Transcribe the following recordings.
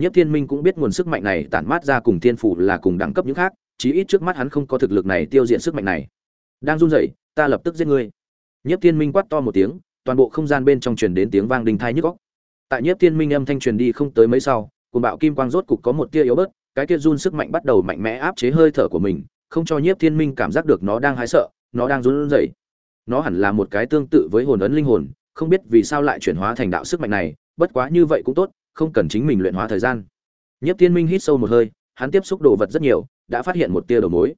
Nhiếp Thiên Minh cũng biết nguồn sức mạnh này tản mát ra cùng thiên phủ là cùng đẳng cấp những khác, chí ít trước mắt hắn không có thực lực này tiêu diệt sức mạnh này. Đang run rẩy, ta lập tức giết ngươi. Nhiếp Thiên Minh quát to một tiếng, toàn bộ không gian bên trong truyền đến tiếng vang đình thai nhức óc. Tại Nhiếp Thiên Minh âm thanh truyền đi không tới mấy sau, cuồng bạo kim quang rốt cục có một tia yếu bớt, cái kia run sức mạnh bắt đầu mạnh mẽ áp chế hơi thở của mình, không cho Nhiếp Thiên Minh cảm giác được nó đang hái sợ, nó đang run rẩy. Nó hẳn là một cái tương tự với hồn ấn linh hồn, không biết vì sao lại chuyển hóa thành đạo sức mạnh này, bất quá như vậy cũng tốt, không cần chính mình luyện hóa thời gian. Nhiếp Thiên Minh hít sâu một hơi, hắn tiếp xúc đồ vật rất nhiều, đã phát hiện một tia đầu mối.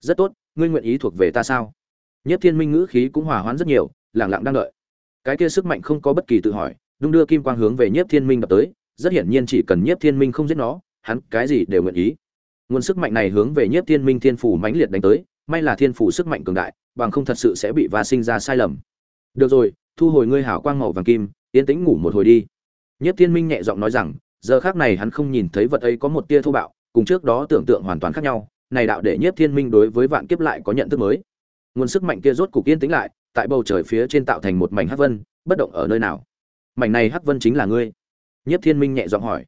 Rất tốt, ngươi nguyện ý thuộc về ta sao? Nhiếp Thiên Minh ngữ khí cũng hòa hoãn rất nhiều, lặng lặng đang đợi. Cái kia sức mạnh không có bất kỳ tự hỏi, đung đưa kim quang hướng về Nhiếp Thiên Minh đập tới, rất hiển nhiên chỉ cần Nhiếp Thiên Minh không giết nó, hắn cái gì đều nguyện ý. Nguồn sức mạnh này hướng về Nhiếp Thiên Minh Thiên phủ mãnh liệt đánh tới, may là Thiên phủ sức mạnh cường đại, bằng không thật sự sẽ bị va sinh ra sai lầm. Được rồi, thu hồi ngươi hảo quang màu vàng kim, yên tĩnh ngủ một hồi đi. Nhiếp Thiên Minh nhẹ giọng nói rằng, giờ khác này hắn không nhìn thấy vật ấy có một tia thô bạo, cùng trước đó tưởng tượng hoàn toàn khác nhau, này đạo để Nhiếp Thiên Minh đối với vạn kiếp lại có nhận thức mới. Nguồn sức mạnh kia rốt cục yên tĩnh lại, tại bầu trời phía trên tạo thành một mảnh hắc vân, bất động ở nơi nào. Mảnh này hắc vân chính là ngươi. Nhiếp Thiên Minh nhẹ giọng hỏi.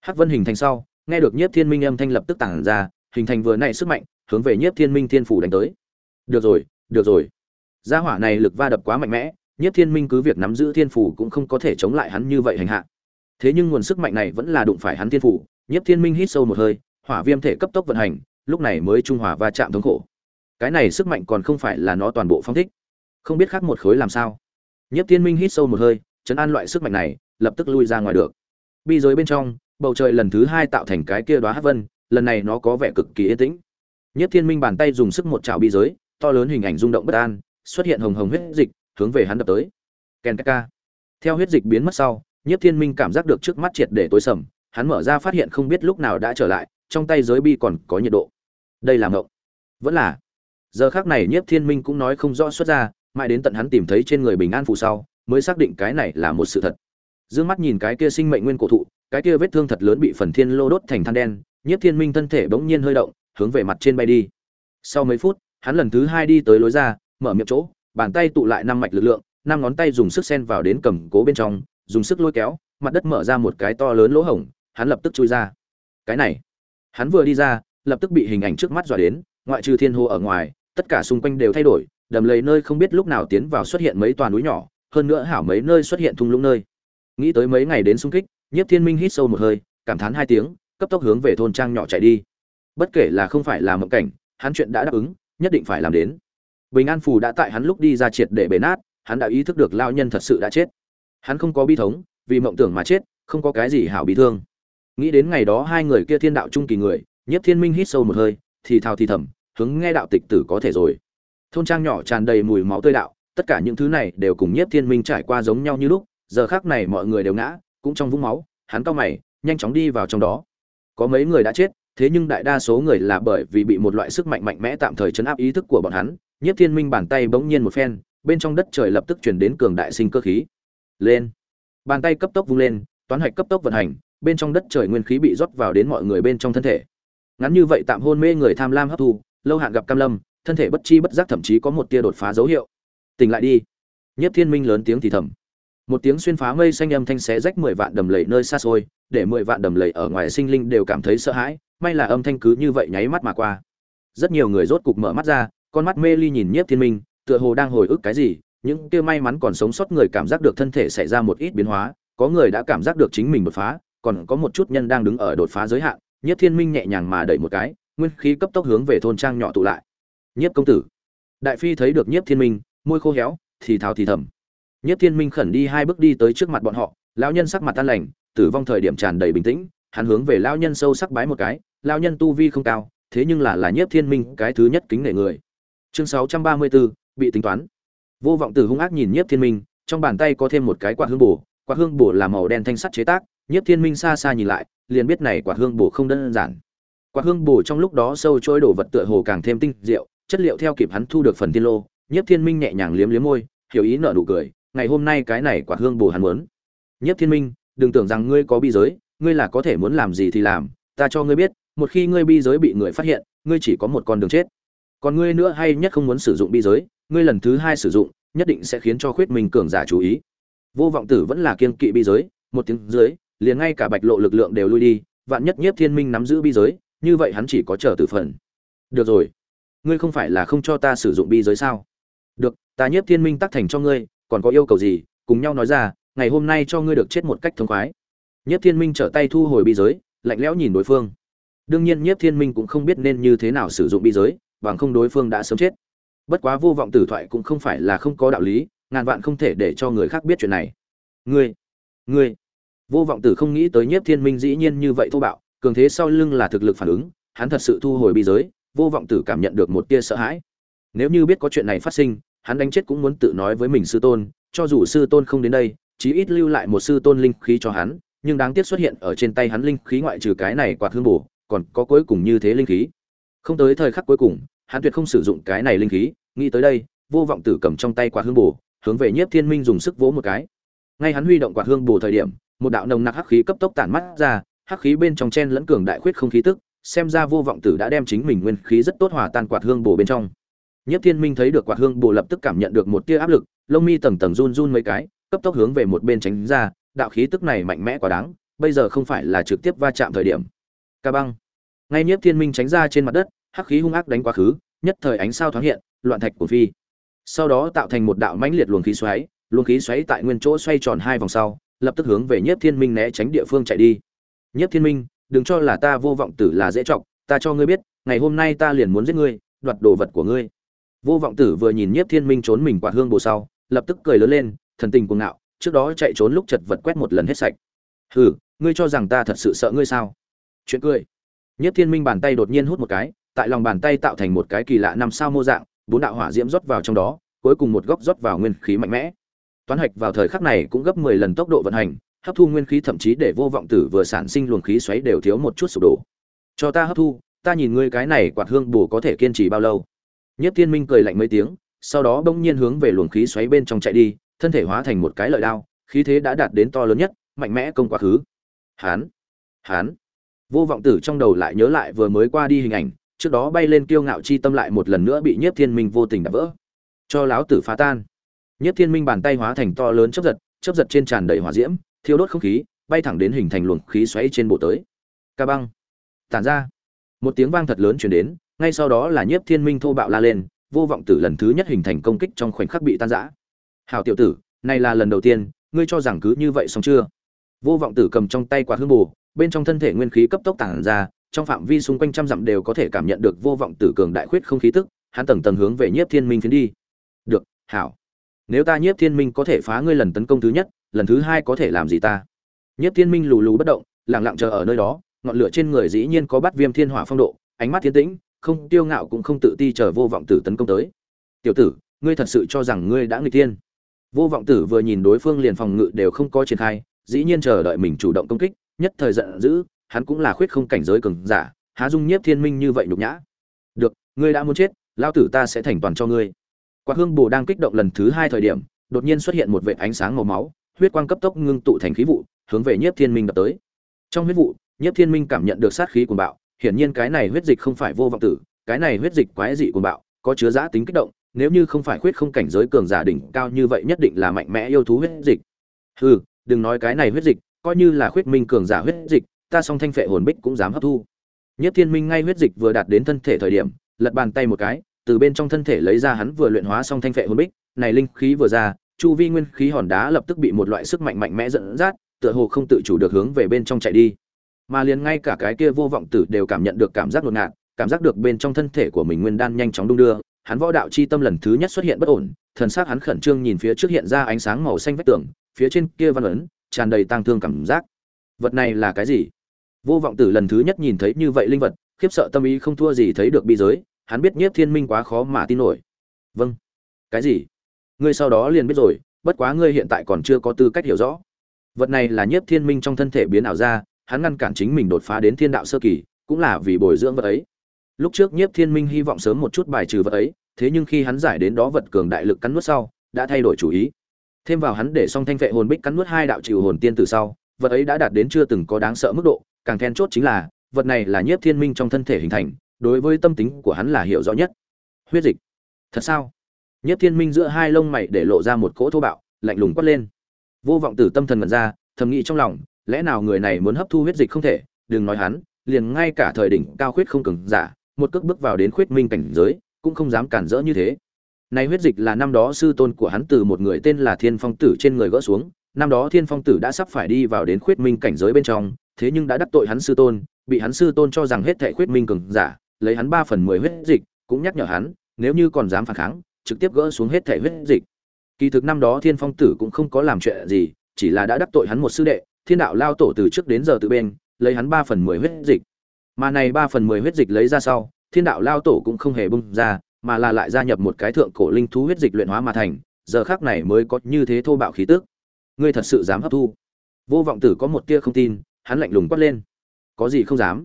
Hắc vân hình thành sau, nghe được Nhiếp Thiên Minh âm thanh lập tức tản ra, hình thành vừa nãy sức mạnh, hướng về Nhiếp Thiên Minh Thiên phủ đánh tới. Được rồi, được rồi. Gia hỏa này lực va đập quá mạnh mẽ, Nhiếp Thiên Minh cứ việc nắm giữ thiên phủ cũng không có thể chống lại hắn như vậy hành hạ. Thế nhưng nguồn sức mạnh này vẫn là đụng phải hắn thiên phủ, Nhiếp Thiên Minh hít sâu một hơi, hỏa viêm thể cấp tốc vận hành, lúc này mới trung hòa va chạm thống khổ. Cái này sức mạnh còn không phải là nó toàn bộ phong thích. Không biết khác một khối làm sao. Nhiếp Thiên Minh hít sâu một hơi, chấn an loại sức mạnh này, lập tức lui ra ngoài được. Bi giới bên trong, bầu trời lần thứ hai tạo thành cái kia đóa hắc vân, lần này nó có vẻ cực kỳ yên tĩnh. Nhiếp Thiên Minh bàn tay dùng sức một chảo bi giới, to lớn hình ảnh rung động bất an, xuất hiện hồng hồng huyết dịch, hướng về hắn đập tới. Ken ca Theo huyết dịch biến mất sau, Nhiếp Thiên Minh cảm giác được trước mắt triệt để tối sầm, hắn mở ra phát hiện không biết lúc nào đã trở lại, trong tay giới bi còn có nhiệt độ. Đây là ngộng. Vẫn là. Giờ khắc này Nhiếp Thiên Minh cũng nói không rõ xuất ra, mãi đến tận hắn tìm thấy trên người bình an phù sau, mới xác định cái này là một sự thật. Dương mắt nhìn cái kia sinh mệnh nguyên cổ thụ, cái kia vết thương thật lớn bị phần thiên lô đốt thành than đen, Nhiếp Thiên Minh thân thể bỗng nhiên hơi động, hướng về mặt trên bay đi. Sau mấy phút, hắn lần thứ hai đi tới lối ra, mở miệng chỗ, bàn tay tụ lại năm mạch lực lượng, năm ngón tay dùng sức xen vào đến cầm cố bên trong, dùng sức lôi kéo, mặt đất mở ra một cái to lớn lỗ hổng, hắn lập tức chui ra. Cái này, hắn vừa đi ra, lập tức bị hình ảnh trước mắt dọa đến, ngoại trừ thiên hồ ở ngoài, tất cả xung quanh đều thay đổi, đầm lầy nơi không biết lúc nào tiến vào xuất hiện mấy toàn núi nhỏ, hơn nữa hảo mấy nơi xuất hiện thung lũng nơi. Nghĩ tới mấy ngày đến xung kích, Nhiếp Thiên Minh hít sâu một hơi, cảm thán hai tiếng, cấp tốc hướng về thôn trang nhỏ chạy đi. Bất kể là không phải là mộng cảnh, hắn chuyện đã đáp ứng, nhất định phải làm đến. Bình An phù đã tại hắn lúc đi ra triệt để bể nát, hắn đã ý thức được lao nhân thật sự đã chết. Hắn không có bi thống, vì mộng tưởng mà chết, không có cái gì hảo bị thương. Nghĩ đến ngày đó hai người kia thiên đạo trung kỳ người, nhất Thiên Minh hít sâu một hơi, thì thào thì thầm, hướng nghe đạo tịch tử có thể rồi. Thôn trang nhỏ tràn đầy mùi máu tươi đạo, tất cả những thứ này đều cùng Nhiếp Thiên Minh trải qua giống nhau như lúc, giờ khác này mọi người đều ngã, cũng trong vũng máu, hắn cau mày, nhanh chóng đi vào trong đó. Có mấy người đã chết, thế nhưng đại đa số người là bởi vì bị một loại sức mạnh mạnh mẽ tạm thời chấn áp ý thức của bọn hắn, Nhiếp Thiên Minh bàn tay bỗng nhiên một phen, bên trong đất trời lập tức truyền đến cường đại sinh cơ khí. Lên. Bàn tay cấp tốc vung lên, toán hạch cấp tốc vận hành, bên trong đất trời nguyên khí bị rót vào đến mọi người bên trong thân thể. Ngắn như vậy tạm hôn mê người tham lam hấp thu, lâu hạn gặp cam lâm, thân thể bất chi bất giác thậm chí có một tia đột phá dấu hiệu. Tỉnh lại đi. Nhất Thiên Minh lớn tiếng thì thầm. Một tiếng xuyên phá mây xanh âm thanh xé rách mười vạn đầm lầy nơi xa xôi, để mười vạn đầm lầy ở ngoài sinh linh đều cảm thấy sợ hãi, may là âm thanh cứ như vậy nháy mắt mà qua. Rất nhiều người rốt cục mở mắt ra, con mắt mê ly nhìn Nhiếp Thiên Minh, tựa hồ đang hồi ức cái gì, những kia may mắn còn sống sót người cảm giác được thân thể xảy ra một ít biến hóa, có người đã cảm giác được chính mình đột phá, còn có một chút nhân đang đứng ở đột phá giới hạn, Nhiếp Thiên Minh nhẹ nhàng mà đẩy một cái, nguyên khí cấp tốc hướng về thôn trang nhỏ tụ lại. Nhiếp công tử. Đại phi thấy được Nhiếp Thiên Minh, môi khô héo, thì thào thì thầm. Nhiếp Thiên Minh khẩn đi hai bước đi tới trước mặt bọn họ, lão nhân sắc mặt tan lành, tử vong thời điểm tràn đầy bình tĩnh, hắn hướng về lão nhân sâu sắc bái một cái, lão nhân tu vi không cao, thế nhưng là là Nhiếp Thiên Minh cái thứ nhất kính nể người. Chương 634, bị tính toán. Vô vọng tử hung ác nhìn Nhiếp Thiên Minh, trong bàn tay có thêm một cái quạt hương bổ, quạt hương bổ là màu đen thanh sắt chế tác, Nhiếp Thiên Minh xa xa nhìn lại, liền biết này quạt hương bổ không đơn giản. Quạt hương bổ trong lúc đó sâu trôi đổ vật tựa hồ càng thêm tinh diệu, chất liệu theo kịp hắn thu được phần tiên lô, Nhiếp Thiên Minh nhẹ nhàng liếm liếm môi, hiểu ý nở nụ cười, ngày hôm nay cái này quạt hương bổ hắn muốn. Nhiếp Thiên Minh, đừng tưởng rằng ngươi có bi giới, ngươi là có thể muốn làm gì thì làm, ta cho ngươi biết, một khi ngươi bi giới bị người phát hiện, ngươi chỉ có một con đường chết. Còn ngươi nữa hay nhất không muốn sử dụng bi giới, ngươi lần thứ hai sử dụng, nhất định sẽ khiến cho khuyết minh cường giả chú ý. Vô vọng tử vẫn là kiên kỵ bi giới, một tiếng dưới, liền ngay cả bạch lộ lực lượng đều lui đi vạn nhất nhiếp thiên minh nắm giữ bi giới như vậy hắn chỉ có chờ tử phần. Được rồi. Ngươi không phải là không cho ta sử dụng bi giới sao? Được ta nhiếp thiên minh tắc thành cho ngươi còn có yêu cầu gì cùng nhau nói ra ngày hôm nay cho ngươi được chết một cách thông khoái. Nhiếp thiên minh trở tay thu hồi bi giới lạnh lẽo nhìn đối phương. Đương nhiên nhiếp thiên minh cũng không biết nên như thế nào sử dụng bi giới bằng không đối phương đã sớm chết bất quá vô vọng tử thoại cũng không phải là không có đạo lý, ngàn vạn không thể để cho người khác biết chuyện này. Ngươi ngươi. Vô vọng tử không nghĩ tới nhiếp thiên minh dĩ nhiên như vậy thô bạo, cường thế sau lưng là thực lực phản ứng, hắn thật sự thu hồi bi giới, vô vọng tử cảm nhận được một tia sợ hãi. Nếu như biết có chuyện này phát sinh, hắn đánh chết cũng muốn tự nói với mình sư tôn, cho dù sư tôn không đến đây, chí ít lưu lại một sư tôn linh khí cho hắn, nhưng đáng tiếc xuất hiện ở trên tay hắn linh khí ngoại trừ cái này quạt hương bổ, còn có cuối cùng như thế linh khí. Không tới thời khắc cuối cùng hắn tuyệt không sử dụng cái này linh khí nghĩ tới đây vô vọng tử cầm trong tay quạt hương bổ hướng về nhiếp thiên minh dùng sức vỗ một cái ngay hắn huy động quạt hương bổ thời điểm một đạo nồng nặc hắc khí cấp tốc tản mắt ra hắc khí bên trong chen lẫn cường đại khuyết không khí tức xem ra vô vọng tử đã đem chính mình nguyên khí rất tốt hòa tan quạt hương bổ bên trong Nhất Thiên Minh thấy được quạt hương bổ lập tức cảm nhận được một tia áp lực, lông mi tầng tầng run run mấy cái, cấp tốc hướng về một bên tránh ra, đạo khí tức này mạnh mẽ quá đáng, bây giờ không phải là trực tiếp va chạm thời điểm. Ca băng. Ngay Nhất Thiên Minh tránh ra trên mặt đất, hắc khí hung ác đánh quá khứ, nhất thời ánh sao thoáng hiện, loạn thạch của phi. Sau đó tạo thành một đạo mãnh liệt luồng khí xoáy, luồng khí xoáy tại nguyên chỗ xoay tròn hai vòng sau, lập tức hướng về Nhất Thiên Minh né tránh địa phương chạy đi. Nhất Thiên Minh, đừng cho là ta vô vọng tử là dễ trọng, ta cho ngươi biết, ngày hôm nay ta liền muốn giết ngươi, đoạt đồ vật của ngươi. Vô vọng tử vừa nhìn Nhiếp Thiên Minh trốn mình quạt hương bồ sau, lập tức cười lớn lên, thần tình cuồng ngạo, trước đó chạy trốn lúc chật vật quét một lần hết sạch. Hừ, ngươi cho rằng ta thật sự sợ ngươi sao? Chuyện cười. Nhiếp Thiên Minh bàn tay đột nhiên hút một cái, tại lòng bàn tay tạo thành một cái kỳ lạ năm sao mô dạng, bốn đạo hỏa diễm rót vào trong đó, cuối cùng một góc rót vào nguyên khí mạnh mẽ. Toán hạch vào thời khắc này cũng gấp 10 lần tốc độ vận hành, hấp thu nguyên khí thậm chí để vô vọng tử vừa sản sinh luồng khí xoáy đều thiếu một chút sụp đổ. Cho ta hấp thu, ta nhìn ngươi cái này quạt hương bổ có thể kiên trì bao lâu. Nhất Thiên Minh cười lạnh mấy tiếng, sau đó bỗng nhiên hướng về luồng khí xoáy bên trong chạy đi, thân thể hóa thành một cái lợi đao, khí thế đã đạt đến to lớn nhất, mạnh mẽ công quá khứ. Hán, hán. Vô vọng tử trong đầu lại nhớ lại vừa mới qua đi hình ảnh, trước đó bay lên kiêu ngạo chi tâm lại một lần nữa bị Nhiếp Thiên Minh vô tình đập vỡ. Cho láo tử phá tan. Nhiếp Thiên Minh bàn tay hóa thành to lớn chớp giật, chớp giật trên tràn đầy hỏa diễm, thiêu đốt không khí, bay thẳng đến hình thành luồng khí xoáy trên bộ tới. Ca băng. Tản ra. Một tiếng vang thật lớn truyền đến, ngay sau đó là nhiếp thiên minh thô bạo la lên vô vọng tử lần thứ nhất hình thành công kích trong khoảnh khắc bị tan rã hào tiểu tử này là lần đầu tiên ngươi cho rằng cứ như vậy xong chưa vô vọng tử cầm trong tay quả hương bù bên trong thân thể nguyên khí cấp tốc tản ra trong phạm vi xung quanh trăm dặm đều có thể cảm nhận được vô vọng tử cường đại khuyết không khí tức, hắn tầng tầng hướng về nhiếp thiên minh phiến đi. Được, hảo. Nếu ta nhiếp thiên minh có thể phá ngươi lần tấn công thứ nhất, lần thứ hai có thể làm gì ta? Nhiếp thiên minh lù lù bất động, lặng lặng chờ ở nơi đó, ngọn lửa trên người dĩ nhiên có bắt viêm thiên hỏa phong độ, ánh mắt thiên tĩnh, không tiêu ngạo cũng không tự ti chờ vô vọng tử tấn công tới. Tiểu tử, ngươi thật sự cho rằng ngươi đã người tiên vô vọng tử vừa nhìn đối phương liền phòng ngự đều không có triển khai, dĩ nhiên chờ đợi mình chủ động công kích, nhất thời giận dữ hắn cũng là khuyết không cảnh giới cường giả há dung nhiếp thiên minh như vậy nhục nhã. Được ngươi đã muốn chết lao tử ta sẽ thành toàn cho ngươi. Quạt hương bồ đang kích động lần thứ hai thời điểm đột nhiên xuất hiện một vệt ánh sáng màu máu huyết quang cấp tốc ngưng tụ thành khí vụ hướng về nhiếp thiên minh đập tới. Trong huyết vụ nhiếp thiên minh cảm nhận được sát khí cuồng bạo hiển nhiên cái này huyết dịch không phải vô vọng tử, cái này huyết dịch quái dị cuồng bạo, có chứa giá tính kích động, nếu như không phải huyết không cảnh giới cường giả đỉnh cao như vậy nhất định là mạnh mẽ yêu thú huyết dịch. Hừ, đừng nói cái này huyết dịch, coi như là huyết minh cường giả huyết dịch, ta song thanh phệ hồn bích cũng dám hấp thu. Nhất Thiên Minh ngay huyết dịch vừa đạt đến thân thể thời điểm, lật bàn tay một cái, từ bên trong thân thể lấy ra hắn vừa luyện hóa song thanh phệ hồn bích, này linh khí vừa ra, chu vi nguyên khí hòn đá lập tức bị một loại sức mạnh mạnh mẽ dẫn dắt, tựa hồ không tự chủ được hướng về bên trong chạy đi. Mà liền ngay cả cái kia vô vọng tử đều cảm nhận được cảm giác ngột ngạt cảm giác được bên trong thân thể của mình nguyên đan nhanh chóng đung đưa hắn võ đạo chi tâm lần thứ nhất xuất hiện bất ổn thần sắc hắn khẩn trương nhìn phía trước hiện ra ánh sáng màu xanh vách tường phía trên kia văn ấn tràn đầy tang thương cảm giác. Vật này là cái gì? Vô vọng tử lần thứ nhất nhìn thấy như vậy linh vật khiếp sợ tâm ý không thua gì thấy được bi giới hắn biết nhiếp thiên minh quá khó mà tin nổi vâng cái gì ngươi sau đó liền biết rồi bất quá ngươi hiện tại còn chưa có tư cách hiểu rõ vật này là nhiếp thiên minh trong thân thể biến ảo ra hắn ngăn cản chính mình đột phá đến thiên đạo sơ kỳ, cũng là vì bồi dưỡng vật ấy. Lúc trước Nhiếp Thiên Minh hy vọng sớm một chút bài trừ vật ấy, thế nhưng khi hắn giải đến đó vật cường đại lực cắn nuốt sau, đã thay đổi chủ ý. Thêm vào hắn để song thanh vệ hồn bích cắn nuốt hai đạo trừ hồn tiên từ sau, vật ấy đã đạt đến chưa từng có đáng sợ mức độ, càng then chốt chính là, vật này là Nhiếp Thiên Minh trong thân thể hình thành, đối với tâm tính của hắn là hiểu rõ nhất. Huyết dịch. Thật sao? Nhiếp Thiên Minh giữa hai lông mày để lộ ra một cỗ thô bạo, lạnh lùng quát lên. Vô vọng tử tâm thần mật ra, thầm nghĩ trong lòng, lẽ nào người này muốn hấp thu huyết dịch không thể đừng nói hắn liền ngay cả thời đỉnh cao khuyết không cường giả một cước bước vào đến khuyết minh cảnh giới cũng không dám cản rỡ như thế này huyết dịch là năm đó sư tôn của hắn từ một người tên là thiên phong tử trên người gỡ xuống năm đó thiên phong tử đã sắp phải đi vào đến khuyết minh cảnh giới bên trong thế nhưng đã đắc tội hắn sư tôn, bị hắn sư tôn cho rằng hết thệ khuyết minh cường giả, lấy hắn ba phần mười huyết dịch, cũng nhắc nhở hắn, nếu như còn dám phản kháng, trực tiếp gỡ xuống hết thệ huyết dịch. Kỳ thực năm đó thiên phong tử cũng không có làm chuyện gì, chỉ là đã đắc tội hắn một sư đệ, thiên đạo lao tổ từ trước đến giờ tự bên, lấy hắn ba phần mười huyết dịch. Mà này ba phần mười huyết dịch lấy ra sau, thiên đạo lao tổ cũng không hề bung ra, mà là lại gia nhập một cái thượng cổ linh thú huyết dịch luyện hóa mà thành, giờ khắc này mới có như thế thô bạo khí tức. Ngươi thật sự dám hấp thu. Vô vọng tử có một tia không tin hắn lạnh lùng quát lên. Có gì không dám?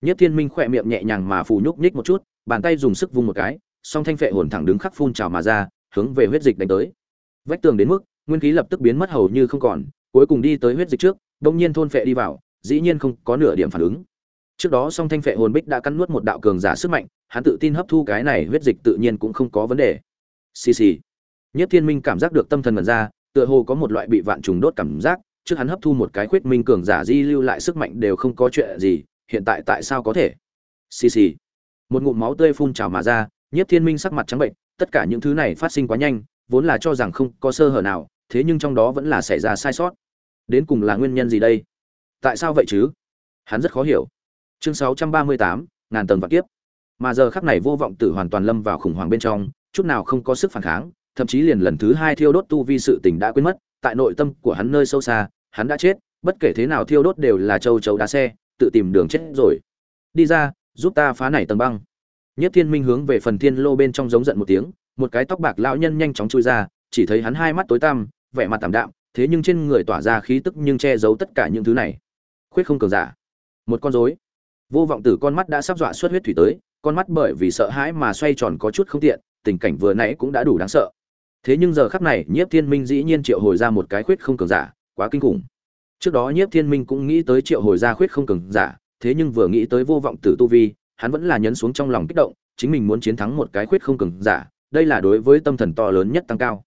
Nhất thiên minh khỏe miệng nhẹ nhàng mà phù nhúc nhích một chút, bàn tay dùng sức vung một cái, song thanh phệ hồn thẳng đứng khắc phun trào mà ra, hướng về huyết dịch đánh tới. Vách tường đến mức, nguyên khí lập tức biến mất hầu như không còn, cuối cùng đi tới huyết dịch trước, đông nhiên thôn phệ đi vào, dĩ nhiên không có nửa điểm phản ứng. Trước đó song thanh phệ hồn bích đã cắn nuốt một đạo cường giả sức mạnh, hắn tự tin hấp thu cái này huyết dịch tự nhiên cũng không có vấn đề. Xì xì. Nhất thiên minh cảm giác được tâm thần mần ra, tựa hồ có một loại bị vạn trùng đốt cảm giác trước hắn hấp thu một cái khuyết minh cường giả di lưu lại sức mạnh đều không có chuyện gì hiện tại tại sao có thể? Xì xì. Một ngụm máu tươi phun trào mà ra nhất thiên minh sắc mặt trắng bệnh tất cả những thứ này phát sinh quá nhanh vốn là cho rằng không có sơ hở nào thế nhưng trong đó vẫn là xảy ra sai sót. Đến cùng là nguyên nhân gì đây? Tại sao vậy chứ? Hắn rất khó hiểu. Chương 638, ngàn tầng vạn kiếp. Mà giờ khắc này vô vọng tử hoàn toàn lâm vào khủng hoảng bên trong chút nào không có sức phản kháng thậm chí liền lần thứ hai thiêu đốt tu vi sự tình đã quên mất tại nội tâm của hắn nơi sâu xa, hắn đã chết, bất kể thế nào thiêu đốt đều là châu chấu đá xe, tự tìm đường chết rồi. Đi ra, giúp ta phá nảy tầng băng. Nhất thiên minh hướng về phần thiên lô bên trong giống giận một tiếng, một cái tóc bạc lão nhân nhanh chóng chui ra, chỉ thấy hắn hai mắt tối tăm, vẻ mặt tảm đạm, thế nhưng trên người tỏa ra khí tức nhưng che giấu tất cả những thứ này. Khuyết không cường giả. Một con rối. Vô vọng tử con mắt đã sắp dọa xuất huyết thủy tới, con mắt bởi vì sợ hãi mà xoay tròn có chút không tiện, tình cảnh vừa nãy cũng đã đủ đáng sợ thế nhưng giờ khắc này, nhiếp thiên minh dĩ nhiên triệu hồi ra một cái khuyết không cường giả, quá kinh khủng. Trước đó nhiếp thiên minh cũng nghĩ tới triệu hồi ra khuyết không cường giả, thế nhưng vừa nghĩ tới vô vọng tử tu vi, hắn vẫn là nhấn xuống trong lòng kích động, chính mình muốn chiến thắng một cái khuyết không cường giả, đây là đối với tâm thần to lớn nhất tăng cao.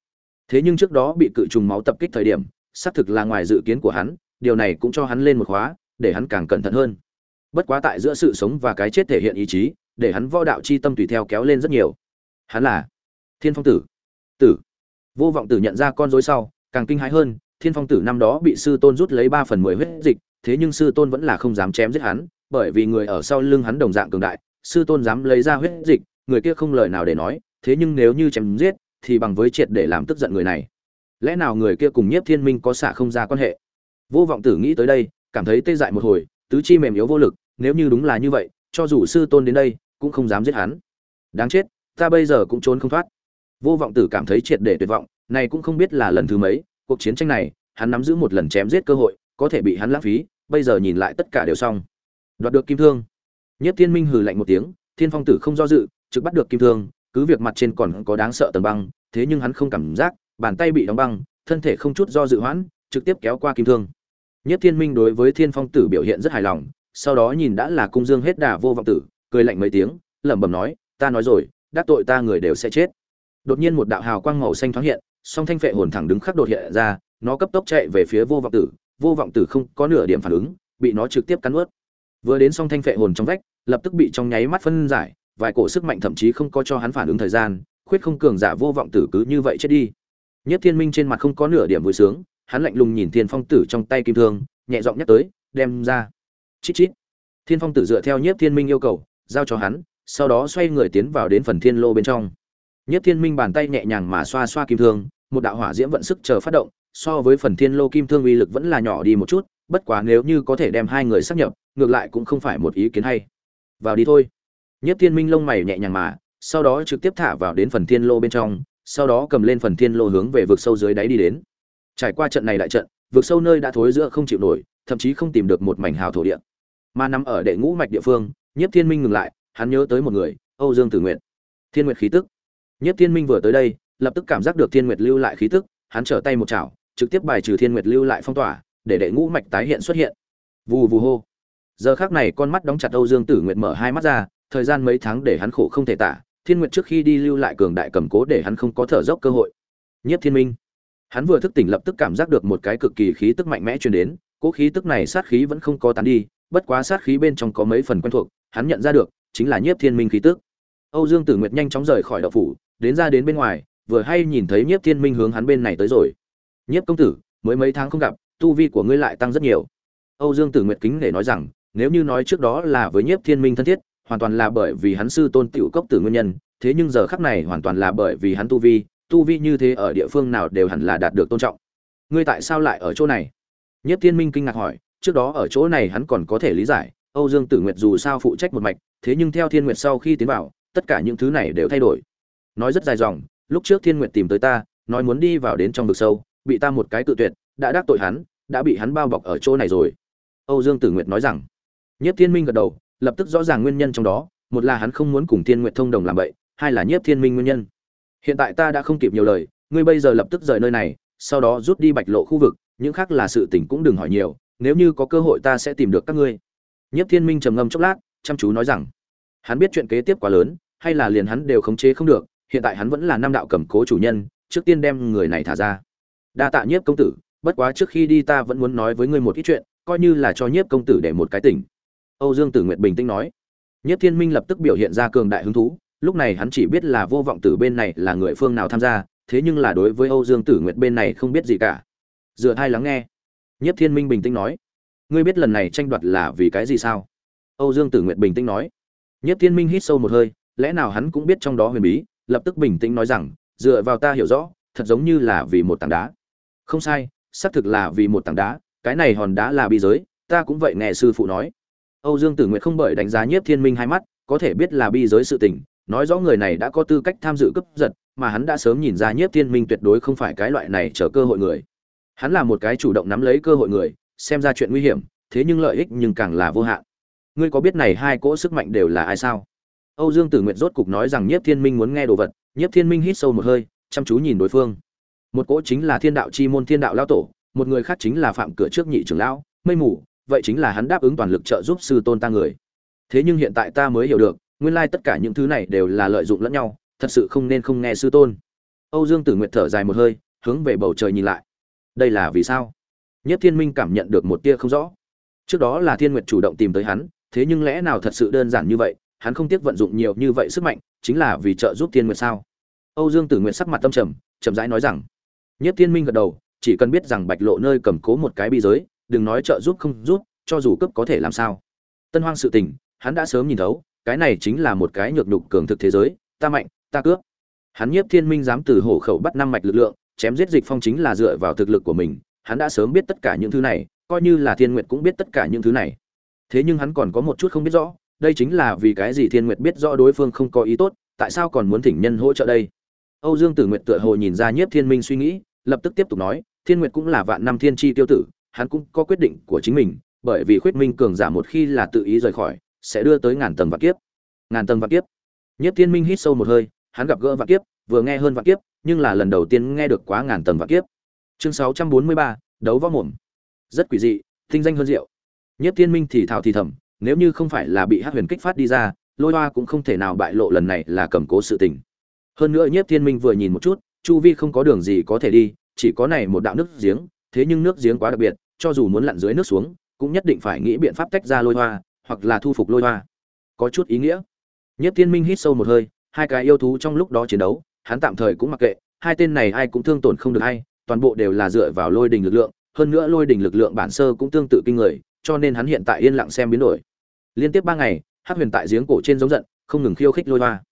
Thế nhưng trước đó bị cự trùng máu tập kích thời điểm, xác thực là ngoài dự kiến của hắn, điều này cũng cho hắn lên một khóa, để hắn càng cẩn thận hơn. Bất quá tại giữa sự sống và cái chết thể hiện ý chí, để hắn võ đạo chi tâm tùy theo kéo lên rất nhiều. Hắn là thiên phong tử. Tử vô vọng tử nhận ra con rối sau, càng kinh hãi hơn, thiên phong tử năm đó bị sư tôn rút lấy ba phần mười huyết dịch, thế nhưng sư tôn vẫn là không dám chém giết hắn, bởi vì người ở sau lưng hắn đồng dạng cường đại, sư tôn dám lấy ra huyết dịch, người kia không lời nào để nói, thế nhưng nếu như chém giết, thì bằng với triệt để làm tức giận người này. Lẽ nào người kia cùng nhiếp thiên minh có xả không ra quan hệ? Vô vọng tử nghĩ tới đây, cảm thấy tê dại một hồi, tứ chi mềm yếu vô lực, nếu như đúng là như vậy, cho dù sư tôn đến đây, cũng không dám giết hắn. Đáng chết, ta bây giờ cũng trốn không thoát vô vọng tử cảm thấy triệt để tuyệt vọng, này cũng không biết là lần thứ mấy, cuộc chiến tranh này, hắn nắm giữ một lần chém giết cơ hội, có thể bị hắn lãng phí, bây giờ nhìn lại tất cả đều xong. Đoạt được kim thương. Nhất thiên minh hừ lạnh một tiếng, thiên phong tử không do dự, trực bắt được kim thương, cứ việc mặt trên còn có đáng sợ tầng băng, thế nhưng hắn không cảm giác, bàn tay bị đóng băng, thân thể không chút do dự hoãn, trực tiếp kéo qua kim thương. Nhất thiên minh đối với thiên phong tử biểu hiện rất hài lòng, sau đó nhìn đã là cung dương hết đà vô vọng tử, cười lạnh mấy tiếng, lẩm bẩm nói, ta nói rồi, đắc tội ta người đều sẽ chết đột nhiên một đạo hào quang màu xanh thoáng hiện, song thanh phệ hồn thẳng đứng khắc đột hiện ra, nó cấp tốc chạy về phía vô vọng tử, vô vọng tử không có nửa điểm phản ứng, bị nó trực tiếp cắn ướt vừa đến song thanh phệ hồn trong vách, lập tức bị trong nháy mắt phân giải, vài cổ sức mạnh thậm chí không có cho hắn phản ứng thời gian, khuyết không cường giả vô vọng tử cứ như vậy chết đi. Nhất thiên minh trên mặt không có nửa điểm vui sướng, hắn lạnh lùng nhìn thiên phong tử trong tay kim thương, nhẹ giọng nhắc tới, đem ra. Chít chít. Thiên phong tử dựa theo nhất thiên minh yêu cầu, giao cho hắn, sau đó xoay người tiến vào đến phần thiên lô bên trong nhất thiên minh bàn tay nhẹ nhàng mà xoa xoa kim thương, một đạo hỏa diễm vận sức chờ phát động, so với phần thiên lô kim thương uy lực vẫn là nhỏ đi một chút, bất quá nếu như có thể đem hai người sáp nhập, ngược lại cũng không phải một ý kiến hay. Vào đi thôi. Nhất thiên minh lông mày nhẹ nhàng mà, sau đó trực tiếp thả vào đến phần thiên lô bên trong, sau đó cầm lên phần thiên lô hướng về vực sâu dưới đáy đi đến. Trải qua trận này đại trận, vực sâu nơi đã thối giữa không chịu nổi, thậm chí không tìm được một mảnh hào thổ địa. Mà nằm ở đệ ngũ mạch địa phương nhất thiên minh ngừng lại, hắn nhớ tới một người, âu dương tử Nguyệt. thiên nguyệt khí tức nhất thiên minh vừa tới đây, lập tức cảm giác được thiên nguyệt lưu lại khí tức, hắn trở tay một chảo, trực tiếp bài trừ thiên nguyệt lưu lại phong tỏa, để đệ ngũ mạch tái hiện xuất hiện. Vù vù hô. Giờ khắc này con mắt đóng chặt âu dương tử nguyệt mở hai mắt ra, thời gian mấy tháng để hắn khổ không thể tả, thiên nguyệt trước khi đi lưu lại cường đại cầm cố để hắn không có thở dốc cơ hội. Nhất thiên minh. Hắn vừa thức tỉnh lập tức cảm giác được một cái cực kỳ khí tức mạnh mẽ truyền đến cỗ khí tức này sát khí vẫn không có tán đi, bất quá sát khí bên trong có mấy phần quen thuộc, hắn nhận ra được, chính là nhiếp thiên minh khí tức. Âu dương tử nguyệt nhanh chóng rời khỏi đạo phủ đến ra đến bên ngoài, vừa hay nhìn thấy nhiếp thiên minh hướng hắn bên này tới rồi. Nhiếp công tử, mới mấy tháng không gặp, tu vi của ngươi lại tăng rất nhiều. Âu dương tử nguyệt kính để nói rằng, nếu như nói trước đó là với nhiếp thiên minh thân thiết, hoàn toàn là bởi vì hắn sư tôn tiểu cốc tử nguyên nhân, thế nhưng giờ khắc này hoàn toàn là bởi vì hắn tu vi tu vi như thế ở địa phương nào đều hẳn là đạt được tôn trọng. Ngươi tại sao lại ở chỗ này? Nhiếp thiên minh kinh ngạc hỏi, trước đó ở chỗ này hắn còn có thể lý giải, âu dương tử nguyệt dù sao phụ trách một mạch, thế nhưng theo thiên nguyệt sau khi tiến vào, tất cả những thứ này đều thay đổi nói rất dài dòng, lúc trước thiên nguyệt tìm tới ta, nói muốn đi vào đến trong vực sâu, bị ta một cái tự tuyệt, đã đắc tội hắn, đã bị hắn bao bọc ở chỗ này rồi. Âu dương tử nguyệt nói rằng. Nhất thiên minh gật đầu, lập tức rõ ràng nguyên nhân trong đó, một là hắn không muốn cùng thiên nguyệt thông đồng làm vậy, hai là nhiếp thiên minh nguyên nhân. Hiện tại ta đã không kịp nhiều lời, ngươi bây giờ lập tức rời nơi này, sau đó rút đi bạch lộ khu vực, những khác là sự tình cũng đừng hỏi nhiều, nếu như có cơ hội ta sẽ tìm được các ngươi. Nhiếp thiên minh trầm ngâm chốc lát, chăm chú nói rằng. Hắn biết chuyện kế tiếp quá lớn, hay là liền hắn đều khống chế không được hiện tại hắn vẫn là nam đạo cầm cố chủ nhân, trước tiên đem người này thả ra. Đa tạ nhiếp công tử, bất quá trước khi đi ta vẫn muốn nói với ngươi một ít chuyện, coi như là cho nhiếp công tử để một cái tỉnh. Âu dương tử nguyệt bình tĩnh nói. Nhiếp thiên minh lập tức biểu hiện ra cường đại hứng thú, lúc này hắn chỉ biết là vô vọng tử bên này là người phương nào tham gia, thế nhưng là đối với âu dương tử nguyệt bên này không biết gì cả. Dựa hai lắng nghe. Nhiếp thiên minh bình tĩnh nói. Ngươi biết lần này tranh đoạt là vì cái gì sao? Âu dương tử nguyệt bình tĩnh nói. Nhiếp thiên minh hít sâu một hơi, lẽ nào hắn cũng biết trong đó huyền bí lập tức bình tĩnh nói rằng, dựa vào ta hiểu rõ, thật giống như là vì một tảng đá. Không sai, xác thực là vì một tảng đá, cái này hòn đá là bi giới, ta cũng vậy, nghe sư phụ nói. Âu dương tử nguyệt không bởi đánh giá nhiếp thiên minh hai mắt, có thể biết là bi giới sự tình, nói rõ người này đã có tư cách tham dự cướp giật, mà hắn đã sớm nhìn ra nhiếp thiên minh tuyệt đối không phải cái loại này chờ cơ hội người. Hắn là một cái chủ động nắm lấy cơ hội người, xem ra chuyện nguy hiểm, thế nhưng lợi ích nhưng càng là vô hạn. Ngươi có biết này hai cỗ sức mạnh đều là ai sao? Âu dương tử Nguyệt rốt cục nói rằng nhiếp thiên minh muốn nghe đồ vật, nhiếp thiên minh hít sâu một hơi, chăm chú nhìn đối phương. Một cỗ chính là thiên đạo chi môn thiên đạo Lão tổ, một người khác chính là phạm cửa trước nhị trưởng lão, mây mù, vậy chính là hắn đáp ứng toàn lực trợ giúp sư tôn ta người. Thế nhưng hiện tại ta mới hiểu được, nguyên lai tất cả những thứ này đều là lợi dụng lẫn nhau, thật sự không nên không nghe sư tôn. Âu dương tử nguyệt thở dài một hơi, hướng về bầu trời nhìn lại. Đây là vì sao? Nhất thiên minh cảm nhận được một tia không rõ. Trước đó là thiên nguyệt chủ động tìm tới hắn, thế nhưng lẽ nào thật sự đơn giản như vậy hắn không tiếc vận dụng nhiều như vậy sức mạnh, chính là vì trợ giúp thiên nguyệt sao? Âu dương tử nguyệt sắc mặt tâm trầm, chậm rãi nói rằng, nhất thiên minh gật đầu, chỉ cần biết rằng bạch lộ nơi cầm cố một cái bi giới, đừng nói trợ giúp không giúp, cho dù cấp có thể làm sao. Tân hoang sự tình, hắn đã sớm nhìn thấu, cái này chính là một cái nhược nhục cường thực thế giới, ta mạnh, ta cướp. Hắn nhiếp thiên minh dám từ hổ khẩu bắt năm mạch lực lượng, chém giết dịch phong chính là dựa vào thực lực của mình, hắn đã sớm biết tất cả những thứ này, coi như là thiên nguyệt cũng biết tất cả những thứ này. Thế nhưng hắn còn có một chút không biết rõ đây chính là vì cái gì thiên nguyệt biết rõ đối phương không có ý tốt, tại sao còn muốn thỉnh nhân hỗ trợ đây? Âu dương tử nguyệt tựa hồ nhìn ra nhiếp thiên minh suy nghĩ, lập tức tiếp tục nói, thiên nguyệt cũng là vạn năm thiên tri tiêu tử, hắn cũng có quyết định của chính mình, bởi vì khuyết minh cường giả một khi là tự ý rời khỏi, sẽ đưa tới ngàn tầng vạn kiếp. Ngàn tầng vạn kiếp. Nhất thiên minh hít sâu một hơi, hắn gặp gỡ vạn kiếp, vừa nghe hơn vạn kiếp, nhưng là lần đầu tiên nghe được quá ngàn tầng vạn kiếp. Chương sáu trăm bốn mươi ba, đấu võ mồm. Rất quỷ dị, tinh danh hơn diệu. Nhất thiên minh thì thào thì thầm nếu như không phải là bị hát huyền kích phát đi ra, lôi hoa cũng không thể nào bại lộ lần này là cầm cố sự tình. Hơn nữa nhất thiên minh vừa nhìn một chút, chu vi không có đường gì có thể đi, chỉ có này một đạo nước giếng, thế nhưng nước giếng quá đặc biệt, cho dù muốn lặn dưới nước xuống, cũng nhất định phải nghĩ biện pháp tách ra lôi hoa, hoặc là thu phục lôi hoa. Có chút ý nghĩa. Nhất thiên minh hít sâu một hơi, hai cái yêu thú trong lúc đó chiến đấu, hắn tạm thời cũng mặc kệ, hai tên này ai cũng thương tổn không được ai, toàn bộ đều là dựa vào lôi đình lực lượng, hơn nữa lôi đình lực lượng bản sơ cũng tương tự kinh người, cho nên hắn hiện tại yên lặng xem biến đổi liên tiếp ba ngày hát huyền tại giếng cổ trên giống giận, không ngừng khiêu khích lôi hoa.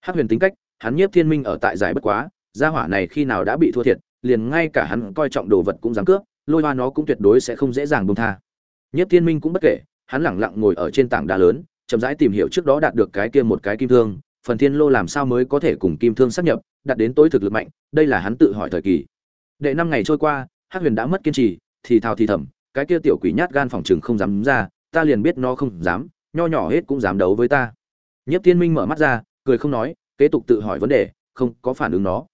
Hát huyền tính cách, hắn nhiếp thiên minh ở tại giải bất quá, gia hỏa này khi nào đã bị thua thiệt, liền ngay cả hắn coi trọng đồ vật cũng dám cướp, lôi hoa nó cũng tuyệt đối sẽ không dễ dàng buông tha. Nhiếp thiên minh cũng bất kể, hắn lẳng lặng ngồi ở trên tảng đá lớn, chậm rãi tìm hiểu trước đó đạt được cái kia một cái kim thương, phần thiên lô làm sao mới có thể cùng kim thương sắp nhập, đạt đến tối thực lực mạnh, đây là hắn tự hỏi thời kỳ. Đệ năm ngày trôi qua, hắc huyền đã mất kiên trì, thì thào thì thầm, cái kia tiểu quỷ nhát gan phòng chừng không dám ra, ta liền biết nó không dám nho nhỏ hết cũng dám đấu với ta. Nhất thiên minh mở mắt ra cười không nói kế tục tự hỏi vấn đề không có phản ứng nó.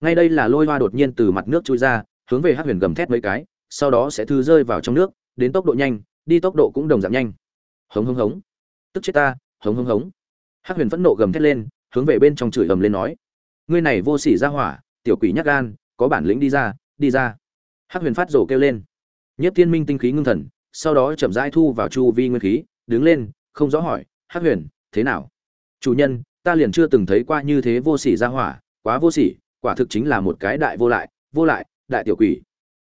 Ngay đây là lôi hoa đột nhiên từ mặt nước trôi ra hướng về hắc huyền gầm thét mấy cái sau đó sẽ thư rơi vào trong nước đến tốc độ nhanh đi tốc độ cũng đồng giảm nhanh. Hống hống hống. Tức chết ta hống hống hống. Hắc huyền phẫn nộ gầm thét lên hướng về bên trong chửi ầm lên nói. Ngươi này vô sỉ ra hỏa tiểu quỷ nhắc gan có bản lĩnh đi ra đi ra. Hắc huyền phát rổ kêu lên. Nhất Thiên Minh tinh khí ngưng thần, sau đó chậm rãi thu vào chu vi nguyên khí, đứng lên, không rõ hỏi, "Hắc Huyền, thế nào?" "Chủ nhân, ta liền chưa từng thấy qua như thế vô sỉ ra hỏa, quá vô sỉ, quả thực chính là một cái đại vô lại, vô lại, đại tiểu quỷ."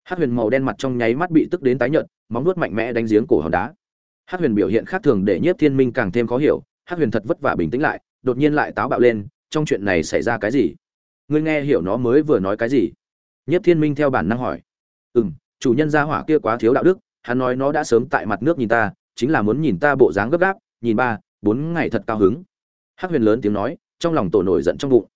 Hắc Huyền màu đen mặt trong nháy mắt bị tức đến tái nhợt, móng vuốt mạnh mẽ đánh giếng cổ hòn đá. Hắc Huyền biểu hiện khác thường để Nhiếp Thiên Minh càng thêm khó hiểu, Hắc Huyền thật vất vả bình tĩnh lại, đột nhiên lại táo bạo lên, trong chuyện này xảy ra cái gì? Ngươi nghe hiểu nó mới vừa nói cái gì? Nhiếp Thiên Minh theo bản năng hỏi. "Ừm, chủ nhân gia hỏa kia quá thiếu đạo đức, hắn nói nó đã sớm tại mặt nước nhìn ta, chính là muốn nhìn ta bộ dáng gấp gáp, nhìn ba, bốn ngày thật cao hứng." Hắc Huyền lớn tiếng nói, trong lòng tổ nổi giận trong bụng.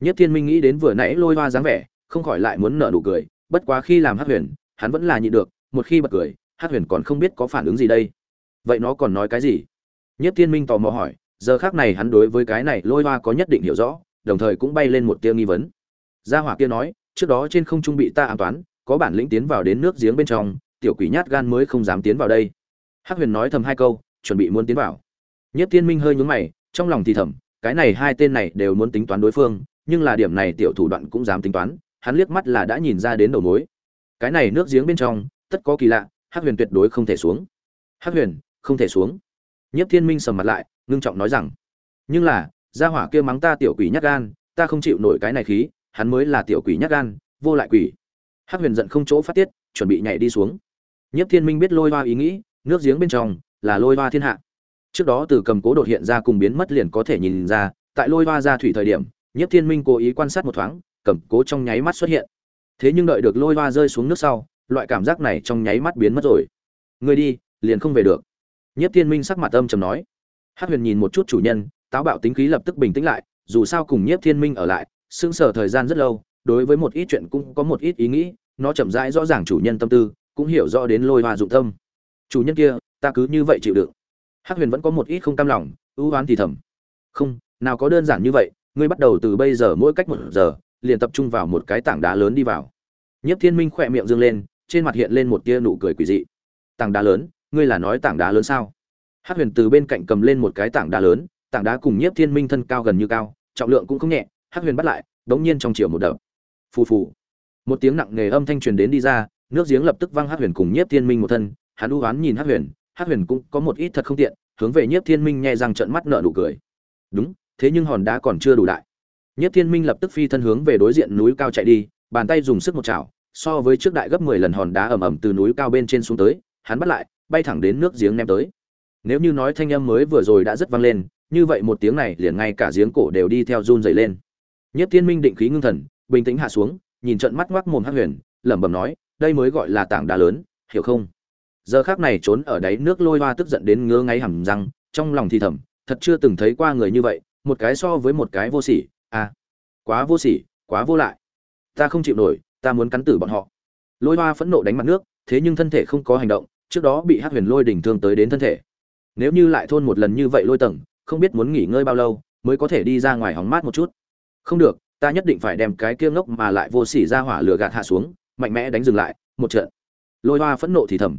Nhất Thiên Minh nghĩ đến vừa nãy lôi hoa dáng vẻ, không khỏi lại muốn nở nụ cười, bất quá khi làm Hắc Huyền, hắn vẫn là nhịn được, một khi bật cười, Hắc Huyền còn không biết có phản ứng gì đây. Vậy nó còn nói cái gì? Nhất Thiên Minh tò mò hỏi, giờ khác này hắn đối với cái này lôi hoa có nhất định hiểu rõ, đồng thời cũng bay lên một tia nghi vấn. Gia hỏa kia nói, trước đó trên không trung bị ta an toán, có bản lĩnh tiến vào đến nước giếng bên trong, tiểu quỷ nhát gan mới không dám tiến vào đây. Hắc Huyền nói thầm hai câu, chuẩn bị muốn tiến vào. Nhất Thiên Minh hơi nhướng mày, trong lòng thì thầm, cái này hai tên này đều muốn tính toán đối phương, nhưng là điểm này tiểu thủ đoạn cũng dám tính toán, hắn liếc mắt là đã nhìn ra đến đầu mối. Cái này nước giếng bên trong, tất có kỳ lạ, Hắc Huyền tuyệt đối không thể xuống. Hắc Huyền, không thể xuống. Nhất Thiên Minh sầm mặt lại, ngưng trọng nói rằng: "Nhưng là, gia hỏa kia mắng ta tiểu quỷ nhát gan, ta không chịu nổi cái này khí, hắn mới là tiểu quỷ nhát gan, vô lại quỷ." Hắc Huyền giận không chỗ phát tiết, chuẩn bị nhảy đi xuống. Nhất Thiên Minh biết lôi hoa ý nghĩ, nước giếng bên trong là lôi hoa thiên hạ. Trước đó từ cầm cố đột hiện ra cùng biến mất liền có thể nhìn ra, tại lôi hoa ra thủy thời điểm, Nhất Thiên Minh cố ý quan sát một thoáng, cầm cố trong nháy mắt xuất hiện. Thế nhưng đợi được lôi hoa rơi xuống nước sau, loại cảm giác này trong nháy mắt biến mất rồi. Người đi, liền không về được. Nhất Thiên Minh sắc mặt âm trầm nói. Hắc Huyền nhìn một chút chủ nhân, táo bạo tính khí lập tức bình tĩnh lại, dù sao cùng Nhất Thiên Minh ở lại, sững sờ thời gian rất lâu, đối với một ít chuyện cũng có một ít ý nghĩ, nó chậm rãi rõ ràng chủ nhân tâm tư, cũng hiểu rõ đến lôi hoa dụng tâm. Chủ nhân kia, ta cứ như vậy chịu đựng. Hắc Huyền vẫn có một ít không cam lòng, ưu oán thì thầm. Không, nào có đơn giản như vậy, ngươi bắt đầu từ bây giờ mỗi cách một giờ, liền tập trung vào một cái tảng đá lớn đi vào. Nhất Thiên Minh khỏe miệng dương lên, trên mặt hiện lên một tia nụ cười quỷ dị. Tảng đá lớn, ngươi là nói tảng đá lớn sao? Hắc Huyền từ bên cạnh cầm lên một cái tảng đá lớn, tảng đá cùng Nhiếp Thiên Minh thân cao gần như cao, trọng lượng cũng không nhẹ, Hắc Huyền bắt lại, đống nhiên trong chiều một đập. Phù phù. Một tiếng nặng nề âm thanh truyền đến đi ra, nước giếng lập tức văng Hắc Huyền cùng Nhiếp Thiên Minh một thân, hắn u hoán nhìn Hắc Huyền, Hắc Huyền cũng có một ít thật không tiện, hướng về Nhiếp Thiên Minh nhẹ răng trợn mắt nở nụ cười. Đúng, thế nhưng hòn đá còn chưa đủ đại. Nhiếp Thiên Minh lập tức phi thân hướng về đối diện núi cao chạy đi, bàn tay dùng sức một chảo, so với trước đại gấp 10 lần hòn đá ầm ầm từ núi cao bên trên xuống tới, hắn bắt lại, bay thẳng đến nước giếng ném tới. Nếu như nói thanh âm mới vừa rồi đã rất vang lên, như vậy một tiếng này liền ngay cả giếng cổ đều đi theo run rẩy lên. Nhất Thiên Minh định khí ngưng thần, bình tĩnh hạ xuống, nhìn trận mắt ngoác mồm Hắc Huyền, lẩm bẩm nói, đây mới gọi là tảng đá lớn, hiểu không? Giờ khác này trốn ở đáy nước lôi hoa tức giận đến ngứa ngáy hầm răng, trong lòng thì thầm, thật chưa từng thấy qua người như vậy, một cái so với một cái vô sỉ, à, quá vô sỉ, quá vô lại. Ta không chịu nổi, ta muốn cắn tử bọn họ. Lôi hoa phẫn nộ đánh mặt nước, thế nhưng thân thể không có hành động, trước đó bị hát Huyền lôi đỉnh thương tới đến thân thể. Nếu như lại thôn một lần như vậy lôi tầng, không biết muốn nghỉ ngơi bao lâu mới có thể đi ra ngoài hóng mát một chút. Không được, ta nhất định phải đem cái kia ngốc mà lại vô sỉ ra hỏa lửa gạt hạ xuống, mạnh mẽ đánh dừng lại, một trận. Lôi hoa phẫn nộ thì thầm.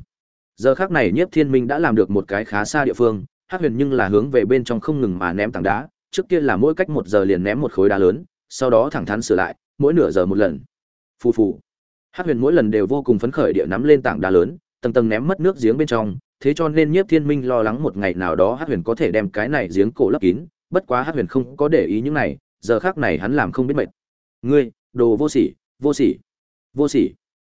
Giờ khắc này Nhiếp Thiên Minh đã làm được một cái khá xa địa phương, Hắc Huyền nhưng là hướng về bên trong không ngừng mà ném tảng đá, trước kia là mỗi cách một giờ liền ném một khối đá lớn, sau đó thẳng thắn sửa lại, mỗi nửa giờ một lần. Phù phù. Hắc Huyền mỗi lần đều vô cùng phấn khởi địa nắm lên tảng đá lớn, tầng tầng ném mất nước giếng bên trong, thế cho nên Nhiếp Thiên Minh lo lắng một ngày nào đó Hắc Huyền có thể đem cái này giếng cổ lấp kín, bất quá Hắc Huyền không có để ý những này, giờ khắc này hắn làm không biết mệt. Ngươi, đồ vô sỉ, vô sỉ, vô sỉ.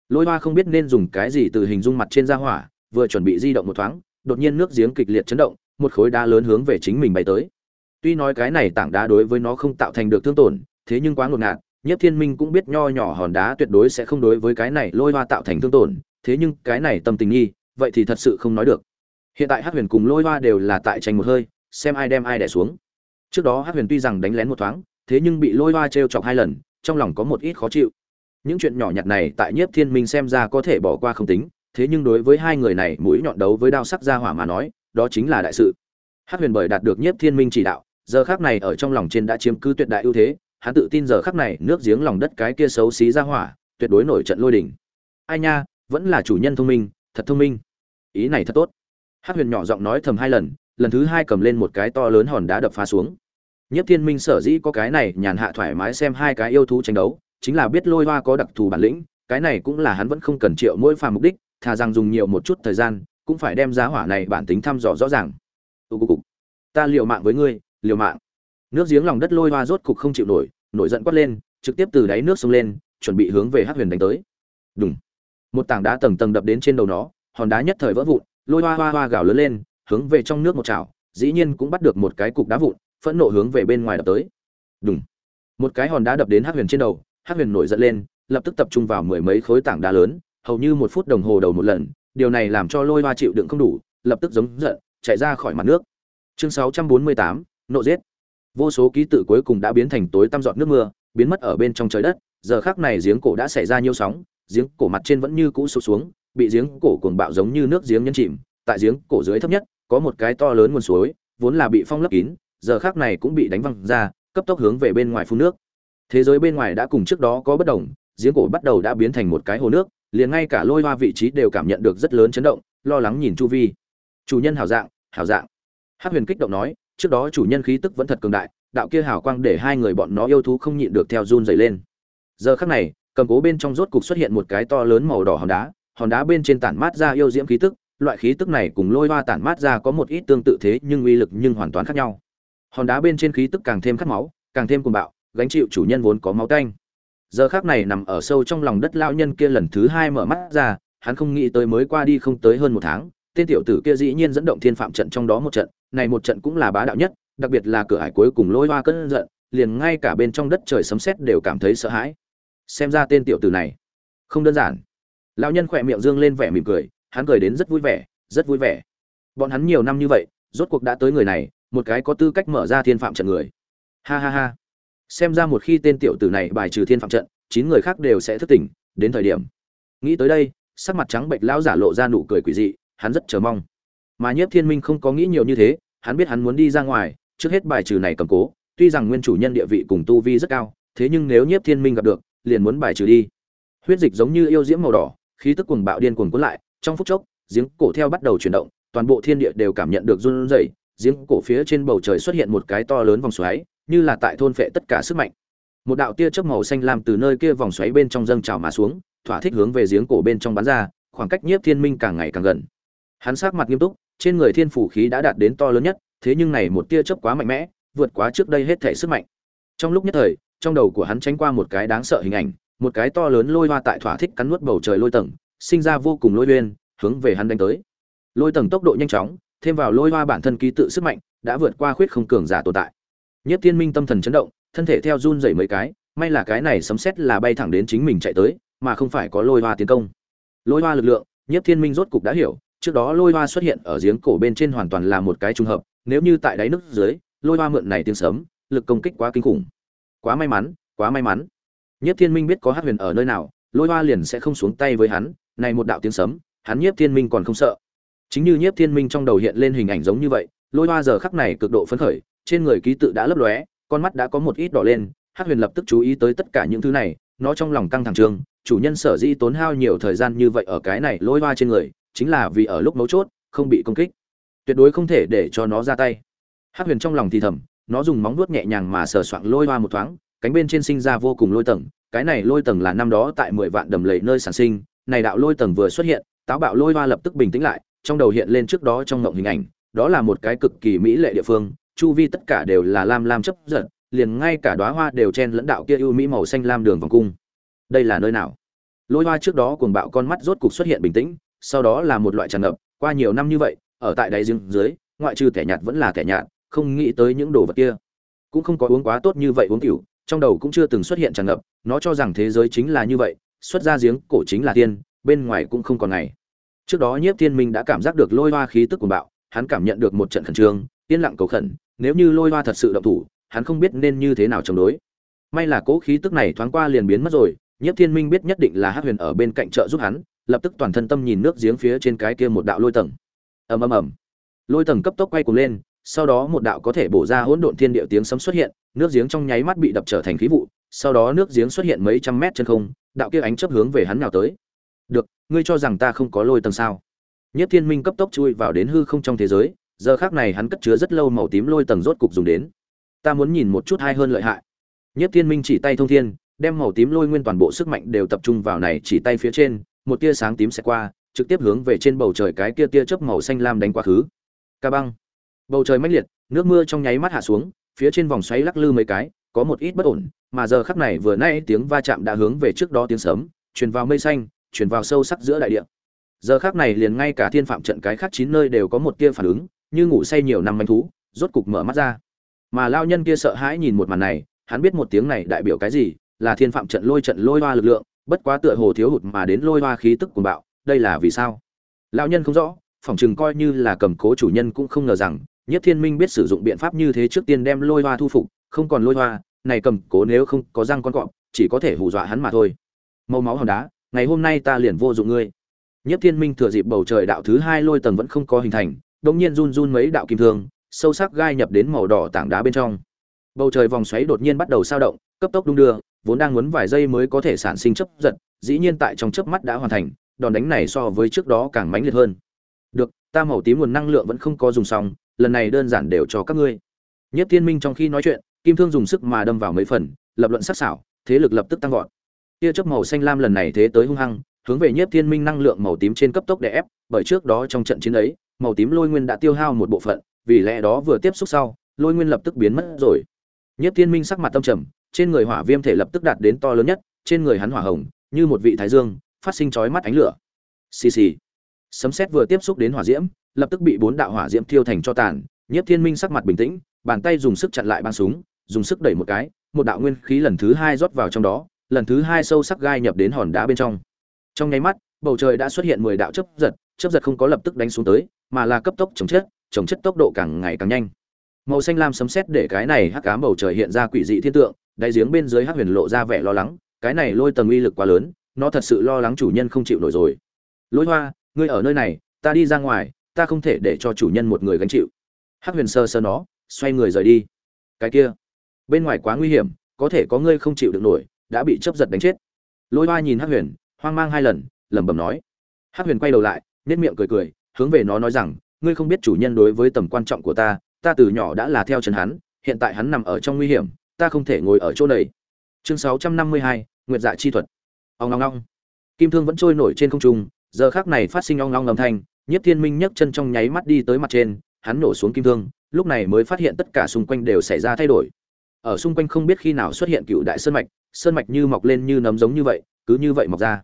Lôi Hoa không biết nên dùng cái gì từ hình dung mặt trên ra hỏa, vừa chuẩn bị di động một thoáng, đột nhiên nước giếng kịch liệt chấn động, một khối đá lớn hướng về chính mình bay tới. Tuy nói cái này tảng đá đối với nó không tạo thành được thương tổn, thế nhưng quá ngột ngạt, nhất Thiên Minh cũng biết nho nhỏ hòn đá tuyệt đối sẽ không đối với cái này lôi hoa tạo thành thương tổn, thế nhưng cái này tâm tình nghi, vậy thì thật sự không nói được. Hiện tại Hắc Huyền cùng lôi hoa đều là tại tranh một hơi, xem ai đem ai đè xuống. Trước đó Hắc Huyền tuy rằng đánh lén một thoáng, thế nhưng bị lôi hoa trêu chọc hai lần, trong lòng có một ít khó chịu. Những chuyện nhỏ nhặt này tại Nhiếp Thiên Minh xem ra có thể bỏ qua không tính, thế nhưng đối với hai người này mũi nhọn đấu với đao sắc ra hỏa mà nói, đó chính là đại sự. Hắc Huyền bởi đạt được Nhiếp Thiên Minh chỉ đạo, giờ khắc này ở trong lòng trên đã chiếm cứ tuyệt đại ưu thế, hắn tự tin giờ khắc này nước giếng lòng đất cái kia xấu xí ra hỏa, tuyệt đối nổi trận lôi đỉnh. Ai nha, vẫn là chủ nhân thông minh, thật thông minh. Ý này thật tốt. Hắc Huyền nhỏ giọng nói thầm hai lần, lần thứ hai cầm lên một cái to lớn hòn đá đập phá xuống. Nhất Thiên Minh sở dĩ có cái này nhàn hạ thoải mái xem hai cái yêu thú tranh đấu, chính là biết Lôi Hoa có đặc thù bản lĩnh, cái này cũng là hắn vẫn không cần triệu mỗi phà mục đích, thà rằng dùng nhiều một chút thời gian, cũng phải đem giá hỏa này bản tính thăm dò rõ ràng. Cục ta liều mạng với ngươi, liều mạng. Nước giếng lòng đất lôi hoa rốt cục không chịu nổi nổi giận quát lên, trực tiếp từ đáy nước sông lên, chuẩn bị hướng về hắc huyền đánh tới. Đúng một tảng đá tầng tầng đập đến trên đầu nó, hòn đá nhất thời vỡ vụn, lôi hoa hoa hoa gào lớn lên, hướng về trong nước một chảo, dĩ nhiên cũng bắt được một cái cục đá vụn, phẫn nộ hướng về bên ngoài đập tới. Đúng một cái hòn đá đập đến hắc huyền trên đầu, hắc huyền nổi giận lên, lập tức tập trung vào mười mấy khối tảng đá lớn hầu như một phút đồng hồ đầu một lần điều này làm cho lôi hoa chịu đựng không đủ lập tức giống giận chạy ra khỏi mặt nước. Chương 648, nộ giết. Vô số ký tự cuối cùng đã biến thành tối tăm giọt nước mưa biến mất ở bên trong trời đất. Giờ khác này giếng cổ đã xảy ra nhiều sóng giếng cổ mặt trên vẫn như cũ sụp xuống bị giếng cổ cuồng bạo giống như nước giếng nhân chìm. Tại giếng cổ dưới thấp nhất có một cái to lớn nguồn suối vốn là bị phong lấp kín giờ khác này cũng bị đánh văng ra cấp tốc hướng về bên ngoài phun nước. Thế giới bên ngoài đã cùng trước đó có bất đồng giếng cổ bắt đầu đã biến thành một cái hồ nước liền ngay cả lôi hoa vị trí đều cảm nhận được rất lớn chấn động, lo lắng nhìn chu vi. Chủ nhân hảo dạng hảo dạng. Hắc huyền kích động nói, trước đó chủ nhân khí tức vẫn thật cường đại, đạo kia hảo quang để hai người bọn nó yêu thú không nhịn được theo run dày lên. Giờ khắc này, cầm cố bên trong rốt cục xuất hiện một cái to lớn màu đỏ hòn đá hòn đá bên trên tản mát ra yêu diễm khí tức, loại khí tức này cùng lôi hoa tản mát ra có một ít tương tự thế nhưng uy lực nhưng hoàn toàn khác nhau. Hòn đá bên trên khí tức càng thêm khát máu, càng thêm cuồng bạo, gánh chịu chủ nhân vốn có máu tanh giờ khác này nằm ở sâu trong lòng đất lao nhân kia lần thứ hai mở mắt ra, hắn không nghĩ tới mới qua đi không tới hơn một tháng, tên tiểu tử kia dĩ nhiên dẫn động thiên phạm trận trong đó một trận, này một trận cũng là bá đạo nhất, đặc biệt là cửa hải cuối cùng lôi hoa cơn giận, liền ngay cả bên trong đất trời sấm sét đều cảm thấy sợ hãi. Xem ra tên tiểu tử này, không đơn giản. Lão nhân khỏe miệng dương lên vẻ mỉm cười, hắn cười đến rất vui vẻ, rất vui vẻ. Bọn hắn nhiều năm như vậy, rốt cuộc đã tới người này, một cái có tư cách mở ra thiên phạm trận người. Ha ha ha xem ra một khi tên tiểu tử này bài trừ thiên phạm trận, chín người khác đều sẽ thức tỉnh, đến thời điểm. Nghĩ tới đây, sắc mặt trắng bệnh lão giả lộ ra nụ cười quỷ dị, hắn rất chờ mong. Mà nhiếp thiên minh không có nghĩ nhiều như thế, hắn biết hắn muốn đi ra ngoài, trước hết bài trừ này cầm cố, tuy rằng nguyên chủ nhân địa vị cùng tu vi rất cao, thế nhưng nếu nhiếp thiên minh gặp được, liền muốn bài trừ đi. Huyết dịch giống như yêu diễm màu đỏ, khí tức cuồng bạo điên cuồng cuốn lại, trong phút chốc, giếng cổ theo bắt đầu chuyển động, toàn bộ thiên địa đều cảm nhận được run rẩy, giếng cổ phía trên bầu trời xuất hiện một cái to lớn vòng xoáy như là tại thôn phệ tất cả sức mạnh. Một đạo tia chớp màu xanh lam từ nơi kia vòng xoáy bên trong dâng trào mà xuống, thỏa thích hướng về giếng cổ bên trong bắn ra, khoảng cách nhiếp thiên minh càng ngày càng gần. Hắn sắc mặt nghiêm túc, trên người thiên phủ khí đã đạt đến to lớn nhất, thế nhưng này một tia chớp quá mạnh mẽ, vượt quá trước đây hết thể sức mạnh. Trong lúc nhất thời, trong đầu của hắn tránh qua một cái đáng sợ hình ảnh, một cái to lớn lôi hoa tại thỏa thích cắn nuốt bầu trời lôi tầng, sinh ra vô cùng lôi uyên, hướng về hắn đánh tới. Lôi tầng tốc độ nhanh chóng, thêm vào lôi hoa bản thân ký tự sức mạnh, đã vượt qua khuyết không cường giả tồn tại nhất thiên minh tâm thần chấn động, thân thể theo run rẩy mấy cái, may là cái này sấm sét là bay thẳng đến chính mình chạy tới, mà không phải có lôi hoa tiến công. Lôi hoa lực lượng nhất thiên minh rốt cục đã hiểu, trước đó lôi hoa xuất hiện ở giếng cổ bên trên hoàn toàn là một cái trùng hợp, nếu như tại đáy nước dưới, lôi hoa mượn này tiếng sấm, lực công kích quá kinh khủng. Quá may mắn, quá may mắn. Nhất thiên minh biết có hắc huyền ở nơi nào, lôi hoa liền sẽ không xuống tay với hắn, này một đạo tiếng sấm, hắn nhiếp thiên minh còn không sợ. Chính như nhiếp thiên minh trong đầu hiện lên hình ảnh giống như vậy, lôi hoa giờ khắc này cực độ phấn khởi trên người ký tự đã lấp lóe, con mắt đã có một ít đỏ lên hát huyền lập tức chú ý tới tất cả những thứ này, nó trong lòng căng thẳng trường, chủ nhân sở dĩ tốn hao nhiều thời gian như vậy ở cái này lôi hoa trên người, chính là vì ở lúc mấu chốt, không bị công kích. Tuyệt đối không thể để cho nó ra tay. Hát huyền trong lòng thì thầm, nó dùng móng vuốt nhẹ nhàng mà sờ soạng lôi hoa một thoáng, cánh bên trên sinh ra vô cùng lôi tầng, cái này lôi tầng là năm đó tại mười vạn đầm lầy nơi sản sinh, này đạo lôi tầng vừa xuất hiện, táo bạo lôi hoa lập tức bình tĩnh lại, trong đầu hiện lên trước đó trong ngộng hình ảnh, đó là một cái cực kỳ mỹ lệ địa phương chu vi tất cả đều là lam lam chấp giận liền ngay cả đóa hoa đều chen lẫn đạo kia ưu mỹ màu xanh lam đường vòng cung. Đây là nơi nào? Lôi hoa trước đó cuồng bạo con mắt rốt cục xuất hiện bình tĩnh, sau đó là một loại tràn ngập, qua nhiều năm như vậy, ở tại đáy giếng dưới, ngoại trừ kẻ nhạt vẫn là kẻ nhạt, không nghĩ tới những đồ vật kia. Cũng không có uống quá tốt như vậy uống cửu trong đầu cũng chưa từng xuất hiện tràn ngập, nó cho rằng thế giới chính là như vậy, xuất ra giếng, cổ chính là tiên, bên ngoài cũng không còn ngày. Trước đó nhiếp thiên minh đã cảm giác được lôi hoa khí tức cuồng bạo, hắn cảm nhận được một trận khẩn trương yên lặng cầu khẩn, nếu như lôi hoa thật sự động thủ, hắn không biết nên như thế nào chống đối. May là cố khí tức này thoáng qua liền biến mất rồi, nhiếp thiên minh biết nhất định là hắc huyền ở bên cạnh trợ giúp hắn, lập tức toàn thân tâm nhìn nước giếng phía trên cái kia một đạo lôi tầng. Ầm ầm ầm. Lôi tầng cấp tốc quay cuồng lên, sau đó một đạo có thể bổ ra hỗn độn thiên địa tiếng sấm xuất hiện, nước giếng trong nháy mắt bị đập trở thành khí vụ, sau đó nước giếng xuất hiện mấy trăm mét chân không, đạo kia ánh chấp hướng về hắn nào tới. Được, ngươi cho rằng ta không có lôi tầng sao? Nhất thiên minh cấp tốc chui vào đến hư không trong thế giới giờ khác này hắn cất chứa rất lâu màu tím lôi tầng rốt cục dùng đến. Ta muốn nhìn một chút hay hơn lợi hại. Nhất thiên minh chỉ tay thông thiên, đem màu tím lôi nguyên toàn bộ sức mạnh đều tập trung vào này chỉ tay phía trên, một tia sáng tím sẽ qua, trực tiếp hướng về trên bầu trời cái kia tia chớp màu xanh lam đánh quá khứ. Ca băng. Bầu trời mãnh liệt, nước mưa trong nháy mắt hạ xuống, phía trên vòng xoáy lắc lư mấy cái, có một ít bất ổn, mà giờ khắc này vừa nãy tiếng va chạm đã hướng về trước đó tiếng sớm truyền vào mây xanh, truyền vào sâu sắc giữa đại địa. Giờ khắc này liền ngay cả thiên phạm trận cái khác chín nơi đều có một tia phản ứng như ngủ say nhiều năm manh thú, rốt cục mở mắt ra. Mà lao nhân kia sợ hãi nhìn một màn này, hắn biết một tiếng này đại biểu cái gì, là thiên phạm trận lôi trận lôi hoa lực lượng, bất quá tựa hồ thiếu hụt mà đến lôi hoa khí tức cuồng bạo, đây là vì sao? Lao nhân không rõ, phỏng chừng coi như là cầm cố chủ nhân cũng không ngờ rằng, nhất thiên minh biết sử dụng biện pháp như thế trước tiên đem lôi hoa thu phục, không còn lôi hoa, này cầm cố nếu không có răng con cọp, chỉ có thể hù dọa hắn mà thôi. Màu máu hòn đá, ngày hôm nay ta liền vô dụng ngươi. Nhất thiên minh thừa dịp bầu trời đạo thứ hai lôi tầng vẫn không có hình thành đông nhiên run run mấy đạo kim thương, sâu sắc gai nhập đến màu đỏ tảng đá bên trong. Bầu trời vòng xoáy đột nhiên bắt đầu sao động, cấp tốc đung đưa, vốn đang muốn vài giây mới có thể sản sinh chấp giật, dĩ nhiên tại trong chớp mắt đã hoàn thành, đòn đánh này so với trước đó càng mãnh liệt hơn. Được, ta màu tím nguồn năng lượng vẫn không có dùng xong, lần này đơn giản đều cho các ngươi. Nhất thiên minh trong khi nói chuyện, kim thương dùng sức mà đâm vào mấy phần, lập luận sắc sảo, thế lực lập tức tăng vọt. Tia chớp màu xanh lam lần này thế tới hung hăng, hướng về nhất thiên minh năng lượng màu tím trên cấp tốc để ép bởi trước đó trong trận chiến ấy, màu tím lôi nguyên đã tiêu hao một bộ phận, vì lẽ đó vừa tiếp xúc sau, lôi nguyên lập tức biến mất rồi. Nhất thiên minh sắc mặt tâm trầm, trên người hỏa viêm thể lập tức đạt đến to lớn nhất, trên người hắn hỏa hồng, như một vị thái dương, phát sinh chói mắt ánh lửa. Xì xì. Sấm sét vừa tiếp xúc đến hỏa diễm, lập tức bị bốn đạo hỏa diễm thiêu thành cho tàn nhất thiên minh sắc mặt bình tĩnh, bàn tay dùng sức chặn lại băng súng, dùng sức đẩy một cái, một đạo nguyên khí lần thứ hai rót vào trong đó, lần thứ hai sâu sắc gai nhập đến hòn đá bên trong. Trong nháy mắt, bầu trời đã xuất hiện mười đạo chớp giật chớp giật không có lập tức đánh xuống tới, mà là cấp tốc chống chết chống chất tốc độ càng ngày càng nhanh. Màu xanh lam sấm sét để cái này hắc ám bầu trời hiện ra quỷ dị thiên tượng, đại giếng bên dưới hắc huyền lộ ra vẻ lo lắng, cái này lôi tầng uy lực quá lớn, nó thật sự lo lắng chủ nhân không chịu nổi rồi. Lôi hoa, ngươi ở nơi này, ta đi ra ngoài, ta không thể để cho chủ nhân một người gánh chịu. Hắc huyền sơ sơ nó, xoay người rời đi. Cái kia, bên ngoài quá nguy hiểm, có thể có ngươi không chịu được nổi, đã bị chớp giật đánh chết. Lôi hoa nhìn hắc huyền, hoang mang hai lần, lẩm bẩm nói. Hắc huyền quay đầu lại nét miệng cười cười, hướng về nó nói rằng, ngươi không biết chủ nhân đối với tầm quan trọng của ta ta từ nhỏ đã là theo chân hắn, hiện tại hắn nằm ở trong nguy hiểm, ta không thể ngồi ở chỗ này. Chương sáu trăm năm mươi hai, nguyệt dạ chi thuật. Ong long long kim thương vẫn trôi nổi trên không trung, giờ khác này phát sinh ong long âm thanh nhất thiên minh nhấc chân trong nháy mắt đi tới mặt trên, hắn nổ xuống kim thương, lúc này mới phát hiện tất cả xung quanh đều xảy ra thay đổi. Ở xung quanh không biết khi nào xuất hiện cựu đại sơn mạch sơn mạch như mọc lên như nấm giống như vậy, cứ như vậy mọc ra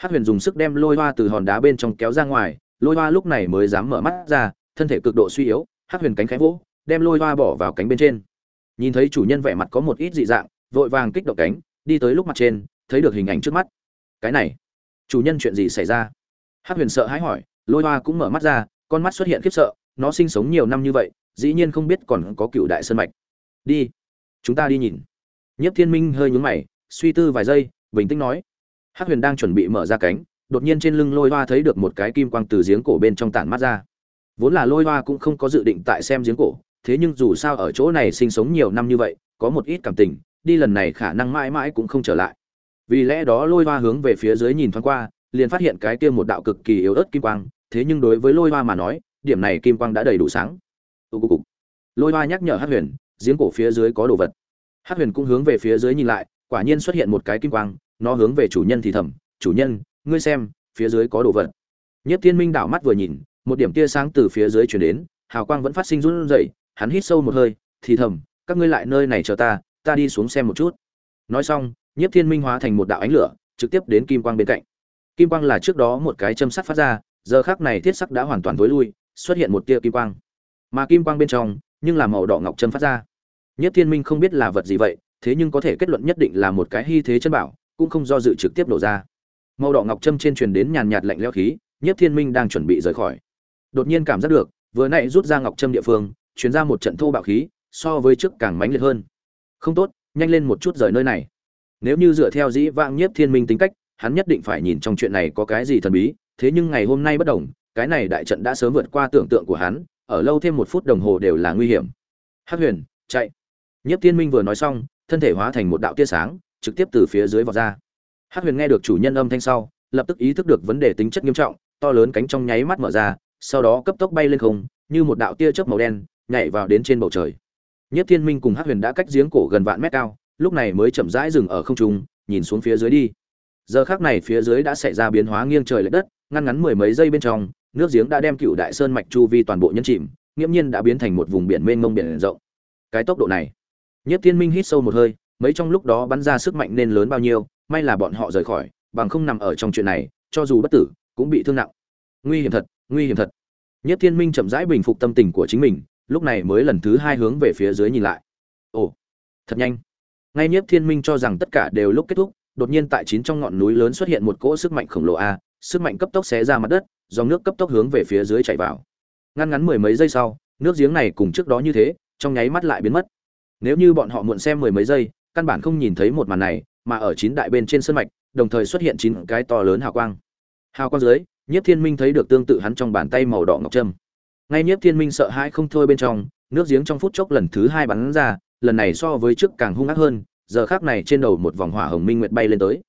hát huyền dùng sức đem lôi hoa từ hòn đá bên trong kéo ra ngoài, lôi hoa lúc này mới dám mở mắt ra, thân thể cực độ suy yếu hát huyền cánh khẽ vỗ, đem lôi hoa bỏ vào cánh bên trên. Nhìn thấy chủ nhân vẻ mặt có một ít dị dạng, vội vàng kích động cánh, đi tới lúc mặt trên, thấy được hình ảnh trước mắt. Cái này, chủ nhân chuyện gì xảy ra? Hát huyền sợ hãi hỏi, lôi hoa cũng mở mắt ra, con mắt xuất hiện khiếp sợ, nó sinh sống nhiều năm như vậy, dĩ nhiên không biết còn có cựu đại sơn mạch. Đi, chúng ta đi nhìn. Nhất thiên minh hơi nhúng mày, suy tư vài giây, bình tĩnh nói Hắc huyền đang chuẩn bị mở ra cánh, đột nhiên trên lưng lôi hoa thấy được một cái kim quang từ giếng cổ bên trong tản mắt ra. Vốn là lôi hoa cũng không có dự định tại xem giếng cổ, thế nhưng dù sao ở chỗ này sinh sống nhiều năm như vậy, có một ít cảm tình, đi lần này khả năng mãi mãi cũng không trở lại. Vì lẽ đó lôi hoa hướng về phía dưới nhìn thoáng qua, liền phát hiện cái kia một đạo cực kỳ yếu ớt kim quang, thế nhưng đối với lôi hoa mà nói, điểm này kim quang đã đầy đủ sáng. Tụ cục. Lôi hoa nhắc nhở hát huyền, giếng cổ phía dưới có đồ vật. Hát huyền cũng hướng về phía dưới nhìn lại, quả nhiên xuất hiện một cái kim quang nó hướng về chủ nhân thì thầm, chủ nhân, ngươi xem, phía dưới có đồ vật. Nhất thiên minh đảo mắt vừa nhìn, một điểm tia sáng từ phía dưới chuyển đến, hào quang vẫn phát sinh run rẩy, hắn hít sâu một hơi, thì thầm, các ngươi lại nơi này chờ ta ta đi xuống xem một chút. Nói xong, nhiếp thiên minh hóa thành một đạo ánh lửa, trực tiếp đến kim quang bên cạnh. Kim quang là trước đó một cái châm sắt phát ra, giờ khác này thiết sắc đã hoàn toàn tối lui, xuất hiện một tia kim quang. Mà kim quang bên trong, nhưng là màu đỏ ngọc châm phát ra. Nhất thiên minh không biết là vật gì vậy, thế nhưng có thể kết luận nhất định là một cái hy thế chân bảo cũng không do dự trực tiếp nổ ra. Màu đỏ ngọc trâm trên truyền đến nhàn nhạt lạnh lẽo khí nhất thiên minh đang chuẩn bị rời khỏi. Đột nhiên cảm giác được, vừa nãy rút ra ngọc trâm địa phương, truyền ra một trận thô bạo khí, so với trước càng mãnh liệt hơn. Không tốt, nhanh lên một chút rời nơi này. Nếu như dựa theo dĩ vãng nhiếp thiên minh tính cách, hắn nhất định phải nhìn trong chuyện này có cái gì thần bí, thế nhưng ngày hôm nay bất đồng, cái này đại trận đã sớm vượt qua tưởng tượng của hắn, ở lâu thêm một phút đồng hồ đều là nguy hiểm. Hắc huyền, chạy. Nhiếp thiên minh vừa nói xong, thân thể hóa thành một đạo tia sáng trực tiếp từ phía dưới vọt ra. Hắc huyền nghe được chủ nhân âm thanh sau, lập tức ý thức được vấn đề tính chất nghiêm trọng, to lớn cánh trong nháy mắt mở ra, sau đó cấp tốc bay lên không, như một đạo tia chớp màu đen, nhảy vào đến trên bầu trời. Nhất thiên minh cùng hắc huyền đã cách giếng cổ gần vạn mét cao, lúc này mới chậm rãi dừng ở không trung, nhìn xuống phía dưới đi. Giờ khác này phía dưới đã xảy ra biến hóa nghiêng trời lệch đất, ngăn ngắn mười mấy giây bên trong, nước giếng đã đem cựu đại sơn mạch chu vi toàn bộ nhân chìm, nghiễm nhiên đã biến thành một vùng biển mênh mông biển rộng. Cái tốc độ này, nhất thiên minh hít sâu một hơi mấy trong lúc đó bắn ra sức mạnh nên lớn bao nhiêu, may là bọn họ rời khỏi, bằng không nằm ở trong chuyện này, cho dù bất tử, cũng bị thương nặng. Nguy hiểm thật, nguy hiểm thật. Nhất thiên minh chậm rãi bình phục tâm tình của chính mình, lúc này mới lần thứ hai hướng về phía dưới nhìn lại. Ồ, thật nhanh. Ngay nhất thiên minh cho rằng tất cả đều lúc kết thúc, đột nhiên tại chín trong ngọn núi lớn xuất hiện một cỗ sức mạnh khổng lồ a, sức mạnh cấp tốc xé ra mặt đất, dòng nước cấp tốc hướng về phía dưới chảy vào. Ngăn ngắn mười mấy giây sau, nước giếng này cùng trước đó như thế, trong nháy mắt lại biến mất. Nếu như bọn họ muộn xem mười mấy giây căn bản không nhìn thấy một màn này, mà ở chín đại bên trên sân mạch, đồng thời xuất hiện chín cái to lớn hào quang. Hào quang dưới, nhiếp thiên minh thấy được tương tự hắn trong bàn tay màu đỏ ngọc trâm. Ngay nhiếp thiên minh sợ hãi không thôi bên trong, nước giếng trong phút chốc lần thứ hai bắn ra, lần này so với trước càng hung ác hơn, giờ khác này trên đầu một vòng hỏa hồng minh nguyệt bay lên tới.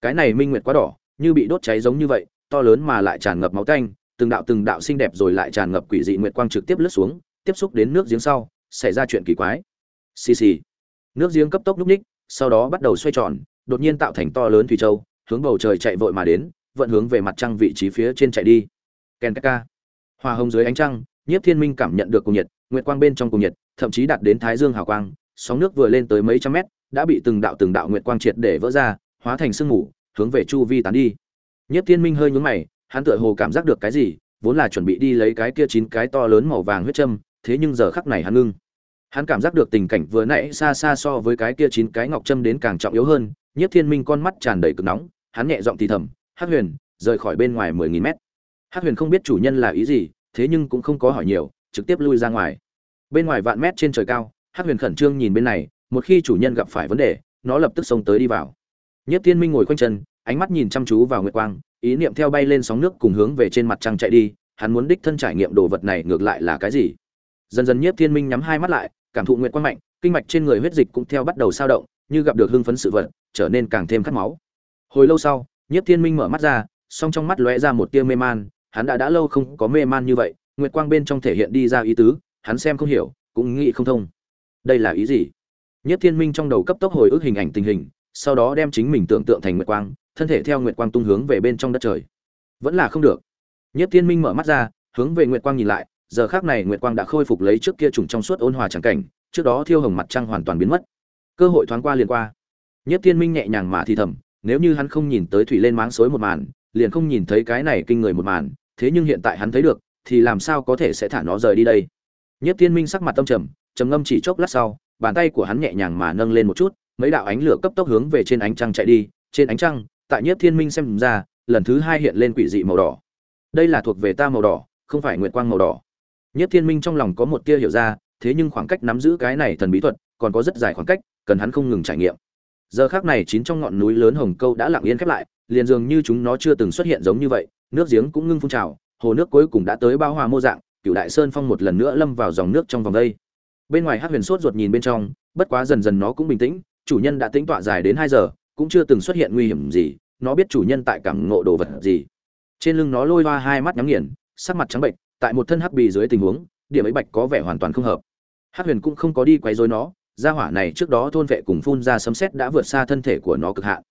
Cái này minh nguyệt quá đỏ, như bị đốt cháy giống như vậy, to lớn mà lại tràn ngập máu tanh, từng đạo từng đạo xinh đẹp rồi lại tràn ngập quỷ dị nguyệt quang trực tiếp lướt xuống, tiếp xúc đến nước giếng sau, xảy ra chuyện kỳ quái. Xì xì nước giếng cấp tốc núp ních, sau đó bắt đầu xoay tròn, đột nhiên tạo thành to lớn thủy châu, hướng bầu trời chạy vội mà đến, vận hướng về mặt trăng vị trí phía trên chạy đi. Ken ka hoa hồng dưới ánh trăng, nhiếp thiên minh cảm nhận được cùng nhiệt, nguyệt quang bên trong cùng nhiệt, thậm chí đạt đến thái dương hào quang, sóng nước vừa lên tới mấy trăm mét, đã bị từng đạo từng đạo nguyệt quang triệt để vỡ ra, hóa thành sương mù, hướng về chu vi tán đi. Nhiếp thiên minh hơi nhún mày, hắn tựa hồ cảm giác được cái gì, vốn là chuẩn bị đi lấy cái kia chín cái to lớn màu vàng huyết châm, thế nhưng giờ khắc này hắn ngưng hắn cảm giác được tình cảnh vừa nãy xa xa so với cái kia chín cái ngọc châm đến càng trọng yếu hơn Nhất thiên minh con mắt tràn đầy cực nóng, hắn nhẹ giọng thì thầm, hắc huyền, rời khỏi bên ngoài mười nghìn mét. Hắc huyền không biết chủ nhân là ý gì, thế nhưng cũng không có hỏi nhiều, trực tiếp lui ra ngoài. Bên ngoài vạn mét trên trời cao, hắc huyền khẩn trương nhìn bên này, một khi chủ nhân gặp phải vấn đề, nó lập tức xông tới đi vào. Nhất thiên minh ngồi khoanh chân, ánh mắt nhìn chăm chú vào nguyệt quang, ý niệm theo bay lên sóng nước cùng hướng về trên mặt trăng chạy đi, hắn muốn đích thân trải nghiệm đồ vật này ngược lại là cái gì? Dần dần nhất thiên minh nhắm hai mắt lại cảm thụ nguyệt quang mạnh, kinh mạch trên người huyết dịch cũng theo bắt đầu sao động, như gặp được hưng phấn sự vật, trở nên càng thêm khát máu. Hồi lâu sau nhất thiên minh mở mắt ra, song trong mắt lóe ra một tia mê man, hắn đã đã lâu không có mê man như vậy, nguyệt quang bên trong thể hiện đi ra ý tứ, hắn xem không hiểu, cũng nghĩ không thông. Đây là ý gì? Nhất thiên minh trong đầu cấp tốc hồi ức hình ảnh tình hình, sau đó đem chính mình tưởng tượng thành nguyệt quang, thân thể theo nguyệt quang tung hướng về bên trong đất trời. Vẫn là không được. Nhất thiên minh mở mắt ra, hướng về nguyệt quang nhìn lại giờ khác này nguyệt quang đã khôi phục lấy trước kia trùng trong suốt ôn hòa trắng cảnh, trước đó thiêu hồng mặt trăng hoàn toàn biến mất. Cơ hội thoáng qua liền qua. Nhất thiên minh nhẹ nhàng mà thì thầm, nếu như hắn không nhìn tới thủy lên máng xối một màn, liền không nhìn thấy cái này kinh người một màn, thế nhưng hiện tại hắn thấy được, thì làm sao có thể sẽ thả nó rời đi đây? Nhất thiên minh sắc mặt tâm trầm trầm ngâm chỉ chốc lát sau, bàn tay của hắn nhẹ nhàng mà nâng lên một chút, mấy đạo ánh lửa cấp tốc hướng về trên ánh trăng chạy đi. Trên ánh trăng, tại nhất thiên minh xem ra, lần thứ hai hiện lên quỷ dị màu đỏ. Đây là thuộc về ta màu đỏ, không phải nguyệt quang màu đỏ nhất thiên minh trong lòng có một tia hiểu ra, thế nhưng khoảng cách nắm giữ cái này thần bí thuật còn có rất dài khoảng cách, cần hắn không ngừng trải nghiệm. Giờ khắc này chín trong ngọn núi lớn hồng câu đã lặng yên khép lại, liền dường như chúng nó chưa từng xuất hiện giống như vậy, nước giếng cũng ngưng phun trào, hồ nước cuối cùng đã tới bao hòa mô dạng cựu đại sơn phong một lần nữa lâm vào dòng nước trong vòng đây. Bên ngoài Hắc huyền sốt ruột nhìn bên trong, bất quá dần dần nó cũng bình tĩnh, chủ nhân đã tính tọa dài đến hai giờ, cũng chưa từng xuất hiện nguy hiểm gì, nó biết chủ nhân tại cảm ngộ đồ vật gì. Trên lưng nó lôi hoa hai mắt nhắm nghiền, sắc mặt trắng bệnh tại một thân hắc bì dưới tình huống, điểm ấy bạch có vẻ hoàn toàn không hợp. Hắc huyền cũng không có đi quấy rối nó, gia hỏa này trước đó thôn vệ cùng phun ra sấm sét đã vượt xa thân thể của nó cực hạn.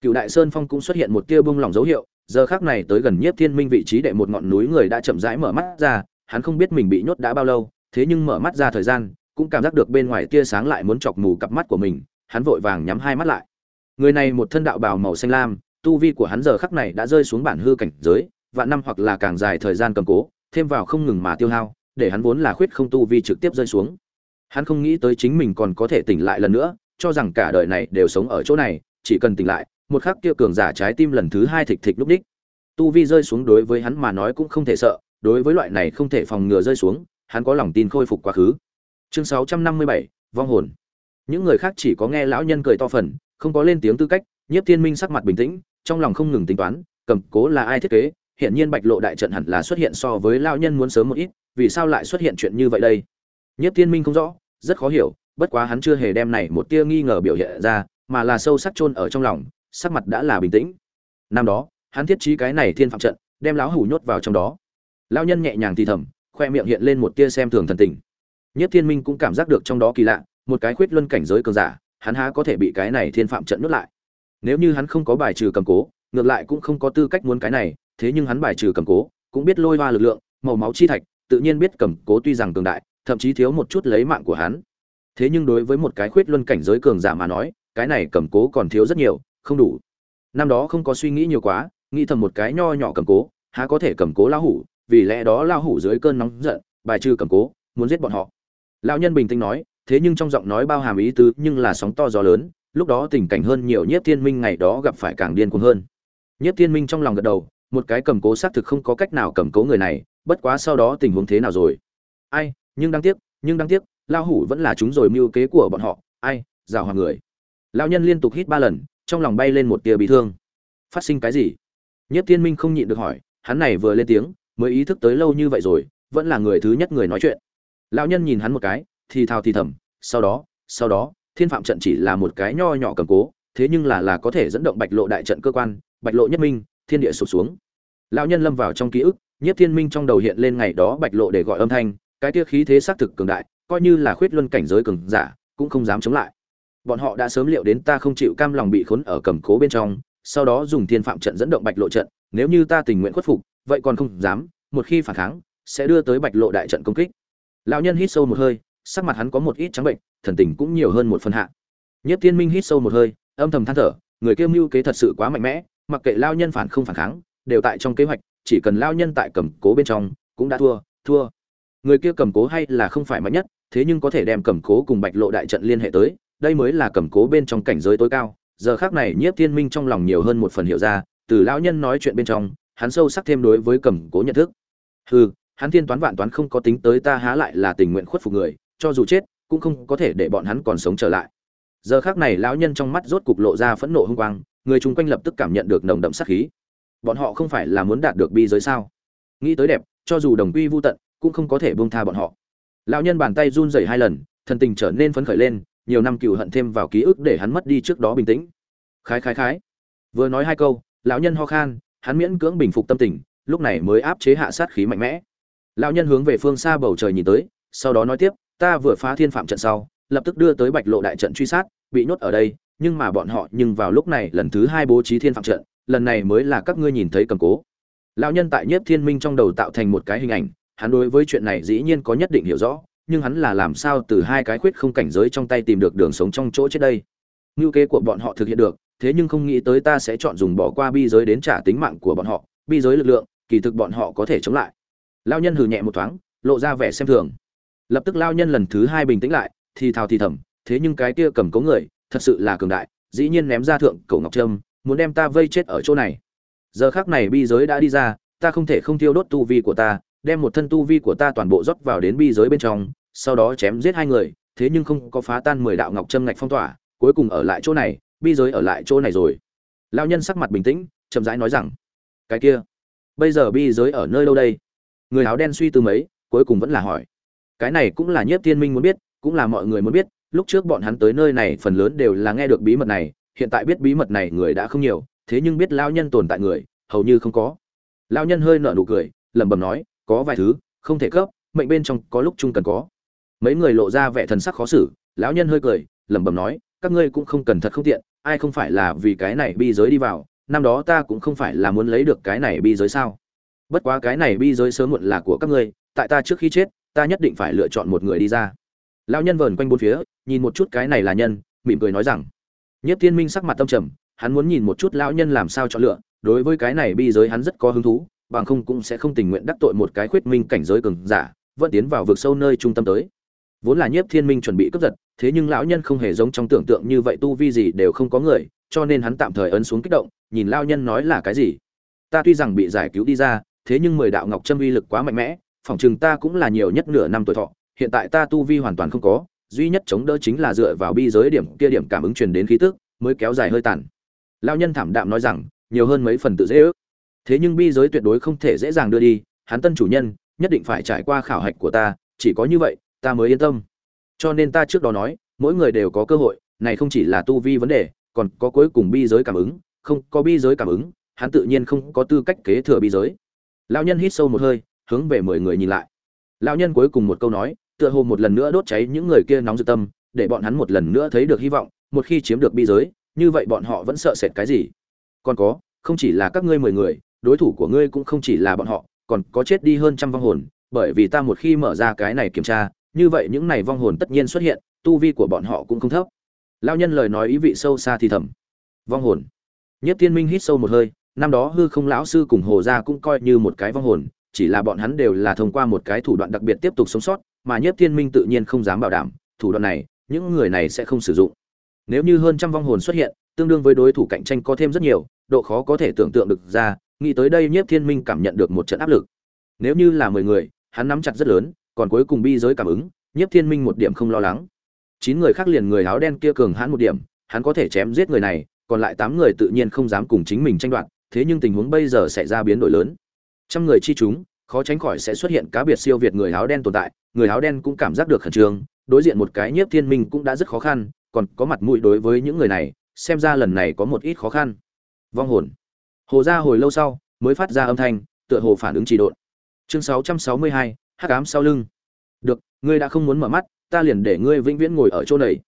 Cựu đại sơn phong cũng xuất hiện một tia bung lỏng dấu hiệu, giờ khác này tới gần nhiếp thiên minh vị trí đệ một ngọn núi người đã chậm rãi mở mắt ra, hắn không biết mình bị nhốt đã bao lâu, thế nhưng mở mắt ra thời gian, cũng cảm giác được bên ngoài tia sáng lại muốn chọc mù cặp mắt của mình, hắn vội vàng nhắm hai mắt lại. Người này một thân đạo bào màu xanh lam, tu vi của hắn giờ khắc này đã rơi xuống bản hư cảnh giới, vạn năm hoặc là càng dài thời gian cầm cố thêm vào không ngừng mà tiêu hao để hắn vốn là khuyết không tu vi trực tiếp rơi xuống. Hắn không nghĩ tới chính mình còn có thể tỉnh lại lần nữa cho rằng cả đời này đều sống ở chỗ này chỉ cần tỉnh lại một khắc kia cường giả trái tim lần thứ hai thịch thịch lúc đích tu vi rơi xuống đối với hắn mà nói cũng không thể sợ đối với loại này không thể phòng ngừa rơi xuống hắn có lòng tin khôi phục quá khứ. Chương 657, vong hồn. Những người khác chỉ có nghe lão nhân cười to phần không có lên tiếng tư cách nhiếp thiên minh sắc mặt bình tĩnh trong lòng không ngừng tính toán cầm cố là ai thiết kế hiện nhiên bạch lộ đại trận hẳn là xuất hiện so với lão nhân muốn sớm một ít, vì sao lại xuất hiện chuyện như vậy đây? Nhiếp thiên minh không rõ, rất khó hiểu, bất quá hắn chưa hề đem này một tia nghi ngờ biểu hiện ra, mà là sâu sắc chôn ở trong lòng, sắc mặt đã là bình tĩnh. Năm đó, hắn thiết trí cái này thiên phạm trận, đem lão hủ nhốt vào trong đó. Lão nhân nhẹ nhàng thì thầm, khoe miệng hiện lên một tia xem thường thần tình. Nhất thiên minh cũng cảm giác được trong đó kỳ lạ, một cái khuyết luân cảnh giới cường giả, hắn há có thể bị cái này thiên phạm trận nuốt lại. Nếu như hắn không có bài trừ cầm cố, ngược lại cũng không có tư cách muốn cái này thế nhưng hắn bài trừ cầm cố, cũng biết lôi hoa lực lượng, màu máu chi thạch, tự nhiên biết cầm cố tuy rằng cường đại, thậm chí thiếu một chút lấy mạng của hắn. Thế nhưng đối với một cái khuyết luân cảnh giới cường giả mà nói, cái này cầm cố còn thiếu rất nhiều, không đủ. Năm đó không có suy nghĩ nhiều quá, nghĩ thầm một cái nho nhỏ cầm cố, há có thể cầm cố lao hủ, vì lẽ đó lao hủ dưới cơn nóng giận, bài trừ cầm cố, muốn giết bọn họ. Lão nhân bình tĩnh nói, thế nhưng trong giọng nói bao hàm ý tứ nhưng là sóng to gió lớn, lúc đó tình cảnh hơn nhiều nhiếp thiên minh ngày đó gặp phải càng điên cuồng hơn. Nhiếp thiên minh trong lòng gật đầu một cái cầm cố xác thực không có cách nào cầm cố người này, bất quá sau đó tình huống thế nào rồi? Ai, nhưng đáng tiếc, nhưng đáng tiếc lao hủ vẫn là chúng rồi mưu kế của bọn họ. Ai rào hòa người. Lao nhân liên tục hít ba lần, trong lòng bay lên một tia bị thương. Phát sinh cái gì? Nhất thiên minh không nhịn được hỏi, hắn này vừa lên tiếng, mới ý thức tới lâu như vậy rồi, vẫn là người thứ nhất người nói chuyện. Lão nhân nhìn hắn một cái, thì thào thì thầm, sau đó sau đó, thiên phạm trận chỉ là một cái nho nhỏ cầm cố, thế nhưng là là có thể dẫn động bạch lộ đại trận cơ quan, bạch lộ nhất minh thiên địa sụp xuống. Lão nhân lâm vào trong ký ức nhất thiên minh trong đầu hiện lên ngày đó bạch lộ để gọi âm thanh, cái tia khí thế xác thực cường đại, coi như là khuyết luân cảnh giới cường giả, cũng không dám chống lại. Bọn họ đã sớm liệu đến ta không chịu cam lòng bị khốn ở cầm cố bên trong, sau đó dùng thiên phạm trận dẫn động bạch lộ trận, nếu như ta tình nguyện khuất phục, vậy còn không dám, một khi phản kháng, sẽ đưa tới bạch lộ đại trận công kích. Lão nhân hít sâu một hơi, sắc mặt hắn có một ít trắng bệnh, thần tình cũng nhiều hơn một phần hạ. Nhất thiên minh hít sâu một hơi, âm thầm than thở, người kêu mưu kế thật sự quá mạnh mẽ mặc kệ lao nhân phản không phản kháng, đều tại trong kế hoạch, chỉ cần lao nhân tại cầm cố bên trong, cũng đã thua thua. Người kia cầm cố hay là không phải mạnh nhất, thế nhưng có thể đem cầm cố cùng bạch lộ đại trận liên hệ tới, đây mới là cầm cố bên trong cảnh giới tối cao. Giờ khác này nhiếp thiên minh trong lòng nhiều hơn một phần hiểu ra, từ lão nhân nói chuyện bên trong, hắn sâu sắc thêm đối với cầm cố nhận thức. Hừ, hắn thiên toán vạn toán không có tính tới ta há lại là tình nguyện khuất phục người, cho dù chết, cũng không có thể để bọn hắn còn sống trở lại. Giờ khác này lão nhân trong mắt rốt cục lộ ra phẫn nộ hung quang người chung quanh lập tức cảm nhận được nồng đậm sát khí. Bọn họ không phải là muốn đạt được bi giới sao? Nghĩ tới đẹp, cho dù đồng quy vô tận, cũng không có thể buông tha bọn họ. Lão nhân bàn tay run rẩy hai lần, thần tình trở nên phấn khởi lên, nhiều năm cừu hận thêm vào ký ức để hắn mất đi trước đó bình tĩnh. Khái khái khái. Vừa nói hai câu, lão nhân ho khan, hắn miễn cưỡng bình phục tâm tình, lúc này mới áp chế hạ sát khí mạnh mẽ. Lão nhân hướng về phương xa bầu trời nhìn tới, sau đó nói tiếp, ta vừa phá thiên phạm trận sau, lập tức đưa tới bạch lộ đại trận truy sát, bị nhốt ở đây nhưng mà bọn họ nhưng vào lúc này lần thứ hai bố trí thiên phạm trận, lần này mới là các ngươi nhìn thấy cầm cố. Lão nhân tại nhất thiên minh trong đầu tạo thành một cái hình ảnh, hắn đối với chuyện này dĩ nhiên có nhất định hiểu rõ, nhưng hắn là làm sao từ hai cái khuyết không cảnh giới trong tay tìm được đường sống trong chỗ chết đây? Ngưu kế của bọn họ thực hiện được, thế nhưng không nghĩ tới ta sẽ chọn dùng bỏ qua bi giới đến trả tính mạng của bọn họ, bi giới lực lượng, kỳ thực bọn họ có thể chống lại. Lao nhân hừ nhẹ một thoáng, lộ ra vẻ xem thường. Lập tức lao nhân lần thứ hai bình tĩnh lại, thì thào thì thầm, thế nhưng cái kia cầm cố người thật sự là cường đại, dĩ nhiên ném ra thượng cầu ngọc trâm, muốn đem ta vây chết ở chỗ này. Giờ khác này bi giới đã đi ra, ta không thể không tiêu đốt tu vi của ta, đem một thân tu vi của ta toàn bộ rót vào đến bi giới bên trong, sau đó chém giết hai người, thế nhưng không có phá tan mười đạo ngọc trâm ngạch phong tỏa, cuối cùng ở lại chỗ này, bi giới ở lại chỗ này rồi. Lao nhân sắc mặt bình tĩnh, chậm rãi nói rằng, cái kia, bây giờ bi giới ở nơi đâu đây? Người áo đen suy tư mấy, cuối cùng vẫn là hỏi. Cái này cũng là nhiếp thiên minh muốn biết, cũng là mọi người muốn biết lúc trước bọn hắn tới nơi này phần lớn đều là nghe được bí mật này, hiện tại biết bí mật này người đã không nhiều, thế nhưng biết lao nhân tồn tại người, hầu như không có. Lao nhân hơi nở nụ cười, lẩm bẩm nói, có vài thứ, không thể cấp, mệnh bên trong có lúc chung cần có. Mấy người lộ ra vẻ thần sắc khó xử, lão nhân hơi cười, lẩm bẩm nói, các ngươi cũng không cần thật không tiện, ai không phải là vì cái này bi giới đi vào, năm đó ta cũng không phải là muốn lấy được cái này bi giới sao. Bất quá cái này bi giới sớm muộn là của các ngươi, tại ta trước khi chết, ta nhất định phải lựa chọn một người đi ra lão nhân vờn quanh bốn phía, nhìn một chút cái này là nhân, mỉm cười nói rằng nhất thiên minh sắc mặt tâm trầm, hắn muốn nhìn một chút lão nhân làm sao chọn lựa, đối với cái này bi giới hắn rất có hứng thú, bằng không cũng sẽ không tình nguyện đắc tội một cái khuyết minh cảnh giới cường giả, vẫn tiến vào vực sâu nơi trung tâm tới. Vốn là nhiếp thiên minh chuẩn bị cướp giật, thế nhưng lão nhân không hề giống trong tưởng tượng như vậy tu vi gì đều không có người, cho nên hắn tạm thời ấn xuống kích động, nhìn lao nhân nói là cái gì. Ta tuy rằng bị giải cứu đi ra, thế nhưng mười đạo ngọc trâm uy lực quá mạnh mẽ, phỏng chừng ta cũng là nhiều nhất nửa năm tuổi thọ hiện tại ta tu vi hoàn toàn không có, duy nhất chống đỡ chính là dựa vào bi giới điểm kia điểm cảm ứng truyền đến khí tức, mới kéo dài hơi tàn. Lao nhân thảm đạm nói rằng, nhiều hơn mấy phần tự dễ ước. Thế nhưng bi giới tuyệt đối không thể dễ dàng đưa đi, hắn tân chủ nhân, nhất định phải trải qua khảo hạch của ta, chỉ có như vậy, ta mới yên tâm. Cho nên ta trước đó nói, mỗi người đều có cơ hội, này không chỉ là tu vi vấn đề, còn có cuối cùng bi giới cảm ứng, không có bi giới cảm ứng, hắn tự nhiên không có tư cách kế thừa bi giới. Lão nhân hít sâu một hơi, hướng về mười người nhìn lại. Lão nhân cuối cùng một câu nói tựa hồ một lần nữa đốt cháy những người kia nóng dự tâm, để bọn hắn một lần nữa thấy được hy vọng, một khi chiếm được bi giới, như vậy bọn họ vẫn sợ sệt cái gì? Còn có, không chỉ là các ngươi mười người, đối thủ của ngươi cũng không chỉ là bọn họ, còn có chết đi hơn trăm vong hồn, bởi vì ta một khi mở ra cái này kiểm tra, như vậy những này vong hồn tất nhiên xuất hiện, tu vi của bọn họ cũng không thấp. Lao nhân lời nói ý vị sâu xa thì thầm. Vong hồn. Nhất thiên minh hít sâu một hơi, năm đó hư không lão sư cùng hồ gia cũng coi như một cái vong hồn, chỉ là bọn hắn đều là thông qua một cái thủ đoạn đặc biệt tiếp tục sống sót mà nhất thiên minh tự nhiên không dám bảo đảm, thủ đoạn này, những người này sẽ không sử dụng. Nếu như hơn trăm vong hồn xuất hiện, tương đương với đối thủ cạnh tranh có thêm rất nhiều, độ khó có thể tưởng tượng được ra, nghĩ tới đây nhiếp thiên minh cảm nhận được một trận áp lực. Nếu như là mười người, hắn nắm chặt rất lớn, còn cuối cùng bi giới cảm ứng, nhiếp thiên minh một điểm không lo lắng. Chín người khác liền người áo đen kia cường hãn một điểm, hắn có thể chém giết người này, còn lại tám người tự nhiên không dám cùng chính mình tranh đoạt, thế nhưng tình huống bây giờ sẽ ra biến đổi lớn. Trăm người chi chúng khó tránh khỏi sẽ xuất hiện cá biệt siêu việt người áo đen tồn tại người áo đen cũng cảm giác được khẩn trương đối diện một cái nhiếp thiên minh cũng đã rất khó khăn còn có mặt mũi đối với những người này xem ra lần này có một ít khó khăn. Vong hồn. Hồ ra hồi lâu sau mới phát ra âm thanh tựa hồ phản ứng trì độn. Chương 662, hắc ám sau lưng. Được ngươi đã không muốn mở mắt ta liền để ngươi vĩnh viễn ngồi ở chỗ này.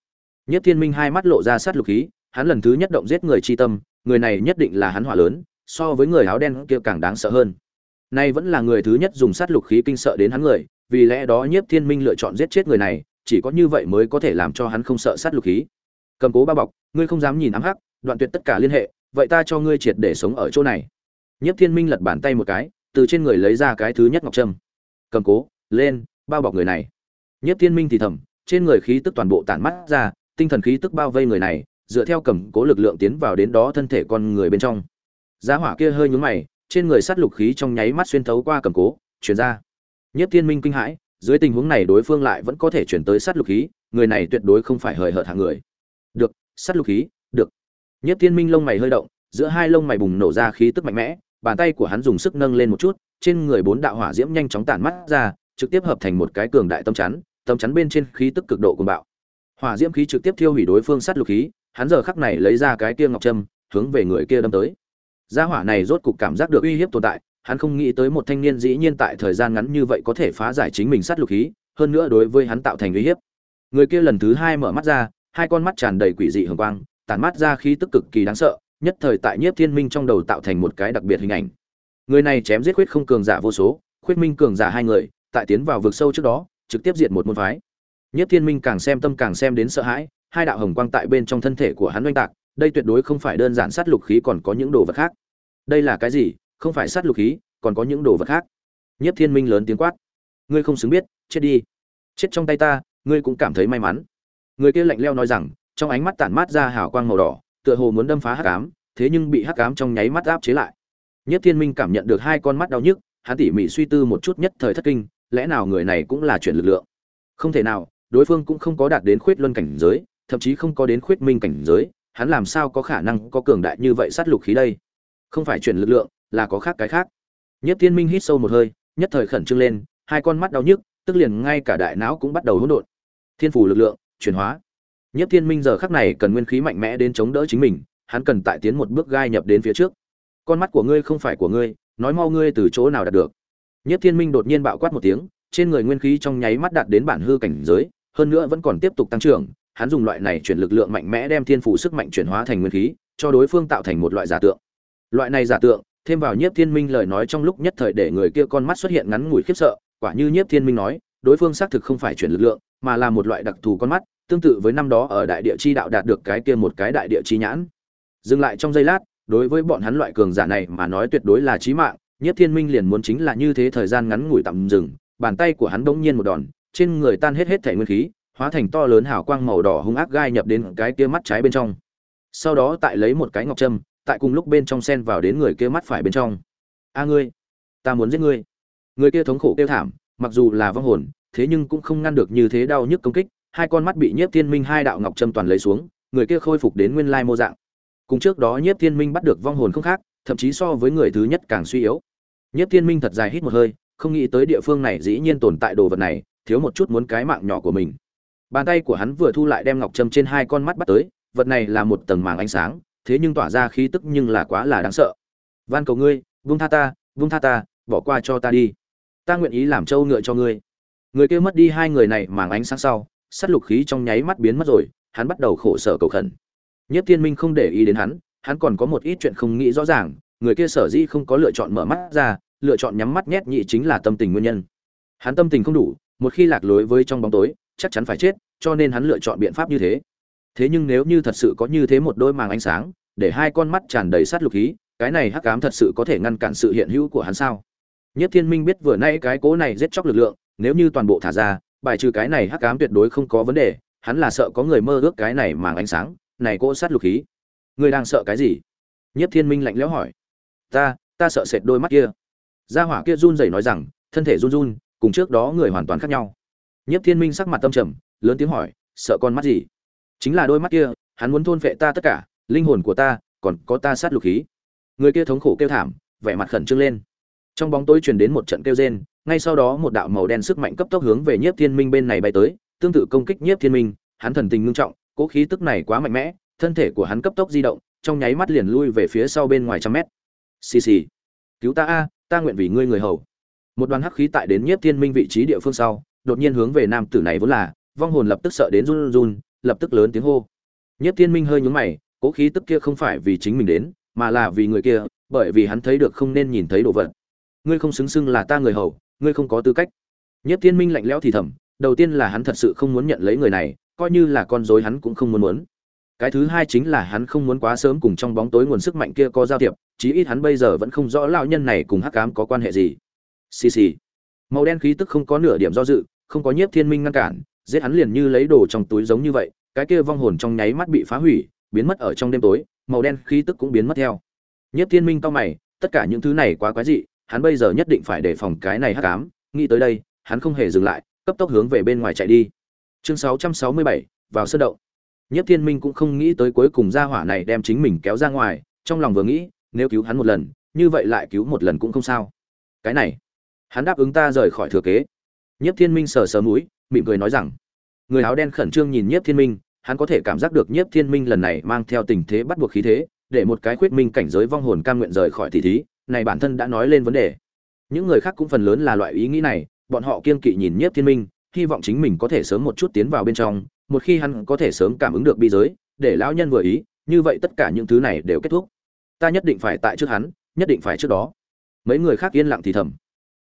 Nhất thiên minh hai mắt lộ ra sát lục khí hắn lần thứ nhất động giết người chi tâm người này nhất định là hắn hỏa lớn so với người áo đen kia càng đáng sợ hơn nay vẫn là người thứ nhất dùng sát lục khí kinh sợ đến hắn người, vì lẽ đó nhiếp thiên minh lựa chọn giết chết người này, chỉ có như vậy mới có thể làm cho hắn không sợ sát lục khí. Cầm cố ba bọc, ngươi không dám nhìn ám hắc, đoạn tuyệt tất cả liên hệ, vậy ta cho ngươi triệt để sống ở chỗ này. Nhiếp thiên minh lật bàn tay một cái, từ trên người lấy ra cái thứ nhất ngọc trâm. Cầm cố, lên, bao bọc người này. Nhiếp thiên minh thì thầm, trên người khí tức toàn bộ tản mắt ra, tinh thần khí tức bao vây người này, dựa theo cầm cố lực lượng tiến vào đến đó thân thể con người bên trong. Giá hỏa kia hơi nhún mày trên người sát lục khí trong nháy mắt xuyên thấu qua cầm cố, chuyển ra. Nhất thiên minh kinh hãi, dưới tình huống này đối phương lại vẫn có thể chuyển tới sát lục khí, người này tuyệt đối không phải hời hợt hạng người. Được, sát lục khí, được. Nhất thiên minh lông mày hơi động, giữa hai lông mày bùng nổ ra khí tức mạnh mẽ, bàn tay của hắn dùng sức nâng lên một chút, trên người bốn đạo hỏa diễm nhanh chóng tản mắt ra, trực tiếp hợp thành một cái cường đại tâm chắn tâm chắn bên trên khí tức cực độ cuồng bạo. Hỏa diễm khí trực tiếp thiêu hủy đối phương sát lục khí, hắn giờ khắc này lấy ra cái kia ngọc trâm, hướng về người kia đâm tới gia hỏa này rốt cục cảm giác được uy hiếp tồn tại, hắn không nghĩ tới một thanh niên dĩ nhiên tại thời gian ngắn như vậy có thể phá giải chính mình sát lục khí, hơn nữa đối với hắn tạo thành uy hiếp. Người kia lần thứ hai mở mắt ra, hai con mắt tràn đầy quỷ dị hồng quang, tản mắt ra khí tức cực kỳ đáng sợ, nhất thời tại nhiếp thiên minh trong đầu tạo thành một cái đặc biệt hình ảnh. Người này chém giết khuyết không cường giả vô số, khuyết minh cường giả hai người, tại tiến vào vực sâu trước đó, trực tiếp diệt một môn phái. Nhiếp thiên minh càng xem tâm càng xem đến sợ hãi, hai đạo hồng quang tại bên trong thân thể của hắn oanh tạc đây tuyệt đối không phải đơn giản sát lục khí còn có những đồ vật khác. Đây là cái gì? Không phải sát lục khí, còn có những đồ vật khác. Nhất thiên minh lớn tiếng quát. Ngươi không xứng biết, chết đi. Chết trong tay ta, ngươi cũng cảm thấy may mắn. Người kia lạnh leo nói rằng, trong ánh mắt tản mát ra hào quang màu đỏ, tựa hồ muốn đâm phá hắc ám, thế nhưng bị hắc ám trong nháy mắt áp chế lại. Nhất thiên minh cảm nhận được hai con mắt đau nhức, hắn tỉ mỉ suy tư một chút nhất thời thất kinh, lẽ nào người này cũng là chuyển lực lượng? Không thể nào, đối phương cũng không có đạt đến khuyết luân cảnh giới, thậm chí không có đến khuyết minh cảnh giới hắn làm sao có khả năng có cường đại như vậy sát lục khí đây? Không phải chuyển lực lượng, là có khác cái khác. Nhất thiên minh hít sâu một hơi, nhất thời khẩn trương lên, hai con mắt đau nhức, tức liền ngay cả đại não cũng bắt đầu hỗn độn. Thiên phủ lực lượng, chuyển hóa. Nhất thiên minh giờ khắc này cần nguyên khí mạnh mẽ đến chống đỡ chính mình, hắn cần tại tiến một bước gai nhập đến phía trước. Con mắt của ngươi không phải của ngươi, nói mau ngươi từ chỗ nào đạt được. Nhất thiên minh đột nhiên bạo quát một tiếng, trên người nguyên khí trong nháy mắt đạt đến bản hư cảnh giới, hơn nữa vẫn còn tiếp tục tăng trưởng hắn dùng loại này chuyển lực lượng mạnh mẽ đem thiên phủ sức mạnh chuyển hóa thành nguyên khí, cho đối phương tạo thành một loại giả tượng. Loại này giả tượng, thêm vào nhiếp thiên minh lời nói trong lúc nhất thời để người kia con mắt xuất hiện ngắn ngủi khiếp sợ, quả như nhiếp thiên minh nói, đối phương xác thực không phải chuyển lực lượng, mà là một loại đặc thù con mắt, tương tự với năm đó ở đại địa chi đạo đạt được cái kia một cái đại địa chi nhãn. Dừng lại trong giây lát, đối với bọn hắn loại cường giả này mà nói tuyệt đối là chí mạng, nhiếp thiên minh liền muốn chính là như thế thời gian ngắn ngủi tạm dừng, bàn tay của hắn bỗng nhiên một đòn, trên người tan hết hết thể nguyên khí hóa thành to lớn hào quang màu đỏ hung ác gai nhập đến cái kia mắt trái bên trong. Sau đó tại lấy một cái ngọc trâm tại cùng lúc bên trong sen vào đến người kia mắt phải bên trong. A ngươi, ta muốn giết ngươi. Người kia thống khổ kêu thảm, mặc dù là vong hồn, thế nhưng cũng không ngăn được như thế đau nhức công kích. Hai con mắt bị nhiếp thiên minh hai đạo ngọc trâm toàn lấy xuống, người kia khôi phục đến nguyên lai mô dạng. Cùng trước đó nhiếp thiên minh bắt được vong hồn không khác, thậm chí so với người thứ nhất càng suy yếu. Nhiếp thiên minh thật dài hít một hơi, không nghĩ tới địa phương này dĩ nhiên tồn tại đồ vật này, thiếu một chút muốn cái mạng nhỏ của mình bàn tay của hắn vừa thu lại đem ngọc trâm trên hai con mắt bắt tới, vật này là một tầng màng ánh sáng, thế nhưng tỏa ra khí tức nhưng là quá là đáng sợ. Van cầu ngươi, vung tha ta, vung tha ta, bỏ qua cho ta đi. Ta nguyện ý làm trâu ngựa cho ngươi. Người kia mất đi hai người này màng ánh sáng sau sắt lục khí trong nháy mắt biến mất rồi, hắn bắt đầu khổ sở cầu khẩn. Nhất thiên minh không để ý đến hắn hắn còn có một ít chuyện không nghĩ rõ ràng, người kia sở dĩ không có lựa chọn mở mắt ra, lựa chọn nhắm mắt nhét nhị chính là tâm tình nguyên nhân. Hắn tâm tình không đủ, một khi lạc lối với trong bóng tối chắc chắn phải chết, cho nên hắn lựa chọn biện pháp như thế. Thế nhưng nếu như thật sự có như thế một đôi màng ánh sáng, để hai con mắt tràn đầy sát lục khí, cái này hắc ám thật sự có thể ngăn cản sự hiện hữu của hắn sao? Nhất thiên minh biết vừa nay cái cố này giết chóc lực lượng, nếu như toàn bộ thả ra, bài trừ cái này hắc ám tuyệt đối không có vấn đề, hắn là sợ có người mơ ước cái này màng ánh sáng, này cỗ sát lục khí. Người đang sợ cái gì? Nhất thiên minh lạnh lẽo hỏi. Ta ta sợ sệt đôi mắt kia. Gia hỏa kia run rẩy nói rằng, thân thể run run, cùng trước đó người hoàn toàn khác nhau. Nhiếp thiên minh sắc mặt tâm trầm, lớn tiếng hỏi, sợ con mắt gì? Chính là đôi mắt kia, hắn muốn thôn phệ ta tất cả, linh hồn của ta, còn có ta sát lục khí. Người kia thống khổ kêu thảm, vẻ mặt khẩn trương lên. Trong bóng tối truyền đến một trận kêu rên, ngay sau đó một đạo màu đen sức mạnh cấp tốc hướng về nhiếp thiên minh bên này bay tới, tương tự công kích nhiếp thiên minh, hắn thần tình ngưng trọng cỗ khí tức này quá mạnh mẽ, thân thể của hắn cấp tốc di động, trong nháy mắt liền lui về phía sau bên ngoài trăm mét. Xì xì, cứu ta a, ta nguyện vì ngươi người hầu. Một đoàn hắc khí tại đến nhiếp thiên minh vị trí địa phương sau đột nhiên hướng về nam tử này vốn là, vong hồn lập tức sợ đến run run, lập tức lớn tiếng hô. Nhất thiên minh hơi nhướng mày, cố khí tức kia không phải vì chính mình đến, mà là vì người kia, bởi vì hắn thấy được không nên nhìn thấy đồ vật. Ngươi không xứng xưng là ta người hầu, ngươi không có tư cách. Nhất thiên minh lạnh lẽo thì thầm, đầu tiên là hắn thật sự không muốn nhận lấy người này, coi như là con dối hắn cũng không muốn muốn. Cái thứ hai chính là hắn không muốn quá sớm cùng trong bóng tối nguồn sức mạnh kia có giao thiệp, chí ít hắn bây giờ vẫn không rõ lão nhân này cùng hắc cám có quan hệ gì. Xì xì. Màu đen khí tức không có nửa điểm do dự không có nhiếp thiên minh ngăn cản giết hắn liền như lấy đồ trong túi giống như vậy cái kia vong hồn trong nháy mắt bị phá hủy biến mất ở trong đêm tối màu đen khí tức cũng biến mất theo nhiếp thiên minh cao mày tất cả những thứ này quá quái dị hắn bây giờ nhất định phải đề phòng cái này hắc ám, nghĩ tới đây, hắn không hề dừng lại, cấp tốc hướng về bên ngoài chạy đi. Chương 667, vào sân động. Nhất Thiên Minh cũng không nghĩ tới cuối cùng gia hỏa này đem chính mình kéo ra ngoài, trong lòng vừa nghĩ, nếu cứu hắn một lần, như vậy lại cứu một lần cũng không sao. Cái này, hắn đáp ứng ta rời khỏi thừa kế. Nhiếp Thiên Minh sờ sờ mũi, mỉm cười nói rằng, người áo đen khẩn trương nhìn Nhiếp Thiên Minh, hắn có thể cảm giác được Nhiếp Thiên Minh lần này mang theo tình thế bắt buộc khí thế, để một cái khuyết minh cảnh giới vong hồn cam nguyện rời khỏi tỷ thí, này bản thân đã nói lên vấn đề. Những người khác cũng phần lớn là loại ý nghĩ này bọn họ kiên kỵ nhìn nhiếp thiên minh hy vọng chính mình có thể sớm một chút tiến vào bên trong một khi hắn có thể sớm cảm ứng được bi giới để lão nhân vừa ý như vậy tất cả những thứ này đều kết thúc. Ta nhất định phải tại trước hắn nhất định phải trước đó. Mấy người khác yên lặng thì thầm.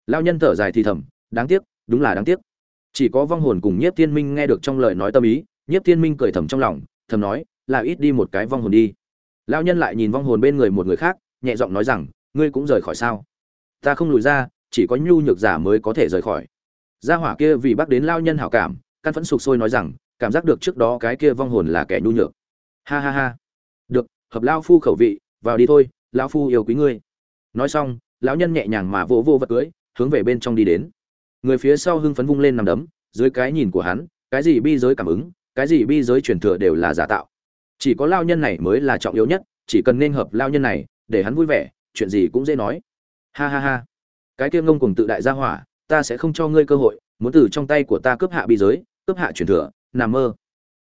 Lão nhân thở dài thì thầm đáng tiếc đúng là đáng tiếc. Chỉ có vong hồn cùng nhiếp thiên minh nghe được trong lời nói tâm ý, nhiếp thiên minh cười thầm trong lòng, thầm nói, là ít đi một cái vong hồn đi. Lão nhân lại nhìn vong hồn bên người một người khác, nhẹ giọng nói rằng, ngươi cũng rời khỏi sao? Ta không lùi ra, chỉ có nhu nhược giả mới có thể rời khỏi. Gia hỏa kia vì bác đến lao nhân hảo cảm, căn phẫn sục sôi nói rằng, cảm giác được trước đó cái kia vong hồn là kẻ nhu nhược. Ha ha ha. Được, hợp lao phu khẩu vị, vào đi thôi lao phu yêu quý ngươi. Nói xong, lão nhân nhẹ nhàng mà vỗ vô vật cưới, hướng về bên trong đi đến người phía sau hưng phấn vung lên nằm đấm, dưới cái nhìn của hắn, cái gì bi giới cảm ứng, cái gì bi giới truyền thừa đều là giả tạo. Chỉ có lao nhân này mới là trọng yếu nhất, chỉ cần nên hợp lao nhân này, để hắn vui vẻ, chuyện gì cũng dễ nói. Ha ha ha. Cái kia ngông cùng tự đại gia hỏa, ta sẽ không cho ngươi cơ hội, muốn từ trong tay của ta cướp hạ bi giới, cướp hạ truyền thừa, nằm mơ.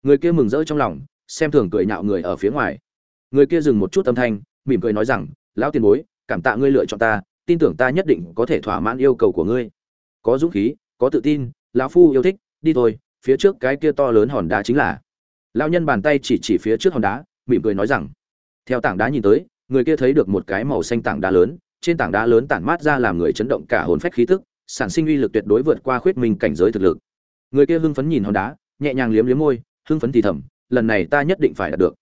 Người kia mừng rỡ trong lòng, xem thường cười nhạo người ở phía ngoài. Người kia dừng một chút âm thanh, mỉm cười nói rằng, lão tiền bối, cảm tạ ngươi lựa chọn ta, tin tưởng ta nhất định có thể thỏa mãn yêu cầu của ngươi có dũng khí, có tự tin, lão phu yêu thích, đi thôi, phía trước cái kia to lớn hòn đá chính là. Lão nhân bàn tay chỉ chỉ phía trước hòn đá, mỉm cười nói rằng, theo tảng đá nhìn tới, người kia thấy được một cái màu xanh tảng đá lớn, trên tảng đá lớn tản mát ra làm người chấn động cả hồn phách khí tức, sản sinh uy lực tuyệt đối vượt qua khuyết minh cảnh giới thực lực. Người kia hưng phấn nhìn hòn đá, nhẹ nhàng liếm liếm môi, hưng phấn thì thầm, lần này ta nhất định phải đạt được.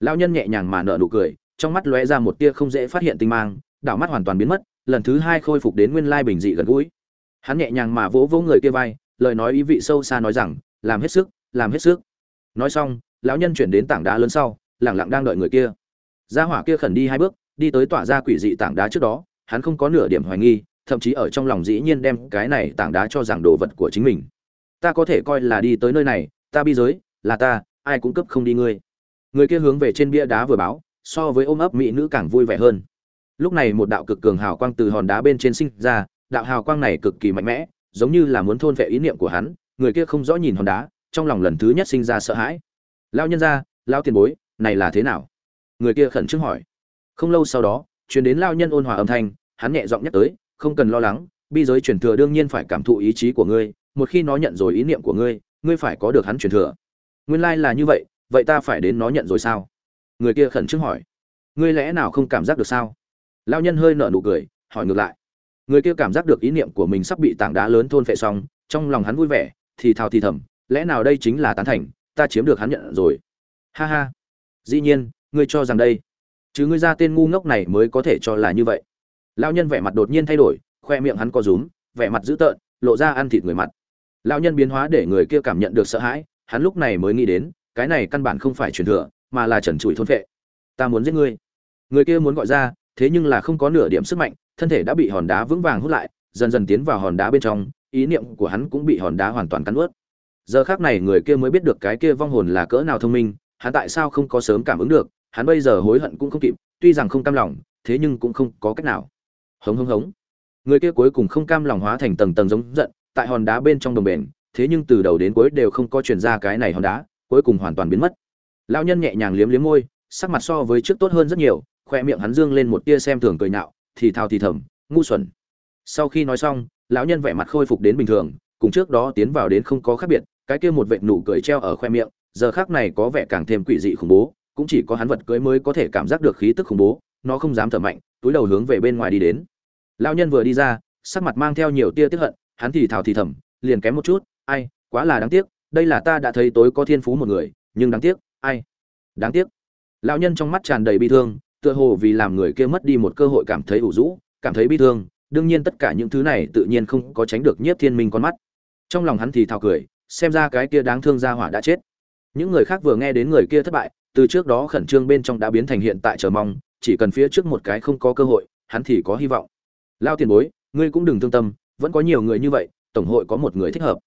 Lão nhân nhẹ nhàng mà nở nụ cười, trong mắt lóe ra một tia không dễ phát hiện tinh mang, đảo mắt hoàn toàn biến mất, lần thứ hai khôi phục đến nguyên lai bình dị gần gũi hắn nhẹ nhàng mà vỗ vỗ người kia vai, lời nói ý vị sâu xa nói rằng, làm hết sức, làm hết sức. Nói xong, lão nhân chuyển đến tảng đá lớn sau, lẳng lặng đang đợi người kia. Gia hỏa kia khẩn đi hai bước, đi tới tỏa ra quỷ dị tảng đá trước đó, hắn không có nửa điểm hoài nghi, thậm chí ở trong lòng dĩ nhiên đem cái này tảng đá cho rằng đồ vật của chính mình. Ta có thể coi là đi tới nơi này, ta bi giới, là ta, ai cũng cấp không đi ngươi. Người kia hướng về trên bia đá vừa báo, so với ôm ấp mỹ nữ càng vui vẻ hơn. Lúc này một đạo cực cường hào quang từ hòn đá bên trên sinh ra đạo hào quang này cực kỳ mạnh mẽ, giống như là muốn thôn vệ ý niệm của hắn, người kia không rõ nhìn hòn đá, trong lòng lần thứ nhất sinh ra sợ hãi. Lao nhân ra lao tiền bối, này là thế nào? Người kia khẩn trương hỏi. Không lâu sau đó, truyền đến lao nhân ôn hòa âm thanh, hắn nhẹ giọng nhắc tới, không cần lo lắng, bi giới truyền thừa đương nhiên phải cảm thụ ý chí của ngươi, một khi nó nhận rồi ý niệm của ngươi ngươi phải có được hắn truyền thừa. Nguyên lai là như vậy vậy ta phải đến nó nhận rồi sao? Người kia khẩn trương hỏi. Ngươi lẽ nào không cảm giác được sao? Lao nhân hơi nở nụ cười, hỏi ngược lại người kia cảm giác được ý niệm của mình sắp bị tảng đá lớn thôn phệ xong, trong lòng hắn vui vẻ, thì thào thì thầm, lẽ nào đây chính là tán thành? Ta chiếm được hắn nhận rồi. Ha ha. Dĩ nhiên, ngươi cho rằng đây. Chứ ngươi ra tên ngu ngốc này mới có thể cho là như vậy. Lao nhân vẻ mặt đột nhiên thay đổi, khoe miệng hắn co rúm, vẻ mặt dữ tợn, lộ ra ăn thịt người mặt. Lao nhân biến hóa để người kia cảm nhận được sợ hãi, hắn lúc này mới nghĩ đến, cái này căn bản không phải truyền thừa, mà là trần trụi thôn phệ. Ta muốn giết ngươi. Người kia muốn gọi ra, thế nhưng là không có nửa điểm sức mạnh thân thể đã bị hòn đá vững vàng hút lại, dần dần tiến vào hòn đá bên trong, ý niệm của hắn cũng bị hòn đá hoàn toàn cắn ướt giờ khác này người kia mới biết được cái kia vong hồn là cỡ nào thông minh, hắn tại sao không có sớm cảm ứng được, hắn bây giờ hối hận cũng không kịp, tuy rằng không cam lòng, thế nhưng cũng không có cách nào. Hống hống hống. Người kia cuối cùng không cam lòng hóa thành tầng tầng giống giận, tại hòn đá bên trong đồng bền, thế nhưng từ đầu đến cuối đều không có chuyển ra cái này hòn đá, cuối cùng hoàn toàn biến mất. Lão nhân nhẹ nhàng liếm liếm môi, sắc mặt so với trước tốt hơn rất nhiều, khoe miệng hắn dương lên một tia xem thường cười nhạo thì thào thì thầm, ngu xuẩn. Sau khi nói xong, lão nhân vẻ mặt khôi phục đến bình thường, cùng trước đó tiến vào đến không có khác biệt, cái kia một vệt nụ cười treo ở khoe miệng, giờ khác này có vẻ càng thêm quỷ dị khủng bố, cũng chỉ có hắn vật cưới mới có thể cảm giác được khí tức khủng bố, nó không dám thở mạnh, túi đầu hướng về bên ngoài đi đến. Lão nhân vừa đi ra, sắc mặt mang theo nhiều tia tức hận, hắn thì thào thì thầm, liền kém một chút, ai, quá là đáng tiếc, đây là ta đã thấy tối có thiên phú một người, nhưng đáng tiếc, ai? Đáng tiếc. Lão nhân trong mắt tràn đầy bi thương tựa hồ vì làm người kia mất đi một cơ hội cảm thấy ủ rũ, cảm thấy bi thương, đương nhiên tất cả những thứ này tự nhiên không có tránh được nhiếp thiên minh con mắt. Trong lòng hắn thì thào cười, xem ra cái kia đáng thương ra hỏa đã chết. Những người khác vừa nghe đến người kia thất bại, từ trước đó khẩn trương bên trong đã biến thành hiện tại chờ mong, chỉ cần phía trước một cái không có cơ hội, hắn thì có hy vọng. Lao tiền bối, ngươi cũng đừng thương tâm, vẫn có nhiều người như vậy, tổng hội có một người thích hợp.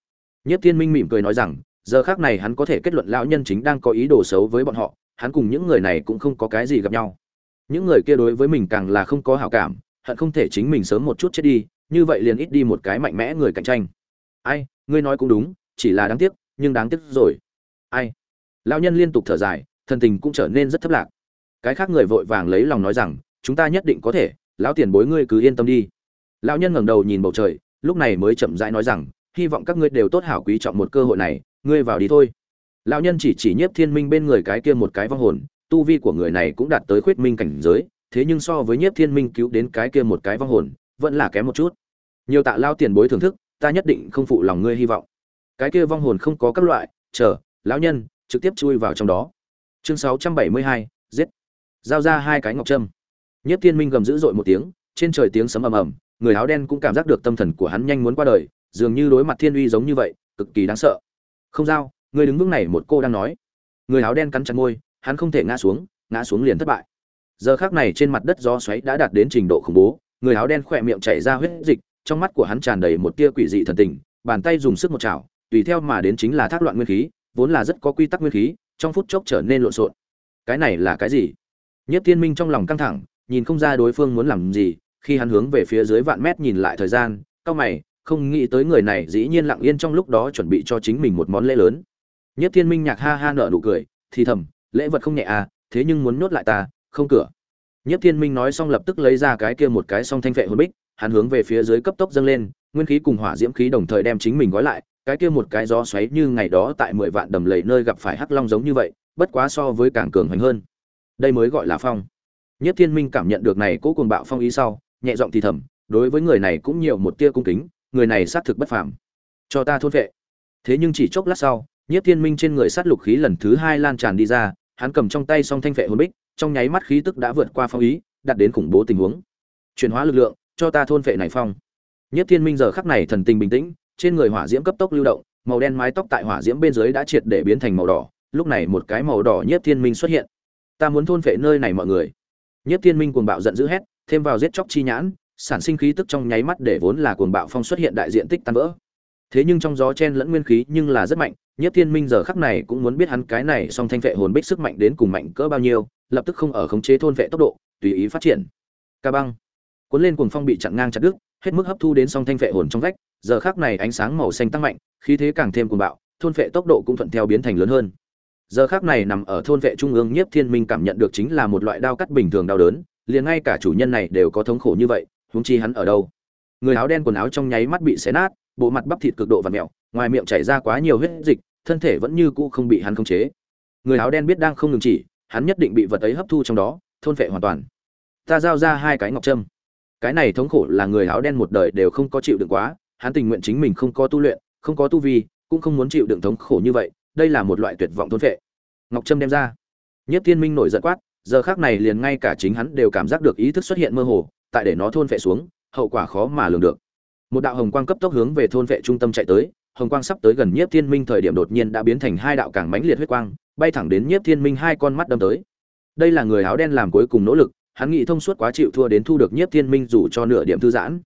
Nhất thiên minh mỉm cười nói rằng, giờ khác này hắn có thể kết luận lão nhân chính đang có ý đồ xấu với bọn họ, hắn cùng những người này cũng không có cái gì gặp nhau những người kia đối với mình càng là không có hảo cảm, hận không thể chính mình sớm một chút chết đi, như vậy liền ít đi một cái mạnh mẽ người cạnh tranh. Ai, ngươi nói cũng đúng, chỉ là đáng tiếc, nhưng đáng tiếc rồi. Ai? Lão nhân liên tục thở dài, thần tình cũng trở nên rất thấp lạc. Cái khác người vội vàng lấy lòng nói rằng, chúng ta nhất định có thể, lão tiền bối ngươi cứ yên tâm đi. Lão nhân ngẩng đầu nhìn bầu trời, lúc này mới chậm rãi nói rằng, hy vọng các ngươi đều tốt hảo quý trọng một cơ hội này, ngươi vào đi thôi. Lão nhân chỉ chỉ nhiếp thiên minh bên người cái kia một cái vong hồn tu vi của người này cũng đạt tới khuyết minh cảnh giới thế nhưng so với nhiếp thiên minh cứu đến cái kia một cái vong hồn vẫn là kém một chút. Nhiều tạ lao tiền bối thưởng thức ta nhất định không phụ lòng ngươi hy vọng. Cái kia vong hồn không có các loại chờ lão nhân trực tiếp chui vào trong đó. Chương 672, giết. Giao ra hai cái ngọc trâm. Nhất thiên minh gầm dữ dội một tiếng trên trời tiếng sấm ầm ầm người áo đen cũng cảm giác được tâm thần của hắn nhanh muốn qua đời dường như đối mặt thiên uy giống như vậy cực kỳ đáng sợ. Không giao người đứng vững này một cô đang nói. Người áo đen cắn chặt môi hắn không thể ngã xuống ngã xuống liền thất bại. Giờ khác này trên mặt đất gió xoáy đã đạt đến trình độ khủng bố, người áo đen khỏe miệng chảy ra huyết dịch, trong mắt của hắn tràn đầy một tia quỷ dị thần tình, bàn tay dùng sức một chảo, tùy theo mà đến chính là thác loạn nguyên khí, vốn là rất có quy tắc nguyên khí, trong phút chốc trở nên lộn xộn. Cái này là cái gì? Nhất thiên minh trong lòng căng thẳng, nhìn không ra đối phương muốn làm gì, khi hắn hướng về phía dưới vạn mét nhìn lại thời gian, cao mày, không nghĩ tới người này dĩ nhiên lặng yên trong lúc đó chuẩn bị cho chính mình một món lễ lớn. Nhất thiên minh nhạc ha ha nở nụ cười, thì thầm lễ vật không nhẹ à thế nhưng muốn nhốt lại ta, không cửa. Nhất thiên minh nói xong lập tức lấy ra cái kia một cái song thanh vệ hồn bích, hắn hướng về phía dưới cấp tốc dâng lên, nguyên khí cùng hỏa diễm khí đồng thời đem chính mình gói lại, cái kia một cái gió xoáy như ngày đó tại mười vạn đầm lầy nơi gặp phải hắc long giống như vậy, bất quá so với càng cường hoành hơn. Đây mới gọi là phong. Nhất thiên minh cảm nhận được này cố cuồng bạo phong ý sau, nhẹ giọng thì thầm, đối với người này cũng nhiều một tia cung kính, người này xác thực bất phàm. Cho ta thôn vệ. Thế nhưng chỉ chốc lát sau, nhất thiên minh trên người sát lục khí lần thứ hai lan tràn đi ra hắn cầm trong tay song thanh phệ hồn bích, trong nháy mắt khí tức đã vượt qua phong ý, đạt đến khủng bố tình huống. Chuyển hóa lực lượng, cho ta thôn phệ này phong. Nhất thiên minh giờ khắc này thần tình bình tĩnh, trên người hỏa diễm cấp tốc lưu động, màu đen mái tóc tại hỏa diễm bên dưới đã triệt để biến thành màu đỏ, lúc này một cái màu đỏ nhất thiên minh xuất hiện. Ta muốn thôn phệ nơi này mọi người. Nhất thiên minh cuồng bạo giận dữ hét, thêm vào giết chóc chi nhãn, sản sinh khí tức trong nháy mắt để vốn là cuồng bạo phong xuất hiện đại diện tích tan vỡ. Thế nhưng trong gió chen lẫn nguyên khí nhưng là rất mạnh nhất thiên minh giờ khắc này cũng muốn biết hắn cái này song thanh vệ hồn bích sức mạnh đến cùng mạnh cỡ bao nhiêu lập tức không ở khống chế thôn vệ tốc độ tùy ý phát triển. Ca băng. Cuốn lên cuồng phong bị chặn ngang chặt đứt hết mức hấp thu đến song thanh vệ hồn trong vách giờ khắc này ánh sáng màu xanh tăng mạnh khí thế càng thêm cuồng bạo thôn vệ tốc độ cũng thuận theo biến thành lớn hơn. Giờ khắc này nằm ở thôn vệ trung ương nhiếp thiên minh cảm nhận được chính là một loại đao cắt bình thường đau đớn liền ngay cả chủ nhân này đều có thống khổ như vậy huống chi hắn ở đâu? Người áo đen quần áo trong nháy mắt bị xé nát bộ mặt bắp thịt cực độ và mèo, ngoài miệng chảy ra quá nhiều huyết dịch thân thể vẫn như cũ không bị hắn khống chế. Người áo đen biết đang không ngừng chỉ, hắn nhất định bị vật ấy hấp thu trong đó, thôn phệ hoàn toàn. Ta giao ra hai cái ngọc trâm. Cái này thống khổ là người áo đen một đời đều không có chịu đựng quá, hắn tình nguyện chính mình không có tu luyện, không có tu vi, cũng không muốn chịu đựng thống khổ như vậy, đây là một loại tuyệt vọng thôn phệ. ngọc trâm đem ra. Nhất thiên minh nổi giận quát, giờ khác này liền ngay cả chính hắn đều cảm giác được ý thức xuất hiện mơ hồ, tại để nó thôn phệ xuống, hậu quả khó mà lường được. Một đạo hồng quang cấp tốc hướng về thôn vệ trung tâm chạy tới hồng quang sắp tới gần nhiếp thiên minh thời điểm đột nhiên đã biến thành hai đạo càng mãnh liệt huyết quang, bay thẳng đến nhiếp thiên minh hai con mắt đâm tới. Đây là người áo đen làm cuối cùng nỗ lực, hắn nghĩ thông suốt quá chịu thua đến thu được nhiếp thiên minh dù cho nửa điểm thư giãn.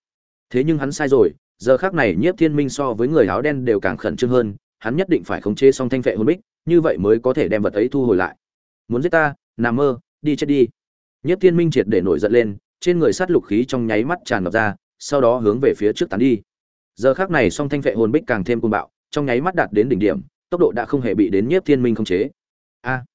Thế nhưng hắn sai rồi, giờ khác này nhiếp thiên minh so với người áo đen đều càng khẩn trương hơn, hắn nhất định phải khống chế xong thanh phệ hồn bích, như vậy mới có thể đem vật ấy thu hồi lại. Muốn giết ta, nằm mơ, đi chết đi. Nhiếp thiên minh triệt để nổi giận lên, trên người sát lục khí trong nháy mắt tràn ngập ra, sau đó hướng về phía trước tán đi giờ khác này song thanh vệ hồn bích càng thêm côn bạo, trong nháy mắt đạt đến đỉnh điểm, tốc độ đã không hề bị đến nhiếp thiên minh khống chế. A!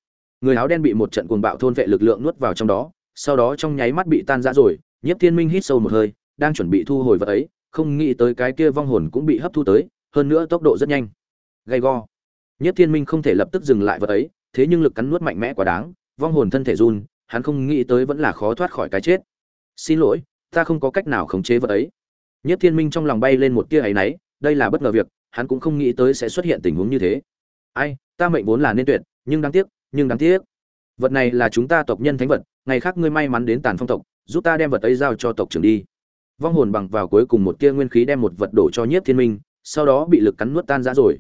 Người áo đen bị một trận cuồng bạo thôn vệ lực lượng nuốt vào trong đó, sau đó trong nháy mắt bị tan rã rồi, nhiếp thiên minh hít sâu một hơi, đang chuẩn bị thu hồi vật ấy, không nghĩ tới cái kia vong hồn cũng bị hấp thu tới, hơn nữa tốc độ rất nhanh. Gay go! Nhiếp thiên minh không thể lập tức dừng lại vật ấy, thế nhưng lực cắn nuốt mạnh mẽ quá đáng, vong hồn thân thể run, hắn không nghĩ tới vẫn là khó thoát khỏi cái chết. Xin lỗi, ta không có cách nào khống chế vật ấy nhất thiên minh trong lòng bay lên một tia ấy nấy, đây là bất ngờ việc hắn cũng không nghĩ tới sẽ xuất hiện tình huống như thế. Ai ta mệnh vốn là nên tuyệt nhưng đáng tiếc nhưng đáng tiếc. Vật này là chúng ta tộc nhân thánh vật ngày khác ngươi may mắn đến tàn phong tộc giúp ta đem vật ấy giao cho tộc trưởng đi. Vong hồn bằng vào cuối cùng một tia nguyên khí đem một vật đổ cho nhiếp thiên minh sau đó bị lực cắn nuốt tan ra rồi.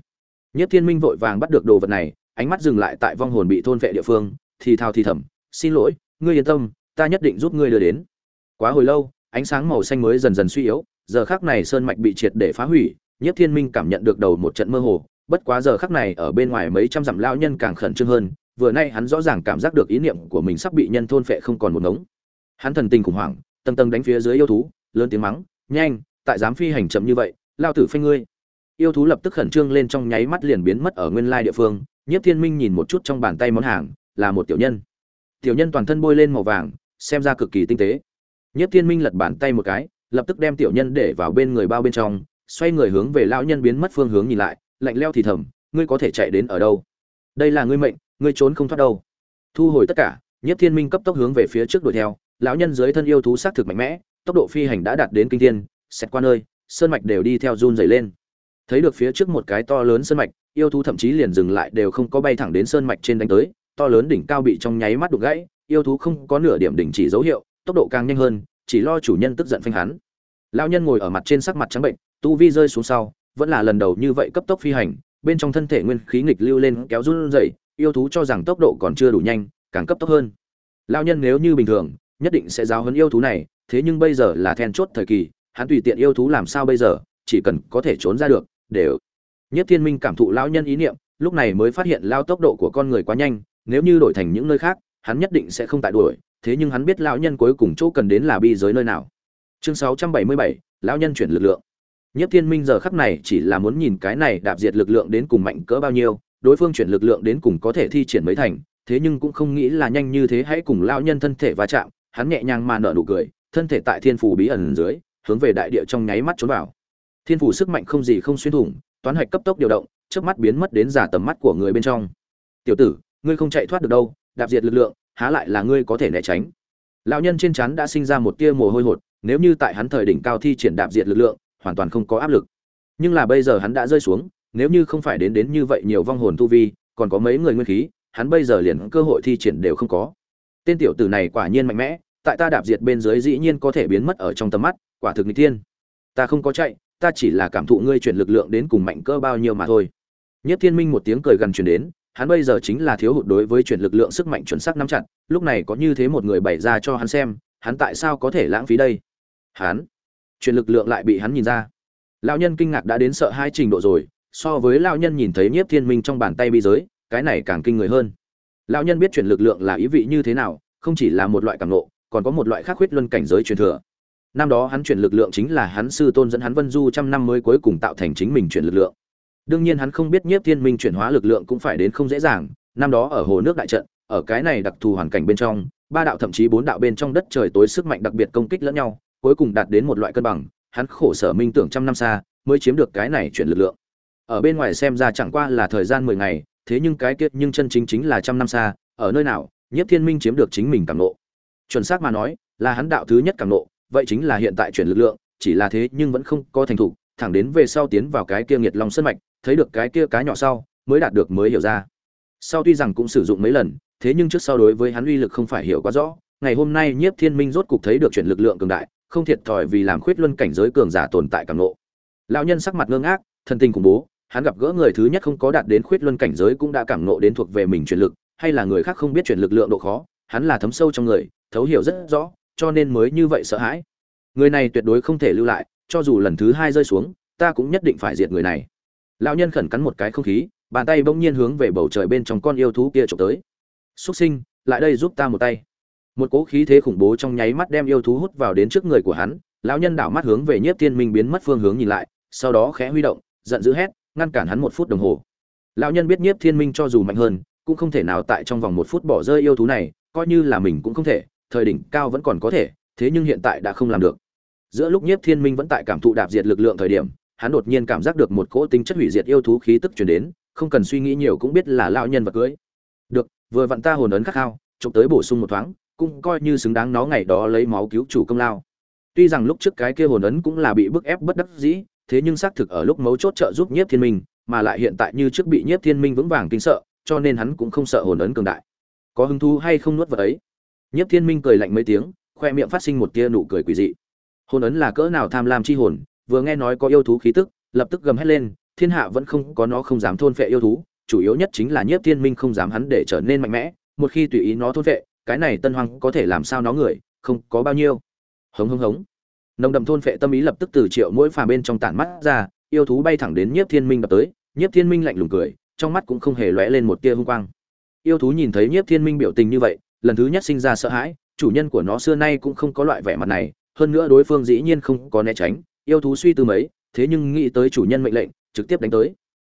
Nhiếp thiên minh vội vàng bắt được đồ vật này ánh mắt dừng lại tại vong hồn bị thôn vệ địa phương thì thào thì thầm xin lỗi ngươi yên tâm ta nhất định giúp ngươi đưa đến. Quá hồi lâu ánh sáng màu xanh mới dần dần suy yếu giờ khắc này sơn mạch bị triệt để phá hủy, Nhiếp thiên minh cảm nhận được đầu một trận mơ hồ, bất quá giờ khắc này ở bên ngoài mấy trăm dặm lao nhân càng khẩn trương hơn, vừa nay hắn rõ ràng cảm giác được ý niệm của mình sắp bị nhân thôn phệ không còn một ngống. Hắn thần tình khủng hoảng, tầng tầng đánh phía dưới yêu thú, lớn tiếng mắng, nhanh, tại dám phi hành chậm như vậy, lao tử phanh ngươi. Yêu thú lập tức khẩn trương lên trong nháy mắt liền biến mất ở nguyên lai địa phương, Nhiếp thiên minh nhìn một chút trong bàn tay món hàng, là một tiểu nhân. Tiểu nhân toàn thân bôi lên màu vàng, xem ra cực kỳ tinh tế. Nhiếp thiên minh lật bàn tay một cái lập tức đem tiểu nhân để vào bên người bao bên trong, xoay người hướng về lão nhân biến mất phương hướng nhìn lại, lạnh leo thì thầm, ngươi có thể chạy đến ở đâu? Đây là ngươi mệnh, ngươi trốn không thoát đâu. Thu hồi tất cả nhất thiên minh cấp tốc hướng về phía trước đuổi theo, lão nhân dưới thân yêu thú xác thực mạnh mẽ, tốc độ phi hành đã đạt đến kinh thiên xét qua nơi, sơn mạch đều đi theo run dày lên. Thấy được phía trước một cái to lớn sơn mạch, yêu thú thậm chí liền dừng lại đều không có bay thẳng đến sơn mạch trên đánh tới, to lớn đỉnh cao bị trong nháy mắt đục gãy, yêu thú không có nửa điểm đỉnh chỉ dấu hiệu, tốc độ càng nhanh hơn chỉ lo chủ nhân tức giận phanh hắn. Lão nhân ngồi ở mặt trên sắc mặt trắng bệnh, tu vi rơi xuống sau, vẫn là lần đầu như vậy cấp tốc phi hành, bên trong thân thể nguyên khí nghịch lưu lên kéo run rẩy, yêu thú cho rằng tốc độ còn chưa đủ nhanh, càng cấp tốc hơn. Lão nhân nếu như bình thường, nhất định sẽ giáo huấn yêu thú này, thế nhưng bây giờ là then chốt thời kỳ, hắn tùy tiện yêu thú làm sao bây giờ, chỉ cần có thể trốn ra được, đều. Nhất thiên minh cảm thụ lão nhân ý niệm, lúc này mới phát hiện lao tốc độ của con người quá nhanh, nếu như đổi thành những nơi khác hắn nhất định sẽ không tại đuổi thế nhưng hắn biết lão nhân cuối cùng chỗ cần đến là bi giới nơi nào. Chương 677, lão nhân chuyển lực lượng. Nhất thiên minh giờ khắc này chỉ là muốn nhìn cái này đạp diệt lực lượng đến cùng mạnh cỡ bao nhiêu đối phương chuyển lực lượng đến cùng có thể thi triển mấy thành thế nhưng cũng không nghĩ là nhanh như thế hãy cùng lão nhân thân thể va chạm hắn nhẹ nhàng mà nở nụ cười thân thể tại thiên phủ bí ẩn dưới hướng về đại địa trong nháy mắt trốn vào. Thiên phủ sức mạnh không gì không xuyên thủng toán hạch cấp tốc điều động trước mắt biến mất đến giả tầm mắt của người bên trong. Tiểu tử ngươi không chạy thoát được đâu đạp diệt lực lượng, há lại là ngươi có thể né tránh. Lão nhân trên chắn đã sinh ra một tia mồ hôi hột, nếu như tại hắn thời đỉnh cao thi triển đạp diệt lực lượng, hoàn toàn không có áp lực. Nhưng là bây giờ hắn đã rơi xuống, nếu như không phải đến đến như vậy nhiều vong hồn tu vi, còn có mấy người nguyên khí, hắn bây giờ liền cơ hội thi triển đều không có. Tên tiểu tử này quả nhiên mạnh mẽ, tại ta đạp diệt bên dưới dĩ nhiên có thể biến mất ở trong tầm mắt, quả thực n thiên. Ta không có chạy, ta chỉ là cảm thụ ngươi chuyển lực lượng đến cùng mạnh cỡ bao nhiêu mà thôi. Nhất thiên minh một tiếng cười gần truyền đến hắn bây giờ chính là thiếu hụt đối với chuyển lực lượng sức mạnh chuẩn xác nắm chặt, lúc này có như thế một người bày ra cho hắn xem, hắn tại sao có thể lãng phí đây? Hắn, chuyển lực lượng lại bị hắn nhìn ra. Lão nhân kinh ngạc đã đến sợ hai trình độ rồi, so với lão nhân nhìn thấy nhiếp thiên minh trong bàn tay bi giới, cái này càng kinh người hơn. Lão nhân biết chuyển lực lượng là ý vị như thế nào, không chỉ là một loại cảm nộ còn có một loại khác huyết luân cảnh giới truyền thừa. Năm đó hắn chuyển lực lượng chính là hắn sư tôn dẫn hắn vân du trăm năm mới cuối cùng tạo thành chính mình chuyển lực lượng đương nhiên hắn không biết nhiếp thiên minh chuyển hóa lực lượng cũng phải đến không dễ dàng. Năm đó ở hồ nước đại trận, ở cái này đặc thù hoàn cảnh bên trong, ba đạo thậm chí bốn đạo bên trong đất trời tối sức mạnh đặc biệt công kích lẫn nhau, cuối cùng đạt đến một loại cân bằng, hắn khổ sở minh tưởng trăm năm xa mới chiếm được cái này chuyển lực lượng. Ở bên ngoài xem ra chẳng qua là thời gian mười ngày, thế nhưng cái kết nhưng chân chính chính là trăm năm xa, ở nơi nào, nhiếp thiên minh chiếm được chính mình cảm nộ. Chuẩn xác mà nói, là hắn đạo thứ nhất cảm nộ, vậy chính là hiện tại chuyển lực lượng, chỉ là thế nhưng vẫn không có thành thủ thẳng đến về sau tiến vào cái kia nghiệt long sân mạch thấy được cái kia cá nhỏ sau, mới đạt được mới hiểu ra. Sau tuy rằng cũng sử dụng mấy lần, thế nhưng trước sau đối với hắn uy lực không phải hiểu quá rõ. Ngày hôm nay nhiếp thiên minh rốt cục thấy được chuyển lực lượng cường đại, không thiệt thòi vì làm khuyết luân cảnh giới cường giả tồn tại càng nộ lão nhân sắc mặt ngơ ngác thân tình khủng bố, hắn gặp gỡ người thứ nhất không có đạt đến khuyết luân cảnh giới cũng đã cảm nộ đến thuộc về mình chuyển lực, hay là người khác không biết chuyển lực lượng độ khó, hắn là thấm sâu trong người, thấu hiểu rất rõ, cho nên mới như vậy sợ hãi. Người này tuyệt đối không thể lưu lại, cho dù lần thứ hai rơi xuống, ta cũng nhất định phải diệt người này lão nhân khẩn cắn một cái không khí, bàn tay bỗng nhiên hướng về bầu trời bên trong con yêu thú kia trộm tới. Xuất sinh, lại đây giúp ta một tay. Một cỗ khí thế khủng bố trong nháy mắt đem yêu thú hút vào đến trước người của hắn, lão nhân đảo mắt hướng về nhiếp thiên minh biến mất phương hướng nhìn lại, sau đó khẽ huy động, giận dữ hét, ngăn cản hắn một phút đồng hồ. Lão nhân biết nhiếp thiên minh cho dù mạnh hơn, cũng không thể nào tại trong vòng một phút bỏ rơi yêu thú này, coi như là mình cũng không thể, thời đỉnh cao vẫn còn có thể, thế nhưng hiện tại đã không làm được. Giữa lúc nhiếp thiên minh vẫn tại cảm thụ đạp diệt lực lượng thời điểm hắn đột nhiên cảm giác được một cỗ tính chất hủy diệt yêu thú khí tức truyền đến, không cần suy nghĩ nhiều cũng biết là lão nhân vật cưới. Được, vừa vặn ta hồn ấn khắc khao, chụp tới bổ sung một thoáng, cũng coi như xứng đáng nó ngày đó lấy máu cứu chủ công lao. Tuy rằng lúc trước cái kia hồn ấn cũng là bị bức ép bất đắc dĩ, thế nhưng xác thực ở lúc mấu chốt trợ giúp nhiếp thiên minh, mà lại hiện tại như trước bị nhiếp thiên minh vững vàng kinh sợ, cho nên hắn cũng không sợ hồn ấn cường đại. Có hứng thú hay không nuốt vật ấy? Nhiếp thiên minh cười lạnh mấy tiếng, khoe miệng phát sinh một tia nụ cười quỷ dị. Hồn ấn là cỡ nào tham lam chi hồn vừa nghe nói có yêu thú khí tức, lập tức gầm hét lên, thiên hạ vẫn không có nó không dám thôn phệ yêu thú, chủ yếu nhất chính là nhiếp thiên minh không dám hắn để trở nên mạnh mẽ, một khi tùy ý nó thôn phệ, cái này tân hoang có thể làm sao nó người, không có bao nhiêu. Hống hống hống. Nồng đậm thôn phệ tâm ý lập tức từ triệu mỗi phàm bên trong tản mắt ra, yêu thú bay thẳng đến nhiếp thiên minh đập tới, nhiếp thiên minh lạnh lùng cười, trong mắt cũng không hề lóe lên một tia hung quang. Yêu thú nhìn thấy nhiếp thiên minh biểu tình như vậy, lần thứ nhất sinh ra sợ hãi, chủ nhân của nó xưa nay cũng không có loại vẻ mặt này, hơn nữa đối phương dĩ nhiên không có né tránh yêu thú suy tư mấy, thế nhưng nghĩ tới chủ nhân mệnh lệnh, trực tiếp đánh tới.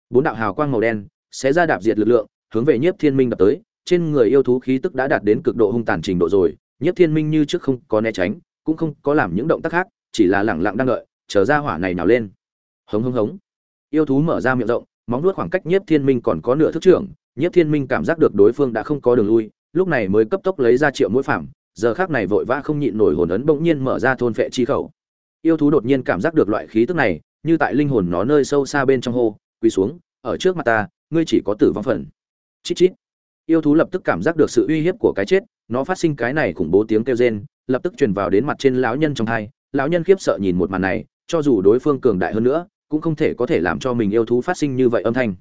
Bốn đạo hào quang màu đen sẽ ra đạp diệt lực lượng, hướng về nhiếp thiên minh đập tới. Trên người yêu thú khí tức đã đạt đến cực độ hung tàn trình độ rồi. Nhiếp thiên minh như trước không có né tránh, cũng không có làm những động tác khác, chỉ là lẳng lặng đang đợi, chờ ra hỏa này nào lên. Hống hống hống. Yêu thú mở ra miệng rộng, móng nuốt khoảng cách nhiếp thiên minh còn có nửa thức trưởng, nhiếp thiên minh cảm giác được đối phương đã không có đường lui, lúc này mới cấp tốc lấy ra triệu mũi phảm giờ khác này vội vã không nhịn nổi hồn ấn bỗng nhiên mở ra thôn phệ chi khẩu yêu thú đột nhiên cảm giác được loại khí tức này, như tại linh hồn nó nơi sâu xa bên trong hô, quỳ xuống, ở trước mặt ta, ngươi chỉ có tử vong phần. Chít chít. Yêu thú lập tức cảm giác được sự uy hiếp của cái chết, nó phát sinh cái này khủng bố tiếng kêu rên, lập tức truyền vào đến mặt trên lão nhân trong hai. Lão nhân khiếp sợ nhìn một màn này, cho dù đối phương cường đại hơn nữa, cũng không thể có thể làm cho mình yêu thú phát sinh như vậy âm thanh.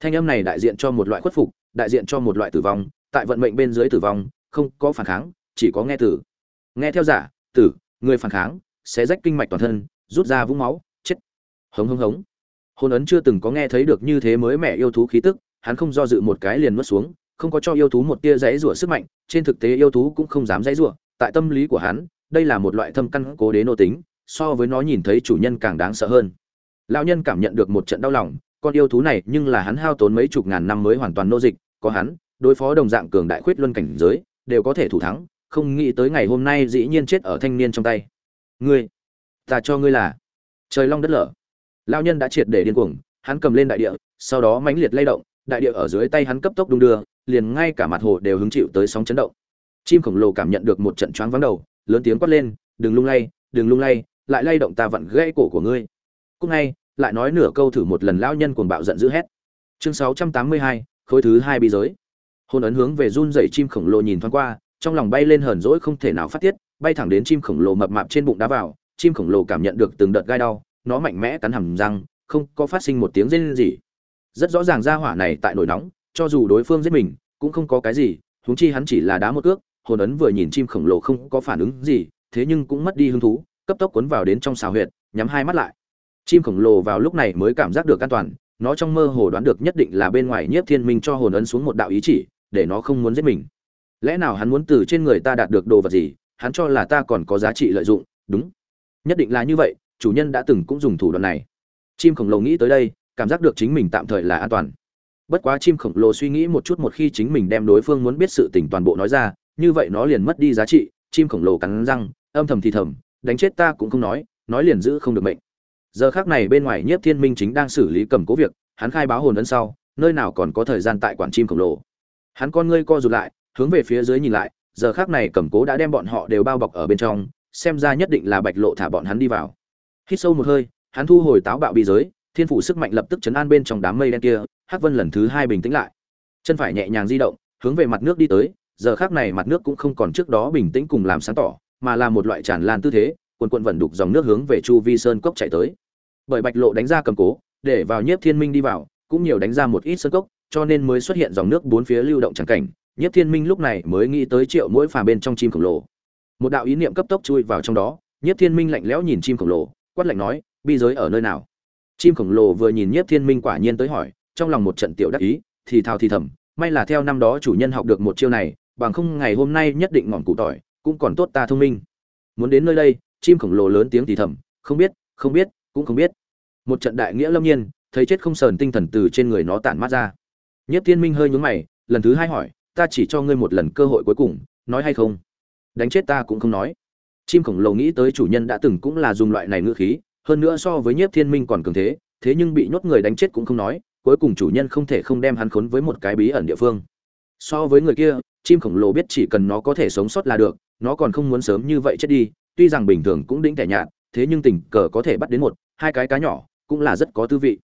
Thanh âm này đại diện cho một loại khuất phục, đại diện cho một loại tử vong, tại vận mệnh bên dưới tử vong, không có phản kháng, chỉ có nghe tử nghe theo giả, tử, người phản kháng sẽ rách kinh mạch toàn thân, rút ra vũng máu, chết. Hống hống hống. Hôn ấn chưa từng có nghe thấy được như thế mới mẹ yêu thú khí tức, hắn không do dự một cái liền nuốt xuống, không có cho yêu thú một tia dãy rủa sức mạnh, trên thực tế yêu thú cũng không dám dãy rủa, tại tâm lý của hắn, đây là một loại thâm căn cố đế nô tính, so với nó nhìn thấy chủ nhân càng đáng sợ hơn. Lão nhân cảm nhận được một trận đau lòng, con yêu thú này nhưng là hắn hao tốn mấy chục ngàn năm mới hoàn toàn nô dịch, có hắn, đối phó đồng dạng cường đại khuyết luân cảnh giới, đều có thể thủ thắng, không nghĩ tới ngày hôm nay dĩ nhiên chết ở thanh niên trong tay ngươi ta cho ngươi là. Trời long đất lở. Lão nhân đã triệt để điên cuồng hắn cầm lên đại địa sau đó mãnh liệt lay động đại địa ở dưới tay hắn cấp tốc đung đưa liền ngay cả mặt hồ đều hứng chịu tới sóng chấn động. Chim khổng lồ cảm nhận được một trận choáng vắng đầu lớn tiếng quát lên đừng lung lay đừng lung lay lại lay động ta vặn gãy cổ của ngươi. Cúc ngay lại nói nửa câu thử một lần lão nhân cuồng bạo giận dữ hét. Chương 682, khối thứ hai bi giới. Hôn ấn hướng về run dậy chim khổng lồ nhìn thoáng qua trong lòng bay lên hờn dỗi không thể nào phát tiết bay thẳng đến chim khổng lồ mập mạp trên bụng đá vào, chim khổng lồ cảm nhận được từng đợt gai đau, nó mạnh mẽ cắn hầm răng, không có phát sinh một tiếng rên gì. Rất rõ ràng ra hỏa này tại nổi nóng, cho dù đối phương giết mình, cũng không có cái gì, huống chi hắn chỉ là đá một cước, hồn ấn vừa nhìn chim khổng lồ không có phản ứng gì, thế nhưng cũng mất đi hứng thú, cấp tốc cuốn vào đến trong xào huyệt, nhắm hai mắt lại. Chim khổng lồ vào lúc này mới cảm giác được an toàn, nó trong mơ hồ đoán được nhất định là bên ngoài nhiếp thiên minh cho hồn ấn xuống một đạo ý chỉ, để nó không muốn giết mình. Lẽ nào hắn muốn từ trên người ta đạt được đồ vật gì hắn cho là ta còn có giá trị lợi dụng, đúng. Nhất định là như vậy, chủ nhân đã từng cũng dùng thủ đoạn này. Chim khổng lồ nghĩ tới đây, cảm giác được chính mình tạm thời là an toàn. Bất quá chim khổng lồ suy nghĩ một chút một khi chính mình đem đối phương muốn biết sự tình toàn bộ nói ra, như vậy nó liền mất đi giá trị, chim khổng lồ cắn răng, âm thầm thì thầm, đánh chết ta cũng không nói nói liền giữ không được mệnh. Giờ khác này bên ngoài nhiếp thiên minh chính đang xử lý cầm cố việc, hắn khai báo hồn ấn sau, nơi nào còn có thời gian tại quản chim khổng lồ. Hắn con ngươi co rụt lại, hướng về phía dưới nhìn lại giờ khác này cầm cố đã đem bọn họ đều bao bọc ở bên trong, xem ra nhất định là bạch lộ thả bọn hắn đi vào. Hít sâu một hơi, hắn thu hồi táo bạo bi giới, thiên phủ sức mạnh lập tức chấn an bên trong đám mây đen kia, hắc vân lần thứ hai bình tĩnh lại. Chân phải nhẹ nhàng di động, hướng về mặt nước đi tới, giờ khác này mặt nước cũng không còn trước đó bình tĩnh cùng làm sáng tỏ, mà là một loại tràn lan tư thế, quần quận vẩn đục dòng nước hướng về chu vi sơn cốc chạy tới. Bởi bạch lộ đánh ra cầm cố, để vào nhiếp thiên minh đi vào, cũng nhiều đánh ra một ít sơn cốc, cho nên mới xuất hiện dòng nước bốn phía lưu động chẳng cảnh Nhất thiên minh lúc này mới nghĩ tới triệu mỗi phà bên trong chim khổng lồ. Một đạo ý niệm cấp tốc chui vào trong đó Nhất thiên minh lạnh lẽo nhìn chim khổng lồ, quát lạnh nói, bi giới ở nơi nào? Chim khổng lồ vừa nhìn Nhất thiên minh quả nhiên tới hỏi, trong lòng một trận tiểu đắc ý, thì thào thì thầm, may là theo năm đó chủ nhân học được một chiêu này, bằng không ngày hôm nay nhất định ngọn cụ tỏi, cũng còn tốt ta thông minh. Muốn đến nơi đây, chim khổng lồ lớn tiếng thì thầm, không biết không biết, cũng không biết. Một trận đại nghĩa lâm nhiên, thấy chết không sờn tinh thần từ trên người nó tản mát ra. Nhất thiên minh hơi nhướng mày, lần thứ hai hỏi ta chỉ cho ngươi một lần cơ hội cuối cùng, nói hay không? Đánh chết ta cũng không nói. Chim khổng lồ nghĩ tới chủ nhân đã từng cũng là dùng loại này ngữ khí, hơn nữa so với nhiếp thiên minh còn cường thế thế nhưng bị nhốt người đánh chết cũng không nói, cuối cùng chủ nhân không thể không đem hắn khốn với một cái bí ẩn địa phương. So với người kia, chim khổng lồ biết chỉ cần nó có thể sống sót là được, nó còn không muốn sớm như vậy chết đi, tuy rằng bình thường cũng đĩnh tẻ nhạt, thế nhưng tình cờ có thể bắt đến một, hai cái cá nhỏ cũng là rất có tư vị.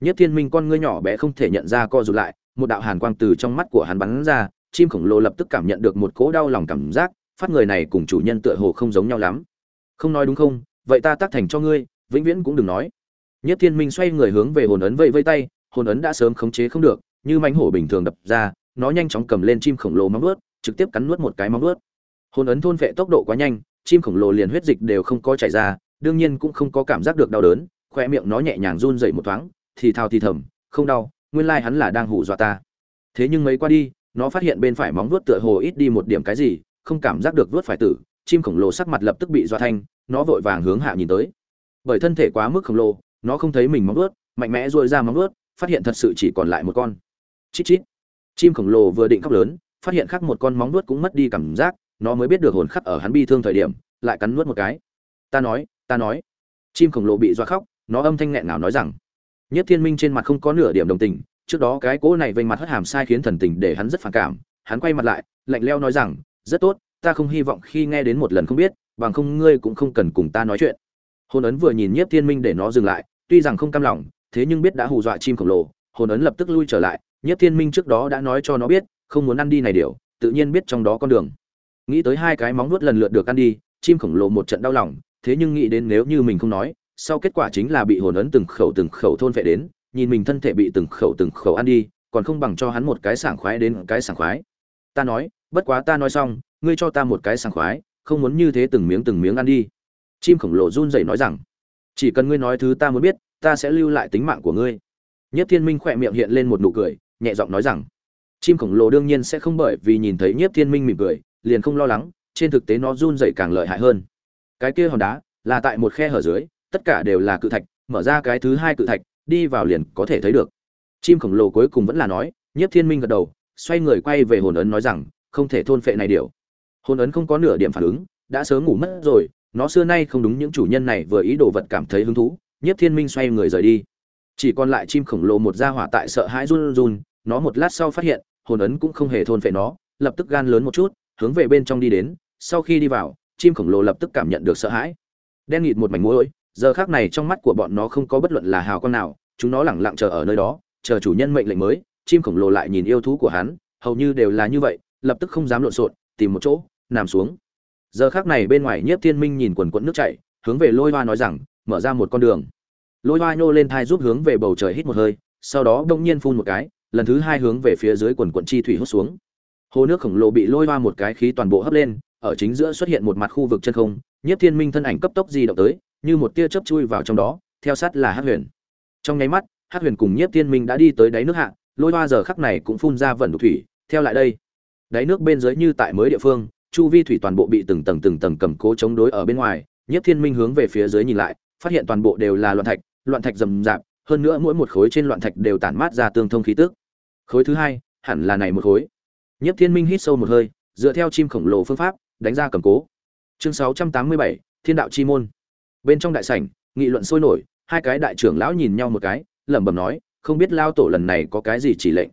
Nhất thiên minh con ngươi nhỏ bé không thể nhận ra co rụt lại, một đạo hàn quang từ trong mắt của hắn bắn ra chim khổng lồ lập tức cảm nhận được một cỗ đau lòng cảm giác, phát người này cùng chủ nhân tựa hồ không giống nhau lắm. Không nói đúng không? Vậy ta tác thành cho ngươi, vĩnh viễn cũng đừng nói. Nhất thiên minh xoay người hướng về hồn ấn vây vây tay, hồn ấn đã sớm khống chế không được, như mánh hổ bình thường đập ra, nó nhanh chóng cầm lên chim khổng lồ móng ướt trực tiếp cắn nuốt một cái móng ướt hồn ấn thôn vệ tốc độ quá nhanh, chim khổng lồ liền huyết dịch đều không có chảy ra, đương nhiên cũng không có cảm giác được đau đớn khoe miệng nó nhẹ nhàng run dậy một thoáng, thì thào thì thầm, không đau, nguyên lai hắn là đang hù dọa ta. Thế nhưng mấy qua đi nó phát hiện bên phải móng vuốt tựa hồ ít đi một điểm cái gì, không cảm giác được vuốt phải tử, chim khổng lồ sắc mặt lập tức bị dọa thanh, nó vội vàng hướng hạ nhìn tới. Bởi thân thể quá mức khổng lồ, nó không thấy mình móng vuốt, mạnh mẽ duỗi ra móng vuốt, phát hiện thật sự chỉ còn lại một con. Chít chít. Chim khổng lồ vừa định khóc lớn, phát hiện khác một con móng vuốt cũng mất đi cảm giác, nó mới biết được hồn khắc ở hắn bi thương thời điểm, lại cắn nuốt một cái. Ta nói ta nói. Chim khổng lồ bị dọa khóc, nó âm thanh nghẹn nào nói rằng, nhất thiên minh trên mặt không có nửa điểm đồng tình trước đó cái cỗ này vênh mặt hất hàm sai khiến thần tình để hắn rất phản cảm, hắn quay mặt lại, lạnh leo nói rằng, rất tốt, ta không hy vọng khi nghe đến một lần không biết, bằng không ngươi cũng không cần cùng ta nói chuyện. Hồn ấn vừa nhìn nhiếp thiên minh để nó dừng lại, tuy rằng không cam lòng, thế nhưng biết đã hù dọa chim khổng lồ, hồn ấn lập tức lui trở lại, nhiếp thiên minh trước đó đã nói cho nó biết, không muốn ăn đi này điều, tự nhiên biết trong đó con đường. Nghĩ tới hai cái móng nuốt lần lượt được ăn đi, chim khổng lồ một trận đau lòng, thế nhưng nghĩ đến nếu như mình không nói, sau kết quả chính là bị hồn ấn từng khẩu từng khẩu thôn phệ đến nhìn mình thân thể bị từng khẩu từng khẩu ăn đi, còn không bằng cho hắn một cái sảng khoái đến cái sảng khoái. Ta nói, bất quá ta nói xong, ngươi cho ta một cái sảng khoái, không muốn như thế từng miếng từng miếng ăn đi. Chim khổng lồ run rẩy nói rằng, chỉ cần ngươi nói thứ ta muốn biết, ta sẽ lưu lại tính mạng của ngươi. Nhất thiên minh khỏe miệng hiện lên một nụ cười, nhẹ giọng nói rằng, chim khổng lồ đương nhiên sẽ không bởi vì nhìn thấy nhất thiên minh mỉm cười, liền không lo lắng, trên thực tế nó run rẩy càng lợi hại hơn. Cái kia hòn đá là tại một khe hở dưới, tất cả đều là cự thạch, mở ra cái thứ hai cự thạch đi vào liền có thể thấy được. Chim khổng lồ cuối cùng vẫn là nói, nhiếp thiên minh gật đầu, xoay người quay về hồn ấn nói rằng, không thể thôn phệ này điều. Hồn ấn không có nửa điểm phản ứng, đã sớm ngủ mất rồi, nó xưa nay không đúng những chủ nhân này vừa ý đồ vật cảm thấy hứng thú. Nhiếp thiên minh xoay người rời đi. Chỉ còn lại chim khổng lồ một gia hỏa tại sợ hãi run run, nó một lát sau phát hiện, hồn ấn cũng không hề thôn phệ nó, lập tức gan lớn một chút, hướng về bên trong đi đến. Sau khi đi vào, chim khổng lồ lập tức cảm nhận được sợ hãi. Đen nghịt một mảnh mũi giờ khác này trong mắt của bọn nó không có bất luận là hào con nào, chúng nó lẳng lặng chờ ở nơi đó, chờ chủ nhân mệnh lệnh mới, chim khổng lồ lại nhìn yêu thú của hắn, hầu như đều là như vậy, lập tức không dám lộn xộn, tìm một chỗ, nằm xuống. Giờ khác này bên ngoài nhiếp thiên minh nhìn quần quẫn nước chảy, hướng về lôi hoa nói rằng, mở ra một con đường. Lôi hoa nhô lên thai giúp hướng về bầu trời hít một hơi, sau đó đông nhiên phun một cái, lần thứ hai hướng về phía dưới quần quận chi thủy hút xuống. Hồ nước khổng lồ bị lôi hoa một cái khí toàn bộ hấp lên, ở chính giữa xuất hiện một mặt khu vực chân không, nhiếp thiên minh thân ảnh cấp tốc di động tới như một tia chớp chui vào trong đó, theo sát là hát huyền. Trong nháy mắt hát huyền cùng nhiếp thiên minh đã đi tới đáy nước hạ, lôi hoa giờ khắc này cũng phun ra vẩn đục thủy, theo lại đây. Đáy nước bên dưới như tại mới địa phương, chu vi thủy toàn bộ bị từng tầng từng tầng cầm cố chống đối ở bên ngoài, nhiếp thiên minh hướng về phía dưới nhìn lại, phát hiện toàn bộ đều là loạn thạch loạn thạch rầm rạp, hơn nữa mỗi một khối trên loạn thạch đều tản mát ra tương thông khí tức. Khối thứ hai, hẳn là này một khối. Nhiếp thiên minh hít sâu một hơi, dựa theo chim khổng lồ phương pháp, đánh ra cầm cố. Chương sáu trăm tám mươi bảy, thiên đạo chi môn bên trong đại sảnh, nghị luận sôi nổi, hai cái đại trưởng lão nhìn nhau một cái, lẩm bẩm nói, không biết lao tổ lần này có cái gì chỉ lệnh.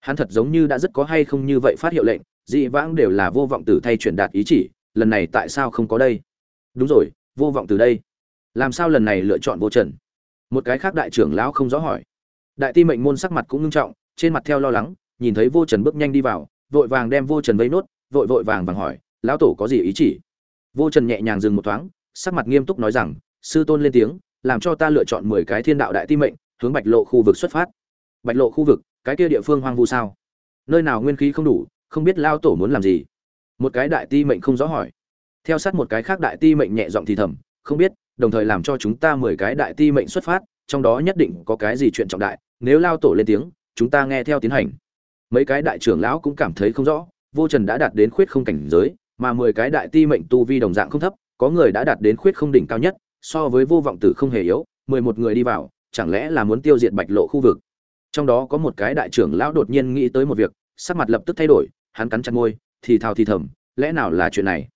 Hắn thật giống như đã rất có hay không như vậy phát hiệu lệnh, dị vãng đều là vô vọng tử thay truyền đạt ý chỉ, lần này tại sao không có đây? Đúng rồi, vô vọng từ đây. Làm sao lần này lựa chọn vô trần? Một cái khác đại trưởng lão không rõ hỏi. Đại ti mệnh môn sắc mặt cũng ngưng trọng, trên mặt theo lo lắng, nhìn thấy vô trần bước nhanh đi vào, vội vàng đem vô trần vây nốt, vội vội vàng vàng hỏi, lão tổ có gì ý chỉ? Vô trần nhẹ nhàng dừng một thoáng sắc mặt nghiêm túc nói rằng, sư tôn lên tiếng, làm cho ta lựa chọn mười cái thiên đạo đại ti mệnh, hướng bạch lộ khu vực xuất phát. Bạch lộ khu vực? Cái kia địa phương hoang vu sao? Nơi nào nguyên khí không đủ, không biết lao tổ muốn làm gì? Một cái đại ti mệnh không rõ hỏi. Theo sát một cái khác đại ti mệnh nhẹ giọng thì thầm, không biết, đồng thời làm cho chúng ta mười cái đại ti mệnh xuất phát, trong đó nhất định có cái gì chuyện trọng đại, nếu lao tổ lên tiếng, chúng ta nghe theo tiến hành. Mấy cái đại trưởng lão cũng cảm thấy không rõ, vô trần đã đạt đến khuyết không cảnh giới, mà mười cái đại ti mệnh tu vi đồng dạng không thấp có người đã đạt đến khuyết không đỉnh cao nhất, so với vô vọng tử không hề yếu, mười một người đi vào, chẳng lẽ là muốn tiêu diệt bạch lộ khu vực? Trong đó có một cái đại trưởng lão đột nhiên nghĩ tới một việc, sắc mặt lập tức thay đổi, hắn cắn chặt môi, thì thào thì thầm, lẽ nào là chuyện này?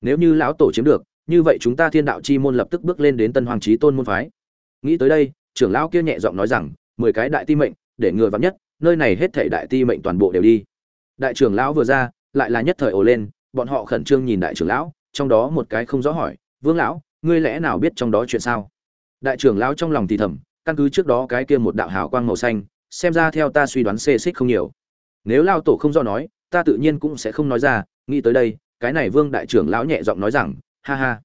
Nếu như lão tổ chiếm được, như vậy chúng ta thiên đạo chi môn lập tức bước lên đến tân hoàng chí tôn môn phái. Nghĩ tới đây, trưởng lão kia nhẹ giọng nói rằng, mười cái đại ti mệnh, để người vắng nhất, nơi này hết thảy đại ti mệnh toàn bộ đều đi. Đại trưởng lão vừa ra, lại là nhất thời ồ lên, bọn họ khẩn trương nhìn đại trưởng lão trong đó một cái không rõ hỏi, vương lão, ngươi lẽ nào biết trong đó chuyện sao? Đại trưởng lão trong lòng thì thầm, căn cứ trước đó cái kia một đạo hào quang màu xanh, xem ra theo ta suy đoán xê xích không nhiều. Nếu lao tổ không do nói, ta tự nhiên cũng sẽ không nói ra, nghĩ tới đây, cái này vương đại trưởng lão nhẹ giọng nói rằng, ha ha.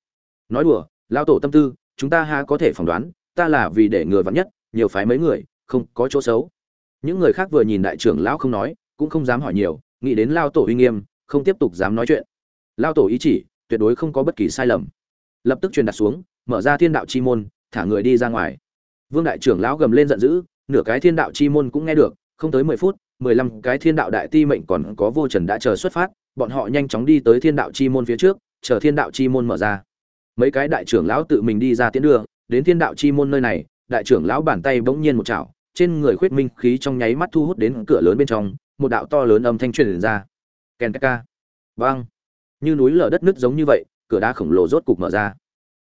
Nói đùa lao tổ tâm tư, chúng ta ha có thể phỏng đoán, ta là vì để ngừa vắn nhất, nhiều phái mấy người, không có chỗ xấu. Những người khác vừa nhìn đại trưởng lão không nói, cũng không dám hỏi nhiều, nghĩ đến lao tổ uy nghiêm, không tiếp tục dám nói chuyện. Lao tổ ý chỉ tuyệt đối không có bất kỳ sai lầm. Lập tức truyền đặt xuống mở ra thiên đạo chi môn thả người đi ra ngoài. Vương đại trưởng lão gầm lên giận dữ nửa cái thiên đạo chi môn cũng nghe được không tới mười phút mười lăm cái thiên đạo đại ti mệnh còn có vô trần đã chờ xuất phát bọn họ nhanh chóng đi tới thiên đạo chi môn phía trước chờ thiên đạo chi môn mở ra. Mấy cái đại trưởng lão tự mình đi ra tiến đường, đến thiên đạo chi môn nơi này đại trưởng lão bàn tay bỗng nhiên một chảo trên người khuyết minh khí trong nháy mắt thu hút đến cửa lớn bên trong một đạo to lớn âm thanh truyền ra. Ken ca. Vang như núi lở đất nứt giống như vậy, cửa đá khổng lồ rốt cục mở ra.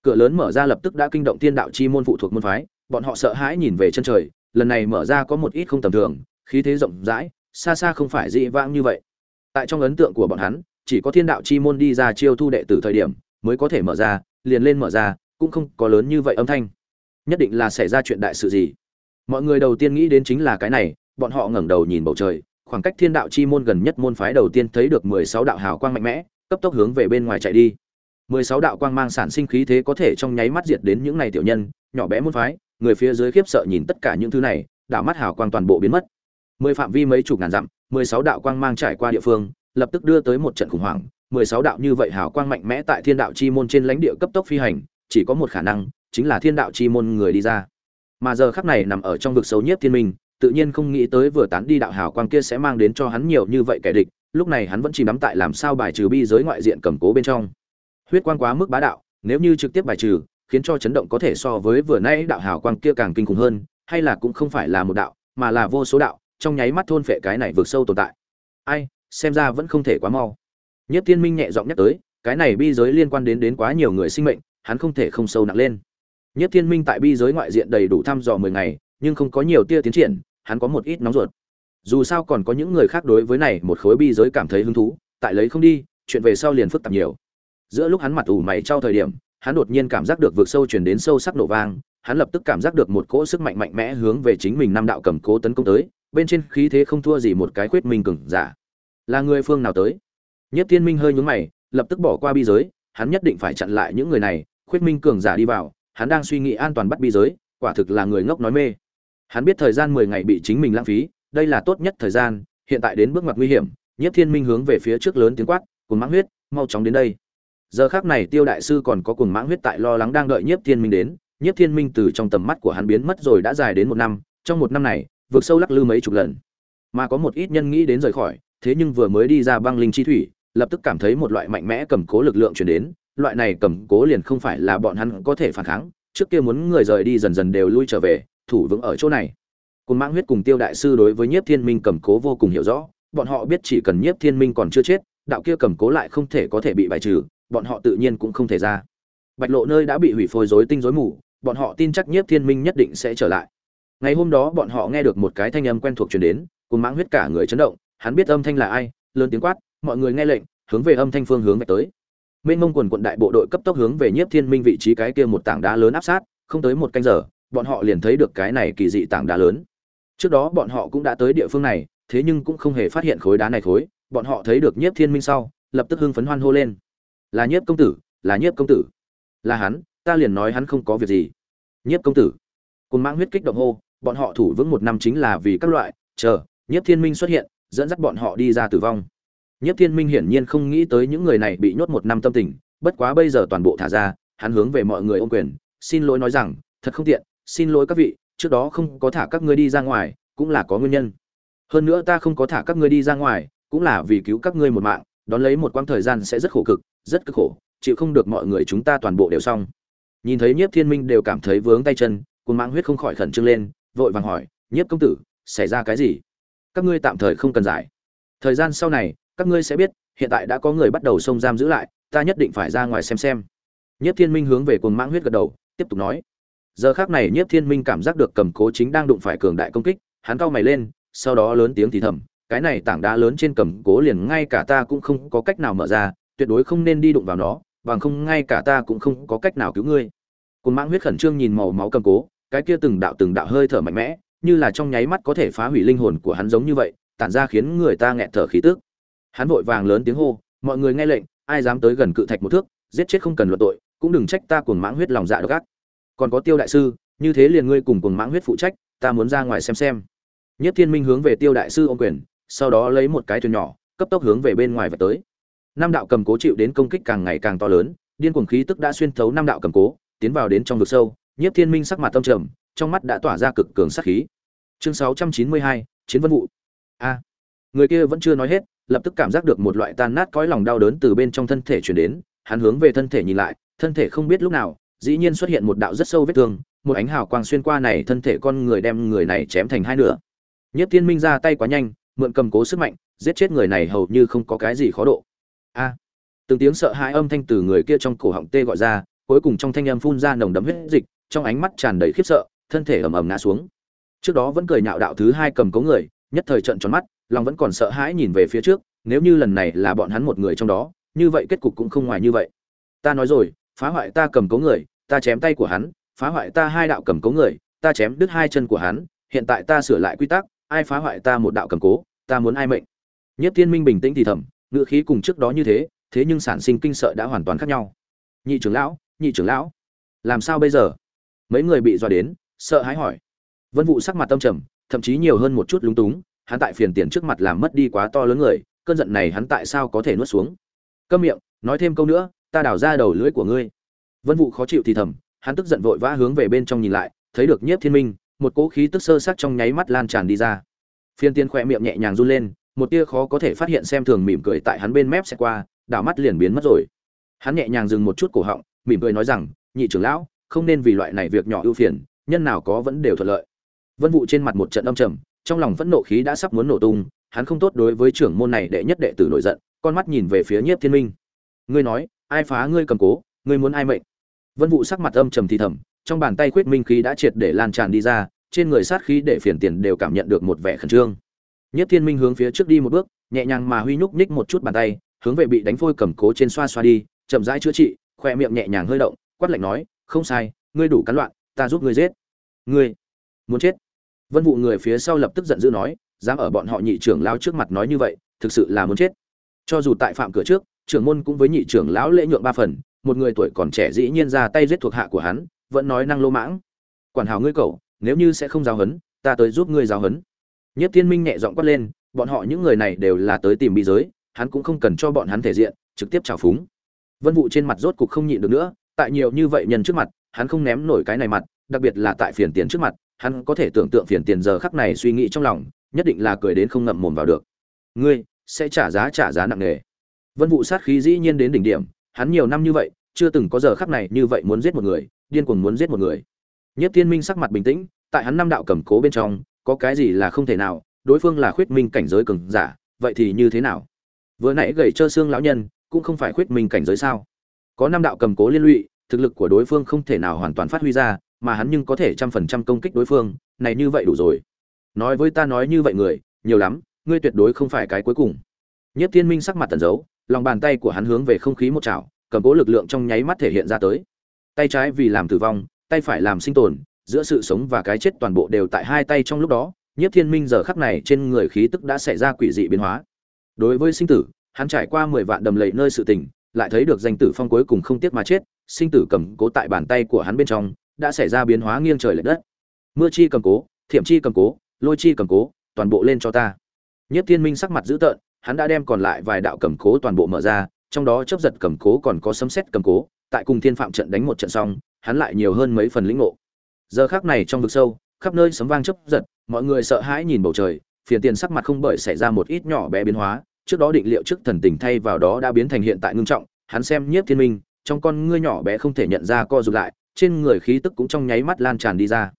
Cửa lớn mở ra lập tức đã kinh động thiên đạo chi môn phụ thuộc môn phái, bọn họ sợ hãi nhìn về chân trời, lần này mở ra có một ít không tầm thường, khí thế rộng rãi, xa xa không phải dị vãng như vậy. Tại trong ấn tượng của bọn hắn, chỉ có thiên đạo chi môn đi ra chiêu thu đệ tử thời điểm mới có thể mở ra, liền lên mở ra, cũng không có lớn như vậy âm thanh. Nhất định là xảy ra chuyện đại sự gì. Mọi người đầu tiên nghĩ đến chính là cái này, bọn họ ngẩng đầu nhìn bầu trời, khoảng cách thiên đạo chi môn gần nhất môn phái đầu tiên thấy được mười sáu đạo hào quang mạnh mẽ cấp tốc hướng về bên ngoài chạy đi. Mười sáu đạo quang mang sản sinh khí thế có thể trong nháy mắt diệt đến những này tiểu nhân, nhỏ bé môn phái, người phía dưới khiếp sợ nhìn tất cả những thứ này đạo mắt hào quang toàn bộ biến mất. Mười phạm vi mấy chục ngàn dặm, mười sáu đạo quang mang trải qua địa phương, lập tức đưa tới một trận khủng hoảng. Mười sáu đạo như vậy hào quang mạnh mẽ tại thiên đạo chi môn trên lãnh địa cấp tốc phi hành, chỉ có một khả năng, chính là thiên đạo chi môn người đi ra. Mà giờ khắc này nằm ở trong vực sâu nhất thiên minh, tự nhiên không nghĩ tới vừa tán đi đạo hào quang kia sẽ mang đến cho hắn nhiều như vậy kẻ địch lúc này hắn vẫn chỉ nắm tại làm sao bài trừ bi giới ngoại diện cầm cố bên trong. Huyết quang quá mức bá đạo, nếu như trực tiếp bài trừ, khiến cho chấn động có thể so với vừa nãy đạo hào quang kia càng kinh khủng hơn, hay là cũng không phải là một đạo, mà là vô số đạo, trong nháy mắt thôn phệ cái này vượt sâu tồn tại. Ai, xem ra vẫn không thể quá mau. Nhất thiên minh nhẹ giọng nhắc tới, cái này bi giới liên quan đến đến quá nhiều người sinh mệnh, hắn không thể không sâu nặng lên. Nhất thiên minh tại bi giới ngoại diện đầy đủ thăm dò mười ngày, nhưng không có nhiều tia tiến triển, hắn có một ít nóng ruột dù sao còn có những người khác đối với này một khối bi giới cảm thấy hứng thú, tại lấy không đi, chuyện về sau liền phức tạp nhiều. Giữa lúc hắn mặt ủ mày trao thời điểm, hắn đột nhiên cảm giác được vượt sâu chuyển đến sâu sắc nổ vang, hắn lập tức cảm giác được một cỗ sức mạnh mạnh mẽ hướng về chính mình năm đạo cầm cố tấn công tới, bên trên khí thế không thua gì một cái Khuyết minh cừng giả. Là người phương nào tới? Nhất thiên minh hơi nhướng mày, lập tức bỏ qua bi giới, hắn nhất định phải chặn lại những người này, khuyết minh cường giả đi vào, hắn đang suy nghĩ an toàn bắt bi giới, quả thực là người ngốc nói mê. Hắn biết thời gian mười ngày bị chính mình lãng phí đây là tốt nhất thời gian, hiện tại đến bước ngoặt nguy hiểm nhất thiên minh hướng về phía trước lớn tiếng quát cùng mãng huyết, mau chóng đến đây. Giờ khác này tiêu đại sư còn có cùng mãng huyết tại lo lắng đang đợi nhiếp thiên minh đến, nhiếp thiên minh từ trong tầm mắt của hắn biến mất rồi đã dài đến một năm, trong một năm này, vượt sâu lắc lư mấy chục lần. Mà có một ít nhân nghĩ đến rời khỏi, thế nhưng vừa mới đi ra băng linh chi thủy, lập tức cảm thấy một loại mạnh mẽ cầm cố lực lượng chuyển đến, loại này cầm cố liền không phải là bọn hắn có thể phản kháng, trước kia muốn người rời đi dần dần đều lui trở về, thủ vững ở chỗ này cùng mãng huyết cùng tiêu đại sư đối với nhiếp thiên minh cầm cố vô cùng hiểu rõ, bọn họ biết chỉ cần nhiếp thiên minh còn chưa chết, đạo kia cầm cố lại không thể có thể bị bài trừ, bọn họ tự nhiên cũng không thể ra. Bạch lộ nơi đã bị hủy phôi rối tinh rối mù, bọn họ tin chắc nhiếp thiên minh nhất định sẽ trở lại. Ngày hôm đó bọn họ nghe được một cái thanh âm quen thuộc truyền đến, cùng mãng huyết cả người chấn động, hắn biết âm thanh là ai, lớn tiếng quát, mọi người nghe lệnh, hướng về âm thanh phương hướng về tới. Mênh mông quần quận đại bộ đội cấp tốc hướng về nhiếp thiên minh vị trí cái kia một tảng đá lớn áp sát, không tới một canh giờ, bọn họ liền thấy được cái này kỳ dị tảng đá lớn trước đó bọn họ cũng đã tới địa phương này, thế nhưng cũng không hề phát hiện khối đá này khối, bọn họ thấy được nhiếp thiên minh sau, lập tức hưng phấn hoan hô lên. Là nhiếp công tử, là nhiếp công tử. Là hắn, ta liền nói hắn không có việc gì. Nhiếp công tử. Cồn mãng huyết kích động hô, bọn họ thủ vững một năm chính là vì các loại, chờ, nhiếp thiên minh xuất hiện, dẫn dắt bọn họ đi ra tử vong. Nhiếp thiên minh hiển nhiên không nghĩ tới những người này bị nhốt một năm tâm tình, bất quá bây giờ toàn bộ thả ra, hắn hướng về mọi người ôm quyền, xin lỗi nói rằng, thật không tiện, xin lỗi các vị trước đó không có thả các ngươi đi ra ngoài, cũng là có nguyên nhân. Hơn nữa ta không có thả các ngươi đi ra ngoài, cũng là vì cứu các ngươi một mạng, đón lấy một quãng thời gian sẽ rất khổ cực, rất cực khổ, chịu không được mọi người chúng ta toàn bộ đều xong. Nhìn thấy nhiếp thiên minh đều cảm thấy vướng tay chân, cuồng mãng huyết không khỏi khẩn trương lên, vội vàng hỏi, nhiếp công tử, xảy ra cái gì? Các ngươi tạm thời không cần giải. Thời gian sau này, các ngươi sẽ biết, hiện tại đã có người bắt đầu xông giam giữ lại, ta nhất định phải ra ngoài xem xem. Nhiếp thiên minh hướng về cuồng mãng huyết gật đầu, tiếp tục nói giờ khác này nhiếp thiên minh cảm giác được cầm cố chính đang đụng phải cường đại công kích, hắn cau mày lên, sau đó lớn tiếng thì thầm, cái này tảng đá lớn trên cầm cố liền ngay cả ta cũng không có cách nào mở ra, tuyệt đối không nên đi đụng vào nó, bằng không ngay cả ta cũng không có cách nào cứu ngươi. Cồn mãng huyết khẩn trương nhìn màu máu cầm cố, cái kia từng đạo từng đạo hơi thở mạnh mẽ, như là trong nháy mắt có thể phá hủy linh hồn của hắn giống như vậy, tản ra khiến người ta nghẹt thở khí tức. Hắn vội vàng lớn tiếng hô, mọi người nghe lệnh, ai dám tới gần cự thạch một thước, giết chết không cần luận tội, cũng đừng trách ta cuồng mãng huyết lòng dạ độc ác còn có tiêu đại sư như thế liền ngươi cùng cùng mãng huyết phụ trách ta muốn ra ngoài xem xem. Nhất thiên minh hướng về tiêu đại sư ô quyền sau đó lấy một cái thuyền nhỏ cấp tốc hướng về bên ngoài và tới. Nam đạo cầm cố chịu đến công kích càng ngày càng to lớn điên cuồng khí tức đã xuyên thấu năm đạo cầm cố tiến vào đến trong vực sâu. Nhiếp thiên minh sắc mặt tâm trầm trong mắt đã tỏa ra cực cường sát khí. Chương 692, chiến vân vụ a. Người kia vẫn chưa nói hết lập tức cảm giác được một loại tan nát cõi lòng đau đớn từ bên trong thân thể truyền đến hắn hướng về thân thể nhìn lại thân thể không biết lúc nào dĩ nhiên xuất hiện một đạo rất sâu vết thương, một ánh hào quang xuyên qua này thân thể con người đem người này chém thành hai nửa. Nhất thiên minh ra tay quá nhanh, mượn cầm cố sức mạnh, giết chết người này hầu như không có cái gì khó độ. A! Từng tiếng sợ hãi âm thanh từ người kia trong cổ họng tê gọi ra, cuối cùng trong thanh âm phun ra nồng đấm huyết dịch, trong ánh mắt tràn đầy khiếp sợ, thân thể ầm ầm ngã xuống. Trước đó vẫn cười nhạo đạo thứ hai cầm cố người, nhất thời trận tròn mắt, lòng vẫn còn sợ hãi nhìn về phía trước, nếu như lần này là bọn hắn một người trong đó, như vậy kết cục cũng không ngoài như vậy. Ta nói rồi phá hoại ta cầm cố người, ta chém tay của hắn, phá hoại ta hai đạo cầm cố người, ta chém đứt hai chân của hắn, hiện tại ta sửa lại quy tắc, ai phá hoại ta một đạo cầm cố, ta muốn ai mệnh. Nhất thiên minh bình tĩnh thì thầm, ngữ khí cùng trước đó như thế thế nhưng sản sinh kinh sợ đã hoàn toàn khác nhau. Nhị trưởng lão, nhị trưởng lão, làm sao bây giờ? Mấy người bị dọa đến, sợ hãi hỏi. Vân vụ sắc mặt tâm trầm, thậm chí nhiều hơn một chút lúng túng, hắn tại phiền tiền trước mặt làm mất đi quá to lớn người, cơn giận này hắn tại sao có thể nuốt xuống? Câm miệng, nói thêm câu nữa ta đào ra đầu lưỡi của ngươi. Vân vụ khó chịu thì thầm, hắn tức giận vội vã hướng về bên trong nhìn lại, thấy được nhiếp thiên minh, một cỗ khí tức sơ sát trong nháy mắt lan tràn đi ra. Phiên tiên khoe miệng nhẹ nhàng run lên, một tia khó có thể phát hiện xem thường mỉm cười tại hắn bên mép xẹt qua, đảo mắt liền biến mất rồi. Hắn nhẹ nhàng dừng một chút cổ họng, mỉm cười nói rằng, nhị trưởng lão, không nên vì loại này việc nhỏ ưu phiền, nhân nào có vẫn đều thuận lợi. Vân vụ trên mặt một trận âm trầm, trong lòng vẫn nộ khí đã sắp muốn nổ tung, hắn không tốt đối với trưởng môn này đệ nhất đệ tử nổi giận, con mắt nhìn về phía nhiếp thiên minh. Ngươi nói ai phá ngươi cầm cố, ngươi muốn ai mệnh? Vân vụ sắc mặt âm trầm thì thầm, trong bàn tay khuyết minh khí đã triệt để lan tràn đi ra, trên người sát khí để phiền tiền đều cảm nhận được một vẻ khẩn trương. Nhất thiên minh hướng phía trước đi một bước, nhẹ nhàng mà huy nhúc nhích một chút bàn tay, hướng về bị đánh phôi cầm cố trên xoa xoa đi, chậm rãi chữa trị, khoe miệng nhẹ nhàng hơi động, quát lạnh nói, không sai, ngươi đủ cắn loạn, ta giúp ngươi giết. Ngươi muốn chết? Vân vụ người phía sau lập tức giận dữ nói, dám ở bọn họ nhị trưởng lao trước mặt nói như vậy, thực sự là muốn chết. Cho dù tại phạm cửa trước trưởng môn cũng với nhị trưởng lão lễ nhượng ba phần, một người tuổi còn trẻ dĩ nhiên ra tay giết thuộc hạ của hắn, vẫn nói năng lô mãng. Quản hảo ngươi cậu, nếu như sẽ không giáo hấn ta tới giúp ngươi giáo hấn nhất thiên minh nhẹ giọng quát lên, bọn họ những người này đều là tới tìm bị giới, hắn cũng không cần cho bọn hắn thể diện, trực tiếp trào phúng. Vân vụ trên mặt rốt cục không nhịn được nữa, tại nhiều như vậy nhân trước mặt, hắn không ném nổi cái này mặt, đặc biệt là tại phiền tiền trước mặt, hắn có thể tưởng tượng phiền tiền giờ khắc này suy nghĩ trong lòng, nhất định là cười đến không ngậm mồm vào được. Ngươi sẽ trả giá trả giá nặng nề vân vụ sát khí dĩ nhiên đến đỉnh điểm hắn nhiều năm như vậy chưa từng có giờ khắc này như vậy muốn giết một người điên cuồng muốn giết một người. Nhất thiên minh sắc mặt bình tĩnh tại hắn năm đạo cầm cố bên trong có cái gì là không thể nào đối phương là khuyết minh cảnh giới cường giả vậy thì như thế nào? Vừa nãy gầy trơ xương lão nhân cũng không phải khuyết minh cảnh giới sao? Có năm đạo cầm cố liên lụy thực lực của đối phương không thể nào hoàn toàn phát huy ra mà hắn nhưng có thể trăm phần trăm công kích đối phương này như vậy đủ rồi. Nói với ta nói như vậy người nhiều lắm ngươi tuyệt đối không phải cái cuối cùng. Nhất Thiên Minh sắc mặt tẩn giấu, lòng bàn tay của hắn hướng về không khí một chảo, cầm cố lực lượng trong nháy mắt thể hiện ra tới. Tay trái vì làm tử vong, tay phải làm sinh tồn, giữa sự sống và cái chết toàn bộ đều tại hai tay trong lúc đó. Nhất Thiên Minh giờ khắc này trên người khí tức đã xảy ra quỷ dị biến hóa. Đối với sinh tử, hắn trải qua mười vạn đầm lầy nơi sự tình, lại thấy được danh tử phong cuối cùng không tiếc mà chết, sinh tử cầm cố tại bàn tay của hắn bên trong, đã xảy ra biến hóa nghiêng trời lệch đất. Mưa chi cầm cố, thiểm chi cầm cố, lôi chi cầm cố, toàn bộ lên cho ta. Nhất Thiên Minh sắc mặt dữ tợn, hắn đã đem còn lại vài đạo cầm cố toàn bộ mở ra, trong đó chấp giật cầm cố còn có sấm sét cầm cố, tại cùng Thiên Phạm trận đánh một trận xong, hắn lại nhiều hơn mấy phần lĩnh ngộ. Giờ khắc này trong vực sâu, khắp nơi sấm vang chấp giật, mọi người sợ hãi nhìn bầu trời, phiền tiền sắc mặt không bởi xảy ra một ít nhỏ bé biến hóa, trước đó định liệu trước thần tình thay vào đó đã biến thành hiện tại ngưng trọng, hắn xem Nhiếp Thiên Minh, trong con ngươi nhỏ bé không thể nhận ra co rụt lại, trên người khí tức cũng trong nháy mắt lan tràn đi ra.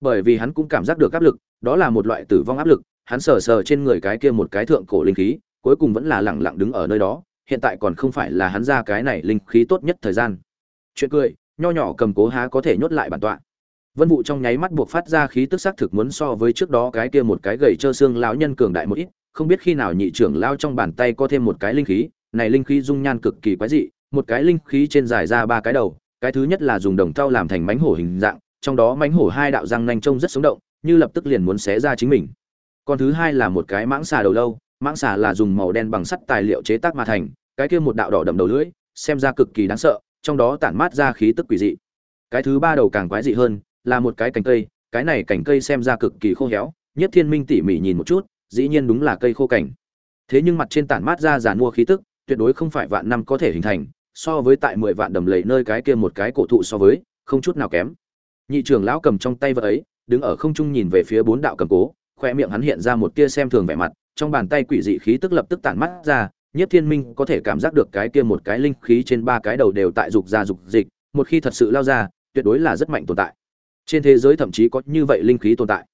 Bởi vì hắn cũng cảm giác được áp lực, đó là một loại tử vong áp lực, hắn sờ sờ trên người cái kia một cái thượng cổ linh khí, cuối cùng vẫn là lẳng lặng đứng ở nơi đó, hiện tại còn không phải là hắn ra cái này linh khí tốt nhất thời gian. Chuyện cười, nho nhỏ cầm cố há có thể nhốt lại bản tọa. Vân vụ trong nháy mắt buộc phát ra khí tức xác thực muốn so với trước đó cái kia một cái gầy trơ xương lão nhân cường đại một ít, không biết khi nào nhị trưởng lao trong bàn tay có thêm một cái linh khí, này linh khí dung nhan cực kỳ quái dị, một cái linh khí trên dài ra ba cái đầu, cái thứ nhất là dùng đồng thau làm thành mánh hổ hình dạng, trong đó mánh hổ hai đạo răng nanh trông rất sống động, như lập tức liền muốn xé ra chính mình. Còn thứ hai là một cái mãng xà đầu lâu, mãng xà là dùng màu đen bằng sắt tài liệu chế tác mà thành, cái kia một đạo đỏ đậm đầu lưỡi, xem ra cực kỳ đáng sợ, trong đó tản mát ra khí tức quỷ dị. Cái thứ ba đầu càng quái dị hơn, là một cái cành cây, cái này cành cây xem ra cực kỳ khô héo, Nhất Thiên Minh tỉ mỉ nhìn một chút, dĩ nhiên đúng là cây khô cảnh. Thế nhưng mặt trên tản mát ra giàn mua khí tức, tuyệt đối không phải vạn năm có thể hình thành, so với tại mười vạn đầm lầy nơi cái kia một cái cổ thụ so với, không chút nào kém. Nhị trưởng lão cầm trong tay vật ấy, đứng ở không trung nhìn về phía bốn đạo cầm cố, khoe miệng hắn hiện ra một tia xem thường vẻ mặt, trong bàn tay quỷ dị khí tức lập tức tản mắt ra, Nhất Thiên Minh có thể cảm giác được cái kia một cái linh khí trên ba cái đầu đều tại dục ra dục dịch, một khi thật sự lao ra, tuyệt đối là rất mạnh tồn tại. Trên thế giới thậm chí có như vậy linh khí tồn tại.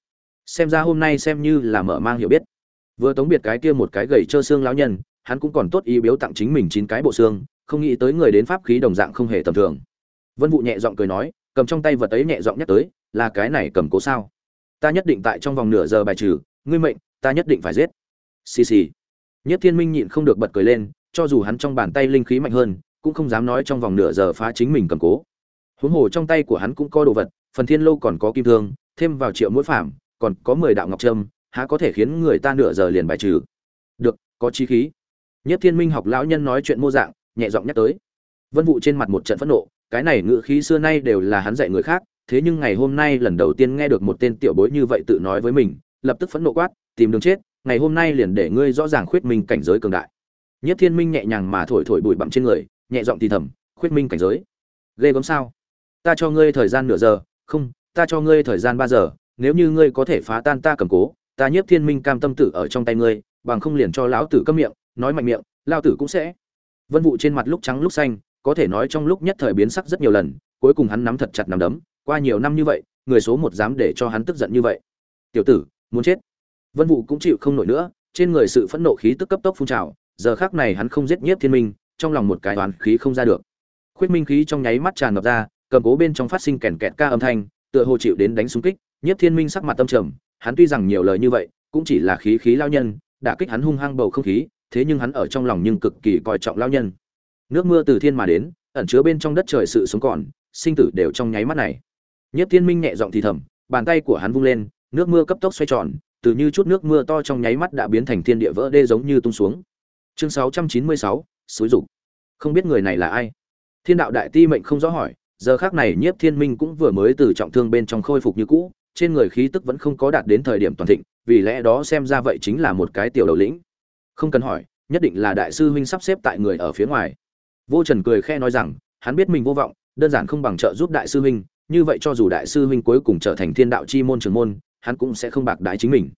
Xem ra hôm nay xem như là mở mang hiểu biết. Vừa tống biệt cái kia một cái gầy trơ xương lão nhân, hắn cũng còn tốt ý biếu tặng chính mình chín cái bộ xương, không nghĩ tới người đến pháp khí đồng dạng không hề tầm thường. Vân Vũ nhẹ giọng cười nói, cầm trong tay vật ấy nhẹ giọng nhắc tới, là cái này cầm cố sao? Ta nhất định tại trong vòng nửa giờ bài trừ, ngươi mệnh, ta nhất định phải giết. Xì xì. Nhất Thiên Minh nhịn không được bật cười lên, cho dù hắn trong bàn tay linh khí mạnh hơn, cũng không dám nói trong vòng nửa giờ phá chính mình cầm cố. Huống hồ trong tay của hắn cũng có đồ vật, phần thiên lâu còn có kim thương, thêm vào triệu mũi phạm, còn có mười đạo ngọc trâm, há có thể khiến người ta nửa giờ liền bài trừ. Được, có chí khí. Nhất Thiên Minh học lão nhân nói chuyện mô dạng, nhẹ giọng nhắc tới. Vân Vũ trên mặt một trận phẫn nộ, cái này ngữ khí xưa nay đều là hắn dạy người khác, thế nhưng ngày hôm nay lần đầu tiên nghe được một tên tiểu bối như vậy tự nói với mình, lập tức phẫn nộ quát, tìm đường chết, ngày hôm nay liền để ngươi rõ ràng khuyết minh cảnh giới cường đại. Nhất Thiên Minh nhẹ nhàng mà thổi thổi bụi bặm trên người, nhẹ giọng thì thầm, khuyết minh cảnh giới. Ghê gớm sao? Ta cho ngươi thời gian nửa giờ, không, ta cho ngươi thời gian ba giờ, nếu như ngươi có thể phá tan ta cầm cố, ta Nhiếp Thiên Minh cam tâm tử ở trong tay ngươi, bằng không liền cho lão tử câm miệng, nói mạnh miệng, lão tử cũng sẽ. Vân vụ trên mặt lúc trắng lúc xanh, có thể nói trong lúc nhất thời biến sắc rất nhiều lần, cuối cùng hắn nắm thật chặt nắm đấm, qua nhiều năm như vậy, người số một dám để cho hắn tức giận như vậy. Tiểu tử, muốn chết. Vân Vũ cũng chịu không nổi nữa, trên người sự phẫn nộ khí tức cấp tốc phun trào, giờ khắc này hắn không giết nhiếp thiên minh, trong lòng một cái toán khí không ra được. Khuyết minh khí trong nháy mắt tràn ngập ra, cầm cố bên trong phát sinh kèn kẹt ca âm thanh, tựa hồ chịu đến đánh xung kích, nhiếp thiên minh sắc mặt tâm trầm, hắn tuy rằng nhiều lời như vậy, cũng chỉ là khí khí lao nhân, đã kích hắn hung hăng bầu không khí, thế nhưng hắn ở trong lòng nhưng cực kỳ coi trọng lao nhân. Nước mưa từ thiên mà đến, ẩn chứa bên trong đất trời sự sống còn, sinh tử đều trong nháy mắt này. Nhất Thiên Minh nhẹ giọng thì thầm, bàn tay của hắn vung lên, nước mưa cấp tốc xoay tròn, từ như chút nước mưa to trong nháy mắt đã biến thành thiên địa vỡ đê giống như tung xuống. Chương 696, suối dục. Không biết người này là ai? Thiên đạo đại ti mệnh không rõ hỏi, giờ khắc này Nhiếp Thiên Minh cũng vừa mới từ trọng thương bên trong khôi phục như cũ, trên người khí tức vẫn không có đạt đến thời điểm toàn thịnh, vì lẽ đó xem ra vậy chính là một cái tiểu đầu lĩnh. Không cần hỏi, nhất định là đại sư huynh sắp xếp tại người ở phía ngoài. Vô Trần cười khẽ nói rằng, hắn biết mình vô vọng, đơn giản không bằng trợ giúp đại sư huynh, như vậy cho dù đại sư huynh cuối cùng trở thành thiên đạo chi môn trưởng môn, hắn cũng sẽ không bạc đái chính mình.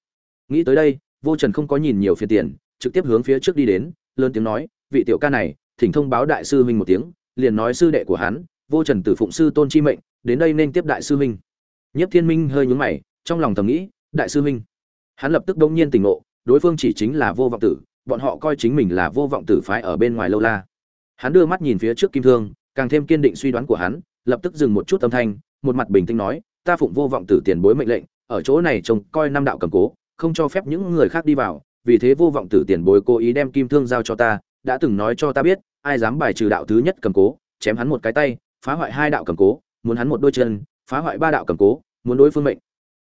Nghĩ tới đây, Vô Trần không có nhìn nhiều phiền tiền, trực tiếp hướng phía trước đi đến, lớn tiếng nói, vị tiểu ca này, thỉnh thông báo đại sư huynh một tiếng, liền nói sư đệ của hắn, Vô Trần tử phụng sư tôn chi mệnh, đến đây nên tiếp đại sư huynh. Nhiếp Thiên Minh hơi nhướng mày, trong lòng thầm nghĩ, đại sư huynh. Hắn lập tức đông nhiên tỉnh ngộ, đối phương chỉ chính là Vô Vọng Tử, bọn họ coi chính mình là Vô Vọng Tử phái ở bên ngoài lâu la. Hắn đưa mắt nhìn phía trước Kim Thương, càng thêm kiên định suy đoán của hắn, lập tức dừng một chút âm thanh, một mặt bình tĩnh nói, ta phụng Vô Vọng Tử tiền bối mệnh lệnh, ở chỗ này trông coi năm đạo cầm cố, không cho phép những người khác đi vào, vì thế vô vọng tử tiền bối cố ý đem kim thương giao cho ta đã từng nói cho ta biết ai dám bài trừ đạo thứ nhất cầm cố chém hắn một cái tay phá hoại hai đạo cầm cố muốn hắn một đôi chân phá hoại ba đạo cầm cố muốn đối phương mệnh.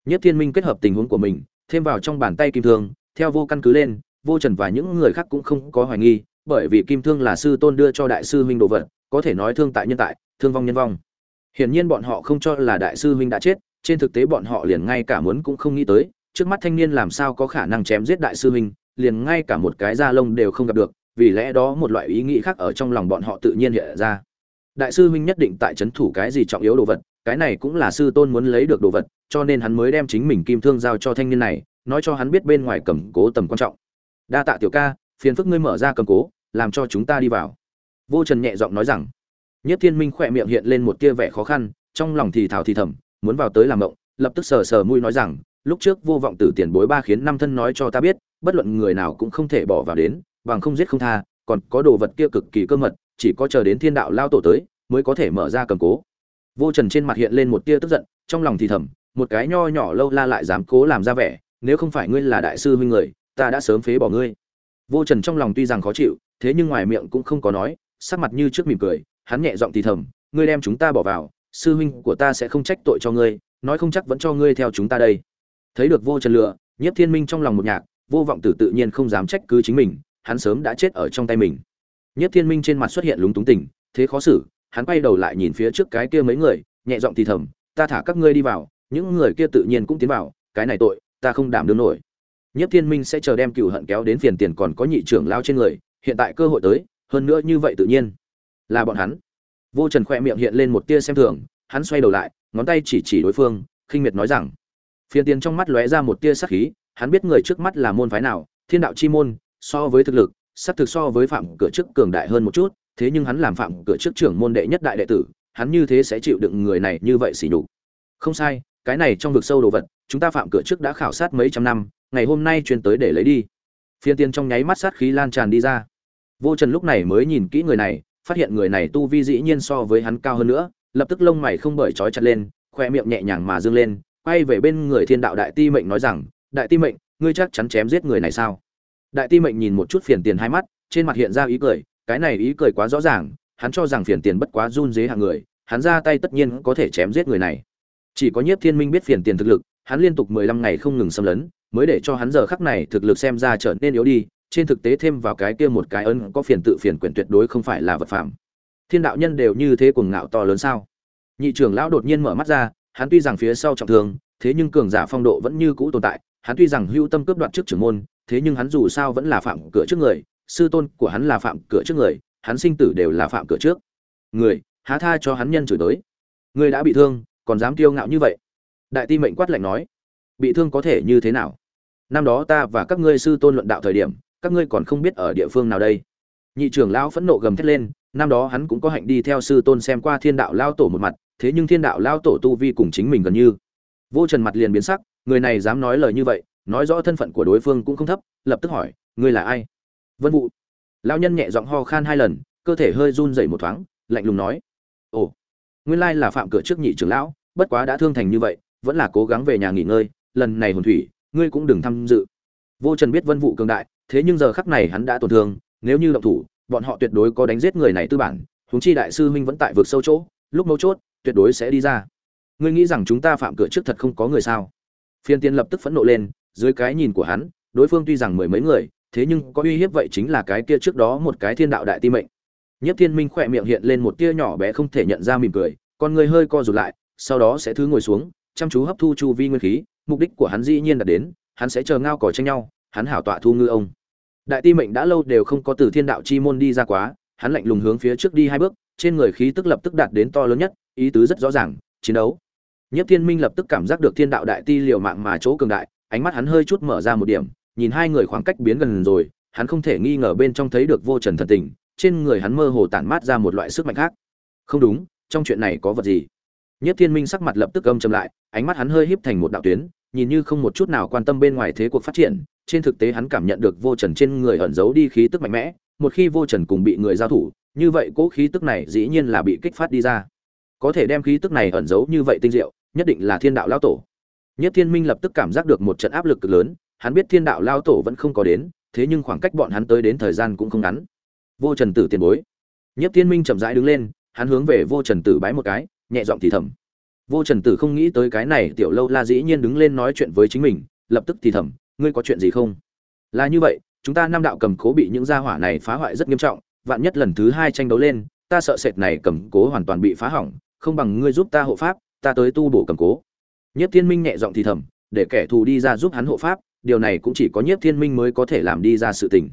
Nhất thiên minh kết hợp tình huống của mình thêm vào trong bàn tay kim thương theo vô căn cứ lên vô trần và những người khác cũng không có hoài nghi bởi vì kim thương là sư tôn đưa cho đại sư huynh đồ vật có thể nói thương tại nhân tại thương vong nhân vong. Hiển nhiên bọn họ không cho là đại sư huynh đã chết trên thực tế bọn họ liền ngay cả muốn cũng không nghĩ tới, trước mắt thanh niên làm sao có khả năng chém giết đại sư huynh, liền ngay cả một cái da lông đều không gặp được, vì lẽ đó một loại ý nghĩ khác ở trong lòng bọn họ tự nhiên hiện ra. Đại sư huynh nhất định tại trấn thủ cái gì trọng yếu đồ vật, cái này cũng là sư tôn muốn lấy được đồ vật, cho nên hắn mới đem chính mình kim thương giao cho thanh niên này, nói cho hắn biết bên ngoài cầm cố tầm quan trọng. Đa tạ tiểu ca, phiền phức ngươi mở ra cầm cố, làm cho chúng ta đi vào. Vô trần nhẹ giọng nói rằng. Nhất thiên minh khỏe miệng hiện lên một tia vẻ khó khăn, trong lòng thì thào thì thầm muốn vào tới làm mộng, lập tức sờ sờ mũi nói rằng lúc trước vô vọng tử tiền bối ba khiến năm thân nói cho ta biết bất luận người nào cũng không thể bỏ vào đến bằng không giết không tha còn có đồ vật kia cực kỳ cơ mật chỉ có chờ đến thiên đạo lao tổ tới mới có thể mở ra cầm cố. Vô trần trên mặt hiện lên một tia tức giận trong lòng thì thầm một cái nho nhỏ lâu la lại dám cố làm ra vẻ nếu không phải ngươi là đại sư huynh người ta đã sớm phế bỏ ngươi. Vô trần trong lòng tuy rằng khó chịu thế nhưng ngoài miệng cũng không có nói sắc mặt như trước mỉm cười hắn nhẹ giọng thì thầm ngươi đem chúng ta bỏ vào sư huynh của ta sẽ không trách tội cho ngươi, nói không chắc vẫn cho ngươi theo chúng ta đây. Thấy được vô trần lựa nhiếp thiên minh trong lòng một nhạc, vô vọng tử tự nhiên không dám trách cứ chính mình, hắn sớm đã chết ở trong tay mình. Nhiếp thiên minh trên mặt xuất hiện lúng túng tỉnh thế khó xử, hắn quay đầu lại nhìn phía trước cái kia mấy người, nhẹ giọng thì thầm, ta thả các ngươi đi vào, những người kia tự nhiên cũng tiến vào, cái này tội, ta không đảm đương nổi. Nhất thiên minh sẽ chờ đem cựu hận kéo đến phiền tiền còn có nhị trưởng lao trên người, hiện tại cơ hội tới, hơn nữa như vậy tự nhiên là bọn hắn vô trần khoe miệng hiện lên một tia xem thường, hắn xoay đầu lại, ngón tay chỉ chỉ đối phương, khinh miệt nói rằng, phiền tiền trong mắt lóe ra một tia sắc khí, hắn biết người trước mắt là môn phái nào, thiên đạo chi môn, so với thực lực sắc thực so với phạm cửa trước cường đại hơn một chút, thế nhưng hắn làm phạm cửa trước trưởng môn đệ nhất đại đệ tử, hắn như thế sẽ chịu đựng người này như vậy xỉ nhục. Không sai, cái này trong vực sâu đồ vật, chúng ta phạm cửa trước đã khảo sát mấy trăm năm, ngày hôm nay truyền tới để lấy đi. Phiên tiên trong nháy mắt sát khí lan tràn đi ra. Vô trần lúc này mới nhìn kỹ người này phát hiện người này tu vi dĩ nhiên so với hắn cao hơn nữa, lập tức lông mày không bởi trói chặt lên, khoe miệng nhẹ nhàng mà dương lên, quay về bên người thiên đạo đại ti mệnh nói rằng, đại ti mệnh, ngươi chắc chắn chém giết người này sao? Đại ti mệnh nhìn một chút phiền tiền hai mắt, trên mặt hiện ra ý cười, cái này ý cười quá rõ ràng, hắn cho rằng phiền tiền bất quá run rế hạng người, hắn ra tay tất nhiên có thể chém giết người này. Chỉ có nhiếp thiên minh biết phiền tiền thực lực, hắn liên tục mười lăm ngày không ngừng xâm lấn, mới để cho hắn giờ khắc này thực lực xem ra trở nên yếu đi trên thực tế thêm vào cái kia một cái ân có phiền tự phiền quyền tuyệt đối không phải là vật phạm. Thiên đạo nhân đều như thế cuồng ngạo to lớn sao? Nhị trưởng lão đột nhiên mở mắt ra, hắn tuy rằng phía sau trọng thương, thế nhưng cường giả phong độ vẫn như cũ tồn tại, hắn tuy rằng hưu tâm cướp đoạt trước trưởng môn, thế nhưng hắn dù sao vẫn là phạm cửa trước người, sư tôn của hắn là phạm cửa trước người, hắn sinh tử đều là phạm cửa trước. Người, há tha cho hắn nhân chửi tới người đã bị thương, còn dám kiêu ngạo như vậy? Đại ti mệnh quát lạnh nói. Bị thương có thể như thế nào? Năm đó ta và các ngươi sư tôn luận đạo thời điểm các ngươi còn không biết ở địa phương nào đây. Nhị trưởng lão phẫn nộ gầm thét lên, năm đó hắn cũng có hạnh đi theo sư tôn xem qua thiên đạo lao tổ một mặt, thế nhưng thiên đạo lao tổ tu vi cùng chính mình gần như. Vô trần mặt liền biến sắc, người này dám nói lời như vậy, nói rõ thân phận của đối phương cũng không thấp, lập tức hỏi, ngươi là ai? Vân vụ lao nhân nhẹ giọng ho khan hai lần, cơ thể hơi run dậy một thoáng, lạnh lùng nói, ồ, nguyên lai là phạm cửa trước nhị trưởng lão, bất quá đã thương thành như vậy, vẫn là cố gắng về nhà nghỉ ngơi, lần này hồn thủy, ngươi cũng đừng tham dự. Vô trần biết vân vụ cường đại thế nhưng giờ khắc này hắn đã tổn thương, nếu như động thủ, bọn họ tuyệt đối có đánh giết người này tư bản, huống chi đại sư huynh vẫn tại vực sâu chỗ, lúc mấu chốt, tuyệt đối sẽ đi ra. Ngươi nghĩ rằng chúng ta phạm cửa trước thật không có người sao? Phiên tiên lập tức phẫn nộ lên, dưới cái nhìn của hắn, đối phương tuy rằng mười mấy người, thế nhưng có uy hiếp vậy chính là cái kia trước đó một cái thiên đạo đại ti mệnh. Nhất thiên minh khỏe miệng hiện lên một tia nhỏ bé không thể nhận ra mỉm cười, con người hơi co rụt lại, sau đó sẽ thứ ngồi xuống, chăm chú hấp thu chu vi nguyên khí, mục đích của hắn dĩ nhiên là đến, hắn sẽ chờ ngao cỏ tranh nhau hắn hảo tọa thu ngư ông. Đại ti mệnh đã lâu đều không có từ thiên đạo chi môn đi ra quá, hắn lạnh lùng hướng phía trước đi hai bước, trên người khí tức lập tức đạt đến to lớn nhất, ý tứ rất rõ ràng, chiến đấu. Nhất thiên minh lập tức cảm giác được thiên đạo đại ti liều mạng mà chỗ cường đại, ánh mắt hắn hơi chút mở ra một điểm, nhìn hai người khoảng cách biến gần rồi, hắn không thể nghi ngờ bên trong thấy được vô trần thần tình, trên người hắn mơ hồ tản mát ra một loại sức mạnh khác. Không đúng, trong chuyện này có vật gì? Nhất thiên minh sắc mặt lập tức âm chầm lại, ánh mắt hắn hơi híp thành một đạo tuyến, nhìn như không một chút nào quan tâm bên ngoài thế cuộc phát triển trên thực tế hắn cảm nhận được vô trần trên người ẩn giấu đi khí tức mạnh mẽ, một khi vô trần cùng bị người giao thủ, như vậy cỗ khí tức này dĩ nhiên là bị kích phát đi ra. Có thể đem khí tức này ẩn giấu như vậy tinh diệu, nhất định là thiên đạo lao tổ. Nhất thiên minh lập tức cảm giác được một trận áp lực cực lớn, hắn biết thiên đạo lao tổ vẫn không có đến, thế nhưng khoảng cách bọn hắn tới đến thời gian cũng không ngắn. Vô trần tử tiền bối. Nhất thiên minh chậm rãi đứng lên, hắn hướng về vô trần tử bái một cái, nhẹ giọng thì thầm. Vô trần tử không nghĩ tới cái này tiểu lâu la dĩ nhiên đứng lên nói chuyện với chính mình, lập tức thì thầm ngươi có chuyện gì không? Là như vậy, chúng ta năm đạo cầm cố bị những gia hỏa này phá hoại rất nghiêm trọng, vạn nhất lần thứ hai tranh đấu lên, ta sợ sệt này cầm cố hoàn toàn bị phá hỏng, không bằng ngươi giúp ta hộ pháp, ta tới tu bổ cầm cố. Nhất thiên minh nhẹ giọng thì thầm, để kẻ thù đi ra giúp hắn hộ pháp, điều này cũng chỉ có nhất thiên minh mới có thể làm đi ra sự tình.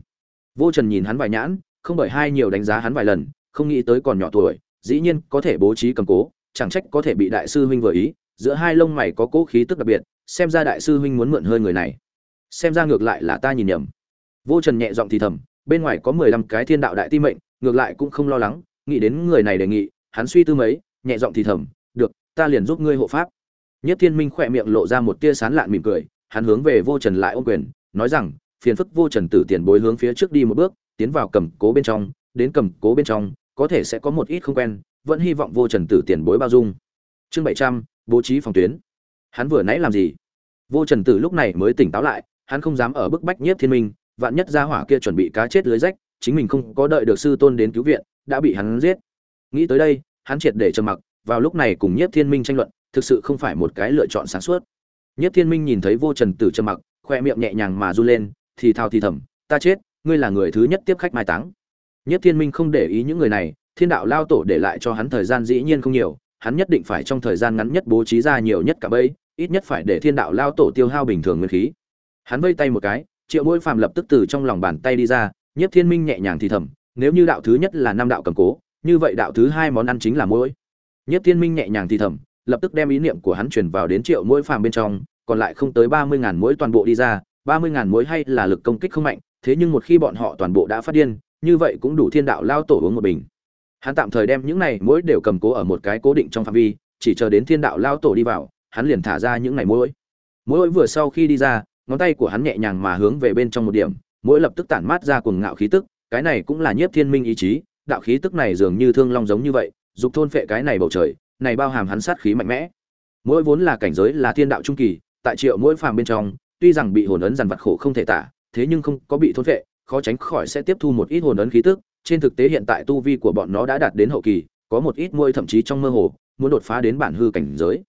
Vô trần nhìn hắn vài nhãn, không bởi hai nhiều đánh giá hắn vài lần, không nghĩ tới còn nhỏ tuổi, dĩ nhiên có thể bố trí cầm cố, chẳng trách có thể bị đại sư huynh vừa ý, giữa hai lông mày có cố khí tức đặc biệt, xem ra đại sư huynh muốn mượn hơi người này xem ra ngược lại là ta nhìn nhầm. Vô trần nhẹ giọng thì thầm, bên ngoài có mười lăm cái thiên đạo đại ti mệnh, ngược lại cũng không lo lắng, nghĩ đến người này đề nghị, hắn suy tư mấy, nhẹ giọng thì thầm, được, ta liền giúp ngươi hộ pháp. Nhất thiên minh khỏe miệng lộ ra một tia sán lạn mỉm cười, hắn hướng về vô trần lại ôm quyền, nói rằng, phiền phức vô trần tử tiền bối hướng phía trước đi một bước, tiến vào cầm cố bên trong, đến cầm cố bên trong, có thể sẽ có một ít không quen, vẫn hy vọng vô trần tử tiền bối bao dung. Chương bảy trăm, bố trí phòng tuyến. Hắn vừa nãy làm gì? Vô trần tử lúc này mới tỉnh táo lại hắn không dám ở bức bách nhiếp thiên minh, vạn nhất gia hỏa kia chuẩn bị cá chết lưới rách, chính mình không có đợi được sư tôn đến cứu viện, đã bị hắn giết. Nghĩ tới đây, hắn triệt để trầm mặc, vào lúc này cùng nhiếp thiên minh tranh luận, thực sự không phải một cái lựa chọn sáng suốt. Nhiếp thiên minh nhìn thấy vô trần tử trầm mặc, khoe miệng nhẹ nhàng mà run lên, thì thào thì thầm, ta chết, ngươi là người thứ nhất tiếp khách mai táng. Nhiếp thiên minh không để ý những người này, thiên đạo lao tổ để lại cho hắn thời gian dĩ nhiên không nhiều, hắn nhất định phải trong thời gian ngắn nhất bố trí ra nhiều nhất cả bấy ít nhất phải để thiên đạo lao tổ tiêu hao bình thường nguyên khí hắn vây tay một cái, triệu mỗi phàm lập tức từ trong lòng bàn tay đi ra, nhiếp thiên minh nhẹ nhàng thì thầm, nếu như đạo thứ nhất là năm đạo cầm cố, như vậy đạo thứ hai món ăn chính là mỗi nhiếp thiên minh nhẹ nhàng thì thầm, lập tức đem ý niệm của hắn truyền vào đến triệu mỗi phàm bên trong, còn lại không tới ba mươi ngàn mỗi toàn bộ đi ra, ba mươi ngàn mỗi hay là lực công kích không mạnh, thế nhưng một khi bọn họ toàn bộ đã phát điên, như vậy cũng đủ thiên đạo lao tổ uống một bình. Hắn tạm thời đem những này mỗi đều cầm cố ở một cái cố định trong phạm vi, chỉ chờ đến thiên đạo lao tổ đi vào, hắn liền thả ra những này mỗi mỗi vừa sau khi đi ra ngón tay của hắn nhẹ nhàng mà hướng về bên trong một điểm, mỗi lập tức tản mát ra cuồng ngạo khí tức, cái này cũng là nhiếp thiên minh ý chí, đạo khí tức này dường như thương long giống như vậy, dục thôn phệ cái này bầu trời, này bao hàm hắn sát khí mạnh mẽ. Mỗi vốn là cảnh giới là thiên đạo trung kỳ, tại triệu mỗi phàm bên trong, tuy rằng bị hồn ấn dằn vặt khổ không thể tả, thế nhưng không có bị thôn phệ, khó tránh khỏi sẽ tiếp thu một ít hồn ấn khí tức, trên thực tế hiện tại tu vi của bọn nó đã đạt đến hậu kỳ, có một ít môi thậm chí trong mơ hồ, muốn đột phá đến bản hư cảnh giới.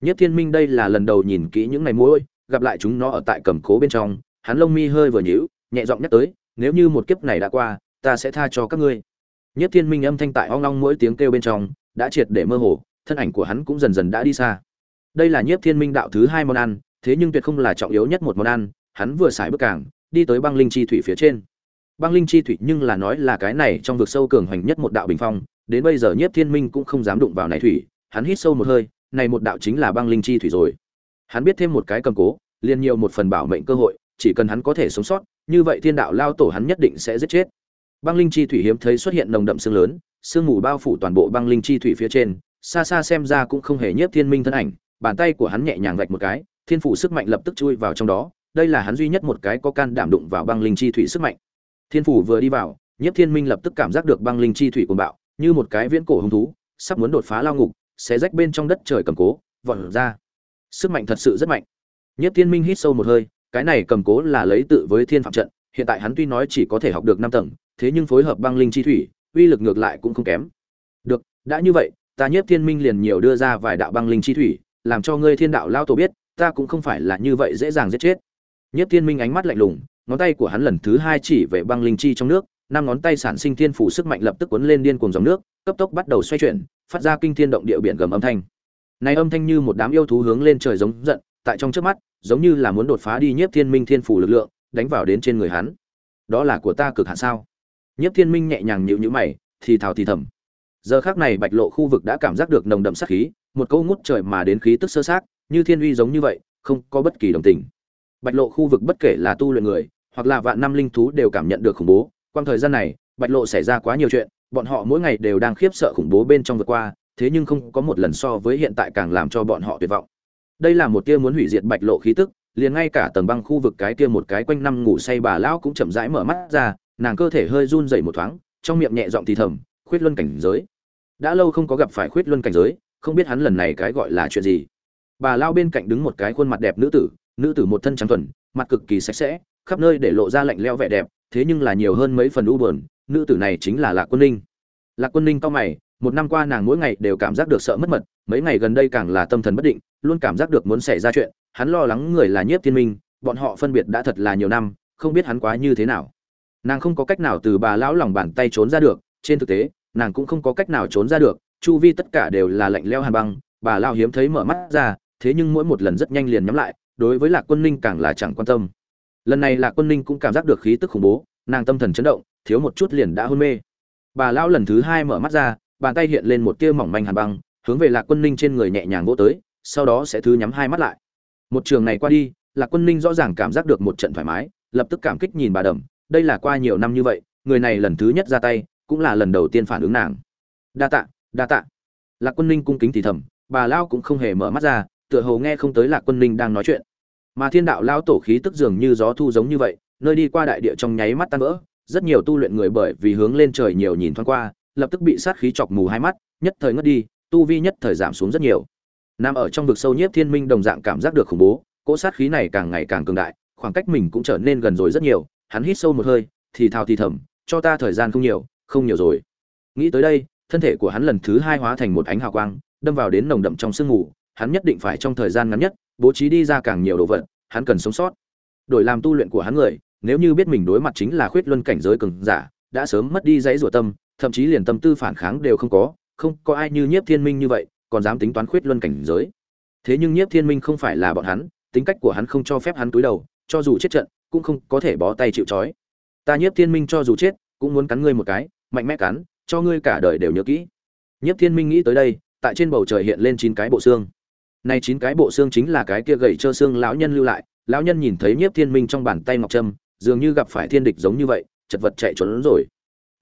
Nhất thiên minh đây là lần đầu nhìn kỹ những ngày môi gặp lại chúng nó ở tại cầm cố bên trong, hắn lông mi hơi vừa nhíu, nhẹ giọng nhắc tới, nếu như một kiếp này đã qua, ta sẽ tha cho các ngươi. Nhất thiên minh âm thanh tại ong long mỗi tiếng kêu bên trong đã triệt để mơ hồ, thân ảnh của hắn cũng dần dần đã đi xa. Đây là nhiếp thiên minh đạo thứ hai món ăn, thế nhưng tuyệt không là trọng yếu nhất một món ăn, hắn vừa xài bước cảng đi tới băng linh chi thủy phía trên. Băng linh chi thủy nhưng là nói là cái này trong vực sâu cường hoành nhất một đạo bình phong, đến bây giờ nhiếp thiên minh cũng không dám đụng vào này thủy, hắn hít sâu một hơi, này một đạo chính là băng linh chi thủy rồi hắn biết thêm một cái cầm cố, liền nhiều một phần bảo mệnh cơ hội, chỉ cần hắn có thể sống sót, như vậy thiên đạo lao tổ hắn nhất định sẽ giết chết. Băng linh chi thủy hiếm thấy xuất hiện nồng đậm sương lớn, sương mù bao phủ toàn bộ băng linh chi thủy phía trên, xa xa xem ra cũng không hề nhiếp thiên minh thân ảnh, bàn tay của hắn nhẹ nhàng vạch một cái, thiên phủ sức mạnh lập tức chui vào trong đó, đây là hắn duy nhất một cái có can đảm đụng vào băng linh chi thủy sức mạnh. Thiên phủ vừa đi vào, nhiếp thiên minh lập tức cảm giác được băng linh chi thủy cuồng bạo, như một cái viễn cổ hung thú, sắp muốn đột phá lao ngục, xé rách bên trong đất trời cầm cố, vọt ra sức mạnh thật sự rất mạnh. Nhất thiên minh hít sâu một hơi, cái này cầm cố là lấy tự với thiên phạm trận, hiện tại hắn tuy nói chỉ có thể học được năm tầng, thế nhưng phối hợp băng linh chi thủy, uy lực ngược lại cũng không kém. Được, đã như vậy, ta Nhất thiên minh liền nhiều đưa ra vài đạo băng linh chi thủy, làm cho ngươi thiên đạo lao tổ biết, ta cũng không phải là như vậy dễ dàng giết chết. Nhất thiên minh ánh mắt lạnh lùng, ngón tay của hắn lần thứ hai chỉ về băng linh chi trong nước, năm ngón tay sản sinh thiên phủ sức mạnh lập tức cuốn lên điên cuồng dòng nước, cấp tốc bắt đầu xoay chuyển, phát ra kinh thiên động địa biển gầm âm thanh này âm thanh như một đám yêu thú hướng lên trời giống giận, tại trong trước mắt, giống như là muốn đột phá đi nhiếp thiên minh thiên phủ lực lượng, đánh vào đến trên người hắn. Đó là của ta cực hạn sao? Nhiếp thiên minh nhẹ nhàng nhíu nhíu mày, thì thào thì thầm. Giờ khắc này bạch lộ khu vực đã cảm giác được nồng đậm sát khí, một câu ngút trời mà đến khí tức sơ sát như thiên uy giống như vậy, không có bất kỳ đồng tình. Bạch lộ khu vực bất kể là tu luyện người, hoặc là vạn năm linh thú đều cảm nhận được khủng bố. Quang thời gian này, bạch lộ xảy ra quá nhiều chuyện, bọn họ mỗi ngày đều đang khiếp sợ khủng bố bên trong vượt qua thế nhưng không có một lần so với hiện tại càng làm cho bọn họ tuyệt vọng. Đây là một tia muốn hủy diệt bạch lộ khí tức, liền ngay cả tầng băng khu vực cái kia một cái quanh năm ngủ say bà lão cũng chậm rãi mở mắt ra, nàng cơ thể hơi run dậy một thoáng, trong miệng nhẹ giọng thì thầm, khuyết luân cảnh giới. Đã lâu không có gặp phải khuyết luân cảnh giới, không biết hắn lần này cái gọi là chuyện gì. Bà lao bên cạnh đứng một cái khuôn mặt đẹp nữ tử nữ tử một thân trắng thuần, mặt cực kỳ sạch sẽ, khắp nơi để lộ ra lạnh leo vẻ đẹp, thế nhưng là nhiều hơn mấy phần u buồn, nữ tử này chính là lạc quân ninh. Lạc quân ninh cao mày một năm qua nàng mỗi ngày đều cảm giác được sợ mất mật, mấy ngày gần đây càng là tâm thần bất định, luôn cảm giác được muốn xảy ra chuyện. Hắn lo lắng người là nhiếp thiên minh, bọn họ phân biệt đã thật là nhiều năm, không biết hắn quá như thế nào. Nàng không có cách nào từ bà lão lòng bàn tay trốn ra được, trên thực tế, nàng cũng không có cách nào trốn ra được, chu vi tất cả đều là lạnh leo hàn băng, bà lao hiếm thấy mở mắt ra, thế nhưng mỗi một lần rất nhanh liền nhắm lại, đối với lạc quân ninh càng là chẳng quan tâm. Lần này lạc quân ninh cũng cảm giác được khí tức khủng bố, nàng tâm thần chấn động, thiếu một chút liền đã hôn mê. Bà lão lần thứ hai mở mắt ra bàn tay hiện lên một tia mỏng manh hàn băng, hướng về lạc quân ninh trên người nhẹ nhàng vỗ tới, sau đó sẽ thứ nhắm hai mắt lại. Một trường này qua đi, lạc quân ninh rõ ràng cảm giác được một trận thoải mái, lập tức cảm kích nhìn bà đầm, đây là qua nhiều năm như vậy, người này lần thứ nhất ra tay, cũng là lần đầu tiên phản ứng nàng. Đa tạ đa tạ. Lạc quân ninh cung kính thì thầm, bà lao cũng không hề mở mắt ra, tựa hồ nghe không tới lạc quân ninh đang nói chuyện. Mà thiên đạo lao tổ khí tức dường như gió thu giống như vậy, nơi đi qua đại địa trong nháy mắt tan vỡ, rất nhiều tu luyện người bởi vì hướng lên trời nhiều nhìn thoáng qua lập tức bị sát khí chọc mù hai mắt, nhất thời ngất đi, tu vi nhất thời giảm xuống rất nhiều. Nằm ở trong vực sâu nhiếp thiên minh đồng dạng cảm giác được khủng bố, cỗ sát khí này càng ngày càng cường đại, khoảng cách mình cũng trở nên gần rồi rất nhiều, hắn hít sâu một hơi, thì thào thì thầm, cho ta thời gian không nhiều không nhiều rồi. Nghĩ tới đây, thân thể của hắn lần thứ hai hóa thành một ánh hào quang, đâm vào đến nồng đậm trong sương mù, hắn nhất định phải trong thời gian ngắn nhất, bố trí đi ra càng nhiều đồ vật, hắn cần sống sót. Đổi làm tu luyện của hắn người, nếu như biết mình đối mặt chính là khuyết luân cảnh giới cường giả, đã sớm mất đi dãy rủa tâm thậm chí liền tâm tư phản kháng đều không có không có ai như nhiếp thiên minh như vậy, còn dám tính toán khuyết luân cảnh giới. Thế nhưng nhiếp thiên minh không phải là bọn hắn, tính cách của hắn không cho phép hắn túi đầu, cho dù chết trận, cũng không có thể bó tay chịu trói. Ta nhiếp thiên minh cho dù chết, cũng muốn cắn ngươi một cái, mạnh mẽ cắn, cho ngươi cả đời đều nhớ kỹ. Nhiếp thiên minh nghĩ tới đây, tại trên bầu trời hiện lên chín cái bộ xương. Này chín cái bộ xương chính là cái kia gầy trơ xương lão nhân lưu lại, lão nhân nhìn thấy nhiếp thiên minh trong bàn tay ngọc trâm, dường như gặp phải thiên địch giống như vậy, chật vật chạy trốn rồi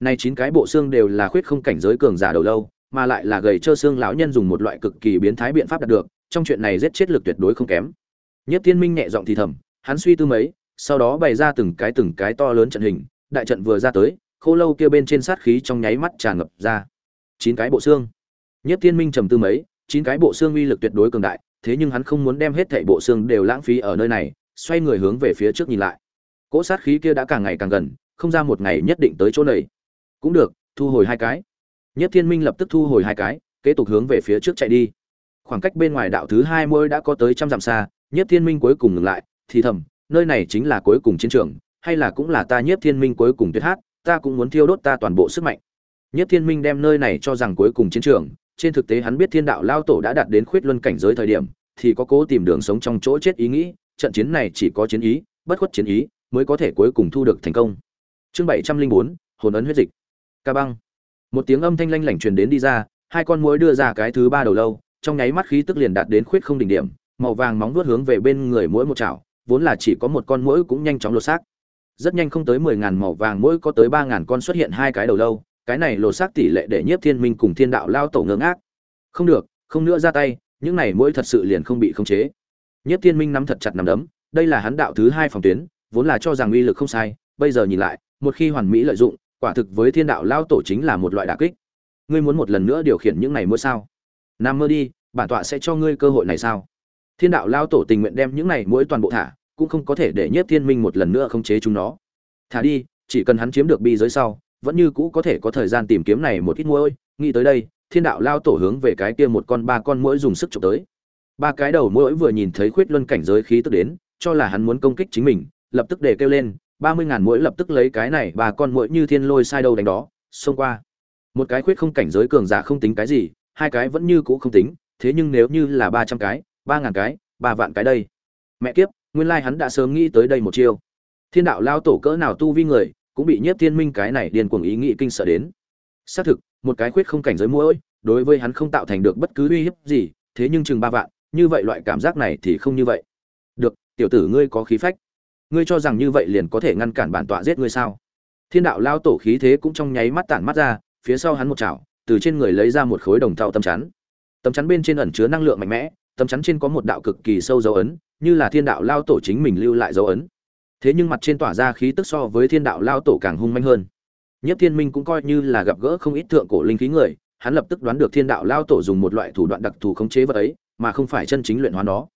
này chín cái bộ xương đều là khuyết không cảnh giới cường giả đầu lâu, mà lại là gầy trơ xương lão nhân dùng một loại cực kỳ biến thái biện pháp đạt được, trong chuyện này giết chết lực tuyệt đối không kém. Nhiếp thiên minh nhẹ giọng thì thầm, hắn suy tư mấy, sau đó bày ra từng cái từng cái to lớn trận hình, đại trận vừa ra tới, khô lâu kia bên trên sát khí trong nháy mắt tràn ngập ra. Chín cái bộ xương. Nhất thiên minh trầm tư mấy, chín cái bộ xương uy lực tuyệt đối cường đại, thế nhưng hắn không muốn đem hết thảy bộ xương đều lãng phí ở nơi này, xoay người hướng về phía trước nhìn lại. Cỗ sát khí kia đã càng ngày càng gần, không ra một ngày nhất định tới chỗ này cũng được, thu hồi hai cái. Nhất thiên minh lập tức thu hồi hai cái, kế tục hướng về phía trước chạy đi. Khoảng cách bên ngoài đạo thứ hai môi đã có tới trăm dặm xa, nhất thiên minh cuối cùng ngừng lại, thì thầm, nơi này chính là cuối cùng chiến trường, hay là cũng là ta nhất thiên minh cuối cùng tuyệt hát, ta cũng muốn thiêu đốt ta toàn bộ sức mạnh. Nhất thiên minh đem nơi này cho rằng cuối cùng chiến trường, trên thực tế hắn biết thiên đạo lao tổ đã đạt đến khuyết luân cảnh giới thời điểm, thì có cố tìm đường sống trong chỗ chết ý nghĩ, trận chiến này chỉ có chiến ý, bất khuất chiến ý, mới có thể cuối cùng thu được thành công. Chương bảy trăm linh bốn, hồn ấn huyết dịch ca băng. Một tiếng âm thanh lanh lảnh truyền đến đi ra, hai con muỗi đưa ra cái thứ ba đầu lâu, trong nháy mắt khí tức liền đạt đến khuyết không đỉnh điểm, màu vàng móng vuốt hướng về bên người mỗi một chảo, vốn là chỉ có một con muỗi cũng nhanh chóng lột xác. Rất nhanh không tới mười ngàn màu vàng mỗi có tới ba ngàn con xuất hiện hai cái đầu lâu, cái này lột xác tỷ lệ để nhiếp thiên minh cùng thiên đạo lao tổ ngưỡng ác không được, không nữa ra tay, những này mỗi thật sự liền không bị khống chế. Nhiếp thiên minh nắm thật chặt nắm đấm, đây là hắn đạo thứ hai phòng tuyến, vốn là cho rằng uy lực không sai, bây giờ nhìn lại, một khi hoàn mỹ lợi dụng quả thực với thiên đạo lao tổ chính là một loại đả kích. Ngươi muốn một lần nữa điều khiển những này mỗi sao? Nam mơ đi, bản tọa sẽ cho ngươi cơ hội này sao? Thiên đạo lao tổ tình nguyện đem những này mỗi toàn bộ thả, cũng không có thể để nhiếp thiên minh một lần nữa khống chế chúng nó. Thả đi, chỉ cần hắn chiếm được bi giới sau, vẫn như cũ có thể có thời gian tìm kiếm này một ít mũi nghĩ tới đây, thiên đạo lao tổ hướng về cái kia một con ba con mũi dùng sức chụp tới. Ba cái đầu mũi vừa nhìn thấy khuyết luân cảnh giới khí tức đến, cho là hắn muốn công kích chính mình, lập tức để kêu lên ba mươi ngàn mũi lập tức lấy cái này bà con mũi như thiên lôi sai đâu đánh đó, xông qua. Một cái khuyết không cảnh giới cường giả không tính cái gì, hai cái vẫn như cũ không tính, thế nhưng nếu như là ba trăm cái, ba ngàn cái, ba vạn cái đây. Mẹ kiếp, nguyên lai hắn đã sớm nghĩ tới đây một chiêu. Thiên đạo lao tổ cỡ nào tu vi người, cũng bị nhiếp thiên minh cái này điền cuồng ý nghĩ kinh sợ đến. Xác thực, một cái khuyết không cảnh giới mũi đối với hắn không tạo thành được bất cứ uy hiếp gì, thế nhưng chừng ba vạn, như vậy loại cảm giác này thì không như vậy. Được, tiểu tử ngươi có khí phách ngươi cho rằng như vậy liền có thể ngăn cản bản tọa giết ngươi sao? Thiên đạo lao tổ khí thế cũng trong nháy mắt tản mắt ra, phía sau hắn một chảo, từ trên người lấy ra một khối đồng thau tâm chắn. Tấm chắn bên trên ẩn chứa năng lượng mạnh mẽ, tấm chắn trên có một đạo cực kỳ sâu dấu ấn, như là thiên đạo lao tổ chính mình lưu lại dấu ấn. Thế nhưng mặt trên tỏa ra khí tức so với thiên đạo lao tổ càng hung manh hơn. Nhất thiên minh cũng coi như là gặp gỡ không ít thượng cổ linh khí người, hắn lập tức đoán được thiên đạo lao tổ dùng một loại thủ đoạn đặc thù khống chế vật ấy, mà không phải chân chính luyện hóa nó.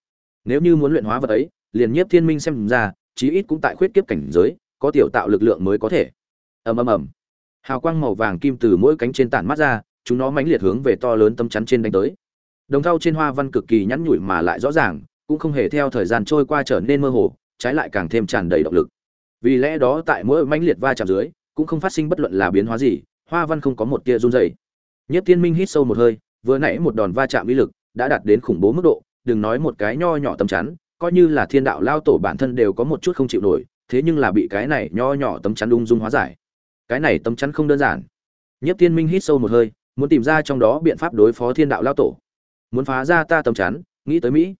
Nếu như muốn luyện hóa vật ấy, liền nhiếp thiên minh xem ra chí ít cũng tại khuyết kiếp cảnh giới, có tiểu tạo lực lượng mới có thể. Ầm ầm ầm. Hào quang màu vàng kim từ mỗi cánh trên tản mắt ra, chúng nó mãnh liệt hướng về to lớn tấm chắn trên đánh tới. Đồng thau trên hoa văn cực kỳ nhẵn nhủi mà lại rõ ràng, cũng không hề theo thời gian trôi qua trở nên mơ hồ, trái lại càng thêm tràn đầy động lực. Vì lẽ đó tại mỗi mãnh liệt va chạm dưới, cũng không phát sinh bất luận là biến hóa gì, hoa văn không có một tia run rẩy. nhất tiên minh hít sâu một hơi, vừa nãy một đòn va chạm uy lực đã đạt đến khủng bố mức độ, đừng nói một cái nho nhỏ tấm chắn coi như là thiên đạo lao tổ bản thân đều có một chút không chịu nổi, thế nhưng là bị cái này nho nhỏ tấm chắn ung dung hóa giải. Cái này tấm chắn không đơn giản. Nhất tiên minh hít sâu một hơi, muốn tìm ra trong đó biện pháp đối phó thiên đạo lao tổ. Muốn phá ra ta tấm chắn, nghĩ tới mỹ.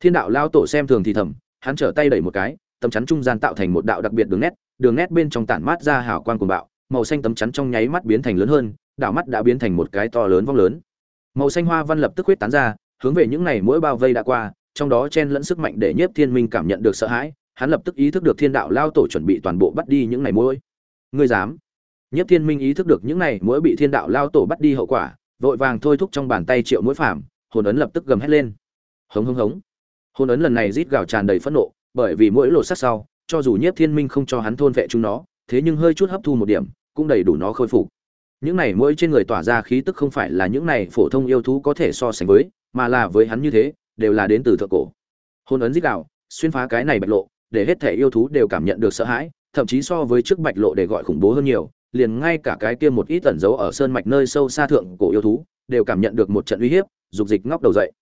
Thiên đạo lao tổ xem thường thì thầm, hắn trở tay đẩy một cái, tấm chắn trung gian tạo thành một đạo đặc biệt đường nét đường nét bên trong tản mát ra hào quang cuồng bạo, màu xanh tấm chắn trong nháy mắt biến thành lớn hơn, đạo mắt đã biến thành một cái to lớn vong lớn. Màu xanh hoa văn lập tức huyết tán ra, hướng về những này mỗi bao vây đã qua trong đó chen lẫn sức mạnh để nhiếp thiên minh cảm nhận được sợ hãi, hắn lập tức ý thức được thiên đạo lao tổ chuẩn bị toàn bộ bắt đi những này mũi. ngươi dám? Nhiếp thiên minh ý thức được những này mũi bị thiên đạo lao tổ bắt đi hậu quả, vội vàng thôi thúc trong bàn tay triệu mũi phàm, hồn ấn lập tức gầm hét lên. Hống hống hống. Hồn ấn lần này rít gào tràn đầy phẫn nộ, bởi vì mỗi lột sát sau, cho dù nhiếp thiên minh không cho hắn thôn vệ chúng nó, thế nhưng hơi chút hấp thu một điểm, cũng đầy đủ nó khôi phục. Những này mũi trên người tỏa ra khí tức không phải là những này phổ thông yêu thú có thể so sánh với, mà là với hắn như thế đều là đến từ thượng cổ. Hôn ấn dích đạo xuyên phá cái này bạch lộ, để hết thể yêu thú đều cảm nhận được sợ hãi, thậm chí so với trước bạch lộ để gọi khủng bố hơn nhiều, liền ngay cả cái kia một ít tẩn giấu ở sơn mạch nơi sâu xa thượng cổ yêu thú, đều cảm nhận được một trận uy hiếp, dục dịch ngóc đầu dậy.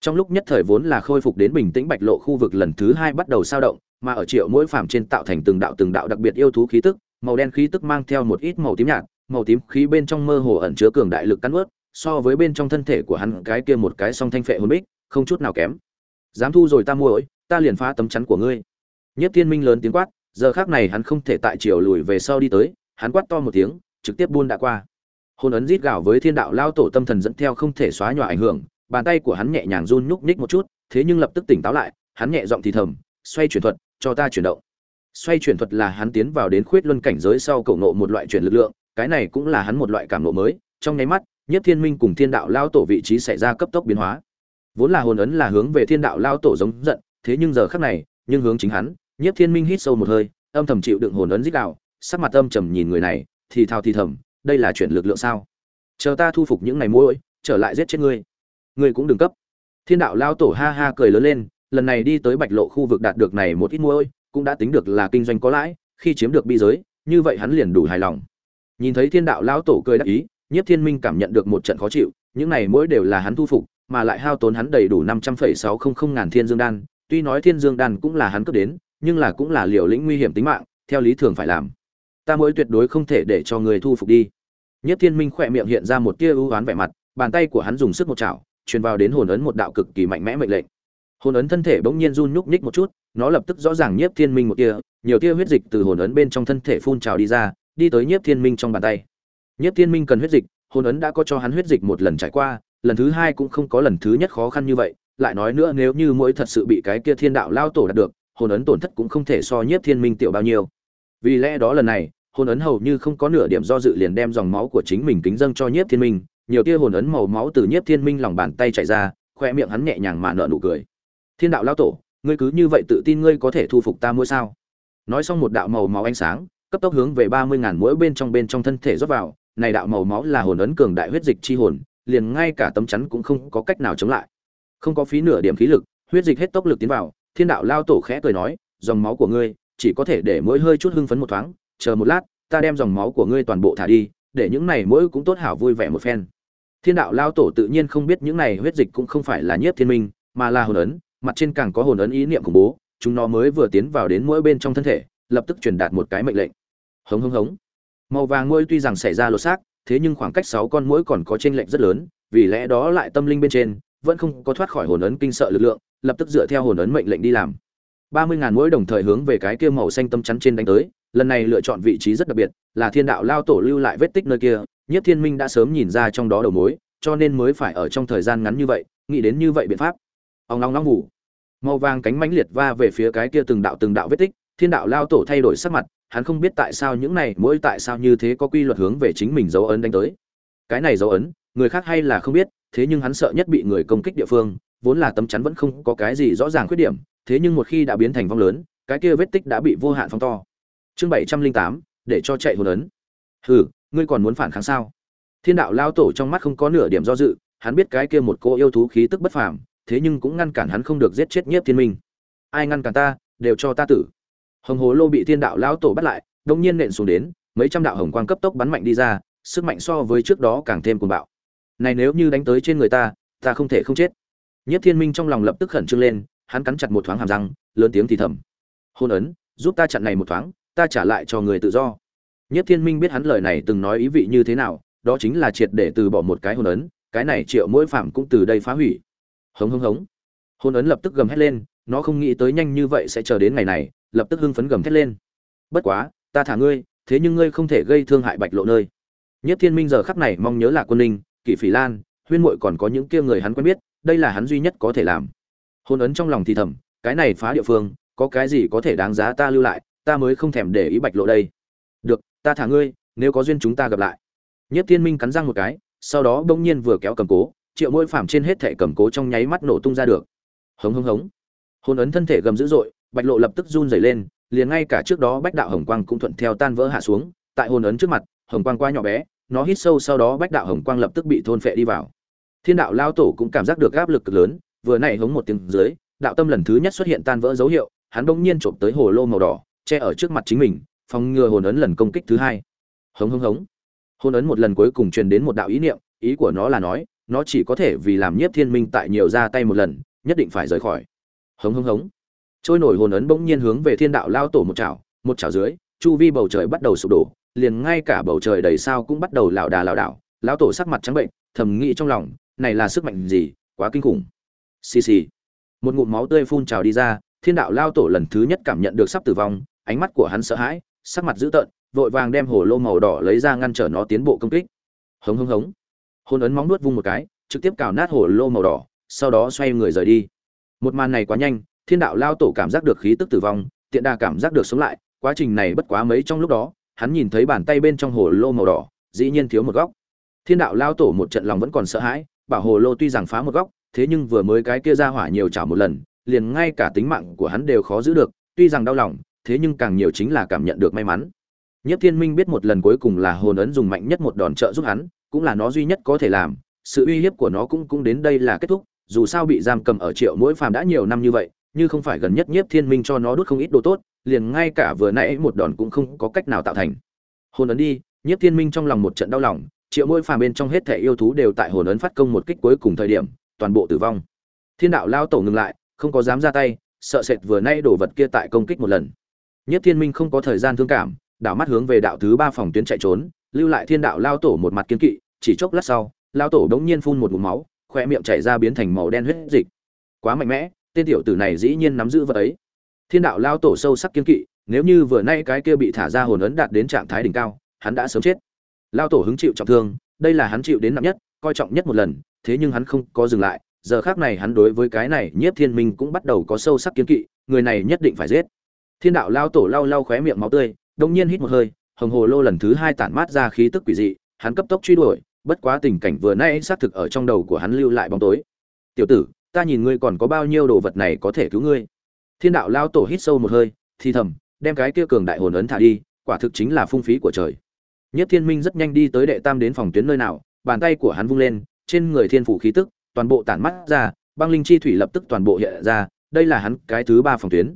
Trong lúc nhất thời vốn là khôi phục đến bình tĩnh bạch lộ khu vực lần thứ hai bắt đầu sao động, mà ở triệu mỗi phàm trên tạo thành từng đạo từng đạo đặc biệt yêu thú khí tức, màu đen khí tức mang theo một ít màu tím nhạt, màu tím khí bên trong mơ hồ ẩn chứa cường đại lực cắn ướt so với bên trong thân thể của hắn cái kia một cái song thanh phệ hồn bích không chút nào kém. Dám thu rồi ta mua ổi ta liền phá tấm chắn của ngươi. Nhất thiên minh lớn tiếng quát, giờ khác này hắn không thể tại chiều lùi về sau đi tới, hắn quát to một tiếng, trực tiếp buôn đã qua. Hôn ấn rít gạo với thiên đạo lao tổ tâm thần dẫn theo không thể xóa nhòa ảnh hưởng, bàn tay của hắn nhẹ nhàng run nhúc nhích một chút, thế nhưng lập tức tỉnh táo lại, hắn nhẹ giọng thì thầm, xoay chuyển thuật, cho ta chuyển động. Xoay chuyển thuật là hắn tiến vào đến khuyết luân cảnh giới sau cầu nộ một loại chuyển lực lượng, cái này cũng là hắn một loại cảm nộ mới, trong nháy mắt nhất thiên minh cùng thiên đạo lao tổ vị trí xảy ra cấp tốc biến hóa vốn là hồn ấn là hướng về thiên đạo lao tổ giống giận, thế nhưng giờ khắc này, nhưng hướng chính hắn, nhiếp thiên minh hít sâu một hơi, âm thầm chịu đựng hồn ấn dích đạo, sắc mặt âm trầm nhìn người này, thì thào thì thầm, đây là chuyển lực lượng sao? Chờ ta thu phục những ngày mỗi trở lại giết chết ngươi. Ngươi cũng đừng cấp. Thiên đạo lao tổ ha ha cười lớn lên, lần này đi tới bạch lộ khu vực đạt được này một ít mỗi cũng đã tính được là kinh doanh có lãi, khi chiếm được bi giới, như vậy hắn liền đủ hài lòng. Nhìn thấy thiên đạo lão tổ cười đắc ý, nhiếp thiên minh cảm nhận được một trận khó chịu, những này mỗi đều là hắn thu phục mà lại hao tốn hắn đầy đủ năm trăm phẩy sáu không không ngàn thiên dương đan. Tuy nói thiên dương đan cũng là hắn cướp đến, nhưng là cũng là liều lĩnh nguy hiểm tính mạng, theo lý thường phải làm. Ta mới tuyệt đối không thể để cho người thu phục đi. Nhất thiên minh khỏe miệng hiện ra một tia ưu oán vẻ mặt, bàn tay của hắn dùng sức một chảo, truyền vào đến hồn ấn một đạo cực kỳ mạnh mẽ mệnh lệnh. Hồn ấn thân thể bỗng nhiên run nhúc nhích một chút, nó lập tức rõ ràng nhiếp thiên minh một tia, nhiều tia huyết dịch từ hồn ấn bên trong thân thể phun trào đi ra, đi tới nhiếp thiên minh trong bàn tay. Nhiếp thiên minh cần huyết dịch, hồn ấn đã có cho hắn huyết dịch một lần trải qua lần thứ hai cũng không có lần thứ nhất khó khăn như vậy, lại nói nữa nếu như mỗi thật sự bị cái kia thiên đạo lao tổ đạt được, hồn ấn tổn thất cũng không thể so nhiếp thiên minh tiểu bao nhiêu. Vì lẽ đó lần này, hồn ấn hầu như không có nửa điểm do dự liền đem dòng máu của chính mình kính dâng cho nhiếp thiên minh, nhiều tia hồn ấn màu máu từ nhiếp thiên minh lòng bàn tay chảy ra, khoe miệng hắn nhẹ nhàng mà nở nụ cười. Thiên đạo lao tổ, ngươi cứ như vậy tự tin ngươi có thể thu phục ta mỗi sao? Nói xong một đạo màu máu ánh sáng, cấp tốc hướng về ba mươi ngàn mỗi bên trong bên trong thân thể rót vào, này đạo màu máu là hồn ấn cường đại huyết dịch chi hồn liền ngay cả tấm chắn cũng không có cách nào chống lại. Không có phí nửa điểm khí lực, huyết dịch hết tốc lực tiến vào, thiên đạo lao tổ khẽ cười nói, dòng máu của ngươi, chỉ có thể để mỗi hơi chút hưng phấn một thoáng, chờ một lát, ta đem dòng máu của ngươi toàn bộ thả đi, để những này mỗi cũng tốt hảo vui vẻ một phen. Thiên đạo lao tổ tự nhiên không biết những này huyết dịch cũng không phải là nhiếp thiên minh, mà là hồn ấn, mặt trên càng có hồn ấn ý niệm khủng bố, chúng nó mới vừa tiến vào đến mỗi bên trong thân thể, lập tức truyền đạt một cái mệnh lệnh. Hống hống hống. Màu vàng ngôi tuy rằng xảy ra lột xác thế nhưng khoảng cách sáu con mũi còn có chênh lệnh rất lớn, vì lẽ đó lại tâm linh bên trên, vẫn không có thoát khỏi hồn ấn kinh sợ lực lượng, lập tức dựa theo hồn ấn mệnh lệnh đi làm. Ba mươi ngàn mũi đồng thời hướng về cái kia màu xanh tâm chắn trên đánh tới, lần này lựa chọn vị trí rất đặc biệt, là thiên đạo lao tổ lưu lại vết tích nơi kia, nhất thiên minh đã sớm nhìn ra trong đó đầu mối, cho nên mới phải ở trong thời gian ngắn như vậy, nghĩ đến như vậy biện pháp. Ông long long ngủ. Màu vàng cánh mãnh liệt va về phía cái kia từng đạo từng đạo vết tích, thiên đạo lao tổ thay đổi sắc mặt hắn không biết tại sao những này, mỗi tại sao như thế có quy luật hướng về chính mình dấu ấn đánh tới. Cái này dấu ấn, người khác hay là không biết, thế nhưng hắn sợ nhất bị người công kích địa phương, vốn là tấm chắn vẫn không có cái gì rõ ràng khuyết điểm, thế nhưng một khi đã biến thành vong lớn, cái kia vết tích đã bị vô hạn phóng to. Chương bảy trăm linh tám, để cho chạy hồn ấn. Hừ, ngươi còn muốn phản kháng sao? Thiên đạo lao tổ trong mắt không có nửa điểm do dự, hắn biết cái kia một cô yêu thú khí tức bất phàm, thế nhưng cũng ngăn cản hắn không được giết chết nhiếp thiên minh. Ai ngăn cản ta, đều cho ta tử hồng hồ lô bị thiên đạo lao tổ bắt lại, đông nhiên nện xuống đến, mấy trăm đạo hồng quang cấp tốc bắn mạnh đi ra, sức mạnh so với trước đó càng thêm cuồng bạo. Này nếu như đánh tới trên người ta ta không thể không chết. Nhất thiên minh trong lòng lập tức khẩn trương lên, hắn cắn chặt một thoáng hàm răng, lớn tiếng thì thầm. Hôn ấn, giúp ta chặn này một thoáng, ta trả lại cho người tự do. Nhất thiên minh biết hắn lời này từng nói ý vị như thế nào, đó chính là triệt để từ bỏ một cái hôn ấn, cái này triệu mỗi phạm cũng từ đây phá hủy. Hống hống hống. Hôn ấn lập tức gầm hét lên, nó không nghĩ tới nhanh như vậy sẽ chờ đến ngày này lập tức hưng phấn gầm thét lên. Bất quá, ta thả ngươi, thế nhưng ngươi không thể gây thương hại bạch lộ nơi. Nhất thiên minh giờ khắc này mong nhớ là quân ninh kỵ phỉ lan, huyên muội còn có những kia người hắn quen biết, đây là hắn duy nhất có thể làm. Hôn ấn trong lòng thì thầm, cái này phá địa phương, có cái gì có thể đáng giá ta lưu lại, ta mới không thèm để ý bạch lộ đây. Được, ta thả ngươi, nếu có duyên chúng ta gặp lại. Nhất thiên minh cắn răng một cái, sau đó bỗng nhiên vừa kéo cầm cố, triệu mỗi phàm trên hết thẻ cầm cố trong nháy mắt nổ tung ra được. Hống hống hống. Hôn ấn thân thể gầm dữ dội bạch lộ lập tức run rẩy lên, liền ngay cả trước đó bách đạo hồng quang cũng thuận theo tan vỡ hạ xuống, tại hồn ấn trước mặt, hồng quang quá nhỏ bé, nó hít sâu sau đó bách đạo hồng quang lập tức bị thôn phệ đi vào. Thiên đạo lao tổ cũng cảm giác được áp lực cực lớn, vừa nãy hống một tiếng dưới, đạo tâm lần thứ nhất xuất hiện tan vỡ dấu hiệu, hắn bỗng nhiên trộm tới hồ lô màu đỏ, che ở trước mặt chính mình, phòng ngừa hồn ấn lần công kích thứ hai. Hống hống hống. Hồn ấn một lần cuối cùng truyền đến một đạo ý niệm, ý của nó là nói, nó chỉ có thể vì làm nhiếp thiên minh tại nhiều ra tay một lần, nhất định phải rời khỏi. Hống hống hống trôi nổi hồn ấn bỗng nhiên hướng về thiên đạo lao tổ một chảo một chảo dưới, chu vi bầu trời bắt đầu sụp đổ, liền ngay cả bầu trời đầy sao cũng bắt đầu lảo đà lảo đảo, lão tổ sắc mặt trắng bệnh, thầm nghĩ trong lòng, này là sức mạnh gì, quá kinh khủng. Xì xì. Một ngụm máu tươi phun trào đi ra, thiên đạo lao tổ lần thứ nhất cảm nhận được sắp tử vong, ánh mắt của hắn sợ hãi, sắc mặt dữ tợn, vội vàng đem hồ lô màu đỏ lấy ra ngăn trở nó tiến bộ công kích. Hống hống hống. Hôn ấn móng nuốt vung một cái, trực tiếp cào nát hồ lô màu đỏ, sau đó xoay người rời đi. Một màn này quá nhanh thiên đạo lao tổ cảm giác được khí tức tử vong, tiện đà cảm giác được sống lại, quá trình này bất quá mấy trong lúc đó, hắn nhìn thấy bàn tay bên trong hồ lô màu đỏ, dĩ nhiên thiếu một góc. Thiên đạo lao tổ một trận lòng vẫn còn sợ hãi, bảo hồ lô tuy rằng phá một góc, thế nhưng vừa mới cái kia ra hỏa nhiều chảo một lần, liền ngay cả tính mạng của hắn đều khó giữ được, tuy rằng đau lòng, thế nhưng càng nhiều chính là cảm nhận được may mắn. Nhất thiên minh biết một lần cuối cùng là hồn ấn dùng mạnh nhất một đòn trợ giúp hắn, cũng là nó duy nhất có thể làm, sự uy hiếp của nó cũng cũng đến đây là kết thúc, dù sao bị giam cầm ở triệu mỗi phàm đã nhiều năm như vậy như không phải gần nhất nhiếp thiên minh cho nó đốt không ít đồ tốt, liền ngay cả vừa nãy một đòn cũng không có cách nào tạo thành. Hồn ấn đi, nhiếp thiên minh trong lòng một trận đau lòng, triệu mỗi phàm bên trong hết thể yêu thú đều tại hồn ấn phát công một kích cuối cùng thời điểm, toàn bộ tử vong. Thiên đạo lao tổ ngừng lại, không có dám ra tay, sợ sệt vừa nay đổ vật kia tại công kích một lần. Nhất thiên minh không có thời gian thương cảm, đảo mắt hướng về đạo thứ ba phòng tuyến chạy trốn, lưu lại thiên đạo lao tổ một mặt kiên kỵ, chỉ chốc lát sau, lao tổ đống nhiên phun một ngụm máu, khoe miệng chảy ra biến thành màu đen huyết dịch. Quá mạnh mẽ tên tiểu tử này dĩ nhiên nắm giữ vật ấy. Thiên đạo lao tổ sâu sắc kiên kỵ, nếu như vừa nay cái kia bị thả ra hồn ấn đạt đến trạng thái đỉnh cao, hắn đã sớm chết. Lao tổ hứng chịu trọng thương, đây là hắn chịu đến nặng nhất, coi trọng nhất một lần, thế nhưng hắn không có dừng lại, giờ khác này hắn đối với cái này nhiếp thiên minh cũng bắt đầu có sâu sắc kiên kỵ, người này nhất định phải giết. Thiên đạo lao tổ lau lau khóe miệng máu tươi, đông nhiên hít một hơi, hồng hồ lô lần thứ hai tản mát ra khí tức quỷ dị, hắn cấp tốc truy đuổi, bất quá tình cảnh vừa nay xác thực ở trong đầu của hắn lưu lại bóng tối. Tiểu tử ta nhìn ngươi còn có bao nhiêu đồ vật này có thể cứu ngươi. Thiên đạo lao tổ hít sâu một hơi, thì thầm, đem cái kia cường đại hồn ấn thả đi, quả thực chính là phung phí của trời. Nhất thiên minh rất nhanh đi tới đệ tam đến phòng tuyến nơi nào, bàn tay của hắn vung lên, trên người thiên phủ khí tức, toàn bộ tản mắt ra, băng linh chi thủy lập tức toàn bộ hiện ra, đây là hắn cái thứ ba phòng tuyến.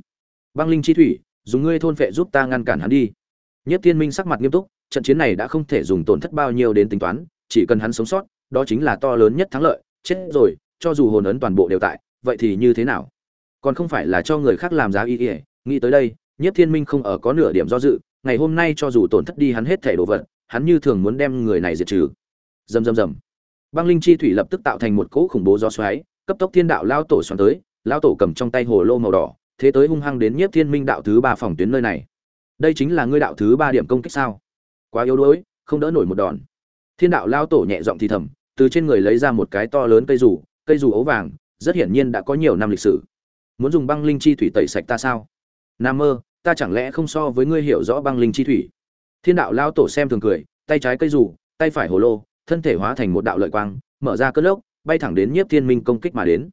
Băng linh chi thủy, dùng ngươi thôn phệ giúp ta ngăn cản hắn đi. Nhất thiên minh sắc mặt nghiêm túc, trận chiến này đã không thể dùng tổn thất bao nhiêu đến tính toán, chỉ cần hắn sống sót, đó chính là to lớn nhất thắng lợi, chết rồi cho dù hồn ấn toàn bộ đều tại, vậy thì như thế nào? Còn không phải là cho người khác làm giá y ỉa nghĩ tới đây nhất thiên minh không ở có nửa điểm do dự, ngày hôm nay cho dù tổn thất đi hắn hết thể đồ vật, hắn như thường muốn đem người này diệt trừ. Dầm dầm dầm băng linh chi thủy lập tức tạo thành một cỗ khủng bố gió xoáy, cấp tốc thiên đạo lao tổ xoắn tới, lao tổ cầm trong tay hồ lô màu đỏ, thế tới hung hăng đến nhiếp thiên minh đạo thứ ba phòng tuyến nơi này. Đây chính là ngươi đạo thứ ba điểm công kích sao? Quá yếu đuối, không đỡ nổi một đòn. Thiên đạo lao tổ nhẹ giọng thì thầm, từ trên người lấy ra một cái to lớn cây rủ cây dù ấu vàng rất hiển nhiên đã có nhiều năm lịch sử. Muốn dùng băng linh chi thủy tẩy sạch ta sao? Nam mơ ta chẳng lẽ không so với ngươi hiểu rõ băng linh chi thủy? Thiên đạo lao tổ xem thường cười tay trái cây dù, tay phải hồ lô thân thể hóa thành một đạo lợi quang mở ra cất lốc bay thẳng đến nhiếp thiên minh công kích mà đến.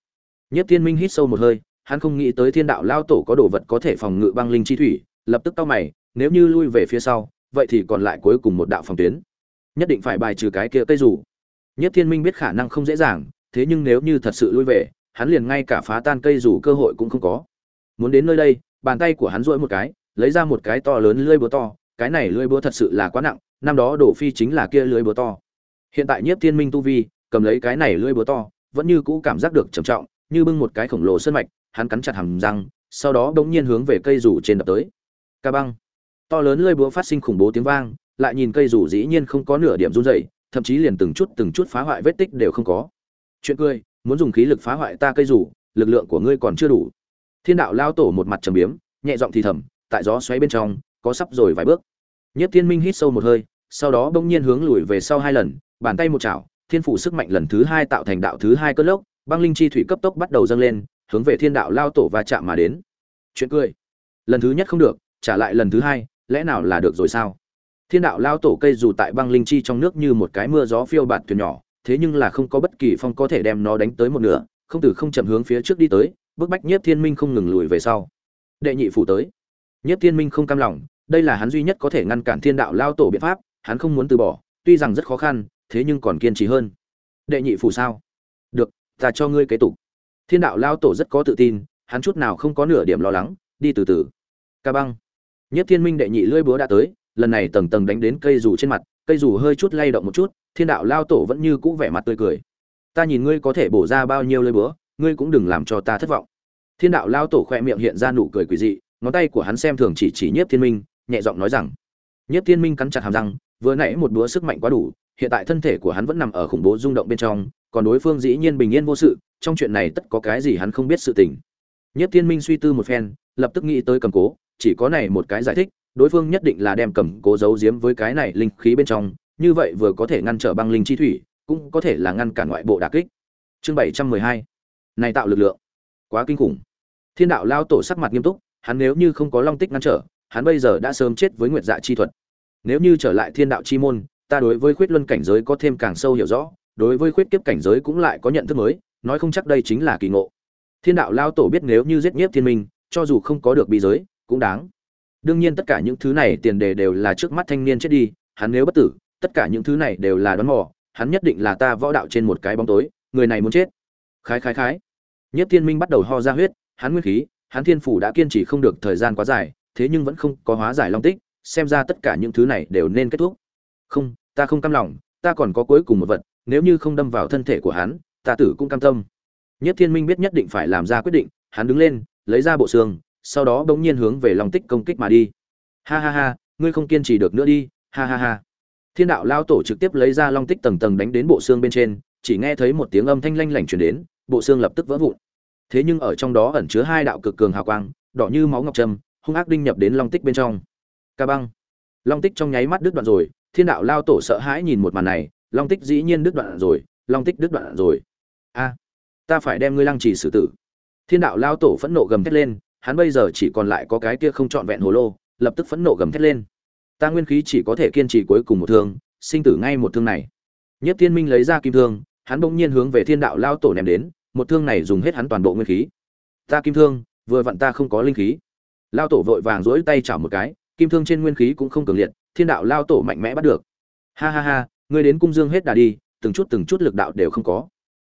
Nhiếp thiên minh hít sâu một hơi hắn không nghĩ tới thiên đạo lao tổ có đồ vật có thể phòng ngự băng linh chi thủy lập tức cau mày nếu như lui về phía sau vậy thì còn lại cuối cùng một đạo phòng tuyến. Nhất định phải bài trừ cái kia cây dù. nhất thiên minh biết khả năng không dễ dàng thế nhưng nếu như thật sự lui về, hắn liền ngay cả phá tan cây rủ cơ hội cũng không có. Muốn đến nơi đây, bàn tay của hắn duỗi một cái, lấy ra một cái to lớn lưỡi búa to, cái này lưỡi búa thật sự là quá nặng, năm đó đổ phi chính là kia lưỡi búa to. Hiện tại nhiếp thiên minh tu vi, cầm lấy cái này lưỡi búa to, vẫn như cũ cảm giác được trầm trọng, như bưng một cái khổng lồ sơn mạch, hắn cắn chặt hàm răng, sau đó đống nhiên hướng về cây rủ trên đập tới. Ca băng. To lớn lưỡi búa phát sinh khủng bố tiếng vang, lại nhìn cây rủ dĩ nhiên không có nửa điểm run rẩy, thậm chí liền từng chút từng chút phá hoại vết tích đều không có chuyện cười, muốn dùng khí lực phá hoại ta cây rủ, lực lượng của ngươi còn chưa đủ. Thiên đạo lao tổ một mặt trầm biếm, nhẹ giọng thì thầm, tại gió xoáy bên trong, có sắp rồi vài bước. Nhất thiên minh hít sâu một hơi, sau đó bỗng nhiên hướng lùi về sau hai lần, bàn tay một chảo, thiên phủ sức mạnh lần thứ hai tạo thành đạo thứ hai cơn lốc, băng linh chi thủy cấp tốc bắt đầu dâng lên, hướng về thiên đạo lao tổ và chạm mà đến. Chuyện cười. Lần thứ nhất không được, trả lại lần thứ hai, lẽ nào là được rồi sao? Thiên đạo lao tổ cây dù tại băng linh chi trong nước như một cái mưa gió phiêu bạt thuyền nhỏ thế nhưng là không có bất kỳ phong có thể đem nó đánh tới một nửa, không từ không chậm hướng phía trước đi tới, bức bách nhiếp thiên minh không ngừng lùi về sau. Đệ nhị phủ tới. Nhiếp thiên minh không cam lòng, đây là hắn duy nhất có thể ngăn cản thiên đạo lao tổ biện pháp, hắn không muốn từ bỏ, tuy rằng rất khó khăn, thế nhưng còn kiên trì hơn. Đệ nhị phủ sao? Được, ta cho ngươi kế tục. Thiên đạo lao tổ rất có tự tin, hắn chút nào không có nửa điểm lo lắng, đi từ từ. Ca băng. Nhất thiên minh đệ nhị lưỡi búa đã tới, lần này tầng tầng đánh đến cây dù trên mặt, cây dù hơi chút lay động một chút thiên đạo lao tổ vẫn như cũ vẻ mặt tươi cười. Ta nhìn ngươi có thể bổ ra bao nhiêu lơi búa, ngươi cũng đừng làm cho ta thất vọng. Thiên đạo lao tổ khoe miệng hiện ra nụ cười quỷ dị, ngón tay của hắn xem thường chỉ chỉ nhiếp thiên minh, nhẹ giọng nói rằng, nhiếp thiên minh cắn chặt hàm răng, vừa nãy một búa sức mạnh quá đủ, hiện tại thân thể của hắn vẫn nằm ở khủng bố rung động bên trong, còn đối phương dĩ nhiên bình yên vô sự, trong chuyện này tất có cái gì hắn không biết sự tình. Nhất thiên minh suy tư một phen, lập tức nghĩ tới cầm cố, chỉ có này một cái giải thích, đối phương nhất định là đem cầm cố giấu giếm với cái này linh khí bên trong như vậy vừa có thể ngăn trở băng linh chi thủy, cũng có thể là ngăn cản ngoại bộ đả kích. Chương bảy trăm mười hai. Này tạo lực lượng. Quá kinh khủng. Thiên đạo lao tổ sắc mặt nghiêm túc, hắn nếu như không có long tích ngăn trở, hắn bây giờ đã sớm chết với nguyệt dạ chi thuật. Nếu như trở lại thiên đạo chi môn, ta đối với khuyết luân cảnh giới có thêm càng sâu hiểu rõ, đối với khuyết kiếp cảnh giới cũng lại có nhận thức mới, nói không chắc đây chính là kỳ ngộ. Thiên đạo lao tổ biết nếu như giết nhiếp thiên minh, cho dù không có được bi giới, cũng đáng. Đương nhiên tất cả những thứ này tiền đề đều là trước mắt thanh niên chết đi, hắn nếu bất tử tất cả những thứ này đều là đoán mò, hắn nhất định là ta võ đạo trên một cái bóng tối, người này muốn chết. Khái khái khái. Nhất thiên minh bắt đầu ho ra huyết, hắn nguyên khí, hắn thiên phủ đã kiên trì không được thời gian quá dài, thế nhưng vẫn không có hóa giải long tích, xem ra tất cả những thứ này đều nên kết thúc. Không, ta không cam lòng, ta còn có cuối cùng một vật, nếu như không đâm vào thân thể của hắn, ta tử cũng cam tâm. Nhất thiên minh biết nhất định phải làm ra quyết định, hắn đứng lên, lấy ra bộ xương, sau đó bỗng nhiên hướng về long tích công kích mà đi. Ha ha ha, ngươi không kiên trì được nữa đi, ha ha ha thiên đạo lao tổ trực tiếp lấy ra long tích tầng tầng đánh đến bộ xương bên trên, chỉ nghe thấy một tiếng âm thanh lanh lảnh truyền đến, bộ xương lập tức vỡ vụn. Thế nhưng ở trong đó ẩn chứa hai đạo cực cường hào quang, đỏ như máu ngọc trâm, hung ác đinh nhập đến long tích bên trong. Ca băng. Long tích trong nháy mắt đứt đoạn rồi, thiên đạo lao tổ sợ hãi nhìn một màn này, long tích dĩ nhiên đứt đoạn rồi, long tích đứt đoạn rồi. A, ta phải đem ngươi lăng trì xử tử. Thiên đạo lao tổ phẫn nộ gầm thét lên, hắn bây giờ chỉ còn lại có cái kia không trọn vẹn hồ lô, lập tức phẫn nộ gầm thét lên ta nguyên khí chỉ có thể kiên trì cuối cùng một thương, sinh tử ngay một thương này. Nhất thiên minh lấy ra kim thương, hắn bỗng nhiên hướng về thiên đạo lao tổ ném đến, một thương này dùng hết hắn toàn bộ nguyên khí. Ta kim thương, vừa vặn ta không có linh khí. Lao tổ vội vàng rỗi tay chảo một cái, kim thương trên nguyên khí cũng không cường liệt, thiên đạo lao tổ mạnh mẽ bắt được. Ha ha ha, ngươi đến cung dương hết đà đi, từng chút từng chút lực đạo đều không có.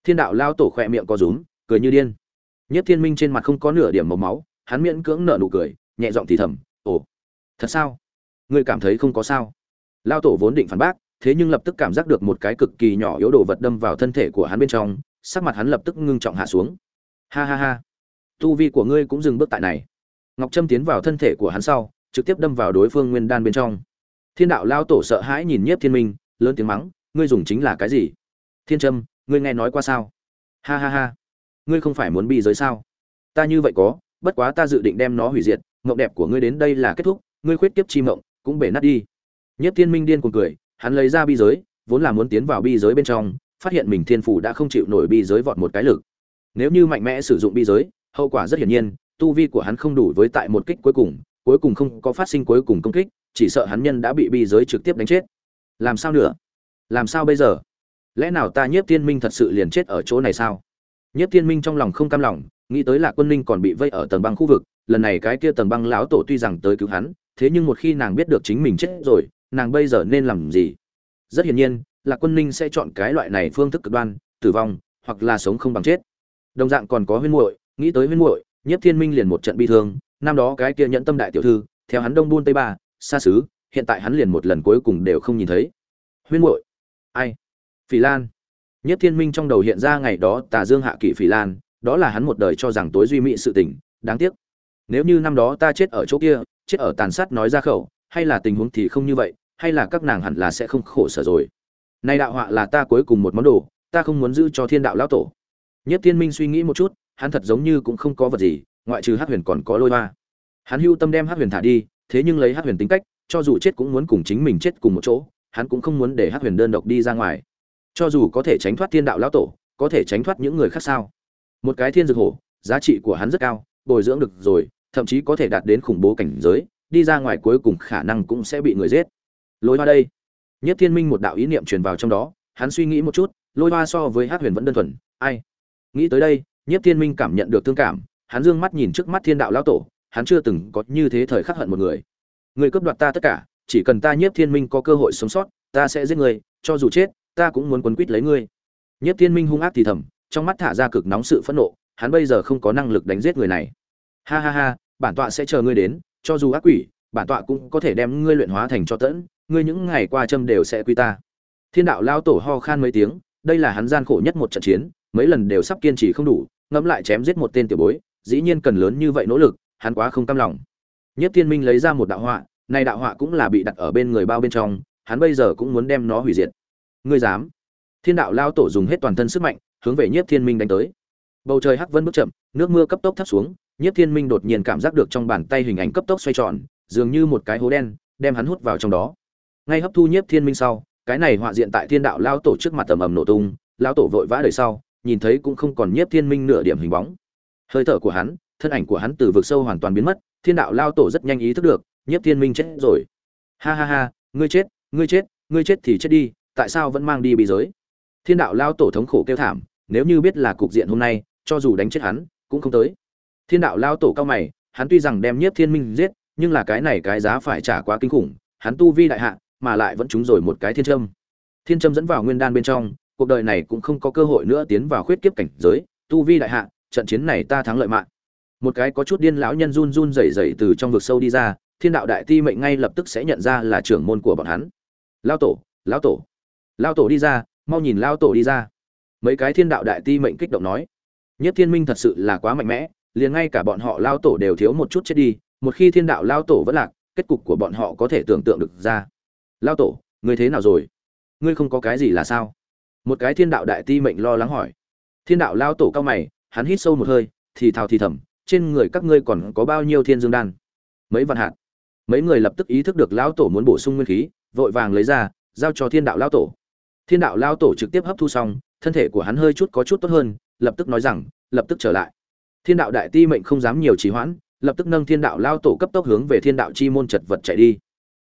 Thiên đạo lao tổ khỏe miệng có rúm, cười như điên. Nhất thiên minh trên mặt không có nửa điểm màu máu, hắn miễn cưỡng nở nụ cười, nhẹ giọng thì thầm, ồ, thật sao? Ngươi cảm thấy không có sao? Lao tổ vốn định phản bác, thế nhưng lập tức cảm giác được một cái cực kỳ nhỏ yếu đồ vật đâm vào thân thể của hắn bên trong, sắc mặt hắn lập tức ngưng trọng hạ xuống. Ha ha ha. Tu vi của ngươi cũng dừng bước tại này. Ngọc trâm tiến vào thân thể của hắn sau, trực tiếp đâm vào đối phương nguyên đan bên trong. Thiên đạo lao tổ sợ hãi nhìn nhiếp thiên minh, lớn tiếng mắng, ngươi dùng chính là cái gì? Thiên trâm, ngươi nghe nói qua sao? Ha ha ha. Ngươi không phải muốn bị giới sao? Ta như vậy có, bất quá ta dự định đem nó hủy diệt, mộng đẹp của ngươi đến đây là kết thúc, ngươi khuyết kiếp chi mộng cũng bể nát đi. Nhất thiên minh điên cuồng cười, hắn lấy ra bi giới, vốn là muốn tiến vào bi giới bên trong, phát hiện mình thiên phủ đã không chịu nổi bi giới vọt một cái lực. Nếu như mạnh mẽ sử dụng bi giới, hậu quả rất hiển nhiên, tu vi của hắn không đủ với tại một kích cuối cùng cuối cùng không có phát sinh cuối cùng công kích, chỉ sợ hắn nhân đã bị bi giới trực tiếp đánh chết. Làm sao nữa? Làm sao bây giờ? Lẽ nào ta nhiếp thiên minh thật sự liền chết ở chỗ này sao? Nhiếp thiên minh trong lòng không cam lòng, nghĩ tới là quân ninh còn bị vây ở tầng băng khu vực, lần này cái kia tầng băng lão tổ tuy rằng tới cứu hắn thế nhưng một khi nàng biết được chính mình chết rồi, nàng bây giờ nên làm gì? Rất hiển nhiên là quân ninh sẽ chọn cái loại này phương thức cực đoan, tử vong, hoặc là sống không bằng chết. Đồng dạng còn có huyên muội, nghĩ tới huyên muội, nhiếp thiên minh liền một trận bi thương, năm đó cái kia nhẫn tâm đại tiểu thư, theo hắn đông buôn tây ba, xa xứ, hiện tại hắn liền một lần cuối cùng đều không nhìn thấy. Huyên muội, ai? Phỉ lan. Nhiếp thiên minh trong đầu hiện ra ngày đó tà dương hạ kỵ phỉ lan, đó là hắn một đời cho rằng tối duy mỹ sự tình, đáng tiếc. Nếu như năm đó ta chết ở chỗ kia chết ở tàn sát nói ra khẩu, hay là tình huống thì không như vậy, hay là các nàng hẳn là sẽ không khổ sở rồi. Nay đạo họa là ta cuối cùng một món đồ, ta không muốn giữ cho thiên đạo lão tổ. Nhất thiên minh suy nghĩ một chút, hắn thật giống như cũng không có vật gì, ngoại trừ hát huyền còn có lôi hoa. Hắn hưu tâm đem hát huyền thả đi, thế nhưng lấy hát huyền tính cách, cho dù chết cũng muốn cùng chính mình chết cùng một chỗ, hắn cũng không muốn để hát huyền đơn độc đi ra ngoài. Cho dù có thể tránh thoát thiên đạo lão tổ, có thể tránh thoát những người khác sao? Một cái thiên dược hổ, giá trị của hắn rất cao, bồi dưỡng được rồi thậm chí có thể đạt đến khủng bố cảnh giới, đi ra ngoài cuối cùng khả năng cũng sẽ bị người giết. Lôi hoa đây. Nhất thiên minh một đạo ý niệm truyền vào trong đó, hắn suy nghĩ một chút, lôi hoa so với hát huyền vẫn đơn thuần, ai? Nghĩ tới đây, nhất thiên minh cảm nhận được thương cảm, hắn dương mắt nhìn trước mắt thiên đạo lão tổ, hắn chưa từng có như thế thời khắc hận một người. Người cướp đoạt ta tất cả, chỉ cần ta nhiếp thiên minh có cơ hội sống sót, ta sẽ giết người, cho dù chết, ta cũng muốn quấn quýt lấy ngươi. Nhiếp thiên minh hung ác thì thầm, trong mắt thả ra cực nóng sự phẫn nộ, hắn bây giờ không có năng lực đánh giết người này ha ha ha, bản tọa sẽ chờ ngươi đến, cho dù ác quỷ, bản tọa cũng có thể đem ngươi luyện hóa thành cho tẫn, ngươi những ngày qua châm đều sẽ quy ta. Thiên đạo lao tổ ho khan mấy tiếng, đây là hắn gian khổ nhất một trận chiến, mấy lần đều sắp kiên trì không đủ, ngẫm lại chém giết một tên tiểu bối, dĩ nhiên cần lớn như vậy nỗ lực, hắn quá không cam lòng. Nhất thiên minh lấy ra một đạo họa nay đạo họa cũng là bị đặt ở bên người bao bên trong, hắn bây giờ cũng muốn đem nó hủy diệt. Ngươi dám? Thiên đạo lao tổ dùng hết toàn thân sức mạnh, hướng về nhiếp thiên minh đánh tới. Bầu trời hắc vân bước chậm, nước mưa cấp tốc thấp xuống nhiếp thiên minh đột nhiên cảm giác được trong bàn tay hình ảnh cấp tốc xoay tròn, dường như một cái hố đen, đem hắn hút vào trong đó. Ngay hấp thu nhiếp thiên minh sau, cái này họa diện tại thiên đạo Lão tổ trước mặt tầm ầm nổ tung Lão tổ vội vã đời sau, nhìn thấy cũng không còn nhiếp thiên minh nửa điểm hình bóng. Hơi thở của hắn, thân ảnh của hắn từ vực sâu hoàn toàn biến mất, thiên đạo Lão tổ rất nhanh ý thức được, nhiếp thiên minh chết rồi. Ha ha ha, ngươi chết ngươi chết ngươi chết thì chết đi, tại sao vẫn mang đi bị giới? Thiên đạo Lão tổ thống khổ kêu thảm, nếu như biết là cục diện hôm nay, cho dù đánh chết hắn, cũng không tới thiên đạo lao tổ cao mày, hắn tuy rằng đem nhiếp thiên minh giết, nhưng là cái này cái giá phải trả quá kinh khủng, hắn tu vi đại hạ, mà lại vẫn trúng rồi một cái thiên trâm thiên trâm dẫn vào nguyên đan bên trong, cuộc đời này cũng không có cơ hội nữa tiến vào khuyết kiếp cảnh giới, tu vi đại hạ, trận chiến này ta thắng lợi mạng. Một cái có chút điên lão nhân run run rẩy rẩy từ trong vực sâu đi ra, thiên đạo đại ti mệnh ngay lập tức sẽ nhận ra là trưởng môn của bọn hắn. Lao tổ lao tổ. Lao tổ đi ra, mau nhìn lao tổ đi ra. Mấy cái thiên đạo đại ti mệnh kích động nói. Nhất thiên minh thật sự là quá mạnh mẽ liền ngay cả bọn họ lao tổ đều thiếu một chút chết đi, một khi thiên đạo lao tổ vẫn lạc, kết cục của bọn họ có thể tưởng tượng được ra. Lao tổ, ngươi thế nào rồi? Ngươi không có cái gì là sao? Một cái thiên đạo đại ti mệnh lo lắng hỏi. Thiên đạo lao tổ cao mày, hắn hít sâu một hơi, thì thào thì thầm, trên người các ngươi còn có bao nhiêu thiên dương đan? Mấy vạn hạt. Mấy người lập tức ý thức được lão tổ muốn bổ sung nguyên khí, vội vàng lấy ra, giao cho thiên đạo lao tổ. Thiên đạo lao tổ trực tiếp hấp thu xong, thân thể của hắn hơi chút có chút tốt hơn, lập tức nói rằng, lập tức trở lại thiên đạo đại ti mệnh không dám nhiều trì hoãn, lập tức nâng thiên đạo lao tổ cấp tốc hướng về thiên đạo chi môn chật vật chạy đi.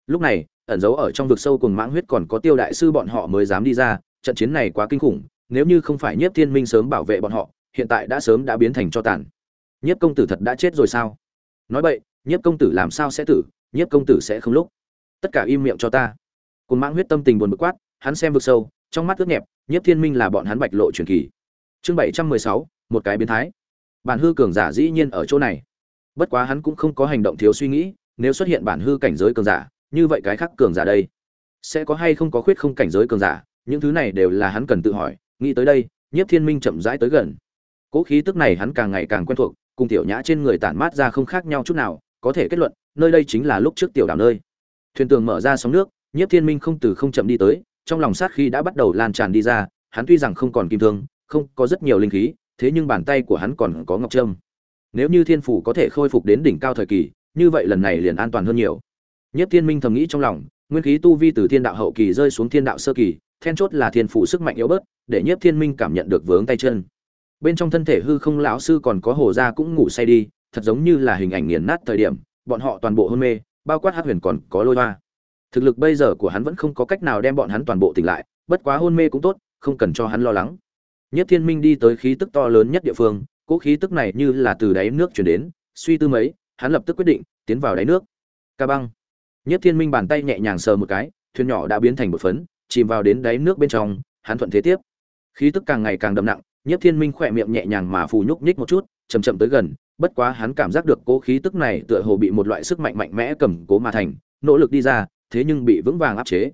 Lúc này, ẩn giấu ở trong vực sâu cùng mãng huyết còn có tiêu đại sư bọn họ mới dám đi ra, trận chiến này quá kinh khủng, nếu như không phải nhiếp thiên minh sớm bảo vệ bọn họ, hiện tại đã sớm đã biến thành cho tàn. Nhiếp công tử thật đã chết rồi sao? Nói vậy nhiếp công tử làm sao sẽ tử, nhiếp công tử sẽ không lúc. Tất cả im miệng cho ta. Cùng mãng huyết tâm tình buồn bực quát, hắn xem vực sâu, trong mắt ướt nhẹp, nhiếp thiên minh là bọn hắn bạch lộ truyền kỳ. Chương bảy trăm mười sáu, một cái biến thái bản hư cường giả dĩ nhiên ở chỗ này. Bất quá hắn cũng không có hành động thiếu suy nghĩ, nếu xuất hiện bản hư cảnh giới cường giả, như vậy cái khác cường giả đây? Sẽ có hay không có khuyết không cảnh giới cường giả? Những thứ này đều là hắn cần tự hỏi, nghĩ tới đây, nhiếp thiên minh chậm rãi tới gần. Cỗ khí tức này hắn càng ngày càng quen thuộc, cùng tiểu nhã trên người tản mát ra không khác nhau chút nào, có thể kết luận, nơi đây chính là lúc trước tiểu đảo nơi. Thuyền tường mở ra sóng nước, nhiếp thiên minh không từ không chậm đi tới, trong lòng sát khi đã bắt đầu lan tràn đi ra, hắn tuy rằng không còn kim thương, không có rất nhiều linh khí thế nhưng bàn tay của hắn còn có ngọc trâm. Nếu như thiên phủ có thể khôi phục đến đỉnh cao thời kỳ, như vậy lần này liền an toàn hơn nhiều. Nhất thiên minh thầm nghĩ trong lòng, nguyên khí tu vi từ thiên đạo hậu kỳ rơi xuống thiên đạo sơ kỳ, then chốt là thiên phủ sức mạnh yếu bớt, để nhất thiên minh cảm nhận được vướng tay chân. Bên trong thân thể hư không lão sư còn có hồ gia cũng ngủ say đi, thật giống như là hình ảnh nghiền nát thời điểm, bọn họ toàn bộ hôn mê, bao quát hát huyền còn có lôi hoa. Thực lực bây giờ của hắn vẫn không có cách nào đem bọn hắn toàn bộ tỉnh lại, bất quá hôn mê cũng tốt, không cần cho hắn lo lắng nhất thiên minh đi tới khí tức to lớn nhất địa phương, cỗ khí tức này như là từ đáy nước truyền đến, suy tư mấy, hắn lập tức quyết định, tiến vào đáy nước. Ca băng. Nhất thiên minh bàn tay nhẹ nhàng sờ một cái, thuyền nhỏ đã biến thành một phấn, chìm vào đến đáy nước bên trong, hắn thuận thế tiếp. Khí tức càng ngày càng đậm nặng nhất thiên minh khỏe miệng nhẹ nhàng mà phù nhúc nhích một chút, chậm chậm tới gần, bất quá hắn cảm giác được cố khí tức này tựa hồ bị một loại sức mạnh mạnh mẽ cầm cố mà thành, nỗ lực đi ra, thế nhưng bị vững vàng áp chế.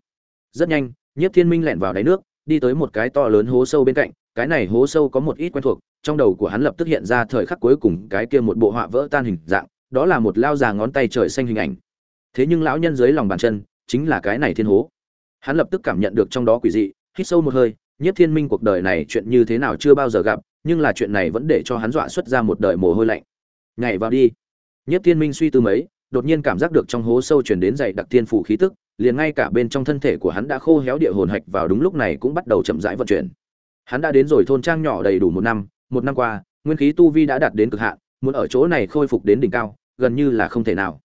Rất nhanh nhất thiên minh lẻn vào đáy nước, đi tới một cái to lớn hố sâu bên cạnh cái này hố sâu có một ít quen thuộc, trong đầu của hắn lập tức hiện ra thời khắc cuối cùng cái kia một bộ họa vỡ tan hình dạng, đó là một lao già ngón tay trời xanh hình ảnh. Thế nhưng lão nhân dưới lòng bàn chân chính là cái này thiên hố. Hắn lập tức cảm nhận được trong đó quỷ dị, hít sâu một hơi nhất thiên minh cuộc đời này chuyện như thế nào chưa bao giờ gặp, nhưng là chuyện này vẫn để cho hắn dọa xuất ra một đời mồ hôi lạnh. Nhảy vào đi. Nhất thiên minh suy tư mấy, đột nhiên cảm giác được trong hố sâu truyền đến dày đặc thiên phủ khí tức, liền ngay cả bên trong thân thể của hắn đã khô héo địa hồn hạch vào đúng lúc này cũng bắt đầu chậm rãi vận chuyển hắn đã đến rồi thôn trang nhỏ đầy đủ một năm một năm qua, nguyên khí tu vi đã đạt đến cực hạn, muốn ở chỗ này khôi phục đến đỉnh cao, gần như là không thể nào.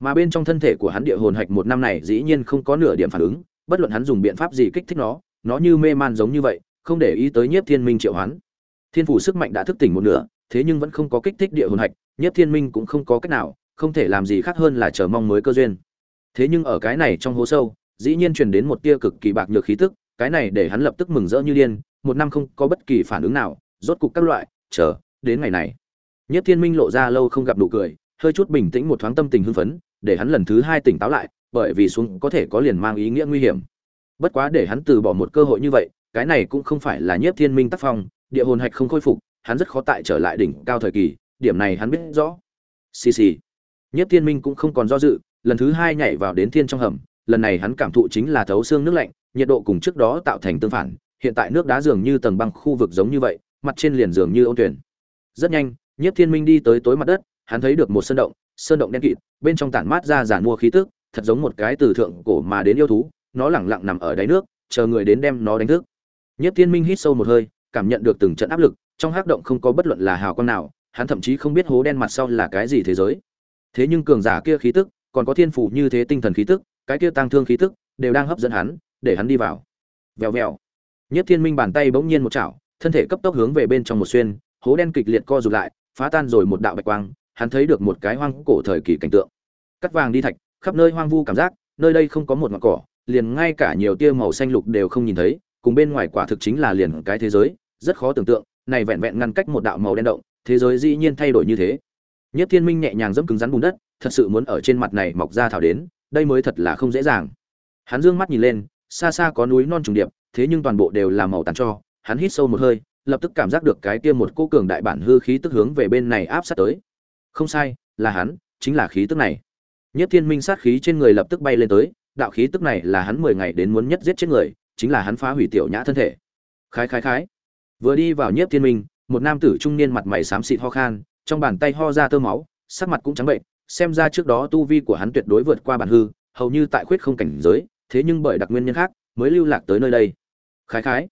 Mà bên trong thân thể của hắn địa hồn hạch một năm này dĩ nhiên không có nửa điểm phản ứng, bất luận hắn dùng biện pháp gì kích thích nó nó như mê man giống như vậy, không để ý tới nhiếp thiên minh triệu hoán. Thiên phủ sức mạnh đã thức tỉnh một nửa, thế nhưng vẫn không có kích thích địa hồn hạch, nhiếp thiên minh cũng không có cách nào, không thể làm gì khác hơn là chờ mong mới cơ duyên. Thế nhưng ở cái này trong hố sâu, dĩ nhiên truyền đến một tia cực kỳ bạc nhược khí tức cái này để hắn lập tức mừng rỡ như điên, một năm không có bất kỳ phản ứng nào, rốt cục các loại, chờ, đến ngày này. Nhất thiên minh lộ ra lâu không gặp nụ cười, hơi chút bình tĩnh một thoáng tâm tình hưng phấn, để hắn lần thứ hai tỉnh táo lại, bởi vì xuống có thể có liền mang ý nghĩa nguy hiểm. Bất quá để hắn từ bỏ một cơ hội như vậy, cái này cũng không phải là nhiếp thiên minh tác phong, địa hồn hạch không khôi phục, hắn rất khó tại trở lại đỉnh cao thời kỳ, điểm này hắn biết rõ. Xì xì. Nhiếp thiên minh cũng không còn do dự, lần thứ hai nhảy vào đến thiên trong hầm, lần này hắn cảm thụ chính là thấu xương nước lạnh nhiệt độ cùng trước đó tạo thành tương phản, hiện tại nước đá dường như tầng băng khu vực giống như vậy, mặt trên liền dường như ôn tuyển rất nhanh, nhiếp thiên minh đi tới tối mặt đất, hắn thấy được một sơn động sơn động đen kịt, bên trong tản mát ra giản mua khí tức, thật giống một cái từ thượng cổ mà đến yêu thú, nó lẳng lặng nằm ở đáy nước, chờ người đến đem nó đánh thức. Nhiếp thiên minh hít sâu một hơi, cảm nhận được từng trận áp lực, trong hắc động không có bất luận là hào quang nào, hắn thậm chí không biết hố đen mặt sau là cái gì thế giới. Thế nhưng cường giả kia khí tức, còn có thiên phủ như thế tinh thần khí tức, cái kia tăng thương khí tức, đều đang hấp dẫn hắn để hắn đi vào. Vèo vèo. Nhất thiên minh bàn tay bỗng nhiên một chảo, thân thể cấp tốc hướng về bên trong một xuyên, hố đen kịch liệt co rụt lại, phá tan rồi một đạo bạch quang, hắn thấy được một cái hoang cổ thời kỳ cảnh tượng. Cắt vàng đi thạch, khắp nơi hoang vu cảm giác, nơi đây không có một ngọn cỏ, liền ngay cả nhiều tia màu xanh lục đều không nhìn thấy, cùng bên ngoài quả thực chính là liền cái thế giới, rất khó tưởng tượng, này vẹn vẹn ngăn cách một đạo màu đen động, thế giới dĩ nhiên thay đổi như thế. Nhất thiên minh nhẹ nhàng dẫm cứng rắn bùn đất, thật sự muốn ở trên mặt này mọc ra thảo đến, đây mới thật là không dễ dàng. Hắn dương mắt nhìn lên xa xa có núi non trùng điệp, thế nhưng toàn bộ đều là màu tàn cho. Hắn hít sâu một hơi, lập tức cảm giác được cái kia một cô cường đại bản hư khí tức hướng về bên này áp sát tới. Không sai, là hắn, chính là khí tức này. Nhất thiên minh sát khí trên người lập tức bay lên tới, đạo khí tức này là hắn mười ngày đến muốn nhất giết chết người, chính là hắn phá hủy tiểu nhã thân thể. Khái khái khái. Vừa đi vào nhiếp thiên minh, một nam tử trung niên mặt mày xám xịt ho khan, trong bàn tay ho ra tơ máu, sắc mặt cũng trắng bệnh, xem ra trước đó tu vi của hắn tuyệt đối vượt qua bản hư, hầu như tại khuyết không cảnh giới thế nhưng bởi đặc nguyên nhân khác, mới lưu lạc tới nơi đây. Khái khái.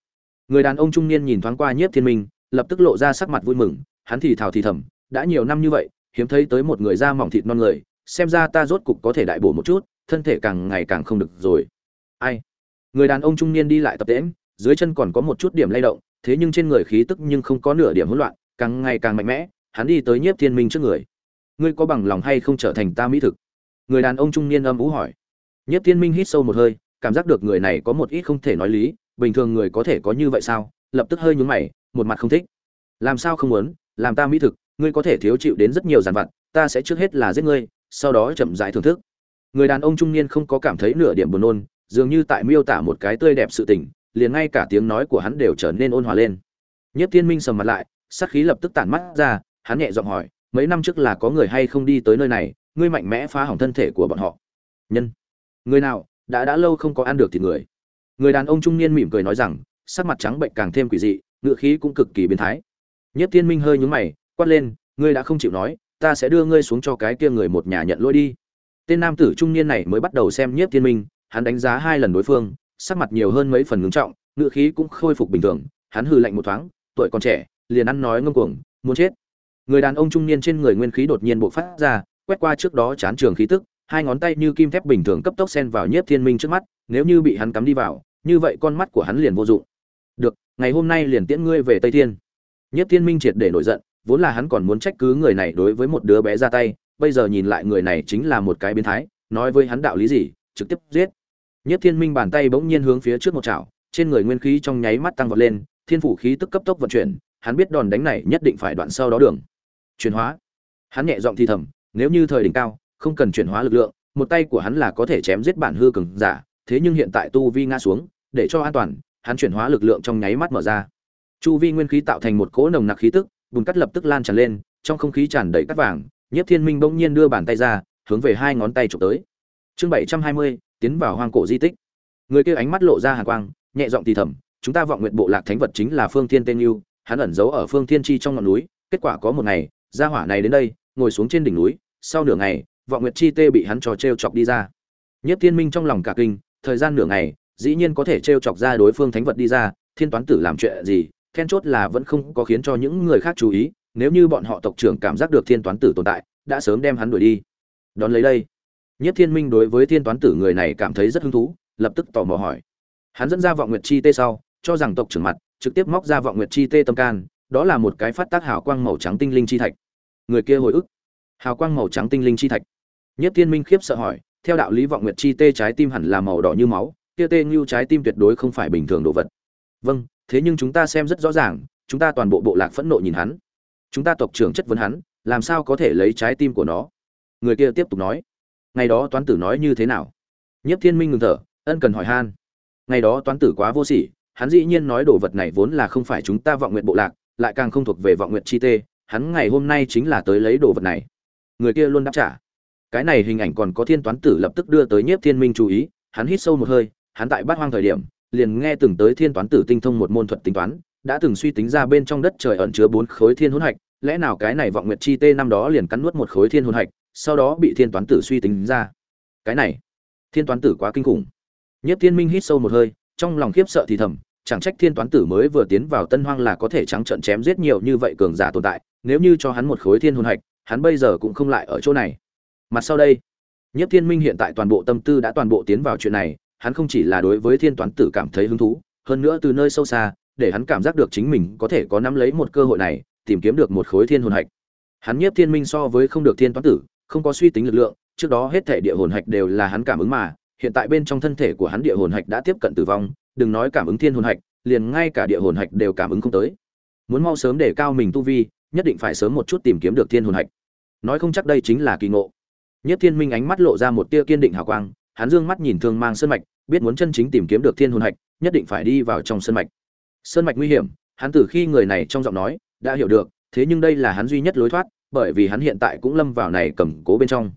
Người đàn ông trung niên nhìn thoáng qua nhiếp thiên minh, lập tức lộ ra sắc mặt vui mừng, hắn thì thào thì thầm, đã nhiều năm như vậy, hiếm thấy tới một người da mỏng thịt non người, xem ra ta rốt cục có thể đại bổ một chút, thân thể càng ngày càng không được rồi. Ai? Người đàn ông trung niên đi lại tập tễm dưới chân còn có một chút điểm lay động, thế nhưng trên người khí tức nhưng không có nửa điểm hỗn loạn, càng ngày càng mạnh mẽ, hắn đi tới nhiếp thiên minh trước người. Ngươi có bằng lòng hay không trở thành ta mỹ thực? Người đàn ông trung niên âm ú hỏi nhiếp thiên minh hít sâu một hơi, cảm giác được người này có một ít không thể nói lý, bình thường người có thể có như vậy sao? Lập tức hơi nhún mày, một mặt không thích. Làm sao không muốn? Làm ta mỹ thực, ngươi có thể thiếu chịu đến rất nhiều giàn vặt, ta sẽ trước hết là giết ngươi, sau đó chậm rãi thưởng thức. Người đàn ông trung niên không có cảm thấy nửa điểm buồn nôn, dường như tại miêu tả một cái tươi đẹp sự tình, liền ngay cả tiếng nói của hắn đều trở nên ôn hòa lên. Nhiếp thiên minh sầm mặt lại, sát khí lập tức tản mắt ra, hắn nhẹ giọng hỏi, mấy năm trước là có người hay không đi tới nơi này? Ngươi mạnh mẽ phá hỏng thân thể của bọn họ. Nhân người nào, đã đã lâu không có ăn được thịt người. Người đàn ông trung niên mỉm cười nói rằng, sắc mặt trắng bệnh càng thêm quỷ dị ngựa khí cũng cực kỳ biến thái. Nhất thiên minh hơi nhúng mày, quát lên, ngươi đã không chịu nói, ta sẽ đưa ngươi xuống cho cái kia người một nhà nhận lỗi đi. Tên nam tử trung niên này mới bắt đầu xem nhiếp thiên minh, hắn đánh giá hai lần đối phương, sắc mặt nhiều hơn mấy phần ngưng trọng ngựa khí cũng khôi phục bình thường, hắn hừ lạnh một thoáng, tuổi còn trẻ, liền ăn nói ngông cuồng, muốn chết. Người đàn ông trung niên trên người nguyên khí đột nhiên bộc phát ra, quét qua trước đó chán trường khí tức hai ngón tay như kim thép bình thường cấp tốc xen vào nhiếp thiên minh trước mắt, nếu như bị hắn cắm đi vào, như vậy con mắt của hắn liền vô dụng. Được, ngày hôm nay liền tiễn ngươi về tây thiên. Nhiếp thiên minh triệt để nổi giận, vốn là hắn còn muốn trách cứ người này đối với một đứa bé ra tay, bây giờ nhìn lại người này chính là một cái biến thái, nói với hắn đạo lý gì, trực tiếp giết. Nhất thiên minh bàn tay bỗng nhiên hướng phía trước một chảo, trên người nguyên khí trong nháy mắt tăng vọt lên, thiên phủ khí tức cấp tốc vận chuyển, hắn biết đòn đánh này nhất định phải đoạn sau đó đường. Chuyển hóa. Hắn nhẹ giọng thì thầm, nếu như thời đỉnh cao không cần chuyển hóa lực lượng, một tay của hắn là có thể chém giết bản hư cường giả, thế nhưng hiện tại tu vi ngã xuống, để cho an toàn, hắn chuyển hóa lực lượng trong nháy mắt mở ra. Chu vi nguyên khí tạo thành một cỗ nồng nặc khí tức, bùn cắt lập tức lan tràn lên, trong không khí tràn đầy cắt vàng, nhiếp thiên minh bỗng nhiên đưa bàn tay ra, hướng về hai ngón tay chụp tới. Chương bảy trăm hai mươi, tiến vào hoang cổ di tích. Người kia ánh mắt lộ ra hàn quang, nhẹ giọng thì thầm, chúng ta vọng nguyện bộ lạc thánh vật chính là phương thiên tên yêu, hắn ẩn giấu ở phương thiên chi trong ngọn núi, kết quả có một ngày, gia hỏa này đến đây, ngồi xuống trên đỉnh núi, sau nửa ngày vọng nguyệt chi tê bị hắn trò trêu chọc đi ra. Nhất thiên minh trong lòng cả kinh, thời gian nửa ngày, dĩ nhiên có thể trêu chọc ra đối phương thánh vật đi ra, thiên toán tử làm chuyện gì, then chốt là vẫn không có khiến cho những người khác chú ý, nếu như bọn họ tộc trưởng cảm giác được thiên toán tử tồn tại, đã sớm đem hắn đuổi đi. Đón lấy đây, nhất thiên minh đối với thiên toán tử người này cảm thấy rất hứng thú, lập tức tò mò hỏi. Hắn dẫn ra vọng nguyệt chi tê sau, cho rằng tộc trưởng mặt, trực tiếp móc ra vọng nguyệt chi tê tâm can, đó là một cái phát tác hào quang màu trắng tinh linh chi thạch. Người kia hồi ức. Hào quang màu trắng tinh linh chi thạch nhất thiên minh khiếp sợ hỏi, theo đạo lý vọng nguyệt chi tê trái tim hẳn là màu đỏ như máu, kia tê như trái tim tuyệt đối không phải bình thường đồ vật. Vâng thế nhưng chúng ta xem rất rõ ràng, chúng ta toàn bộ bộ lạc phẫn nộ nhìn hắn. Chúng ta tộc trưởng chất vấn hắn, làm sao có thể lấy trái tim của nó? Người kia tiếp tục nói, ngày đó toán tử nói như thế nào? Nhất thiên minh ngừng thở, ân cần hỏi han. Ngày đó toán tử quá vô sỉ, hắn dĩ nhiên nói đồ vật này vốn là không phải chúng ta vọng nguyện bộ lạc, lại càng không thuộc về vọng nguyện chi tê, hắn ngày hôm nay chính là tới lấy đồ vật này. Người kia luôn đáp trả cái này hình ảnh còn có thiên toán tử lập tức đưa tới nhiếp thiên minh chú ý, hắn hít sâu một hơi, hắn tại bát hoang thời điểm, liền nghe từng tới thiên toán tử tinh thông một môn thuật tính toán, đã từng suy tính ra bên trong đất trời ẩn chứa bốn khối thiên hỗn hạch, lẽ nào cái này vọng nguyệt chi tê năm đó liền cắn nuốt một khối thiên hỗn hạch, sau đó bị thiên toán tử suy tính ra. Cái này, thiên toán tử quá kinh khủng. Nhất thiên minh hít sâu một hơi, trong lòng khiếp sợ thì thầm, chẳng trách thiên toán tử mới vừa tiến vào tân hoang là có thể trắng trợn chém giết nhiều như vậy cường giả tồn tại, nếu như cho hắn một khối thiên hồn hạch, hắn bây giờ cũng không lại ở chỗ này mặt sau đây nhất thiên minh hiện tại toàn bộ tâm tư đã toàn bộ tiến vào chuyện này, hắn không chỉ là đối với thiên toán tử cảm thấy hứng thú, hơn nữa từ nơi sâu xa, để hắn cảm giác được chính mình có thể có nắm lấy một cơ hội này, tìm kiếm được một khối thiên hồn hạch. Hắn nhiếp thiên minh so với không được thiên toán tử, không có suy tính lực lượng, trước đó hết thể địa hồn hạch đều là hắn cảm ứng mà, hiện tại bên trong thân thể của hắn địa hồn hạch đã tiếp cận tử vong, đừng nói cảm ứng thiên hồn hạch, liền ngay cả địa hồn hạch đều cảm ứng không tới. Muốn mau sớm để cao mình tu vi, nhất định phải sớm một chút tìm kiếm được thiên hồn hạch. Nói không chắc đây chính là kỳ ngộ nhất thiên minh ánh mắt lộ ra một tia kiên định hào quang, hắn dương mắt nhìn thương mang sơn mạch, biết muốn chân chính tìm kiếm được thiên hồn hạch, nhất định phải đi vào trong sơn mạch. Sơn mạch nguy hiểm, hắn từ khi người này trong giọng nói đã hiểu được, thế nhưng đây là hắn duy nhất lối thoát, bởi vì hắn hiện tại cũng lâm vào này cầm cố bên trong.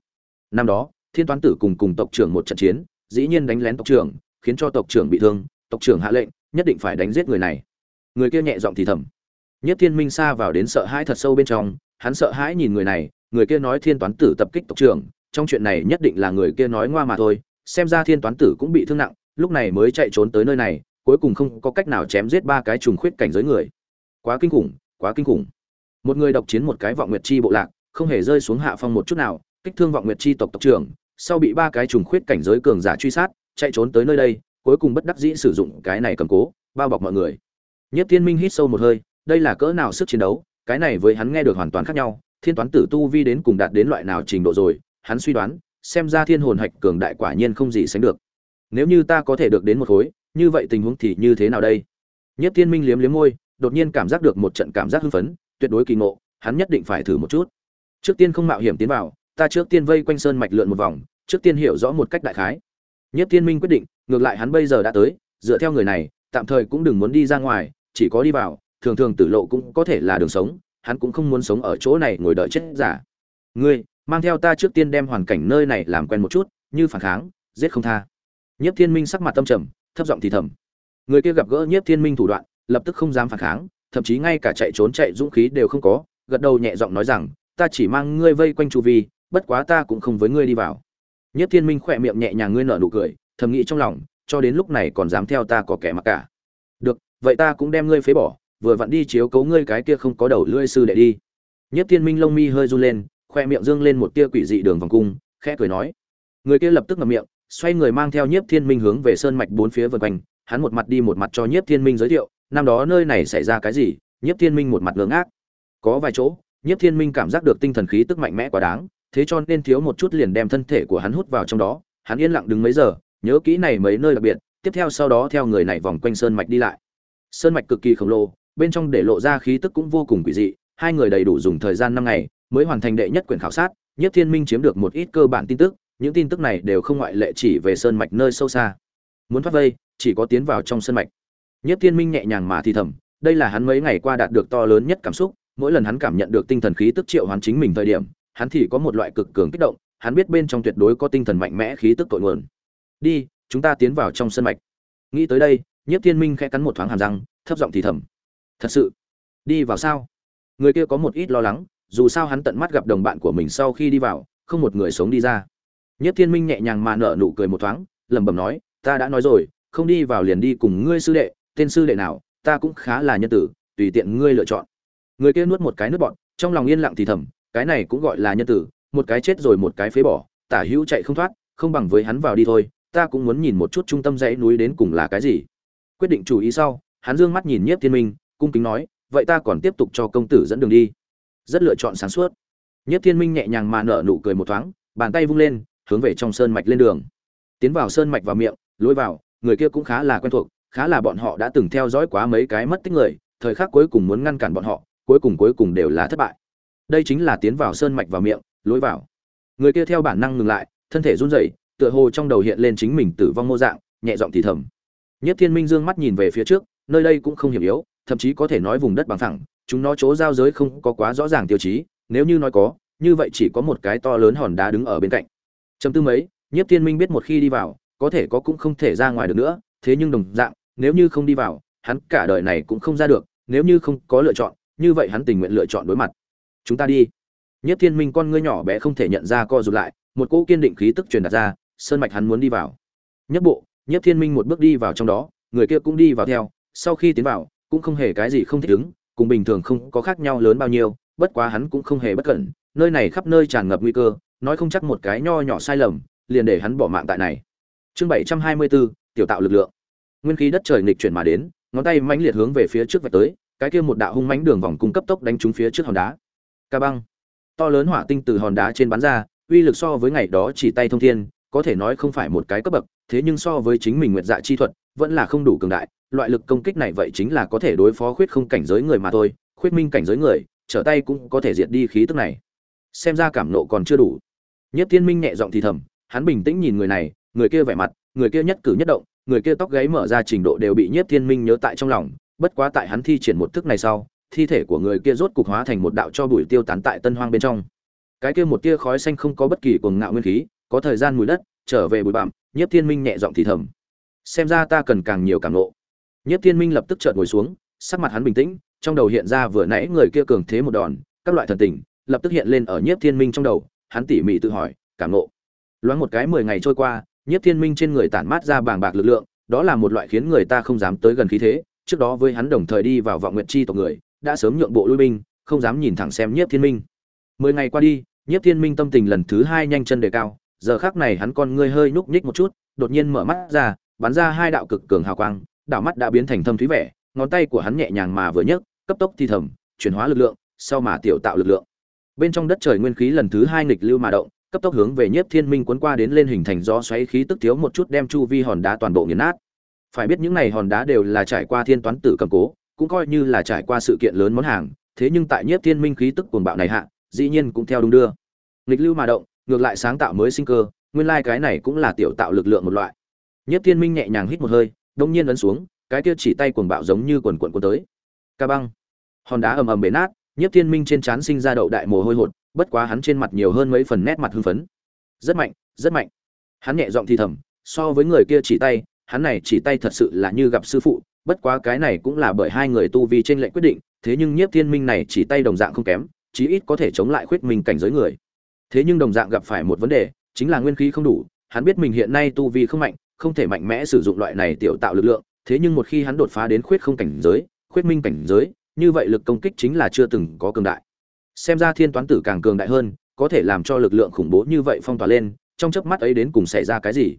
Năm đó, thiên toán tử cùng cùng tộc trưởng một trận chiến, dĩ nhiên đánh lén tộc trưởng, khiến cho tộc trưởng bị thương, tộc trưởng hạ lệnh, nhất định phải đánh giết người này. Người kia nhẹ giọng thì thầm. Nhất thiên minh xa vào đến sợ hãi thật sâu bên trong, hắn sợ hãi nhìn người này, người kia nói thiên toán tử tập kích tộc trưởng trong chuyện này nhất định là người kia nói ngoa mà thôi, xem ra thiên toán tử cũng bị thương nặng, lúc này mới chạy trốn tới nơi này, cuối cùng không có cách nào chém giết ba cái trùng khuyết cảnh giới người. Quá kinh khủng, quá kinh khủng. Một người độc chiến một cái vọng nguyệt chi bộ lạc, không hề rơi xuống hạ phong một chút nào, kích thương vọng nguyệt chi tộc tộc trưởng, sau bị ba cái trùng khuyết cảnh giới cường giả truy sát, chạy trốn tới nơi đây, cuối cùng bất đắc dĩ sử dụng cái này cầm cố, bao bọc mọi người. Nhất thiên minh hít sâu một hơi, đây là cỡ nào sức chiến đấu, cái này với hắn nghe được hoàn toàn khác nhau, thiên toán tử tu vi đến cùng đạt đến loại nào trình độ rồi hắn suy đoán, xem ra thiên hồn hạch cường đại quả nhiên không gì sánh được. Nếu như ta có thể được đến một khối, như vậy tình huống thì như thế nào đây? Nhất thiên minh liếm liếm môi, đột nhiên cảm giác được một trận cảm giác hưng phấn, tuyệt đối kỳ ngộ, hắn nhất định phải thử một chút. Trước tiên không mạo hiểm tiến vào, ta trước tiên vây quanh sơn mạch lượn một vòng, trước tiên hiểu rõ một cách đại khái. Nhất thiên minh quyết định, ngược lại hắn bây giờ đã tới, dựa theo người này, tạm thời cũng đừng muốn đi ra ngoài, chỉ có đi vào, thường thường tử lộ cũng có thể là đường sống, hắn cũng không muốn sống ở chỗ này ngồi đợi chết giả. Ngươi mang theo ta trước tiên đem hoàn cảnh nơi này làm quen một chút, như phản kháng, giết không tha. Nhiếp thiên minh sắc mặt tâm trầm, thấp giọng thì thầm. Người kia gặp gỡ nhiếp thiên minh thủ đoạn, lập tức không dám phản kháng, thậm chí ngay cả chạy trốn chạy dũng khí đều không có, gật đầu nhẹ giọng nói rằng, ta chỉ mang ngươi vây quanh chu vi, bất quá ta cũng không với ngươi đi vào. Nhiếp thiên minh khỏe miệng nhẹ nhàng ngươi nở nụ cười, thầm nghĩ trong lòng, cho đến lúc này còn dám theo ta có kẻ mặc cả. Được, vậy ta cũng đem ngươi phế bỏ, vừa vặn đi chiếu cấu ngươi cái kia không có đầu lưỡi sư đệ đi. Nhất thiên minh lông mi hơi run lên khoe miệng dương lên một tia quỷ dị đường vòng cung, khẽ cười nói. Người kia lập tức ngậm miệng, xoay người mang theo nhiếp thiên minh hướng về sơn mạch bốn phía vân quanh, hắn một mặt đi một mặt cho nhiếp thiên minh giới thiệu, năm đó nơi này xảy ra cái gì, nhiếp thiên minh một mặt ngớ ngác. Có vài chỗ, nhiếp thiên minh cảm giác được tinh thần khí tức mạnh mẽ quá đáng, thế cho nên thiếu một chút liền đem thân thể của hắn hút vào trong đó, hắn yên lặng đứng mấy giờ, nhớ kỹ này mấy nơi đặc biệt, tiếp theo sau đó theo người này vòng quanh sơn mạch đi lại. Sơn mạch cực kỳ khổng lồ, bên trong để lộ ra khí tức cũng vô cùng quỷ dị, hai người đầy đủ dùng thời gian năm ngày mới hoàn thành đệ nhất quyển khảo sát, nhất thiên minh chiếm được một ít cơ bản tin tức, những tin tức này đều không ngoại lệ chỉ về sơn mạch nơi sâu xa. Muốn thoát vây, chỉ có tiến vào trong sơn mạch. Nhất thiên minh nhẹ nhàng mà thì thầm, đây là hắn mấy ngày qua đạt được to lớn nhất cảm xúc, mỗi lần hắn cảm nhận được tinh thần khí tức triệu hoán chính mình thời điểm, hắn thì có một loại cực cường kích động, hắn biết bên trong tuyệt đối có tinh thần mạnh mẽ khí tức tội nguồn. Đi, chúng ta tiến vào trong sân mạch. Nghĩ tới đây nhiếp thiên minh khẽ cắn một thoáng hàm răng, thấp giọng thì thầm, thật sự? Đi vào sao? Người kia có một ít lo lắng dù sao hắn tận mắt gặp đồng bạn của mình sau khi đi vào, không một người sống đi ra. Nhất thiên minh nhẹ nhàng mà nở nụ cười một thoáng, lẩm bẩm nói, ta đã nói rồi, không đi vào liền đi cùng ngươi sư đệ, tên sư đệ nào, ta cũng khá là nhân tử, tùy tiện ngươi lựa chọn. Người kia nuốt một cái nước bọn trong lòng yên lặng thì thầm, cái này cũng gọi là nhân tử, một cái chết rồi một cái phế bỏ, tả hữu chạy không thoát, không bằng với hắn vào đi thôi, ta cũng muốn nhìn một chút trung tâm dãy núi đến cùng là cái gì. Quyết định chủ ý sau, hắn dương mắt nhìn nhiếp thiên minh, cung kính nói, vậy ta còn tiếp tục cho công tử dẫn đường đi rất lựa chọn sáng suốt. Nhất thiên minh nhẹ nhàng mà nở nụ cười một thoáng, bàn tay vung lên, hướng về trong sơn mạch lên đường. Tiến vào sơn mạch vào miệng, lối vào, người kia cũng khá là quen thuộc, khá là bọn họ đã từng theo dõi quá mấy cái mất tích người, thời khắc cuối cùng muốn ngăn cản bọn họ, cuối cùng cuối cùng đều là thất bại. Đây chính là tiến vào sơn mạch vào miệng, lối vào. Người kia theo bản năng ngừng lại, thân thể run rẩy, tựa hồ trong đầu hiện lên chính mình tử vong mô dạng, nhẹ giọng thì thầm. Nhất thiên minh dương mắt nhìn về phía trước, nơi đây cũng không hiểm yếu, thậm chí có thể nói vùng đất bằng thẳng chúng nó chỗ giao giới không có quá rõ ràng tiêu chí, nếu như nói có, như vậy chỉ có một cái to lớn hòn đá đứng ở bên cạnh. Chấm tư mấy nhất thiên minh biết một khi đi vào, có thể có cũng không thể ra ngoài được nữa, thế nhưng đồng dạng, nếu như không đi vào, hắn cả đời này cũng không ra được, nếu như không có lựa chọn, như vậy hắn tình nguyện lựa chọn đối mặt. Chúng ta đi. Nhất thiên minh con ngươi nhỏ bé không thể nhận ra co rụt lại, một cỗ kiên định khí tức truyền đạt ra, sơn mạch hắn muốn đi vào. Nhất bộ nhất thiên minh một bước đi vào trong đó, người kia cũng đi vào theo, sau khi tiến vào, cũng không hề cái gì không thích ứng cùng bình thường không có khác nhau lớn bao nhiêu, bất quá hắn cũng không hề bất cẩn, nơi này khắp nơi tràn ngập nguy cơ, nói không chắc một cái nho nhỏ sai lầm, liền để hắn bỏ mạng tại này. Chương bảy trăm hai mươi bốn tiểu tạo lực lượng. Nguyên khí đất trời nghịch chuyển mà đến, ngón tay mãnh liệt hướng về phía trước vạch tới, cái kia một đạo hung mãnh đường vòng cung cấp tốc đánh trúng phía trước hòn đá. Ca băng. To lớn hỏa tinh từ hòn đá trên bắn ra, uy lực so với ngày đó chỉ tay thông thiên, có thể nói không phải một cái cấp bậc thế nhưng so với chính mình nguyệt dạ chi thuật, vẫn là không đủ cường đại. Loại lực công kích này vậy chính là có thể đối phó khuyết không cảnh giới người mà thôi, khuyết minh cảnh giới người, trở tay cũng có thể diệt đi khí tức này. Xem ra cảm nộ còn chưa đủ. Nhất thiên minh nhẹ giọng thì thầm, hắn bình tĩnh nhìn người này, người kia vẻ mặt, người kia nhất cử nhất động, người kia tóc gáy mở ra trình độ đều bị nhất thiên minh nhớ tại trong lòng. Bất quá tại hắn thi triển một thức này sau, thi thể của người kia rốt cục hóa thành một đạo cho bụi tiêu tán tại tân hoang bên trong. Cái kia một tia khói xanh không có bất kỳ cuồng ngạo nguyên khí, có thời gian mùi đất trở về bụi bặm, nhiếp thiên minh nhẹ giọng thì thầm. Xem ra ta cần càng nhiều cảm nộ nhiếp thiên minh lập tức chợt ngồi xuống, sắc mặt hắn bình tĩnh, trong đầu hiện ra vừa nãy người kia cường thế một đòn, các loại thần tình, lập tức hiện lên ở nhiếp thiên minh trong đầu, hắn tỉ mỉ tự hỏi cảm nộ loáng một cái mười ngày trôi qua, nhiếp thiên minh trên người tản mát ra bàng bạc lực lượng, đó là một loại khiến người ta không dám tới gần khí thế, trước đó với hắn đồng thời đi vào vọng nguyện chi tộc người, đã sớm nhượng bộ lui binh, không dám nhìn thẳng xem nhiếp thiên minh. Mười ngày qua đi, nhiếp thiên minh tâm tình lần thứ hai nhanh chân đề cao giờ khác này hắn con ngươi hơi nhúc nhích một chút, đột nhiên mở mắt ra, bắn ra hai đạo cực cường hào quang đảo mắt đã biến thành thâm thúy vẻ, ngón tay của hắn nhẹ nhàng mà vừa nhấc, cấp tốc thi thầm, chuyển hóa lực lượng, sau mà tiểu tạo lực lượng. Bên trong đất trời nguyên khí lần thứ hai nghịch lưu mà động, cấp tốc hướng về nhiếp thiên minh cuốn qua đến lên hình thành gió xoáy khí tức thiếu một chút đem chu vi hòn đá toàn bộ nghiền nát. Phải biết những này hòn đá đều là trải qua thiên toán tử cầm cố, cũng coi như là trải qua sự kiện lớn món hàng, thế nhưng tại nhiếp thiên minh khí tức cuồng bạo này hạ, dĩ nhiên cũng theo đúng đưa. Nghịch lưu mà động ngược lại sáng tạo mới sinh cơ, nguyên lai cái này cũng là tiểu tạo lực lượng một loại. Nhất thiên minh nhẹ nhàng hít một hơi, đông nhiên ấn xuống, cái kia chỉ tay cuồng bạo giống như quần quần cuốn tới. Ca băng. Hòn đá ầm ầm bể nát, nhất thiên minh trên trán sinh ra đậu đại mồ hôi hột, bất quá hắn trên mặt nhiều hơn mấy phần nét mặt hưng phấn. Rất mạnh rất mạnh. Hắn nhẹ giọng thì thầm, so với người kia chỉ tay, hắn này chỉ tay thật sự là như gặp sư phụ, bất quá cái này cũng là bởi hai người tu vi trên lệnh quyết định, thế nhưng nhiếp thiên minh này chỉ tay đồng dạng không kém, chí ít có thể chống lại khuyết mình cảnh giới người thế nhưng đồng dạng gặp phải một vấn đề, chính là nguyên khí không đủ, hắn biết mình hiện nay tu vi không mạnh, không thể mạnh mẽ sử dụng loại này tiểu tạo lực lượng, thế nhưng một khi hắn đột phá đến khuyết không cảnh giới, khuyết minh cảnh giới, như vậy lực công kích chính là chưa từng có cường đại. Xem ra thiên toán tử càng cường đại hơn, có thể làm cho lực lượng khủng bố như vậy phong tỏa lên, trong chớp mắt ấy đến cùng xảy ra cái gì?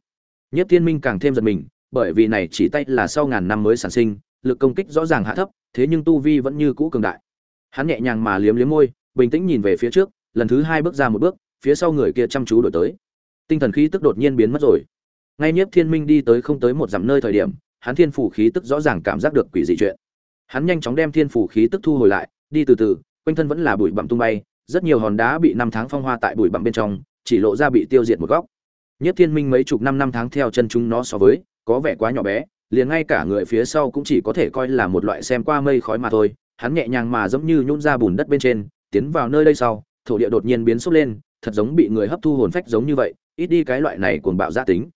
Nhất thiên minh càng thêm giật mình, bởi vì này chỉ tay là sau ngàn năm mới sản sinh, lực công kích rõ ràng hạ thấp, thế nhưng tu vi vẫn như cũ cường đại. Hắn nhẹ nhàng mà liếm liếm môi, bình tĩnh nhìn về phía trước lần thứ hai bước ra một bước, phía sau người kia chăm chú đổi tới. Tinh thần khí tức đột nhiên biến mất rồi. Ngay nhiếp thiên minh đi tới không tới một dặm nơi thời điểm, hắn thiên phủ khí tức rõ ràng cảm giác được quỷ dị chuyện. Hắn nhanh chóng đem thiên phủ khí tức thu hồi lại, đi từ từ, quanh thân vẫn là bụi bặm tung bay, rất nhiều hòn đá bị năm tháng phong hoa tại bụi bặm bên trong, chỉ lộ ra bị tiêu diệt một góc. Nhất thiên minh mấy chục năm năm tháng theo chân chúng nó so với, có vẻ quá nhỏ bé, liền ngay cả người phía sau cũng chỉ có thể coi là một loại xem qua mây khói mà thôi. Hắn nhẹ nhàng mà giống như nhún ra bùn đất bên trên, tiến vào nơi đây sau thổ địa đột nhiên biến sốc lên, thật giống bị người hấp thu hồn phách giống như vậy, ít đi cái loại này cuồng bạo gia tính.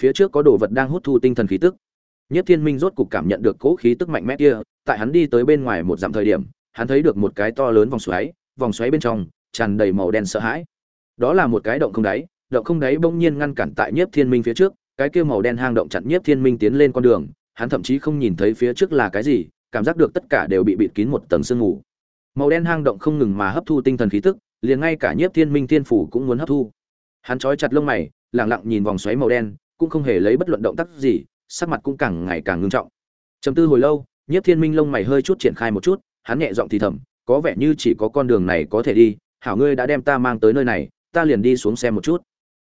Phía trước có đồ vật đang hút thu tinh thần khí tức. Nhất thiên minh rốt cục cảm nhận được cỗ khí tức mạnh mẽ kia, tại hắn đi tới bên ngoài một dặm thời điểm, hắn thấy được một cái to lớn vòng xoáy vòng xoáy bên trong, tràn đầy màu đen sợ hãi. Đó là một cái động không đáy, động không đáy bỗng nhiên ngăn cản tại nhiếp thiên minh phía trước, cái kia màu đen hang động chặn nhiếp thiên minh tiến lên con đường, hắn thậm chí không nhìn thấy phía trước là cái gì, cảm giác được tất cả đều bị bịt kín một tầng sương mù. Màu đen hang động không ngừng mà hấp thu tinh thần khí tức liền ngay cả nhiếp thiên minh thiên phủ cũng muốn hấp thu. Hắn trói chặt lông mày lẳng lặng nhìn vòng xoáy màu đen, cũng không hề lấy bất luận động tác gì, sắc mặt cũng càng ngày càng ngưng trọng. Chầm tư hồi lâu, nhiếp thiên minh lông mày hơi chút triển khai một chút, hắn nhẹ giọng thì thầm, có vẻ như chỉ có con đường này có thể đi, hảo ngươi đã đem ta mang tới nơi này, ta liền đi xuống xem một chút.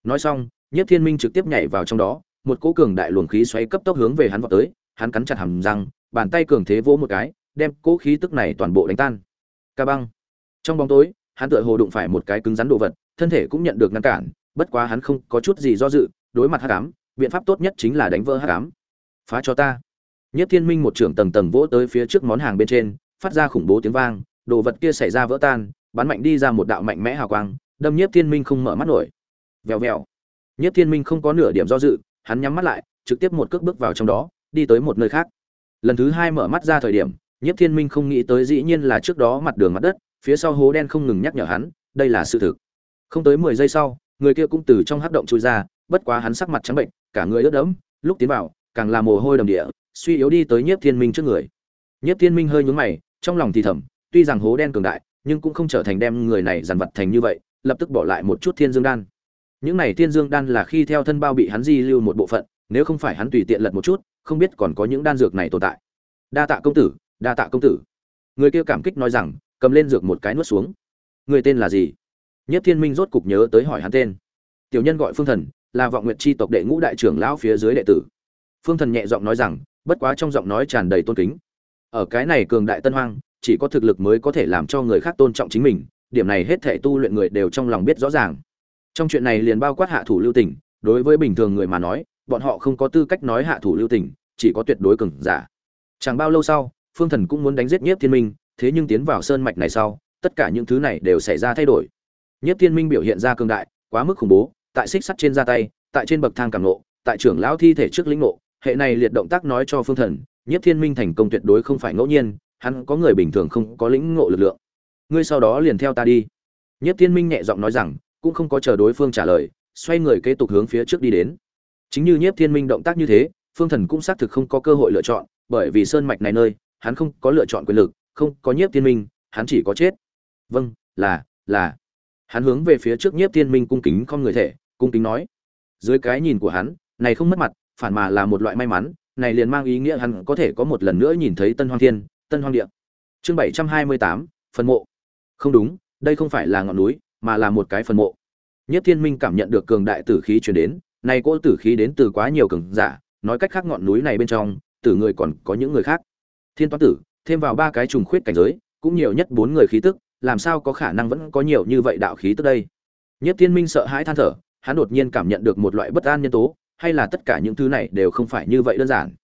Nói xong, nhiếp thiên minh trực tiếp nhảy vào trong đó, một cỗ cường đại luồng khí xoáy cấp tốc hướng về hắn vọt tới, hắn cắn chặt hàm răng, bàn tay cường thế vỗ một cái, đem cỗ khí tức này toàn bộ đánh tan. Ca băng. Trong bóng tối hắn tựa hồ đụng phải một cái cứng rắn đồ vật, thân thể cũng nhận được ngăn cản, bất quá hắn không có chút gì do dự, đối mặt hắc ám, biện pháp tốt nhất chính là đánh vỡ hắc ám. Phá cho ta. Nhất thiên minh một trưởng tầng tầng vỗ tới phía trước món hàng bên trên, phát ra khủng bố tiếng vang, đồ vật kia xảy ra vỡ tan, bắn mạnh đi ra một đạo mạnh mẽ hào quang, đâm nhiếp thiên minh không mở mắt nổi. Vèo vèo. Nhiếp thiên minh không có nửa điểm do dự, hắn nhắm mắt lại, trực tiếp một cước bước vào trong đó, đi tới một nơi khác. Lần thứ hai mở mắt ra thời điểm nhiếp thiên minh không nghĩ tới dĩ nhiên là trước đó mặt đường mặt đất phía sau hố đen không ngừng nhắc nhở hắn, đây là sự thực. Không tới mười giây sau, người kia cũng từ trong hắc động chui ra, bất quá hắn sắc mặt trắng bệnh, cả người ướt đẫm, lúc tiến vào, càng là mồ hôi đầm địa, suy yếu đi tới nhiếp thiên minh trước người. Nhiếp thiên minh hơi nhướng mày, trong lòng thì thầm, tuy rằng hố đen cường đại, nhưng cũng không trở thành đem người này dàn vật thành như vậy, lập tức bỏ lại một chút thiên dương đan. Những này thiên dương đan là khi theo thân bao bị hắn di lưu một bộ phận, nếu không phải hắn tùy tiện lật một chút, không biết còn có những đan dược này tồn tại. Đa tạ công tử, đa tạ công tử. Người kia cảm kích nói rằng cầm lên dược một cái nuốt xuống. Người tên là gì? Nhất thiên minh rốt cục nhớ tới hỏi hắn tên. Tiểu nhân gọi phương thần, là vọng nguyệt tri tộc đệ ngũ đại trưởng lão phía dưới đệ tử. Phương thần nhẹ giọng nói rằng, bất quá trong giọng nói tràn đầy tôn kính. Ở cái này cường đại tân hoang, chỉ có thực lực mới có thể làm cho người khác tôn trọng chính mình, điểm này hết thể tu luyện người đều trong lòng biết rõ ràng. Trong chuyện này liền bao quát hạ thủ lưu tình, đối với bình thường người mà nói, bọn họ không có tư cách nói hạ thủ lưu tình, chỉ có tuyệt đối cường giả. Chẳng bao lâu sau, phương thần cũng muốn đánh giết nhiếp thiên minh thế nhưng tiến vào sơn mạch này sau, tất cả những thứ này đều xảy ra thay đổi. Nhất thiên minh biểu hiện ra cường đại, quá mức khủng bố, tại xích sắt trên ra tay, tại trên bậc thang cảm nộ tại trưởng lão thi thể trước lĩnh nộ hệ này liệt động tác nói cho phương thần, nhất thiên minh thành công tuyệt đối không phải ngẫu nhiên, hắn có người bình thường không có lĩnh ngộ lực lượng. Ngươi sau đó liền theo ta đi. Nhất thiên minh nhẹ giọng nói rằng, cũng không có chờ đối phương trả lời, xoay người kế tục hướng phía trước đi đến. Chính như nhiếp thiên minh động tác như thế, phương thần cũng xác thực không có cơ hội lựa chọn, bởi vì sơn mạch này nơi, hắn không có lựa chọn quyền lực không có nhiếp thiên minh, hắn chỉ có chết. Vâng là là. Hắn hướng về phía trước nhiếp thiên minh cung kính con người thể, cung kính nói. Dưới cái nhìn của hắn, này không mất mặt, phản mà là một loại may mắn, này liền mang ý nghĩa hắn có thể có một lần nữa nhìn thấy tân hoang thiên, tân hoang địa. Chương bảy trăm hai mươi tám, phần mộ. Không đúng, đây không phải là ngọn núi, mà là một cái phần mộ. Nhất thiên minh cảm nhận được cường đại tử khí chuyển đến, này cỗ tử khí đến từ quá nhiều cường giả, nói cách khác ngọn núi này bên trong, tử người còn có những người khác. Thiên toán tử thêm vào ba cái trùng khuyết cảnh giới, cũng nhiều nhất bốn người khí tức, làm sao có khả năng vẫn có nhiều như vậy đạo khí tức đây? Nhất thiên minh sợ hãi than thở, hắn đột nhiên cảm nhận được một loại bất an nhân tố, hay là tất cả những thứ này đều không phải như vậy đơn giản?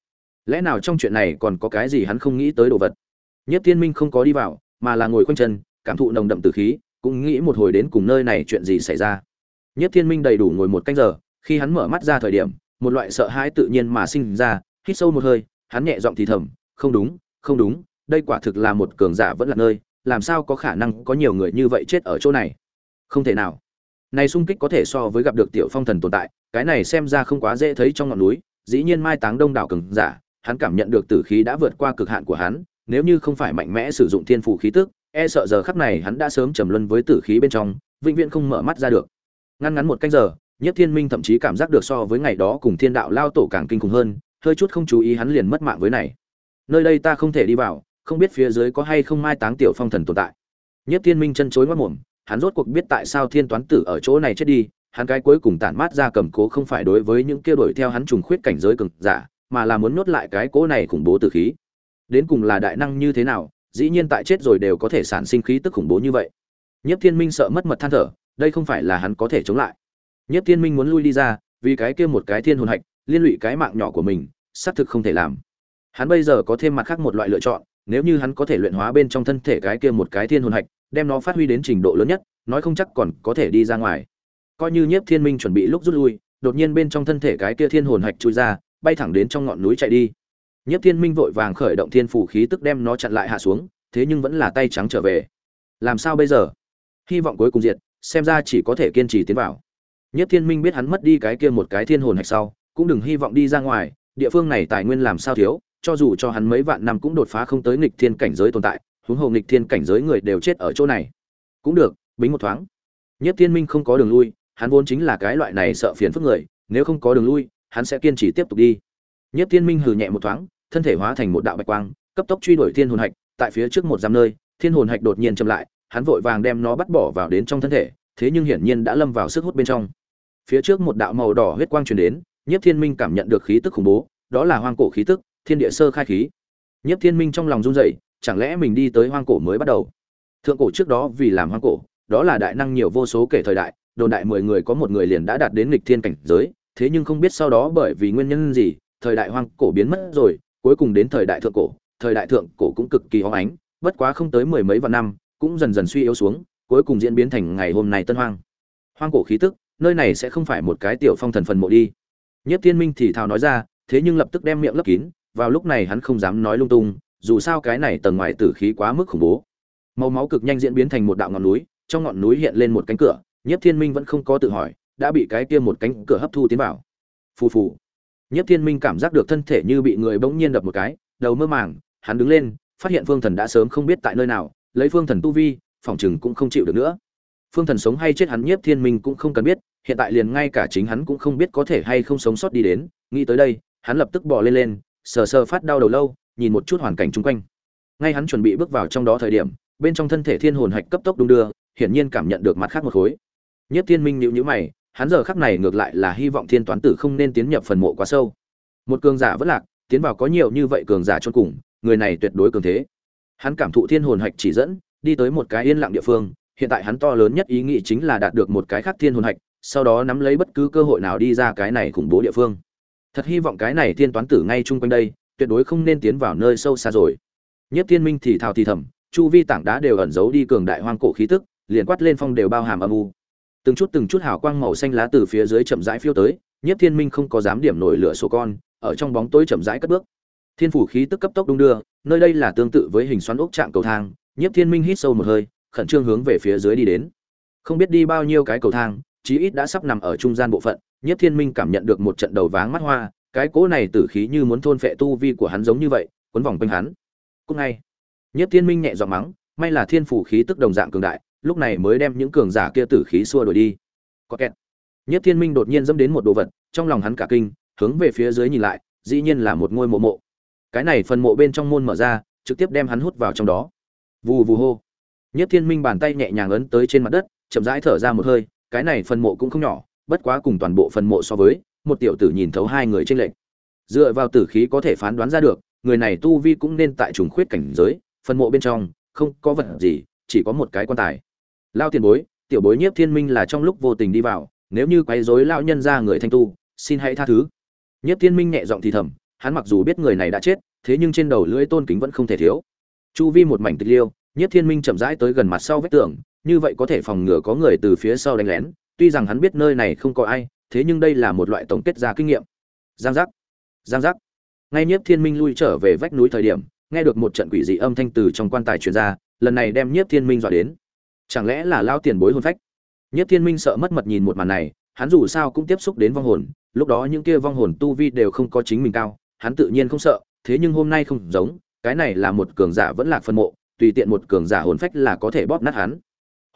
Lẽ nào trong chuyện này còn có cái gì hắn không nghĩ tới đồ vật? Nhất thiên minh không có đi vào, mà là ngồi khoanh chân, cảm thụ nồng đậm từ khí, cũng nghĩ một hồi đến cùng nơi này chuyện gì xảy ra. Nhất thiên minh đầy đủ ngồi một canh giờ, khi hắn mở mắt ra thời điểm, một loại sợ hãi tự nhiên mà sinh ra, hít sâu một hơi, hắn nhẹ giọng thì thầm, không đúng không đúng, đây quả thực là một cường giả vẫn là nơi, làm sao có khả năng có nhiều người như vậy chết ở chỗ này? Không thể nào. Này sung kích có thể so với gặp được tiểu phong thần tồn tại, cái này xem ra không quá dễ thấy trong ngọn núi, dĩ nhiên mai táng đông đảo cường giả, hắn cảm nhận được tử khí đã vượt qua cực hạn của hắn, nếu như không phải mạnh mẽ sử dụng thiên phủ khí tức e sợ giờ khắc này hắn đã sớm trầm luân với tử khí bên trong, vĩnh viễn không mở mắt ra được. Ngăn ngắn một canh giờ, nhất thiên minh thậm chí cảm giác được so với ngày đó cùng thiên đạo lao tổ càng kinh khủng hơn, hơi chút không chú ý hắn liền mất mạng với này nơi đây ta không thể đi vào, không biết phía dưới có hay không mai táng tiểu phong thần tồn tại. Nhất thiên minh chân chối mất mồm, hắn rốt cuộc biết tại sao thiên toán tử ở chỗ này chết đi, hắn cái cuối cùng tản mát ra cầm cố không phải đối với những kia đuổi theo hắn trùng khuyết cảnh giới cực giả, mà là muốn nuốt lại cái cố này khủng bố tử khí. Đến cùng là đại năng như thế nào, dĩ nhiên tại chết rồi đều có thể sản sinh khí tức khủng bố như vậy. Nhất thiên minh sợ mất mật than thở, đây không phải là hắn có thể chống lại. Nhất thiên minh muốn lui đi ra, vì cái kia một cái thiên hồn hạch, liên lụy cái mạng nhỏ của mình, xác thực không thể làm hắn bây giờ có thêm mặt khác một loại lựa chọn, nếu như hắn có thể luyện hóa bên trong thân thể cái kia một cái thiên hồn hạch, đem nó phát huy đến trình độ lớn nhất, nói không chắc còn có thể đi ra ngoài. Coi như nhiếp thiên minh chuẩn bị lúc rút lui, đột nhiên bên trong thân thể cái kia thiên hồn hạch chui ra, bay thẳng đến trong ngọn núi chạy đi. Nhiếp thiên minh vội vàng khởi động thiên phủ khí tức đem nó chặn lại hạ xuống, thế nhưng vẫn là tay trắng trở về. Làm sao bây giờ? Hy vọng cuối cùng diệt, xem ra chỉ có thể kiên trì tiến vào. Nhiếp thiên minh biết hắn mất đi cái kia một cái thiên hồn hạch sau, cũng đừng hy vọng đi ra ngoài, địa phương này tài nguyên làm sao thiếu? Cho dù cho hắn mấy vạn năm cũng đột phá không tới nghịch thiên cảnh giới tồn tại, huống hồ nghịch thiên cảnh giới người đều chết ở chỗ này. Cũng được, bính một thoáng. Nhất thiên minh không có đường lui, hắn vốn chính là cái loại này sợ phiền phức người, nếu không có đường lui, hắn sẽ kiên trì tiếp tục đi. Nhất thiên minh hừ nhẹ một thoáng, thân thể hóa thành một đạo bạch quang, cấp tốc truy đuổi thiên hồn hạch, tại phía trước một giam nơi, thiên hồn hạch đột nhiên chậm lại, hắn vội vàng đem nó bắt bỏ vào đến trong thân thể, thế nhưng hiển nhiên đã lâm vào sức hút bên trong. Phía trước một đạo màu đỏ huyết quang truyền đến, nhất thiên minh cảm nhận được khí tức khủng bố, đó là hoang cổ khí tức thiên địa sơ khai khí. Nhất thiên minh trong lòng run rẩy, chẳng lẽ mình đi tới hoang cổ mới bắt đầu? Thượng cổ trước đó vì làm hoang cổ, đó là đại năng nhiều vô số kể thời đại, đồn đại mười người có một người liền đã đạt đến nghịch thiên cảnh giới, thế nhưng không biết sau đó bởi vì nguyên nhân gì, thời đại hoang cổ biến mất rồi, cuối cùng đến thời đại thượng cổ, thời đại thượng cổ cũng cực kỳ hóng ánh, bất quá không tới mười mấy vạn năm, cũng dần dần suy yếu xuống, cuối cùng diễn biến thành ngày hôm nay tân hoang. Hoang cổ khí tức, nơi này sẽ không phải một cái tiểu phong thần phần mộ đi. Nhất thiên minh thì thào nói ra, thế nhưng lập tức đem miệng lấp kín vào lúc này hắn không dám nói lung tung, dù sao cái này tầng ngoài tử khí quá mức khủng bố. Màu máu cực nhanh diễn biến thành một đạo ngọn núi, trong ngọn núi hiện lên một cánh cửa, nhất thiên minh vẫn không có tự hỏi, đã bị cái kia một cánh cửa hấp thu tiến vào. Phù phù. Nhất thiên minh cảm giác được thân thể như bị người bỗng nhiên đập một cái, đầu mơ màng, hắn đứng lên, phát hiện phương thần đã sớm không biết tại nơi nào, lấy phương thần tu vi, phòng chừng cũng không chịu được nữa. Phương thần sống hay chết hắn nhiếp thiên minh cũng không cần biết, hiện tại liền ngay cả chính hắn cũng không biết có thể hay không sống sót đi đến, nghĩ tới đây, hắn lập tức bỏ lên lên sờ sờ phát đau đầu lâu, nhìn một chút hoàn cảnh chung quanh. Ngay hắn chuẩn bị bước vào trong đó thời điểm, bên trong thân thể thiên hồn hạch cấp tốc đung đưa, hiển nhiên cảm nhận được mặt khác một khối. Nhất thiên minh nhịu nhữ mày, hắn giờ khắc này ngược lại là hy vọng thiên toán tử không nên tiến nhập phần mộ quá sâu. Một cường giả vất lạc, tiến vào có nhiều như vậy cường giả cho cùng, người này tuyệt đối cường thế. Hắn cảm thụ thiên hồn hạch chỉ dẫn, đi tới một cái yên lặng địa phương, hiện tại hắn to lớn nhất ý nghĩ chính là đạt được một cái khác thiên hồn hạch, sau đó nắm lấy bất cứ cơ hội nào đi ra cái này khủng bố địa phương thật hy vọng cái này thiên toán tử ngay chung quanh đây, tuyệt đối không nên tiến vào nơi sâu xa rồi. Nhất thiên minh thì thào thì thầm, chu vi tảng đá đều ẩn giấu đi cường đại hoang cổ khí tức, liền quát lên phong đều bao hàm âm u. Từng chút từng chút hào quang màu xanh lá từ phía dưới chậm rãi phiêu tới, nhất thiên minh không có dám điểm nổi lửa sổ con, ở trong bóng tối chậm rãi cất bước. Thiên phủ khí tức cấp tốc đung đưa, nơi đây là tương tự với hình xoắn ốc trạng cầu thang, nhất thiên minh hít sâu một hơi, khẩn trương hướng về phía dưới đi đến. Không biết đi bao nhiêu cái cầu thang chí ít đã sắp nằm ở trung gian bộ phận nhất thiên minh cảm nhận được một trận đầu váng mắt hoa, cái cỗ này tử khí như muốn thôn phệ tu vi của hắn giống như vậy quấn vòng quanh hắn. Cùng ngay nhất thiên minh nhẹ giọng mắng, may là thiên phủ khí tức đồng dạng cường đại, lúc này mới đem những cường giả kia tử khí xua đuổi đi. Có kẹt. Nhất thiên minh đột nhiên dẫm đến một đồ vật, trong lòng hắn cả kinh, hướng về phía dưới nhìn lại, dĩ nhiên là một ngôi mộ mộ. Cái này phần mộ bên trong môn mở ra, trực tiếp đem hắn hút vào trong đó. Vù vù hô. Nhất thiên minh bàn tay nhẹ nhàng ấn tới trên mặt đất, chậm rãi thở ra một hơi cái này phần mộ cũng không nhỏ, bất quá cùng toàn bộ phần mộ so với, một tiểu tử nhìn thấu hai người trên lệnh dựa vào tử khí có thể phán đoán ra được, người này tu vi cũng nên tại trùng khuyết cảnh giới phần mộ bên trong, không có vật gì, chỉ có một cái quan tài. Lao tiền bối, tiểu bối nhiếp thiên minh là trong lúc vô tình đi vào, nếu như quấy rối lão nhân ra người thanh tu, xin hãy tha thứ. Nhiếp thiên minh nhẹ giọng thì thầm, hắn mặc dù biết người này đã chết, thế nhưng trên đầu lưỡi tôn kính vẫn không thể thiếu. Chu vi một mảnh tịch liêu, nhiếp thiên minh chậm rãi tới gần mặt sau vách tường như vậy có thể phòng ngừa có người từ phía sau đánh lén, tuy rằng hắn biết nơi này không có ai, thế nhưng đây là một loại tổng kết ra kinh nghiệm. Giang giác giang giác. Ngay nhiếp thiên minh lui trở về vách núi thời điểm, nghe được một trận quỷ dị âm thanh từ trong quan tài truyền ra, lần này đem nhiếp thiên minh dọa đến. Chẳng lẽ là lao tiền bối hồn phách? Nhiếp thiên minh sợ mất mật nhìn một màn này, hắn dù sao cũng tiếp xúc đến vong hồn, lúc đó những kia vong hồn tu vi đều không có chính mình cao, hắn tự nhiên không sợ, thế nhưng hôm nay không giống, cái này là một cường giả vẫn lạc phân mộ, tùy tiện một cường giả hồn phách là có thể bóp nát hắn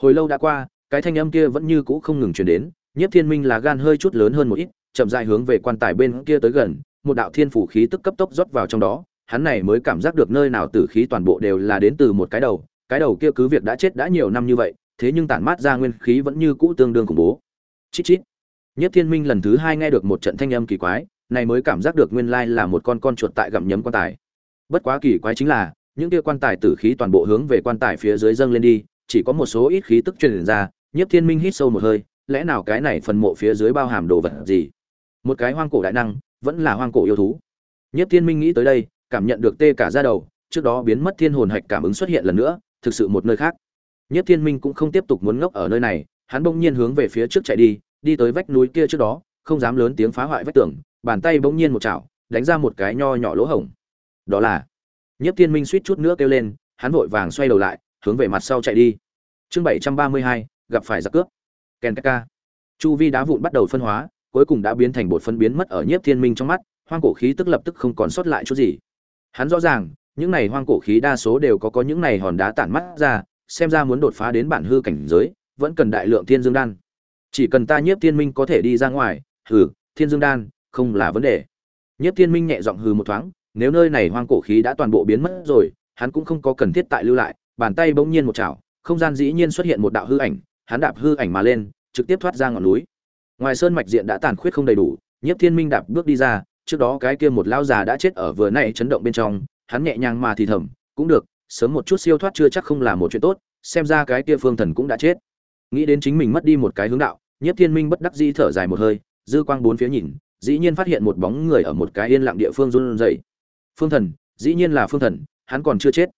hồi lâu đã qua, cái thanh âm kia vẫn như cũ không ngừng truyền đến, nhiếp thiên minh là gan hơi chút lớn hơn một ít, chậm rãi hướng về quan tài bên kia tới gần, một đạo thiên phủ khí tức cấp tốc rót vào trong đó, hắn này mới cảm giác được nơi nào tử khí toàn bộ đều là đến từ một cái đầu cái đầu kia cứ việc đã chết đã nhiều năm như vậy, thế nhưng tản mát ra nguyên khí vẫn như cũ tương đương khủng bố. Chít chít. Nhất thiên minh lần thứ hai nghe được một trận thanh âm kỳ quái, này mới cảm giác được nguyên lai là một con con chuột tại gặm nhấm quan tài. Bất quá kỳ quái chính là, những kia quan tài tử khí toàn bộ hướng về quan tài phía dưới dâng lên đi chỉ có một số ít khí tức truyền ra nhất thiên minh hít sâu một hơi, lẽ nào cái này phần mộ phía dưới bao hàm đồ vật gì? Một cái hoang cổ đại năng, vẫn là hoang cổ yêu thú. Nhất thiên minh nghĩ tới đây, cảm nhận được tê cả ra đầu, trước đó biến mất thiên hồn hạch cảm ứng xuất hiện lần nữa, thực sự một nơi khác. Nhất thiên minh cũng không tiếp tục muốn ngốc ở nơi này, hắn bỗng nhiên hướng về phía trước chạy đi đi tới vách núi kia trước đó, không dám lớn tiếng phá hoại vách tường, bàn tay bỗng nhiên một chảo, đánh ra một cái nho nhỏ lỗ hổng. Đó là nhất thiên minh suýt chút nữa kêu lên, hắn vội vàng xoay đầu lại hướng về mặt sau chạy đi. Chương bảy trăm ba mươi hai, gặp phải giặc cướp. Ken ka chu vi đá vụn bắt đầu phân hóa, cuối cùng đã biến thành bột phân biến mất ở nhiếp thiên minh trong mắt, hoang cổ khí tức lập tức không còn sót lại chút gì. Hắn rõ ràng, những này hoang cổ khí đa số đều có có những này hòn đá tản mắt ra, xem ra muốn đột phá đến bản hư cảnh giới, vẫn cần đại lượng thiên dương đan. Chỉ cần ta nhiếp thiên minh có thể đi ra ngoài, hừ, thiên dương đan, không là vấn đề. Nhiếp thiên minh nhẹ giọng hừ một thoáng, nếu nơi này hoang cổ khí đã toàn bộ biến mất rồi, hắn cũng không có cần thiết tại lưu lại bàn tay bỗng nhiên một chảo, không gian dĩ nhiên xuất hiện một đạo hư ảnh, hắn đạp hư ảnh mà lên, trực tiếp thoát ra ngọn núi. Ngoài sơn mạch diện đã tàn khuyết không đầy đủ, nhiếp thiên minh đạp bước đi ra, trước đó cái kia một lão già đã chết ở vừa nãy chấn động bên trong, hắn nhẹ nhàng mà thì thầm, cũng được, sớm một chút siêu thoát chưa chắc không là một chuyện tốt, xem ra cái kia phương thần cũng đã chết. Nghĩ đến chính mình mất đi một cái hướng đạo, nhiếp thiên minh bất đắc dĩ thở dài một hơi, dư quang bốn phía nhìn, dĩ nhiên phát hiện một bóng người ở một cái yên lặng địa phương run rẩy. Phương thần, dĩ nhiên là phương thần, hắn còn chưa chết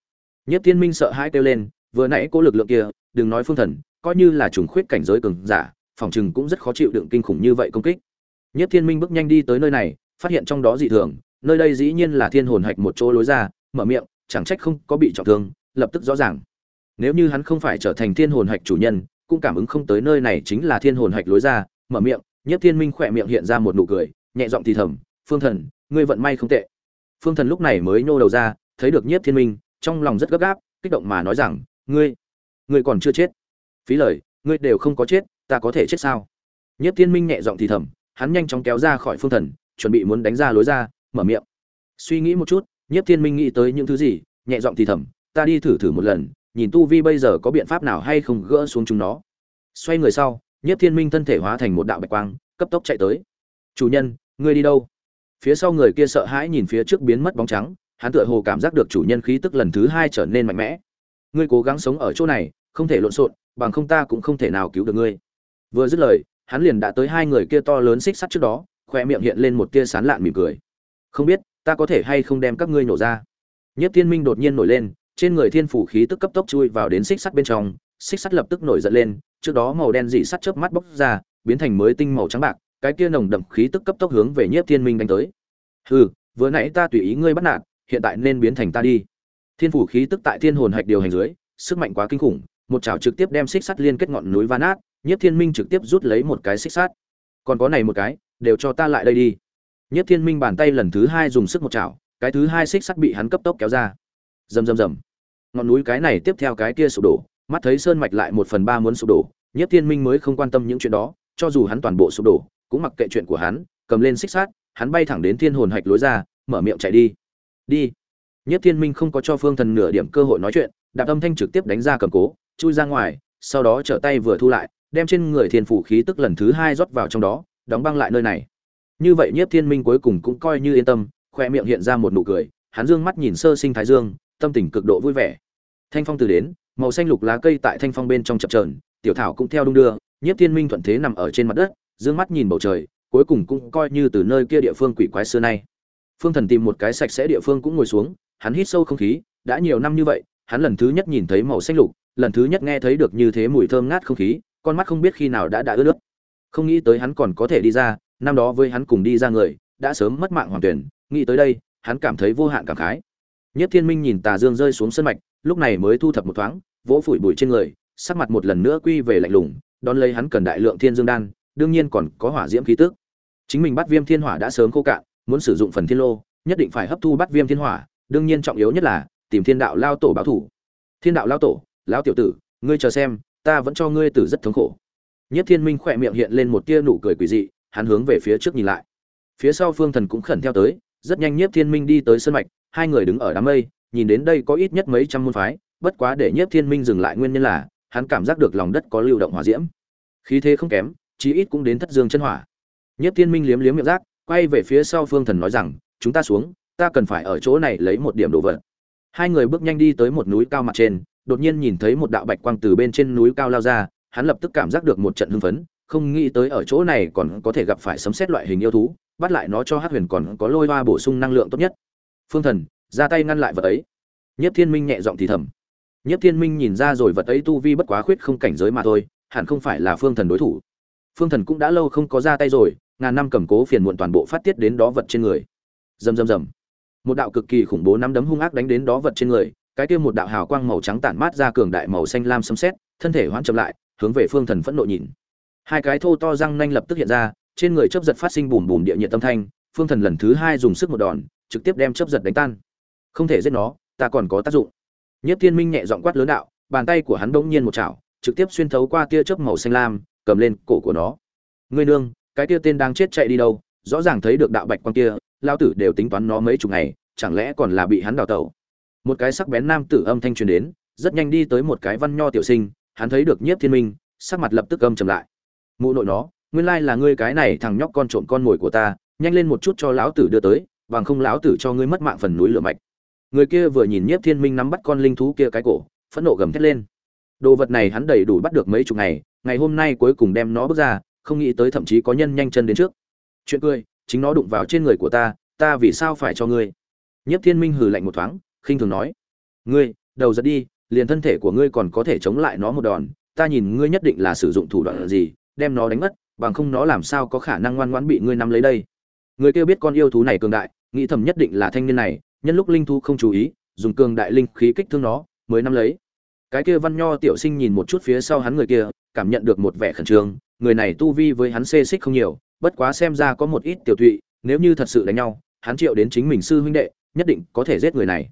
nhiếp thiên minh sợ hãi kêu lên, vừa nãy cố lực lượng kia, đừng nói phương thần, coi như là trùng khuyết cảnh giới cường giả, phòng chừng cũng rất khó chịu đựng kinh khủng như vậy công kích. Nhất thiên minh bước nhanh đi tới nơi này, phát hiện trong đó dị thường, nơi đây dĩ nhiên là thiên hồn hạch một chỗ lối ra, mở miệng, chẳng trách không có bị trọng thương, lập tức rõ ràng. Nếu như hắn không phải trở thành thiên hồn hạch chủ nhân, cũng cảm ứng không tới nơi này chính là thiên hồn hạch lối ra. Mở miệng nhất thiên minh khỏe miệng hiện ra một nụ cười, nhẹ giọng thì thầm, phương thần, ngươi vận may không tệ. Phương thần lúc này mới nhô đầu ra, thấy được nhất thiên minh trong lòng rất gấp gáp, kích động mà nói rằng, ngươi ngươi còn chưa chết. Phí lời, ngươi đều không có chết, ta có thể chết sao? Nhất thiên minh nhẹ giọng thì thầm, hắn nhanh chóng kéo ra khỏi phương thần, chuẩn bị muốn đánh ra lối ra, mở miệng. Suy nghĩ một chút nhất thiên minh nghĩ tới những thứ gì, nhẹ giọng thì thầm, ta đi thử thử một lần, nhìn tu vi bây giờ có biện pháp nào hay không gỡ xuống chúng nó. Xoay người sau nhất thiên minh thân thể hóa thành một đạo bạch quang, cấp tốc chạy tới. Chủ nhân, ngươi đi đâu? Phía sau người kia sợ hãi nhìn phía trước biến mất bóng trắng hắn tựa hồ cảm giác được chủ nhân khí tức lần thứ hai trở nên mạnh mẽ. Ngươi cố gắng sống ở chỗ này, không thể lộn xộn, bằng không ta cũng không thể nào cứu được ngươi. Vừa dứt lời, hắn liền đã tới hai người kia to lớn xích sắt trước đó, khoe miệng hiện lên một tia sán lạn mỉm cười. Không biết, ta có thể hay không đem các ngươi nổ ra? Nhất thiên minh đột nhiên nổi lên, trên người thiên phủ khí tức cấp tốc chui vào đến xích sắt bên trong, xích sắt lập tức nổi giận lên, trước đó màu đen dị sắt chớp mắt bốc ra, biến thành mới tinh màu trắng bạc, cái kia nồng đậm khí tức cấp tốc hướng về nhiếp thiên minh đánh tới. Hừ, vừa nãy ta tùy ý ngươi bắt nạt hiện tại nên biến thành ta đi thiên phủ khí tức tại thiên hồn hạch điều hành dưới sức mạnh quá kinh khủng một chảo trực tiếp đem xích sắt liên kết ngọn núi van nát Nhất Thiên Minh trực tiếp rút lấy một cái xích sắt. Còn có này một cái, đều cho ta lại đây đi. Nhất Thiên Minh bàn tay lần thứ hai dùng sức một chảo, cái thứ hai xích sắt bị hắn cấp tốc kéo ra. Rầm rầm rầm. Ngọn núi cái này tiếp theo cái kia sụp đổ, mắt thấy sơn mạch lại một phần ba muốn sụp đổ, Nhất Thiên Minh mới không quan tâm những chuyện đó, cho dù hắn toàn bộ sụp đổ, cũng mặc kệ chuyện của hắn, cầm lên xích sắt, hắn bay thẳng đến thiên hồn hạch lối ra, mở miệng chạy đi. Đi. Nhất Thiên Minh không có cho Phương Thần nửa điểm cơ hội nói chuyện, đạp âm thanh trực tiếp đánh ra cầm cố, chui ra ngoài, sau đó trở tay vừa thu lại, đem trên người thiên phủ khí tức lần thứ hai rót vào trong đó đóng băng lại nơi này. Như vậy nhiếp thiên minh cuối cùng cũng coi như yên tâm khoe miệng hiện ra một nụ cười hắn dương mắt nhìn sơ sinh thái dương tâm tình cực độ vui vẻ. Thanh phong từ đến màu xanh lục lá cây tại thanh phong bên trong chập trờn tiểu thảo cũng theo đung đưa nhiếp thiên minh thuận thế nằm ở trên mặt đất dương mắt nhìn bầu trời cuối cùng cũng coi như từ nơi kia địa phương quỷ quái xưa nay phương thần tìm một cái sạch sẽ địa phương cũng ngồi xuống, hắn hít sâu không khí, đã nhiều năm như vậy, hắn lần thứ nhất nhìn thấy màu xanh lục, lần thứ nhất nghe thấy được như thế mùi thơm ngát không khí, con mắt không biết khi nào đã đã ướt nước. Không nghĩ tới hắn còn có thể đi ra, năm đó với hắn cùng đi ra người, đã sớm mất mạng hoàng tuyển, nghĩ tới đây, hắn cảm thấy vô hạn cảm khái. Nhất thiên minh nhìn tà dương rơi xuống sân mạch, lúc này mới thu thập một thoáng, vỗ phủi bụi trên người, sắc mặt một lần nữa quy về lạnh lùng, đón lấy hắn cần đại lượng thiên dương đan, đương nhiên còn có hỏa diễm khí tức. Chính mình bắt viêm thiên hỏa đã sớm khô cạn muốn sử dụng phần thiên lô, nhất định phải hấp thu bắt viêm thiên hỏa, đương nhiên trọng yếu nhất là tìm thiên đạo lao tổ báo thủ. Thiên đạo lao tổ, lão tiểu tử, ngươi chờ xem, ta vẫn cho ngươi tử rất thống khổ. Nhất thiên minh khỏe miệng hiện lên một tia nụ cười quỷ dị, hắn hướng về phía trước nhìn lại. Phía sau phương thần cũng khẩn theo tới, rất nhanh nhất thiên minh đi tới sân mạch, hai người đứng ở đám mây, nhìn đến đây có ít nhất mấy trăm môn phái, bất quá để nhiếp thiên minh dừng lại nguyên nhân là, hắn cảm giác được lòng đất có lưu động hỏa diễm. Khí thế không kém, chí ít cũng đến thất dương chân hỏa. Nhiếp thiên minh liếm liếm miệng rác quay về phía sau phương thần nói rằng, chúng ta xuống, ta cần phải ở chỗ này lấy một điểm đồ vật. Hai người bước nhanh đi tới một núi cao mặt trên, đột nhiên nhìn thấy một đạo bạch quang từ bên trên núi cao lao ra, hắn lập tức cảm giác được một trận hưng phấn, không nghĩ tới ở chỗ này còn có thể gặp phải sấm xét loại hình yêu thú, bắt lại nó cho hát huyền còn có lôi hoa bổ sung năng lượng tốt nhất. Phương thần, ra tay ngăn lại vật ấy. Nhất thiên minh nhẹ giọng thì thầm. Nhất thiên minh nhìn ra rồi vật ấy tu vi bất quá khuyết không cảnh giới mà thôi, hẳn không phải là phương thần đối thủ. Phương thần cũng đã lâu không có ra tay rồi ngàn năm cầm cố phiền muộn toàn bộ phát tiết đến đó vật trên người. Rầm rầm rầm. Một đạo cực kỳ khủng bố nắm đấm hung ác đánh đến đó vật trên người, cái kia một đạo hào quang màu trắng tản mát ra cường đại màu xanh lam xâm xét thân thể hoãn chậm lại, hướng về phương thần phẫn nộ nhìn. Hai cái thô to răng nanh lập tức hiện ra, trên người chớp giật phát sinh bùm bùm địa nhiệt tâm thanh, phương thần lần thứ hai dùng sức một đòn, trực tiếp đem chớp giật đánh tan. Không thể giết nó, ta còn có tác dụng. Nhất thiên minh nhẹ giọng quát lớn đạo, bàn tay của hắn bỗng nhiên một chảo, trực tiếp xuyên thấu qua tia chớp màu xanh lam, cầm lên cổ của nó. Ngươi nương cái kia tên đang chết chạy đi đâu, rõ ràng thấy được đạo bạch quan kia lao tử đều tính toán nó mấy chục ngày, chẳng lẽ còn là bị hắn đào tẩu. Một cái sắc bén nam tử âm thanh truyền đến, rất nhanh đi tới một cái văn nho tiểu sinh, hắn thấy được nhiếp thiên minh, sắc mặt lập tức âm trầm lại. Mụ nội nó, nguyên lai là ngươi cái này thằng nhóc con trộm con mồi của ta, nhanh lên một chút cho lão tử đưa tới, bằng không lão tử cho ngươi mất mạng phần núi lửa mạch. Người kia vừa nhìn nhiếp thiên minh nắm bắt con linh thú kia cái cổ, phẫn nộ gầm thét lên. Đồ vật này hắn đầy đủ bắt được mấy chục ngày ngày hôm nay cuối cùng đem nó bước ra không nghĩ tới thậm chí có nhân nhanh chân đến trước. Chuyện cười, chính nó đụng vào trên người của ta ta vì sao phải cho ngươi? Nhiếp thiên minh hừ lạnh một thoáng, khinh thường nói. Ngươi, đầu giật đi, liền thân thể của ngươi còn có thể chống lại nó một đòn, ta nhìn ngươi nhất định là sử dụng thủ đoạn gì, đem nó đánh mất, bằng không nó làm sao có khả năng ngoan ngoãn bị ngươi nắm lấy đây. Người kia biết con yêu thú này cường đại, nghĩ thầm nhất định là thanh niên này, nhân lúc linh thú không chú ý, dùng cường đại linh khí kích thương nó, mới nắm lấy. Cái kia văn nho tiểu sinh nhìn một chút phía sau hắn người kia, cảm nhận được một vẻ khẩn trương người này tu vi với hắn xê xích không nhiều, bất quá xem ra có một ít tiểu thụy nếu như thật sự đánh nhau, hắn triệu đến chính mình sư huynh đệ, nhất định có thể giết người này.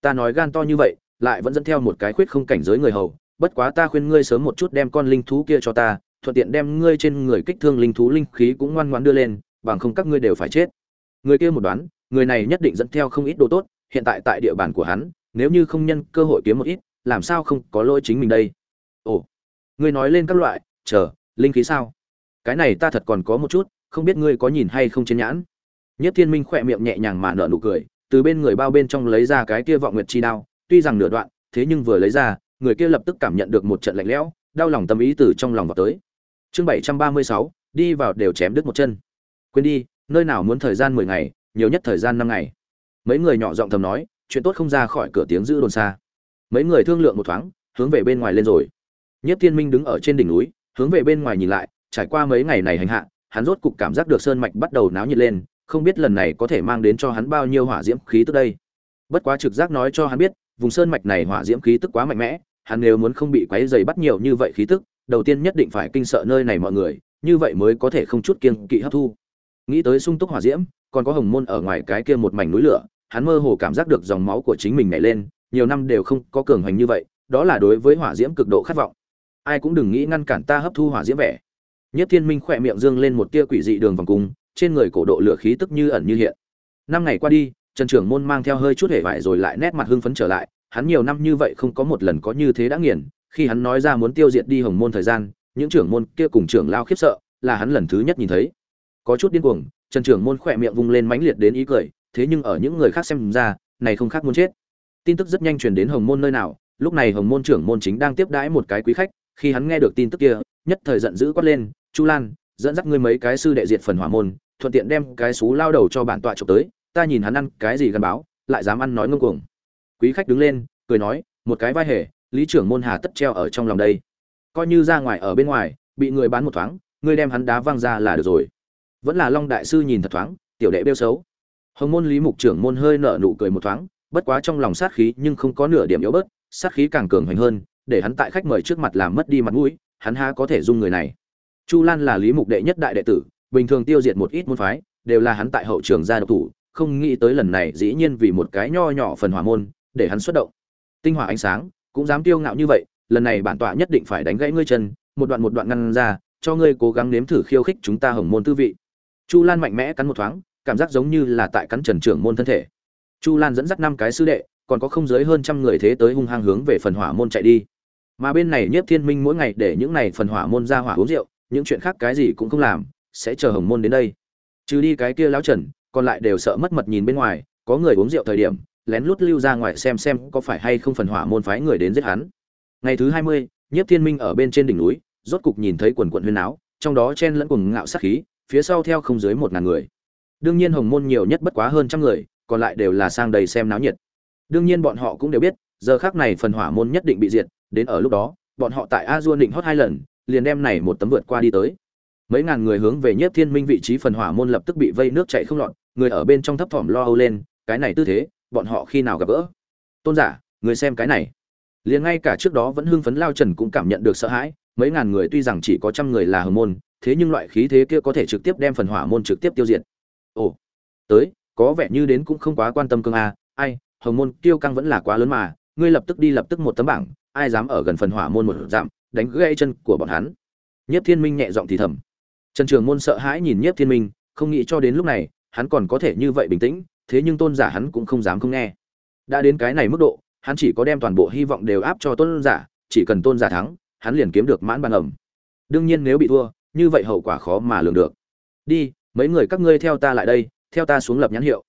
Ta nói gan to như vậy, lại vẫn dẫn theo một cái khuyết không cảnh giới người hầu, bất quá ta khuyên ngươi sớm một chút đem con linh thú kia cho ta, thuận tiện đem ngươi trên người kích thương linh thú linh khí cũng ngoan ngoãn đưa lên, bằng không các ngươi đều phải chết. Người kia một đoán, người này nhất định dẫn theo không ít đồ tốt, hiện tại tại địa bàn của hắn, nếu như không nhân cơ hội kiếm một ít, làm sao không có lỗi chính mình đây? Ồ, ngươi nói lên các loại, chờ linh khí sao? Cái này ta thật còn có một chút, không biết ngươi có nhìn hay không trên nhãn. Nhất thiên minh khỏe miệng nhẹ nhàng mà nở nụ cười, từ bên người bao bên trong lấy ra cái kia vọng nguyệt chi đao, tuy rằng nửa đoạn, thế nhưng vừa lấy ra, người kia lập tức cảm nhận được một trận lạnh lẽo, đau lòng tâm ý từ trong lòng vào tới. Chương bảy trăm ba mươi sáu, đi vào đều chém đứt một chân. Quên đi, nơi nào muốn thời gian mười ngày, nhiều nhất thời gian năm ngày. Mấy người nhỏ giọng thầm nói, chuyện tốt không ra khỏi cửa tiếng giữ đồn xa. Mấy người thương lượng một thoáng, hướng về bên ngoài lên rồi. Nhất thiên minh đứng ở trên đỉnh núi hướng về bên ngoài nhìn lại, trải qua mấy ngày này hành hạ, hắn rốt cục cảm giác được sơn mạch bắt đầu náo nhiệt lên, không biết lần này có thể mang đến cho hắn bao nhiêu hỏa diễm khí tức đây. Bất quá trực giác nói cho hắn biết, vùng sơn mạch này hỏa diễm khí tức quá mạnh mẽ, hắn nếu muốn không bị quấy dày bắt nhiều như vậy khí tức, đầu tiên nhất định phải kinh sợ nơi này mọi người, như vậy mới có thể không chút kiêng kỵ hấp thu. Nghĩ tới sung túc hỏa diễm, còn có hồng môn ở ngoài cái kia một mảnh núi lửa, hắn mơ hồ cảm giác được dòng máu của chính mình nhảy lên, nhiều năm đều không có cường hành như vậy, đó là đối với hỏa diễm cực độ khát vọng ai cũng đừng nghĩ ngăn cản ta hấp thu hỏa diễm vẻ. Nhất thiên minh khỏe miệng dương lên một tia quỷ dị đường vòng cung, trên người cổ độ lửa khí tức như ẩn như hiện. Năm ngày qua đi, trần trưởng môn mang theo hơi chút hề vải rồi lại nét mặt hưng phấn trở lại, hắn nhiều năm như vậy không có một lần có như thế đã nghiền, khi hắn nói ra muốn tiêu diệt đi hồng môn thời gian, những trưởng môn kia cùng trưởng lao khiếp sợ, là hắn lần thứ nhất nhìn thấy. Có chút điên cuồng, trần trưởng môn khỏe miệng vung lên mãnh liệt đến ý cười, thế nhưng ở những người khác xem ra, này không khác muốn chết. Tin tức rất nhanh truyền đến hồng môn nơi nào, lúc này hồng môn trưởng môn chính đang tiếp đãi một cái quý khách khi hắn nghe được tin tức kia, nhất thời giận dữ quát lên, chu lan, dẫn dắt ngươi mấy cái sư đệ diệt phần hỏa môn, thuận tiện đem cái xú lao đầu cho bản tọa chụp tới, ta nhìn hắn ăn cái gì gắn báo, lại dám ăn nói ngông cuồng. Quý khách đứng lên, cười nói, một cái vai hề, lý trưởng môn hà tất treo ở trong lòng đây. Coi như ra ngoài ở bên ngoài, bị người bán một thoáng, ngươi đem hắn đá văng ra là được rồi. Vẫn là long đại sư nhìn thật thoáng, tiểu đệ bêu xấu. Hồng môn lý mục trưởng môn hơi nở nụ cười một thoáng, bất quá trong lòng sát khí nhưng không có nửa điểm yếu bớt, sát khí càng cường hoành hơn để hắn tại khách mời trước mặt làm mất đi mặt mũi, hắn há có thể dung người này. Chu lan là lý mục đệ nhất đại đệ tử, bình thường tiêu diệt một ít môn phái, đều là hắn tại hậu trường ra độc thủ, không nghĩ tới lần này dĩ nhiên vì một cái nho nhỏ phần hỏa môn, để hắn xuất động. Tinh hỏa ánh sáng, cũng dám tiêu ngạo như vậy, lần này bản tọa nhất định phải đánh gãy ngươi chân, một đoạn một đoạn ngăn ra, cho ngươi cố gắng nếm thử khiêu khích chúng ta hồng môn tư vị. Chu lan mạnh mẽ cắn một thoáng, cảm giác giống như là tại cắn trần trưởng môn thân thể. Chu lan dẫn dắt năm cái sư đệ, còn có không dưới hơn trăm người thế tới hung hăng hướng về phần hỏa môn chạy đi mà bên này nhiếp thiên minh mỗi ngày để những này phần hỏa môn ra hỏa uống rượu, những chuyện khác cái gì cũng không làm, sẽ chờ hồng môn đến đây. Trừ đi cái kia lão trần, còn lại đều sợ mất mật nhìn bên ngoài, có người uống rượu thời điểm, lén lút lưu ra ngoài xem xem có phải hay không phần hỏa môn phái người đến giết hắn. Ngày thứ hai mươi, nhiếp thiên minh ở bên trên đỉnh núi, rốt cục nhìn thấy quần quận huyên áo trong đó chen lẫn quần ngạo sát khí, phía sau theo không dưới một ngàn người. Đương nhiên hồng môn nhiều nhất bất quá hơn trăm người, còn lại đều là sang đầy xem náo nhiệt. Đương nhiên bọn họ cũng đều biết giờ khác này phần hỏa môn nhất định bị diệt, đến ở lúc đó, bọn họ tại a dua định hót hai lần, liền đem này một tấm vượt qua đi tới. Mấy ngàn người hướng về nhiếp thiên minh vị trí phần hỏa môn lập tức bị vây nước chạy không lọt, người ở bên trong thấp thỏm lo âu lên, cái này tư thế, bọn họ khi nào gặp gỡ? Tôn giả, người xem cái này. Liền ngay cả trước đó vẫn hưng phấn lao trần cũng cảm nhận được sợ hãi, mấy ngàn người tuy rằng chỉ có trăm người là hồng môn, thế nhưng loại khí thế kia có thể trực tiếp đem phần hỏa môn trực tiếp tiêu diệt. Ồ, tới, có vẻ như đến cũng không quá quan tâm cương a, ai, hồng môn kiêu căng vẫn là quá lớn mà ngươi lập tức đi lập tức một tấm bảng, ai dám ở gần phần hỏa môn một dặm, đánh gãy chân của bọn hắn. Nhiếp thiên minh nhẹ giọng thì thầm. Trần trường môn sợ hãi nhìn nhiếp thiên minh, không nghĩ cho đến lúc này, hắn còn có thể như vậy bình tĩnh, thế nhưng tôn giả hắn cũng không dám không nghe. Đã đến cái này mức độ, hắn chỉ có đem toàn bộ hy vọng đều áp cho tôn giả, chỉ cần tôn giả thắng, hắn liền kiếm được mãn ban ẩm. Đương nhiên nếu bị thua, như vậy hậu quả khó mà lường được. Đi, mấy người các ngươi theo ta lại đây, theo ta xuống lập nhãn hiệu.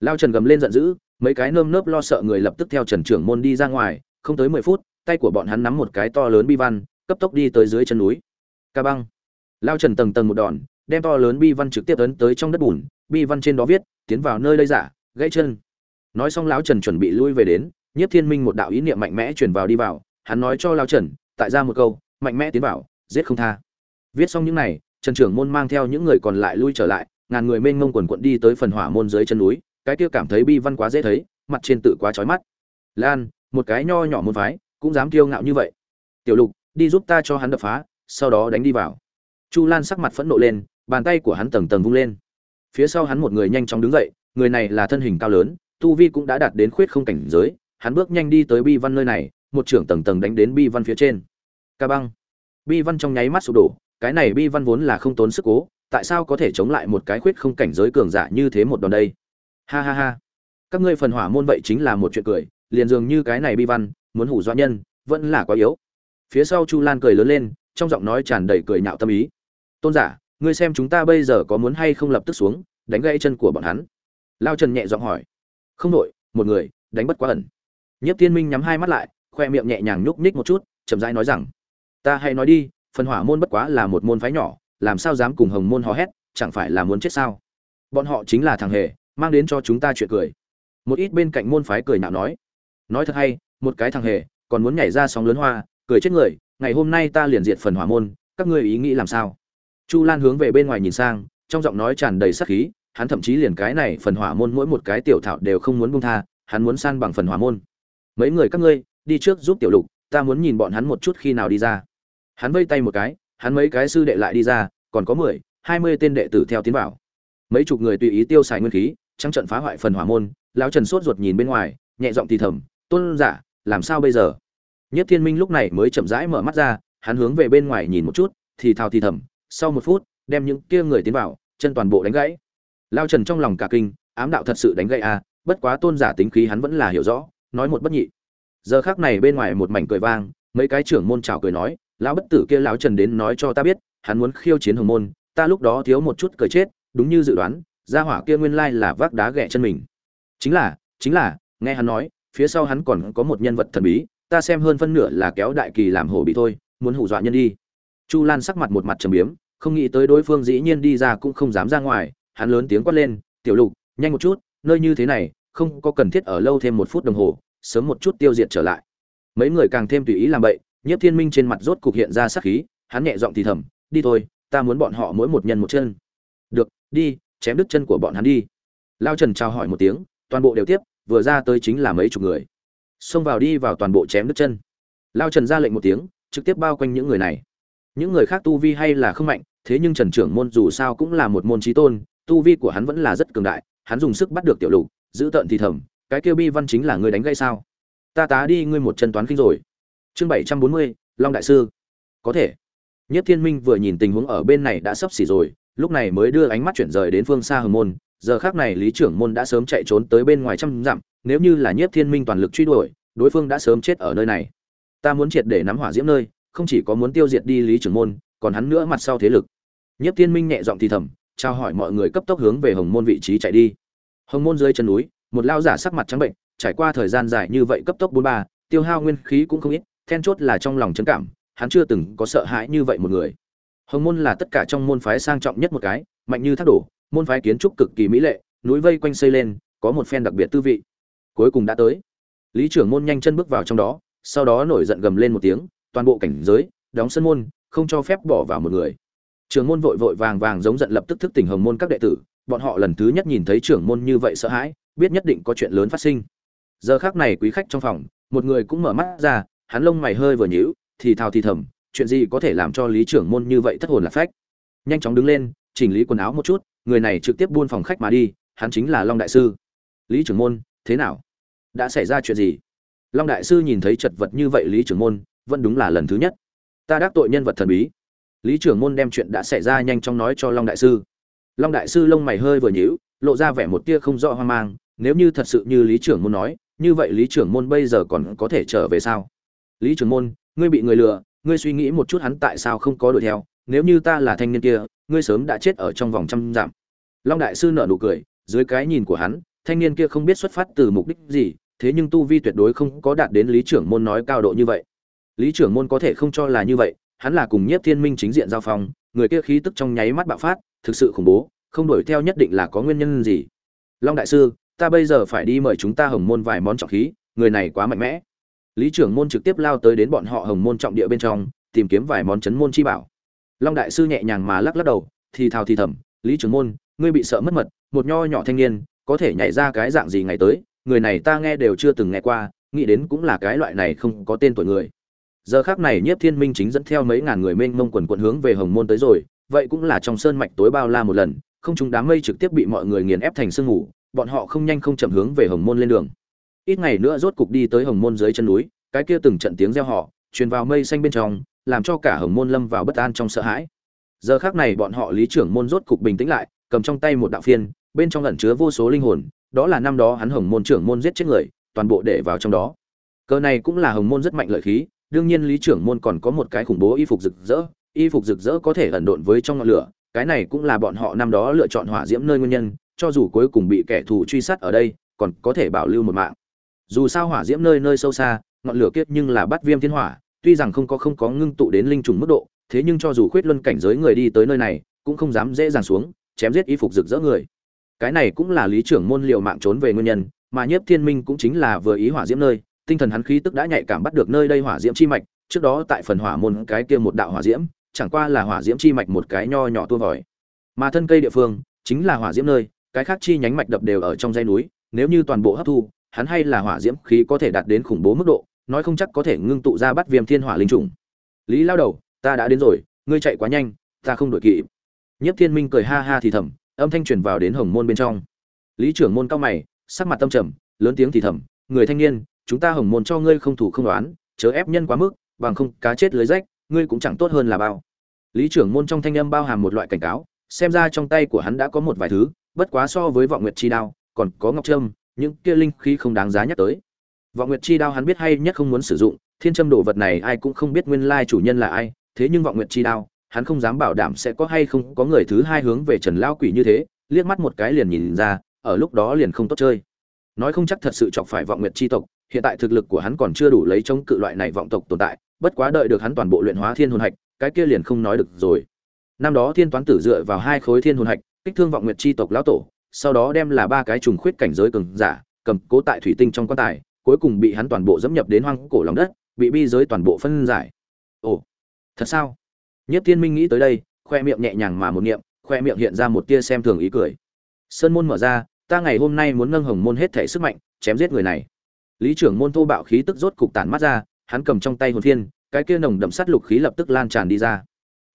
Lao trần gầm lên giận dữ mấy cái nơm nớp lo sợ người lập tức theo trần trưởng môn đi ra ngoài, không tới mười phút, tay của bọn hắn nắm một cái to lớn bi văn, cấp tốc đi tới dưới chân núi. Ca băng. Lao trần tầng tầng một đòn, đem to lớn bi văn trực tiếp ấn tới trong đất bùn, bi văn trên đó viết, tiến vào nơi đây giả, gãy chân. Nói xong lão trần chuẩn bị lui về đến, nhiếp thiên minh một đạo ý niệm mạnh mẽ truyền vào đi vào, hắn nói cho lao trần, tại ra một câu, mạnh mẽ tiến vào, giết không tha. Viết xong những này, trần trưởng môn mang theo những người còn lại lui trở lại, ngàn người mênh mông quần quận đi tới phần hỏa môn dưới chân núi cái kia cảm thấy bi văn quá dễ thấy, mặt trên tự quá trói mắt. Lan, một cái nho nhỏ môn phái, cũng dám kiêu ngạo như vậy. Tiểu lục, đi giúp ta cho hắn đập phá, sau đó đánh đi vào. Chu lan sắc mặt phẫn nộ lên, bàn tay của hắn tầng tầng vung lên. Phía sau hắn một người nhanh chóng đứng dậy, người này là thân hình cao lớn, tu vi cũng đã đạt đến khuyết không cảnh giới, hắn bước nhanh đi tới bi văn nơi này, một trưởng tầng tầng đánh đến bi văn phía trên. Ca băng. Bi văn trong nháy mắt sụp đổ, cái này bi văn vốn là không tốn sức cố, tại sao có thể chống lại một cái khuyết không cảnh giới cường giả như thế một đòn đây? Ha ha ha. Các ngươi phần hỏa môn vậy chính là một chuyện cười, liền dường như cái này bi văn, muốn hủ dọa nhân, vẫn là quá yếu. Phía sau chu lan cười lớn lên, trong giọng nói tràn đầy cười nhạo tâm ý. Tôn giả, ngươi xem chúng ta bây giờ có muốn hay không lập tức xuống, đánh gãy chân của bọn hắn. Lao trần nhẹ giọng hỏi. Không đội một người, đánh bất quá ẩn. Nhất tiên minh nhắm hai mắt lại, khoe miệng nhẹ nhàng nhúc nhích một chút, chậm rãi nói rằng, ta hãy nói đi, phần hỏa môn bất quá là một môn phái nhỏ, làm sao dám cùng hồng môn hò hét, chẳng phải là muốn chết sao? Bọn họ chính là thằng hề mang đến cho chúng ta chuyện cười. Một ít bên cạnh môn phái cười nạo nói. Nói thật hay, một cái thằng hề, còn muốn nhảy ra sóng lớn hoa, cười chết người, ngày hôm nay ta liền diệt phần hỏa môn, các ngươi ý nghĩ làm sao? Chu lan hướng về bên ngoài nhìn sang, trong giọng nói tràn đầy sắc khí, hắn thậm chí liền cái này phần hỏa môn mỗi một cái tiểu thảo đều không muốn buông tha, hắn muốn san bằng phần hỏa môn. Mấy người các ngươi, đi trước giúp tiểu lục, ta muốn nhìn bọn hắn một chút khi nào đi ra. Hắn vây tay một cái, hắn mấy cái sư đệ lại đi ra, còn có mười, hai mươi tên đệ tử theo tiến vào. Mấy chục người tùy ý tiêu xài nguyên khí trắng trận phá hoại phần hỏa môn, lão trần sốt ruột nhìn bên ngoài, nhẹ giọng thì thầm, tôn giả, làm sao bây giờ? Nhất thiên minh lúc này mới chậm rãi mở mắt ra, hắn hướng về bên ngoài nhìn một chút, thì thào thì thầm, sau một phút, đem những kia người tiến vào, chân toàn bộ đánh gãy. Lao trần trong lòng cả kinh, ám đạo thật sự đánh gãy à bất quá tôn giả tính khí hắn vẫn là hiểu rõ, nói một bất nhị. Giờ khác này bên ngoài một mảnh cười vang, mấy cái trưởng môn chào cười nói, lão bất tử kia lão trần đến nói cho ta biết, hắn muốn khiêu chiến hồng môn, ta lúc đó thiếu một chút cười chết, đúng như dự đoán gia hỏa kia nguyên lai là vác đá ghẹ chân mình. Chính là chính là, nghe hắn nói, phía sau hắn còn có một nhân vật thần bí, ta xem hơn phân nửa là kéo đại kỳ làm hổ bị thôi, muốn hù dọa nhân đi. Chu lan sắc mặt một mặt trầm biếm, không nghĩ tới đối phương dĩ nhiên đi ra cũng không dám ra ngoài, hắn lớn tiếng quát lên, tiểu lục, nhanh một chút, nơi như thế này, không có cần thiết ở lâu thêm một phút đồng hồ, sớm một chút tiêu diệt trở lại. Mấy người càng thêm tùy ý làm bậy, nhiếp thiên minh trên mặt rốt cục hiện ra sắc khí, hắn nhẹ giọng thì thầm, đi thôi, ta muốn bọn họ mỗi một nhân một chân. Được, đi chém đứt chân của bọn hắn đi. Lao trần chào hỏi một tiếng, toàn bộ đều tiếp, vừa ra tới chính là mấy chục người. Xông vào đi vào toàn bộ chém đứt chân. Lao trần ra lệnh một tiếng, trực tiếp bao quanh những người này. Những người khác tu vi hay là không mạnh, thế nhưng trần trưởng môn dù sao cũng là một môn trí tôn, tu vi của hắn vẫn là rất cường đại, hắn dùng sức bắt được tiểu lục, giữ tợn thì thầm, cái kêu bi văn chính là người đánh gây sao? Ta tá đi, ngươi một chân toán kinh rồi. Chương bảy trăm bốn mươi, long đại sư. Có thể. Nhất thiên minh vừa nhìn tình huống ở bên này đã sắp xỉ rồi lúc này mới đưa ánh mắt chuyển rời đến phương xa hồng môn, giờ khác này lý trưởng môn đã sớm chạy trốn tới bên ngoài trăm dặm, nếu như là nhiếp thiên minh toàn lực truy đuổi, đối phương đã sớm chết ở nơi này. Ta muốn triệt để nắm hỏa diễm nơi, không chỉ có muốn tiêu diệt đi lý trưởng môn, còn hắn nữa mặt sau thế lực. Nhiếp thiên minh nhẹ giọng thì thầm trao hỏi mọi người cấp tốc hướng về hồng môn vị trí chạy đi. Hồng môn dưới chân núi, một lao giả sắc mặt trắng bệnh, trải qua thời gian dài như vậy cấp tốc bốn ba, tiêu hao nguyên khí cũng không ít, then chốt là trong lòng trấn cảm, hắn chưa từng có sợ hãi như vậy một người hồng môn là tất cả trong môn phái sang trọng nhất một cái, mạnh như thác đổ, môn phái kiến trúc cực kỳ mỹ lệ, núi vây quanh xây lên, có một phen đặc biệt tư vị. Cuối cùng đã tới. Lý trưởng môn nhanh chân bước vào trong đó, sau đó nổi giận gầm lên một tiếng, toàn bộ cảnh giới, đóng sân môn, không cho phép bỏ vào một người. Trưởng môn vội vội vàng vàng giống giận lập tức thức tỉnh hồng môn các đệ tử, bọn họ lần thứ nhất nhìn thấy trưởng môn như vậy sợ hãi, biết nhất định có chuyện lớn phát sinh. Giờ khác này quý khách trong phòng, một người cũng mở mắt ra, hắn lông mày hơi vừa nhíu, thì thào thì thầm chuyện gì có thể làm cho lý trưởng môn như vậy thất hồn lạc phách? Nhanh chóng đứng lên, chỉnh lý quần áo một chút, người này trực tiếp buôn phòng khách mà đi, hắn chính là long đại sư. Lý trưởng môn, thế nào? Đã xảy ra chuyện gì? Long đại sư nhìn thấy chật vật như vậy lý trưởng môn, vẫn đúng là lần thứ nhất. Ta đắc tội nhân vật thần bí. Lý trưởng môn đem chuyện đã xảy ra nhanh chóng nói cho long đại sư. Long đại sư lông mày hơi vừa nhíu, lộ ra vẻ một tia không rõ hoang mang, nếu như thật sự như lý trưởng môn nói, như vậy lý trưởng môn bây giờ còn có thể trở về sao? Lý trưởng môn, ngươi bị người lừa ngươi suy nghĩ một chút hắn tại sao không có đuổi theo, nếu như ta là thanh niên kia, ngươi sớm đã chết ở trong vòng trăm dặm. Long đại sư nở nụ cười, dưới cái nhìn của hắn, thanh niên kia không biết xuất phát từ mục đích gì, thế nhưng tu vi tuyệt đối không có đạt đến lý trưởng môn nói cao độ như vậy. Lý trưởng môn có thể không cho là như vậy, hắn là cùng nhiếp thiên minh chính diện giao phong, người kia khí tức trong nháy mắt bạo phát, thực sự khủng bố, không đuổi theo nhất định là có nguyên nhân gì. Long đại sư, ta bây giờ phải đi mời chúng ta hồng môn vài món trọng khí, người này quá mạnh mẽ lý trưởng môn trực tiếp lao tới đến bọn họ hồng môn trọng địa bên trong, tìm kiếm vài món chấn môn chi bảo. Long đại sư nhẹ nhàng mà lắc lắc đầu, thì thào thì thầm, lý trưởng môn, ngươi bị sợ mất mật, một nho nhỏ thanh niên, có thể nhảy ra cái dạng gì ngày tới, người này ta nghe đều chưa từng nghe qua, nghĩ đến cũng là cái loại này không có tên tuổi người. Giờ khác này nhiếp thiên minh chính dẫn theo mấy ngàn người mênh mông quần quận hướng về hồng môn tới rồi, vậy cũng là trong sơn mạch tối bao la một lần, không chúng đám mây trực tiếp bị mọi người nghiền ép thành sương ngủ bọn họ không nhanh không chậm hướng về hồng môn lên đường ít ngày nữa rốt cục đi tới hồng môn dưới chân núi, cái kia từng trận tiếng reo họ truyền vào mây xanh bên trong, làm cho cả hồng môn lâm vào bất an trong sợ hãi. Giờ khác này bọn họ lý trưởng môn rốt cục bình tĩnh lại, cầm trong tay một đạo phiên, bên trong ẩn chứa vô số linh hồn, đó là năm đó hắn hồng môn trưởng môn giết chết người, toàn bộ để vào trong đó. Cờ này cũng là hồng môn rất mạnh lợi khí, đương nhiên lý trưởng môn còn có một cái khủng bố y phục rực rỡ, y phục rực rỡ có thể ẩn độn với trong ngọn lửa, cái này cũng là bọn họ năm đó lựa chọn hỏa diễm nơi nguyên nhân, cho dù cuối cùng bị kẻ thù truy sát ở đây, còn có thể bảo lưu một mạng dù sao hỏa diễm nơi nơi sâu xa, ngọn lửa kiết nhưng là bắt viêm thiên hỏa, tuy rằng không có không có ngưng tụ đến linh trùng mức độ, thế nhưng cho dù khuyết luân cảnh giới người đi tới nơi này, cũng không dám dễ dàng xuống, chém giết y phục rực rỡ người. Cái này cũng là lý trưởng môn liệu mạng trốn về nguyên nhân, mà nhiếp thiên minh cũng chính là vừa ý hỏa diễm nơi, tinh thần hắn khí tức đã nhạy cảm bắt được nơi đây hỏa diễm chi mạch, trước đó tại phần hỏa môn cái kia một đạo hỏa diễm, chẳng qua là hỏa diễm chi mạch một cái nho nhỏ tua vòi. Mà thân cây địa phương, chính là hỏa diễm nơi, cái khác chi nhánh mạch đập đều ở trong dây núi, nếu như toàn bộ hấp thu hắn hay là hỏa diễm khí có thể đạt đến khủng bố mức độ, nói không chắc có thể ngưng tụ ra bắt viêm thiên hỏa linh trùng. Lý lao đầu, ta đã đến rồi, ngươi chạy quá nhanh, ta không đuổi kịp. Nhiếp thiên minh cười ha ha thì thầm, âm thanh truyền vào đến hồng môn bên trong. Lý trưởng môn cao mày, sắc mặt tâm trầm, lớn tiếng thì thầm, người thanh niên, chúng ta hồng môn cho ngươi không thủ không đoán, chớ ép nhân quá mức, bằng không cá chết lưới rách, ngươi cũng chẳng tốt hơn là bao. Lý trưởng môn trong thanh âm bao hàm một loại cảnh cáo, xem ra trong tay của hắn đã có một vài thứ, bất quá so với vọng nguyệt chi đao, còn có ngọc trâm những kia linh khí không đáng giá nhắc tới. Vọng nguyệt chi đao hắn biết hay nhất không muốn sử dụng, thiên châm đồ vật này ai cũng không biết nguyên lai chủ nhân là ai, thế nhưng vọng nguyệt chi đao, hắn không dám bảo đảm sẽ có hay không có người thứ hai hướng về trần lao quỷ như thế, liếc mắt một cái liền nhìn ra, ở lúc đó liền không tốt chơi. Nói không chắc thật sự chọc phải vọng nguyệt chi tộc, hiện tại thực lực của hắn còn chưa đủ lấy chống cự loại này vọng tộc tồn tại, bất quá đợi được hắn toàn bộ luyện hóa thiên hồn hạch, cái kia liền không nói được rồi. Năm đó thiên toán tử dựa vào hai khối thiên hồn hạch, kích thương vọng nguyệt chi tộc lão tổ sau đó đem là ba cái trùng khuyết cảnh giới cường giả, cầm cố tại thủy tinh trong quan tài, cuối cùng bị hắn toàn bộ dẫm nhập đến hoang cổ lòng đất, bị bi giới toàn bộ phân giải. Ồ, thật sao? Nhất thiên minh nghĩ tới đây, khoe miệng nhẹ nhàng mà một niệm, khoe miệng hiện ra một tia xem thường ý cười. Sơn môn mở ra, ta ngày hôm nay muốn nâng hồng môn hết thể sức mạnh, chém giết người này. Lý trưởng môn thô bạo khí tức rốt cục tản mắt ra, hắn cầm trong tay hồn thiên, cái kia nồng đậm sắt lục khí lập tức lan tràn đi ra.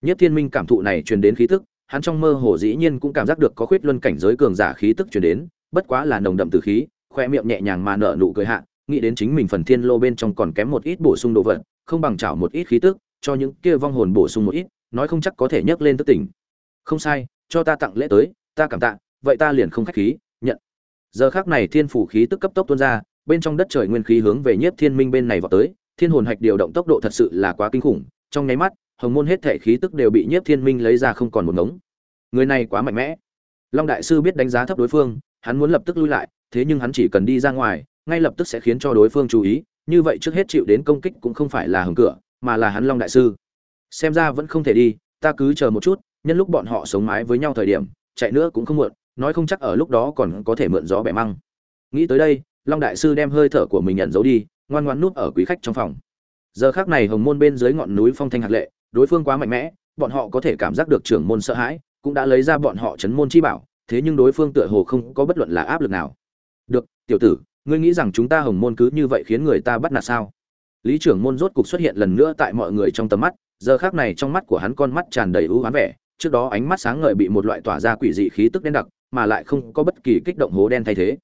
Nhất thiên minh cảm thụ này truyền đến khí tức hắn trong mơ hồ dĩ nhiên cũng cảm giác được có khuyết luân cảnh giới cường giả khí tức truyền đến, bất quá là nồng đậm từ khí, khoe miệng nhẹ nhàng mà nở nụ cười hạ, nghĩ đến chính mình phần thiên lô bên trong còn kém một ít bổ sung đồ vật, không bằng chảo một ít khí tức, cho những kia vong hồn bổ sung một ít, nói không chắc có thể nhấc lên tức tỉnh. Không sai, cho ta tặng lễ tới, ta cảm tạ, vậy ta liền không khách khí, nhận. Giờ khắc này thiên phủ khí tức cấp tốc tuôn ra, bên trong đất trời nguyên khí hướng về nhiếp thiên minh bên này vọt tới, thiên hồn hạch điều động tốc độ thật sự là quá kinh khủng, trong nháy mắt hồng môn hết thể khí tức đều bị nhiếp thiên minh lấy ra không còn một ngống. Người này quá mạnh mẽ. Long đại sư biết đánh giá thấp đối phương, hắn muốn lập tức lui lại, thế nhưng hắn chỉ cần đi ra ngoài, ngay lập tức sẽ khiến cho đối phương chú ý, như vậy trước hết chịu đến công kích cũng không phải là hồng cửa, mà là hắn long đại sư. Xem ra vẫn không thể đi, ta cứ chờ một chút, nhân lúc bọn họ sống mái với nhau thời điểm, chạy nữa cũng không muộn, nói không chắc ở lúc đó còn có thể mượn gió bẻ măng. Nghĩ tới đây, long đại sư đem hơi thở của mình nhận giấu đi, ngoan ngoan núp ở quý khách trong phòng. Giờ khác này hồng môn bên dưới ngọn núi phong thanh hạt lệ đối phương quá mạnh mẽ, bọn họ có thể cảm giác được trưởng môn sợ hãi, cũng đã lấy ra bọn họ chấn môn chi bảo, thế nhưng đối phương tựa hồ không có bất luận là áp lực nào. Được, tiểu tử, ngươi nghĩ rằng chúng ta hồng môn cứ như vậy khiến người ta bắt nạt sao? Lý trưởng môn rốt cục xuất hiện lần nữa tại mọi người trong tầm mắt, giờ khác này trong mắt của hắn con mắt tràn đầy ưu hoán vẻ, trước đó ánh mắt sáng ngời bị một loại tỏa ra quỷ dị khí tức đen đặc, mà lại không có bất kỳ kích động hố đen thay thế.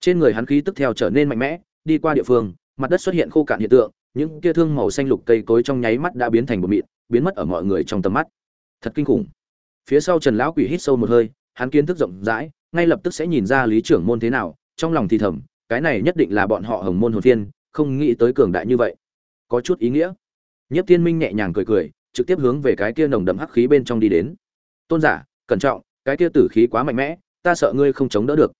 Trên người hắn khí tức theo trở nên mạnh mẽ, đi qua địa phương, mặt đất xuất hiện khô cạn hiện tượng, những kia thương màu xanh lục cây cối trong nháy mắt đã biến thành bột mịn biến mất ở mọi người trong tầm mắt. Thật kinh khủng. Phía sau trần lão quỷ hít sâu một hơi, hắn kiến thức rộng rãi, ngay lập tức sẽ nhìn ra lý trưởng môn thế nào, trong lòng thì thầm, cái này nhất định là bọn họ hồng môn hồn phiên không nghĩ tới cường đại như vậy. Có chút ý nghĩa. Nhất thiên minh nhẹ nhàng cười cười, trực tiếp hướng về cái kia nồng đậm hắc khí bên trong đi đến. Tôn giả, cẩn trọng, cái kia tử khí quá mạnh mẽ, ta sợ ngươi không chống đỡ được.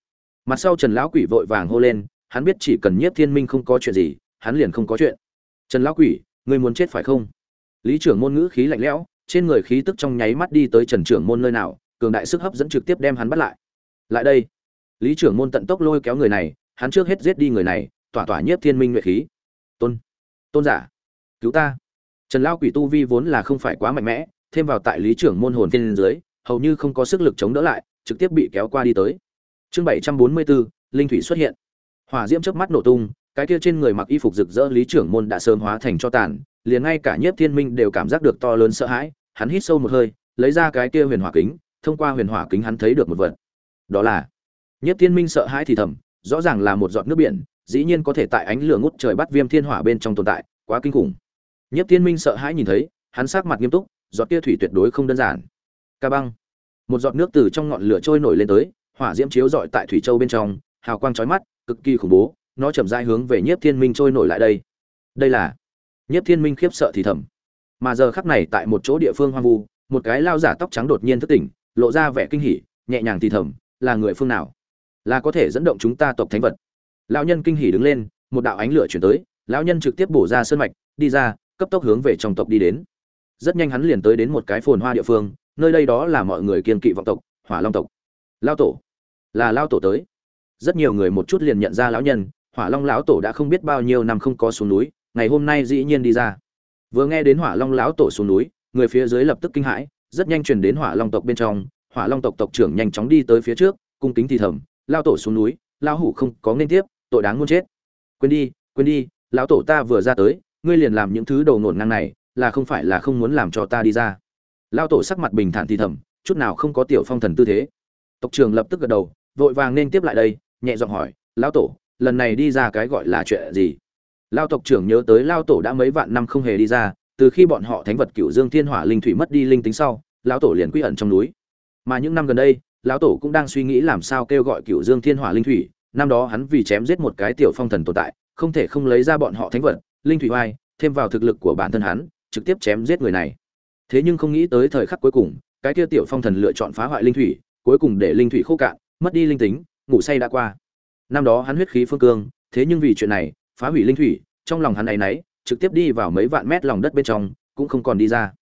Mặt sau trần lão quỷ vội vàng hô lên, hắn biết chỉ cần nhiếp thiên minh không có chuyện gì, hắn liền không có chuyện. Trần lão quỷ, ngươi muốn chết phải không? Lý trưởng môn ngữ khí lạnh lẽo, trên người khí tức trong nháy mắt đi tới trần trưởng môn nơi nào, cường đại sức hấp dẫn trực tiếp đem hắn bắt lại. Lại đây, lý trưởng môn tận tốc lôi kéo người này, hắn trước hết giết đi người này, tỏa tỏa nhiếp thiên minh nguyệt khí. Tôn tôn giả, cứu ta. Trần lão quỷ tu vi vốn là không phải quá mạnh mẽ, thêm vào tại lý trưởng môn hồn thiên dưới, hầu như không có sức lực chống đỡ lại, trực tiếp bị kéo qua đi tới. Chương bảy trăm bốn mươi bốn linh thủy xuất hiện. Hỏa diễm chớp mắt nổ tung, cái kia trên người mặc y phục rực rỡ lý trưởng môn đã sớm hóa thành cho tàn liền ngay cả nhiếp thiên minh đều cảm giác được to lớn sợ hãi, hắn hít sâu một hơi, lấy ra cái kia huyền hỏa kính, thông qua huyền hỏa kính hắn thấy được một vật. Đó là, nhiếp thiên minh sợ hãi thì thầm, rõ ràng là một giọt nước biển, dĩ nhiên có thể tại ánh lửa ngút trời bắt viêm thiên hỏa bên trong tồn tại, quá kinh khủng. Nhiếp thiên minh sợ hãi nhìn thấy, hắn sắc mặt nghiêm túc, giọt kia thủy tuyệt đối không đơn giản. Ca băng, một giọt nước từ trong ngọn lửa trôi nổi lên tới, hỏa diễm chiếu rọi tại thủy châu bên trong, hào quang chói mắt, cực kỳ khủng bố, nó chậm rãi hướng về nhiếp thiên minh trôi nổi lại đây. Đây là nhiếp thiên minh khiếp sợ thì thầm. Mà giờ khắc này tại một chỗ địa phương hoang vu, một cái lao giả tóc trắng đột nhiên thức tỉnh, lộ ra vẻ kinh hỉ, nhẹ nhàng thì thầm, là người phương nào? Là có thể dẫn động chúng ta tộc thánh vật? Lão nhân kinh hỉ đứng lên, một đạo ánh lửa chuyển tới, lão nhân trực tiếp bổ ra sơn mạch, đi ra, cấp tốc hướng về trong tộc đi đến. Rất nhanh hắn liền tới đến một cái phồn hoa địa phương, nơi đây đó là mọi người kiên kỵ vọng tộc, hỏa long tộc. Lao tổ, là lao tổ tới. Rất nhiều người một chút liền nhận ra lão nhân, hỏa long lão tổ đã không biết bao nhiêu năm không có xuống núi ngày hôm nay dĩ nhiên đi ra. Vừa nghe đến hỏa long lão tổ xuống núi, người phía dưới lập tức kinh hãi, rất nhanh truyền đến hỏa long tộc bên trong. Hỏa long tộc tộc trưởng nhanh chóng đi tới phía trước, cung kính thì thầm lao tổ xuống núi lao hủ không có nên tiếp, tội đáng muốn chết. Quên đi quên đi, lão tổ ta vừa ra tới, ngươi liền làm những thứ đầu nổn ngang này, là không phải là không muốn làm cho ta đi ra. Lao tổ sắc mặt bình thản thì thầm, chút nào không có tiểu phong thần tư thế. Tộc trưởng lập tức gật đầu, vội vàng nên tiếp lại đây, nhẹ giọng hỏi, lão tổ, lần này đi ra cái gọi là chuyện gì? Lao tộc trưởng nhớ tới lao tổ đã mấy vạn năm không hề đi ra, từ khi bọn họ thánh vật cựu dương thiên hỏa linh thủy mất đi linh tính sau lão tổ liền quy ẩn trong núi. Mà những năm gần đây lão tổ cũng đang suy nghĩ làm sao kêu gọi cựu dương thiên hỏa linh thủy, năm đó hắn vì chém giết một cái tiểu phong thần tồn tại, không thể không lấy ra bọn họ thánh vật, linh thủy oai, thêm vào thực lực của bản thân hắn, trực tiếp chém giết người này. Thế nhưng không nghĩ tới thời khắc cuối cùng, cái kia tiểu phong thần lựa chọn phá hoại linh thủy, cuối cùng để linh thủy khô cạn, mất đi linh tính, ngủ say đã qua. Năm đó hắn huyết khí phương cương, thế nhưng vì chuyện này phá hủy linh thủy, trong lòng hắn ấy náy, trực tiếp đi vào mấy vạn mét lòng đất bên trong, cũng không còn đi ra.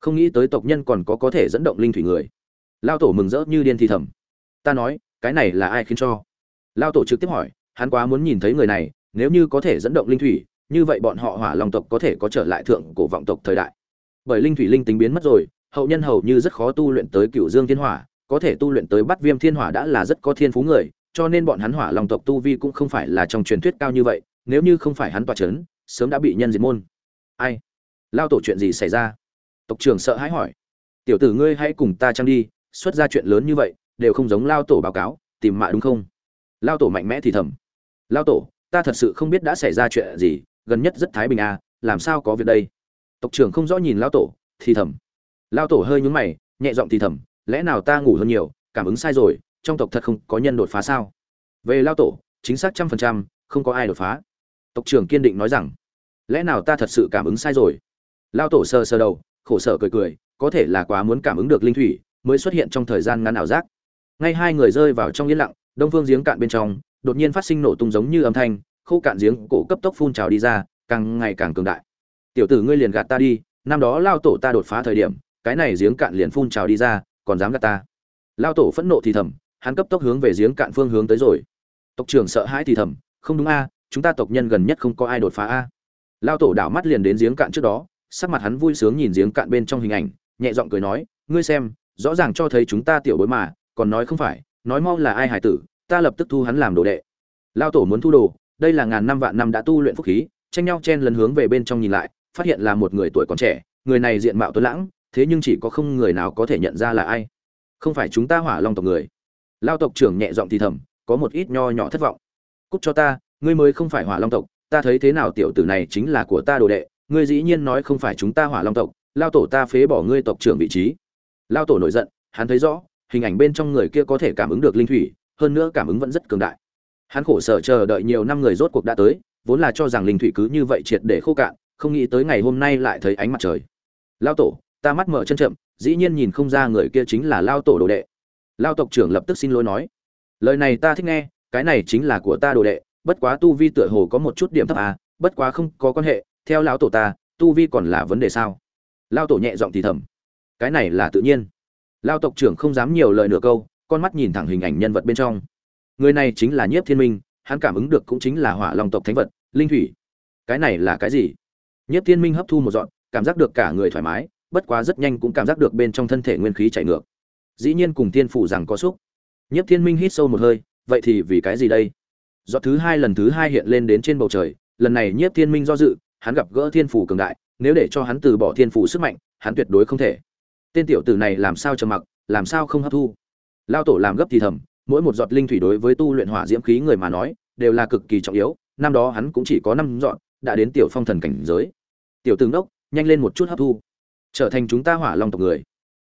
Không nghĩ tới tộc nhân còn có có thể dẫn động linh thủy người. Lao tổ mừng rỡ như điên thì thầm. Ta nói, cái này là ai khiến cho? Lao tổ trực tiếp hỏi, hắn quá muốn nhìn thấy người này, nếu như có thể dẫn động linh thủy, như vậy bọn họ hỏa long tộc có thể có trở lại thượng cổ vọng tộc thời đại. Bởi linh thủy linh tính biến mất rồi, hậu nhân hầu như rất khó tu luyện tới cựu dương thiên hỏa, có thể tu luyện tới bắt viêm thiên hỏa đã là rất có thiên phú người, cho nên bọn hắn hỏa long tộc tu vi cũng không phải là trong truyền thuyết cao như vậy nếu như không phải hắn tỏa chấn, sớm đã bị nhân diệt môn. Ai? Lao tổ chuyện gì xảy ra? Tộc trưởng sợ hãi hỏi. Tiểu tử ngươi hãy cùng ta trang đi, xuất ra chuyện lớn như vậy, đều không giống lao tổ báo cáo, tìm mạ đúng không? Lao tổ mạnh mẽ thì thầm. Lao tổ, ta thật sự không biết đã xảy ra chuyện gì, gần nhất rất thái bình à làm sao có việc đây? Tộc trưởng không rõ nhìn lao tổ, thì thầm. Lao tổ hơi nhún mày, nhẹ giọng thì thầm, lẽ nào ta ngủ hơn nhiều, cảm ứng sai rồi, trong tộc thật không có nhân đột phá sao? Về lao tổ, chính xác trăm phần trăm, không có ai đột phá tộc trưởng kiên định nói rằng, lẽ nào ta thật sự cảm ứng sai rồi? Lao tổ sờ sờ đầu, khổ sở cười cười, có thể là quá muốn cảm ứng được linh thủy, mới xuất hiện trong thời gian ngắn ảo giác. Ngay hai người rơi vào trong yên lặng, đông phương giếng cạn bên trong, đột nhiên phát sinh nổ tung giống như âm thanh, khô cạn giếng cổ cấp tốc phun trào đi ra, càng ngày càng cường đại. Tiểu tử ngươi liền gạt ta đi, năm đó lao tổ ta đột phá thời điểm, cái này giếng cạn liền phun trào đi ra, còn dám gạt ta? Lao tổ phẫn nộ thì thầm, hắn cấp tốc hướng về giếng cạn phương hướng tới rồi. Tộc trưởng sợ hãi thì thầm, không đúng a chúng ta tộc nhân gần nhất không có ai đột phá a. Lao tổ đảo mắt liền đến giếng cạn trước đó, sắc mặt hắn vui sướng nhìn giếng cạn bên trong hình ảnh, nhẹ giọng cười nói, ngươi xem, rõ ràng cho thấy chúng ta tiểu bối mà, còn nói không phải, nói mau là ai hải tử, ta lập tức thu hắn làm đồ đệ. Lao tổ muốn thu đồ, đây là ngàn năm vạn năm đã tu luyện phúc khí, tranh nhau chen lần hướng về bên trong nhìn lại, phát hiện là một người tuổi còn trẻ, người này diện mạo tuấn lãng, thế nhưng chỉ có không người nào có thể nhận ra là ai. Không phải chúng ta hỏa long tộc người. Lao tộc trưởng nhẹ giọng thì thầm, có một ít nho nhỏ thất vọng. Cúc cho ta ngươi mới không phải hỏa long tộc, ta thấy thế nào tiểu tử này chính là của ta đồ đệ, ngươi dĩ nhiên nói không phải chúng ta hỏa long tộc, lao tổ ta phế bỏ ngươi tộc trưởng vị trí. Lao tổ nổi giận, hắn thấy rõ, hình ảnh bên trong người kia có thể cảm ứng được linh thủy, hơn nữa cảm ứng vẫn rất cường đại. Hắn khổ sở chờ đợi nhiều năm người rốt cuộc đã tới, vốn là cho rằng linh thủy cứ như vậy triệt để khô cạn, không nghĩ tới ngày hôm nay lại thấy ánh mặt trời. Lao tổ, ta mắt mở chân chậm, dĩ nhiên nhìn không ra người kia chính là lao tổ đồ đệ. Lao tộc trưởng lập tức xin lỗi nói, lời này ta thích nghe, cái này chính là của ta đồ đệ bất quá tu vi tựa hồ có một chút điểm thấp à bất quá không có quan hệ, theo lão tổ ta, tu vi còn là vấn đề sao? Lão tổ nhẹ giọng thì thầm. Cái này là tự nhiên. Lão tộc trưởng không dám nhiều lời nửa câu, con mắt nhìn thẳng hình ảnh nhân vật bên trong. Người này chính là nhiếp thiên minh, hắn cảm ứng được cũng chính là hỏa long tộc thánh vật, linh thủy. Cái này là cái gì? Nhiếp thiên minh hấp thu một dọn cảm giác được cả người thoải mái, bất quá rất nhanh cũng cảm giác được bên trong thân thể nguyên khí chảy ngược. Dĩ nhiên cùng thiên phủ rằng có xúc. Nhiếp thiên minh hít sâu một hơi, vậy thì vì cái gì đây? Giọt thứ hai lần thứ hai hiện lên đến trên bầu trời, lần này nhiếp thiên minh do dự, hắn gặp gỡ thiên phủ cường đại, nếu để cho hắn từ bỏ thiên phủ sức mạnh, hắn tuyệt đối không thể. Tên tiểu tử này làm sao trầm mặc, làm sao không hấp thu? Lao tổ làm gấp thì thầm, mỗi một giọt linh thủy đối với tu luyện hỏa diễm khí người mà nói, đều là cực kỳ trọng yếu, năm đó hắn cũng chỉ có năm dọn đã đến tiểu phong thần cảnh giới. Tiểu tướng đốc nhanh lên một chút hấp thu. Trở thành chúng ta hỏa long tộc người.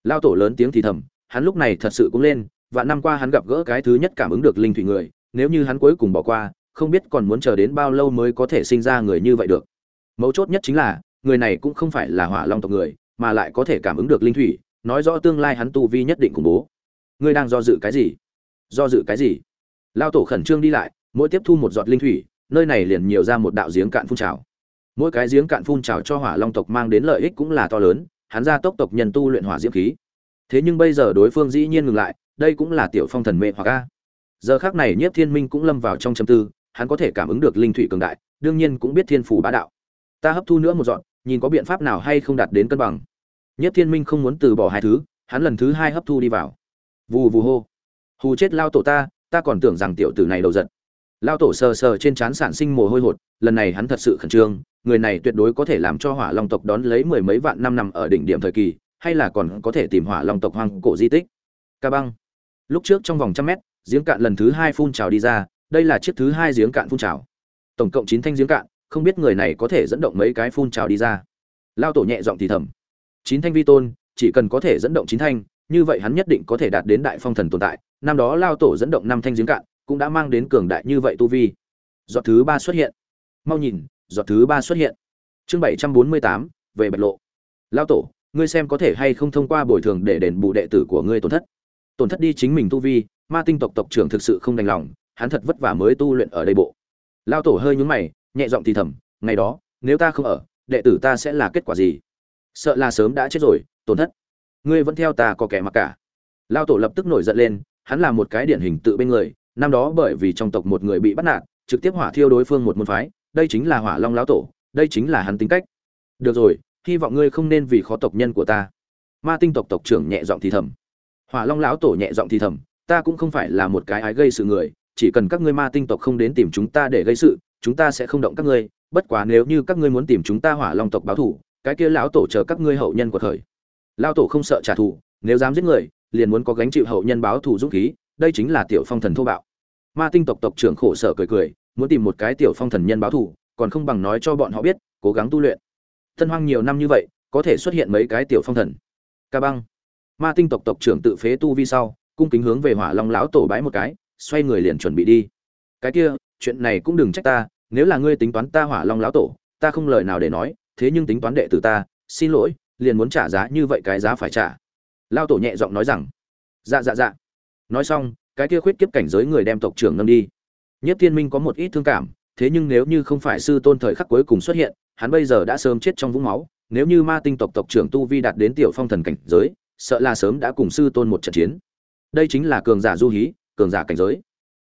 Lao tổ lớn tiếng thì thầm, hắn lúc này thật sự cũng lên và năm qua hắn gặp gỡ cái thứ nhất cảm ứng được linh thủy người nếu như hắn cuối cùng bỏ qua, không biết còn muốn chờ đến bao lâu mới có thể sinh ra người như vậy được. Mấu chốt nhất chính là, người này cũng không phải là hỏa long tộc người, mà lại có thể cảm ứng được linh thủy, nói rõ tương lai hắn tu vi nhất định khủng bố. Ngươi đang do dự cái gì? Do dự cái gì? Lao tổ khẩn trương đi lại, mỗi tiếp thu một giọt linh thủy, nơi này liền nhiều ra một đạo giếng cạn phun trào. Mỗi cái giếng cạn phun trào cho hỏa long tộc mang đến lợi ích cũng là to lớn, hắn ra tốc tộc nhân tu luyện hỏa diễm khí. Thế nhưng bây giờ đối phương dĩ nhiên ngừng lại, đây cũng là tiểu phong thần mê hoặc a giờ khác này nhiếp thiên minh cũng lâm vào trong châm tư, hắn có thể cảm ứng được linh thủy cường đại, đương nhiên cũng biết thiên phủ bá đạo. Ta hấp thu nữa một dọn nhìn có biện pháp nào hay không đạt đến cân bằng. Nhiếp thiên minh không muốn từ bỏ hai thứ, hắn lần thứ hai hấp thu đi vào. Vù vù hô. Hù chết lao tổ ta ta còn tưởng rằng tiểu tử này đầu giận. Lao tổ sờ sờ trên trán sản sinh mồ hôi hột, lần này hắn thật sự khẩn trương, người này tuyệt đối có thể làm cho hỏa long tộc đón lấy mười mấy vạn năm nằm ở đỉnh điểm thời kỳ, hay là còn có thể tìm hỏa long tộc hoang cổ di tích. Ca băng. Lúc trước trong vòng trăm mét giếng cạn lần thứ hai phun trào đi ra, đây là chiếc thứ hai giếng cạn phun trào. Tổng cộng chín thanh giếng cạn, không biết người này có thể dẫn động mấy cái phun trào đi ra. Lao tổ nhẹ giọng thì thầm. Chín thanh vi tôn, chỉ cần có thể dẫn động chín thanh, như vậy hắn nhất định có thể đạt đến đại phong thần tồn tại. Năm đó lao tổ dẫn động năm thanh giếng cạn, cũng đã mang đến cường đại như vậy tu vi. Giọt thứ ba xuất hiện. Mau nhìn, giọt thứ ba xuất hiện. Chương bảy trăm bốn mươi tám, về bạch lộ. Lao tổ, ngươi xem có thể hay không thông qua bồi thường để đền bù đệ tử của ngươi tổn thất. Tổn thất đi chính mình tu vi ma tinh tộc tộc trưởng thực sự không đành lòng, hắn thật vất vả mới tu luyện ở đây bộ. Lao tổ hơi nhúng mày, nhẹ giọng thì thầm, ngày đó, nếu ta không ở, đệ tử ta sẽ là kết quả gì? Sợ là sớm đã chết rồi, tổn thất. Ngươi vẫn theo ta có kẻ mặc cả. Lao tổ lập tức nổi giận lên, hắn là một cái điển hình tự bên người, năm đó bởi vì trong tộc một người bị bắt nạt, trực tiếp hỏa thiêu đối phương một môn phái, đây chính là hỏa long lão tổ, đây chính là hắn tính cách. Được rồi, hy vọng ngươi không nên vì khó tộc nhân của ta. Ma tinh tộc tộc trưởng nhẹ giọng thì thầm. Hỏa long lão tổ nhẹ giọng thì thầm ta cũng không phải là một cái ái gây sự người, chỉ cần các ngươi ma tinh tộc không đến tìm chúng ta để gây sự, chúng ta sẽ không động các ngươi, bất quá nếu như các ngươi muốn tìm chúng ta hỏa long tộc báo thù cái kia lão tổ chờ các ngươi hậu nhân của thời. Lão tổ không sợ trả thù, nếu dám giết người, liền muốn có gánh chịu hậu nhân báo thù dũng khí, đây chính là tiểu phong thần thô bạo. Ma tinh tộc tộc trưởng khổ sở cười cười, muốn tìm một cái tiểu phong thần nhân báo thù, còn không bằng nói cho bọn họ biết, cố gắng tu luyện. Tân hoang nhiều năm như vậy, có thể xuất hiện mấy cái tiểu phong thần. Ca băng. Ma tinh tộc tộc trưởng tự phế tu vi sau cung kính hướng về hỏa long lão tổ bái một cái, xoay người liền chuẩn bị đi. Cái kia, chuyện này cũng đừng trách ta, nếu là ngươi tính toán ta hỏa long lão tổ, ta không lời nào để nói, thế nhưng tính toán đệ tử ta, xin lỗi, liền muốn trả giá như vậy cái giá phải trả. Lao tổ nhẹ giọng nói rằng dạ dạ dạ. Nói xong, cái kia khuyết kiếp cảnh giới người đem tộc trưởng nâng đi. Nhất thiên minh có một ít thương cảm, thế nhưng nếu như không phải sư tôn thời khắc cuối cùng xuất hiện, hắn bây giờ đã sớm chết trong vũng máu, nếu như ma tinh tộc tộc trưởng tu vi đạt đến tiểu phong thần cảnh giới, sợ là sớm đã cùng sư tôn một trận chiến đây chính là cường giả du hí, cường giả cảnh giới.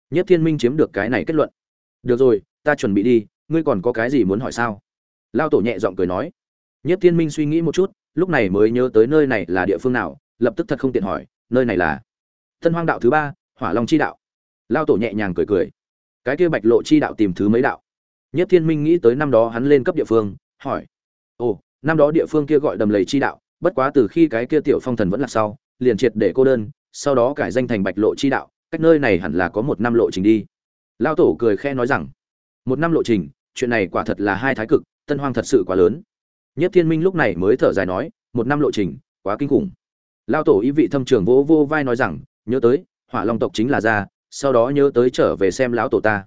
Nhất thiên minh chiếm được cái này kết luận. Được rồi, ta chuẩn bị đi, ngươi còn có cái gì muốn hỏi sao? Lao tổ nhẹ giọng cười nói. Nhất thiên minh suy nghĩ một chút, lúc này mới nhớ tới nơi này là địa phương nào, lập tức thật không tiện hỏi, nơi này là Thân hoang đạo thứ ba, hỏa long chi đạo. Lao tổ nhẹ nhàng cười cười. Cái kia bạch lộ chi đạo tìm thứ mấy đạo? Nhất thiên minh nghĩ tới năm đó hắn lên cấp địa phương, hỏi. Ồ, năm đó địa phương kia gọi đầm lầy chi đạo, bất quá từ khi cái kia tiểu phong thần vẫn là sau, liền triệt để cô đơn sau đó cải danh thành bạch lộ chi đạo, cách nơi này hẳn là có một năm lộ trình đi. Lao tổ cười khe nói rằng, một năm lộ trình, chuyện này quả thật là hai thái cực, tân hoang thật sự quá lớn. Nhất thiên minh lúc này mới thở dài nói, một năm lộ trình, quá kinh khủng. Lao tổ ý vị thâm trường vỗ vô vai nói rằng, nhớ tới, hỏa long tộc chính là ra sau đó nhớ tới trở về xem lão tổ ta.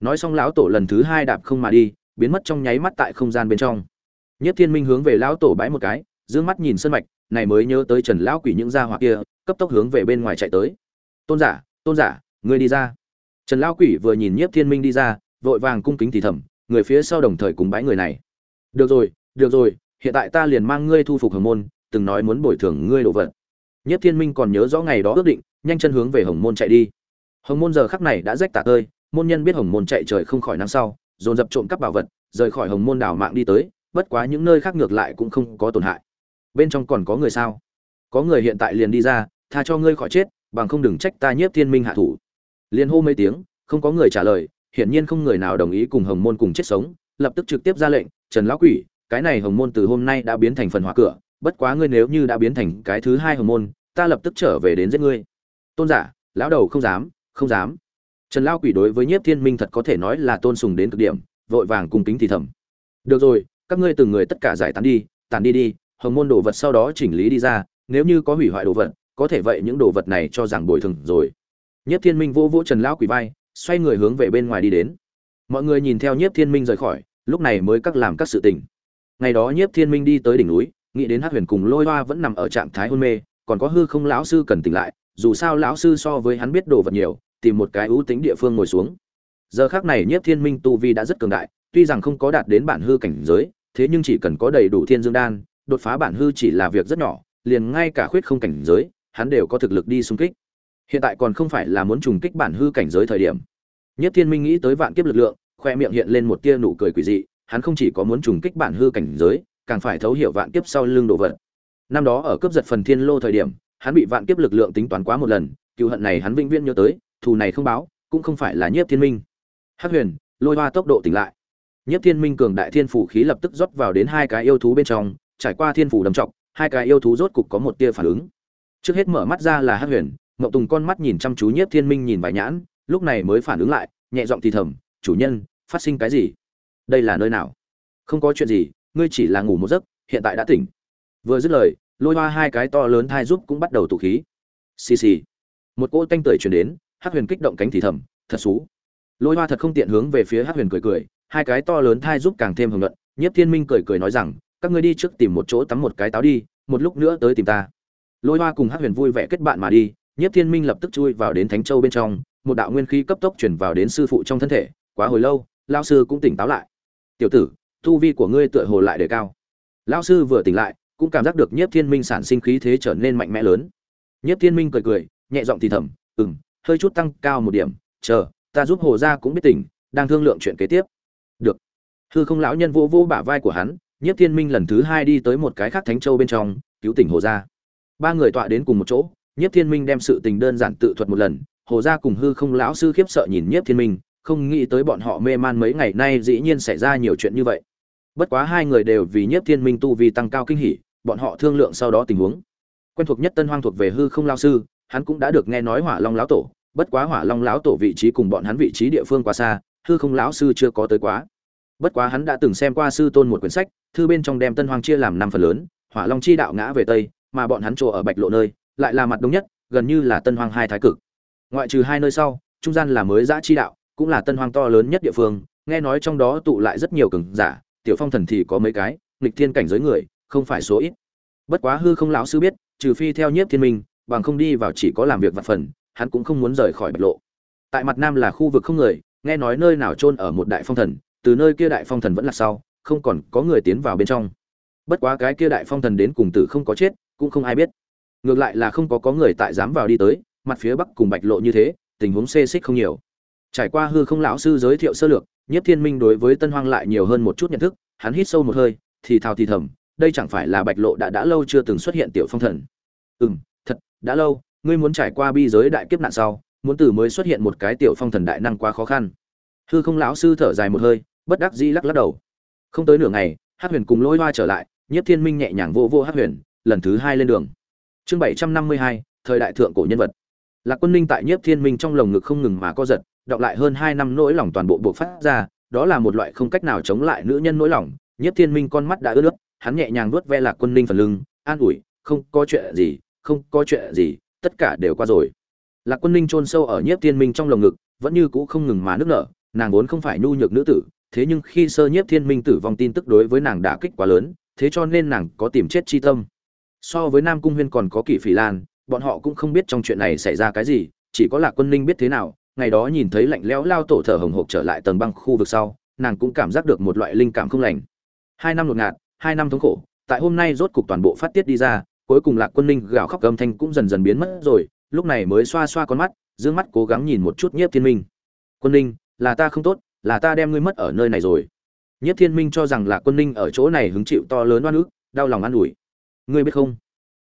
Nói xong lão tổ lần thứ hai đạp không mà đi, biến mất trong nháy mắt tại không gian bên trong. Nhất thiên minh hướng về lão tổ bãi một cái d ư ơ n g mắt nhìn sân mạch, này mới nhớ tới trần lão quỷ những gia hỏa kia cấp tốc hướng về bên ngoài chạy tới. Tôn giả tôn giả, ngươi đi ra. Trần lão quỷ vừa nhìn nhiếp thiên minh đi ra, vội vàng cung kính thì thầm, người phía sau đồng thời cùng bãi người này. Được rồi được rồi, hiện tại ta liền mang ngươi thu phục hồng môn, từng nói muốn bồi thường ngươi đồ vật. Nhiếp thiên minh còn nhớ rõ ngày đó ước định, nhanh chân hướng về hồng môn chạy đi. Hồng môn giờ khắc này đã rách tạc ơi môn nhân biết hồng môn chạy trời không khỏi nắng sau, dồn dập trộm cắp bảo vật, rời khỏi hồng môn đảo mạng đi tới, bất quá những nơi khác ngược lại cũng không có tổn hại. Bên trong còn có người sao? Có người hiện tại liền đi ra tha cho ngươi khỏi chết, bằng không đừng trách ta nhiếp thiên minh hạ thủ. Liền hô mấy tiếng, không có người trả lời, hiển nhiên không người nào đồng ý cùng hồng môn cùng chết sống, lập tức trực tiếp ra lệnh, trần lão quỷ, cái này hồng môn từ hôm nay đã biến thành phần hỏa cửa, bất quá ngươi nếu như đã biến thành cái thứ hai hồng môn, ta lập tức trở về đến giết ngươi. Tôn giả, lão đầu không dám không dám. Trần lão quỷ đối với nhiếp thiên minh thật có thể nói là tôn sùng đến cực điểm, vội vàng cung kính thì thầm. Được rồi, các ngươi từng người tất cả giải tán đi tàn đi đi, hồng môn đồ vật sau đó chỉnh lý đi ra, nếu như có hủy hoại đồ vật có thể vậy những đồ vật này cho rằng bồi thường rồi. Nhất thiên minh vô vỗ trần lão quỷ vai, xoay người hướng về bên ngoài đi đến. Mọi người nhìn theo nhiếp thiên minh rời khỏi, lúc này mới các làm các sự tình. Ngày đó nhiếp thiên minh đi tới đỉnh núi, nghĩ đến hát huyền cùng lôi hoa vẫn nằm ở trạng thái hôn mê, còn có hư không lão sư cần tỉnh lại, dù sao lão sư so với hắn biết đồ vật nhiều, tìm một cái ưu tính địa phương ngồi xuống. Giờ khác này nhiếp thiên minh tu vi đã rất cường đại, tuy rằng không có đạt đến bản hư cảnh giới, thế nhưng chỉ cần có đầy đủ thiên dương đan, đột phá bản hư chỉ là việc rất nhỏ, liền ngay cả khuyết không cảnh giới hắn đều có thực lực đi xung kích. Hiện tại còn không phải là muốn trùng kích bản hư cảnh giới thời điểm. Nhất thiên minh nghĩ tới vạn kiếp lực lượng, khoe miệng hiện lên một tia nụ cười quỷ dị, hắn không chỉ có muốn trùng kích bản hư cảnh giới, càng phải thấu hiểu vạn kiếp sau lưng đồ vật. Năm đó ở cướp giật phần thiên lô thời điểm, hắn bị vạn kiếp lực lượng tính toán quá một lần, cựu hận này hắn vĩnh viễn nhớ tới, thù này không báo, cũng không phải là nhiếp thiên minh. Hắc huyền, lôi hoa tốc độ tỉnh lại. Nhiếp thiên minh cường đại thiên phủ khí lập tức rót vào đến hai cái yêu thú bên trong, trải qua thiên phủ đầm trọng, hai cái yêu thú rốt cục có một tia phản ứng trước hết mở mắt ra là hắc huyền mậu tùng con mắt nhìn chăm chú nhiếp thiên minh nhìn vài nhãn, lúc này mới phản ứng lại, nhẹ giọng thì thầm, chủ nhân, phát sinh cái gì? Đây là nơi nào? Không có chuyện gì, ngươi chỉ là ngủ một giấc, hiện tại đã tỉnh. Vừa dứt lời, lôi hoa hai cái to lớn thai giúp cũng bắt đầu tụ khí. Xì xì. Một cỗ tanh tưởi chuyển đến, hắc huyền kích động cánh thì thầm, thật xú. Lôi hoa thật không tiện hướng về phía hắc huyền cười cười, hai cái to lớn thai giúp càng thêm hưởng luận nhiếp thiên minh cười cười nói rằng, các ngươi đi trước tìm một chỗ tắm một cái táo đi, một lúc nữa tới tìm ta lôi hoa cùng hát huyền vui vẻ kết bạn mà đi, nhiếp thiên minh lập tức chui vào đến thánh châu bên trong, một đạo nguyên khí cấp tốc chuyển vào đến sư phụ trong thân thể, quá hồi lâu lao sư cũng tỉnh táo lại. Tiểu tử, tu vi của ngươi tựa hồ lại đề cao. Lao sư vừa tỉnh lại, cũng cảm giác được nhiếp thiên minh sản sinh khí thế trở nên mạnh mẽ lớn. Nhiếp thiên minh cười cười, nhẹ giọng thì thầm, ừm, hơi chút tăng cao một điểm, chờ, ta giúp hồ gia cũng biết tỉnh, đang thương lượng chuyện kế tiếp. Được. Hư không lão nhân vô vô bả vai của hắn, nhiếp thiên minh lần thứ hai đi tới một cái khác thánh châu bên trong, cứu tỉnh hồ gia ba người tọa đến cùng một chỗ, nhiếp thiên minh đem sự tình đơn giản tự thuật một lần, hồ gia cùng hư không lão sư khiếp sợ nhìn nhiếp thiên minh, không nghĩ tới bọn họ mê man mấy ngày nay dĩ nhiên xảy ra nhiều chuyện như vậy. Bất quá hai người đều vì nhiếp thiên minh tu vi tăng cao kinh hỉ, bọn họ thương lượng sau đó tình huống. Quen thuộc nhất tân hoang thuộc về hư không lao sư, hắn cũng đã được nghe nói hỏa long lão tổ, bất quá hỏa long lão tổ vị trí cùng bọn hắn vị trí địa phương quá xa, hư không lão sư chưa có tới quá. Bất quá hắn đã từng xem qua sư tôn một quyển sách, thư bên trong đem tân hoang chia làm năm phần lớn, hỏa long chi đạo ngã về tây mà bọn hắn chỗ ở bạch lộ nơi, lại là mặt đông nhất, gần như là tân hoang hai thái cực. Ngoại trừ hai nơi sau, trung gian là mới giã chi đạo, cũng là tân hoang to lớn nhất địa phương, nghe nói trong đó tụ lại rất nhiều cường giả, tiểu phong thần thì có mấy cái, nghịch thiên cảnh giới người, không phải số ít. Bất quá hư không lão sư biết, trừ phi theo nhiếp thiên minh, bằng không đi vào chỉ có làm việc vặt phần, hắn cũng không muốn rời khỏi bạch lộ. Tại mặt nam là khu vực không người, nghe nói nơi nào chôn ở một đại phong thần, từ nơi kia đại phong thần vẫn là sau, không còn có người tiến vào bên trong. Bất quá cái kia đại phong thần đến cùng tử không có chết cũng không ai biết. Ngược lại là không có có người tại dám vào đi tới, mặt phía bắc cùng bạch lộ như thế, tình huống xê xích không nhiều. Trải qua hư không lão sư giới thiệu sơ lược nhất thiên minh đối với tân hoang lại nhiều hơn một chút nhận thức, hắn hít sâu một hơi, thì thào thì thầm, đây chẳng phải là bạch lộ đã đã lâu chưa từng xuất hiện tiểu phong thần. Ừ m thật, đã lâu, ngươi muốn trải qua bi giới đại kiếp nạn sau, muốn từ mới xuất hiện một cái tiểu phong thần đại năng quá khó khăn. Hư không lão sư thở dài một hơi, bất đắc dĩ lắc lắc đầu. Không tới nửa ngày hát huyền cùng lôi hoa trở lại nhất thiên minh nhẹ nhàng vô vô hát huyền lần thứ hai lên đường. Chương bảy trăm năm mươi hai, thời đại thượng cổ nhân vật. Lạc quân ninh tại nhiếp thiên minh trong lồng ngực không ngừng mà co giật đọng lại hơn hai năm nỗi lòng toàn bộ buộc phát ra, đó là một loại không cách nào chống lại nữ nhân nỗi lòng. Nhiếp thiên minh con mắt đã ướt nước, hắn nhẹ nhàng vuốt ve lạc quân ninh phần lưng, an ủi, không có chuyện gì, không có chuyện gì, tất cả đều qua rồi. Lạc quân ninh chôn sâu ở nhiếp thiên minh trong lồng ngực, vẫn như cũ không ngừng mà nức nở, nàng vốn không phải nhu nhược nữ tử, thế nhưng khi sơ nhiếp thiên minh tử vong tin tức đối với nàng đã kích quá lớn, thế cho nên nàng có tìm chết chi tâm so với nam cung huyên còn có kỷ phỉ lan, bọn họ cũng không biết trong chuyện này xảy ra cái gì, chỉ có lạc quân ninh biết thế nào, ngày đó nhìn thấy lạnh lẽo lao tổ thở hồng hộc trở lại tầng băng khu vực sau, nàng cũng cảm giác được một loại linh cảm không lành. Hai năm ngột ngạt hai năm thống khổ, tại hôm nay rốt cục toàn bộ phát tiết đi ra, cuối cùng lạc quân ninh gào khóc âm thanh cũng dần dần biến mất rồi, lúc này mới xoa xoa con mắt d ư ơ n g mắt cố gắng nhìn một chút nhiếp thiên minh. Quân ninh, là ta không tốt, là ta đem ngươi mất ở nơi này rồi. Nhiếp thiên minh cho rằng là quân ninh ở chỗ này hứng chịu to lớn oan ức, đau lòng an ủi ngươi biết không?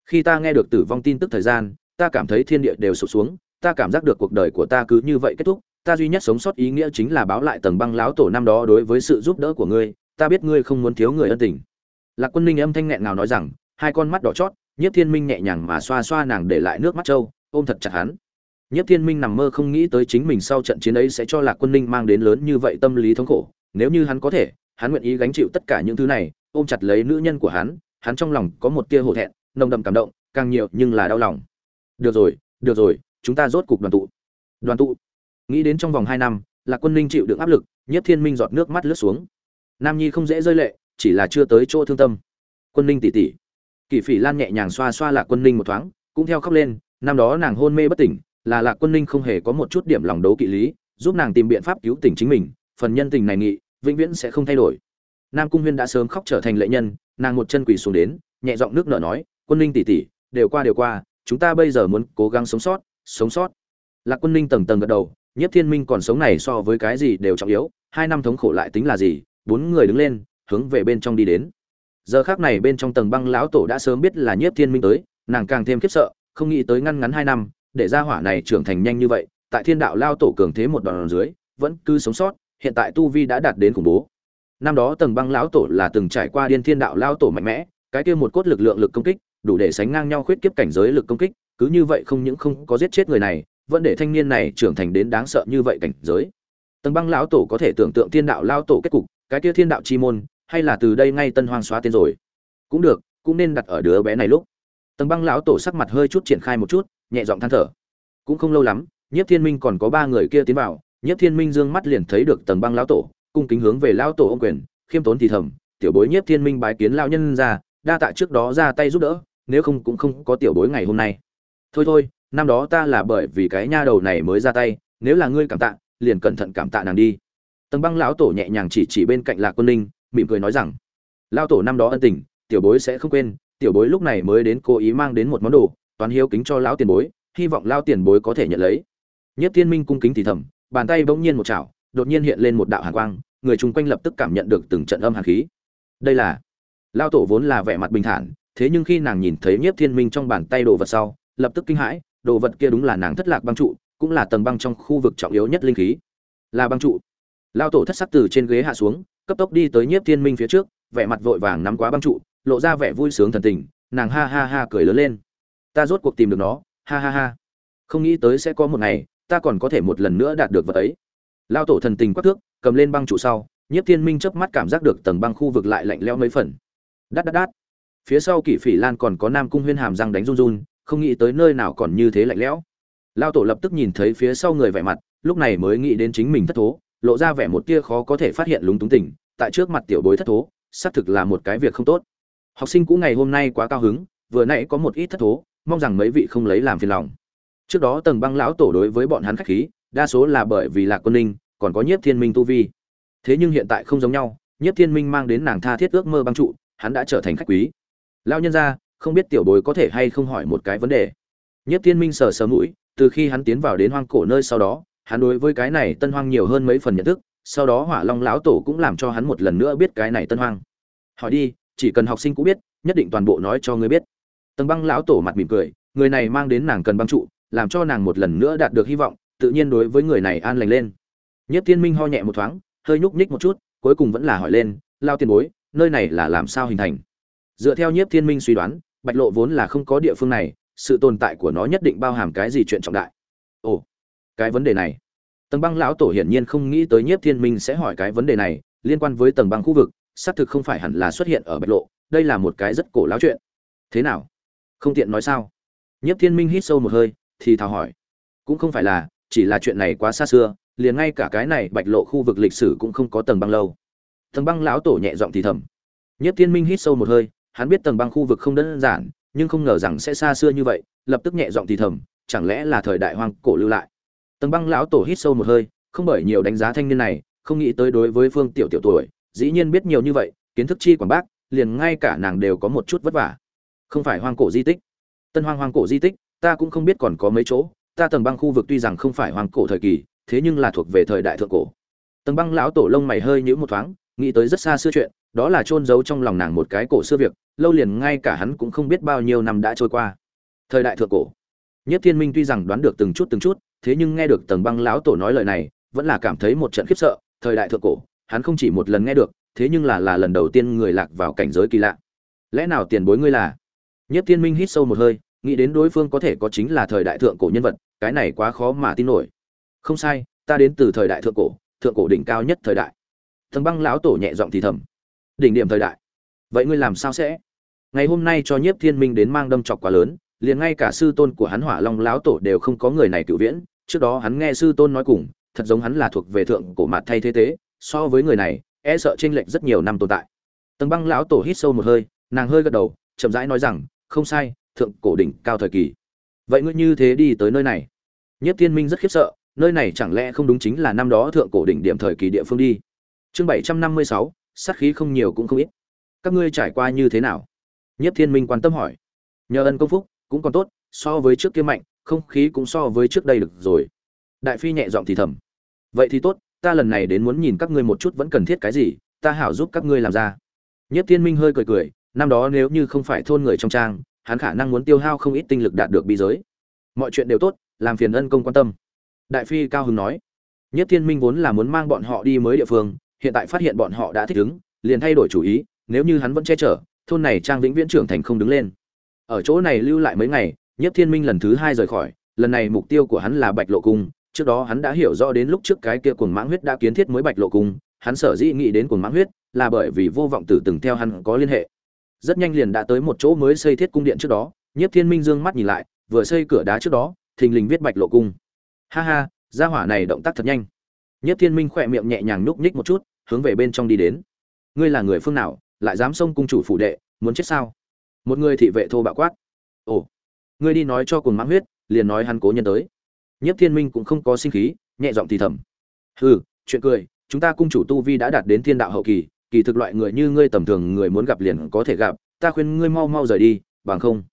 Khi ta nghe được tử vong tin tức thời gian, ta cảm thấy thiên địa đều sụp xuống, ta cảm giác được cuộc đời của ta cứ như vậy kết thúc. Ta duy nhất sống sót ý nghĩa chính là báo lại tầng băng láo tổ năm đó đối với sự giúp đỡ của ngươi. Ta biết ngươi không muốn thiếu người ân tình. Lạc quân ninh âm thanh nghẹn nào nói rằng, hai con mắt đỏ chót, nhiếp thiên minh nhẹ nhàng mà xoa xoa nàng để lại nước mắt trâu, ôm thật chặt hắn. Nhiếp thiên minh nằm mơ không nghĩ tới chính mình sau trận chiến ấy sẽ cho lạc quân ninh mang đến lớn như vậy tâm lý thống khổ. Nếu như hắn có thể, hắn nguyện ý gánh chịu tất cả những thứ này, ôm chặt lấy nữ nhân của hắn hắn trong lòng có một tia hổ thẹn, nồng đậm cảm động, càng nhiều nhưng là đau lòng. Được rồi được rồi, chúng ta rốt cục đoàn tụ. Đoàn tụ. Nghĩ đến trong vòng hai năm, lạc quân ninh chịu đựng áp lực nhất thiên minh giọt nước mắt lướt xuống. Nam nhi không dễ rơi lệ, chỉ là chưa tới chỗ thương tâm. Quân ninh tỉ tỉ. Kỳ phỉ lan nhẹ nhàng xoa xoa lạc quân ninh một thoáng, cũng theo khóc lên, năm đó nàng hôn mê bất tỉnh, là lạc quân ninh không hề có một chút điểm lòng đấu kỵ lý, giúp nàng tìm biện pháp cứu tỉnh chính mình, phần nhân tình này nghị, vĩnh viễn sẽ không thay đổi. Nam cung huyên đã sớm khóc trở thành lệ nhân nàng một chân quỳ xuống đến, nhẹ giọng nước nở nói, quân ninh tỉ tỉ đều qua đều qua, chúng ta bây giờ muốn cố gắng sống sót sống sót. Lạc quân ninh tầng tầng gật đầu nhất thiên minh còn sống này so với cái gì đều trọng yếu, hai năm thống khổ lại tính là gì, bốn người đứng lên, hướng về bên trong đi đến. Giờ khác này bên trong tầng băng lão tổ đã sớm biết là nhất thiên minh tới, nàng càng thêm khiếp sợ, không nghĩ tới ngăn ngắn hai năm, để ra hỏa này trưởng thành nhanh như vậy, tại thiên đạo lao tổ cường thế một đòn dưới, vẫn cứ sống sót, hiện tại tu vi đã đạt đến khủng bố năm đó tầng băng lão tổ là từng trải qua điên thiên đạo lao tổ mạnh mẽ, cái kia một cốt lực lượng lực công kích, đủ để sánh ngang nhau khuyết kiếp cảnh giới lực công kích, cứ như vậy không những không có giết chết người này, vẫn để thanh niên này trưởng thành đến đáng sợ như vậy cảnh giới. Tầng băng lão tổ có thể tưởng tượng thiên đạo lao tổ kết cục, cái kia thiên đạo chi môn, hay là từ đây ngay tân hoang xóa tên rồi. Cũng được, cũng nên đặt ở đứa bé này lúc. Tầng băng lão tổ sắc mặt hơi chút triển khai một chút, nhẹ giọng than thở. Cũng không lâu lắm nhất thiên minh còn có ba người kia tiến vào nhất thiên minh dương mắt liền thấy được tầng băng lão tổ cung kính hướng về lão tổ ông quyền, khiêm tốn thì thầm, tiểu bối nhiếp thiên minh bái kiến lão nhân ra, đa tạ trước đó ra tay giúp đỡ, nếu không cũng không có tiểu bối ngày hôm nay. Thôi thôi, năm đó ta là bởi vì cái nha đầu này mới ra tay, nếu là ngươi cảm tạ, liền cẩn thận cảm tạ nàng đi. Tầng băng lão tổ nhẹ nhàng chỉ chỉ bên cạnh lạc quân ninh mỉm cười nói rằng, lão tổ năm đó ân tình, tiểu bối sẽ không quên, tiểu bối lúc này mới đến cố ý mang đến một món đồ, toán hiếu kính cho lão tiền bối, hy vọng lão tiền bối có thể nhận lấy. Nhất thiên minh cung kính thì thầm, bàn tay bỗng nhiên một chảo đột nhiên hiện lên một đạo hàn quang, người chung quanh lập tức cảm nhận được từng trận âm hàn khí. Đây là lão tổ vốn là vẻ mặt bình thản, thế nhưng khi nàng nhìn thấy nhiếp thiên minh trong bàn tay đồ vật sau, lập tức kinh hãi, đồ vật kia đúng là nàng thất lạc băng trụ, cũng là tầng băng trong khu vực trọng yếu nhất linh khí. Là băng trụ. Lao tổ thất sắc từ trên ghế hạ xuống, cấp tốc đi tới nhiếp thiên minh phía trước, vẻ mặt vội vàng nắm quá băng trụ, lộ ra vẻ vui sướng thần tình, nàng ha ha ha cười lớn lên. Ta rốt cuộc tìm được nó, ha ha ha. Không nghĩ tới sẽ có một ngày, ta còn có thể một lần nữa đạt được vật ấy lao tổ thần tình quắc thước, cầm lên băng trụ sau, nhiếp thiên minh chớp mắt cảm giác được tầng băng khu vực lại lạnh leo mấy phần. Đắt đắt đắt phía sau kỷ phỉ lan còn có nam cung huyên hàm răng đánh run run, không nghĩ tới nơi nào còn như thế lạnh lẽo. Lao tổ lập tức nhìn thấy phía sau người vẻ mặt, lúc này mới nghĩ đến chính mình thất thố, lộ ra vẻ một tia khó có thể phát hiện lúng túng tỉnh tại trước mặt tiểu bối thất thố, xác thực là một cái việc không tốt. Học sinh cũ ngày hôm nay quá cao hứng, vừa nãy có một ít thất thố, mong rằng mấy vị không lấy làm phiền lòng. Trước đó tầng băng lão tổ đối với bọn hắn khách khí đa số là bởi vì lạc quân ninh còn có nhiếp thiên minh tu vi. Thế nhưng hiện tại không giống nhau, nhiếp thiên minh mang đến nàng tha thiết ước mơ băng trụ, hắn đã trở thành khách quý. Lao nhân ra không biết tiểu bối có thể hay không hỏi một cái vấn đề. Nhiếp thiên minh sờ sờ mũi, từ khi hắn tiến vào đến hoang cổ nơi sau đó, hắn đối với cái này tân hoang nhiều hơn mấy phần nhận thức, sau đó hỏa long lão tổ cũng làm cho hắn một lần nữa biết cái này tân hoang. Hỏi đi, chỉ cần học sinh cũng biết, nhất định toàn bộ nói cho ngươi biết. Tầng băng lão tổ mặt mỉm cười, người này mang đến nàng cần băng trụ, làm cho nàng một lần nữa đạt được hy vọng tự nhiên đối với người này an lành lên. Nhất thiên minh ho nhẹ một thoáng, hơi nhúc nhích một chút, cuối cùng vẫn là hỏi lên, lao tiền bối, nơi này là làm sao hình thành? Dựa theo nhiếp thiên minh suy đoán, bạch lộ vốn là không có địa phương này, sự tồn tại của nó nhất định bao hàm cái gì chuyện trọng đại. Ồ, cái vấn đề này. Tầng băng lão tổ hiển nhiên không nghĩ tới nhiếp thiên minh sẽ hỏi cái vấn đề này, liên quan với tầng băng khu vực, xác thực không phải hẳn là xuất hiện ở bạch lộ, đây là một cái rất cổ láo chuyện. Thế nào? Không tiện nói sao? Nhiếp thiên minh hít sâu một hơi, thì thào hỏi. Cũng không phải là chỉ là chuyện này quá xa xưa, liền ngay cả cái này bạch lộ khu vực lịch sử cũng không có tầng băng lâu. Tầng băng lão tổ nhẹ giọng thì thầm. Nhất thiên minh hít sâu một hơi, hắn biết tầng băng khu vực không đơn giản, nhưng không ngờ rằng sẽ xa xưa như vậy, lập tức nhẹ giọng thì thầm, chẳng lẽ là thời đại hoang cổ lưu lại? Tầng băng lão tổ hít sâu một hơi, không bởi nhiều đánh giá thanh niên này, không nghĩ tới đối với phương tiểu tiểu tuổi, dĩ nhiên biết nhiều như vậy, kiến thức chi quảng bác, liền ngay cả nàng đều có một chút vất vả. Không phải hoang cổ di tích. Tân hoang hoang cổ di tích, ta cũng không biết còn có mấy chỗ ta tầng băng khu vực tuy rằng không phải hoàng cổ thời kỳ, thế nhưng là thuộc về thời đại thượng cổ. Tầng băng lão tổ lông mày hơi nhíu một thoáng, nghĩ tới rất xa xưa chuyện, đó là chôn giấu trong lòng nàng một cái cổ xưa việc, lâu liền ngay cả hắn cũng không biết bao nhiêu năm đã trôi qua. Thời đại thượng cổ. Nhất thiên minh tuy rằng đoán được từng chút từng chút, thế nhưng nghe được tầng băng lão tổ nói lời này, vẫn là cảm thấy một trận khiếp sợ, thời đại thượng cổ, hắn không chỉ một lần nghe được, thế nhưng là là lần đầu tiên người lạc vào cảnh giới kỳ lạ. Lẽ nào tiền bối ngươi là? Nhất thiên minh hít sâu một hơi, nghĩ đến đối phương có thể có chính là thời đại thượng cổ nhân vật cái này quá khó mà tin nổi. Không sai, ta đến từ thời đại thượng cổ thượng cổ đỉnh cao nhất thời đại. Thần băng lão tổ nhẹ giọng thì thầm. Đỉnh điểm thời đại. Vậy ngươi làm sao sẽ? Ngày hôm nay cho nhiếp thiên minh đến mang đâm chọc quá lớn, liền ngay cả sư tôn của hắn hỏa long lão tổ đều không có người này cựu viễn. Trước đó hắn nghe sư tôn nói cùng, thật giống hắn là thuộc về thượng cổ mặt thay thế tế, so với người này e sợ chênh lệch rất nhiều năm tồn tại. Tầng băng lão tổ hít sâu một hơi, nàng hơi gật đầu, chậm rãi nói rằng, không sai, thượng cổ đỉnh cao thời kỳ. Vậy ngươi như thế đi tới nơi này nhất thiên minh rất khiếp sợ, nơi này chẳng lẽ không đúng chính là năm đó thượng cổ đỉnh điểm thời kỳ địa phương đi. Chương bảy trăm năm mươi sáu, sát khí không nhiều cũng không ít. Các ngươi trải qua như thế nào? Nhất thiên minh quan tâm hỏi. Nhờ ân công phúc, cũng còn tốt, so với trước kia mạnh, không khí cũng so với trước đây được rồi. Đại phi nhẹ giọng thì thầm. Vậy thì tốt, ta lần này đến muốn nhìn các ngươi một chút vẫn cần thiết cái gì, ta hảo giúp các ngươi làm ra. Nhất thiên minh hơi cười cười, năm đó nếu như không phải thôn người trong trang, hắn khả năng muốn tiêu hao không ít tinh lực đạt được bi giới. Mọi chuyện đều tốt làm phiền ân công quan tâm. Đại phi cao hứng nói, nhất thiên minh vốn là muốn mang bọn họ đi mới địa phương, hiện tại phát hiện bọn họ đã thích ứng, liền thay đổi chủ ý, nếu như hắn vẫn che chở, thôn này trang vĩnh viễn trưởng thành không đứng lên. Ở chỗ này lưu lại mấy ngày, nhất thiên minh lần thứ hai rời khỏi, lần này mục tiêu của hắn là bạch lộ cung, trước đó hắn đã hiểu rõ đến lúc trước cái kia cuồng mãng huyết đã kiến thiết mới bạch lộ cung, hắn sở dĩ nghĩ đến cuồng mãng huyết là bởi vì vô vọng tử từng theo hắn có liên hệ. Rất nhanh liền đã tới một chỗ mới xây thiết cung điện trước đó nhiếp thiên minh dương mắt nhìn lại, vừa xây cửa đá trước đó thình lình viết bạch lộ cung. Ha ha, gia hỏa này động tác thật nhanh. Nhất thiên minh khỏe miệng nhẹ nhàng núp nhích một chút, hướng về bên trong đi đến. Ngươi là người phương nào, lại dám xông cung chủ phủ đệ, muốn chết sao? Một người thị vệ thô bạo quát. Ồ, ngươi đi nói cho cùng mãng huyết, liền nói hắn cố nhân tới. Nhất thiên minh cũng không có sinh khí, nhẹ giọng thì thầm. Hừ, chuyện cười, chúng ta cung chủ tu vi đã đạt đến thiên đạo hậu kỳ kỳ thực loại người như ngươi tầm thường người muốn gặp liền có thể gặp, ta khuyên ngươi mau mau rời đi, bằng không.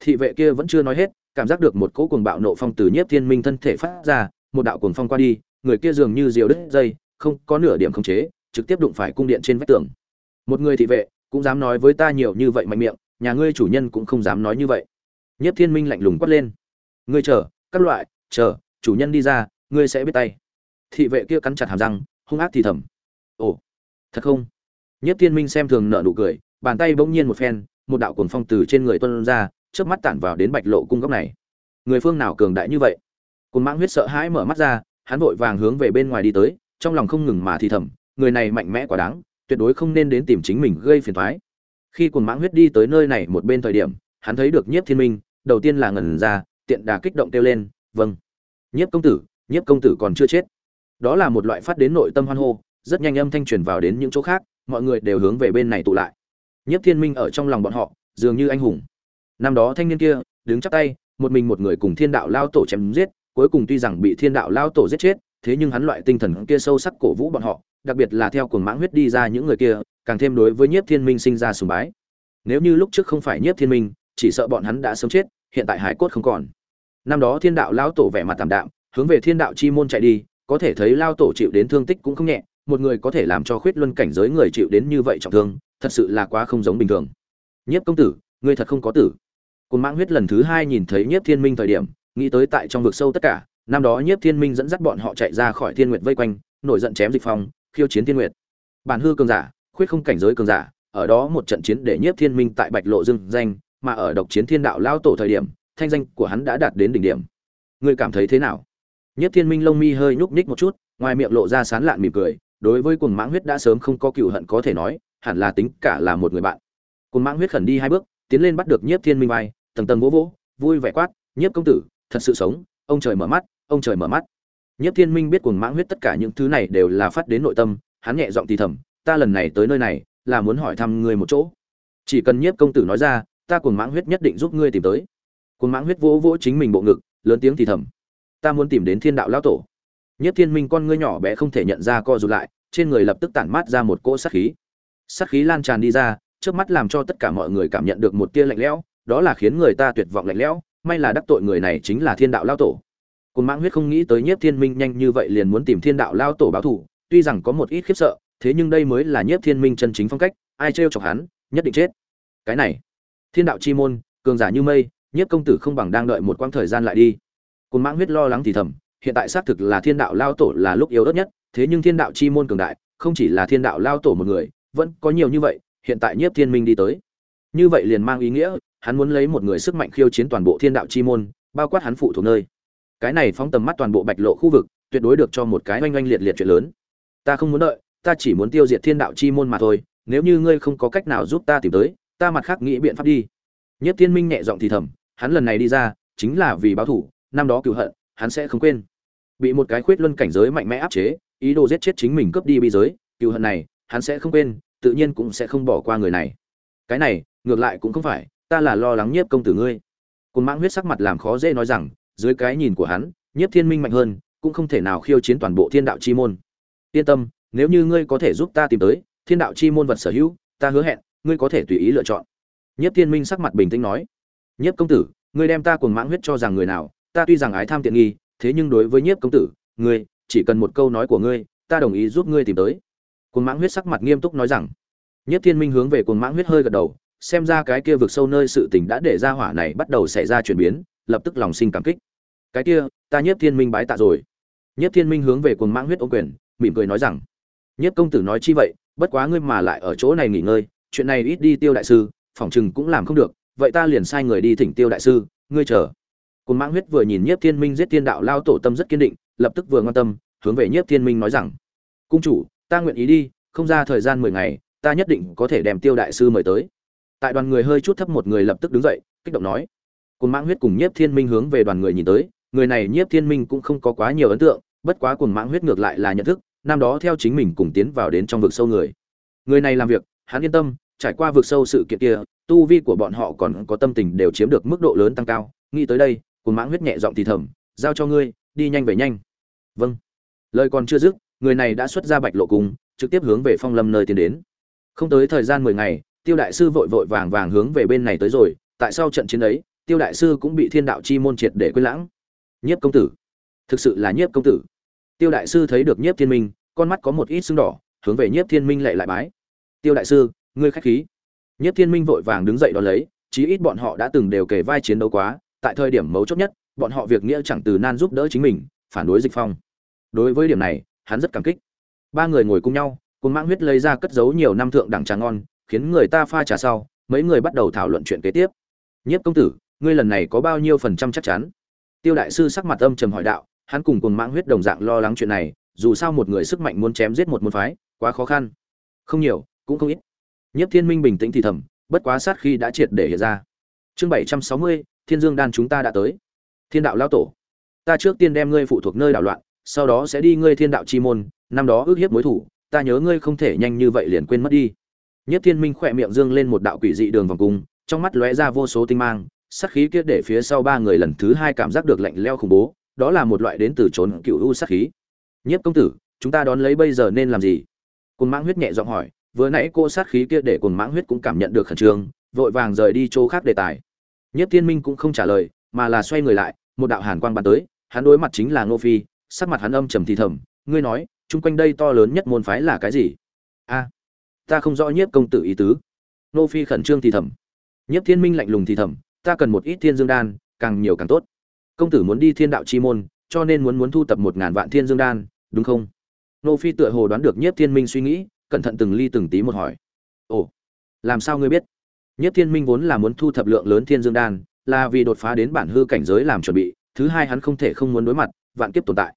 Thị vệ kia vẫn chưa nói hết cảm giác được một cỗ cuồng bạo nộ phong từ nhiếp thiên minh thân thể phát ra, một đạo cuồng phong qua đi, người kia dường như diều đứt dây, không có nửa điểm khống chế, trực tiếp đụng phải cung điện trên vách tường. Một người thị vệ cũng dám nói với ta nhiều như vậy mạnh miệng, nhà ngươi chủ nhân cũng không dám nói như vậy. Nhiếp thiên minh lạnh lùng quát lên. Ngươi chờ, các loại, chờ, chủ nhân đi ra, ngươi sẽ biết tay. Thị vệ kia cắn chặt hàm răng, hung ác thì thầm. Ồ, thật không? Nhiếp thiên minh xem thường nợ nụ cười, bàn tay bỗng nhiên một phen, một đạo cuồng phong từ trên người tuân ra chớp mắt tản vào đến bạch lộ cung góc này. Người phương nào cường đại như vậy? Côn mãng huyết sợ hãi mở mắt ra, hắn vội vàng hướng về bên ngoài đi tới, trong lòng không ngừng mà thì thầm, người này mạnh mẽ quá đáng, tuyệt đối không nên đến tìm chính mình gây phiền toái. Khi côn mãng huyết đi tới nơi này một bên thời điểm, hắn thấy được nhiếp thiên minh, đầu tiên là ngẩn ra, tiện đà kích động kêu lên vâng. Nhiếp công tử, nhiếp công tử còn chưa chết. Đó là một loại phát đến nội tâm hoan hô, rất nhanh âm thanh truyền vào đến những chỗ khác, mọi người đều hướng về bên này tụ lại. Nhiếp thiên minh ở trong lòng bọn họ, dường như anh hùng năm đó thanh niên kia, đứng chắp tay, một mình một người cùng thiên đạo lao tổ chém giết, cuối cùng tuy rằng bị thiên đạo lao tổ giết chết, thế nhưng hắn loại tinh thần kia sâu sắc cổ vũ bọn họ, đặc biệt là theo cuồng mãng huyết đi ra những người kia, càng thêm đối với nhiếp thiên minh sinh ra sùng bái. Nếu như lúc trước không phải nhiếp thiên minh, chỉ sợ bọn hắn đã sớm chết, hiện tại hải cốt không còn. Năm đó thiên đạo lao tổ vẻ mặt tạm đạm, hướng về thiên đạo chi môn chạy đi, có thể thấy lao tổ chịu đến thương tích cũng không nhẹ, một người có thể làm cho khuyết luân cảnh giới người chịu đến như vậy trọng thương, thật sự là quá không giống bình thường. Nhiếp công tử, ngươi thật không có tử côn mãng huyết lần thứ hai nhìn thấy nhiếp thiên minh thời điểm, nghĩ tới tại trong vực sâu tất cả, năm đó nhiếp thiên minh dẫn dắt bọn họ chạy ra khỏi thiên nguyệt vây quanh, nổi giận chém dịch phong, khiêu chiến thiên nguyệt. Bản hư cường giả, khuyết không cảnh giới cường giả, ở đó một trận chiến để nhiếp thiên minh tại bạch lộ Dương danh, mà ở độc chiến thiên đạo lao tổ thời điểm, thanh danh của hắn đã đạt đến đỉnh điểm. Ngươi cảm thấy thế nào? Nhiếp thiên minh lông mi hơi nhúc nhích một chút, ngoài miệng lộ ra sán lạn mỉm cười, đối với cuồng mãng huyết đã sớm không có cựu hận có thể nói, hẳn là tính cả là một người bạn. Cuồng mãng huyết khẩn đi hai bước, tiến lên bắt được nhiếp thiên minh vai tầng tầng vỗ vỗ, vui vẻ quát, nhiếp công tử, thật sự sống, ông trời mở mắt, ông trời mở mắt. Nhiếp thiên minh biết cuồng mãng huyết tất cả những thứ này đều là phát đến nội tâm, hắn nhẹ giọng thì thầm, ta lần này tới nơi này, là muốn hỏi thăm ngươi một chỗ. Chỉ cần nhiếp công tử nói ra, ta cuồng mãng huyết nhất định giúp ngươi tìm tới. Cuồng mãng huyết vỗ vỗ chính mình bộ ngực, lớn tiếng thì thầm, ta muốn tìm đến thiên đạo lão tổ. Nhất thiên minh con ngươi nhỏ bé không thể nhận ra co rụt lại, trên người lập tức tản mát ra một cỗ sát khí. Sát khí lan tràn đi ra trước mắt làm cho tất cả mọi người cảm nhận được một tia lạnh lẽo đó là khiến người ta tuyệt vọng lạnh lẽo, may là đắc tội người này chính là thiên đạo lao tổ. Côn mãng huyết không nghĩ tới nhiếp thiên minh nhanh như vậy liền muốn tìm thiên đạo lao tổ báo thù, tuy rằng có một ít khiếp sợ, thế nhưng đây mới là nhiếp thiên minh chân chính phong cách, ai trêu chọc hắn, nhất định chết. Cái này, thiên đạo chi môn, cường giả như mây, nhiếp công tử không bằng đang đợi một quãng thời gian lại đi. Côn mãng huyết lo lắng thì thầm, hiện tại xác thực là thiên đạo lao tổ là lúc yếu ớt nhất, thế nhưng thiên đạo chi môn cường đại, không chỉ là thiên đạo lao tổ một người, vẫn có nhiều như vậy, hiện tại nhiếp thiên minh đi tới. Như vậy liền mang ý nghĩa hắn muốn lấy một người sức mạnh khiêu chiến toàn bộ thiên đạo chi môn, bao quát hắn phụ thuộc nơi. Cái này phóng tầm mắt toàn bộ bạch lộ khu vực, tuyệt đối được cho một cái oanh oanh liệt liệt chuyện lớn. Ta không muốn đợi, ta chỉ muốn tiêu diệt thiên đạo chi môn mà thôi, nếu như ngươi không có cách nào giúp ta tìm tới, ta mặt khác nghĩ biện pháp đi. Nhất thiên minh nhẹ giọng thì thầm, hắn lần này đi ra, chính là vì báo thủ, năm đó cựu hận, hắn sẽ không quên. Bị một cái khuyết luân cảnh giới mạnh mẽ áp chế, ý đồ giết chết chính mình cướp đi bi giới, cựu hận này, hắn sẽ không quên, tự nhiên cũng sẽ không bỏ qua người này. Cái này, ngược lại cũng không phải ta là lo lắng nhiếp công tử ngươi. Côn mãng huyết sắc mặt làm khó dễ nói rằng, dưới cái nhìn của hắn, nhiếp thiên minh mạnh hơn, cũng không thể nào khiêu chiến toàn bộ thiên đạo chi môn. Yên tâm, nếu như ngươi có thể giúp ta tìm tới, thiên đạo chi môn vật sở hữu, ta hứa hẹn, ngươi có thể tùy ý lựa chọn. Nhiếp thiên minh sắc mặt bình tĩnh nói, nhiếp công tử, ngươi đem ta cùng mãng huyết cho rằng người nào, ta tuy rằng ái tham tiện nghi, thế nhưng đối với nhiếp công tử, ngươi, chỉ cần một câu nói của ngươi, ta đồng ý giúp ngươi tìm tới. Cùng mãng huyết sắc mặt nghiêm túc nói rằng, nhiếp thiên minh hướng về cùng mãng huyết hơi gật đầu xem ra cái kia vực sâu nơi sự tình đã để ra hỏa này bắt đầu xảy ra chuyển biến lập tức lòng sinh cảm kích. Cái kia ta nhiếp thiên minh bái tạ rồi. Nhiếp thiên minh hướng về cuồng mãng huyết ô quyền mỉm cười nói rằng nhiếp công tử nói chi vậy bất quá ngươi mà lại ở chỗ này nghỉ ngơi chuyện này ít đi tiêu đại sư phỏng chừng cũng làm không được vậy ta liền sai người đi thỉnh tiêu đại sư ngươi chờ. Cuồng Mãng Huyết vừa nhìn Nhiếp Thiên Minh giết Tiên Đạo lao tổ tâm rất kiên định, lập tức vừa quan tâm, hướng về Nhiếp Thiên Minh nói rằng: "Cung chủ, ta nguyện ý đi, không ra thời gian mười ngày, ta nhất định có thể đem Tiêu đại sư mời tới." Tại đoàn người hơi chút thấp một người lập tức đứng dậy, kích động nói: Côn Mãng Huyết cùng Nhiếp Thiên Minh hướng về đoàn người nhìn tới, người này Nhiếp Thiên Minh cũng không có quá nhiều ấn tượng, bất quá Côn Mãng Huyết ngược lại là nhận thức, năm đó theo chính mình cùng tiến vào đến trong vực sâu người. Người này làm việc, hắn yên tâm, trải qua vực sâu sự kiện kia, tu vi của bọn họ còn có tâm tình đều chiếm được mức độ lớn tăng cao, nghĩ tới đây, cùng mãng huyết nhẹ giọng thì thầm giao cho ngươi đi nhanh về nhanh. Vâng. Lời còn chưa dứt người này đã xuất ra bạch lộ cùng trực tiếp hướng về phong lâm nơi tiến đến. Không tới thời gian mười ngày tiêu đại sư vội vội vàng vàng hướng về bên này tới rồi, tại sao trận chiến ấy, tiêu đại sư cũng bị thiên đạo chi môn triệt để quên lãng. Nhiếp công tử. Thực sự là nhiếp công tử. Tiêu đại sư thấy được nhiếp thiên minh, con mắt có một ít sưng đỏ, hướng về nhiếp thiên minh lệ lại bái. Tiêu đại sư, ngươi khách khí. Nhiếp thiên minh vội vàng đứng dậy đón lấy, chí ít bọn họ đã từng đều kể vai chiến đấu quá, tại thời điểm mấu chốt nhất, bọn họ việc nghĩa chẳng từ nan giúp đỡ chính mình, phản đối dịch phong. Đối với điểm này, hắn rất cảm kích. Ba người ngồi cùng nhau cùng mang huyết lấy ra cất giấu nhiều năm thượng đẳng trà ngon khiến người ta pha trà sau, mấy người bắt đầu thảo luận chuyện kế tiếp. Nhiếp công tử, ngươi lần này có bao nhiêu phần trăm chắc chắn? Tiêu đại sư sắc mặt âm trầm hỏi đạo, hắn cùng cùng mãng huyết đồng dạng lo lắng chuyện này, dù sao một người sức mạnh muốn chém giết một môn phái, quá khó khăn. Không nhiều, cũng không ít. Nhiếp thiên minh bình tĩnh thì thầm, bất quá sát khi đã triệt để hiện ra. Chương bảy trăm sáu mươi, thiên dương đan chúng ta đã tới. Thiên đạo lao tổ, ta trước tiên đem ngươi phụ thuộc nơi đảo loạn, sau đó sẽ đi ngươi thiên đạo chi môn, năm đó ước hiếp mối thủ, ta nhớ ngươi không thể nhanh như vậy liền quên mất đi nhất thiên minh khỏe miệng dương lên một đạo quỷ dị đường vòng cung, trong mắt lóe ra vô số tinh mang, sát khí kia để phía sau ba người lần thứ hai cảm giác được lạnh lẽo khủng bố, đó là một loại đến từ trốn cựu u sát khí. Nhất công tử, chúng ta đón lấy bây giờ nên làm gì? Cuồng mãng huyết nhẹ giọng hỏi, vừa nãy cô sát khí kia để Cuồng mãng huyết cũng cảm nhận được khẩn trương, vội vàng rời đi chỗ khác đề tài. Nhất thiên minh cũng không trả lời, mà là xoay người lại, một đạo hàn quang bắn tới, hắn đối mặt chính là ngô phi, sắc mặt hắn âm trầm thì thầm, ngươi nói, chung quanh đây to lớn nhất môn phái là cái gì? A ta không rõ nhiếp công tử ý tứ. Nô phi khẩn trương thì thầm. Nhiếp thiên minh lạnh lùng thì thầm, ta cần một ít thiên dương đan, càng nhiều càng tốt. Công tử muốn đi thiên đạo chi môn, cho nên muốn muốn thu tập một ngàn vạn thiên dương đan, đúng không? Nô phi tựa hồ đoán được nhiếp thiên minh suy nghĩ, cẩn thận từng ly từng tí một hỏi. Ồ, làm sao ngươi biết? Nhiếp thiên minh vốn là muốn thu thập lượng lớn thiên dương đan, là vì đột phá đến bản hư cảnh giới làm chuẩn bị, thứ hai hắn không thể không muốn đối mặt, vạn kiếp tồn tại.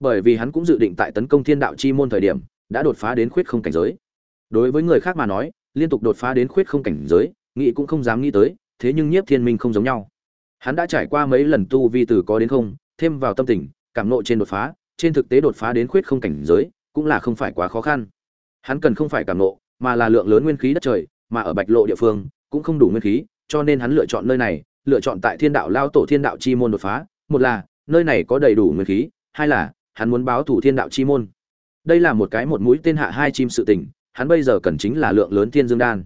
Bởi vì hắn cũng dự định tại tấn công thiên đạo chi môn thời điểm, đã đột phá đến khuyết không cảnh giới đối với người khác mà nói, liên tục đột phá đến khuyết không cảnh giới, nghĩ cũng không dám nghĩ tới, thế nhưng nhiếp thiên minh không giống nhau. Hắn đã trải qua mấy lần tu vi từ có đến không, thêm vào tâm tình, cảm nộ trên đột phá, trên thực tế đột phá đến khuyết không cảnh giới, cũng là không phải quá khó khăn. Hắn cần không phải cảm nộ, mà là lượng lớn nguyên khí đất trời, mà ở bạch lộ địa phương, cũng không đủ nguyên khí, cho nên hắn lựa chọn nơi này, lựa chọn tại thiên đạo lao tổ thiên đạo chi môn đột phá. Một là, nơi này có đầy đủ nguyên khí, hai là, hắn muốn báo thủ thiên đạo chi môn. Đây là một cái một mũi tên hạ hai chim sự tình hắn bây giờ cần chính là lượng lớn thiên dương đan.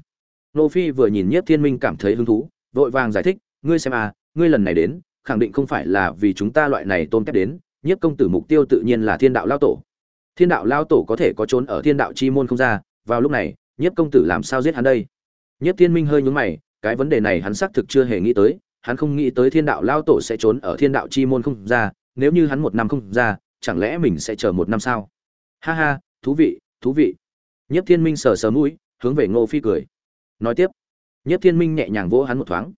Nô phi vừa nhìn nhiếp thiên minh cảm thấy hứng thú, vội vàng giải thích, ngươi xem à ngươi lần này đến, khẳng định không phải là vì chúng ta loại này tôn kép đến, nhiếp công tử mục tiêu tự nhiên là thiên đạo lao tổ. Thiên đạo lao tổ có thể có trốn ở thiên đạo chi môn không ra, vào lúc này, nhiếp công tử làm sao giết hắn đây? Nhiếp thiên minh hơi nhúng mày, cái vấn đề này hắn xác thực chưa hề nghĩ tới, hắn không nghĩ tới thiên đạo lao tổ sẽ trốn ở thiên đạo chi môn không ra, nếu như hắn một năm không ra, chẳng lẽ mình sẽ chờ một năm sao? Ha ha, thú vị thú vị. Nhiếp thiên minh sờ sờ mũi, hướng về ngô phi cười. Nói tiếp, Nhiếp thiên minh nhẹ nhàng vỗ hắn một thoáng.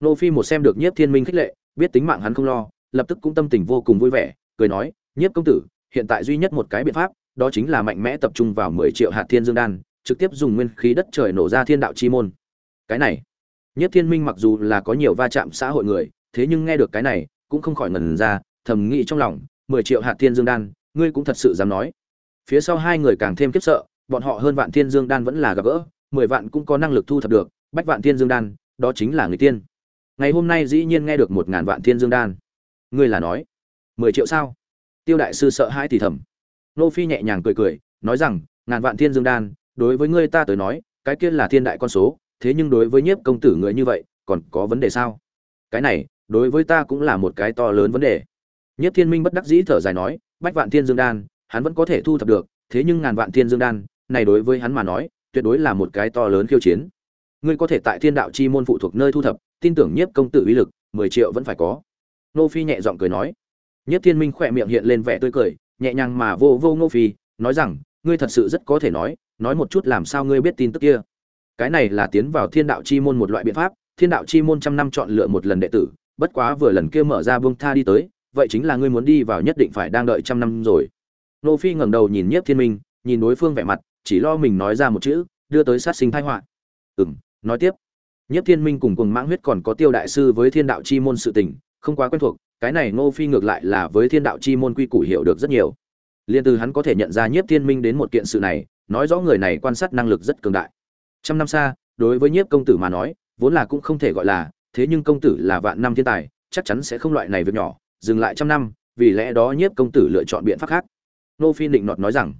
Ngô phi một xem được Nhiếp thiên minh khích lệ, biết tính mạng hắn không lo, lập tức cũng tâm tình vô cùng vui vẻ, cười nói, "Nhiếp công tử, hiện tại duy nhất một cái biện pháp, đó chính là mạnh mẽ tập trung vào mười triệu hạt thiên dương đan, trực tiếp dùng nguyên khí đất trời nổ ra thiên đạo chi môn. Cái này, Nhiếp thiên minh mặc dù là có nhiều va chạm xã hội người, thế nhưng nghe được cái này, cũng không khỏi ngẩn ra, thầm nghĩ trong lòng, mười triệu hạt thiên dương đan, ngươi cũng thật sự dám nói. Phía sau hai người càng thêm kiếp sợ bọn họ hơn vạn thiên dương đan vẫn là gặp gỡ, mười vạn cũng có năng lực thu thập được, bách vạn thiên dương đan, đó chính là người tiên. Ngày hôm nay dĩ nhiên nghe được một ngàn vạn thiên dương đan. Ngươi là nói, mười triệu sao? Tiêu đại sư sợ hãi thì thầm. Nô phi nhẹ nhàng cười cười, nói rằng, ngàn vạn thiên dương đan, đối với ngươi ta tới nói, cái kia là thiên đại con số, thế nhưng đối với nhiếp công tử người như vậy, còn có vấn đề sao? Cái này, đối với ta cũng là một cái to lớn vấn đề. Nhiếp thiên minh bất đắc dĩ thở dài nói, bách vạn thiên dương đan, hắn vẫn có thể thu thập được, thế nhưng ngàn vạn thiên dương đan này đối với hắn mà nói, tuyệt đối là một cái to lớn khiêu chiến. Ngươi có thể tại thiên đạo chi môn phụ thuộc nơi thu thập, tin tưởng nhiếp công tử uy lực, mười triệu vẫn phải có. Nô phi nhẹ giọng cười nói. Nhiếp thiên minh khỏe miệng hiện lên vẻ tươi cười, nhẹ nhàng mà vô vô nô phi, nói rằng, ngươi thật sự rất có thể nói nói một chút làm sao ngươi biết tin tức kia. Cái này là tiến vào thiên đạo chi môn một loại biện pháp, thiên đạo chi môn trăm năm chọn lựa một lần đệ tử, bất quá vừa lần kia mở ra buông tha đi tới, vậy chính là ngươi muốn đi vào nhất định phải đang đợi trăm năm rồi. Nô phi ngẩng đầu nhìn nhiếp thiên minh, nhìn đối phương vẻ mặt chỉ lo mình nói ra một chữ, đưa tới sát sinh tai họa. Ừm, nói tiếp. Nhất thiên minh cùng cùng mãng huyết còn có tiêu đại sư với thiên đạo chi môn sự tình, không quá quen thuộc, cái này Ngô phi ngược lại là với thiên đạo chi môn quy củ hiểu được rất nhiều. Liên từ hắn có thể nhận ra nhiếp thiên minh đến một kiện sự này, nói rõ người này quan sát năng lực rất cường đại. Trăm năm xa, đối với nhiếp công tử mà nói, vốn là cũng không thể gọi là, thế nhưng công tử là vạn năm thiên tài, chắc chắn sẽ không loại này việc nhỏ, dừng lại trăm năm, vì lẽ đó nhiếp công tử lựa chọn biện pháp khác. Nô phi định nọt nói rằng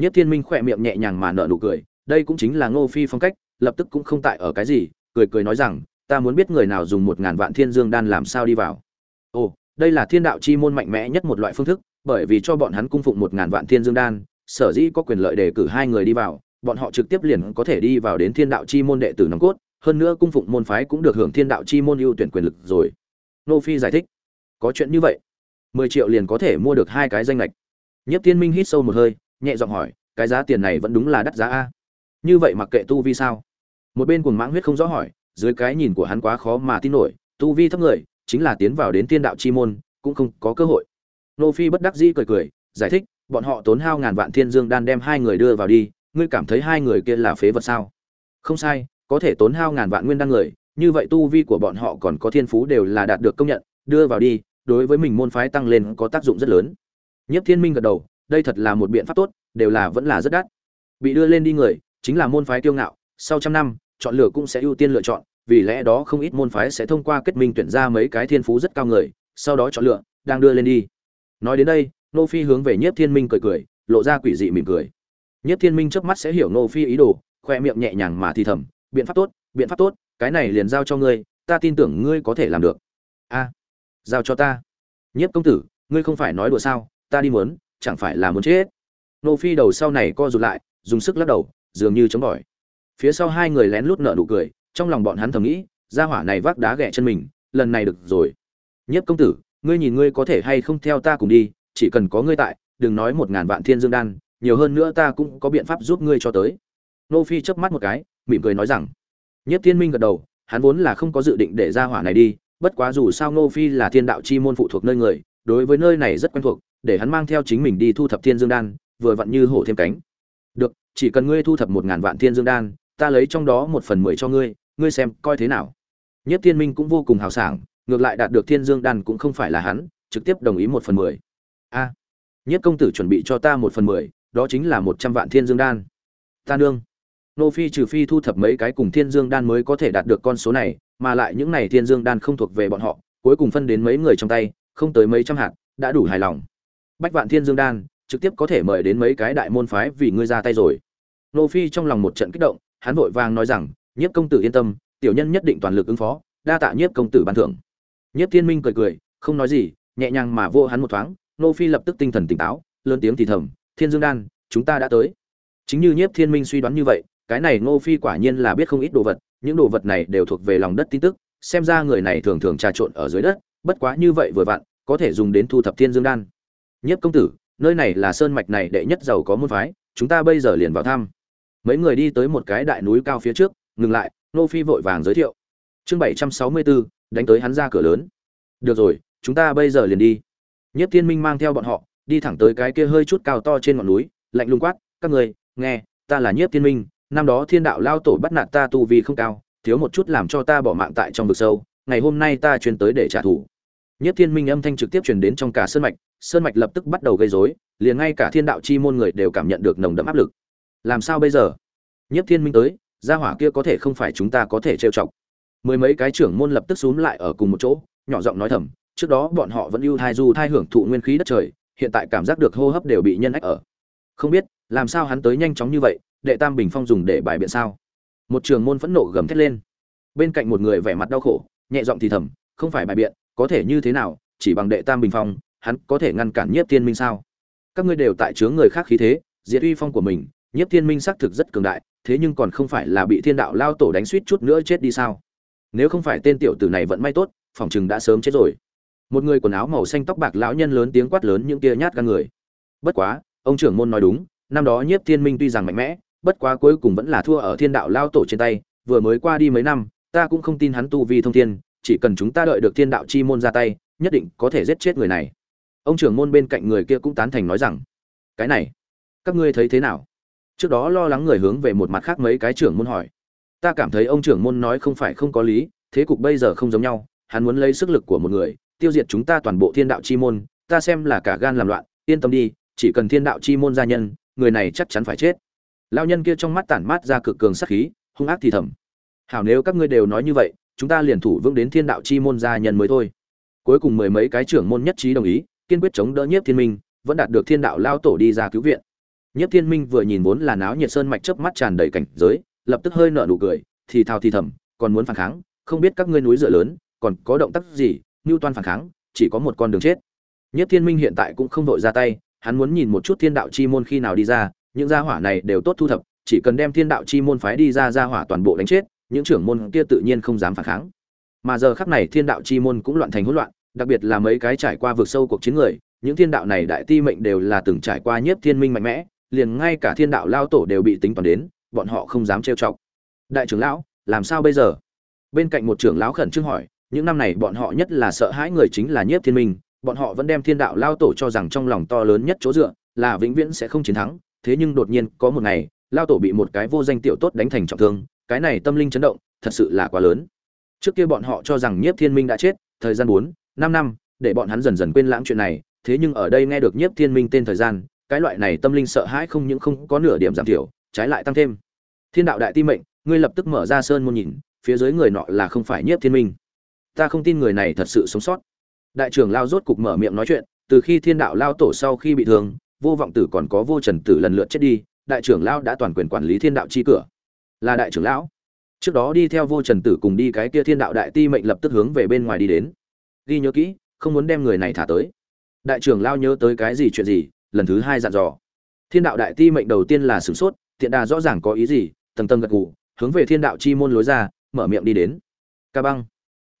Nhất thiên minh khỏe miệng nhẹ nhàng mà nở nụ cười, đây cũng chính là ngô phi phong cách, lập tức cũng không tại ở cái gì, cười cười nói rằng, ta muốn biết người nào dùng một ngàn vạn thiên dương đan làm sao đi vào. Ồ, đây là thiên đạo chi môn mạnh mẽ nhất một loại phương thức, bởi vì cho bọn hắn cung phụng một ngàn vạn thiên dương đan, sở dĩ có quyền lợi đề cử hai người đi vào, bọn họ trực tiếp liền có thể đi vào đến thiên đạo chi môn đệ tử nòng cốt, hơn nữa cung phụng môn phái cũng được hưởng thiên đạo chi môn ưu tuyển quyền lực rồi. Ngô phi giải thích, có chuyện như vậy, mười triệu liền có thể mua được hai cái danh lệch. Nhất thiên minh hít sâu một hơi nhẹ giọng hỏi, cái giá tiền này vẫn đúng là đắt giá a? Như vậy mặc kệ tu vi sao? Một bên cuồng mãng huyết không rõ hỏi, dưới cái nhìn của hắn quá khó mà tin nổi, tu vi thấp người, chính là tiến vào đến Tiên đạo chi môn, cũng không có cơ hội. Nô phi bất đắc dĩ cười cười, giải thích, bọn họ tốn hao ngàn vạn thiên dương đan đem hai người đưa vào đi, ngươi cảm thấy hai người kia là phế vật sao? Không sai, có thể tốn hao ngàn vạn nguyên đan người, như vậy tu vi của bọn họ còn có thiên phú đều là đạt được công nhận, đưa vào đi, đối với mình môn phái tăng lên có tác dụng rất lớn. Nhất thiên minh gật đầu đây thật là một biện pháp tốt, đều là vẫn là rất đắt. Bị đưa lên đi người, chính là môn phái kiêu ngạo, sau trăm năm, chọn lựa cũng sẽ ưu tiên lựa chọn, vì lẽ đó không ít môn phái sẽ thông qua kết minh tuyển ra mấy cái thiên phú rất cao người, sau đó chọn lựa, đang đưa lên đi. Nói đến đây, nô phi hướng về nhiếp thiên minh cười cười, lộ ra quỷ dị mỉm cười. Nhiếp thiên minh chớp mắt sẽ hiểu nô phi ý đồ, khoe miệng nhẹ nhàng mà thì thầm, biện pháp tốt, biện pháp tốt, cái này liền giao cho ngươi, ta tin tưởng ngươi có thể làm được. A, giao cho ta. Nhiếp công tử, ngươi không phải nói đùa sao, ta đi muốn chẳng phải là muốn chết. Nô phi đầu sau này co rụt lại, dùng sức lắc đầu, dường như chống bỏi phía sau hai người lén lút nở nụ cười, trong lòng bọn hắn thầm nghĩ, gia hỏa này vác đá ghẹ chân mình, lần này được rồi. Nhất công tử, ngươi nhìn ngươi có thể hay không theo ta cùng đi, chỉ cần có ngươi tại, đừng nói một ngàn vạn thiên dương đan, nhiều hơn nữa ta cũng có biện pháp giúp ngươi cho tới. Nô phi chớp mắt một cái, mỉm cười nói rằng. Nhất thiên minh gật đầu, hắn vốn là không có dự định để ra hỏa này đi, bất quá dù sao nô phi là thiên đạo chi môn phụ thuộc nơi người đối với nơi này rất quen thuộc, để hắn mang theo chính mình đi thu thập thiên dương đan, vừa vặn như hổ thêm cánh. Được, chỉ cần ngươi thu thập một ngàn vạn thiên dương đan, ta lấy trong đó một phần mười cho ngươi ngươi xem coi thế nào. Nhất thiên minh cũng vô cùng hào sảng, ngược lại đạt được thiên dương đan cũng không phải là hắn, trực tiếp đồng ý một phần mười. A, nhất công tử chuẩn bị cho ta một phần mười, đó chính là một trăm vạn thiên dương đan. Ta nương. Nô phi trừ phi thu thập mấy cái cùng thiên dương đan mới có thể đạt được con số này, mà lại những này thiên dương đan không thuộc về bọn họ, cuối cùng phân đến mấy người trong tay không tới mấy trăm hạt, đã đủ hài lòng. Bách vạn thiên dương đan trực tiếp có thể mời đến mấy cái đại môn phái vì ngươi ra tay rồi. Nô phi trong lòng một trận kích động, hắn vội vàng nói rằng, nhiếp công tử yên tâm, tiểu nhân nhất định toàn lực ứng phó, đa tạ nhiếp công tử ban thưởng. Nhiếp thiên minh cười cười, không nói gì, nhẹ nhàng mà vô hắn một thoáng, nô phi lập tức tinh thần tỉnh táo, lớn tiếng thì thầm, thiên dương đan, chúng ta đã tới. Chính như nhiếp thiên minh suy đoán như vậy, cái này nô phi quả nhiên là biết không ít đồ vật, những đồ vật này đều thuộc về lòng đất tin tức, xem ra người này thường thường trà trộn ở dưới đất, bất quá như vậy vừa vặn có thể dùng đến thu thập thiên dương đan. Nhiếp công tử, nơi này là sơn mạch này đệ nhất giàu có môn phái, chúng ta bây giờ liền vào thăm. Mấy người đi tới một cái đại núi cao phía trước, ngừng lại, nô phi vội vàng giới thiệu. Chương bảy trăm sáu mươi bốn, đánh tới hắn ra cửa lớn. Được rồi, chúng ta bây giờ liền đi. Nhất thiên minh mang theo bọn họ, đi thẳng tới cái kia hơi chút cao to trên ngọn núi, lạnh lung quát, các người, nghe, ta là nhiếp thiên minh, năm đó thiên đạo lao tổ bắt nạt ta tu vi không cao, thiếu một chút làm cho ta bỏ mạng tại trong vực sâu, ngày hôm nay ta truyền tới để trả thù nhất thiên minh âm thanh trực tiếp truyền đến trong cả sơn mạch sơn mạch lập tức bắt đầu gây rối, liền ngay cả thiên đạo chi môn người đều cảm nhận được nồng đậm áp lực. Làm sao bây giờ? Nhất thiên minh tới, gia hỏa kia có thể không phải chúng ta có thể trêu chọc. Mười mấy cái trưởng môn lập tức xúm lại ở cùng một chỗ, nhỏ giọng nói thầm, trước đó bọn họ vẫn ưu thai du thai hưởng thụ nguyên khí đất trời, hiện tại cảm giác được hô hấp đều bị nhân ách ở. Không biết, làm sao hắn tới nhanh chóng như vậy, đệ tam bình phong dùng để bài biện sao? Một trưởng môn phẫn nộ gầm thét lên. Bên cạnh một người vẻ mặt đau khổ, nhẹ giọng thì thầm, không phải bài biện có thể như thế nào, chỉ bằng đệ tam bình phong, hắn có thể ngăn cản nhiếp thiên minh sao? Các ngươi đều tại chướng người khác khí thế, diệt uy phong của mình, nhiếp thiên minh xác thực rất cường đại, thế nhưng còn không phải là bị thiên đạo lao tổ đánh suýt chút nữa chết đi sao? Nếu không phải tên tiểu tử này vẫn may tốt, phòng chừng đã sớm chết rồi. Một người quần áo màu xanh tóc bạc lão nhân lớn tiếng quát lớn những kia nhát gan người. Bất quá, ông trưởng môn nói đúng, năm đó nhiếp thiên minh tuy rằng mạnh mẽ, bất quá cuối cùng vẫn là thua ở thiên đạo lao tổ trên tay, vừa mới qua đi mấy năm, ta cũng không tin hắn tu vi thông thiên chỉ cần chúng ta đợi được thiên đạo chi môn ra tay, nhất định có thể giết chết người này. Ông trưởng môn bên cạnh người kia cũng tán thành nói rằng, cái này, các ngươi thấy thế nào? Trước đó lo lắng người hướng về một mặt khác mấy cái trưởng môn hỏi. Ta cảm thấy ông trưởng môn nói không phải không có lý, thế cục bây giờ không giống nhau, hắn muốn lấy sức lực của một người, tiêu diệt chúng ta toàn bộ thiên đạo chi môn, ta xem là cả gan làm loạn, yên tâm đi, chỉ cần thiên đạo chi môn gia nhân, người này chắc chắn phải chết. Lao nhân kia trong mắt tản mát ra cực cường sắc khí, hung ác thì thầm. Hảo nếu các ngươi đều nói như vậy chúng ta liền thủ vững đến thiên đạo chi môn gia nhân mới thôi. Cuối cùng mười mấy cái trưởng môn nhất trí đồng ý, kiên quyết chống đỡ nhiếp thiên minh, vẫn đạt được thiên đạo lao tổ đi ra cứu viện. Nhiếp thiên minh vừa nhìn vốn là náo nhiệt sơn mạch chớp mắt tràn đầy cảnh giới, lập tức hơi nở nụ cười, thì thào thì thầm, còn muốn phản kháng, không biết các ngươi núi dựa lớn, còn có động tác gì như toan phản kháng, chỉ có một con đường chết. Nhiếp thiên minh hiện tại cũng không vội ra tay, hắn muốn nhìn một chút thiên đạo chi môn khi nào đi ra, những gia hỏa này đều tốt thu thập, chỉ cần đem thiên đạo chi môn phái đi ra, gia hỏa toàn bộ đánh chết những trưởng môn kia tự nhiên không dám phản kháng. Mà giờ khắc này thiên đạo chi môn cũng loạn thành hỗn loạn, đặc biệt là mấy cái trải qua vượt sâu cuộc chiến người, những thiên đạo này đại ti mệnh đều là từng trải qua nhiếp thiên minh mạnh mẽ, liền ngay cả thiên đạo lao tổ đều bị tính toán đến, bọn họ không dám trêu chọc. Đại trưởng lão, làm sao bây giờ? Bên cạnh một trưởng lão khẩn trương hỏi, những năm này bọn họ nhất là sợ hãi người chính là nhiếp thiên minh, bọn họ vẫn đem thiên đạo lao tổ cho rằng trong lòng to lớn nhất chỗ dựa, là vĩnh viễn sẽ không chiến thắng, thế nhưng đột nhiên có một ngày, lao tổ bị một cái vô danh tiểu tốt đánh thành trọng thương cái này tâm linh chấn động thật sự là quá lớn. Trước kia bọn họ cho rằng nhiếp thiên minh đã chết, thời gian bốn, năm năm, để bọn hắn dần dần quên lãng chuyện này, thế nhưng ở đây nghe được nhiếp thiên minh tên thời gian, cái loại này tâm linh sợ hãi không những không có nửa điểm giảm thiểu, trái lại tăng thêm. Thiên đạo đại ti mệnh, ngươi lập tức mở ra sơn môn nhìn, phía dưới người nọ là không phải nhiếp thiên minh. Ta không tin người này thật sự sống sót. Đại trưởng lao rốt cục mở miệng nói chuyện, từ khi thiên đạo lao tổ sau khi bị thương, vô vọng tử còn có vô trần tử lần lượt chết đi, đại trưởng lao đã toàn quyền quản lý thiên đạo chi cửa là đại trưởng lão. Trước đó đi theo vô trần tử cùng đi cái kia thiên đạo đại ti mệnh lập tức hướng về bên ngoài đi đến. Ghi nhớ kỹ, không muốn đem người này thả tới. Đại trưởng lao nhớ tới cái gì chuyện gì, lần thứ hai dặn dò. Thiên đạo đại ti mệnh đầu tiên là sửng sốt, thiện đà rõ ràng có ý gì, tầng tầng gật gù, hướng về thiên đạo chi môn lối ra, mở miệng đi đến. Ca băng.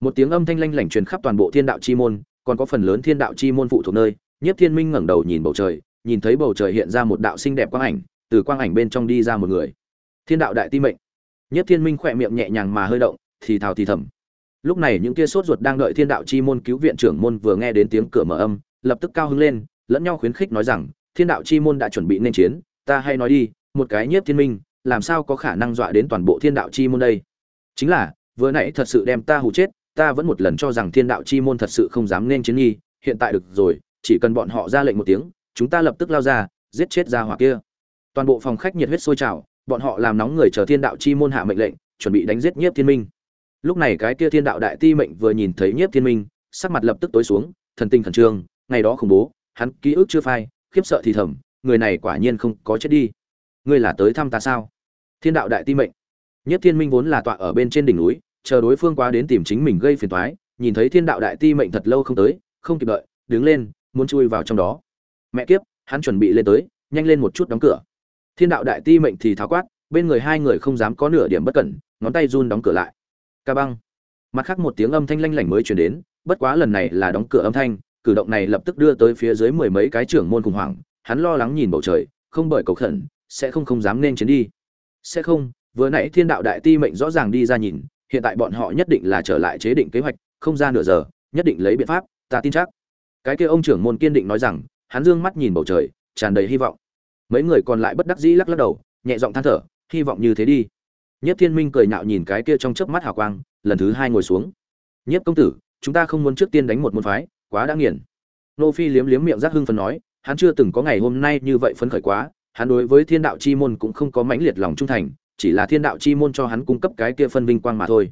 Một tiếng âm thanh lanh lảnh truyền khắp toàn bộ thiên đạo chi môn, còn có phần lớn thiên đạo chi môn phụ thuộc nơi, nhiếp thiên minh ngẩng đầu nhìn bầu trời, nhìn thấy bầu trời hiện ra một đạo xinh đẹp quang ảnh, từ quang ảnh bên trong đi ra một người thiên đạo đại ti mệnh. Nhất thiên minh khỏe miệng nhẹ nhàng mà hơi động, thì thào thì thầm. Lúc này những kia sốt ruột đang đợi thiên đạo chi môn cứu viện trưởng môn vừa nghe đến tiếng cửa mở âm, lập tức cao hứng lên, lẫn nhau khuyến khích nói rằng, thiên đạo chi môn đã chuẩn bị nên chiến, ta hay nói đi, một cái nhiếp thiên minh, làm sao có khả năng dọa đến toàn bộ thiên đạo chi môn đây? Chính là, vừa nãy thật sự đem ta hù chết, ta vẫn một lần cho rằng thiên đạo chi môn thật sự không dám nên chiến nghi, hiện tại được rồi, chỉ cần bọn họ ra lệnh một tiếng, chúng ta lập tức lao ra, giết chết ra hỏa kia. Toàn bộ phòng khách nhiệt huyết sôi trào bọn họ làm nóng người chờ thiên đạo chi môn hạ mệnh lệnh, chuẩn bị đánh giết nhiếp thiên minh. Lúc này cái kia thiên đạo đại ti mệnh vừa nhìn thấy nhiếp thiên minh, sắc mặt lập tức tối xuống, thần tinh khẩn trương, ngày đó khủng bố, hắn ký ức chưa phai, khiếp sợ thì thầm, người này quả nhiên không có chết đi. Ngươi là tới thăm ta sao? Thiên đạo đại ti mệnh. Nhất thiên minh vốn là tọa ở bên trên đỉnh núi, chờ đối phương quá đến tìm chính mình gây phiền toái, nhìn thấy thiên đạo đại ti mệnh thật lâu không tới, không kịp đợi, đứng lên, muốn chui vào trong đó. Mẹ kiếp, hắn chuẩn bị lên tới, nhanh lên một chút đóng cửa thiên đạo đại ti mệnh thì tháo quát, bên người hai người không dám có nửa điểm bất cẩn, ngón tay run đóng cửa lại. Ca băng. Mặt khác một tiếng âm thanh lanh lảnh mới chuyển đến, bất quá lần này là đóng cửa âm thanh, cử động này lập tức đưa tới phía dưới mười mấy cái trưởng môn khủng hoảng, hắn lo lắng nhìn bầu trời, không bởi cầu khẩn, sẽ không không dám nên chiến đi. Sẽ không, vừa nãy thiên đạo đại ti mệnh rõ ràng đi ra nhìn, hiện tại bọn họ nhất định là trở lại chế định kế hoạch, không ra nửa giờ, nhất định lấy biện pháp, ta tin chắc. Cái kia ông trưởng môn kiên định nói rằng, hắn dương mắt nhìn bầu trời, tràn đầy hy vọng mấy người còn lại bất đắc dĩ lắc lắc đầu, nhẹ giọng than thở, hy vọng như thế đi. Nhất thiên minh cười nhạo nhìn cái kia trong chớp mắt hào quang, lần thứ hai ngồi xuống. Nhất công tử, chúng ta không muốn trước tiên đánh một môn phái, quá đã nghiền. Nô phi liếm liếm miệng giác hưng phấn nói, hắn chưa từng có ngày hôm nay như vậy phấn khởi quá, hắn đối với thiên đạo chi môn cũng không có mãnh liệt lòng trung thành, chỉ là thiên đạo chi môn cho hắn cung cấp cái kia phân vinh quang mà thôi.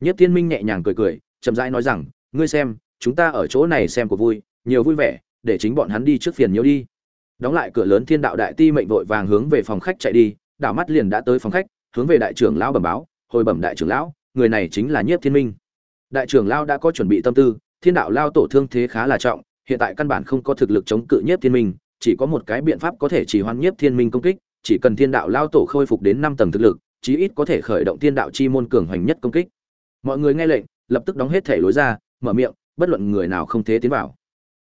Nhất thiên minh nhẹ nhàng cười cười, chậm rãi nói rằng, ngươi xem, chúng ta ở chỗ này xem của vui, nhiều vui vẻ, để chính bọn hắn đi trước phiền nhiễu đi đóng lại cửa lớn thiên đạo đại ti mệnh vội vàng hướng về phòng khách chạy đi, đảo mắt liền đã tới phòng khách, hướng về đại trưởng lão bẩm báo, hồi bẩm đại trưởng lão, người này chính là nhiếp thiên minh. Đại trưởng lão đã có chuẩn bị tâm tư, thiên đạo lao tổ thương thế khá là trọng, hiện tại căn bản không có thực lực chống cự nhiếp thiên minh, chỉ có một cái biện pháp có thể chỉ hoan nhiếp thiên minh công kích, chỉ cần thiên đạo lao tổ khôi phục đến năm tầng thực lực, chí ít có thể khởi động thiên đạo chi môn cường hoành nhất công kích. Mọi người nghe lệnh, lập tức đóng hết thể lối ra, mở miệng, bất luận người nào không thế tiến vào.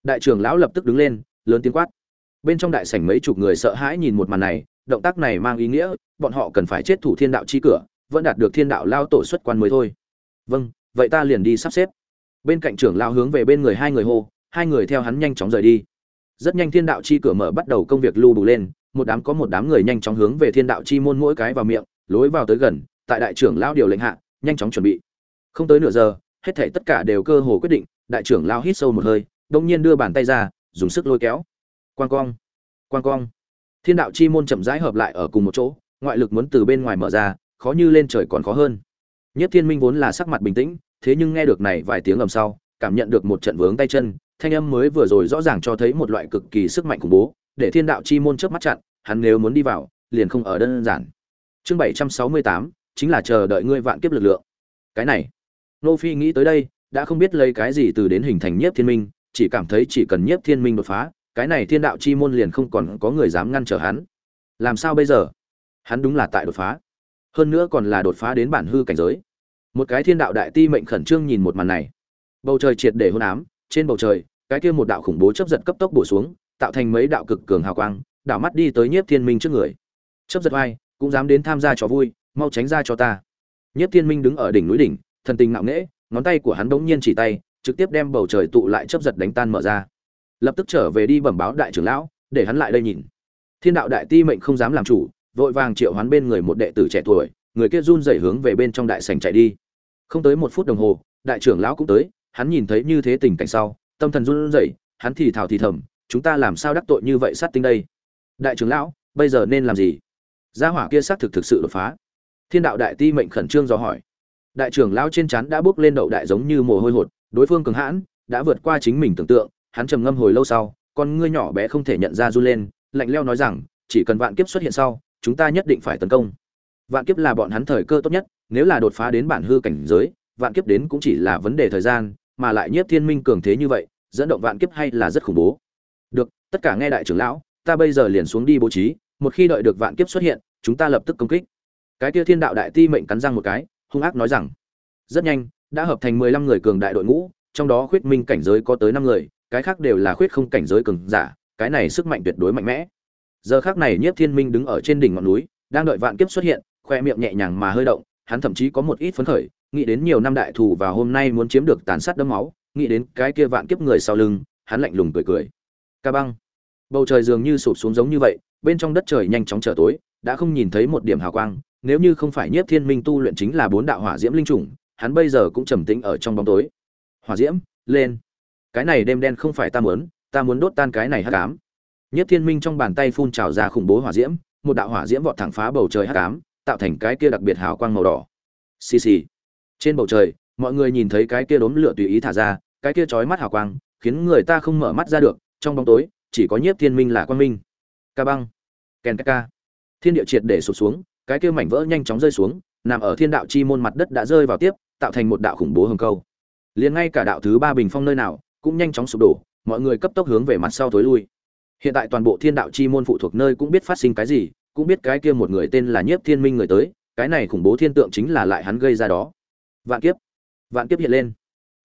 Đại trưởng lão lập tức đứng lên, lớn tiếng quát bên trong đại sảnh mấy chục người sợ hãi nhìn một màn này, động tác này mang ý nghĩa, bọn họ cần phải chết thủ thiên đạo chi cửa, vẫn đạt được thiên đạo lao tổ xuất quan mới thôi. Vâng vậy ta liền đi sắp xếp. Bên cạnh trưởng lao hướng về bên người hai người hô, hai người theo hắn nhanh chóng rời đi. Rất nhanh thiên đạo chi cửa mở bắt đầu công việc lưu đủ lên, một đám có một đám người nhanh chóng hướng về thiên đạo chi môn mỗi cái vào miệng, lối vào tới gần, tại đại trưởng lao điều lệnh hạ, nhanh chóng chuẩn bị. Không tới nửa giờ, hết thảy tất cả đều cơ hồ quyết định, đại trưởng lao hít sâu một hơi đông nhiên đưa bàn tay ra, dùng sức lôi kéo quang quang quang quang thiên đạo chi môn chậm rãi hợp lại ở cùng một chỗ, ngoại lực muốn từ bên ngoài mở ra, khó như lên trời còn khó hơn. Nhất thiên minh vốn là sắc mặt bình tĩnh, thế nhưng nghe được này vài tiếng ầm sau, cảm nhận được một trận vướng tay chân, thanh âm mới vừa rồi rõ ràng cho thấy một loại cực kỳ sức mạnh khủng bố, để thiên đạo chi môn chớp mắt chặn, hắn nếu muốn đi vào, liền không ở đơn giản. Chương bảy trăm sáu mươi tám, chính là chờ đợi ngươi vạn kiếp lực lượng. Cái này, nô phi nghĩ tới đây, đã không biết lấy cái gì từ đến hình thành nhiếp thiên minh, chỉ cảm thấy chỉ cần nhiếp thiên minh đột phá cái này thiên đạo chi môn liền không còn có người dám ngăn trở hắn. Làm sao bây giờ? Hắn đúng là tại đột phá. Hơn nữa còn là đột phá đến bản hư cảnh giới. Một cái thiên đạo đại ti mệnh khẩn trương nhìn một màn này. Bầu trời triệt để hôn ám, trên bầu trời, cái kia một đạo khủng bố chấp giật cấp tốc bổ xuống, tạo thành mấy đạo cực cường hào quang, đảo mắt đi tới nhiếp thiên minh trước người. Chấp giật vai cũng dám đến tham gia trò vui, mau tránh ra cho ta. Nhiếp thiên minh đứng ở đỉnh núi đỉnh, thần tình ngạo nghễ, ngón tay của hắn bỗng nhiên chỉ tay, trực tiếp đem bầu trời tụ lại chấp giật đánh tan mở ra lập tức trở về đi bẩm báo đại trưởng lão, để hắn lại đây nhìn. Thiên đạo đại ti mệnh không dám làm chủ, vội vàng triệu hoán bên người một đệ tử trẻ tuổi, người kia run rẩy hướng về bên trong đại sảnh chạy đi. Không tới một phút đồng hồ, đại trưởng lão cũng tới, hắn nhìn thấy như thế tình cảnh sau, tâm thần run rẩy, hắn thì thào thì thầm, chúng ta làm sao đắc tội như vậy sát tinh đây? Đại trưởng lão, bây giờ nên làm gì? Gia hỏa kia xác thực thực sự đột phá. Thiên đạo đại ti mệnh khẩn trương dò hỏi. Đại trưởng lão trên trán đã bước lên đậu đại giống như mồ hôi hột, đối phương cường hãn, đã vượt qua chính mình tưởng tượng hắn trầm ngâm hồi lâu sau, con ngươi nhỏ bé không thể nhận ra run lên, lạnh leo nói rằng, chỉ cần vạn kiếp xuất hiện sau, chúng ta nhất định phải tấn công. Vạn kiếp là bọn hắn thời cơ tốt nhất, nếu là đột phá đến bản hư cảnh giới, vạn kiếp đến cũng chỉ là vấn đề thời gian, mà lại nhiếp thiên minh cường thế như vậy, dẫn động vạn kiếp hay là rất khủng bố. Được, tất cả nghe đại trưởng lão, ta bây giờ liền xuống đi bố trí, một khi đợi được vạn kiếp xuất hiện, chúng ta lập tức công kích. Cái kia thiên đạo đại ti mệnh cắn răng một cái, hung ác nói rằng, rất nhanh, đã hợp thành mười lăm người cường đại đội ngũ, trong đó khuyết minh cảnh giới có tới năm người cái khác đều là khuyết không cảnh giới cường giả, cái này sức mạnh tuyệt đối mạnh mẽ. Giờ khắc này nhiếp thiên minh đứng ở trên đỉnh ngọn núi, đang đợi vạn kiếp xuất hiện, khoe miệng nhẹ nhàng mà hơi động, hắn thậm chí có một ít phấn khởi, nghĩ đến nhiều năm đại thù và hôm nay muốn chiếm được tàn sát đẫm máu, nghĩ đến cái kia vạn kiếp người sau lưng, hắn lạnh lùng cười cười. Ca băng. Bầu trời dường như sụp xuống giống như vậy, bên trong đất trời nhanh chóng trở tối, đã không nhìn thấy một điểm hào quang, nếu như không phải nhiếp thiên minh tu luyện chính là bốn đạo hỏa diễm linh trùng hắn bây giờ cũng trầm tĩnh ở trong bóng tối. Hỏa diễm, lên cái này đêm đen không phải ta muốn ta muốn đốt tan cái này hắc ám. Nhất thiên minh trong bàn tay phun trào ra khủng bố hỏa diễm, một đạo hỏa diễm vọt thẳng phá bầu trời hắc ám, tạo thành cái kia đặc biệt hào quang màu đỏ. Xì xì. Trên bầu trời, mọi người nhìn thấy cái kia đốm lửa tùy ý thả ra, cái kia chói mắt hào quang, khiến người ta không mở mắt ra được, trong bóng tối, chỉ có nhiếp thiên minh là quang minh. Ca băng. Kèn ca. Thiên địa triệt để sụp xuống, cái kia mảnh vỡ nhanh chóng rơi xuống, nằm ở thiên đạo chi môn mặt đất đã rơi vào tiếp, tạo thành một đạo khủng bố hồng câu. Liền ngay cả đạo thứ ba bình phong nơi nào cũng nhanh chóng sụp đổ, mọi người cấp tốc hướng về mặt sau thối lui. Hiện tại toàn bộ thiên đạo chi môn phụ thuộc nơi cũng biết phát sinh cái gì, cũng biết cái kia một người tên là nhiếp thiên minh người tới, cái này khủng bố thiên tượng chính là lại hắn gây ra đó. Vạn kiếp vạn kiếp hiện lên.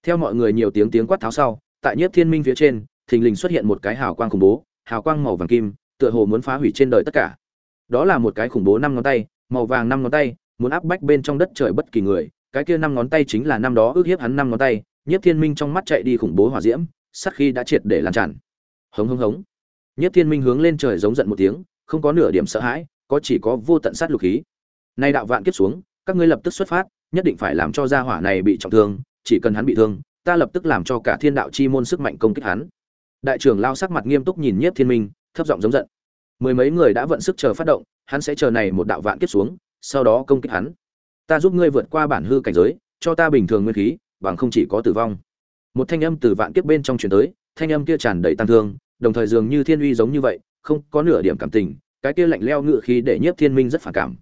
Theo mọi người nhiều tiếng tiếng quát tháo sau, tại nhiếp thiên minh phía trên, thình lình xuất hiện một cái hào quang khủng bố, hào quang màu vàng kim, tựa hồ muốn phá hủy trên đời tất cả. Đó là một cái khủng bố năm ngón tay, màu vàng năm ngón tay, muốn áp bách bên trong đất trời bất kỳ người, cái kia năm ngón tay chính là năm đó ước hiếp hắn năm ngón tay nhiếp thiên minh trong mắt chạy đi khủng bố hỏa diễm, sát khi đã triệt để lan tràn. Hống hống hống. Nhiếp thiên minh hướng lên trời giống giận một tiếng, không có nửa điểm sợ hãi, có chỉ có vô tận sát lục khí. Nay đạo vạn kiếp xuống, các ngươi lập tức xuất phát, nhất định phải làm cho gia hỏa này bị trọng thương, chỉ cần hắn bị thương, ta lập tức làm cho cả thiên đạo chi môn sức mạnh công kích hắn. Đại trưởng lao sắc mặt nghiêm túc nhìn nhiếp thiên minh, thấp giọng giống giận. Mười mấy người đã vận sức chờ phát động, hắn sẽ chờ này một đạo vạn kiếp xuống, sau đó công kích hắn. Ta giúp ngươi vượt qua bản hư cảnh giới, cho ta bình thường nguyên khí bằng không chỉ có tử vong. Một thanh âm từ vạn kiếp bên trong truyền tới, thanh âm kia tràn đầy tăng thương, đồng thời dường như thiên uy giống như vậy, không có nửa điểm cảm tình, cái kia lạnh leo ngự khí để nhiếp thiên minh rất phản cảm.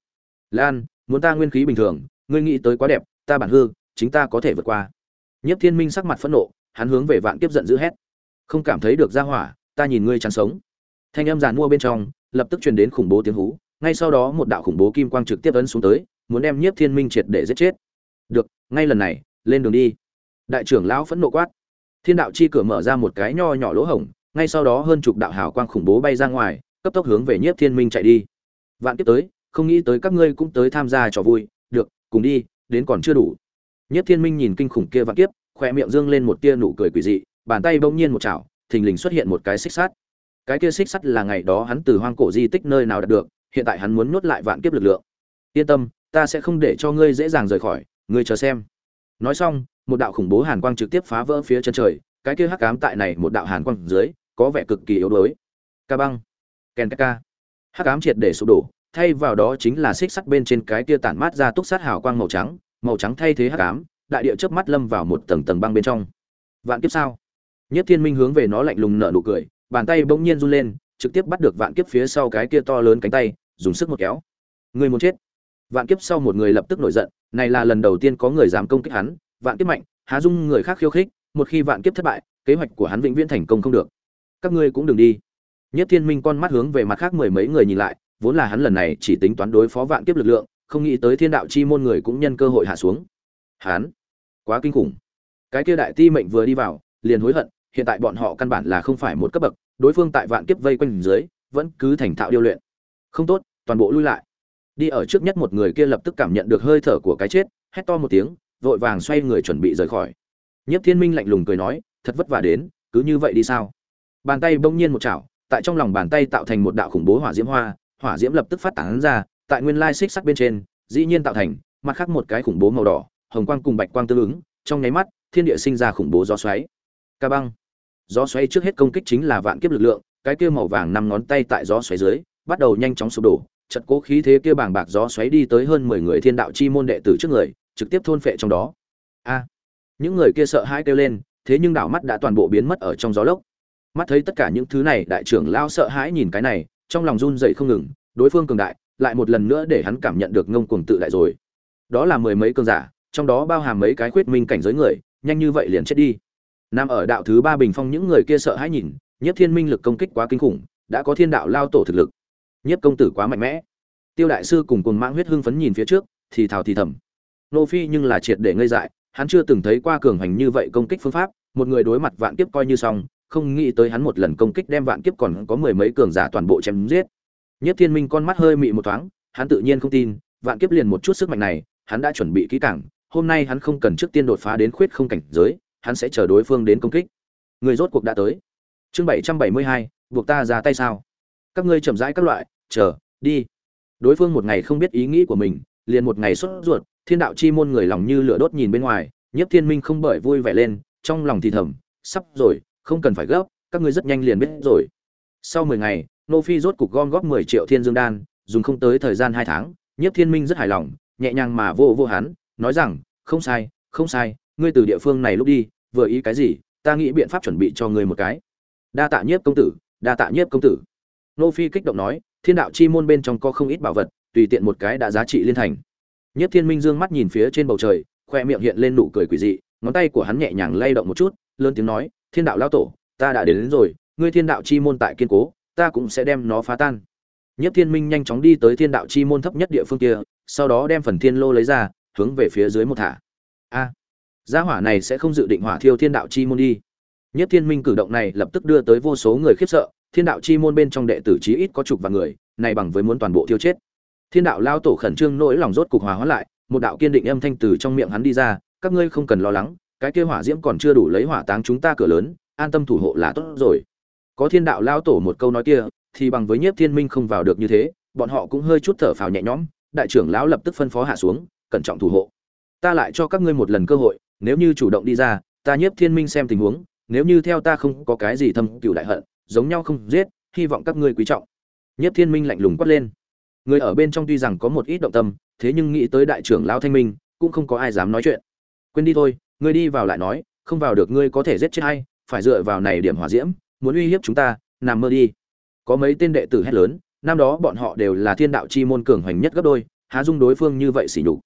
Lan, muốn ta nguyên khí bình thường, ngươi nghĩ tới quá đẹp, ta bản hư, chính ta có thể vượt qua. Nhiếp thiên minh sắc mặt phẫn nộ, hắn hướng về vạn kiếp giận dữ hét. Không cảm thấy được ra hỏa, ta nhìn ngươi chán sống. Thanh âm giàn mua bên trong, lập tức truyền đến khủng bố tiếng hú, ngay sau đó một đạo khủng bố kim quang trực tiếp ấn xuống tới, muốn đem nhiếp thiên minh triệt để giết chết. Được, ngay lần này lên đường đi. Đại trưởng lão phẫn nộ quát. Thiên đạo chi cửa mở ra một cái nho nhỏ lỗ hổng, ngay sau đó hơn chục đạo hào quang khủng bố bay ra ngoài, cấp tốc hướng về nhiếp thiên minh chạy đi. Vạn kiếp tới, không nghĩ tới các ngươi cũng tới tham gia trò vui. Được, cùng đi, đến còn chưa đủ. Nhiếp thiên minh nhìn kinh khủng kia vạn kiếp khoe miệng dương lên một tia nụ cười quỷ dị, bàn tay bỗng nhiên một chảo, thình lình xuất hiện một cái xích sắt. Cái kia xích sắt là ngày đó hắn từ hoang cổ di tích nơi nào đạt được, hiện tại hắn muốn nuốt lại vạn kiếp lực lượng. Yên tâm, ta sẽ không để cho ngươi dễ dàng rời khỏi, ngươi chờ xem nói xong, một đạo khủng bố hàn quang trực tiếp phá vỡ phía chân trời, cái kia hắc ám tại này một đạo hàn quang dưới, có vẻ cực kỳ yếu đuối. Ca băng. Ken ca. Hắc ám triệt để sụp đổ, thay vào đó chính là xích sắt bên trên cái kia tản mát ra túc sát hào quang màu trắng màu trắng thay thế hắc ám, đại địa chớp mắt lâm vào một tầng tầng băng bên trong. Vạn kiếp sao? Nhất thiên minh hướng về nó lạnh lùng nở nụ cười, bàn tay bỗng nhiên run lên, trực tiếp bắt được vạn kiếp phía sau cái kia to lớn cánh tay, dùng sức một kéo. Người muốn chết. Vạn kiếp sau một người lập tức nổi giận này là lần đầu tiên có người dám công kích hắn, vạn kiếp mạnh, há dung người khác khiêu khích, một khi vạn kiếp thất bại, kế hoạch của hắn vĩnh viễn thành công không được. Các ngươi cũng đừng đi. Nhất thiên minh con mắt hướng về mặt khác mười mấy người nhìn lại, vốn là hắn lần này chỉ tính toán đối phó vạn kiếp lực lượng, không nghĩ tới thiên đạo chi môn người cũng nhân cơ hội hạ xuống. Hắn, quá kinh khủng. Cái kia đại ti mệnh vừa đi vào, liền hối hận, hiện tại bọn họ căn bản là không phải một cấp bậc, đối phương tại vạn kiếp vây quanh dưới, vẫn cứ thành thạo điêu luyện. Không tốt, toàn bộ lui lại đi ở trước nhất một người kia lập tức cảm nhận được hơi thở của cái chết, hét to một tiếng, vội vàng xoay người chuẩn bị rời khỏi. Nhiếp thiên minh lạnh lùng cười nói, thật vất vả đến, cứ như vậy đi sao? Bàn tay bỗng nhiên một chảo, tại trong lòng bàn tay tạo thành một đạo khủng bố hỏa diễm hoa, hỏa diễm lập tức phát tán ra, tại nguyên lai xích sắc bên trên, dĩ nhiên tạo thành, mặt khác một cái khủng bố màu đỏ, hồng quang cùng bạch quang tương ứng, trong nháy mắt, thiên địa sinh ra khủng bố gió xoáy. Ca băng. Gió xoáy trước hết công kích chính là vạn kiếp lực lượng, cái kia màu vàng năm ngón tay tại gió xoáy dưới, bắt đầu nhanh chóng sụp đổ chật cố khí thế kia bàng bạc gió xoáy đi tới hơn mười người thiên đạo chi môn đệ tử trước người, trực tiếp thôn phệ trong đó. A! Những người kia sợ hãi kêu lên, thế nhưng đảo mắt đã toàn bộ biến mất ở trong gió lốc. Mắt thấy tất cả những thứ này, đại trưởng lao sợ hãi nhìn cái này, trong lòng run rẩy không ngừng, đối phương cường đại, lại một lần nữa để hắn cảm nhận được ngông cuồng tự đại rồi. Đó là mười mấy cường giả, trong đó bao hàm mấy cái khuyết minh cảnh giới người, nhanh như vậy liền chết đi. Nam ở đạo thứ ba bình phong những người kia sợ hãi nhìn, nhất thiên minh lực công kích quá kinh khủng, đã có thiên đạo lao tổ thực lực nhất công tử quá mạnh mẽ. Tiêu đại sư cùng cồn mãng huyết hưng phấn nhìn phía trước, thì thào thì thầm. Nô phi nhưng là triệt để ngây dại, hắn chưa từng thấy qua cường hành như vậy công kích phương pháp, một người đối mặt vạn kiếp coi như xong, không nghĩ tới hắn một lần công kích đem vạn kiếp còn có mười mấy cường giả toàn bộ chém giết. Nhất thiên minh con mắt hơi mị một thoáng, hắn tự nhiên không tin, vạn kiếp liền một chút sức mạnh này, hắn đã chuẩn bị kỹ càng, hôm nay hắn không cần trước tiên đột phá đến khuyết không cảnh giới, hắn sẽ chờ đối phương đến công kích. Người rốt cuộc đã tới. Chương bảy trăm bảy mươi hai, buộc ta ra tay sao? Các ngươi chậm rãi các loại chờ, đi. Đối phương một ngày không biết ý nghĩ của mình, liền một ngày sốt ruột, thiên đạo chi môn người lòng như lửa đốt nhìn bên ngoài nhất thiên minh không bởi vui vẻ lên, trong lòng thì thầm, sắp rồi, không cần phải gấp, các ngươi rất nhanh liền biết rồi. Sau mười ngày, nô phi rốt cục gom góp mười triệu thiên dương đan, dùng không tới thời gian hai tháng nhất thiên minh rất hài lòng, nhẹ nhàng mà vô vô hắn, nói rằng, không sai không sai, ngươi từ địa phương này lúc đi, vừa ý cái gì, ta nghĩ biện pháp chuẩn bị cho ngươi một cái. Đa tạ nhiếp công tử, đa tạ nhiếp công tử. Nô phi kích động nói thiên đạo chi môn bên trong có không ít bảo vật tùy tiện một cái đã giá trị liên thành. Nhất thiên minh dương mắt nhìn phía trên bầu trời khoe miệng hiện lên nụ cười quỷ dị ngón tay của hắn nhẹ nhàng lay động một chút lớn tiếng nói thiên đạo lao tổ ta đã đến, đến rồi ngươi thiên đạo chi môn tại kiên cố ta cũng sẽ đem nó phá tan. Nhất thiên minh nhanh chóng đi tới thiên đạo chi môn thấp nhất địa phương kia sau đó đem phần thiên lô lấy ra hướng về phía dưới một thả. A gia hỏa này sẽ không dự định hỏa thiêu thiên đạo chi môn đi. Nhất thiên minh cử động này lập tức đưa tới vô số người khiếp sợ thiên đạo chi môn bên trong đệ tử chí ít có chục vạn người, này bằng với muốn toàn bộ thiêu chết. Thiên đạo lao tổ khẩn trương nỗi lòng rốt cục hòa hóa lại, một đạo kiên định âm thanh từ trong miệng hắn đi ra, các ngươi không cần lo lắng, cái kia hỏa diễm còn chưa đủ lấy hỏa táng chúng ta cửa lớn, an tâm thủ hộ là tốt rồi. Có thiên đạo lao tổ một câu nói kia, thì bằng với nhiếp thiên minh không vào được như thế, bọn họ cũng hơi chút thở phào nhẹ nhõm, đại trưởng lão lập tức phân phó hạ xuống, cẩn trọng thủ hộ. Ta lại cho các ngươi một lần cơ hội, nếu như chủ động đi ra, ta nhiếp thiên minh xem tình huống, nếu như theo ta không có cái gì thâm cựu đại hận giống nhau không giết, hy vọng các ngươi quý trọng. Nhất thiên minh lạnh lùng quát lên. Người ở bên trong tuy rằng có một ít động tâm, thế nhưng nghĩ tới đại trưởng lão thanh minh, cũng không có ai dám nói chuyện. Quên đi thôi, ngươi đi vào lại nói, không vào được ngươi có thể giết chết hay phải dựa vào này điểm hỏa diễm, muốn uy hiếp chúng ta, nằm mơ đi. Có mấy tên đệ tử hét lớn, năm đó bọn họ đều là thiên đạo chi môn cường hoành nhất gấp đôi, há dung đối phương như vậy xỉ nhục.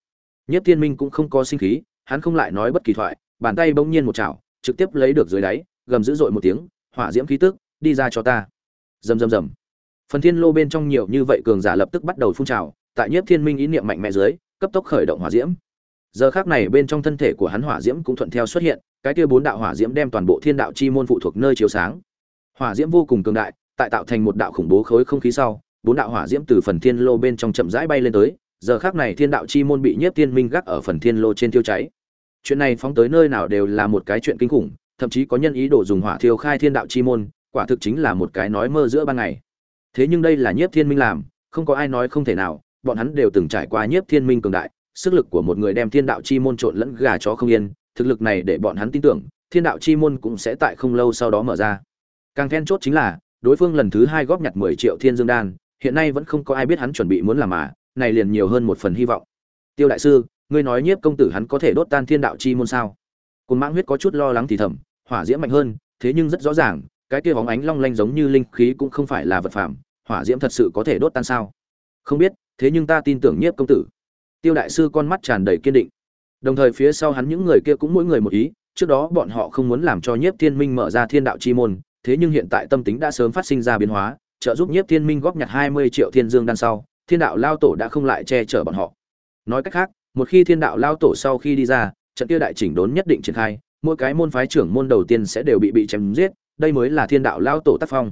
Nhất thiên minh cũng không có sinh khí, hắn không lại nói bất kỳ thoại, bàn tay bỗng nhiên một chảo, trực tiếp lấy được dưới đáy, gầm dữ dội một tiếng, hỏa diễm khí tức đi ra cho ta. Rầm rầm rầm. Phần thiên lô bên trong nhiều như vậy cường giả lập tức bắt đầu phun trào, tại nhất thiên minh ý niệm mạnh mẽ dưới, cấp tốc khởi động hỏa diễm. Giờ khác này bên trong thân thể của hắn hỏa diễm cũng thuận theo xuất hiện, cái kia bốn đạo hỏa diễm đem toàn bộ thiên đạo chi môn phụ thuộc nơi chiếu sáng. Hỏa diễm vô cùng cường đại, tại tạo thành một đạo khủng bố khối không khí sau, bốn đạo hỏa diễm từ phần thiên lô bên trong chậm rãi bay lên tới, giờ khác này thiên đạo chi môn bị nhiếp thiên minh gác ở phần thiên lô trên tiêu cháy. Chuyện này phóng tới nơi nào đều là một cái chuyện kinh khủng, thậm chí có nhân ý đồ dùng hỏa thiêu khai thiên đạo chi môn quả thực chính là một cái nói mơ giữa ban ngày. Thế nhưng đây là nhiếp thiên minh làm, không có ai nói không thể nào, bọn hắn đều từng trải qua nhiếp thiên minh cường đại, sức lực của một người đem thiên đạo chi môn trộn lẫn gà chó không yên, thực lực này để bọn hắn tin tưởng, thiên đạo chi môn cũng sẽ tại không lâu sau đó mở ra. Càng then chốt chính là, đối phương lần thứ hai góp nhặt mười triệu thiên dương đan, hiện nay vẫn không có ai biết hắn chuẩn bị muốn làm mà, này liền nhiều hơn một phần hy vọng. Tiêu đại sư, ngươi nói nhiếp công tử hắn có thể đốt tan thiên đạo chi môn sao? Côn mãng huyết có chút lo lắng thì thầm, hỏa diễm mạnh hơn, thế nhưng rất rõ ràng cái kia bóng ánh long lanh giống như linh khí cũng không phải là vật phẩm hỏa diễm thật sự có thể đốt tan sao? Không biết, thế nhưng ta tin tưởng nhiếp công tử. Tiêu đại sư con mắt tràn đầy kiên định. Đồng thời phía sau hắn những người kia cũng mỗi người một ý, trước đó bọn họ không muốn làm cho nhiếp thiên minh mở ra thiên đạo chi môn, thế nhưng hiện tại tâm tính đã sớm phát sinh ra biến hóa, trợ giúp nhiếp thiên minh góp nhặt hai mươi triệu thiên dương đan sau, thiên đạo lao tổ đã không lại che chở bọn họ. Nói cách khác, một khi thiên đạo lao tổ sau khi đi ra, trận kia đại chỉnh đốn nhất định triển khai, mỗi cái môn phái trưởng môn đầu tiên sẽ đều bị bị chém giết đây mới là thiên đạo lao tổ tác phong.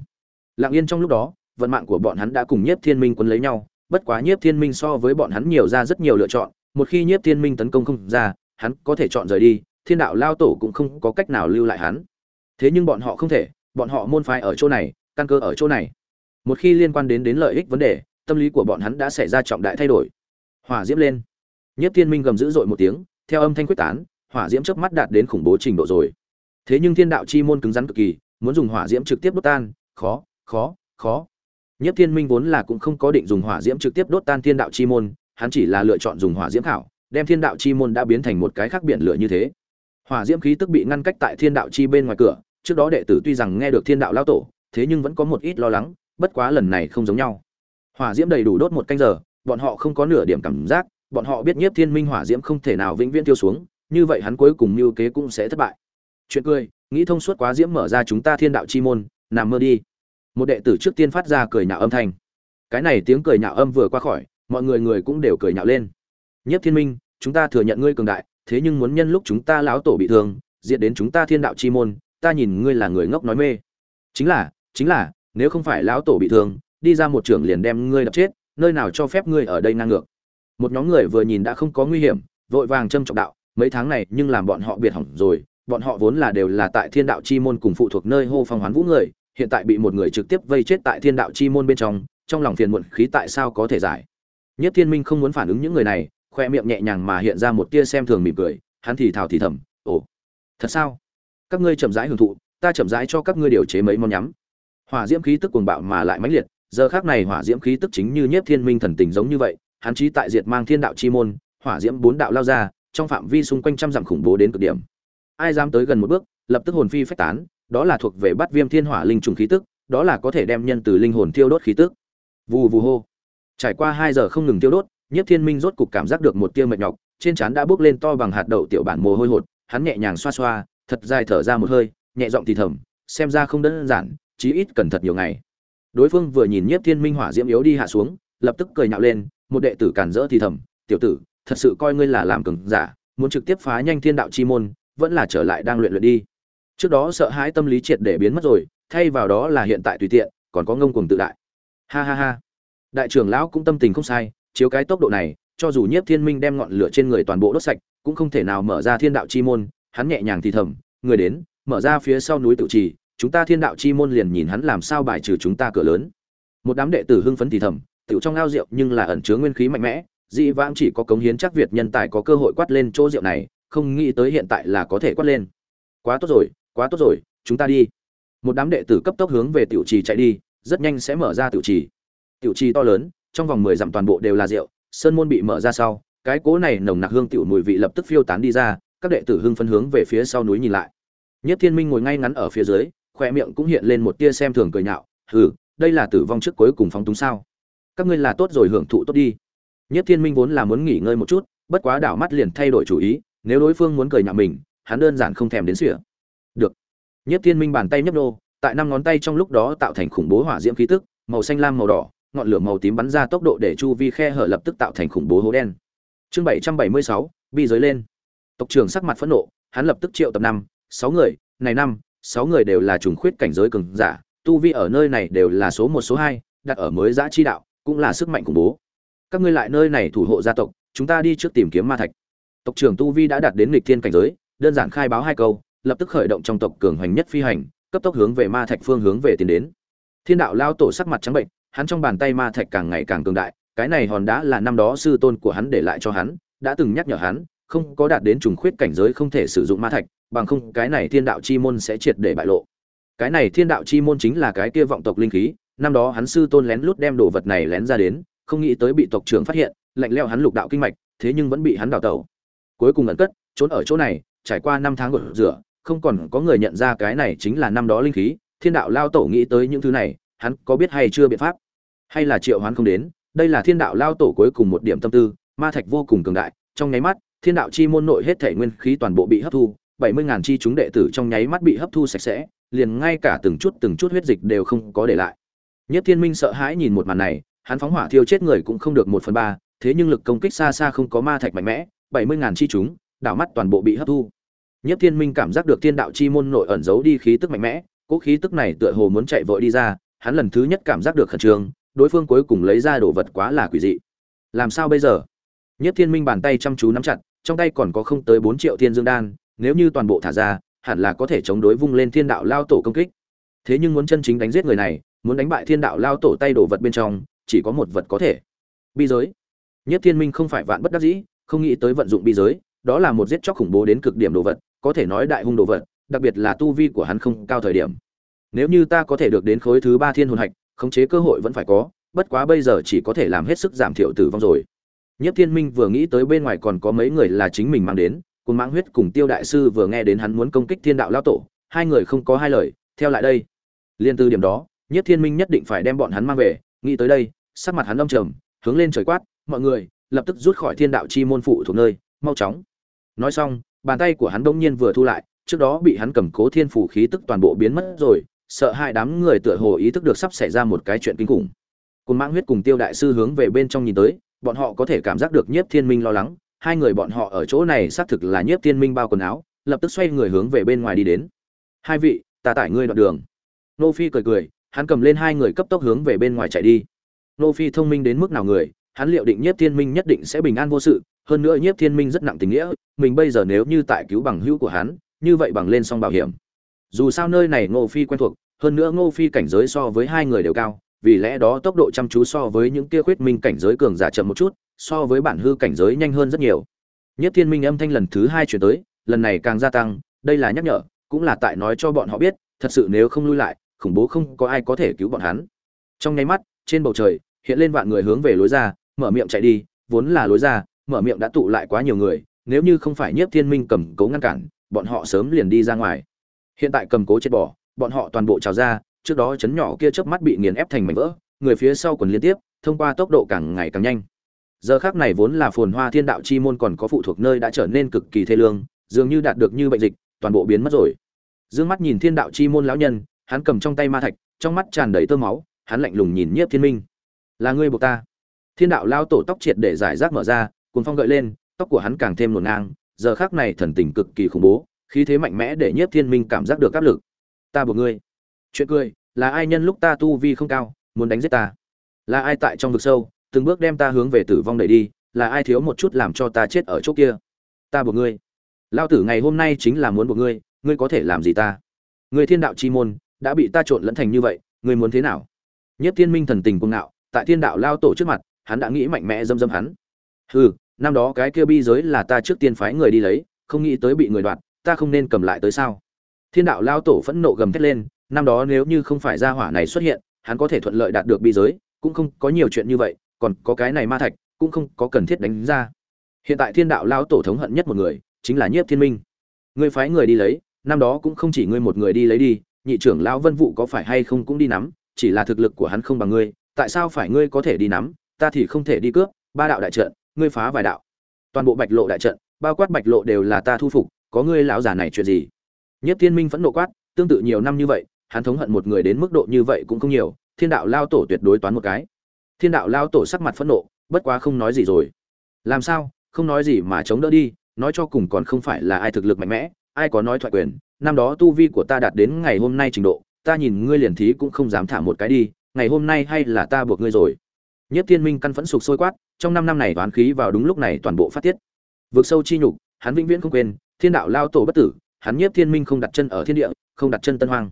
Lặng yên trong lúc đó, vận mạng của bọn hắn đã cùng nhiếp thiên minh quấn lấy nhau, bất quá nhiếp thiên minh so với bọn hắn nhiều ra rất nhiều lựa chọn, một khi nhiếp thiên minh tấn công không ra, hắn có thể chọn rời đi, thiên đạo lao tổ cũng không có cách nào lưu lại hắn. Thế nhưng bọn họ không thể, bọn họ môn phái ở chỗ này, căn cơ ở chỗ này. Một khi liên quan đến đến lợi ích vấn đề, tâm lý của bọn hắn đã xảy ra trọng đại thay đổi. Hỏa diễm lên. Nhất thiên minh gầm dữ dội một tiếng, theo âm thanh quyết tán, hỏa diễm chớp mắt đạt đến khủng bố trình độ rồi. Thế nhưng thiên đạo chi môn cứng rắn cực kỳ muốn dùng hỏa diễm trực tiếp đốt tan, khó khó khó. Nhất thiên minh vốn là cũng không có định dùng hỏa diễm trực tiếp đốt tan thiên đạo chi môn, hắn chỉ là lựa chọn dùng hỏa diễm khảo, đem thiên đạo chi môn đã biến thành một cái khác biển lửa như thế. Hỏa diễm khí tức bị ngăn cách tại thiên đạo chi bên ngoài cửa, trước đó đệ tử tuy rằng nghe được thiên đạo lao tổ, thế nhưng vẫn có một ít lo lắng, bất quá lần này không giống nhau. Hỏa diễm đầy đủ đốt một canh giờ, bọn họ không có nửa điểm cảm giác, bọn họ biết nhiếp thiên minh hỏa diễm không thể nào vĩnh viễn tiêu xuống, như vậy hắn cuối cùng mưu kế cũng sẽ thất bại. Chuyện cười nghĩ thông suốt quá diễm mở ra chúng ta thiên đạo chi môn, nằm mơ đi. Một đệ tử trước tiên phát ra cười nhạo âm thanh. Cái này tiếng cười nhạo âm vừa qua khỏi, mọi người người cũng đều cười nhạo lên. Nhất thiên minh, chúng ta thừa nhận ngươi cường đại, thế nhưng muốn nhân lúc chúng ta lão tổ bị thương diện đến chúng ta thiên đạo chi môn, ta nhìn ngươi là người ngốc nói mê. Chính là chính là, nếu không phải lão tổ bị thương, đi ra một trưởng liền đem ngươi đập chết, nơi nào cho phép ngươi ở đây ngang ngược. Một nhóm người vừa nhìn đã không có nguy hiểm, vội vàng châm trọng đạo, mấy tháng này nhưng làm bọn họ biệt hỏng rồi bọn họ vốn là đều là tại thiên đạo chi môn cùng phụ thuộc nơi hô phong hoán vũ người, hiện tại bị một người trực tiếp vây chết tại thiên đạo chi môn bên trong trong lòng phiền muộn khí tại sao có thể giải? Nhất thiên minh không muốn phản ứng những người này, khoe miệng nhẹ nhàng mà hiện ra một tia xem thường mỉm cười, hắn thì thào thì thầm, ồ, thật sao? Các ngươi chậm rãi hưởng thụ, ta chậm rãi cho các ngươi điều chế mấy món nhắm. Hỏa diễm khí tức cuồng bạo mà lại mãnh liệt, giờ khác này hỏa diễm khí tức chính như nhiếp thiên minh thần tình giống như vậy, hắn chí tại diệt mang thiên đạo chi môn, hỏa diễm bốn đạo lao ra, trong phạm vi xung quanh trăm dặm khủng bố đến cực điểm ai dám tới gần một bước, lập tức hồn phi phách tán, đó là thuộc về bắt viêm thiên hỏa linh trùng khí tức, đó là có thể đem nhân từ linh hồn tiêu đốt khí tức. Vù vù hô. Trải qua hai giờ không ngừng tiêu đốt, nhiếp thiên minh rốt cục cảm giác được một tia mệt nhọc, trên trán đã bước lên to bằng hạt đậu tiểu bản mồ hôi hột, hắn nhẹ nhàng xoa xoa, thật dài thở ra một hơi, nhẹ giọng thì thầm, xem ra không đơn giản, chí ít cần thật nhiều ngày. Đối phương vừa nhìn nhiếp thiên minh hỏa diễm yếu đi hạ xuống, lập tức cười nhạo lên, một đệ tử cản rỡ thì thầm, tiểu tử, thật sự coi ngươi là làm cường giả, muốn trực tiếp phá nhanh thiên đạo chi môn vẫn là trở lại đang luyện luyện đi. Trước đó sợ hãi tâm lý triệt để biến mất rồi, thay vào đó là hiện tại tùy tiện, còn có ngông cuồng tự đại. Ha ha ha. Đại trưởng lão cũng tâm tình không sai, chiếu cái tốc độ này, cho dù nhiếp thiên minh đem ngọn lửa trên người toàn bộ đốt sạch, cũng không thể nào mở ra thiên đạo chi môn, hắn nhẹ nhàng thì thầm, người đến, mở ra phía sau núi tự trì, chúng ta thiên đạo chi môn liền nhìn hắn làm sao bài trừ chúng ta cửa lớn. Một đám đệ tử hưng phấn thì thầm, tiểu trong ao rượu nhưng là ẩn chứa nguyên khí mạnh mẽ, dị vãng chỉ có cống hiến chắc việt nhân tài có cơ hội quát lên chỗ rượu này không nghĩ tới hiện tại là có thể quát lên. Quá tốt rồi, quá tốt rồi, chúng ta đi. Một đám đệ tử cấp tốc hướng về tiểu trì chạy đi, rất nhanh sẽ mở ra tiểu trì. Tiểu trì to lớn, trong vòng mười dặm toàn bộ đều là rượu, sơn môn bị mở ra sau, cái cố này nồng nặc hương tiểu mùi vị lập tức phiêu tán đi ra, các đệ tử hưng phân hướng về phía sau núi nhìn lại. Nhất thiên minh ngồi ngay ngắn ở phía dưới, khoe miệng cũng hiện lên một tia xem thường cười nhạo, hừ, đây là tử vong trước cuối cùng phóng túng sao? Các ngươi là tốt rồi hưởng thụ tốt đi. Nhất thiên minh vốn là muốn nghỉ ngơi một chút, bất quá đảo mắt liền thay đổi chủ ý nếu đối phương muốn cười nhạo mình, hắn đơn giản không thèm đến sỉa được. Nhất thiên minh bàn tay nhấp nô tại năm ngón tay trong lúc đó tạo thành khủng bố hỏa diễm khí tức, màu xanh lam màu đỏ, ngọn lửa màu tím bắn ra tốc độ để chu vi khe hở lập tức tạo thành khủng bố hố đen. Chương bảy trăm bảy mươi sáu, bi giới lên. Tộc trưởng sắc mặt phẫn nộ, hắn lập tức triệu tập năm, sáu người, này năm, sáu người đều là trùng khuyết cảnh giới cường giả, tu vi ở nơi này đều là số một, số hai, đặt ở mới giã chi đạo, cũng là sức mạnh khủng bố. Các ngươi lại nơi này thủ hộ gia tộc, chúng ta đi trước tìm kiếm ma thạch tộc trưởng tu vi đã đạt đến lịch thiên cảnh giới, đơn giản khai báo hai câu, lập tức khởi động trong tộc cường hoành nhất phi hành, cấp tốc hướng về ma thạch phương hướng về tiến đến. Thiên đạo lao tổ sắc mặt trắng bệnh, hắn trong bàn tay ma thạch càng ngày càng cường đại, cái này hòn đá là năm đó sư tôn của hắn để lại cho hắn, đã từng nhắc nhở hắn, không có đạt đến trùng khuyết cảnh giới không thể sử dụng ma thạch, bằng không cái này thiên đạo chi môn sẽ triệt để bại lộ. Cái này thiên đạo chi môn chính là cái kia vọng tộc linh khí, năm đó hắn sư tôn lén lút đem đồ vật này lén ra đến, không nghĩ tới bị tộc trưởng phát hiện, lạnh leo hắn lục đạo kinh mạch, thế nhưng vẫn bị hắn đào tẩu cuối cùng ẩn cất, trốn ở chỗ này, trải qua năm tháng gột rửa, không còn có người nhận ra cái này chính là năm đó linh khí, thiên đạo lao tổ nghĩ tới những thứ này, hắn có biết hay chưa biện pháp? Hay là triệu hoán không đến, đây là thiên đạo lao tổ cuối cùng một điểm tâm tư, ma thạch vô cùng cường đại, trong nháy mắt, thiên đạo chi môn nội hết thể nguyên khí toàn bộ bị hấp thu, bảy mươi ngàn chi chúng đệ tử trong nháy mắt bị hấp thu sạch sẽ, liền ngay cả từng chút từng chút huyết dịch đều không có để lại. Nhất thiên minh sợ hãi nhìn một màn này, hắn phóng hỏa thiêu chết người cũng không được một phần ba, thế nhưng lực công kích xa xa không có ma thạch mạnh mẽ bảy mươi ngàn chi chúng, đảo mắt toàn bộ bị hấp thu. Nhất thiên minh cảm giác được thiên đạo chi môn nội ẩn giấu đi khí tức mạnh mẽ cỗ khí tức này tựa hồ muốn chạy vội đi ra, hắn lần thứ nhất cảm giác được khẩn trương, đối phương cuối cùng lấy ra đồ vật quá là quỷ dị. Làm sao bây giờ? Nhất thiên minh bàn tay chăm chú nắm chặt, trong tay còn có không tới bốn triệu thiên dương đan, nếu như toàn bộ thả ra, hẳn là có thể chống đối vung lên thiên đạo lao tổ công kích. Thế nhưng muốn chân chính đánh giết người này, muốn đánh bại thiên đạo lao tổ tay đồ vật bên trong, chỉ có một vật có thể. Bi giới. Nhất thiên minh không phải vạn bất đắc dĩ không nghĩ tới vận dụng bi giới, đó là một giết chóc khủng bố đến cực điểm đồ vật, có thể nói đại hung đồ vật, đặc biệt là tu vi của hắn không cao thời điểm. Nếu như ta có thể được đến khối thứ ba thiên hồn hạch, khống chế cơ hội vẫn phải có, bất quá bây giờ chỉ có thể làm hết sức giảm thiểu tử vong rồi. Nhất thiên minh vừa nghĩ tới bên ngoài còn có mấy người là chính mình mang đến, cùng mãng huyết cùng tiêu đại sư vừa nghe đến hắn muốn công kích thiên đạo Lão tổ, hai người không có hai lời, theo lại đây. Liên từ điểm đó nhất thiên minh nhất định phải đem bọn hắn mang về, nghĩ tới đây, sắc mặt hắn âm trầm, hướng lên trời quát, mọi người lập tức rút khỏi thiên đạo chi môn phụ thuộc nơi, mau chóng. Nói xong, bàn tay của hắn đông nhiên vừa thu lại, trước đó bị hắn cầm cố thiên phủ khí tức toàn bộ biến mất rồi, sợ hai đám người tựa hồ ý thức được sắp xảy ra một cái chuyện kinh khủng. Côn mãng huyết cùng tiêu đại sư hướng về bên trong nhìn tới, bọn họ có thể cảm giác được nhiếp thiên minh lo lắng, hai người bọn họ ở chỗ này xác thực là nhiếp thiên minh bao quần áo, lập tức xoay người hướng về bên ngoài đi đến. Hai vị, ta tải ngươi đoạn đường. Nô phi cười cười, hắn cầm lên hai người cấp tốc hướng về bên ngoài chạy đi. Nô phi thông minh đến mức nào người hắn liệu định nhiếp thiên minh nhất định sẽ bình an vô sự, hơn nữa nhiếp thiên minh rất nặng tình nghĩa, mình bây giờ nếu như tại cứu bằng hữu của hắn, như vậy bằng lên xong bảo hiểm. Dù sao nơi này ngô phi quen thuộc, hơn nữa ngô phi cảnh giới so với hai người đều cao, vì lẽ đó tốc độ chăm chú so với những kia khuyết minh cảnh giới cường giả chậm một chút, so với bản hư cảnh giới nhanh hơn rất nhiều. Nhất thiên minh âm thanh lần thứ hai chuyển tới, lần này càng gia tăng, đây là nhắc nhở, cũng là tại nói cho bọn họ biết, thật sự nếu không lui lại, khủng bố không có ai có thể cứu bọn hắn. Trong nháy mắt, trên bầu trời, hiện lên vạn người hướng về lối ra mở miệng chạy đi, vốn là lối ra, mở miệng đã tụ lại quá nhiều người, nếu như không phải nhiếp thiên minh cầm cố ngăn cản, bọn họ sớm liền đi ra ngoài. Hiện tại cầm cố chết bỏ, bọn họ toàn bộ trào ra, trước đó chấn nhỏ kia chớp mắt bị nghiền ép thành mảnh vỡ, người phía sau còn liên tiếp, thông qua tốc độ càng ngày càng nhanh. Giờ khác này vốn là phồn hoa thiên đạo chi môn còn có phụ thuộc nơi đã trở nên cực kỳ thê lương, dường như đạt được như bệnh dịch, toàn bộ biến mất rồi. Dương mắt nhìn thiên đạo chi môn lão nhân, hắn cầm trong tay ma thạch, trong mắt tràn đầy tơ máu, hắn lạnh lùng nhìn nhiếp thiên minh. Là ngươi buộc ta thiên đạo lao tổ tóc triệt để giải rác mở ra cuốn phong gợi lên, tóc của hắn càng thêm nổn ngang, giờ khác này thần tình cực kỳ khủng bố, khí thế mạnh mẽ để nhiếp thiên minh cảm giác được áp lực. Ta buộc ngươi. Chuyện cười, là ai nhân lúc ta tu vi không cao, muốn đánh giết ta? Là ai tại trong vực sâu, từng bước đem ta hướng về tử vong đẩy đi, là ai thiếu một chút làm cho ta chết ở chỗ kia? Ta buộc ngươi. Lao tử ngày hôm nay chính là muốn buộc ngươi ngươi có thể làm gì ta? Người thiên đạo chi môn, đã bị ta trộn lẫn thành như vậy, ngươi muốn thế nào? Nhất thiên minh thần tình cuồng ngạo, tại thiên đạo lao tổ trước mặt hắn đã nghĩ mạnh mẽ dâm dâm hắn. Hừ, năm đó cái kia bi giới là ta trước tiên phái người đi lấy, không nghĩ tới bị người đoạt, ta không nên cầm lại tới sao? Thiên đạo lao tổ phẫn nộ gầm thét lên, năm đó nếu như không phải gia hỏa này xuất hiện, hắn có thể thuận lợi đạt được bi giới, cũng không có nhiều chuyện như vậy, còn có cái này ma thạch, cũng không có cần thiết đánh ra. Hiện tại thiên đạo lao tổ thống hận nhất một người, chính là nhiếp thiên minh. Ngươi phái người đi lấy, năm đó cũng không chỉ ngươi một người đi lấy đi, nhị trưởng lão vân vụ có phải hay không cũng đi nắm, chỉ là thực lực của hắn không bằng ngươi, tại sao phải ngươi có thể đi nắm? Ta thì không thể đi cướp, ba đạo đại trận, ngươi phá vài đạo. Toàn bộ bạch lộ đại trận, bao quát bạch lộ đều là ta thu phục, có ngươi lão già này chuyện gì? Nhất thiên minh phẫn nộ quát, tương tự nhiều năm như vậy, hắn thống hận một người đến mức độ như vậy cũng không nhiều, thiên đạo lao tổ tuyệt đối toán một cái. Thiên đạo lao tổ sắc mặt phẫn nộ, bất quá không nói gì rồi. Làm sao, không nói gì mà chống đỡ đi, nói cho cùng còn không phải là ai thực lực mạnh mẽ, ai có nói thoại quyền, năm đó tu vi của ta đạt đến ngày hôm nay trình độ, ta nhìn ngươi liền thí cũng không dám thả một cái đi, ngày hôm nay hay là ta buộc ngươi rồi nhất thiên minh căn phẫn sục sôi quát trong năm năm này toán khí vào đúng lúc này toàn bộ phát tiết. Vượt sâu chi nhục hắn vĩnh viễn không quên thiên đạo lao tổ bất tử hắn nhiếp thiên minh không đặt chân ở thiên địa không đặt chân tân hoang.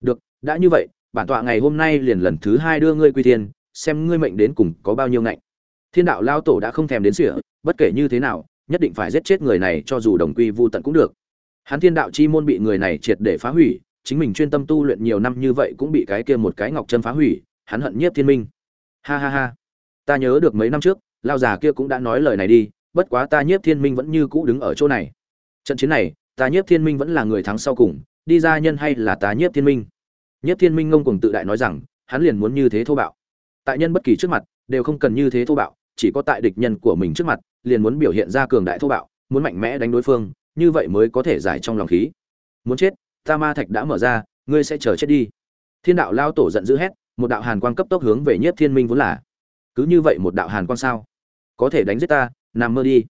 Được đã như vậy bản tọa ngày hôm nay liền lần thứ hai đưa ngươi quy thiên xem ngươi mệnh đến cùng có bao nhiêu ngạnh. Thiên đạo lao tổ đã không thèm đến sửa, bất kể như thế nào nhất định phải giết chết người này cho dù đồng quy vu tận cũng được. Hắn thiên đạo chi môn bị người này triệt để phá hủy chính mình chuyên tâm tu luyện nhiều năm như vậy cũng bị cái kia một cái ngọc chân phá hủy hắn hận nhiếp thiên minh ha ha ha. Ta nhớ được mấy năm trước, lao già kia cũng đã nói lời này đi, bất quá ta nhiếp thiên minh vẫn như cũ đứng ở chỗ này. Trận chiến này, ta nhiếp thiên minh vẫn là người thắng sau cùng, đi ra nhân hay là ta nhiếp thiên minh? Nhiếp thiên minh ngông cùng tự đại nói rằng, hắn liền muốn như thế thô bạo. Tại nhân bất kỳ trước mặt, đều không cần như thế thô bạo, chỉ có tại địch nhân của mình trước mặt, liền muốn biểu hiện ra cường đại thô bạo, muốn mạnh mẽ đánh đối phương, như vậy mới có thể giải trong lòng khí. Muốn chết, ta ma thạch đã mở ra, ngươi sẽ chờ chết đi. Thiên đạo lao tổ giận dữ hét một đạo hàn quang cấp tốc hướng về nhiếp thiên minh vốn là. Cứ như vậy một đạo hàn quang sao? Có thể đánh giết ta, nằm mơ đi.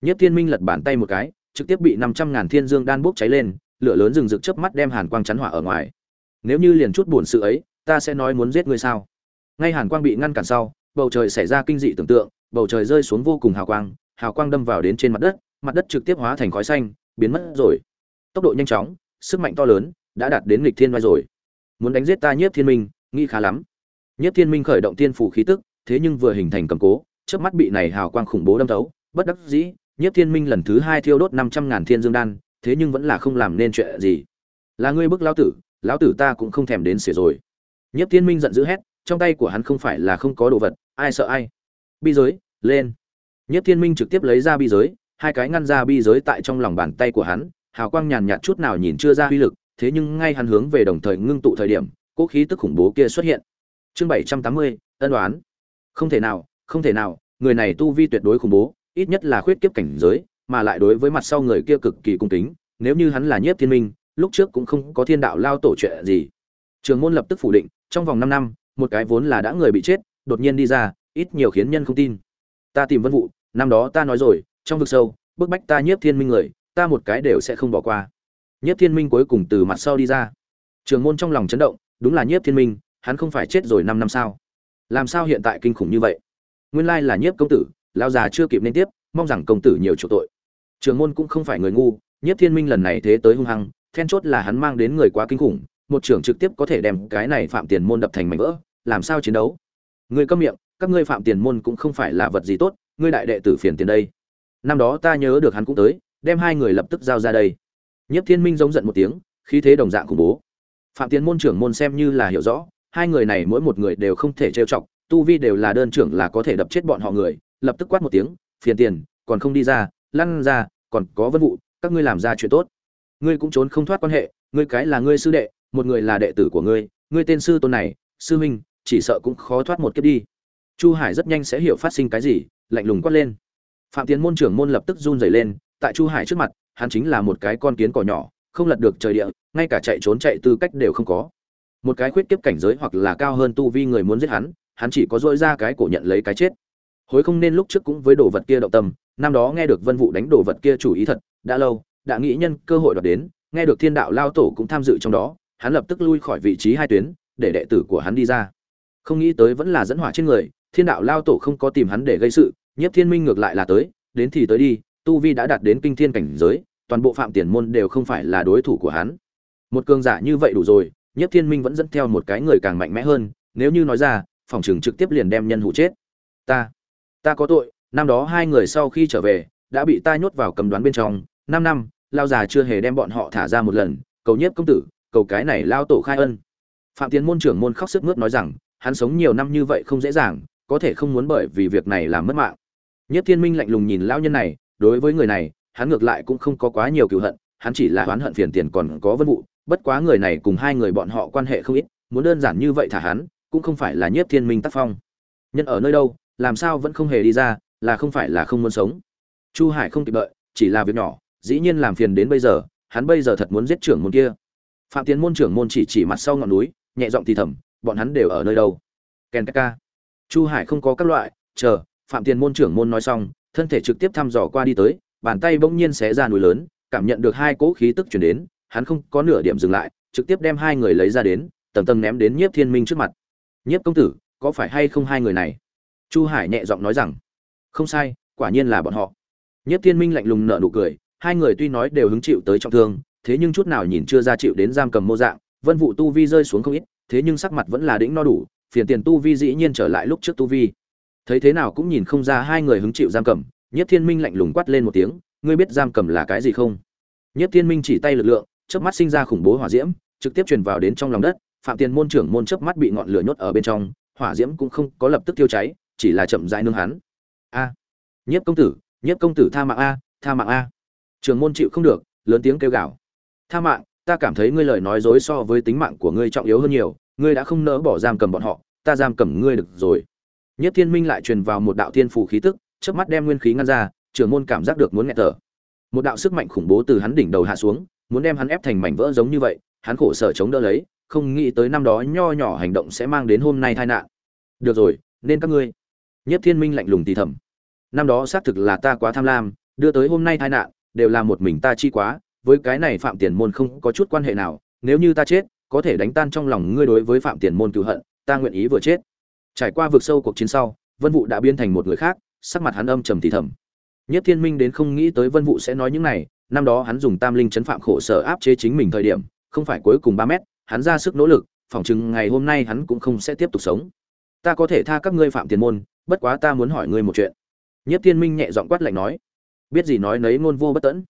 Nhiếp thiên minh lật bàn tay một cái, trực tiếp bị năm trăm ngàn thiên dương đan bốc cháy lên, lửa lớn rừng rực chớp mắt đem hàn quang chắn hỏa ở ngoài. Nếu như liền chút buồn sự ấy, ta sẽ nói muốn giết ngươi sao? Ngay hàn quang bị ngăn cản sau, bầu trời xảy ra kinh dị tưởng tượng, bầu trời rơi xuống vô cùng hào quang hào quang đâm vào đến trên mặt đất mặt đất trực tiếp hóa thành khói xanh, biến mất rồi. Tốc độ nhanh chóng, sức mạnh to lớn, đã đạt đến nghịch thiên vai rồi. Muốn đánh giết ta nhiếp thiên minh nghĩ khá lắm Nhất thiên minh khởi động tiên phủ khí tức thế nhưng vừa hình thành cầm cố trước mắt bị này hào quang khủng bố đâm thấu bất đắc dĩ Nhất Thiên Minh lần thứ hai thiêu đốt năm trăm ngàn thiên dương đan, thế nhưng vẫn là không làm nên chuyện gì. Là ngươi bức lão tử, lão tử ta cũng không thèm đến xỉa rồi. Nhất Thiên Minh giận dữ hét, trong tay của hắn không phải là không có đồ vật, ai sợ ai. Bi giới, lên. Nhất Thiên Minh trực tiếp lấy ra bi giới, hai cái ngăn ra bi giới tại trong lòng bàn tay của hắn, hào quang nhàn nhạt chút nào nhìn chưa ra uy lực, thế nhưng ngay hắn hướng về đồng thời ngưng tụ thời điểm, cỗ khí tức khủng bố kia xuất hiện. Chương bảy trăm tám mươi, ân đoán. Không thể nào, không thể nào, người này tu vi tuyệt đối khủng bố, ít nhất là khuyết kiếp cảnh giới, mà lại đối với mặt sau người kia cực kỳ cung kính, nếu như hắn là Nhiếp Thiên Minh, lúc trước cũng không có thiên đạo lao tổ chuyện gì. Trường môn lập tức phủ định, trong vòng 5 năm, một cái vốn là đã người bị chết, đột nhiên đi ra, ít nhiều khiến nhân không tin. Ta tìm Vân Vũ, năm đó ta nói rồi, trong vực sâu, bức bách ta Nhiếp Thiên Minh người, ta một cái đều sẽ không bỏ qua. Nhiếp Thiên Minh cuối cùng từ mặt sau đi ra. Trường môn trong lòng chấn động, đúng là Nhiếp Thiên Minh, hắn không phải chết rồi năm năm sao? Làm sao hiện tại kinh khủng như vậy? Nguyên lai là Nhiếp công tử, lao già chưa kịp nên tiếp, mong rằng công tử nhiều chỗ tội. Trường môn cũng không phải người ngu, Nhiếp Thiên Minh lần này thế tới hung hăng, then chốt là hắn mang đến người quá kinh khủng, một trưởng trực tiếp có thể đem cái này phạm tiền môn đập thành mảnh vỡ, làm sao chiến đấu? người câm miệng, các ngươi phạm tiền môn cũng không phải là vật gì tốt, ngươi đại đệ tử phiền tiền đây. Năm đó ta nhớ được hắn cũng tới, đem hai người lập tức giao ra đây. Nhiếp Thiên Minh giống giận một tiếng, khí thế đồng dạng khủng bố. Phạm Tiến môn trưởng môn xem như là hiểu rõ, hai người này mỗi một người đều không thể trêu chọc, tu vi đều là đơn trưởng là có thể đập chết bọn họ người, lập tức quát một tiếng, phiền tiền, còn không đi ra, lăn ra, còn có vân vụ, các ngươi làm ra chuyện tốt. Ngươi cũng trốn không thoát quan hệ, ngươi cái là ngươi sư đệ, một người là đệ tử của ngươi, ngươi tên sư tôn này, sư huynh, chỉ sợ cũng khó thoát một kiếp đi. Chu Hải rất nhanh sẽ hiểu phát sinh cái gì, lạnh lùng quát lên. Phạm Tiến môn trưởng môn lập tức run rẩy lên, tại Chu Hải trước mặt, hắn chính là một cái con kiến cỏ nhỏ, không lật được trời địa, ngay cả chạy trốn chạy tư cách đều không có. Một cái khuyết kiếp cảnh giới hoặc là cao hơn tu vi người muốn giết hắn, hắn chỉ có dỗi ra cái cổ nhận lấy cái chết. Hối không nên lúc trước cũng với đồ vật kia động tâm, năm đó nghe được Vân Vũ đánh đồ vật kia chủ ý thật, đã lâu, đã nghĩ nhân cơ hội đoạt đến, nghe được Thiên Đạo lao tổ cũng tham dự trong đó, hắn lập tức lui khỏi vị trí hai tuyến, để đệ tử của hắn đi ra. Không nghĩ tới vẫn là dẫn hỏa trên người, Thiên Đạo lao tổ không có tìm hắn để gây sự, Nhiếp Thiên Minh ngược lại là tới, đến thì tới đi, tu vi đã đạt đến kinh thiên cảnh giới, toàn bộ phạm tiền môn đều không phải là đối thủ của hắn. Một cường giả như vậy đủ rồi, Nhiếp Thiên Minh vẫn dẫn theo một cái người càng mạnh mẽ hơn, nếu như nói ra, phòng trường trực tiếp liền đem nhân hụ chết. Ta, ta có tội, năm đó hai người sau khi trở về, đã bị ta nhốt vào cầm đoán bên trong, 5 năm, lao già chưa hề đem bọn họ thả ra một lần, cầu Nhiếp công tử, cầu cái này lao tổ khai ân. Phạm Tiến môn trưởng môn khóc sướt mướt nói rằng, hắn sống nhiều năm như vậy không dễ dàng, có thể không muốn bởi vì việc này làm mất mạng. Nhất Thiên Minh lạnh lùng nhìn lão nhân này, đối với người này, hắn ngược lại cũng không có quá nhiều cựu hận, hắn chỉ là oán hận phiền tiền còn có vân vụ, bất quá người này cùng hai người bọn họ quan hệ không ít, muốn đơn giản như vậy thả hắn, cũng không phải là Nhiếp Thiên Minh tác phong. Nhân ở nơi đâu, làm sao vẫn không hề đi ra, là không phải là không muốn sống. Chu Hải không kịp đợi, chỉ là việc nhỏ, dĩ nhiên làm phiền đến bây giờ, hắn bây giờ thật muốn giết trưởng môn kia. Phạm Tiến môn trưởng môn chỉ chỉ mặt sau ngọn núi, nhẹ giọng thì thầm, bọn hắn đều ở nơi đâu? Ken Ca. Chu Hải không có các loại, chờ, Phạm Tiến môn trưởng môn nói xong, thân thể trực tiếp thăm dò qua đi tới, bàn tay bỗng nhiên xé ra núi lớn, cảm nhận được hai cỗ khí tức truyền đến, hắn không có nửa điểm dừng lại, trực tiếp đem hai người lấy ra đến, tầng tầng ném đến Nhiếp Thiên Minh trước mặt. "Nhiếp công tử, có phải hay không hai người này?" Chu Hải nhẹ giọng nói rằng. "Không sai, quả nhiên là bọn họ." Nhiếp Thiên Minh lạnh lùng nở nụ cười, hai người tuy nói đều hứng chịu tới trọng thương, thế nhưng chút nào nhìn chưa ra chịu đến giam cầm mô dạng, Vân Vũ tu vi rơi xuống không ít, thế nhưng sắc mặt vẫn là đỉnh no đủ, phiền tiền tu vi dĩ nhiên trở lại lúc trước tu vi. Thấy thế nào cũng nhìn không ra hai người hứng chịu giam cầm, Nhất Thiên Minh lạnh lùng quát lên một tiếng, ngươi biết giam cầm là cái gì không? Nhất Thiên Minh chỉ tay lực lượng, chớp mắt sinh ra khủng bố hỏa diễm, trực tiếp truyền vào đến trong lòng đất, Phạm Tiền môn trưởng môn chớp mắt bị ngọn lửa nhốt ở bên trong, hỏa diễm cũng không có lập tức tiêu cháy, chỉ là chậm rãi nương hắn. A! À. Nhiếp công tử, Nhiếp công tử tha mạng a, tha mạng a. Trưởng môn chịu không được, lớn tiếng kêu gào. Tha mạng, ta cảm thấy ngươi lời nói dối so với tính mạng của ngươi trọng yếu hơn nhiều, ngươi đã không nỡ bỏ giam cầm bọn họ, ta giam cầm ngươi được rồi. Nhất Thiên Minh lại truyền vào một đạo thiên phù khí tức, chớp mắt đem nguyên khí ngăn ra, trưởng môn cảm giác được muốn nghẹt thở. Một đạo sức mạnh khủng bố từ hắn đỉnh đầu hạ xuống, muốn đem hắn ép thành mảnh vỡ giống như vậy, hắn khổ sở chống đỡ lấy, không nghĩ tới năm đó nho nhỏ hành động sẽ mang đến hôm nay tai nạn. Được rồi, nên các ngươi. Nhất Thiên Minh lạnh lùng thì thầm. Năm đó xác thực là ta quá tham lam, đưa tới hôm nay tai nạn, đều là một mình ta chi quá, với cái này phạm tiền môn không có chút quan hệ nào, nếu như ta chết, có thể đánh tan trong lòng ngươi đối với phạm tiền môn cừu hận, ta nguyện ý vừa chết. Trải qua vực sâu cuộc chiến sau, Vân Vũ đã biến thành một người khác, sắc mặt hắn âm trầm thì thầm. Nhất Thiên Minh đến không nghĩ tới Vân Vũ sẽ nói những này, năm đó hắn dùng Tam Linh chấn phạm khổ sở áp chế chính mình thời điểm, không phải cuối cùng 3 mét, hắn ra sức nỗ lực, phỏng chừng ngày hôm nay hắn cũng không sẽ tiếp tục sống. Ta có thể tha các ngươi phạm tiền môn, bất quá ta muốn hỏi ngươi một chuyện. Nhất Thiên Minh nhẹ giọng quát lạnh nói. biết gì nói nấy ngôn vô bất tẫn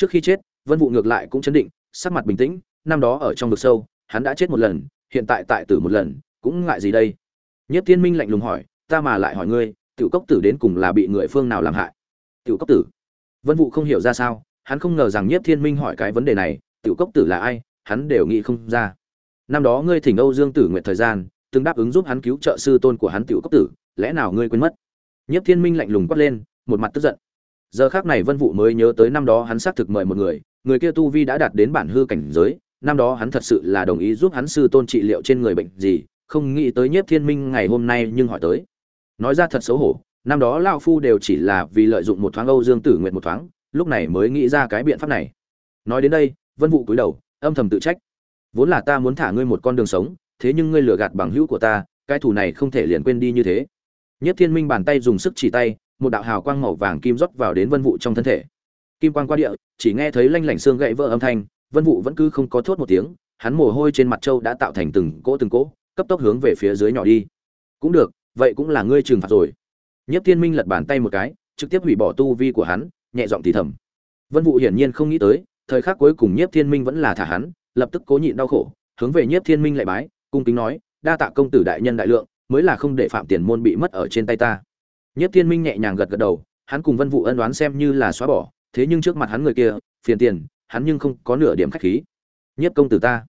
trước khi chết vân vụ ngược lại cũng chấn định sắc mặt bình tĩnh năm đó ở trong vực sâu hắn đã chết một lần hiện tại tại tử một lần cũng ngại gì đây nhất thiên minh lạnh lùng hỏi ta mà lại hỏi ngươi tiểu cốc tử đến cùng là bị người phương nào làm hại? Tiểu cốc tử. Vân vụ không hiểu ra sao, hắn không ngờ rằng nhất thiên minh hỏi cái vấn đề này, tiểu cốc tử là ai, hắn đều nghĩ không ra. Năm đó ngươi thỉnh âu dương tử nguyện thời gian, từng đáp ứng giúp hắn cứu trợ sư tôn của hắn tiểu cốc tử, lẽ nào ngươi quên mất? Nhất thiên minh lạnh lùng quát lên, một mặt tức giận. Giờ khác này vân vụ mới nhớ tới năm đó hắn xác thực mời một người người kia tu vi đã đạt đến bản hư cảnh giới, năm đó hắn thật sự là đồng ý giúp hắn sư tôn trị liệu trên người bệnh gì, không nghĩ tới nhiếp thiên minh ngày hôm nay nhưng hỏi tới nói ra thật xấu hổ, năm đó lao phu đều chỉ là vì lợi dụng một thoáng âu dương tử nguyện một thoáng, lúc này mới nghĩ ra cái biện pháp này. Nói đến đây, vân vụ cúi đầu, âm thầm tự trách. Vốn là ta muốn thả ngươi một con đường sống, thế nhưng ngươi lừa gạt bằng hữu của ta, cái thủ này không thể liền quên đi như thế. Nhất thiên minh bàn tay dùng sức chỉ tay, một đạo hào quang màu vàng kim rót vào đến vân vụ trong thân thể. Kim quang qua địa, chỉ nghe thấy lanh lảnh xương gãy vỡ âm thanh, vân vụ vẫn cứ không có thốt một tiếng, hắn mồ hôi trên mặt trâu đã tạo thành từng cỗ từng cỗ, cấp tốc hướng về phía dưới nhỏ đi. Cũng được vậy cũng là ngươi trừng phạt rồi. Nhất thiên minh lật bàn tay một cái, trực tiếp hủy bỏ tu vi của hắn, nhẹ giọng thì thầm. Vân vụ hiển nhiên không nghĩ tới, thời khắc cuối cùng nhiếp thiên minh vẫn là thả hắn, lập tức cố nhịn đau khổ, hướng về nhiếp thiên minh lại bái, cung kính nói, đa tạ công tử đại nhân đại lượng, mới là không để phạm tiền môn bị mất ở trên tay ta. Nhiếp thiên minh nhẹ nhàng gật gật đầu, hắn cùng vân vụ ân đoán xem như là xóa bỏ, thế nhưng trước mặt hắn người kia, phiền tiền, hắn nhưng không có nửa điểm khách khí. Nhiếp công tử ta,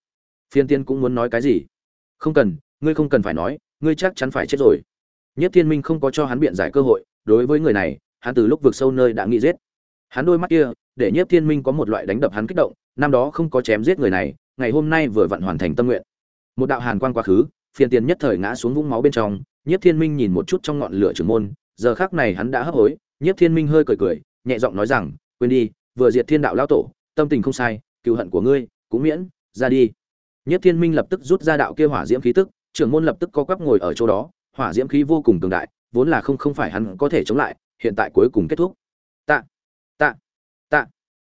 phiền tiền cũng muốn nói cái gì? Không cần, ngươi không cần phải nói, ngươi chắc chắn phải chết rồi. Nhất thiên minh không có cho hắn biện giải cơ hội, đối với người này, hắn từ lúc vượt sâu nơi đã nghĩ giết. Hắn đôi mắt kia, để Nhất thiên minh có một loại đánh đập hắn kích động, năm đó không có chém giết người này, ngày hôm nay vừa vặn hoàn thành tâm nguyện. Một đạo hàn Quang quá khứ, phiền tiền nhất thời ngã xuống vũng máu bên trong, Nhất thiên minh nhìn một chút trong ngọn lửa trưởng môn, giờ khắc này hắn đã hấp hối, Nhất thiên minh hơi cười cười, nhẹ giọng nói rằng, quên đi, vừa diệt thiên đạo lao tổ, tâm tình không sai, cựu hận của ngươi, cũng miễn, ra đi. Nhất thiên minh lập tức rút ra đạo kia hỏa diễm khí tức, trưởng môn lập tức co quắp ngồi ở chỗ đó hỏa diễm khí vô cùng cường đại, vốn là không không phải hắn có thể chống lại, hiện tại cuối cùng kết thúc. Tạ tạ tạ.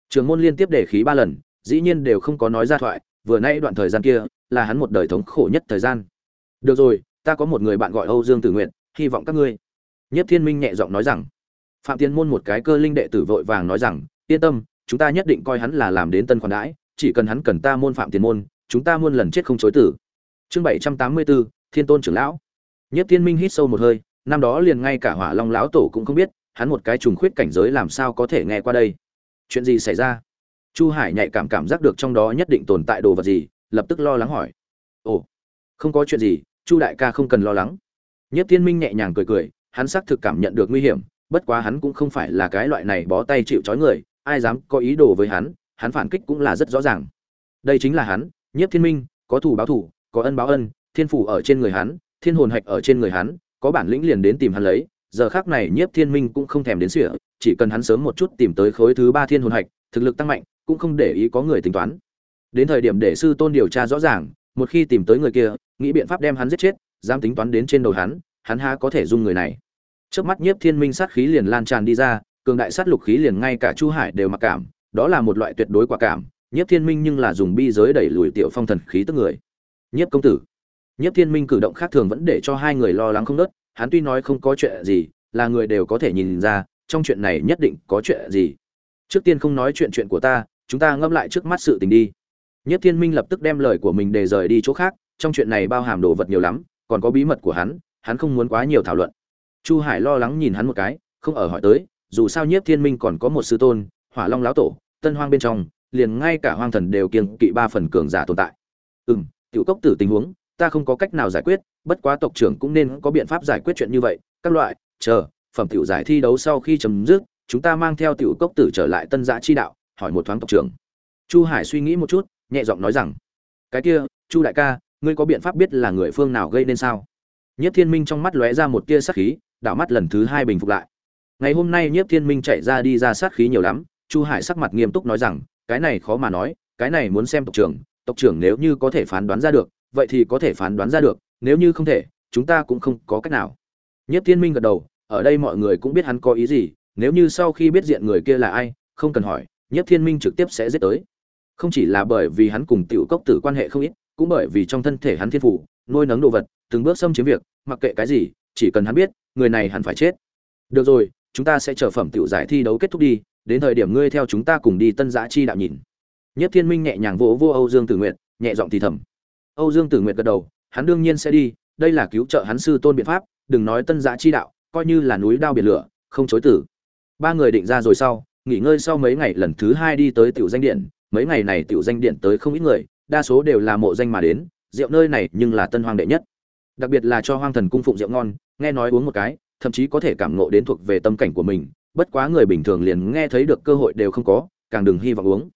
Trưởng môn liên tiếp để khí ba lần, dĩ nhiên đều không có nói ra thoại, vừa nãy đoạn thời gian kia, là hắn một đời thống khổ nhất thời gian. Được rồi, ta có một người bạn gọi âu dương tử nguyện hy vọng các ngươi. Nhất thiên minh nhẹ giọng nói rằng. Phạm tiên môn một cái cơ linh đệ tử vội vàng nói rằng, yên tâm, chúng ta nhất định coi hắn là làm đến tân khoản đãi, chỉ cần hắn cần ta môn phạm tiên môn, chúng ta muôn lần chết không chối tử. Chương bảy trăm tám mươi bốn thiên tôn trưởng lão nhất thiên minh hít sâu một hơi, năm đó liền ngay cả hỏa long lão tổ cũng không biết, hắn một cái trùng khuyết cảnh giới làm sao có thể nghe qua đây. Chuyện gì xảy ra? Chu hải nhạy cảm cảm giác được trong đó nhất định tồn tại đồ vật gì, lập tức lo lắng hỏi. Ồ, không có chuyện gì, chu đại ca không cần lo lắng. Nhất thiên minh nhẹ nhàng cười cười, hắn xác thực cảm nhận được nguy hiểm, bất quá hắn cũng không phải là cái loại này bó tay chịu trói người, ai dám có ý đồ với hắn hắn phản kích cũng là rất rõ ràng. Đây chính là hắn nhiếp thiên minh, có thủ báo thủ có ân báo ân, thiên phủ ở trên người hắn thiên hồn hạch ở trên người hắn có bản lĩnh liền đến tìm hắn lấy giờ khắc này nhiếp thiên minh cũng không thèm đến sửa, chỉ cần hắn sớm một chút tìm tới khối thứ ba thiên hồn hạch thực lực tăng mạnh cũng không để ý có người tính toán. Đến thời điểm để sư tôn điều tra rõ ràng một khi tìm tới người kia nghĩ biện pháp đem hắn giết chết dám tính toán đến trên đầu hắn hắn há có thể dung người này. Trước mắt nhiếp thiên minh sát khí liền lan tràn đi ra cường đại sát lục khí liền ngay cả chu hải đều mặc cảm đó là một loại tuyệt đối quả cảm nhiếp thiên minh nhưng là dùng bi giới đẩy lùi tiểu phong thần khí tức người. Nhiếp công tử nhiếp thiên minh cử động khác thường vẫn để cho hai người lo lắng không nớt hắn tuy nói không có chuyện gì, là người đều có thể nhìn ra, trong chuyện này nhất định có chuyện gì. Trước tiên không nói chuyện chuyện của ta, chúng ta ngâm lại trước mắt sự tình đi. Nhất thiên minh lập tức đem lời của mình để rời đi chỗ khác, trong chuyện này bao hàm đồ vật nhiều lắm, còn có bí mật của hắn hắn không muốn quá nhiều thảo luận. Chu hải lo lắng nhìn hắn một cái, không ở hỏi tới, dù sao nhiếp thiên minh còn có một sư tôn, hỏa long lão tổ, tân hoang bên trong, liền ngay cả hoang thần đều kiêng kỵ ba phần cường giả tồn tại. Ừ tiểu cốc tử tình huống ta không có cách nào giải quyết, bất quá tộc trưởng cũng nên có biện pháp giải quyết chuyện như vậy. Các loại, chờ, phẩm tiểu giải thi đấu sau khi chấm dứt, chúng ta mang theo tiểu cốc tử trở lại tân giã chi đạo, hỏi một thoáng tộc trưởng. Chu hải suy nghĩ một chút, nhẹ giọng nói rằng, cái kia, chu đại ca, ngươi có biện pháp biết là người phương nào gây nên sao? Nhất thiên minh trong mắt lóe ra một tia sắc khí, đảo mắt lần thứ hai bình phục lại. Ngày hôm nay nhiếp thiên minh chạy ra đi ra sát khí nhiều lắm, chu hải sắc mặt nghiêm túc nói rằng, cái này khó mà nói, cái này muốn xem tộc trưởng tộc trưởng nếu như có thể phán đoán ra được vậy thì có thể phán đoán ra được, nếu như không thể, chúng ta cũng không có cách nào. Nhất thiên minh gật đầu, ở đây mọi người cũng biết hắn có ý gì, nếu như sau khi biết diện người kia là ai, không cần hỏi nhất thiên minh trực tiếp sẽ giết tới. Không chỉ là bởi vì hắn cùng tiểu cốc tử quan hệ không ít, cũng bởi vì trong thân thể hắn thiên phủ nuôi nấng đồ vật, từng bước xâm chiếm việc, mặc kệ cái gì, chỉ cần hắn biết, người này hẳn phải chết. Được rồi, chúng ta sẽ chờ phẩm tiểu giải thi đấu kết thúc đi, đến thời điểm ngươi theo chúng ta cùng đi tân giã chi đạo nhìn. Nhất thiên minh nhẹ nhàng vỗ vô âu dương tử nguyện nhẹ giọng thì thầm âu dương tử nguyệt gật đầu, hắn đương nhiên sẽ đi, đây là cứu trợ hắn sư tôn biện pháp, đừng nói tân giá chi đạo, coi như là núi đao biển lửa, không chối tử. Ba người định ra rồi sau, nghỉ ngơi sau mấy ngày lần thứ hai đi tới tiểu danh điện, mấy ngày này tiểu danh điện tới không ít người, đa số đều là mộ danh mà đến, rượu nơi này nhưng là tân Hoang đệ nhất. Đặc biệt là cho hoang thần cung phụng rượu ngon, nghe nói uống một cái, thậm chí có thể cảm ngộ đến thuộc về tâm cảnh của mình, bất quá người bình thường liền nghe thấy được cơ hội đều không có, càng đừng hy vọng uống.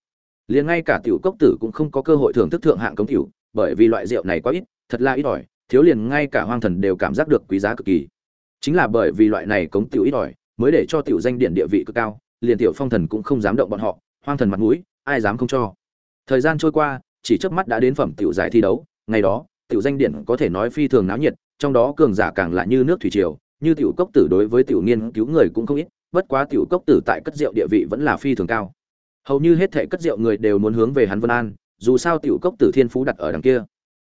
Liền ngay cả tiểu cốc tử cũng không có cơ hội thưởng thức thượng hạng cống tiểu bởi vì loại rượu này quá ít, thật là ít ỏi, thiếu liền ngay cả hoang thần đều cảm giác được quý giá cực kỳ. Chính là bởi vì loại này cống tiểu ít ỏi, mới để cho tiểu danh điện địa vị cực cao, liền tiểu phong thần cũng không dám động bọn họ, hoang thần mặt mũi, ai dám không cho. Thời gian trôi qua, chỉ trước mắt đã đến phẩm tiểu giải thi đấu, ngày đó, tiểu danh điện có thể nói phi thường náo nhiệt, trong đó cường giả càng là như nước thủy triều, như tiểu cốc tử đối với tiểu nghiên cứu người cũng không ít, bất quá tiểu cốc tử tại cất rượu địa vị vẫn là phi thường cao. Hầu như hết thể cất rượu người đều muốn hướng về hắn vân an dù sao tiểu cốc tử thiên phú đặt ở đằng kia.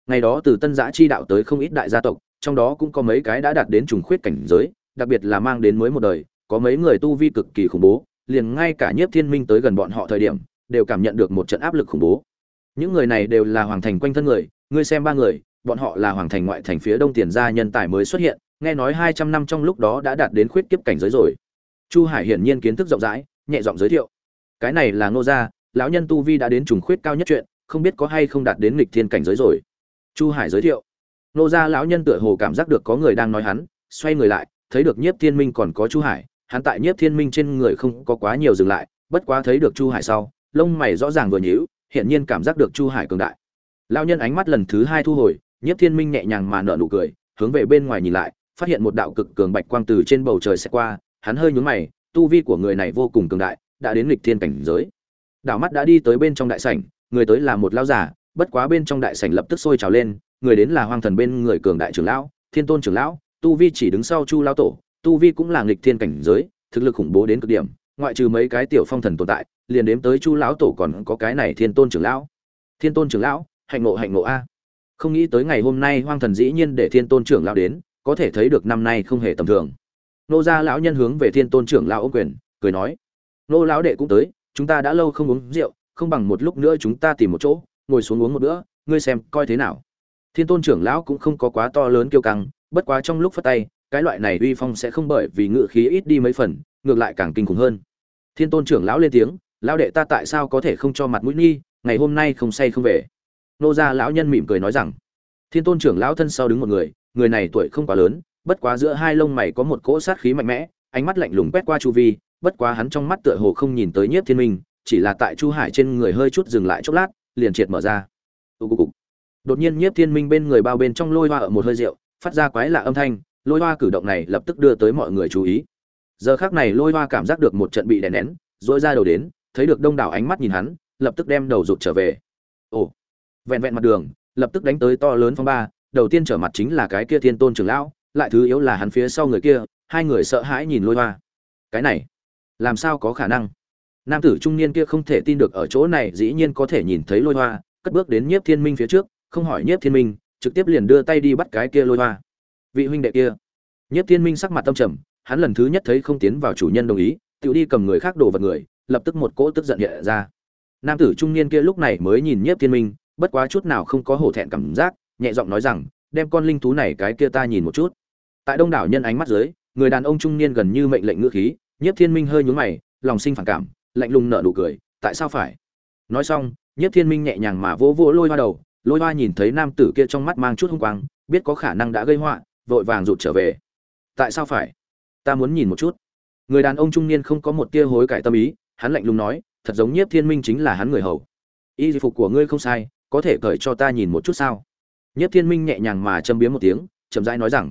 Ngày đó từ tân giã chi đạo tới không ít đại gia tộc, trong đó cũng có mấy cái đã đạt đến trùng khuyết cảnh giới, đặc biệt là mang đến mới một đời, có mấy người tu vi cực kỳ khủng bố, liền ngay cả nhiếp thiên minh tới gần bọn họ thời điểm, đều cảm nhận được một trận áp lực khủng bố. Những người này đều là hoàng thành quanh thân người, ngươi xem ba người, bọn họ là hoàng thành ngoại thành phía đông tiền gia nhân tài mới xuất hiện, nghe nói hai trăm năm trong lúc đó đã đạt đến khuyết kiếp cảnh giới rồi. Chu hải hiển nhiên kiến thức rộng rãi, nhẹ giọng giới thiệu. Cái này là ngô gia, lão nhân tu vi đã đến trùng khuyết cao nhất chuyện không biết có hay không đạt đến nghịch thiên cảnh giới rồi. Chu hải giới thiệu. Nô gia lão nhân tựa hồ cảm giác được có người đang nói hắn, xoay người lại, thấy được nhiếp thiên minh còn có chu hải, hắn tại nhiếp thiên minh trên người không có quá nhiều dừng lại, bất quá thấy được chu hải sau, lông mày rõ ràng vừa nhíu, hiển nhiên cảm giác được chu hải cường đại. Lão nhân ánh mắt lần thứ hai thu hồi, nhiếp thiên minh nhẹ nhàng mà nở nụ cười, hướng về bên ngoài nhìn lại, phát hiện một đạo cực cường bạch quang từ trên bầu trời sẽ qua, hắn hơi nhướng mày, tu vi của người này vô cùng cường đại, đã đến lịch thiên cảnh giới. Đảo mắt đã đi tới bên trong đại sảnh người tới là một lão giả bất quá bên trong đại sảnh lập tức sôi trào lên, người đến là hoang thần bên người cường đại trưởng lão, thiên tôn trưởng lão, tu vi chỉ đứng sau chu lão tổ, tu vi cũng là nghịch thiên cảnh giới, thực lực khủng bố đến cực điểm, ngoại trừ mấy cái tiểu phong thần tồn tại, liền đếm tới chu lão tổ còn có cái này thiên tôn trưởng lão. Thiên tôn trưởng lão, hạnh ngộ hạnh ngộ a. Không nghĩ tới ngày hôm nay hoang thần dĩ nhiên để thiên tôn trưởng lão đến, có thể thấy được năm nay không hề tầm thường. Nô gia lão nhân hướng về thiên tôn trưởng lão ôm quyền, cười nói, nô lão đệ cũng tới, chúng ta đã lâu không uống rượu không bằng một lúc nữa chúng ta tìm một chỗ, ngồi xuống uống một bữa, ngươi xem coi thế nào. Thiên tôn trưởng lão cũng không có quá to lớn kiêu căng, bất quá trong lúc phát tay, cái loại này uy phong sẽ không bởi vì ngự khí ít đi mấy phần, ngược lại càng kinh khủng hơn. Thiên tôn trưởng lão lên tiếng, lão đệ ta tại sao có thể không cho mặt mũi nghi, ngày hôm nay không say không về? Nô gia lão nhân mỉm cười nói rằng, thiên tôn trưởng lão thân sau đứng một người người này tuổi không quá lớn, bất quá giữa hai lông mày có một cỗ sát khí mạnh mẽ, ánh mắt lạnh lùng quét qua chu vi, bất quá hắn trong mắt tựa hồ không nhìn tới nhiếp thiên minh chỉ là tại chu hải trên người hơi chút dừng lại chốc lát, liền triệt mở ra. Đột nhiên nhiếp thiên minh bên người bao bên trong lôi hoa ở một hơi rượu, phát ra quái lạ âm thanh, lôi hoa cử động này lập tức đưa tới mọi người chú ý. Giờ khác này lôi hoa cảm giác được một trận bị đè nén dỗi ra đầu đến, thấy được đông đảo ánh mắt nhìn hắn, lập tức đem đầu rụt trở về. Ồ. Vẹn vẹn mặt đường, lập tức đánh tới to lớn phong ba, đầu tiên trở mặt chính là cái kia thiên tôn trưởng lão, lại thứ yếu là hắn phía sau người kia, hai người sợ hãi nhìn lôi hoa. Cái này, làm sao có khả năng? Nam tử trung niên kia không thể tin được ở chỗ này, dĩ nhiên có thể nhìn thấy lôi hoa, cất bước đến nhiếp thiên minh phía trước, không hỏi nhiếp thiên minh, trực tiếp liền đưa tay đi bắt cái kia lôi hoa. Vị huynh đệ kia. Nhiếp thiên minh sắc mặt tâm trầm, hắn lần thứ nhất thấy không tiến vào chủ nhân đồng ý, tự đi cầm người khác đồ vật người, lập tức một cỗ tức giận hiện ra. Nam tử trung niên kia lúc này mới nhìn nhiếp thiên minh, bất quá chút nào không có hổ thẹn cảm giác, nhẹ giọng nói rằng, đem con linh thú này cái kia ta nhìn một chút. Tại đông đảo nhân ánh mắt dưới, người đàn ông trung niên gần như mệnh lệnh ngữ khí, nhiếp thiên minh hơi nhún mày, lòng sinh phản cảm lạnh lùng nở nụ cười, tại sao phải? Nói xong, nhiếp thiên minh nhẹ nhàng mà vỗ vỗ lôi hoa đầu, lôi hoa nhìn thấy nam tử kia trong mắt mang chút hung quang, biết có khả năng đã gây họa, vội vàng rụt trở về. Tại sao phải? Ta muốn nhìn một chút. Người đàn ông trung niên không có một tia hối cải tâm ý, hắn lạnh lùng nói, thật giống nhiếp thiên minh chính là hắn người hầu. Y phục của ngươi không sai, có thể cởi cho ta nhìn một chút sao? Nhiếp thiên minh nhẹ nhàng mà châm biếm một tiếng, chậm rãi nói rằng,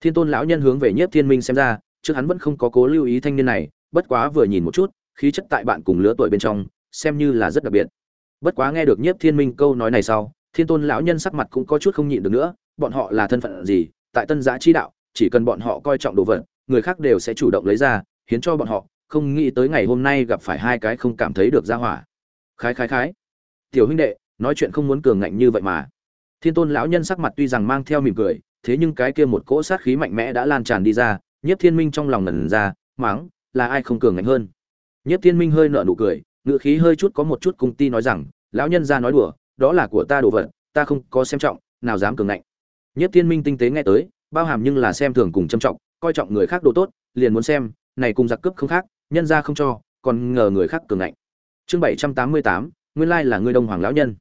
thiên tôn lão nhân hướng về nhiếp thiên minh xem ra, trước hắn vẫn không có cố lưu ý thanh niên này, bất quá vừa nhìn một chút khí chất tại bạn cùng lứa tuổi bên trong, xem như là rất đặc biệt. Bất quá nghe được nhiếp thiên minh câu nói này sau, thiên tôn lão nhân sắc mặt cũng có chút không nhịn được nữa, bọn họ là thân phận gì? Tại tân giã chi đạo, chỉ cần bọn họ coi trọng đồ vật, người khác đều sẽ chủ động lấy ra, hiến cho bọn họ, không nghĩ tới ngày hôm nay gặp phải hai cái không cảm thấy được ra hỏa. Khái khái khái. Tiểu huynh đệ, nói chuyện không muốn cường ngạnh như vậy mà. Thiên tôn lão nhân sắc mặt tuy rằng mang theo mỉm cười, thế nhưng cái kia một cỗ sát khí mạnh mẽ đã lan tràn đi ra, nhiếp thiên minh trong lòng ngẩn ra máng là ai không cường ngạnh hơn? Nhất thiên minh hơi nở nụ cười, ngữ khí hơi chút có một chút cung ti nói rằng, lão nhân gia nói đùa, đó là của ta đồ vật, ta không có xem trọng, nào dám cường ngạnh. Nhất thiên minh tinh tế nghe tới, bao hàm nhưng là xem thường cùng trân trọng, coi trọng người khác đồ tốt, liền muốn xem, này cùng giặc cướp không khác, nhân gia không cho, còn ngờ người khác cường ngạnh. Chương bảy trăm tám mươi tám, nguyên lai là ngươi đông hoàng lão nhân.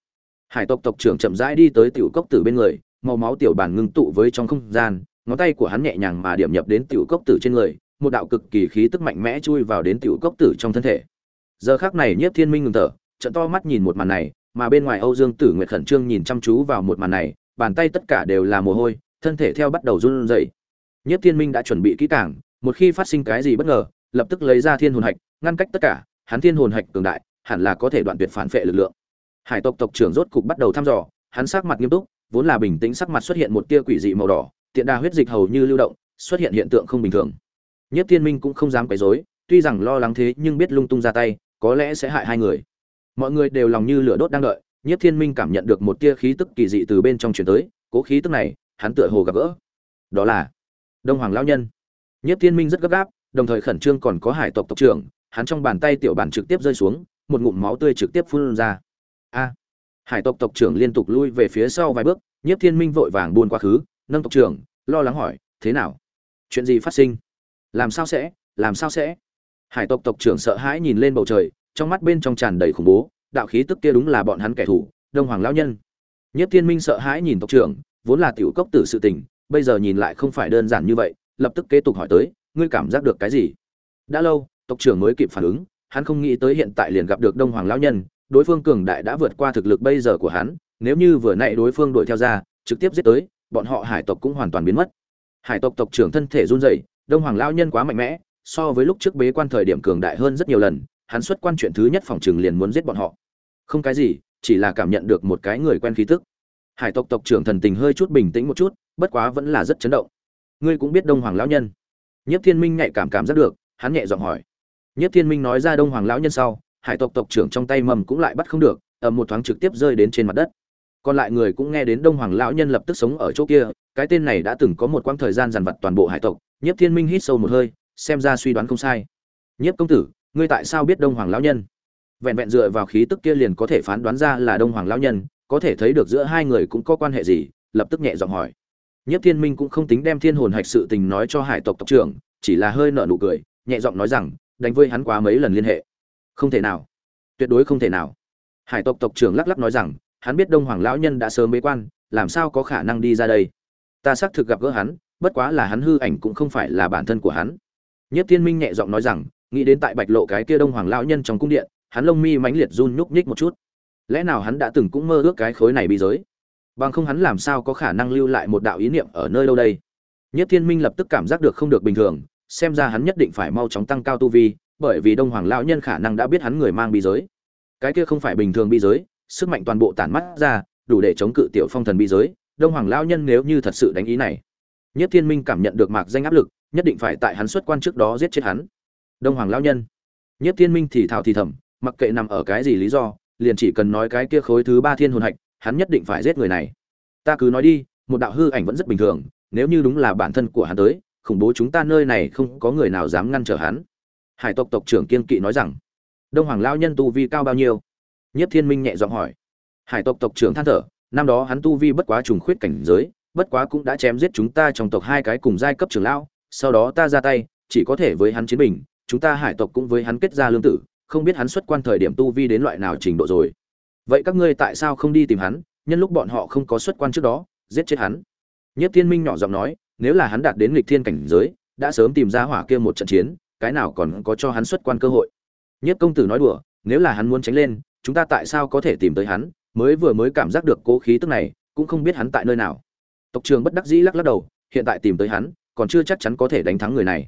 Hải tộc tộc trưởng chậm rãi đi tới tiểu cốc tử bên người, màu máu tiểu bản ngưng tụ với trong không gian, ngón tay của hắn nhẹ nhàng mà điểm nhập đến tiểu cốc tử trên người một đạo cực kỳ khí tức mạnh mẽ chui vào đến tiểu cốc tử trong thân thể. Giờ khắc này nhiếp thiên minh ngừng thở, trận to mắt nhìn một màn này, mà bên ngoài âu dương tử nguyệt khẩn trương nhìn chăm chú vào một màn này, bàn tay tất cả đều là mồ hôi, thân thể theo bắt đầu run rẩy. Nhiếp thiên minh đã chuẩn bị kỹ càng, một khi phát sinh cái gì bất ngờ, lập tức lấy ra thiên hồn hạch, ngăn cách tất cả, hắn thiên hồn hạch cường đại, hẳn là có thể đoạn tuyệt phản phệ lực lượng. Hải tộc tộc trưởng rốt cục bắt đầu thăm dò, hắn sắc mặt nghiêm túc, vốn là bình tĩnh sắc mặt xuất hiện một tia quỷ dị màu đỏ, tiện đa huyết dịch hầu như lưu động, xuất hiện hiện tượng không bình thường nhất thiên minh cũng không dám quấy rối, tuy rằng lo lắng thế nhưng biết lung tung ra tay, có lẽ sẽ hại hai người. Mọi người đều lòng như lửa đốt đang đợi nhất thiên minh cảm nhận được một tia khí tức kỳ dị từ bên trong truyền tới, cố khí tức này, hắn tựa hồ gặp gỡ. Đó là đông hoàng lão nhân. Nhất thiên minh rất gấp gáp, đồng thời khẩn trương còn có hải tộc tộc trưởng, hắn trong bàn tay tiểu bản trực tiếp rơi xuống, một ngụm máu tươi trực tiếp phun ra. A! Hải tộc tộc trưởng liên tục lui về phía sau vài bước, nhiếp thiên minh vội vàng buôn qua khứ, nâng tộc trưởng, lo lắng hỏi, thế nào? Chuyện gì phát sinh? Làm sao sẽ, làm sao sẽ? Hải tộc tộc trưởng sợ hãi nhìn lên bầu trời, trong mắt bên trong tràn đầy khủng bố, đạo khí tức kia đúng là bọn hắn kẻ thù, đông hoàng lão nhân. Nhất thiên minh sợ hãi nhìn tộc trưởng, vốn là tiểu cốc tử sự tình, bây giờ nhìn lại không phải đơn giản như vậy, lập tức kế tục hỏi tới, ngươi cảm giác được cái gì? Đã lâu, tộc trưởng mới kịp phản ứng, hắn không nghĩ tới hiện tại liền gặp được đông hoàng lão nhân, đối phương cường đại đã vượt qua thực lực bây giờ của hắn, nếu như vừa nãy đối phương đuổi theo ra, trực tiếp giết tới, bọn họ hải tộc cũng hoàn toàn biến mất. Hải tộc tộc trưởng thân thể run rẩy đông hoàng lão nhân quá mạnh mẽ, so với lúc trước bế quan thời điểm cường đại hơn rất nhiều lần, hắn xuất quan chuyện thứ nhất phòng trường liền muốn giết bọn họ. Không cái gì, chỉ là cảm nhận được một cái người quen khí tức. Hải tộc tộc trưởng thần tình hơi chút bình tĩnh một chút, bất quá vẫn là rất chấn động. Ngươi cũng biết đông hoàng lão nhân. Nhất thiên minh nhạy cảm cảm giác được, hắn nhẹ giọng hỏi. Nhất thiên minh nói ra đông hoàng lão nhân sau, hải tộc tộc trưởng trong tay mầm cũng lại bắt không được, ầm một thoáng trực tiếp rơi đến trên mặt đất. Còn lại người cũng nghe đến đông hoàng lão nhân lập tức sống ở chỗ kia, cái tên này đã từng có một quãng thời gian dằn vặt toàn bộ hải tộc Nhiếp thiên minh hít sâu một hơi, xem ra suy đoán không sai. Nhiếp công tử, ngươi tại sao biết đông hoàng lão nhân? Vẹn vẹn dựa vào khí tức kia liền có thể phán đoán ra là đông hoàng lão nhân, có thể thấy được giữa hai người cũng có quan hệ gì, lập tức nhẹ giọng hỏi. Nhiếp thiên minh cũng không tính đem thiên hồn hạch sự tình nói cho hải tộc tộc trưởng, chỉ là hơi nở nụ cười, nhẹ giọng nói rằng, đánh với hắn quá mấy lần liên hệ. Không thể nào. Tuyệt đối không thể nào. Hải tộc tộc trưởng lắc lắc nói rằng, hắn biết đông hoàng lão nhân đã sớm bế quan, làm sao có khả năng đi ra đây? Ta xác thực gặp gỡ hắn bất quá là hắn hư ảnh cũng không phải là bản thân của hắn. Nhất thiên minh nhẹ giọng nói rằng, nghĩ đến tại bạch lộ cái kia đông hoàng lão nhân trong cung điện, hắn lông mi mãnh liệt run nhúc nhích một chút. Lẽ nào hắn đã từng cũng mơ ước cái khối này bị giới bằng không hắn làm sao có khả năng lưu lại một đạo ý niệm ở nơi đâu đây? Nhất thiên minh lập tức cảm giác được không được bình thường, xem ra hắn nhất định phải mau chóng tăng cao tu vi, bởi vì đông hoàng lão nhân khả năng đã biết hắn người mang bi giới cái kia không phải bình thường bi giới sức mạnh toàn bộ tản mắt ra, đủ để chống cự tiểu phong thần bi giới đông hoàng lão nhân nếu như thật sự đánh ý này nhất thiên minh cảm nhận được mạc danh áp lực, nhất định phải tại hắn xuất quan trước đó giết chết hắn. Đông hoàng lão nhân. Nhất thiên minh thì thào thì thầm, mặc kệ nằm ở cái gì lý do, liền chỉ cần nói cái kia khối thứ ba thiên hồn hạch, hắn nhất định phải giết người này. Ta cứ nói đi, một đạo hư ảnh vẫn rất bình thường, nếu như đúng là bản thân của hắn tới, khủng bố chúng ta nơi này không có người nào dám ngăn trở hắn. Hải tộc tộc trưởng kiên kỵ nói rằng, đông hoàng Lão nhân tu vi cao bao nhiêu? Nhất thiên minh nhẹ giọng hỏi. Hải tộc tộc trưởng than thở, năm đó hắn tu vi bất quá trùng khuyết cảnh giới bất quá cũng đã chém giết chúng ta trong tộc hai cái cùng giai cấp trưởng lão, sau đó ta ra tay, chỉ có thể với hắn chiến bình, chúng ta hải tộc cũng với hắn kết ra lương tử, không biết hắn xuất quan thời điểm tu vi đến loại nào trình độ rồi. Vậy các ngươi tại sao không đi tìm hắn, nhân lúc bọn họ không có xuất quan trước đó, giết chết hắn? Nhất thiên minh nhỏ giọng nói, nếu là hắn đạt đến nghịch thiên cảnh giới, đã sớm tìm ra hỏa kia một trận chiến, cái nào còn có cho hắn xuất quan cơ hội? Nhất công tử nói đùa, nếu là hắn muốn tránh lên, chúng ta tại sao có thể tìm tới hắn? Mới vừa mới cảm giác được cố khí tức này, cũng không biết hắn tại nơi nào tộc trường bất đắc dĩ lắc lắc đầu, hiện tại tìm tới hắn, còn chưa chắc chắn có thể đánh thắng người này.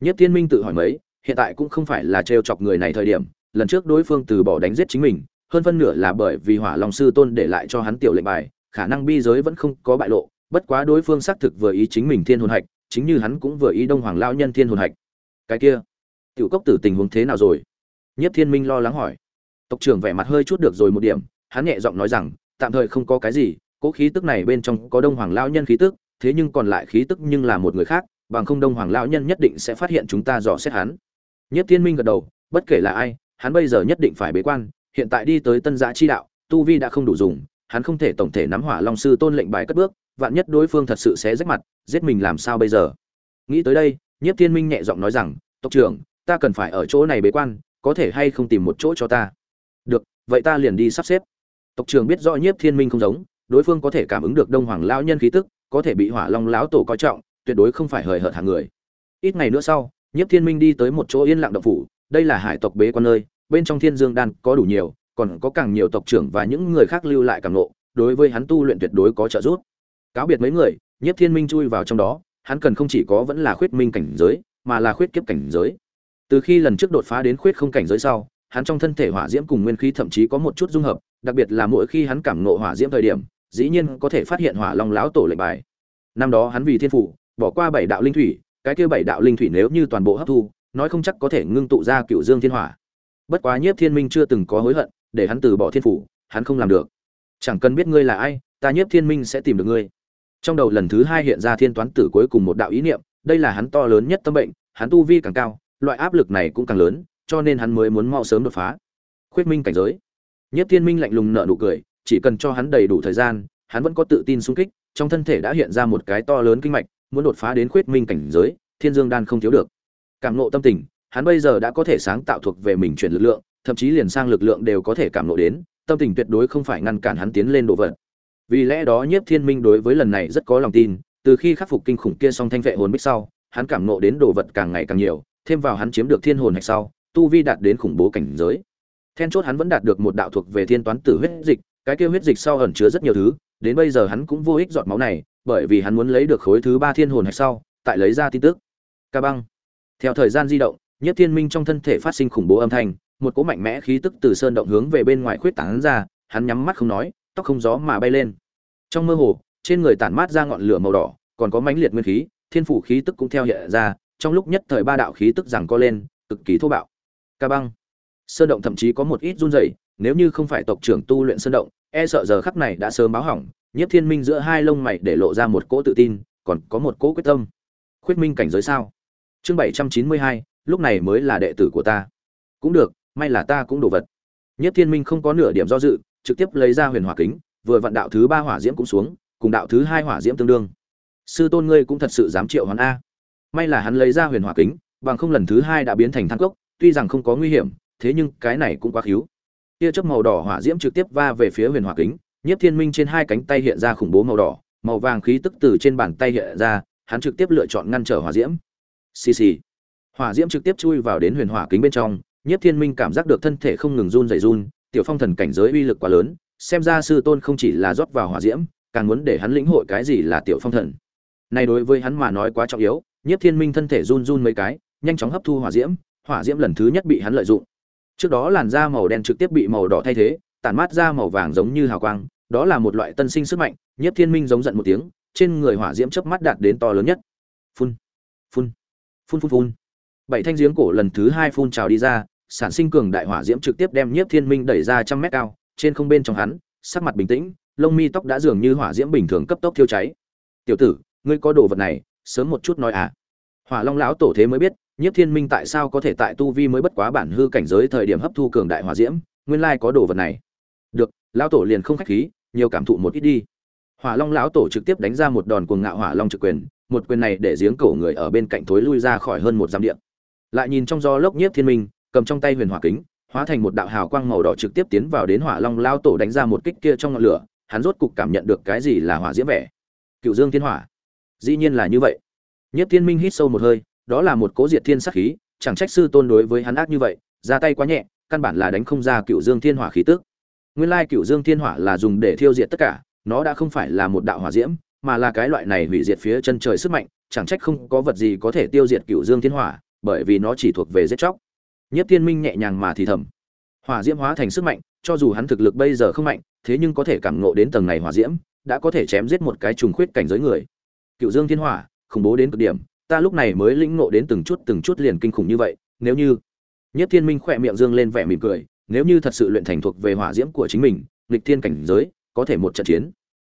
Nhất thiên minh tự hỏi mấy, hiện tại cũng không phải là trêu chọc người này thời điểm, lần trước đối phương từ bỏ đánh giết chính mình, hơn phân nửa là bởi vì hỏa long sư tôn để lại cho hắn tiểu lệnh bài, khả năng bi giới vẫn không có bại lộ, bất quá đối phương xác thực vừa ý chính mình thiên hồn hạch, chính như hắn cũng vừa ý đông hoàng lao nhân thiên hồn hạch. Cái kia, tiểu cốc tử tình huống thế nào rồi? Nhất thiên minh lo lắng hỏi. Tộc trưởng vẻ mặt hơi chút được rồi một điểm, hắn nhẹ giọng nói rằng, tạm thời không có cái gì Cỗ khí tức này bên trong có đông hoàng lao nhân khí tức, thế nhưng còn lại khí tức nhưng là một người khác, bằng không đông hoàng lão nhân nhất định sẽ phát hiện chúng ta dò xét hắn. Nhất thiên minh gật đầu, bất kể là ai, hắn bây giờ nhất định phải bế quan, hiện tại đi tới tân giã chi đạo, tu vi đã không đủ dùng, hắn không thể tổng thể nắm hỏa long sư tôn lệnh bài cất bước, vạn nhất đối phương thật sự sẽ rách mặt, giết mình làm sao bây giờ? Nghĩ tới đây, nhiếp thiên minh nhẹ giọng nói rằng, tộc trưởng, ta cần phải ở chỗ này bế quan, có thể hay không tìm một chỗ cho ta? Được, vậy ta liền đi sắp xếp. Tộc trưởng biết rõ nhiếp thiên minh không giống đối phương có thể cảm ứng được đông hoàng lão nhân khí tức, có thể bị hỏa long lão tổ coi trọng, tuyệt đối không phải hời hợt hàng người. Ít ngày nữa sau, nhiếp thiên minh đi tới một chỗ yên lặng động phủ, đây là hải tộc bế quan nơi, bên trong thiên dương đan có đủ nhiều, còn có càng nhiều tộc trưởng và những người khác lưu lại càng nộ đối với hắn tu luyện tuyệt đối có trợ giúp. Cáo biệt mấy người, nhiếp thiên minh chui vào trong đó, hắn cần không chỉ có vẫn là khuyết minh cảnh giới, mà là khuyết kiếp cảnh giới. Từ khi lần trước đột phá đến khuyết không cảnh giới sau, hắn trong thân thể hỏa diễm cùng nguyên khí thậm chí có một chút dung hợp, đặc biệt là mỗi khi hắn cảm nộ hỏa diễm thời điểm dĩ nhiên có thể phát hiện hỏa long lão tổ lệnh bài. Năm đó hắn vì thiên phủ, bỏ qua bảy đạo linh thủy, cái kia bảy đạo linh thủy nếu như toàn bộ hấp thu, nói không chắc có thể ngưng tụ ra cựu dương thiên hỏa. Bất quá nhiếp thiên minh chưa từng có hối hận, để hắn từ bỏ thiên phủ, hắn không làm được. Chẳng cần biết ngươi là ai, ta nhiếp thiên minh sẽ tìm được ngươi. Trong đầu lần thứ hai hiện ra thiên toán tử cuối cùng một đạo ý niệm, đây là hắn to lớn nhất tâm bệnh, hắn tu vi càng cao, loại áp lực này cũng càng lớn, cho nên hắn mới muốn mau sớm đột phá. Khuyết minh cảnh giới. Nhất thiên minh lạnh lùng nợ nụ cười chỉ cần cho hắn đầy đủ thời gian, hắn vẫn có tự tin sung kích, trong thân thể đã hiện ra một cái to lớn kinh mạch, muốn đột phá đến khuyết minh cảnh giới, thiên dương đan không thiếu được. Cảm ngộ tâm tình, hắn bây giờ đã có thể sáng tạo thuộc về mình chuyển lực lượng, thậm chí liền sang lực lượng đều có thể cảm ngộ đến, tâm tình tuyệt đối không phải ngăn cản hắn tiến lên độ vật. Vì lẽ đó nhiếp thiên minh đối với lần này rất có lòng tin, từ khi khắc phục kinh khủng kia song thanh vệ hồn bích sau, hắn cảm ngộ đến đồ vật càng ngày càng nhiều, thêm vào hắn chiếm được thiên hồn hạch sau, tu vi đạt đến khủng bố cảnh giới. Then chốt hắn vẫn đạt được một đạo thuộc về thiên toán tử huyết dịch cái kia huyết dịch sau ẩn chứa rất nhiều thứ, đến bây giờ hắn cũng vô ích giọt máu này, bởi vì hắn muốn lấy được khối thứ ba thiên hồn hạch sau, tại lấy ra tin tức. Ca băng. Theo thời gian di động nhất thiên minh trong thân thể phát sinh khủng bố âm thanh, một cỗ mạnh mẽ khí tức từ sơn động hướng về bên ngoài khuyết tảng ra, hắn nhắm mắt không nói, tóc không gió mà bay lên. Trong mơ hồ, trên người tản mát ra ngọn lửa màu đỏ, còn có mãnh liệt nguyên khí, thiên phủ khí tức cũng theo hiện ra, trong lúc nhất thời ba đạo khí tức rằng co lên, cực kỳ thô bạo. Ca băng. Sơn động thậm chí có một ít run rẩy, nếu như không phải tộc trưởng tu luyện sơn động e sợ giờ khắc này đã sớm báo hỏng, nhiếp thiên minh giữa hai lông mày để lộ ra một cỗ tự tin, còn có một cỗ quyết tâm. Khuyết minh cảnh giới sao? Chương bảy trăm chín mươi hai, lúc này mới là đệ tử của ta. Cũng được, may là ta cũng đồ vật. Nhất thiên minh không có nửa điểm do dự, trực tiếp lấy ra huyền hỏa kính, vừa vặn đạo thứ ba hỏa diễm cũng xuống, cùng đạo thứ hai hỏa diễm tương đương. Sư tôn ngươi cũng thật sự dám triệu hoán a. May là hắn lấy ra huyền hỏa kính, bằng không lần thứ hai đã biến thành thang cốc, tuy rằng không có nguy hiểm, thế nhưng cái này cũng quá khíu tia chớp màu đỏ hỏa diễm trực tiếp va về phía huyền hỏa kính, nhiếp thiên minh trên hai cánh tay hiện ra khủng bố màu đỏ, màu vàng khí tức từ trên bàn tay hiện ra, hắn trực tiếp lựa chọn ngăn trở hỏa diễm. Xì xì. Hỏa diễm trực tiếp chui vào đến huyền hỏa kính bên trong, nhiếp thiên minh cảm giác được thân thể không ngừng run rẩy run, tiểu phong thần cảnh giới uy lực quá lớn, xem ra sư tôn không chỉ là rót vào hỏa diễm, càng muốn để hắn lĩnh hội cái gì là tiểu phong thần. Này đối với hắn mà nói quá trọng yếu, nhiếp thiên minh thân thể run run mấy cái, nhanh chóng hấp thu hỏa diễm hỏa diễm lần thứ nhất bị hắn lợi dụng trước đó làn da màu đen trực tiếp bị màu đỏ thay thế, tản mát ra màu vàng giống như hào quang, đó là một loại tân sinh sức mạnh nhất thiên minh giống giận một tiếng, trên người hỏa diễm chớp mắt đạt đến to lớn nhất. Phun phun phun phun phun. Bảy thanh giếng cổ lần thứ hai phun trào đi ra, sản sinh cường đại hỏa diễm trực tiếp đem nhiếp thiên minh đẩy ra trăm mét cao, trên không bên trong hắn, sắc mặt bình tĩnh, lông mi tóc đã dường như hỏa diễm bình thường cấp tốc thiêu cháy. Tiểu tử, ngươi có đồ vật này, sớm một chút nói à. Hỏa long lão tổ thế mới biết nhiếp thiên minh tại sao có thể tại tu vi mới bất quá bản hư cảnh giới thời điểm hấp thu cường đại hỏa diễm, nguyên lai có đồ vật này. Được, lão tổ liền không khách khí, nhiều cảm thụ một ít đi. Hỏa long lão tổ trực tiếp đánh ra một đòn cuồng ngạo hỏa long trực quyền, một quyền này để giếng cổ người ở bên cạnh thối lui ra khỏi hơn một giam điện lại nhìn trong gió lốc nhiếp thiên minh, cầm trong tay huyền hỏa kính, hóa thành một đạo hào quang màu đỏ trực tiếp tiến vào đến hỏa long lao tổ đánh ra một kích kia trong ngọn lửa, hắn rốt cục cảm nhận được cái gì là hỏa diễm vẻ. Cựu dương thiên hỏa. Dĩ nhiên là như vậy. Nhất thiên minh hít sâu một hơi đó là một cố diệt thiên sắc khí, chẳng trách sư tôn đối với hắn ác như vậy, ra tay quá nhẹ, căn bản là đánh không ra cựu dương thiên hỏa khí tức. Nguyên lai cựu dương thiên hỏa là dùng để thiêu diệt tất cả, nó đã không phải là một đạo hỏa diễm, mà là cái loại này hủy diệt phía chân trời sức mạnh, chẳng trách không có vật gì có thể tiêu diệt cựu dương thiên hỏa, bởi vì nó chỉ thuộc về giết chóc. Nhất thiên minh nhẹ nhàng mà thì thầm. Hỏa diễm hóa thành sức mạnh, cho dù hắn thực lực bây giờ không mạnh, thế nhưng có thể cảm ngộ đến tầng này hỏa diễm, đã có thể chém giết một cái trùng khuyết cảnh giới người. Cựu dương thiên hỏa, khủng bố đến cực điểm ta lúc này mới lĩnh ngộ đến từng chút từng chút liền kinh khủng như vậy, nếu như nhất thiên minh khỏe miệng dương lên vẻ mỉm cười, nếu như thật sự luyện thành thuộc về hỏa diễm của chính mình, nghịch thiên cảnh giới, có thể một trận chiến.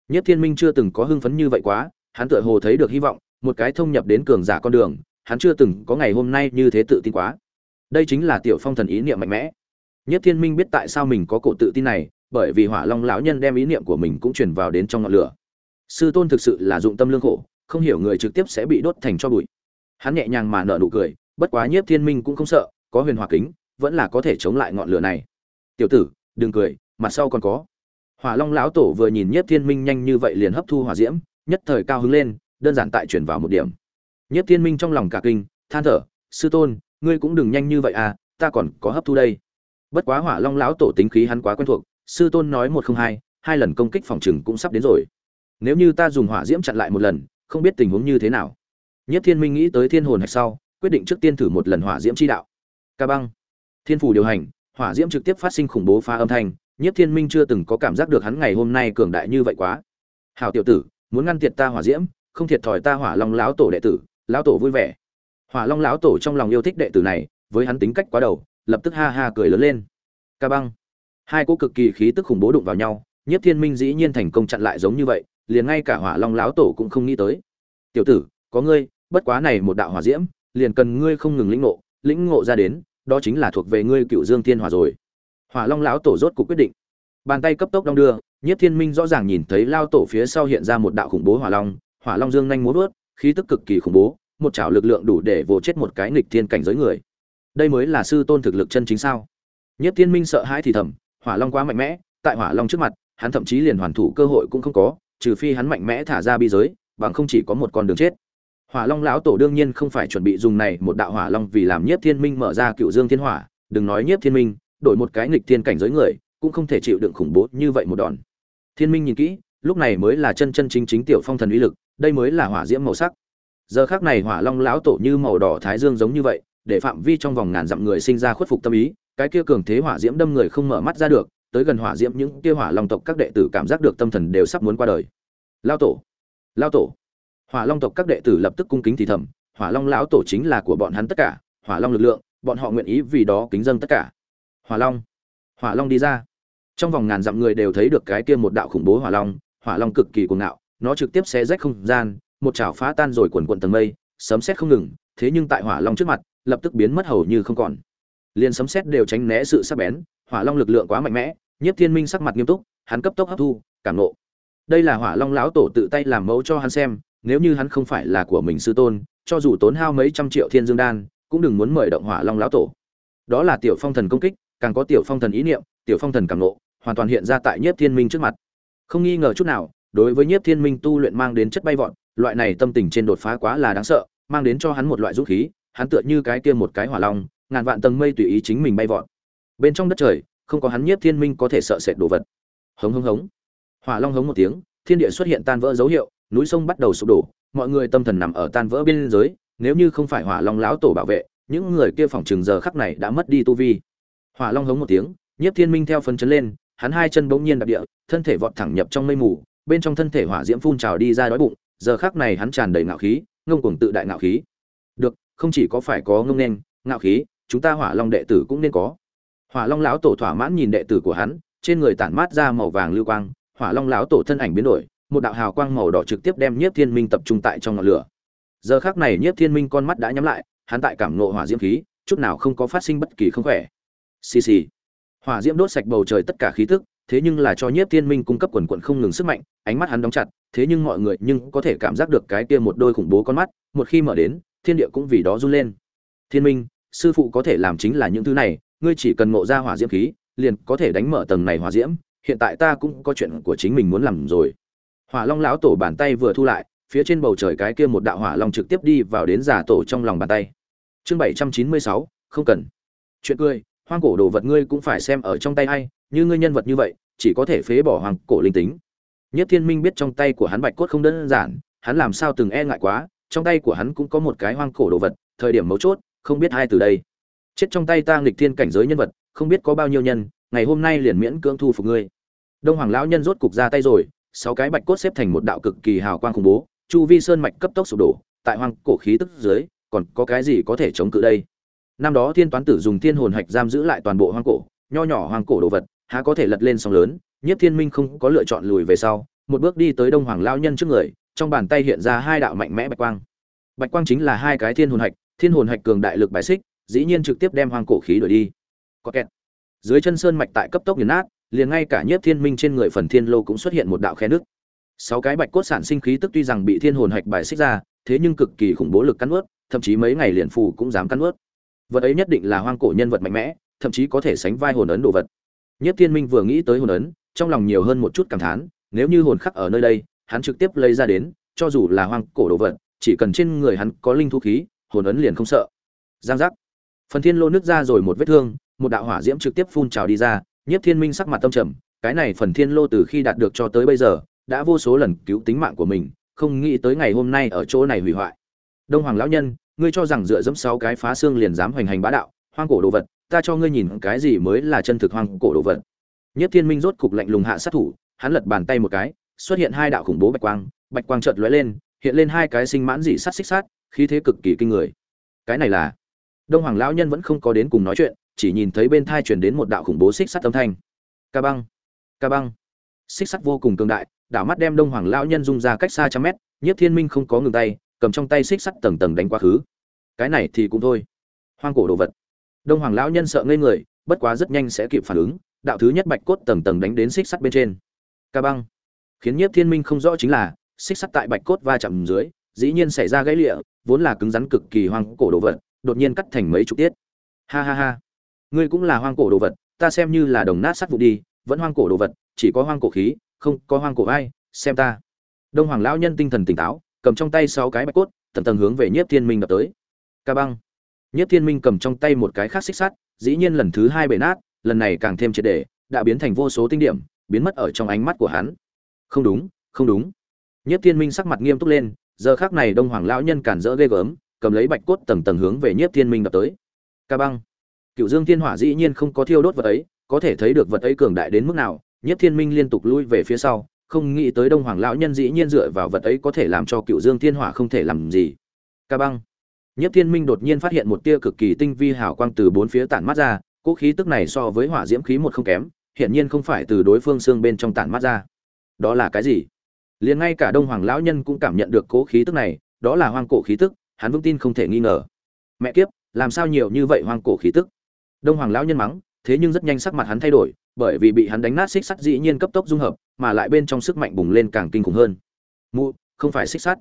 Nhất thiên minh chưa từng có hưng phấn như vậy quá, hắn tựa hồ thấy được hy vọng, một cái thông nhập đến cường giả con đường, hắn chưa từng có ngày hôm nay như thế tự tin quá. Đây chính là tiểu phong thần ý niệm mạnh mẽ. Nhất thiên minh biết tại sao mình có cổ tự tin này, bởi vì hỏa long lão nhân đem ý niệm của mình cũng truyền vào đến trong ngọn lửa. Sư tôn thực sự là dụng tâm lương khổ không hiểu người trực tiếp sẽ bị đốt thành cho bụi. Hắn nhẹ nhàng mà nở nụ cười, bất quá nhiếp thiên minh cũng không sợ, có huyền hòa kính, vẫn là có thể chống lại ngọn lửa này. Tiểu tử, đừng cười, mặt sau còn có. Hỏa long lão tổ vừa nhìn nhiếp thiên minh nhanh như vậy liền hấp thu hỏa diễm, nhất thời cao hứng lên, đơn giản tại chuyển vào một điểm. Nhiếp thiên minh trong lòng cả kinh, than thở, sư tôn, ngươi cũng đừng nhanh như vậy à ta còn có hấp thu đây. Bất quá hỏa long lão tổ tính khí hắn quá quen thuộc, sư tôn nói một không hai hai lần công kích phòng trừng cũng sắp đến rồi. Nếu như ta dùng hỏa diễm chặn lại một lần không biết tình huống như thế nào. Nhất thiên minh nghĩ tới thiên hồn hạch sau, quyết định trước tiên thử một lần hỏa diễm chi đạo. Ca băng. Thiên phủ điều hành, hỏa diễm trực tiếp phát sinh khủng bố phá âm thanh, nhất thiên minh chưa từng có cảm giác được hắn ngày hôm nay cường đại như vậy quá. Hào tiểu tử, muốn ngăn thiệt ta hỏa diễm, không thiệt thòi ta hỏa long lão tổ đệ tử, lão tổ vui vẻ. Hỏa long lão tổ trong lòng yêu thích đệ tử này, với hắn tính cách quá đầu, lập tức ha ha cười lớn lên. Ca băng. Hai cỗ cực kỳ khí tức khủng bố đụng vào nhau, nhất thiên minh dĩ nhiên thành công chặn lại giống như vậy liền ngay cả hỏa long lão tổ cũng không nghĩ tới. Tiểu tử, có ngươi, bất quá này một đạo hỏa diễm, liền cần ngươi không ngừng lĩnh ngộ lĩnh ngộ ra đến, đó chính là thuộc về ngươi cựu dương thiên hỏa rồi. Hỏa long lão tổ rốt cuộc quyết định. Bàn tay cấp tốc đong đưa nhất thiên minh rõ ràng nhìn thấy lao tổ phía sau hiện ra một đạo khủng bố hỏa long hỏa long dương nhanh múa vớt, khí tức cực kỳ khủng bố, một chảo lực lượng đủ để vồ chết một cái nghịch thiên cảnh giới người. Đây mới là sư tôn thực lực chân chính sao? Nhất thiên minh sợ hãi thì thầm, hỏa long quá mạnh mẽ, tại hỏa long trước mặt, hắn thậm chí liền hoàn thủ cơ hội cũng không có trừ phi hắn mạnh mẽ thả ra bi giới, bằng không chỉ có một con đường chết. Hỏa long lão tổ đương nhiên không phải chuẩn bị dùng này một đạo hỏa long vì làm nhiếp thiên minh mở ra cựu dương thiên hỏa, đừng nói nhiếp thiên minh, đổi một cái nghịch thiên cảnh giới người, cũng không thể chịu đựng khủng bố như vậy một đòn. Thiên minh nhìn kỹ, lúc này mới là chân chân chính chính tiểu phong thần uy lực, đây mới là hỏa diễm màu sắc. Giờ khác này hỏa long lão tổ như màu đỏ thái dương giống như vậy, để phạm vi trong vòng ngàn dặm người sinh ra khuất phục tâm ý, cái kia cường thế hỏa diễm đâm người không mở mắt ra được tới gần hỏa diễm những kia hỏa long tộc các đệ tử cảm giác được tâm thần đều sắp muốn qua đời. Lao tổ lao tổ. Hỏa long tộc các đệ tử lập tức cung kính thì thầm, hỏa long lão tổ chính là của bọn hắn tất cả, hỏa long lực lượng, bọn họ nguyện ý vì đó kính dâng tất cả. Hỏa long hỏa long đi ra. Trong vòng ngàn dặm người đều thấy được cái kia một đạo khủng bố hỏa long hỏa long cực kỳ cuồng ngạo, nó trực tiếp xé rách không gian, một chảo phá tan rồi quần quần tầng mây, sấm sét không ngừng, thế nhưng tại hỏa long trước mặt, lập tức biến mất hầu như không còn. Liền sấm sét đều tránh né sự sắc bén, hỏa long lực lượng quá mạnh mẽ nhiếp thiên minh sắc mặt nghiêm túc hắn cấp tốc hấp thu cảm ngộ. đây là hỏa long lão tổ tự tay làm mẫu cho hắn xem nếu như hắn không phải là của mình sư tôn cho dù tốn hao mấy trăm triệu thiên dương đan cũng đừng muốn mời động hỏa long lão tổ. Đó là tiểu phong thần công kích càng có tiểu phong thần ý niệm tiểu phong thần cảm ngộ, hoàn toàn hiện ra tại nhiếp thiên minh trước mặt. Không nghi ngờ chút nào đối với nhiếp thiên minh tu luyện mang đến chất bay vọt loại này tâm tình trên đột phá quá là đáng sợ mang đến cho hắn một loại dũng khí hắn tựa như cái kia một cái hỏa long ngàn vạn tầng mây tùy ý chính mình bay vọt. Bên trong đất trời không có hắn nhiếp thiên minh có thể sợ sệt đồ vật. Hống hống hống. Hỏa long hống một tiếng, thiên địa xuất hiện tan vỡ dấu hiệu, núi sông bắt đầu sụp đổ, mọi người tâm thần nằm ở tan vỡ biên giới nếu như không phải hỏa long lão tổ bảo vệ, những người kia phòng trường giờ khắc này đã mất đi tu vi. Hỏa long hống một tiếng, nhiếp thiên minh theo phấn chấn lên, hắn hai chân bỗng nhiên đạp địa, thân thể vọt thẳng nhập trong mây mù, bên trong thân thể hỏa diễm phun trào đi ra đói bụng, giờ khắc này hắn tràn đầy ngạo khí, ngông cuồng tự đại ngạo khí. Được, không chỉ có phải có ngông nên ngạo khí, chúng ta hỏa long đệ tử cũng nên có hỏa long lão tổ thỏa mãn nhìn đệ tử của hắn, trên người tản mát ra màu vàng lưu quang, hỏa long lão tổ thân ảnh biến đổi, một đạo hào quang màu đỏ trực tiếp đem nhiếp thiên minh tập trung tại trong ngọn lửa. Giờ khác này nhiếp thiên minh con mắt đã nhắm lại, hắn tại cảm nộ hỏa diễm khí, chút nào không có phát sinh bất kỳ không khỏe. Xì xì. Hỏa diễm đốt sạch bầu trời tất cả khí tức, thế nhưng là cho nhiếp thiên minh cung cấp quần quận không ngừng sức mạnh, ánh mắt hắn đóng chặt, thế nhưng mọi người nhưng có thể cảm giác được cái kia một đôi khủng bố con mắt, một khi mở đến, thiên địa cũng vì đó run lên. Thiên minh, sư phụ có thể làm chính là những thứ này ngươi chỉ cần ngộ ra hỏa diễm khí, liền có thể đánh mở tầng này hỏa diễm, hiện tại ta cũng có chuyện của chính mình muốn làm rồi. Hỏa long lão tổ bàn tay vừa thu lại, phía trên bầu trời cái kia một đạo hỏa long trực tiếp đi vào đến giả tổ trong lòng bàn tay. Chương bảy trăm chín mươi sáu, không cần. Chuyện cười, hoang cổ đồ vật ngươi cũng phải xem ở trong tay hay như ngươi nhân vật như vậy, chỉ có thể phế bỏ hoàng cổ linh tính. Nhất thiên minh biết trong tay của hắn bạch cốt không đơn giản, hắn làm sao từng e ngại quá, trong tay của hắn cũng có một cái hoang cổ đồ vật, thời điểm mấu chốt, không biết hai từ đây chết trong tay ta nghịch thiên cảnh giới nhân vật, không biết có bao nhiêu nhân, ngày hôm nay liền miễn cưỡng thu phục ngươi. Đông hoàng lão nhân rốt cục ra tay rồi, sáu cái bạch cốt xếp thành một đạo cực kỳ hào quang khủng bố, chu vi sơn mạch cấp tốc sụp đổ, tại hoang cổ khí tức dưới, còn có cái gì có thể chống cự đây? Năm đó thiên toán tử dùng thiên hồn hạch giam giữ lại toàn bộ hoang cổ, nho nhỏ hoang cổ đồ vật, há có thể lật lên sóng lớn nhất thiên minh không có lựa chọn lùi về sau, một bước đi tới đông hoàng lao nhân trước người, trong bàn tay hiện ra hai đạo mạnh mẽ bạch quang. Bạch quang chính là hai cái thiên hồn hạch, thiên hồn hạch cường đại lực bài xích dĩ nhiên trực tiếp đem hoang cổ khí đuổi đi. Có kẹt. Dưới chân sơn mạch tại cấp tốc nghiền nát liền ngay cả nhiếp thiên minh trên người phần thiên lô cũng xuất hiện một đạo khe nước sáu cái bạch cốt sản sinh khí tức tuy rằng bị thiên hồn hạch bài xích ra thế nhưng cực kỳ khủng bố lực cắn nuốt, thậm chí mấy ngày liền phù cũng dám cắn nuốt. vật ấy nhất định là hoang cổ nhân vật mạnh mẽ thậm chí có thể sánh vai hồn ấn đồ vật. Nhiếp thiên minh vừa nghĩ tới hồn ấn trong lòng nhiều hơn một chút cảm thán nếu như hồn khắc ở nơi đây hắn trực tiếp lấy ra đến cho dù là hoang cổ đồ vật chỉ cần trên người hắn có linh thú khí hồn ấn liền không sợ. Giang giác phần thiên lô nứt ra rồi một vết thương, một đạo hỏa diễm trực tiếp phun trào đi ra, nhiếp thiên minh sắc mặt tâm trầm, cái này phần thiên lô từ khi đạt được cho tới bây giờ, đã vô số lần cứu tính mạng của mình, không nghĩ tới ngày hôm nay ở chỗ này hủy hoại. Đông hoàng lão nhân, ngươi cho rằng dựa dẫm sáu cái phá xương liền dám hoành hành bá đạo, hoang cổ đồ vật, ta cho ngươi nhìn cái gì mới là chân thực hoang cổ đồ vật. Nhất thiên minh rốt cục lạnh lùng hạ sát thủ, hắn lật bàn tay một cái, xuất hiện hai đạo khủng bố bạch quang bạch quang chợt lóe lên, hiện lên hai cái sinh mãn dị sát xích sát, khí thế cực kỳ kinh người. Cái này là đông hoàng lão nhân vẫn không có đến cùng nói chuyện, chỉ nhìn thấy bên thai truyền đến một đạo khủng bố xích sắt âm thanh. Ca băng ca băng. Xích sắt vô cùng cường đại, đảo mắt đem đông hoàng lão nhân dung ra cách xa trăm mét, nhiếp thiên minh không có ngừng tay, cầm trong tay xích sắt tầng tầng đánh quá khứ. Cái này thì cũng thôi. Hoang cổ đồ vật. Đông hoàng lão nhân sợ ngây người, bất quá rất nhanh sẽ kịp phản ứng, đạo thứ nhất bạch cốt tầng tầng đánh đến xích sắt bên trên. Ca băng. Khiến nhiếp thiên minh không rõ chính là, xích sắt tại bạch cốt va chạm dưới, dĩ nhiên xảy ra gãy lịa, vốn là cứng rắn cực kỳ hoang cổ đồ vật đột nhiên cắt thành mấy chục tiết. Ha ha ha. Ngươi cũng là hoang cổ đồ vật, ta xem như là đồng nát sắt vụ đi, vẫn hoang cổ đồ vật, chỉ có hoang cổ khí, không, có hoang cổ ai xem ta. Đông hoàng lão nhân tinh thần tỉnh táo, cầm trong tay sáu cái bạch cốt, tầng tầng hướng về nhiếp thiên minh đập tới. Ca băng. Nhiếp thiên minh cầm trong tay một cái khác xích sắt, dĩ nhiên lần thứ hai bể nát, lần này càng thêm triệt để, đã biến thành vô số tinh điểm, biến mất ở trong ánh mắt của hắn. Không đúng không đúng. Nhiếp thiên minh sắc mặt nghiêm túc lên, giờ khác này đông hoàng lão nhân cản rỡ ghê gớm cầm lấy bạch cốt tầng tầng hướng về nhiếp thiên minh đập tới. Ca băng. Cựu dương thiên hỏa dĩ nhiên không có thiêu đốt vật ấy, có thể thấy được vật ấy cường đại đến mức nào, nhiếp thiên minh liên tục lui về phía sau, không nghĩ tới đông hoàng lão nhân dĩ nhiên dựa vào vật ấy có thể làm cho cựu dương thiên hỏa không thể làm gì. Ca băng. Nhiếp thiên minh đột nhiên phát hiện một tia cực kỳ tinh vi hào quang từ bốn phía tản mát ra, cỗ khí tức này so với hỏa diễm khí một không kém, hiển nhiên không phải từ đối phương xương bên trong tản mát ra. Đó là cái gì? Liền ngay cả đông hoàng lão nhân cũng cảm nhận được cỗ khí tức này, đó là hoang cổ khí tức hắn vững tin không thể nghi ngờ. Mẹ kiếp, làm sao nhiều như vậy hoang cổ khí tức? Đông hoàng lão nhân mắng, thế nhưng rất nhanh sắc mặt hắn thay đổi, bởi vì bị hắn đánh nát xích sắt dĩ nhiên cấp tốc dung hợp, mà lại bên trong sức mạnh bùng lên càng kinh khủng hơn. Mụ, không phải xích sắt.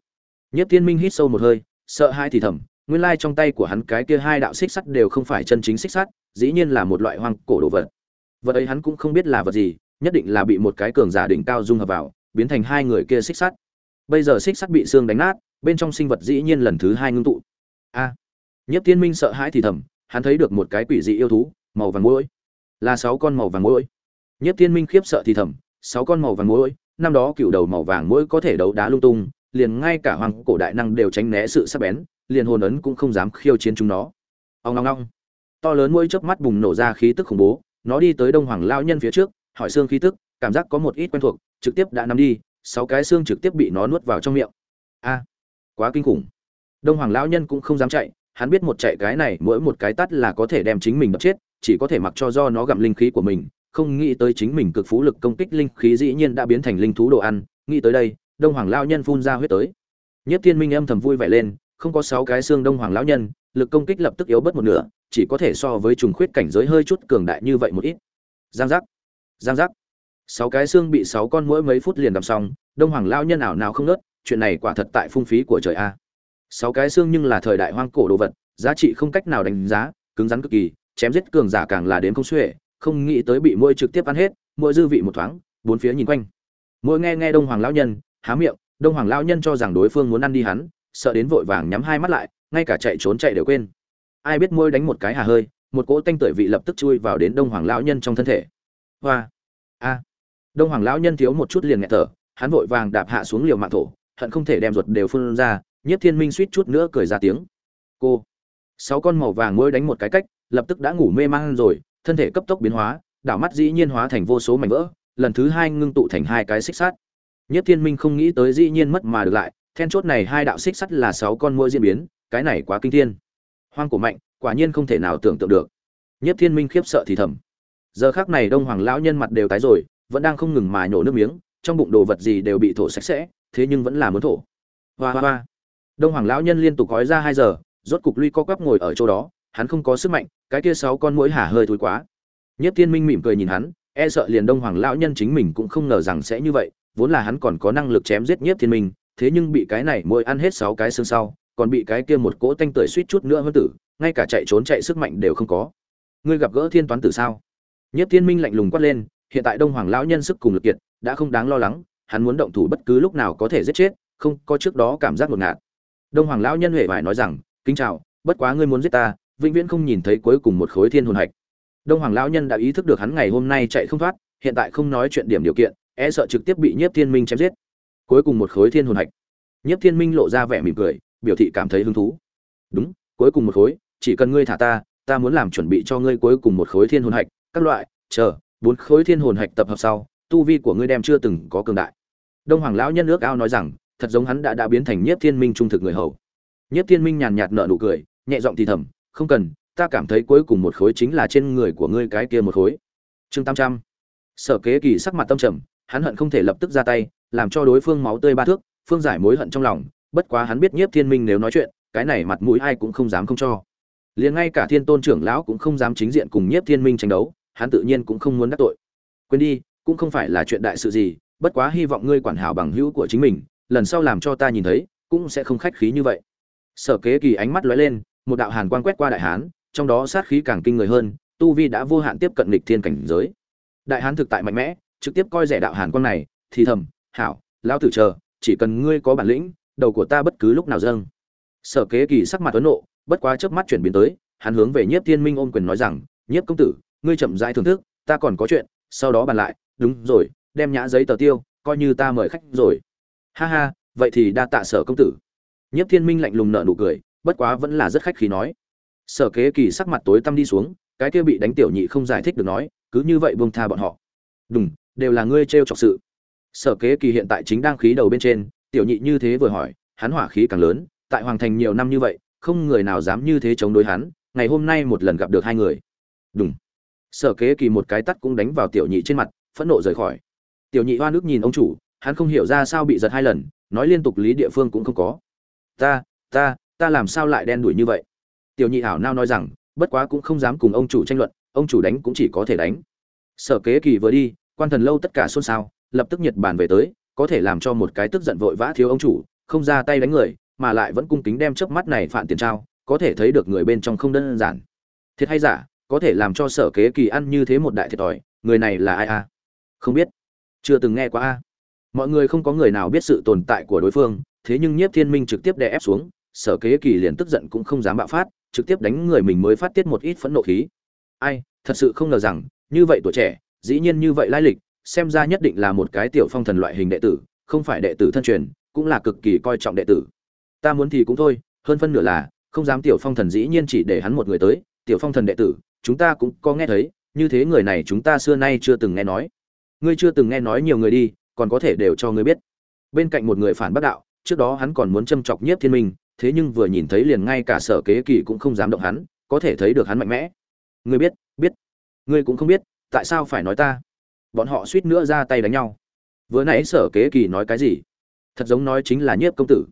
Nhất thiên minh hít sâu một hơi, sợ hai thì thầm, nguyên lai trong tay của hắn cái kia hai đạo xích sắt đều không phải chân chính xích sắt, dĩ nhiên là một loại hoang cổ đồ vật. Vật ấy hắn cũng không biết là vật gì, nhất định là bị một cái cường giả đỉnh cao dung hợp vào, biến thành hai người kia xích sắt. Bây giờ xích sắt bị xương đánh nát bên trong sinh vật dĩ nhiên lần thứ hai ngưng tụ. A à, nhất thiên minh sợ hãi thì thầm hắn thấy được một cái quỷ dị yêu thú màu vàng mũi là sáu con màu vàng mũi nhất thiên minh khiếp sợ thì thầm sáu con màu vàng mũi năm đó cựu đầu màu vàng mũi có thể đấu đá lung tung liền ngay cả hoàng cổ đại năng đều tránh né sự sắc bén liền hồn ấn cũng không dám khiêu chiến chúng nó. Ông long long to lớn mũi chớp mắt bùng nổ ra khí tức khủng bố nó đi tới đông hoàng lao nhân phía trước hỏi xương khí tức cảm giác có một ít quen thuộc trực tiếp đã nắm đi sáu cái xương trực tiếp bị nó nuốt vào trong miệng. A quá kinh khủng. Đông hoàng lão nhân cũng không dám chạy, hắn biết một chạy cái này mỗi một cái tắt là có thể đem chính mình đập chết, chỉ có thể mặc cho do nó gặm linh khí của mình, không nghĩ tới chính mình cực phú lực công kích linh khí dĩ nhiên đã biến thành linh thú đồ ăn, nghĩ tới đây, đông hoàng lão nhân phun ra huyết tới. Nhất thiên minh âm thầm vui vẻ lên, không có sáu cái xương đông hoàng lão nhân, lực công kích lập tức yếu bớt một nửa, chỉ có thể so với trùng khuyết cảnh giới hơi chút cường đại như vậy một ít. Giang giác giang giác. Sáu cái xương bị sáu con mỗi mấy phút liền đập xong, đông hoàng lão nhân ảo nào không nớt chuyện này quả thật tại phung phí của trời a. Sáu cái xương nhưng là thời đại hoang cổ đồ vật, giá trị không cách nào đánh giá, cứng rắn cực kỳ, chém giết cường giả càng là đến không xuể, không nghĩ tới bị môi trực tiếp ăn hết mỗi dư vị một thoáng, bốn phía nhìn quanh. Mỗi nghe nghe đông hoàng lão nhân, há miệng, đông hoàng lão nhân cho rằng đối phương muốn ăn đi hắn, sợ đến vội vàng nhắm hai mắt lại, ngay cả chạy trốn chạy đều quên. Ai biết môi đánh một cái hà hơi, một cỗ tanh tưởi vị lập tức chui vào đến đông hoàng lão nhân trong thân thể. Hoa! A! Đông hoàng lão nhân thiếu một chút liền nghẹt thở, hắn vội vàng đạp hạ xuống liều mạng thổ hận không thể đem ruột đều phun ra, nhiếp thiên minh suýt chút nữa cười ra tiếng. Cô, sáu con màu vàng môi đánh một cái cách, lập tức đã ngủ mê man rồi, thân thể cấp tốc biến hóa, đảo mắt dĩ nhiên hóa thành vô số mảnh vỡ, lần thứ hai ngưng tụ thành hai cái xích sắt. Nhất thiên minh không nghĩ tới dĩ nhiên mất mà được lại, then chốt này hai đạo xích sắt là sáu con môi diễn biến, cái này quá kinh thiên. Hoang cổ mạnh, quả nhiên không thể nào tưởng tượng được. Nhất thiên minh khiếp sợ thì thầm. Giờ khác này đông hoàng lão nhân mặt đều tái rồi, vẫn đang không ngừng mà nhổ nước miếng, trong bụng đồ vật gì đều bị thổ sạch sẽ thế nhưng vẫn là muốn thổ. Hoa hoa hoa. Đông hoàng lão nhân liên tục gói ra hai giờ, rốt cục lui co quắp ngồi ở chỗ đó, hắn không có sức mạnh, cái kia sáu con mũi hả hơi thối quá. Nhất thiên minh mỉm cười nhìn hắn e sợ liền đông hoàng lão nhân chính mình cũng không ngờ rằng sẽ như vậy, vốn là hắn còn có năng lực chém giết nhất thiên minh, thế nhưng bị cái này mỗi ăn hết sáu cái xương sau, còn bị cái kia một cỗ tanh tưởi suýt chút nữa hơn tử, ngay cả chạy trốn chạy sức mạnh đều không có. Ngươi gặp gỡ thiên toán tử sao? Nhất thiên minh lạnh lùng quát lên, hiện tại đông hoàng lão nhân sức cùng lực kiệt, đã không đáng lo lắng hắn muốn động thủ bất cứ lúc nào có thể giết chết, không có trước đó cảm giác ngột ngạt. Đông hoàng lão nhân huệ vải nói rằng, kính chào, bất quá ngươi muốn giết ta, vĩnh viễn không nhìn thấy cuối cùng một khối thiên hồn hạch. Đông hoàng lão nhân đã ý thức được hắn ngày hôm nay chạy không thoát, hiện tại không nói chuyện điểm điều kiện e sợ trực tiếp bị nhiếp thiên minh chém giết. Cuối cùng một khối thiên hồn hạch. Nhiếp thiên minh lộ ra vẻ mỉm cười, biểu thị cảm thấy hứng thú. Đúng, cuối cùng một khối, chỉ cần ngươi thả ta ta muốn làm chuẩn bị cho ngươi cuối cùng một khối thiên hồn hạch, các loại, chờ, bốn khối thiên hồn hạch tập hợp sau tu vi của ngươi đem chưa từng có cường đại. Đông hoàng lão nhân nước ao nói rằng, thật giống hắn đã đã biến thành nhiếp thiên minh trung thực người hầu. Nhiếp thiên minh nhàn nhạt nở nụ cười, nhẹ giọng thì thầm, không cần, ta cảm thấy cuối cùng một khối chính là trên người của ngươi cái kia một khối. Chương tam trăm. Sở kế kỳ sắc mặt tâm trầm, hắn hận không thể lập tức ra tay, làm cho đối phương máu tươi ba thước, phương giải mối hận trong lòng, bất quá hắn biết nhiếp thiên minh nếu nói chuyện, cái này mặt mũi ai cũng không dám không cho. Liền ngay cả thiên tôn trưởng lão cũng không dám chính diện cùng nhiếp thiên minh tranh đấu, hắn tự nhiên cũng không muốn đắc tội. Quên đi cũng không phải là chuyện đại sự gì, bất quá hy vọng ngươi quản hảo bằng hữu của chính mình, lần sau làm cho ta nhìn thấy, cũng sẽ không khách khí như vậy. Sở kế kỳ ánh mắt lóe lên, một đạo hàn quang quét qua đại hán, trong đó sát khí càng kinh người hơn, tu vi đã vô hạn tiếp cận lịch thiên cảnh giới. Đại hán thực tại mạnh mẽ, trực tiếp coi rẻ đạo hàn quang này, thì thầm, hảo, lão tử chờ, chỉ cần ngươi có bản lĩnh, đầu của ta bất cứ lúc nào dâng. Sở kế kỳ sắc mặt tuấn nộ, bất quá chớp mắt chuyển biến tới, hắn hướng về nhiếp thiên minh ôm quyền nói rằng, nhiếp công tử, ngươi chậm rãi thưởng thức, ta còn có chuyện sau đó bàn lại, đúng rồi, đem nhã giấy tờ tiêu, coi như ta mời khách rồi. Ha ha, vậy thì đa tạ sở công tử. Nhất thiên minh lạnh lùng nở nụ cười, bất quá vẫn là rất khách khí nói. Sở kế kỳ sắc mặt tối tăm đi xuống, cái kia bị đánh tiểu nhị không giải thích được nói, cứ như vậy buông tha bọn họ. Đúng đều là ngươi trêu chọc sự. Sở kế kỳ hiện tại chính đang khí đầu bên trên, tiểu nhị như thế vừa hỏi, hắn hỏa khí càng lớn, tại hoàng thành nhiều năm như vậy, không người nào dám như thế chống đối hắn, ngày hôm nay một lần gặp được hai người. Đúng sở kế kỳ một cái tắt cũng đánh vào tiểu nhị trên mặt, phẫn nộ rời khỏi. Tiểu nhị hoa nước nhìn ông chủ, hắn không hiểu ra sao bị giật hai lần, nói liên tục lý địa phương cũng không có. Ta ta ta làm sao lại đen đuổi như vậy? Tiểu nhị hảo nao nói rằng, bất quá cũng không dám cùng ông chủ tranh luận, ông chủ đánh cũng chỉ có thể đánh. Sở kế kỳ vừa đi, quan thần lâu tất cả xôn xao, lập tức nhật bản về tới, có thể làm cho một cái tức giận vội vã thiếu ông chủ, không ra tay đánh người, mà lại vẫn cung kính đem chớp mắt này phản tiền trao, có thể thấy được người bên trong không đơn giản. Thiệt hay giả có thể làm cho sở kế kỳ ăn như thế một đại thiệt thòi, người này là ai a? Không biết. Chưa từng nghe qua a. Mọi người không có người nào biết sự tồn tại của đối phương, thế nhưng nhiếp thiên minh trực tiếp đè ép xuống, sở kế kỳ liền tức giận cũng không dám bạo phát, trực tiếp đánh người mình mới phát tiết một ít phẫn nộ khí. Ai, thật sự không ngờ rằng, như vậy tuổi trẻ, dĩ nhiên như vậy lai lịch, xem ra nhất định là một cái tiểu phong thần loại hình đệ tử, không phải đệ tử thân truyền, cũng là cực kỳ coi trọng đệ tử. Ta muốn thì cũng thôi, hơn phân nửa là, không dám tiểu phong thần dĩ nhiên chỉ để hắn một người tới, tiểu phong thần đệ tử chúng ta cũng có nghe thấy, như thế người này chúng ta xưa nay chưa từng nghe nói. Ngươi chưa từng nghe nói nhiều người đi, còn có thể đều cho ngươi biết. Bên cạnh một người phản bác đạo, trước đó hắn còn muốn châm chọc nhiếp thiên minh, thế nhưng vừa nhìn thấy liền ngay cả sở kế kỳ cũng không dám động hắn, có thể thấy được hắn mạnh mẽ. Ngươi biết biết. Ngươi cũng không biết, tại sao phải nói ta? Bọn họ suýt nữa ra tay đánh nhau. Vừa nãy sở kế kỳ nói cái gì? Thật giống nói chính là nhiếp công tử.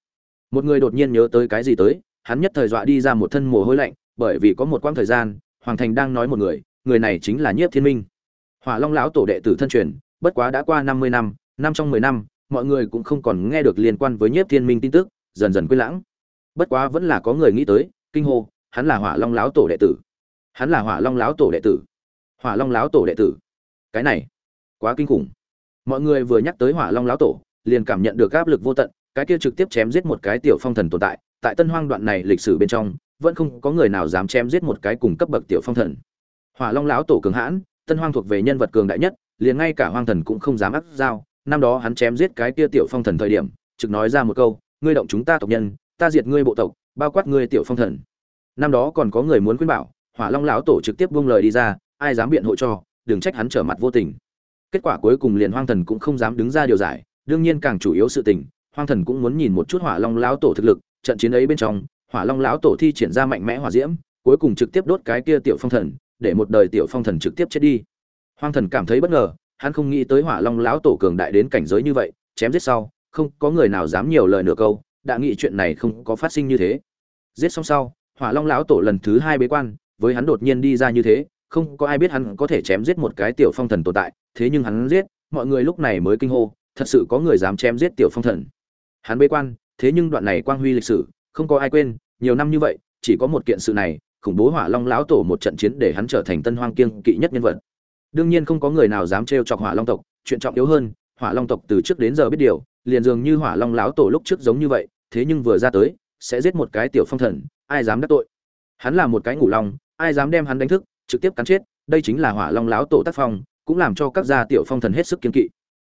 Một người đột nhiên nhớ tới cái gì tới, hắn nhất thời dọa đi ra một thân mồ hôi lạnh, bởi vì có một quãng thời gian hoàng thành đang nói một người người này chính là nhiếp thiên minh. Hỏa long lão tổ đệ tử thân truyền, bất quá đã qua năm mươi năm năm trong mười năm, mọi người cũng không còn nghe được liên quan với nhiếp thiên minh tin tức, dần dần quên lãng. Bất quá vẫn là có người nghĩ tới, kinh hô, hắn là hỏa long lão tổ đệ tử. Hắn là hỏa long lão tổ đệ tử. Hỏa long lão tổ đệ tử. Cái này, quá kinh khủng. Mọi người vừa nhắc tới hỏa long lão tổ, liền cảm nhận được áp lực vô tận, cái kia trực tiếp chém giết một cái tiểu phong thần tồn tại tại tân hoang đoạn này lịch sử bên trong vẫn không có người nào dám chém giết một cái cùng cấp bậc tiểu phong thần. Hỏa long lão tổ cường hãn, tân hoang thuộc về nhân vật cường đại nhất, liền ngay cả hoang thần cũng không dám áp giao. Năm đó hắn chém giết cái kia tiểu phong thần thời điểm, trực nói ra một câu, ngươi động chúng ta tộc nhân, ta diệt ngươi bộ tộc, bao quát ngươi tiểu phong thần. Năm đó còn có người muốn khuyên bảo, hỏa long lão tổ trực tiếp buông lời đi ra, ai dám biện hộ cho, đừng trách hắn trở mặt vô tình. Kết quả cuối cùng liền hoang thần cũng không dám đứng ra điều giải, đương nhiên càng chủ yếu sự tình, hoang thần cũng muốn nhìn một chút hỏa long lão tổ thực lực, trận chiến ấy bên trong hỏa long lão tổ thi triển ra mạnh mẽ hỏa diễm, cuối cùng trực tiếp đốt cái kia tiểu phong thần, để một đời tiểu phong thần trực tiếp chết đi. Hoang thần cảm thấy bất ngờ, hắn không nghĩ tới hỏa long lão tổ cường đại đến cảnh giới như vậy, chém giết sau, không có người nào dám nhiều lời nửa câu, đã nghĩ chuyện này không có phát sinh như thế. Giết xong sau, hỏa long lão tổ lần thứ hai bế quan, với hắn đột nhiên đi ra như thế, không có ai biết hắn có thể chém giết một cái tiểu phong thần tồn tại, thế nhưng hắn giết, mọi người lúc này mới kinh hô, thật sự có người dám chém giết tiểu phong thần. Hắn bế quan, thế nhưng đoạn này quang huy lịch sử không có ai quên, nhiều năm như vậy, chỉ có một kiện sự này, khủng bố hỏa long lão tổ một trận chiến để hắn trở thành tân hoang kiêng kỵ nhất nhân vật. Đương nhiên không có người nào dám trêu chọc hỏa long tộc, chuyện trọng yếu hơn, hỏa long tộc từ trước đến giờ biết điều, liền dường như hỏa long lão tổ lúc trước giống như vậy, thế nhưng vừa ra tới, sẽ giết một cái tiểu phong thần, ai dám đắc tội? Hắn là một cái ngủ long, ai dám đem hắn đánh thức, trực tiếp cắn chết, đây chính là hỏa long lão tổ tác phong, cũng làm cho các gia tiểu phong thần hết sức kiên kỵ.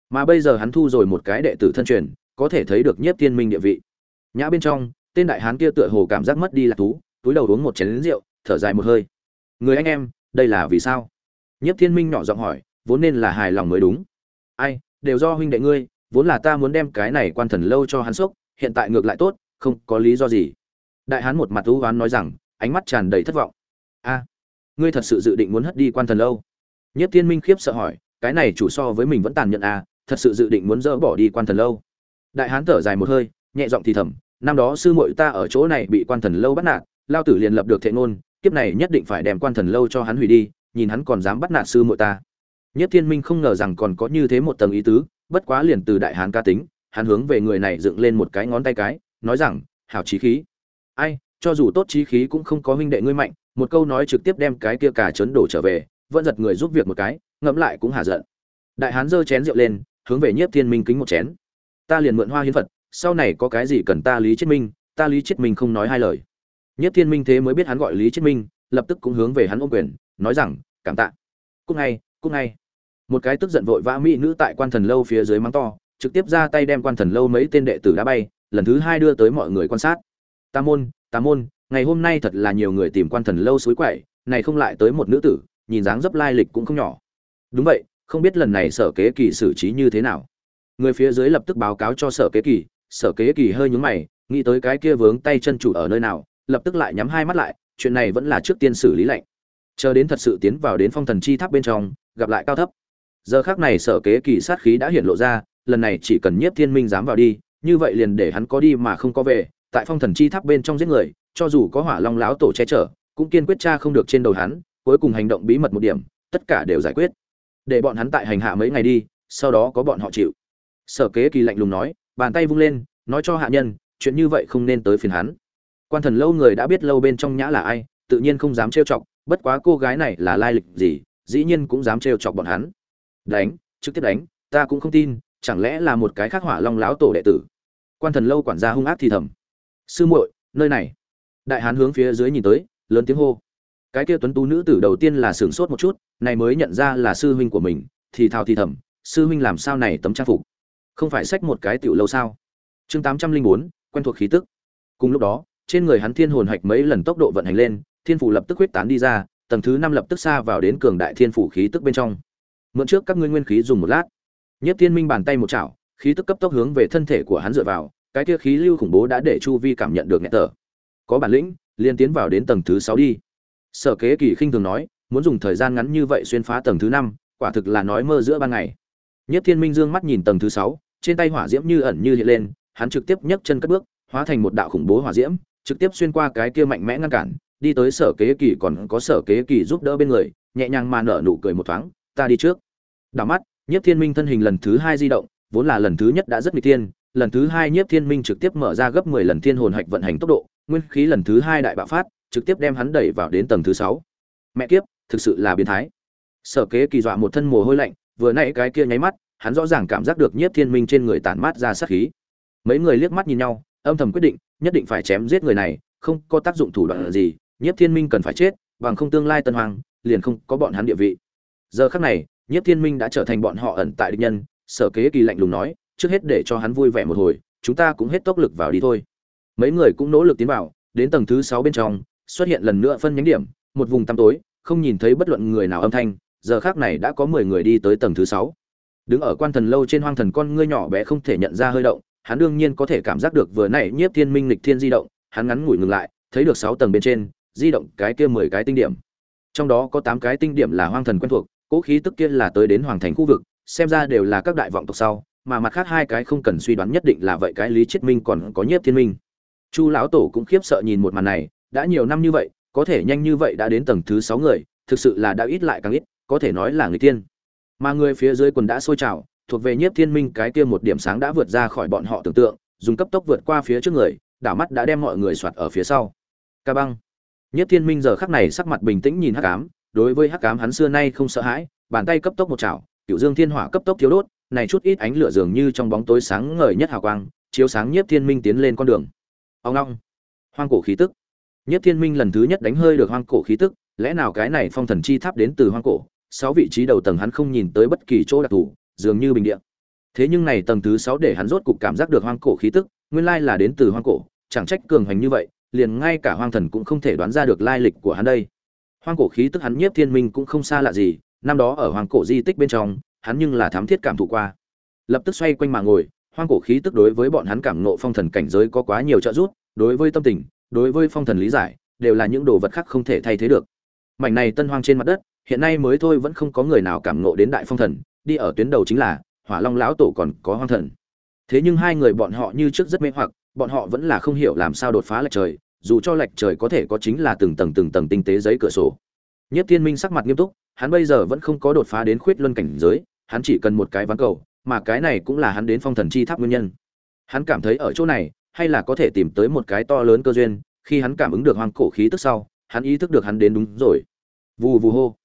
Mà bây giờ hắn thu rồi một cái đệ tử thân truyền, có thể thấy được nhiếp tiên minh địa vị. Nhã bên trong tên đại hán kia tựa hồ cảm giác mất đi lạc thú, túi đầu uống một chén lính rượu, thở dài một hơi. Người anh em, đây là vì sao? Nhiếp thiên minh nhỏ giọng hỏi, vốn nên là hài lòng mới đúng. Ai, đều do huynh đệ ngươi, vốn là ta muốn đem cái này quan thần lâu cho hắn sốc hiện tại ngược lại tốt, không có lý do gì. Đại hán một mặt thú oán nói rằng, ánh mắt tràn đầy thất vọng. A, ngươi thật sự dự định muốn hất đi quan thần lâu? Nhất thiên minh khiếp sợ hỏi, cái này chủ so với mình vẫn tàn nhẫn à thật sự dự định muốn dỡ bỏ đi quan thần lâu? Đại hán thở dài một hơi, nhẹ giọng thì thầm năm đó sư muội ta ở chỗ này bị quan thần lâu bắt nạt, lao tử liền lập được thệ ngôn, kiếp này nhất định phải đem quan thần lâu cho hắn hủy đi, nhìn hắn còn dám bắt nạt sư muội ta. Nhất thiên minh không ngờ rằng còn có như thế một tầng ý tứ, bất quá liền từ đại hán ca tính, hắn hướng về người này dựng lên một cái ngón tay cái, nói rằng, hảo chí khí. Ai, cho dù tốt chí khí cũng không có huynh đệ ngươi mạnh, một câu nói trực tiếp đem cái kia cả chấn đổ trở về, vẫn giật người giúp việc một cái, ngẫm lại cũng hà giận. Đại hán giơ chén rượu lên, hướng về nhiếp thiên minh kính một chén. Ta liền mượn hoa hiến phật sau này có cái gì cần ta lý chết minh, ta lý chết minh không nói hai lời. Nhất thiên minh thế mới biết hắn gọi lý chết minh, lập tức cũng hướng về hắn ôm quyền, nói rằng, cảm tạ. Cúc ngay cúc ngay. Một cái tức giận vội vã mỹ nữ tại quan thần lâu phía dưới mắng to, trực tiếp ra tay đem quan thần lâu mấy tên đệ tử đá bay, lần thứ hai đưa tới mọi người quan sát. Tam môn Tam môn, ngày hôm nay thật là nhiều người tìm quan thần lâu suối quậy, này không lại tới một nữ tử, nhìn dáng dấp lai lịch cũng không nhỏ. Đúng vậy, không biết lần này sở kế kỳ xử trí như thế nào. Người phía dưới lập tức báo cáo cho sở kế kỳ sở kế kỳ hơi nhúng mày, nghĩ tới cái kia vướng tay chân chủ ở nơi nào, lập tức lại nhắm hai mắt lại, chuyện này vẫn là trước tiên xử lý lạnh. Chờ đến thật sự tiến vào đến phong thần chi tháp bên trong, gặp lại cao thấp. Giờ khác này sở kế kỳ sát khí đã hiện lộ ra, lần này chỉ cần nhiếp thiên minh dám vào đi, như vậy liền để hắn có đi mà không có về, tại phong thần chi tháp bên trong giết người, cho dù có hỏa long láo tổ che chở, cũng kiên quyết cha không được trên đầu hắn, cuối cùng hành động bí mật một điểm, tất cả đều giải quyết. Để bọn hắn tại hành hạ mấy ngày đi, sau đó có bọn họ chịu. Sở kế kỳ lạnh lùng nói bàn tay vung lên, nói cho hạ nhân, chuyện như vậy không nên tới phiền hắn. Quan thần lâu người đã biết lâu bên trong nhã là ai, tự nhiên không dám trêu chọc, bất quá cô gái này là lai lịch gì, dĩ nhiên cũng dám trêu chọc bọn hắn. Đánh, trực tiếp đánh, ta cũng không tin, chẳng lẽ là một cái khác hỏa long láo tổ đệ tử? Quan thần lâu quản gia hung ác thì thầm. Sư muội, nơi này. Đại hán hướng phía dưới nhìn tới, lớn tiếng hô. Cái kia tuấn tú nữ tử đầu tiên là sửng sốt một chút, này mới nhận ra là sư huynh của mình, thì thào thì thầm, sư huynh làm sao này tấm trang phục? Không phải sách một cái tiểu lâu sao? Chương tám trăm linh bốn, quen thuộc khí tức. Cùng lúc đó, trên người hắn thiên hồn hạch mấy lần tốc độ vận hành lên, thiên phủ lập tức huyết tán đi ra, tầng thứ năm lập tức xa vào đến cường đại thiên phủ khí tức bên trong. Mượn trước các ngươi nguyên khí dùng một lát. Nhất thiên minh bàn tay một chảo, khí tức cấp tốc hướng về thân thể của hắn dựa vào, cái kia khí lưu khủng bố đã để chu vi cảm nhận được nhẹ tở có bản lĩnh liên tiến vào đến tầng thứ sáu đi. Sở kế kỳ khinh thường nói, muốn dùng thời gian ngắn như vậy xuyên phá tầng thứ năm, quả thực là nói mơ giữa ban ngày. Nhất thiên minh dương mắt nhìn tầng thứ sáu trên tay hỏa diễm như ẩn như hiện lên, hắn trực tiếp nhấc chân cất bước, hóa thành một đạo khủng bố hỏa diễm, trực tiếp xuyên qua cái kia mạnh mẽ ngăn cản, đi tới sở kế kỳ còn có sở kế kỳ giúp đỡ bên người, nhẹ nhàng mà nở nụ cười một thoáng, ta đi trước. Đảo mắt, nhiếp thiên minh thân hình lần thứ hai di động, vốn là lần thứ nhất đã rất nguy tiên lần thứ hai nhiếp thiên minh trực tiếp mở ra gấp mười lần thiên hồn hạch vận hành tốc độ, nguyên khí lần thứ hai đại bạo phát, trực tiếp đem hắn đẩy vào đến tầng thứ sáu. Mẹ kiếp, thực sự là biến thái. Sở kế kỳ dọa một thân mồ hôi lạnh, vừa nãy cái kia nháy mắt hắn rõ ràng cảm giác được nhiếp thiên minh trên người tản mát ra sát khí. Mấy người liếc mắt nhìn nhau, âm thầm quyết định, nhất định phải chém giết người này, không có tác dụng thủ đoạn gì, nhiếp thiên minh cần phải chết, bằng không tương lai tân hoàng liền không có bọn hắn địa vị. Giờ khắc này, nhiếp thiên minh đã trở thành bọn họ ẩn tại địch nhân, sở kế kỳ lạnh lùng nói, trước hết để cho hắn vui vẻ một hồi, chúng ta cũng hết tốc lực vào đi thôi. Mấy người cũng nỗ lực tiến vào, đến tầng thứ sáu bên trong, xuất hiện lần nữa phân nhánh điểm, một vùng tăm tối, không nhìn thấy bất luận người nào âm thanh, giờ khác này đã có mười người đi tới tầng thứ sáu đứng ở quan thần lâu trên hoang thần con ngươi nhỏ bé không thể nhận ra hơi động, hắn đương nhiên có thể cảm giác được vừa nãy nhiếp thiên minh lịch thiên di động, hắn ngắn ngủi ngừng lại, thấy được sáu tầng bên trên, di động cái kia mười cái tinh điểm. Trong đó có tám cái tinh điểm là hoang thần quen thuộc cỗ khí tức kia là tới đến hoàng thành khu vực, xem ra đều là các đại vọng tộc sau, mà mặt khác hai cái không cần suy đoán nhất định là vậy cái lý chiết minh còn có nhiếp thiên minh. Chu lão tổ cũng khiếp sợ nhìn một màn này, đã nhiều năm như vậy, có thể nhanh như vậy đã đến tầng thứ sáu người, thực sự là đã ít lại càng ít, có thể nói là người tiên mà người phía dưới quần đã sôi trào, thuộc về nhiếp thiên minh cái kia một điểm sáng đã vượt ra khỏi bọn họ tưởng tượng, dùng cấp tốc vượt qua phía trước người, đảo mắt đã đem mọi người soạt ở phía sau. Ca băng. Nhiếp thiên minh giờ khắc này sắc mặt bình tĩnh nhìn hắc ám, đối với hắc ám hắn xưa nay không sợ hãi, bàn tay cấp tốc một chảo, cựu dương thiên hỏa cấp tốc thiếu đốt, này chút ít ánh lửa dường như trong bóng tối sáng ngời nhất hào quang, chiếu sáng nhiếp thiên minh tiến lên con đường. Ông long hoang cổ khí tức. Nhiếp thiên minh lần thứ nhất đánh hơi được hoang cổ khí tức, lẽ nào cái này phong thần chi tháp đến từ hoang cổ? Sáu vị trí đầu tầng hắn không nhìn tới bất kỳ chỗ đặc thù, dường như bình địa. Thế nhưng này tầng thứ sáu để hắn rốt cục cảm giác được hoang cổ khí tức, nguyên lai là đến từ hoang cổ, chẳng trách cường hành như vậy, liền ngay cả hoang thần cũng không thể đoán ra được lai lịch của hắn đây. Hoang cổ khí tức hắn nhiếp thiên minh cũng không xa lạ gì, năm đó ở hoang cổ di tích bên trong, hắn nhưng là thám thiết cảm thụ qua. Lập tức xoay quanh mà ngồi, hoang cổ khí tức đối với bọn hắn cảm nộ phong thần cảnh giới có quá nhiều trợ giúp, đối với tâm tình, đối với phong thần lý giải, đều là những đồ vật khác không thể thay thế được. Mảnh này tân hoang trên mặt đất hiện nay mới thôi vẫn không có người nào cảm ngộ đến đại phong thần, đi ở tuyến đầu chính là hỏa long lão tổ còn có hoang thần. Thế nhưng hai người bọn họ như trước rất mê hoặc, bọn họ vẫn là không hiểu làm sao đột phá lệch trời, dù cho lệch trời có thể có chính là từng tầng từng tầng tinh tế giấy cửa sổ. Nhất thiên minh sắc mặt nghiêm túc, hắn bây giờ vẫn không có đột phá đến khuyết luân cảnh giới, hắn chỉ cần một cái ván cầu, mà cái này cũng là hắn đến phong thần chi tháp nguyên nhân. Hắn cảm thấy ở chỗ này, hay là có thể tìm tới một cái to lớn cơ duyên, khi hắn cảm ứng được hoang cổ khí tức sau, hắn ý thức được hắn đến đúng rồi. Vù vù hô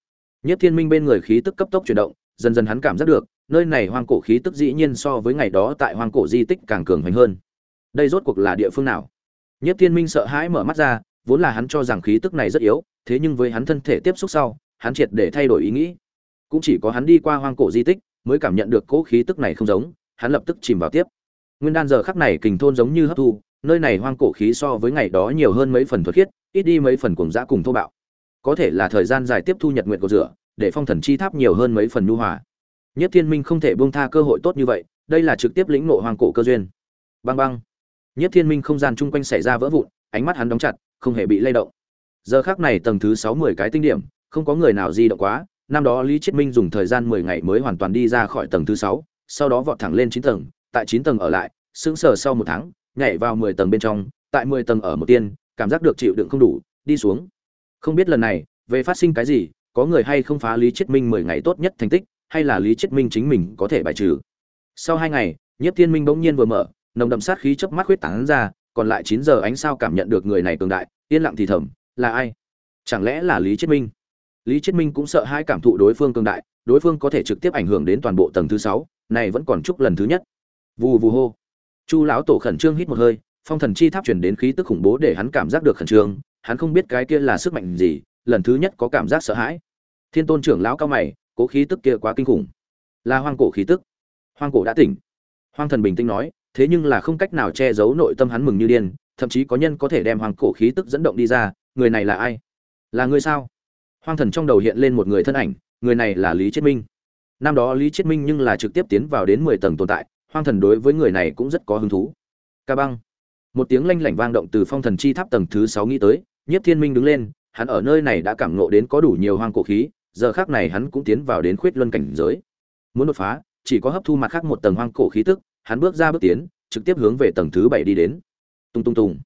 nhất thiên minh bên người khí tức cấp tốc chuyển động, dần dần hắn cảm giác được, nơi này hoang cổ khí tức dĩ nhiên so với ngày đó tại hoang cổ di tích càng cường hoành hơn. Đây rốt cuộc là địa phương nào? Nhất thiên minh sợ hãi mở mắt ra, vốn là hắn cho rằng khí tức này rất yếu, thế nhưng với hắn thân thể tiếp xúc sau, hắn triệt để thay đổi ý nghĩ. Cũng chỉ có hắn đi qua hoang cổ di tích, mới cảm nhận được cỗ khí tức này không giống, hắn lập tức chìm vào tiếp. Nguyên đan giờ khắc này kình thôn giống như hấp thu, nơi này hoang cổ khí so với ngày đó nhiều hơn mấy phần thuật khiết, ít đi mấy phần cuồng dã cùng thô bạo có thể là thời gian dài tiếp thu nhật nguyện của rửa, để phong thần chi tháp nhiều hơn mấy phần nhu hòa. Nhất thiên minh không thể buông tha cơ hội tốt như vậy, đây là trực tiếp lĩnh nộ hoàng cổ cơ duyên. Băng băng. Nhất thiên minh không gian chung quanh xảy ra vỡ vụn, ánh mắt hắn đóng chặt, không hề bị lay động. Giờ khác này tầng thứ sáu mươi cái tinh điểm, không có người nào di động quá, năm đó lý chiết minh dùng thời gian mười ngày mới hoàn toàn đi ra khỏi tầng thứ sáu, sau đó vọt thẳng lên chín tầng, tại chín tầng ở lại, sững sờ sau một tháng, nhảy vào mười tầng bên trong, tại mười tầng ở một tiên, cảm giác được chịu đựng không đủ, đi xuống không biết lần này, về phát sinh cái gì, có người hay không phá lý chiết minh mười ngày tốt nhất thành tích, hay là lý chiết minh chính mình có thể bài trừ. Sau hai ngày nhất thiên minh bỗng nhiên vừa mở, nồng đậm sát khí chớp mắt huyết tán ra, còn lại chín giờ ánh sao cảm nhận được người này cường đại, yên lặng thì thầm, là ai? Chẳng lẽ là lý chiết minh? Lý chiết minh cũng sợ hai cảm thụ đối phương cường đại, đối phương có thể trực tiếp ảnh hưởng đến toàn bộ tầng thứ sáu, này vẫn còn chúc lần thứ nhất. Vù vù hô. Chu lão tổ khẩn trương hít một hơi, phong thần chi tháp chuyển đến khí tức khủng bố để hắn cảm giác được khẩn trương hắn không biết cái kia là sức mạnh gì, lần thứ nhất có cảm giác sợ hãi. Thiên tôn trưởng lão cao mày, cố khí tức kia quá kinh khủng. Là hoang cổ khí tức. Hoang cổ đã tỉnh. Hoang thần bình tĩnh nói, thế nhưng là không cách nào che giấu nội tâm hắn mừng như điên, thậm chí có nhân có thể đem hoang cổ khí tức dẫn động đi ra, người này là ai? Là người sao? Hoang thần trong đầu hiện lên một người thân ảnh, người này là lý chiết minh. Năm đó lý chiết minh nhưng là trực tiếp tiến vào đến mười tầng tồn tại, hoang thần đối với người này cũng rất có hứng thú. Ca băng. Một tiếng lanh lảnh vang động từ phong thần chi tháp tầng thứ sáu nghĩ tới nhiếp thiên minh đứng lên, hắn ở nơi này đã cảm ngộ đến có đủ nhiều hoang cổ khí, giờ khắc này hắn cũng tiến vào đến khuyết luân cảnh giới. Muốn đột phá, chỉ có hấp thu mặt khác một tầng hoang cổ khí tức, hắn bước ra bước tiến, trực tiếp hướng về tầng thứ bảy đi đến. Tung tung tung.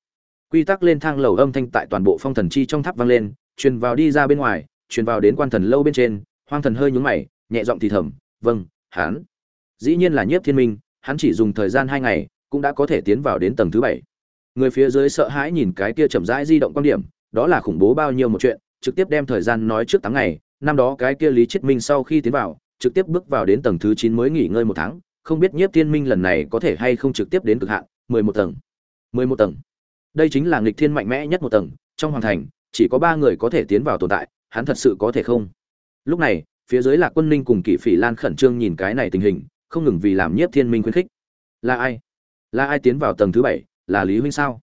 Quy tắc lên thang lầu âm thanh tại toàn bộ phong thần chi trong tháp vang lên, truyền vào đi ra bên ngoài, truyền vào đến quan thần lâu bên trên, hoang thần hơi nhún mày, nhẹ giọng thì thầm vâng hắn. Dĩ nhiên là nhiếp thiên minh, hắn chỉ dùng thời gian hai ngày, cũng đã có thể tiến vào đến tầng thứ bảy người phía dưới sợ hãi nhìn cái kia chậm rãi di động quan điểm, đó là khủng bố bao nhiêu một chuyện, trực tiếp đem thời gian nói trước tháng ngày, năm đó cái kia lý chiết minh sau khi tiến vào, trực tiếp bước vào đến tầng thứ chín mới nghỉ ngơi một tháng, không biết nhiếp thiên minh lần này có thể hay không trực tiếp đến cực hạn, mười một tầng. mười một tầng. Đây chính là nghịch thiên mạnh mẽ nhất một tầng, trong hoàng thành, chỉ có ba người có thể tiến vào tồn tại, hắn thật sự có thể không? Lúc này, phía dưới là quân ninh cùng kỵ phỉ lan khẩn trương nhìn cái này tình hình, không ngừng vì làm nhiếp thiên minh khuyến khích. Là ai? Là ai tiến vào tầng thứ bảy? Là lý huynh sao?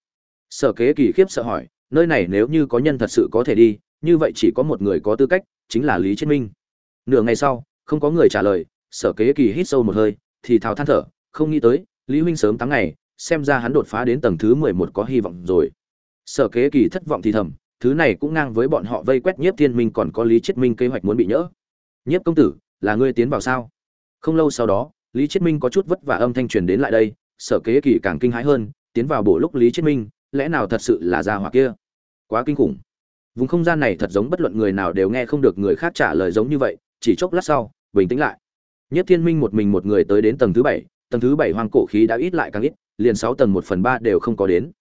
Sở kế kỳ khiếp sợ hỏi, nơi này nếu như có nhân thật sự có thể đi, như vậy chỉ có một người có tư cách, chính là lý chiết minh. Nửa ngày sau, không có người trả lời, sở kế kỳ hít sâu một hơi, thì thào than thở, không nghĩ tới, lý huynh sớm tháng ngày, xem ra hắn đột phá đến tầng thứ mười một có hy vọng rồi. Sở kế kỳ thất vọng thì thầm, thứ này cũng ngang với bọn họ vây quét nhiếp thiên minh còn có lý chiết minh kế hoạch muốn bị nhỡ. Nhiếp công tử, là ngươi tiến vào sao? Không lâu sau đó, lý chiết minh có chút vất vả âm thanh truyền đến lại đây, sở kế kỳ càng kinh hãi hơn tiến vào bổ lúc lý chiết minh, lẽ nào thật sự là gia hỏa kia? Quá kinh khủng. Vùng không gian này thật giống bất luận người nào đều nghe không được người khác trả lời giống như vậy, chỉ chốc lát sau, bình tĩnh lại. Nhất thiên minh một mình một người tới đến tầng thứ bảy, tầng thứ bảy hoang cổ khí đã ít lại càng ít, liền sáu tầng một phần ba đều không có đến.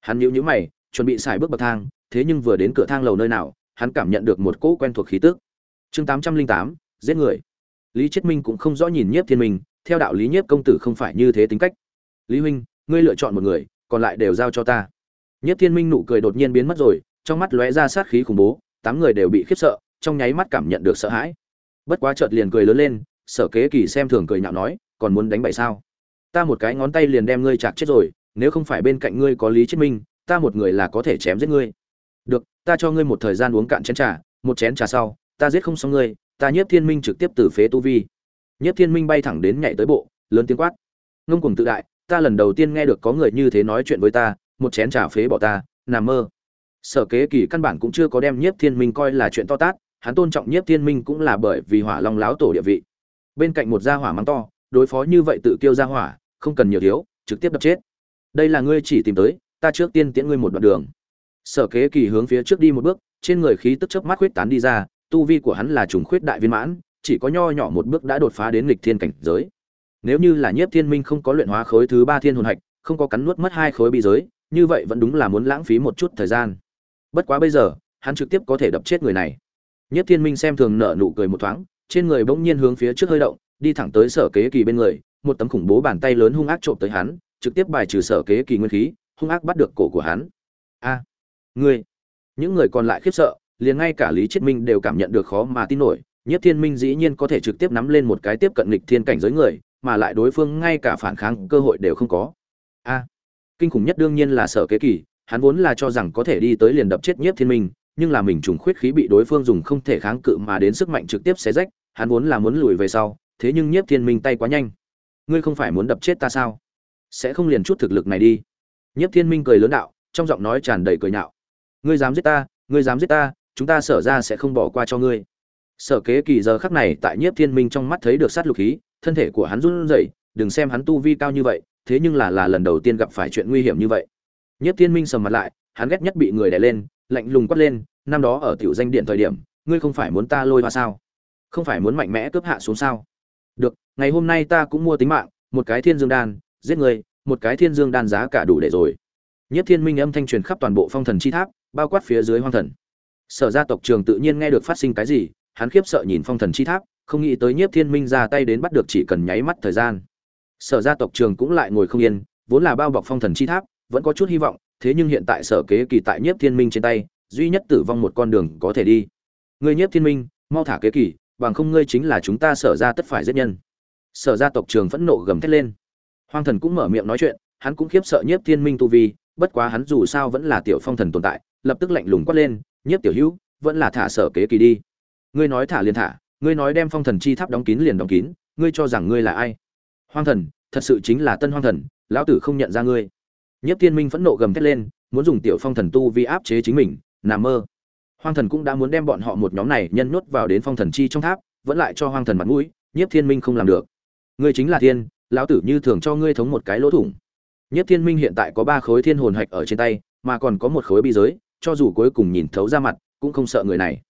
Hắn nhíu nhíu mày, chuẩn bị xài bước bậc thang, thế nhưng vừa đến cửa thang lầu nơi nào, hắn cảm nhận được một cỗ quen thuộc khí tức. Chương tám trăm linh tám, giết người. Lý chiết minh cũng không rõ nhìn nhiếp thiên minh, theo đạo lý nhiếp công tử không phải như thế tính cách. Lý huynh ngươi lựa chọn một người, còn lại đều giao cho ta. Nhất thiên minh nụ cười đột nhiên biến mất rồi, trong mắt lóe ra sát khí khủng bố, tám người đều bị khiếp sợ, trong nháy mắt cảm nhận được sợ hãi. Bất quá chợt liền cười lớn lên, sở kế kỳ xem thường cười nhạo nói, còn muốn đánh bại sao? Ta một cái ngón tay liền đem ngươi chạc chết rồi, nếu không phải bên cạnh ngươi có lý chiết minh, ta một người là có thể chém giết ngươi. Được, ta cho ngươi một thời gian uống cạn chén trà, một chén trà sau, ta giết không xong ngươi, ta nhiếp thiên minh trực tiếp từ phế tu vi. Nhiếp thiên minh bay thẳng đến nhảy tới bộ, lớn tiếng quát. Ngông cuồng tự đại ta lần đầu tiên nghe được có người như thế nói chuyện với ta, một chén trà phế bỏ ta, nằm mơ. Sở kế kỳ căn bản cũng chưa có đem nhiếp thiên minh coi là chuyện to tát, hắn tôn trọng nhiếp thiên minh cũng là bởi vì hỏa long láo tổ địa vị. Bên cạnh một gia hỏa mắng to, đối phó như vậy tự kêu gia hỏa, không cần nhiều thiếu, trực tiếp đập chết. Đây là ngươi chỉ tìm tới, ta trước tiên tiễn ngươi một đoạn đường. Sở kế kỳ hướng phía trước đi một bước, trên người khí tức chớp mắt khuyết tán đi ra, tu vi của hắn là trùng khuyết đại viên mãn, chỉ có nho nhỏ một bước đã đột phá đến lịch thiên cảnh giới nếu như là nhiếp thiên minh không có luyện hóa khối thứ ba thiên hồn hạch, không có cắn nuốt mất hai khối bi giới, như vậy vẫn đúng là muốn lãng phí một chút thời gian. Bất quá bây giờ, hắn trực tiếp có thể đập chết người này. Nhiếp thiên minh xem thường nở nụ cười một thoáng, trên người bỗng nhiên hướng phía trước hơi động, đi thẳng tới sở kế kỳ bên người, một tấm khủng bố bàn tay lớn hung ác trộm tới hắn, trực tiếp bài trừ sở kế kỳ nguyên khí, hung ác bắt được cổ của hắn. A, ngươi, những người còn lại khiếp sợ, liền ngay cả lý chiết minh đều cảm nhận được khó mà tin nổi nhất thiên minh dĩ nhiên có thể trực tiếp nắm lên một cái tiếp cận lịch thiên cảnh giới người mà lại đối phương ngay cả phản kháng cơ hội đều không có. A, kinh khủng nhất đương nhiên là sở kế kỳ, hắn vốn là cho rằng có thể đi tới liền đập chết nhiếp thiên minh, nhưng là mình trùng khuyết khí bị đối phương dùng không thể kháng cự mà đến sức mạnh trực tiếp xé rách, hắn vốn là muốn lùi về sau, thế nhưng nhiếp thiên minh tay quá nhanh. Ngươi không phải muốn đập chết ta sao? Sẽ không liền chút thực lực này đi. Nhiếp thiên minh cười lớn đạo, trong giọng nói tràn đầy cười nhạo. Ngươi dám giết ta, ngươi dám giết ta, chúng ta sở ra sẽ không bỏ qua cho ngươi. Sở kế kỳ giờ khắc này tại nhiếp thiên minh trong mắt thấy được sát lục khí thân thể của hắn run rẩy, đừng xem hắn tu vi cao như vậy, thế nhưng là là lần đầu tiên gặp phải chuyện nguy hiểm như vậy. Nhiếp thiên minh sầm mặt lại, hắn ghét nhất bị người đè lên, lạnh lùng quát lên, năm đó ở tiểu danh điện thời điểm, ngươi không phải muốn ta lôi hoa sao? Không phải muốn mạnh mẽ cướp hạ xuống sao? Được, ngày hôm nay ta cũng mua tính mạng, một cái thiên dương đan, giết người một cái thiên dương đan giá cả đủ để rồi. Nhất thiên minh âm thanh truyền khắp toàn bộ phong thần chi tháp, bao quát phía dưới hoang thần. Sở gia tộc trường tự nhiên nghe được phát sinh cái gì, hắn khiếp sợ nhìn phong thần chi tháp không nghĩ tới nhiếp thiên minh ra tay đến bắt được chỉ cần nháy mắt thời gian. Sở gia tộc trường cũng lại ngồi không yên, vốn là bao bọc phong thần chi tháp, vẫn có chút hy vọng, thế nhưng hiện tại sở kế kỳ tại nhiếp thiên minh trên tay, duy nhất tử vong một con đường có thể đi. Người nhiếp thiên minh, mau thả kế kỳ, bằng không ngươi chính là chúng ta sở ra tất phải giết nhân. Sở gia tộc trường phẫn nộ gầm thét lên. Hoang thần cũng mở miệng nói chuyện, hắn cũng khiếp sợ nhiếp thiên minh tu vi, bất quá hắn dù sao vẫn là tiểu phong thần tồn tại, lập tức lạnh lùng quát lên, nhiếp tiểu hữu, vẫn là thả sở kế kỳ đi. Ngươi nói thả liền thả ngươi nói đem phong thần chi tháp đóng kín liền đóng kín, ngươi cho rằng ngươi là ai? Hoang thần, thật sự chính là tân hoang thần, lão tử không nhận ra ngươi. Nhất thiên minh phẫn nộ gầm thét lên, muốn dùng tiểu phong thần tu vi áp chế chính mình, nằm mơ. Hoang thần cũng đã muốn đem bọn họ một nhóm này nhân nhốt vào đến phong thần chi trong tháp, vẫn lại cho hoang thần mặt mũi, nhiếp thiên minh không làm được. Ngươi chính là thiên, lão tử như thường cho ngươi thống một cái lỗ thủng. Nhiếp thiên minh hiện tại có ba khối thiên hồn hạch ở trên tay, mà còn có một khối bi giới, cho dù cuối cùng nhìn thấu ra mặt, cũng không sợ người này.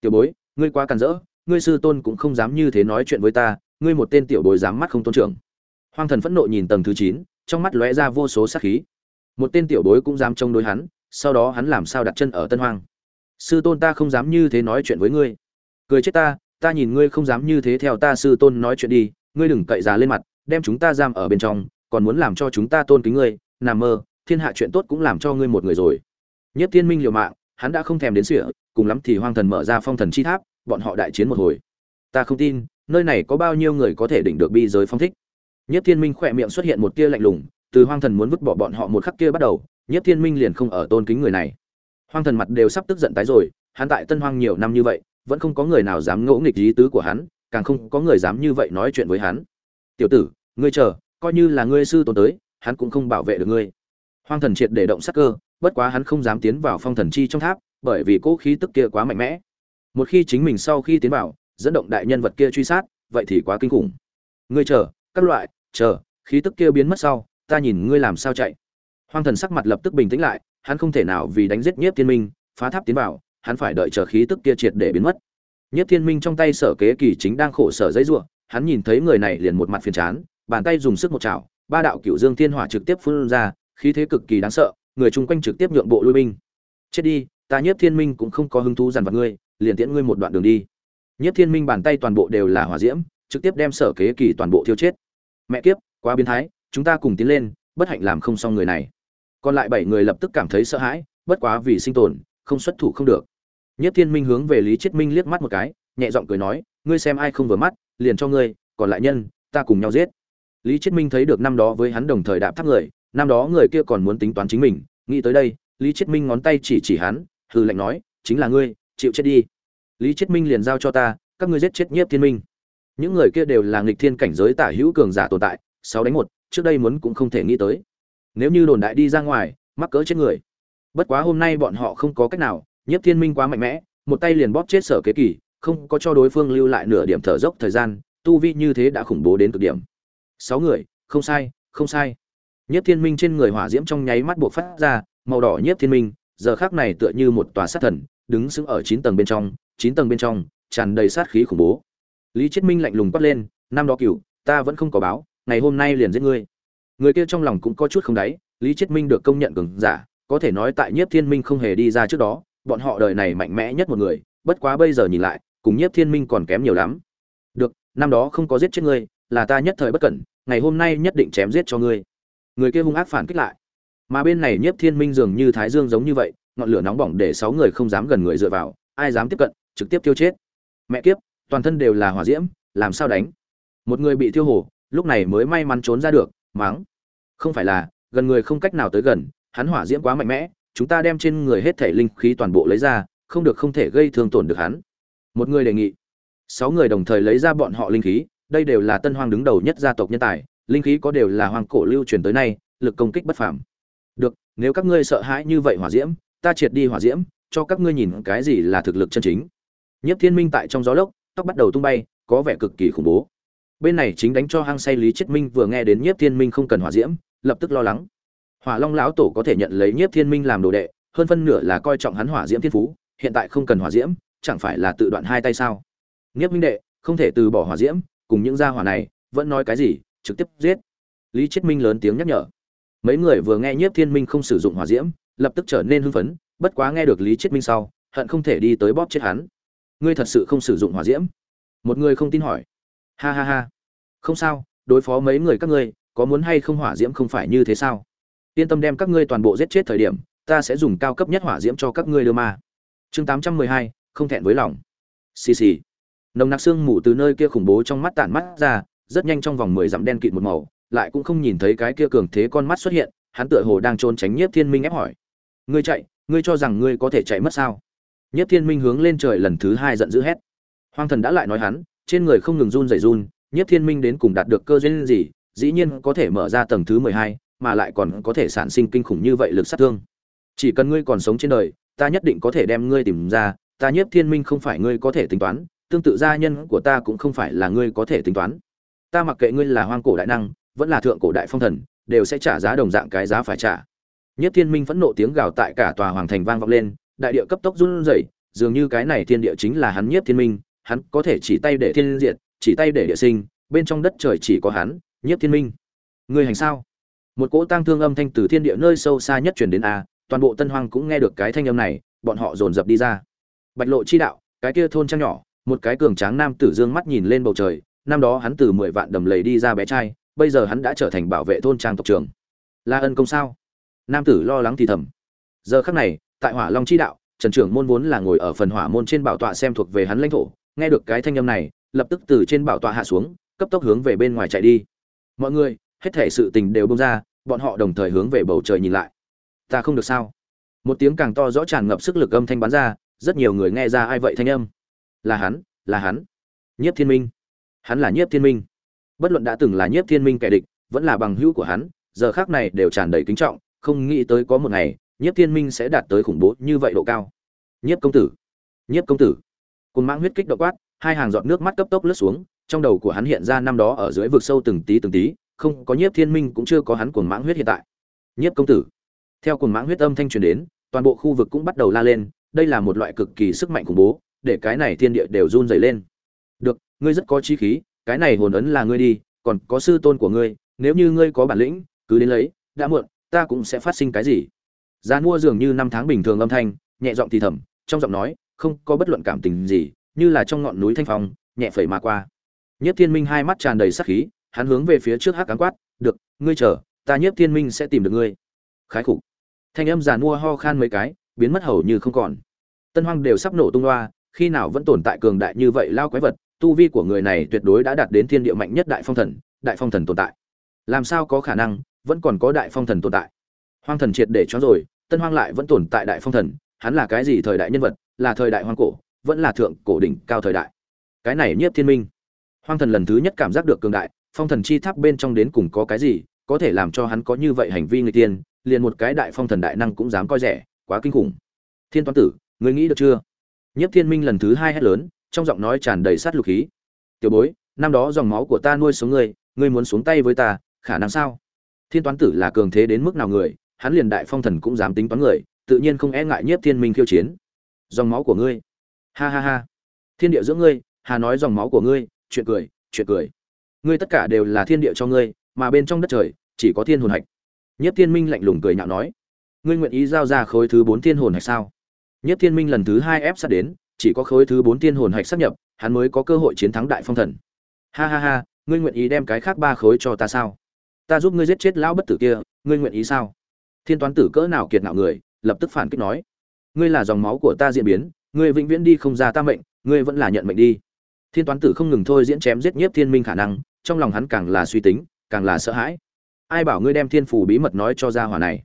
Tiểu bối, ngươi quá càn rỡ ngươi sư tôn cũng không dám như thế nói chuyện với ta, ngươi một tên tiểu bối dám mắt không tôn trưởng. Hoang thần phẫn nộ nhìn tầng thứ chín, trong mắt lóe ra vô số sát khí. Một tên tiểu bối cũng dám chống đối hắn, sau đó hắn làm sao đặt chân ở tân hoang? Sư tôn ta không dám như thế nói chuyện với ngươi. Cười chết ta ta nhìn ngươi không dám như thế theo ta sư tôn nói chuyện đi, ngươi đừng cậy già lên mặt, đem chúng ta giam ở bên trong, còn muốn làm cho chúng ta tôn kính ngươi nằm mơ, thiên hạ chuyện tốt cũng làm cho ngươi một người rồi. Nhất thiên minh liều mạng, hắn đã không thèm đến sỉa cùng lắm thì hoang thần mở ra phong thần chi tháp bọn họ đại chiến một hồi. Ta không tin, nơi này có bao nhiêu người có thể đỉnh được bi giới phong thích. Nhất thiên minh khỏe miệng xuất hiện một tia lạnh lùng, từ hoang thần muốn vứt bỏ bọn họ một khắc kia bắt đầu nhất thiên minh liền không ở tôn kính người này. Hoang thần mặt đều sắp tức giận tái rồi, hắn tại tân hoang nhiều năm như vậy, vẫn không có người nào dám ngỗ nghịch ý tứ của hắn, càng không có người dám như vậy nói chuyện với hắn. Tiểu tử, ngươi chờ, coi như là ngươi sư tôn tới, hắn cũng không bảo vệ được ngươi. Hoang thần triệt để động sắc cơ, bất quá hắn không dám tiến vào phong thần chi trong tháp, bởi vì cỗ khí tức kia quá mạnh mẽ một khi chính mình sau khi tiến vào, dẫn động đại nhân vật kia truy sát, vậy thì quá kinh khủng. Ngươi chờ, các loại, chờ, khí tức kia biến mất sau, ta nhìn ngươi làm sao chạy. Hoang thần sắc mặt lập tức bình tĩnh lại, hắn không thể nào vì đánh giết nhiếp thiên minh, phá tháp tiến vào, hắn phải đợi chờ khí tức kia triệt để biến mất. Nhiếp thiên minh trong tay sở kế kỳ chính đang khổ sở dãy rủa, hắn nhìn thấy người này liền một mặt phiền chán, bàn tay dùng sức một chảo, ba đạo cựu dương thiên hỏa trực tiếp phun ra, khí thế cực kỳ đáng sợ, người chung quanh trực tiếp nhượng bộ lui binh. Chết đi, ta nhiếp thiên minh cũng không có hứng thú dằn vặt ngươi liền tiễn ngươi một đoạn đường đi. Nhất thiên minh bàn tay toàn bộ đều là hỏa diễm, trực tiếp đem sở kế kỳ toàn bộ thiêu chết. Mẹ kiếp, quá biến thái, chúng ta cùng tiến lên, bất hạnh làm không xong người này. Còn lại bảy người lập tức cảm thấy sợ hãi, bất quá vì sinh tồn, không xuất thủ không được. Nhất thiên minh hướng về lý chiết minh liếc mắt một cái, nhẹ giọng cười nói, ngươi xem ai không vừa mắt, liền cho ngươi, còn lại nhân, ta cùng nhau giết. Lý chiết minh thấy được năm đó với hắn đồng thời đạp tháp người, năm đó người kia còn muốn tính toán chính mình, nghĩ tới đây, lý chiết minh ngón tay chỉ chỉ hắn, hừ lạnh nói, chính là ngươi chịu chết đi. Lý chiết minh liền giao cho ta, các ngươi giết chết nhiếp thiên minh. Những người kia đều là nghịch thiên cảnh giới tả hữu cường giả tồn tại, sáu đánh một, trước đây muốn cũng không thể nghĩ tới. Nếu như đồn đại đi ra ngoài, mắc cỡ chết người. Bất quá hôm nay bọn họ không có cách nào, nhiếp thiên minh quá mạnh mẽ, một tay liền bóp chết sở kế kỳ, không có cho đối phương lưu lại nửa điểm thở dốc thời gian, tu vi như thế đã khủng bố đến cực điểm. Sáu người, không sai không sai. Nhiếp thiên minh trên người hỏa diễm trong nháy mắt buộc phát ra, màu đỏ nhiếp thiên minh giờ khác này tựa như một tòa sát thần, đứng sững ở chín tầng bên trong, chín tầng bên trong, tràn đầy sát khí khủng bố. Lý chiết minh lạnh lùng quát lên, năm đó cựu ta vẫn không có báo, ngày hôm nay liền giết ngươi. Người kia trong lòng cũng có chút không đáy, lý chiết minh được công nhận cường giả, có thể nói tại nhiếp thiên minh không hề đi ra trước đó, bọn họ đời này mạnh mẽ nhất một người, bất quá bây giờ nhìn lại, cùng nhiếp thiên minh còn kém nhiều lắm. Được, năm đó không có giết chết ngươi, là ta nhất thời bất cẩn, ngày hôm nay nhất định chém giết cho ngươi. Người kia hung ác phản kích lại mà bên này nhiếp thiên minh dường như thái dương giống như vậy, ngọn lửa nóng bỏng để sáu người không dám gần người dựa vào, ai dám tiếp cận, trực tiếp tiêu chết. Mẹ kiếp, toàn thân đều là hỏa diễm, làm sao đánh? Một người bị thiêu hổ, lúc này mới may mắn trốn ra được mắng không phải là, gần người không cách nào tới gần, hắn hỏa diễm quá mạnh mẽ, chúng ta đem trên người hết thể linh khí toàn bộ lấy ra, không được không thể gây thương tổn được hắn. Một người đề nghị. Sáu người đồng thời lấy ra bọn họ linh khí, đây đều là tân hoang đứng đầu nhất gia tộc nhân tài, linh khí có đều là hoàng cổ lưu truyền tới nay, lực công kích bất phàm được, nếu các ngươi sợ hãi như vậy hỏa diễm, ta triệt đi hỏa diễm, cho các ngươi nhìn cái gì là thực lực chân chính. Nhất thiên minh tại trong gió lốc, tóc bắt đầu tung bay, có vẻ cực kỳ khủng bố. Bên này chính đánh cho hang say lý chết minh vừa nghe đến nhiếp thiên minh không cần hỏa diễm, lập tức lo lắng. Hỏa long lão tổ có thể nhận lấy nhiếp thiên minh làm đồ đệ, hơn phân nửa là coi trọng hắn hỏa diễm thiên phú, hiện tại không cần hỏa diễm, chẳng phải là tự đoạn hai tay sao? Nhiếp minh đệ, không thể từ bỏ hỏa diễm, cùng những gia hỏa này, vẫn nói cái gì, trực tiếp giết. Lý chết minh lớn tiếng nhắc nhở mấy người vừa nghe nhiếp thiên minh không sử dụng hỏa diễm, lập tức trở nên hưng phấn, bất quá nghe được lý chiết minh sau, hận không thể đi tới bóp chết hắn. Ngươi thật sự không sử dụng hỏa diễm? Một người không tin hỏi. Ha ha ha. Không sao, đối phó mấy người các ngươi, có muốn hay không hỏa diễm không phải như thế sao? Yên tâm đem các ngươi toàn bộ giết chết thời điểm, ta sẽ dùng cao cấp nhất hỏa diễm cho các ngươi đưa ma. Chương tám trăm mười hai, không thẹn với lòng. Xì xì. Nồng nặc xương mù từ nơi kia khủng bố trong mắt tản mắt ra, rất nhanh trong vòng mười dặm đen kịt một màu lại cũng không nhìn thấy cái kia cường thế con mắt xuất hiện, hắn tựa hồ đang trốn tránh nhiếp thiên minh ép hỏi. Ngươi chạy, ngươi cho rằng ngươi có thể chạy mất sao? Nhiếp thiên minh hướng lên trời lần thứ hai giận dữ hét. Hoang thần đã lại nói hắn, trên người không ngừng run rẩy run, nhiếp thiên minh đến cùng đạt được cơ duyên gì, dĩ nhiên có thể mở ra tầng thứ mười hai, mà lại còn có thể sản sinh kinh khủng như vậy lực sát thương. Chỉ cần ngươi còn sống trên đời, ta nhất định có thể đem ngươi tìm ra, ta nhiếp thiên minh không phải ngươi có thể tính toán, tương tự gia nhân của ta cũng không phải là ngươi có thể tính toán. Ta mặc kệ ngươi là hoang cổ đại năng vẫn là thượng cổ đại phong thần, đều sẽ trả giá đồng dạng cái giá phải trả. Nhất thiên minh phẫn nộ tiếng gào tại cả tòa hoàng thành vang vọng lên, đại địa cấp tốc run rẩy, dường như cái này thiên địa chính là hắn nhất thiên minh, hắn có thể chỉ tay để thiên diệt, chỉ tay để địa sinh, bên trong đất trời chỉ có hắn, nhất thiên minh. Người hành sao? Một cỗ tang thương âm thanh từ thiên địa nơi sâu xa nhất truyền đến a, toàn bộ tân hoang cũng nghe được cái thanh âm này, bọn họ dồn dập đi ra. Bạch lộ chi đạo, cái kia thôn trang nhỏ, một cái cường tráng nam tử dương mắt nhìn lên bầu trời, năm đó hắn từ mười vạn đầm lầy đi ra bé trai bây giờ hắn đã trở thành bảo vệ thôn trang tộc trưởng. Là ân công sao? Nam tử lo lắng thì thầm. Giờ khắc này, tại hỏa long chi đạo, trần trưởng môn vốn là ngồi ở phần hỏa môn trên bảo tọa xem thuộc về hắn lãnh thổ, nghe được cái thanh âm này, lập tức từ trên bảo tọa hạ xuống, cấp tốc hướng về bên ngoài chạy đi. Mọi người, hết thể sự tình đều bông ra, bọn họ đồng thời hướng về bầu trời nhìn lại. Ta không được sao? Một tiếng càng to rõ tràn ngập sức lực âm thanh bắn ra, rất nhiều người nghe ra ai vậy thanh âm. Là hắn là hắn. Nhiếp thiên minh. Hắn là nhiếp thiên minh bất luận đã từng là nhiếp thiên minh kẻ địch, vẫn là bằng hữu của hắn, giờ khác này đều tràn đầy kính trọng, không nghĩ tới có một ngày, nhiếp thiên minh sẽ đạt tới khủng bố như vậy độ cao. Nhiếp công tử, nhiếp công tử. Cồn mãng huyết kích động quát, hai hàng giọt nước mắt cấp tốc lướt xuống, trong đầu của hắn hiện ra năm đó ở dưới vực sâu từng tí từng tí, không có nhiếp thiên minh cũng chưa có hắn cồn mãng huyết hiện tại. Nhiếp công tử. Theo cồn mãng huyết âm thanh truyền đến, toàn bộ khu vực cũng bắt đầu la lên, đây là một loại cực kỳ sức mạnh khủng bố, để cái này thiên địa đều run rẩy lên. Được, ngươi rất có trí khí cái này hồn ấn là ngươi đi còn có sư tôn của ngươi nếu như ngươi có bản lĩnh cứ đến lấy đã muộn ta cũng sẽ phát sinh cái gì Giá mua dường như năm tháng bình thường âm thanh, nhẹ giọng thì thầm, trong giọng nói không có bất luận cảm tình gì, như là trong ngọn núi thanh phong, nhẹ phẩy mà qua. Nhất Thiên Minh hai mắt tràn đầy sát khí, hắn hướng về phía trước hắc cán quát, "Được, ngươi chờ, ta Nhất Thiên Minh sẽ tìm được ngươi." Khái khục, Thanh âm giàn mua ho khan mấy cái, biến mất hầu như không còn. Tân Hoang đều sắp nổ tung loa, khi nào vẫn tồn tại cường đại như vậy lao quái vật, tu vi của người này tuyệt đối đã đạt đến thiên địa mạnh nhất đại phong thần, đại phong thần tồn tại. Làm sao có khả năng vẫn còn có đại phong thần tồn tại? Hoang thần triệt để cho rồi, Tân Hoang lại vẫn tồn tại đại phong thần, hắn là cái gì thời đại nhân vật, là thời đại hoang cổ, vẫn là thượng cổ đỉnh cao thời đại. Cái này nhiếp thiên minh. Hoang thần lần thứ nhất cảm giác được cường đại, phong thần chi tháp bên trong đến cùng có cái gì, có thể làm cho hắn có như vậy hành vi người tiên, liền một cái đại phong thần đại năng cũng dám coi rẻ, quá kinh khủng. Thiên toán tử, ngươi nghĩ được chưa? Nhiếp Thiên Minh lần thứ hai hét lớn, trong giọng nói tràn đầy sát lục khí. Tiểu bối, năm đó dòng máu của ta nuôi sống ngươi, ngươi muốn xuống tay với ta, khả năng sao? Thiên toán tử là cường thế đến mức nào người, hắn liền đại phong thần cũng dám tính toán người, tự nhiên không e ngại nhiếp thiên minh khiêu chiến. Dòng máu của ngươi. Ha ha ha. Thiên địa giữa ngươi, hà nói dòng máu của ngươi, chuyện cười, chuyện cười. Ngươi tất cả đều là thiên địa cho ngươi, mà bên trong đất trời chỉ có thiên hồn hạch. Nhiếp Thiên Minh lạnh lùng cười nhạo nói: "Ngươi nguyện ý giao ra khối thứ 4 thiên hồn hạch sao?" Nhiếp Thiên Minh lần thứ hai ép sát đến, chỉ có khối thứ 4 tiên hồn hạch sắp nhập, hắn mới có cơ hội chiến thắng đại phong thần. "Ha ha ha, ngươi nguyện ý đem cái khác ba khối cho ta sao? Ta giúp ngươi giết chết lão bất tử kia, ngươi nguyện ý sao?" thiên toán tử cỡ nào kiệt ngạo người lập tức phản kích nói ngươi là dòng máu của ta diễn biến ngươi vĩnh viễn đi không ra ta mệnh ngươi vẫn là nhận mệnh đi thiên toán tử không ngừng thôi diễn chém giết nhiếp thiên minh khả năng trong lòng hắn càng là suy tính càng là sợ hãi ai bảo ngươi đem thiên phủ bí mật nói cho ra hỏa này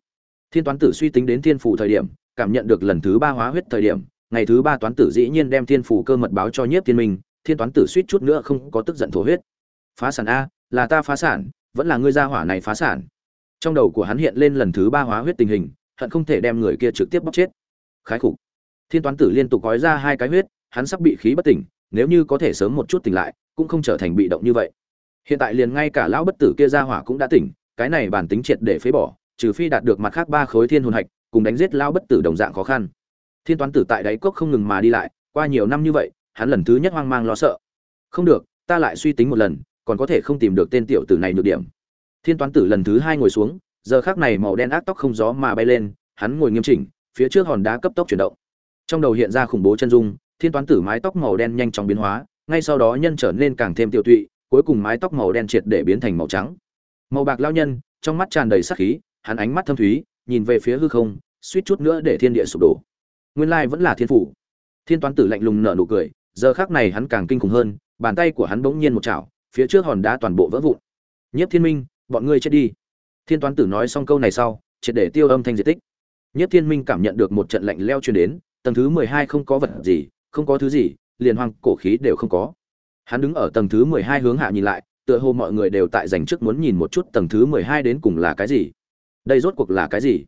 thiên toán tử suy tính đến thiên phủ thời điểm cảm nhận được lần thứ ba hóa huyết thời điểm ngày thứ ba toán tử dĩ nhiên đem thiên phủ cơ mật báo cho nhiếp thiên minh, thiên toán tử suýt chút nữa không có tức giận thổ huyết. Phá sản a, là ta phá sản, vẫn là ngươi gia hỏa này phá sản. Trong đầu của hắn hiện lên lần thứ ba hóa huyết tình hình, hận không thể đem người kia trực tiếp bóc chết. Khái khục. Thiên toán tử liên tục gói ra hai cái huyết, hắn sắp bị khí bất tỉnh, nếu như có thể sớm một chút tỉnh lại, cũng không trở thành bị động như vậy. Hiện tại liền ngay cả lão bất tử kia ra hỏa cũng đã tỉnh, cái này bản tính triệt để phế bỏ, trừ phi đạt được mặt khác ba khối thiên hồn hạch, cùng đánh giết lão bất tử đồng dạng khó khăn thiên toán tử tại đáy cốc không ngừng mà đi lại, qua nhiều năm như vậy, hắn lần thứ nhất hoang mang lo sợ. Không được, ta lại suy tính một lần, còn có thể không tìm được tên tiểu tử này nhược điểm. Thiên toán tử lần thứ hai ngồi xuống, giờ khác này màu đen ác tóc không gió mà bay lên, hắn ngồi nghiêm chỉnh, phía trước hòn đá cấp tốc chuyển động. Trong đầu hiện ra khủng bố chân dung, thiên toán tử mái tóc màu đen nhanh chóng biến hóa, ngay sau đó nhân trở nên càng thêm tiêu tụy, cuối cùng mái tóc màu đen triệt để biến thành màu trắng. Màu bạc lao nhân, trong mắt tràn đầy sắc khí, hắn ánh mắt thâm thúy, nhìn về phía hư không, suýt chút nữa để thiên địa sụp đổ nguyên lai vẫn là thiên phủ. Thiên toán tử lạnh lùng nở nụ cười, giờ khác này hắn càng kinh khủng hơn, bàn tay của hắn bỗng nhiên một chảo, phía trước hòn đá toàn bộ vỡ vụn. Nhất thiên minh, bọn ngươi chết đi. Thiên toán tử nói xong câu này sau, triệt để tiêu âm thanh diện tích. Nhất thiên minh cảm nhận được một trận lạnh leo truyền đến, tầng thứ mười hai không có vật gì, không có thứ gì, liền hoang, cổ khí đều không có. Hắn đứng ở tầng thứ mười hai hướng hạ nhìn lại, tựa hồ mọi người đều tại dành trước muốn nhìn một chút tầng thứ mười hai đến cùng là cái gì. Đây rốt cuộc là cái gì?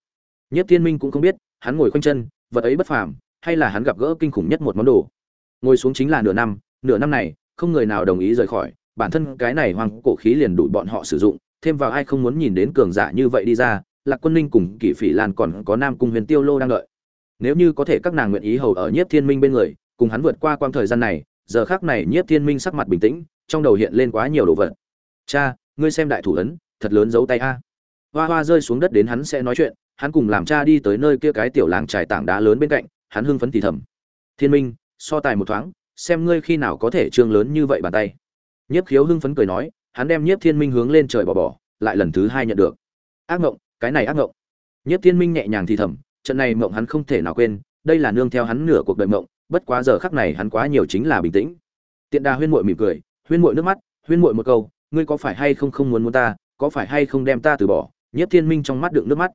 Nhất thiên minh cũng không biết, hắn ngồi khoanh chân vật ấy bất phàm, hay là hắn gặp gỡ kinh khủng nhất một món đồ. Ngồi xuống chính là nửa năm nửa năm này, không người nào đồng ý rời khỏi, bản thân cái này hoàng cổ khí liền đủ bọn họ sử dụng, thêm vào ai không muốn nhìn đến cường giả như vậy đi ra, lạc quân ninh cùng kỷ phỉ lan còn có nam cung huyền tiêu lô đang đợi. Nếu như có thể các nàng nguyện ý hầu ở nhiếp thiên minh bên người, cùng hắn vượt qua quang thời gian này, giờ khác này nhiếp thiên minh sắc mặt bình tĩnh, trong đầu hiện lên quá nhiều đồ vật. Cha, ngươi xem đại thủ ấn, thật lớn giấu tay a. Hoa hoa rơi xuống đất đến hắn sẽ nói chuyện hắn cùng làm cha đi tới nơi kia cái tiểu làng trải tảng đá lớn bên cạnh, hắn hưng phấn thì thầm. Thiên minh, so tài một thoáng, xem ngươi khi nào có thể trương lớn như vậy bàn tay. Nhiếp khiếu hưng phấn cười nói, hắn đem nhiếp thiên minh hướng lên trời bỏ bỏ, lại lần thứ hai nhận được. Ác ngộng, cái này ác ngộng. Nhiếp thiên minh nhẹ nhàng thì thầm, trận này mộng hắn không thể nào quên, đây là nương theo hắn nửa cuộc đời mộng, bất quá giờ khắc này hắn quá nhiều chính là bình tĩnh. Tiện đà huyên mội mỉm cười, huyên mội nước mắt, huyên mội một câu, ngươi có phải hay không không muốn muốn ta, có phải hay không đem ta từ bỏ? Nhiếp thiên minh trong mắt đựng nước mắt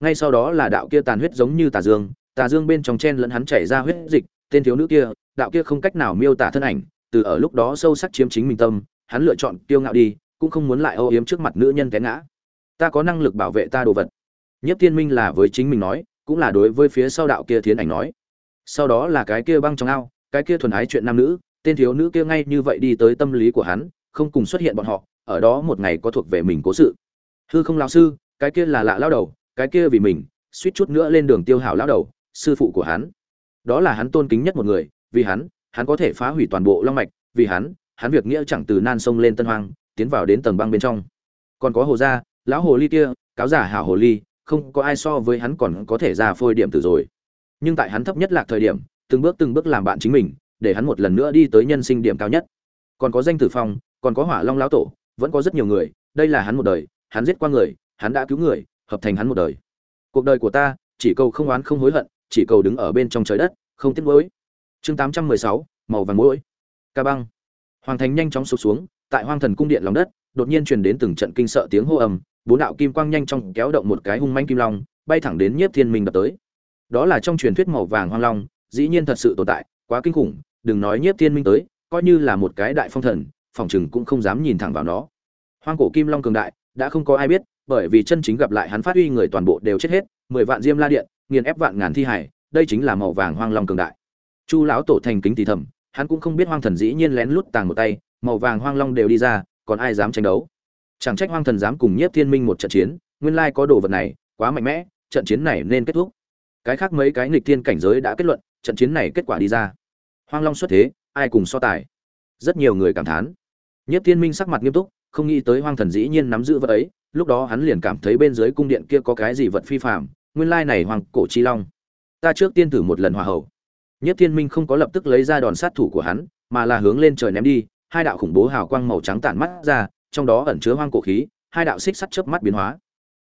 ngay sau đó là đạo kia tàn huyết giống như tà dương tà dương bên trong chen lẫn hắn chảy ra huyết dịch, tên thiếu nữ kia, đạo kia không cách nào miêu tả thân ảnh, từ ở lúc đó sâu sắc chiếm chính mình tâm, hắn lựa chọn kiêu ngạo đi, cũng không muốn lại âu yếm trước mặt nữ nhân té ngã. Ta có năng lực bảo vệ ta đồ vật. Nhất thiên minh là với chính mình nói, cũng là đối với phía sau đạo kia thiến ảnh nói. Sau đó là cái kia băng trong ao, cái kia thuần ái chuyện nam nữ, tên thiếu nữ kia ngay như vậy đi tới tâm lý của hắn, không cùng xuất hiện bọn họ, ở đó một ngày có thuộc về mình cố sự. Hư không lão sư, cái kia là lạ lao đầu cái kia vì mình, suýt chút nữa lên đường tiêu hào lão đầu, sư phụ của hắn. Đó là hắn tôn kính nhất một người, vì hắn hắn có thể phá hủy toàn bộ long mạch, vì hắn hắn việc nghĩa chẳng từ nan sông lên tân hoang, tiến vào đến tầng băng bên trong. Còn có hồ gia, lão hồ ly kia, cáo giả hảo hồ ly, không có ai so với hắn còn có thể ra phôi điểm từ rồi. Nhưng tại hắn thấp nhất lạc thời điểm, từng bước từng bước làm bạn chính mình, để hắn một lần nữa đi tới nhân sinh điểm cao nhất. Còn có danh tử phong, còn có hỏa long lão tổ, vẫn có rất nhiều người, đây là hắn một đời, hắn giết qua người, hắn đã cứu người hợp thành hắn một đời. Cuộc đời của ta, chỉ cầu không oán không hối hận, chỉ cầu đứng ở bên trong trời đất, không tiếc nuối. Chương tám trăm mười sáu, màu vàng mũi ca băng. Hoàng thành nhanh chóng sụp xuống, tại hoang thần cung điện lòng đất, đột nhiên truyền đến từng trận kinh sợ tiếng hô ầm bốn đạo kim quang nhanh chóng kéo động một cái hung manh kim long, bay thẳng đến nhiếp thiên minh đập tới. Đó là trong truyền thuyết màu vàng hoang long, dĩ nhiên thật sự tồn tại, quá kinh khủng, đừng nói nhiếp thiên minh tới, coi như là một cái đại phong thần, phòng chừng cũng không dám nhìn thẳng vào nó. Hoang cổ kim long cường đại đã không có ai biết, bởi vì chân chính gặp lại hắn phát huy người toàn bộ đều chết hết, mười vạn diêm la điện, nghiền ép vạn ngàn thi hải, đây chính là màu vàng hoang long cường đại. Chu lão tổ thành kính thì thầm, hắn cũng không biết hoang thần dĩ nhiên lén lút tàng một tay, màu vàng hoang long đều đi ra, còn ai dám tranh đấu? Chẳng trách hoang thần dám cùng nhiếp thiên minh một trận chiến, nguyên lai có đồ vật này, quá mạnh mẽ, trận chiến này nên kết thúc. Cái khác mấy cái nghịch thiên cảnh giới đã kết luận, trận chiến này kết quả đi ra. Hoang long xuất thế, ai cùng so tài? Rất nhiều người cảm thán. Nhất thiên minh sắc mặt nghiêm túc không nghĩ tới hoang thần dĩ nhiên nắm giữ vật ấy, lúc đó hắn liền cảm thấy bên dưới cung điện kia có cái gì vật phi phạm nguyên lai này hoàng cổ chi long. Ta trước tiên thử một lần hòa hậu nhất thiên minh không có lập tức lấy ra đòn sát thủ của hắn, mà là hướng lên trời ném đi, hai đạo khủng bố hào quang màu trắng tản mắt ra, trong đó ẩn chứa hoang cổ khí, hai đạo xích sắt chớp mắt biến hóa.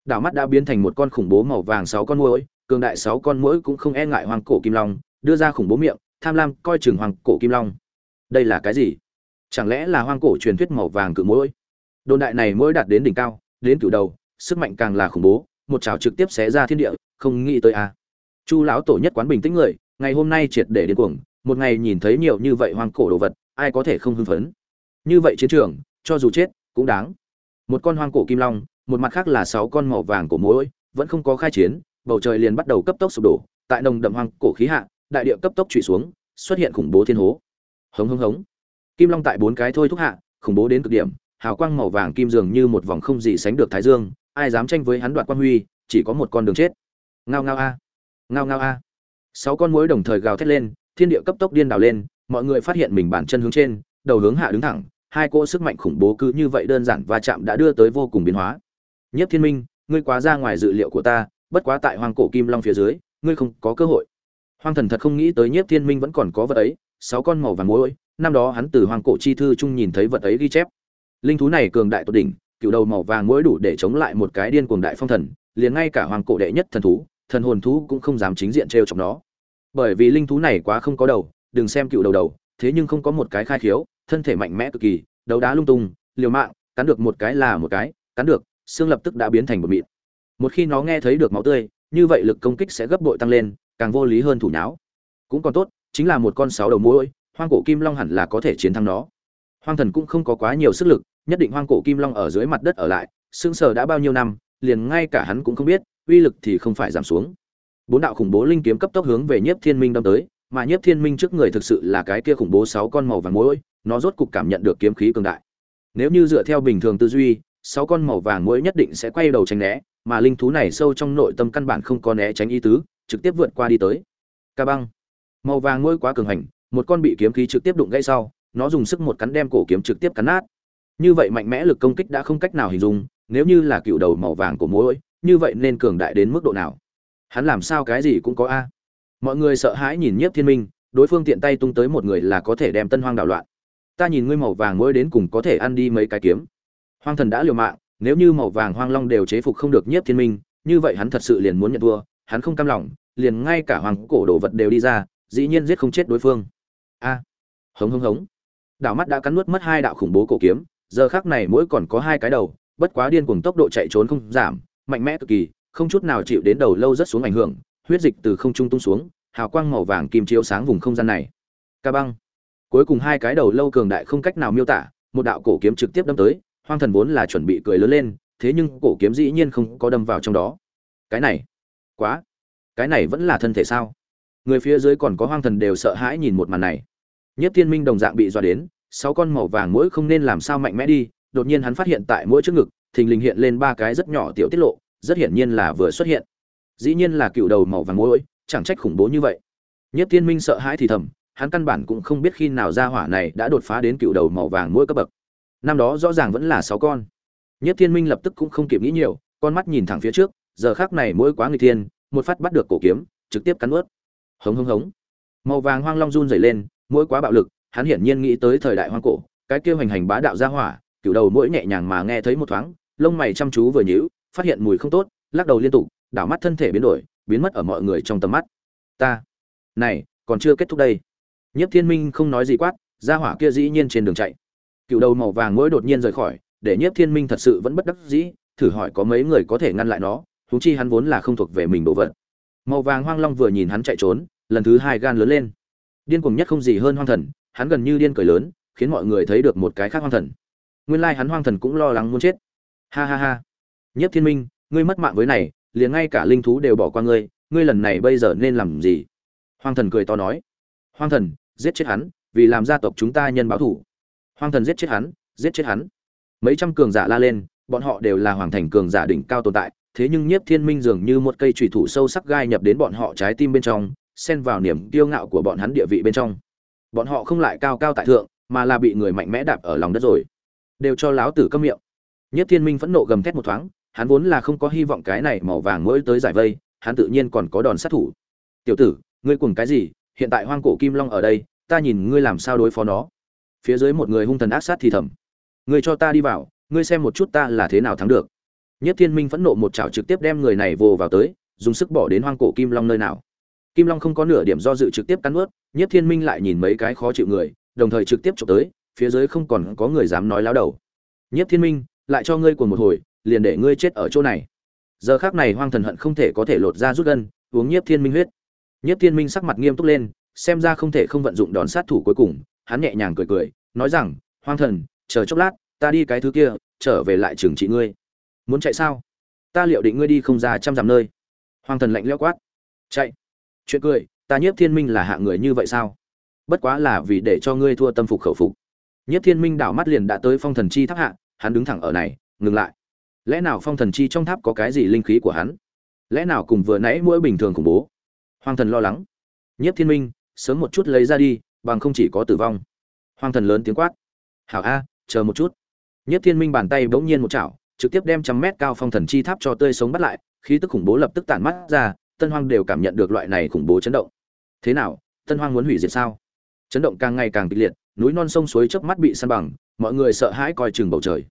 Đạo mắt đã biến thành một con khủng bố màu vàng sáu con mũi cường đại sáu con mũi cũng không e ngại hoang cổ kim long, đưa ra khủng bố miệng, tham lam coi chừng hoàng cổ kim long. Đây là cái gì? Chẳng lẽ là hoang cổ truyền thuyết màu vàng cự mũi đồn đại này mỗi đạt đến đỉnh cao, đến cửu đầu, sức mạnh càng là khủng bố, một trào trực tiếp xé ra thiên địa, không nghĩ tới a. À. chu lão tổ nhất quán bình tĩnh người, ngày hôm nay triệt để điên cuồng, một ngày nhìn thấy nhiều như vậy hoang cổ đồ vật, ai có thể không hưng phấn? Như vậy chiến trường, cho dù chết, cũng đáng. Một con hoang cổ kim long, một mặt khác là sáu con màu vàng cổ mối vẫn không có khai chiến, bầu trời liền bắt đầu cấp tốc sụp đổ, tại nồng đậm hoang cổ khí hạ, đại địa cấp tốc trụy xuống, xuất hiện khủng bố thiên hố. Hống hống hống. Kim long tại bốn cái thôi thúc hạ, khủng bố đến cực điểm hào quang màu vàng kim dường như một vòng không gì sánh được thái dương ai dám tranh với hắn đoạt quan huy chỉ có một con đường chết. Ngao ngao a. Ngao ngao a. Sáu con muỗi đồng thời gào thét lên thiên địa cấp tốc điên đảo lên mọi người phát hiện mình bản chân hướng trên đầu hướng hạ đứng thẳng hai cỗ sức mạnh khủng bố cứ như vậy đơn giản và chạm đã đưa tới vô cùng biến hóa. Nhất thiên minh ngươi quá ra ngoài dự liệu của ta bất quá tại hoàng cổ kim long phía dưới ngươi không có cơ hội. Hoàng thần thật không nghĩ tới Nhiếp Thiên Minh vẫn còn có vật ấy, sáu con màu vàng muỗi, năm đó hắn từ Hoàng cổ chi thư trung nhìn thấy vật ấy ghi chép. Linh thú này cường đại tột đỉnh, cựu đầu màu vàng mỗi đủ để chống lại một cái điên cuồng đại phong thần, liền ngay cả hoàng cổ đệ nhất thần thú, thần hồn thú cũng không dám chính diện trêu chọc nó. Bởi vì linh thú này quá không có đầu, đừng xem cựu đầu đầu, thế nhưng không có một cái khai khiếu, thân thể mạnh mẽ cực kỳ, đấu đá lung tung, liều mạng, cắn được một cái là một cái, cắn được, xương lập tức đã biến thành một mịn. Một khi nó nghe thấy được máu tươi, như vậy lực công kích sẽ gấp bội tăng lên, càng vô lý hơn thủ nháo cũng còn tốt chính là một con sáu đầu mũi hoang cổ kim long hẳn là có thể chiến thắng nó hoang thần cũng không có quá nhiều sức lực nhất định hoang cổ kim long ở dưới mặt đất ở lại xương sờ đã bao nhiêu năm, liền ngay cả hắn cũng không biết, uy lực thì không phải giảm xuống. Bốn đạo khủng bố linh kiếm cấp tốc hướng về nhiếp thiên minh đâm tới, mà nhiếp thiên minh trước người thực sự là cái kia khủng bố sáu con màu vàng mũi nó rốt cục cảm nhận được kiếm khí cường đại. Nếu như dựa theo bình thường tư duy, sáu con màu vàng mũi nhất định sẽ quay đầu tránh né, mà linh thú này sâu trong nội tâm căn bản không có né tránh ý tứ, trực tiếp vượt qua đi tới. Ca băng. Màu vàng mũi quá cường hành, một con bị kiếm khí trực tiếp đụng gãy sau, nó dùng sức một cắn đem cổ kiếm trực tiếp cắn nát như vậy mạnh mẽ lực công kích đã không cách nào hình dung nếu như là cựu đầu màu vàng của mỗi như vậy nên cường đại đến mức độ nào? Hắn làm sao cái gì cũng có a. Mọi người sợ hãi nhìn nhiếp thiên minh đối phương tiện tay tung tới một người là có thể đem tân hoang đảo loạn. Ta nhìn ngươi màu vàng mỗi đến cùng có thể ăn đi mấy cái kiếm. Hoang thần đã liều mạng nếu như màu vàng hoang long đều chế phục không được nhiếp thiên minh như vậy hắn thật sự liền muốn nhận thua hắn không cam lòng, liền ngay cả hoàng cổ đồ vật đều đi ra, dĩ nhiên giết không chết đối phương. A, hống hống hống. Đạo mắt đã cắn nuốt mất hai đạo khủng bố cổ kiếm, giờ khắc này mỗi còn có hai cái đầu, bất quá điên cuồng tốc độ chạy trốn không giảm, mạnh mẽ cực kỳ, không chút nào chịu đến đầu lâu rất xuống ảnh hưởng, huyết dịch từ không trung tung xuống, hào quang màu vàng kim chiếu sáng vùng không gian này. Ca băng. Cuối cùng hai cái đầu lâu cường đại không cách nào miêu tả, một đạo cổ kiếm trực tiếp đâm tới, Hoang Thần vốn là chuẩn bị cười lớn lên, thế nhưng cổ kiếm dĩ nhiên không có đâm vào trong đó. Cái này, quá cái này vẫn là thân thể sao người phía dưới còn có hoang thần đều sợ hãi nhìn một màn này nhất thiên minh đồng dạng bị dọa đến sáu con màu vàng mũi không nên làm sao mạnh mẽ đi đột nhiên hắn phát hiện tại mỗi trước ngực thình lình hiện lên ba cái rất nhỏ tiểu tiết lộ rất hiển nhiên là vừa xuất hiện dĩ nhiên là cựu đầu màu vàng mũi, chẳng trách khủng bố như vậy Nhất Thiên Minh sợ hãi thì thầm, hắn căn bản cũng không biết khi nào ra hỏa này đã đột phá đến cựu đầu màu vàng mũi cấp bậc. Năm đó rõ ràng vẫn là sáu con. Nhất Thiên Minh lập tức cũng không kịp nghĩ nhiều, con mắt nhìn thẳng phía trước, giờ khắc này mũi quá người thiên, một phát bắt được cổ kiếm, trực tiếp cắn ướt Hống hống hống. Màu vàng hoang long run rẩy lên, mũi quá bạo lực, hắn hiển nhiên nghĩ tới thời đại hoang cổ, cái kia hành hành bá đạo gia hỏa, cựu đầu mũi nhẹ nhàng mà nghe thấy một thoáng, lông mày chăm chú vừa nhíu, phát hiện mùi không tốt, lắc đầu liên tục, đảo mắt thân thể biến đổi, biến mất ở mọi người trong tầm mắt. Ta, này, còn chưa kết thúc đây. Nhiếp Thiên Minh không nói gì quát, gia hỏa kia dĩ nhiên trên đường chạy. Cựu đầu màu vàng mũi đột nhiên rời khỏi, để Nhiếp Thiên Minh thật sự vẫn bất đắc dĩ, thử hỏi có mấy người có thể ngăn lại nó, huống chi hắn vốn là không thuộc về mình đồ vật. Màu vàng hoang long vừa nhìn hắn chạy trốn, lần thứ hai gan lớn lên. Điên cuồng nhất không gì hơn hoang thần, hắn gần như điên cười lớn, khiến mọi người thấy được một cái khác hoang thần. Nguyên lai like hắn hoang thần cũng lo lắng muốn chết. Ha ha ha. Nhất Thiên Minh, ngươi mất mạng với này, liền ngay cả linh thú đều bỏ qua ngươi, ngươi lần này bây giờ nên làm gì? Hoang thần cười to nói. Hoang thần, giết chết hắn, vì làm gia tộc chúng ta nhân báo thủ. Hoang thần giết chết hắn, giết chết hắn. Mấy trăm cường giả la lên, bọn họ đều là hoàng thành cường giả đỉnh cao tồn tại, thế nhưng Nhiếp Thiên Minh dường như một cây trùy thủ sâu sắc gai nhập đến bọn họ trái tim bên trong, xen vào niềm kiêu ngạo của bọn hắn địa vị bên trong. Bọn họ không lại cao cao tại thượng, mà là bị người mạnh mẽ đạp ở lòng đất rồi. Đều cho láo tử câm miệng. Nhất Thiên Minh phẫn nộ gầm thét một thoáng, hắn vốn là không có hy vọng cái này màu vàng mỗi tới giải vây, hắn tự nhiên còn có đòn sát thủ. "Tiểu tử, ngươi cùng cái gì? Hiện tại Hoang Cổ Kim Long ở đây, ta nhìn ngươi làm sao đối phó nó." Phía dưới một người hung thần ác sát thì thầm. "Ngươi cho ta đi vào, ngươi xem một chút ta là thế nào thắng được." Nhất Thiên Minh phẫn nộ một chảo trực tiếp đem người này vồ vào tới, dùng sức bỏ đến Hoang Cổ Kim Long nơi nào. Kim Long không có nửa điểm do dự trực tiếp cắn nuốt, Nhất Thiên Minh lại nhìn mấy cái khó chịu người, đồng thời trực tiếp chụp tới, phía dưới không còn có người dám nói láo đầu. Nhất Thiên Minh, lại cho ngươi cuồng một hồi, liền để ngươi chết ở chỗ này. Giờ khắc này Hoang Thần hận không thể có thể lột ra rút gân, uống Nhiếp Thiên Minh huyết. Nhiếp Thiên Minh sắc mặt nghiêm túc lên, xem ra không thể không vận dụng đòn sát thủ cuối cùng, hắn nhẹ nhàng cười cười, nói rằng, "Hoang Thần, chờ chốc lát, ta đi cái thứ kia, trở về lại trừng trị ngươi." "Muốn chạy sao?" "Ta liệu định ngươi đi không ra trăm dặm nơi." Hoang Thần lạnh lẽo quát. "Chạy?" Chuyện cười, ta Nhiếp Thiên Minh là hạng người như vậy sao? Bất quá là vì để cho ngươi thua tâm phục khẩu phục. Nhiếp Thiên Minh đảo mắt liền đã tới Phong Thần Chi tháp hạ, hắn đứng thẳng ở này, ngừng lại. Lẽ nào Phong Thần Chi trong tháp có cái gì linh khí của hắn? Lẽ nào cùng vừa nãy mỗi bình thường khủng bố? Hoàng Thần lo lắng. Nhiếp Thiên Minh, sớm một chút lấy ra đi, bằng không chỉ có tử vong. Hoàng Thần lớn tiếng quát. Hảo a, chờ một chút. Nhiếp Thiên Minh bàn tay bỗng nhiên một chảo, trực tiếp đem trăm mét cao Phong Thần Chi tháp cho tươi sống bắt lại, khí tức khủng bố lập tức tản mắt ra, Tân Hoang đều cảm nhận được loại này khủng bố chấn động. Thế nào, Tân Hoang muốn hủy diệt sao? Chấn động càng ngày càng kịch liệt, núi non sông suối chớp mắt bị săn bằng, mọi người sợ hãi coi chừng bầu trời.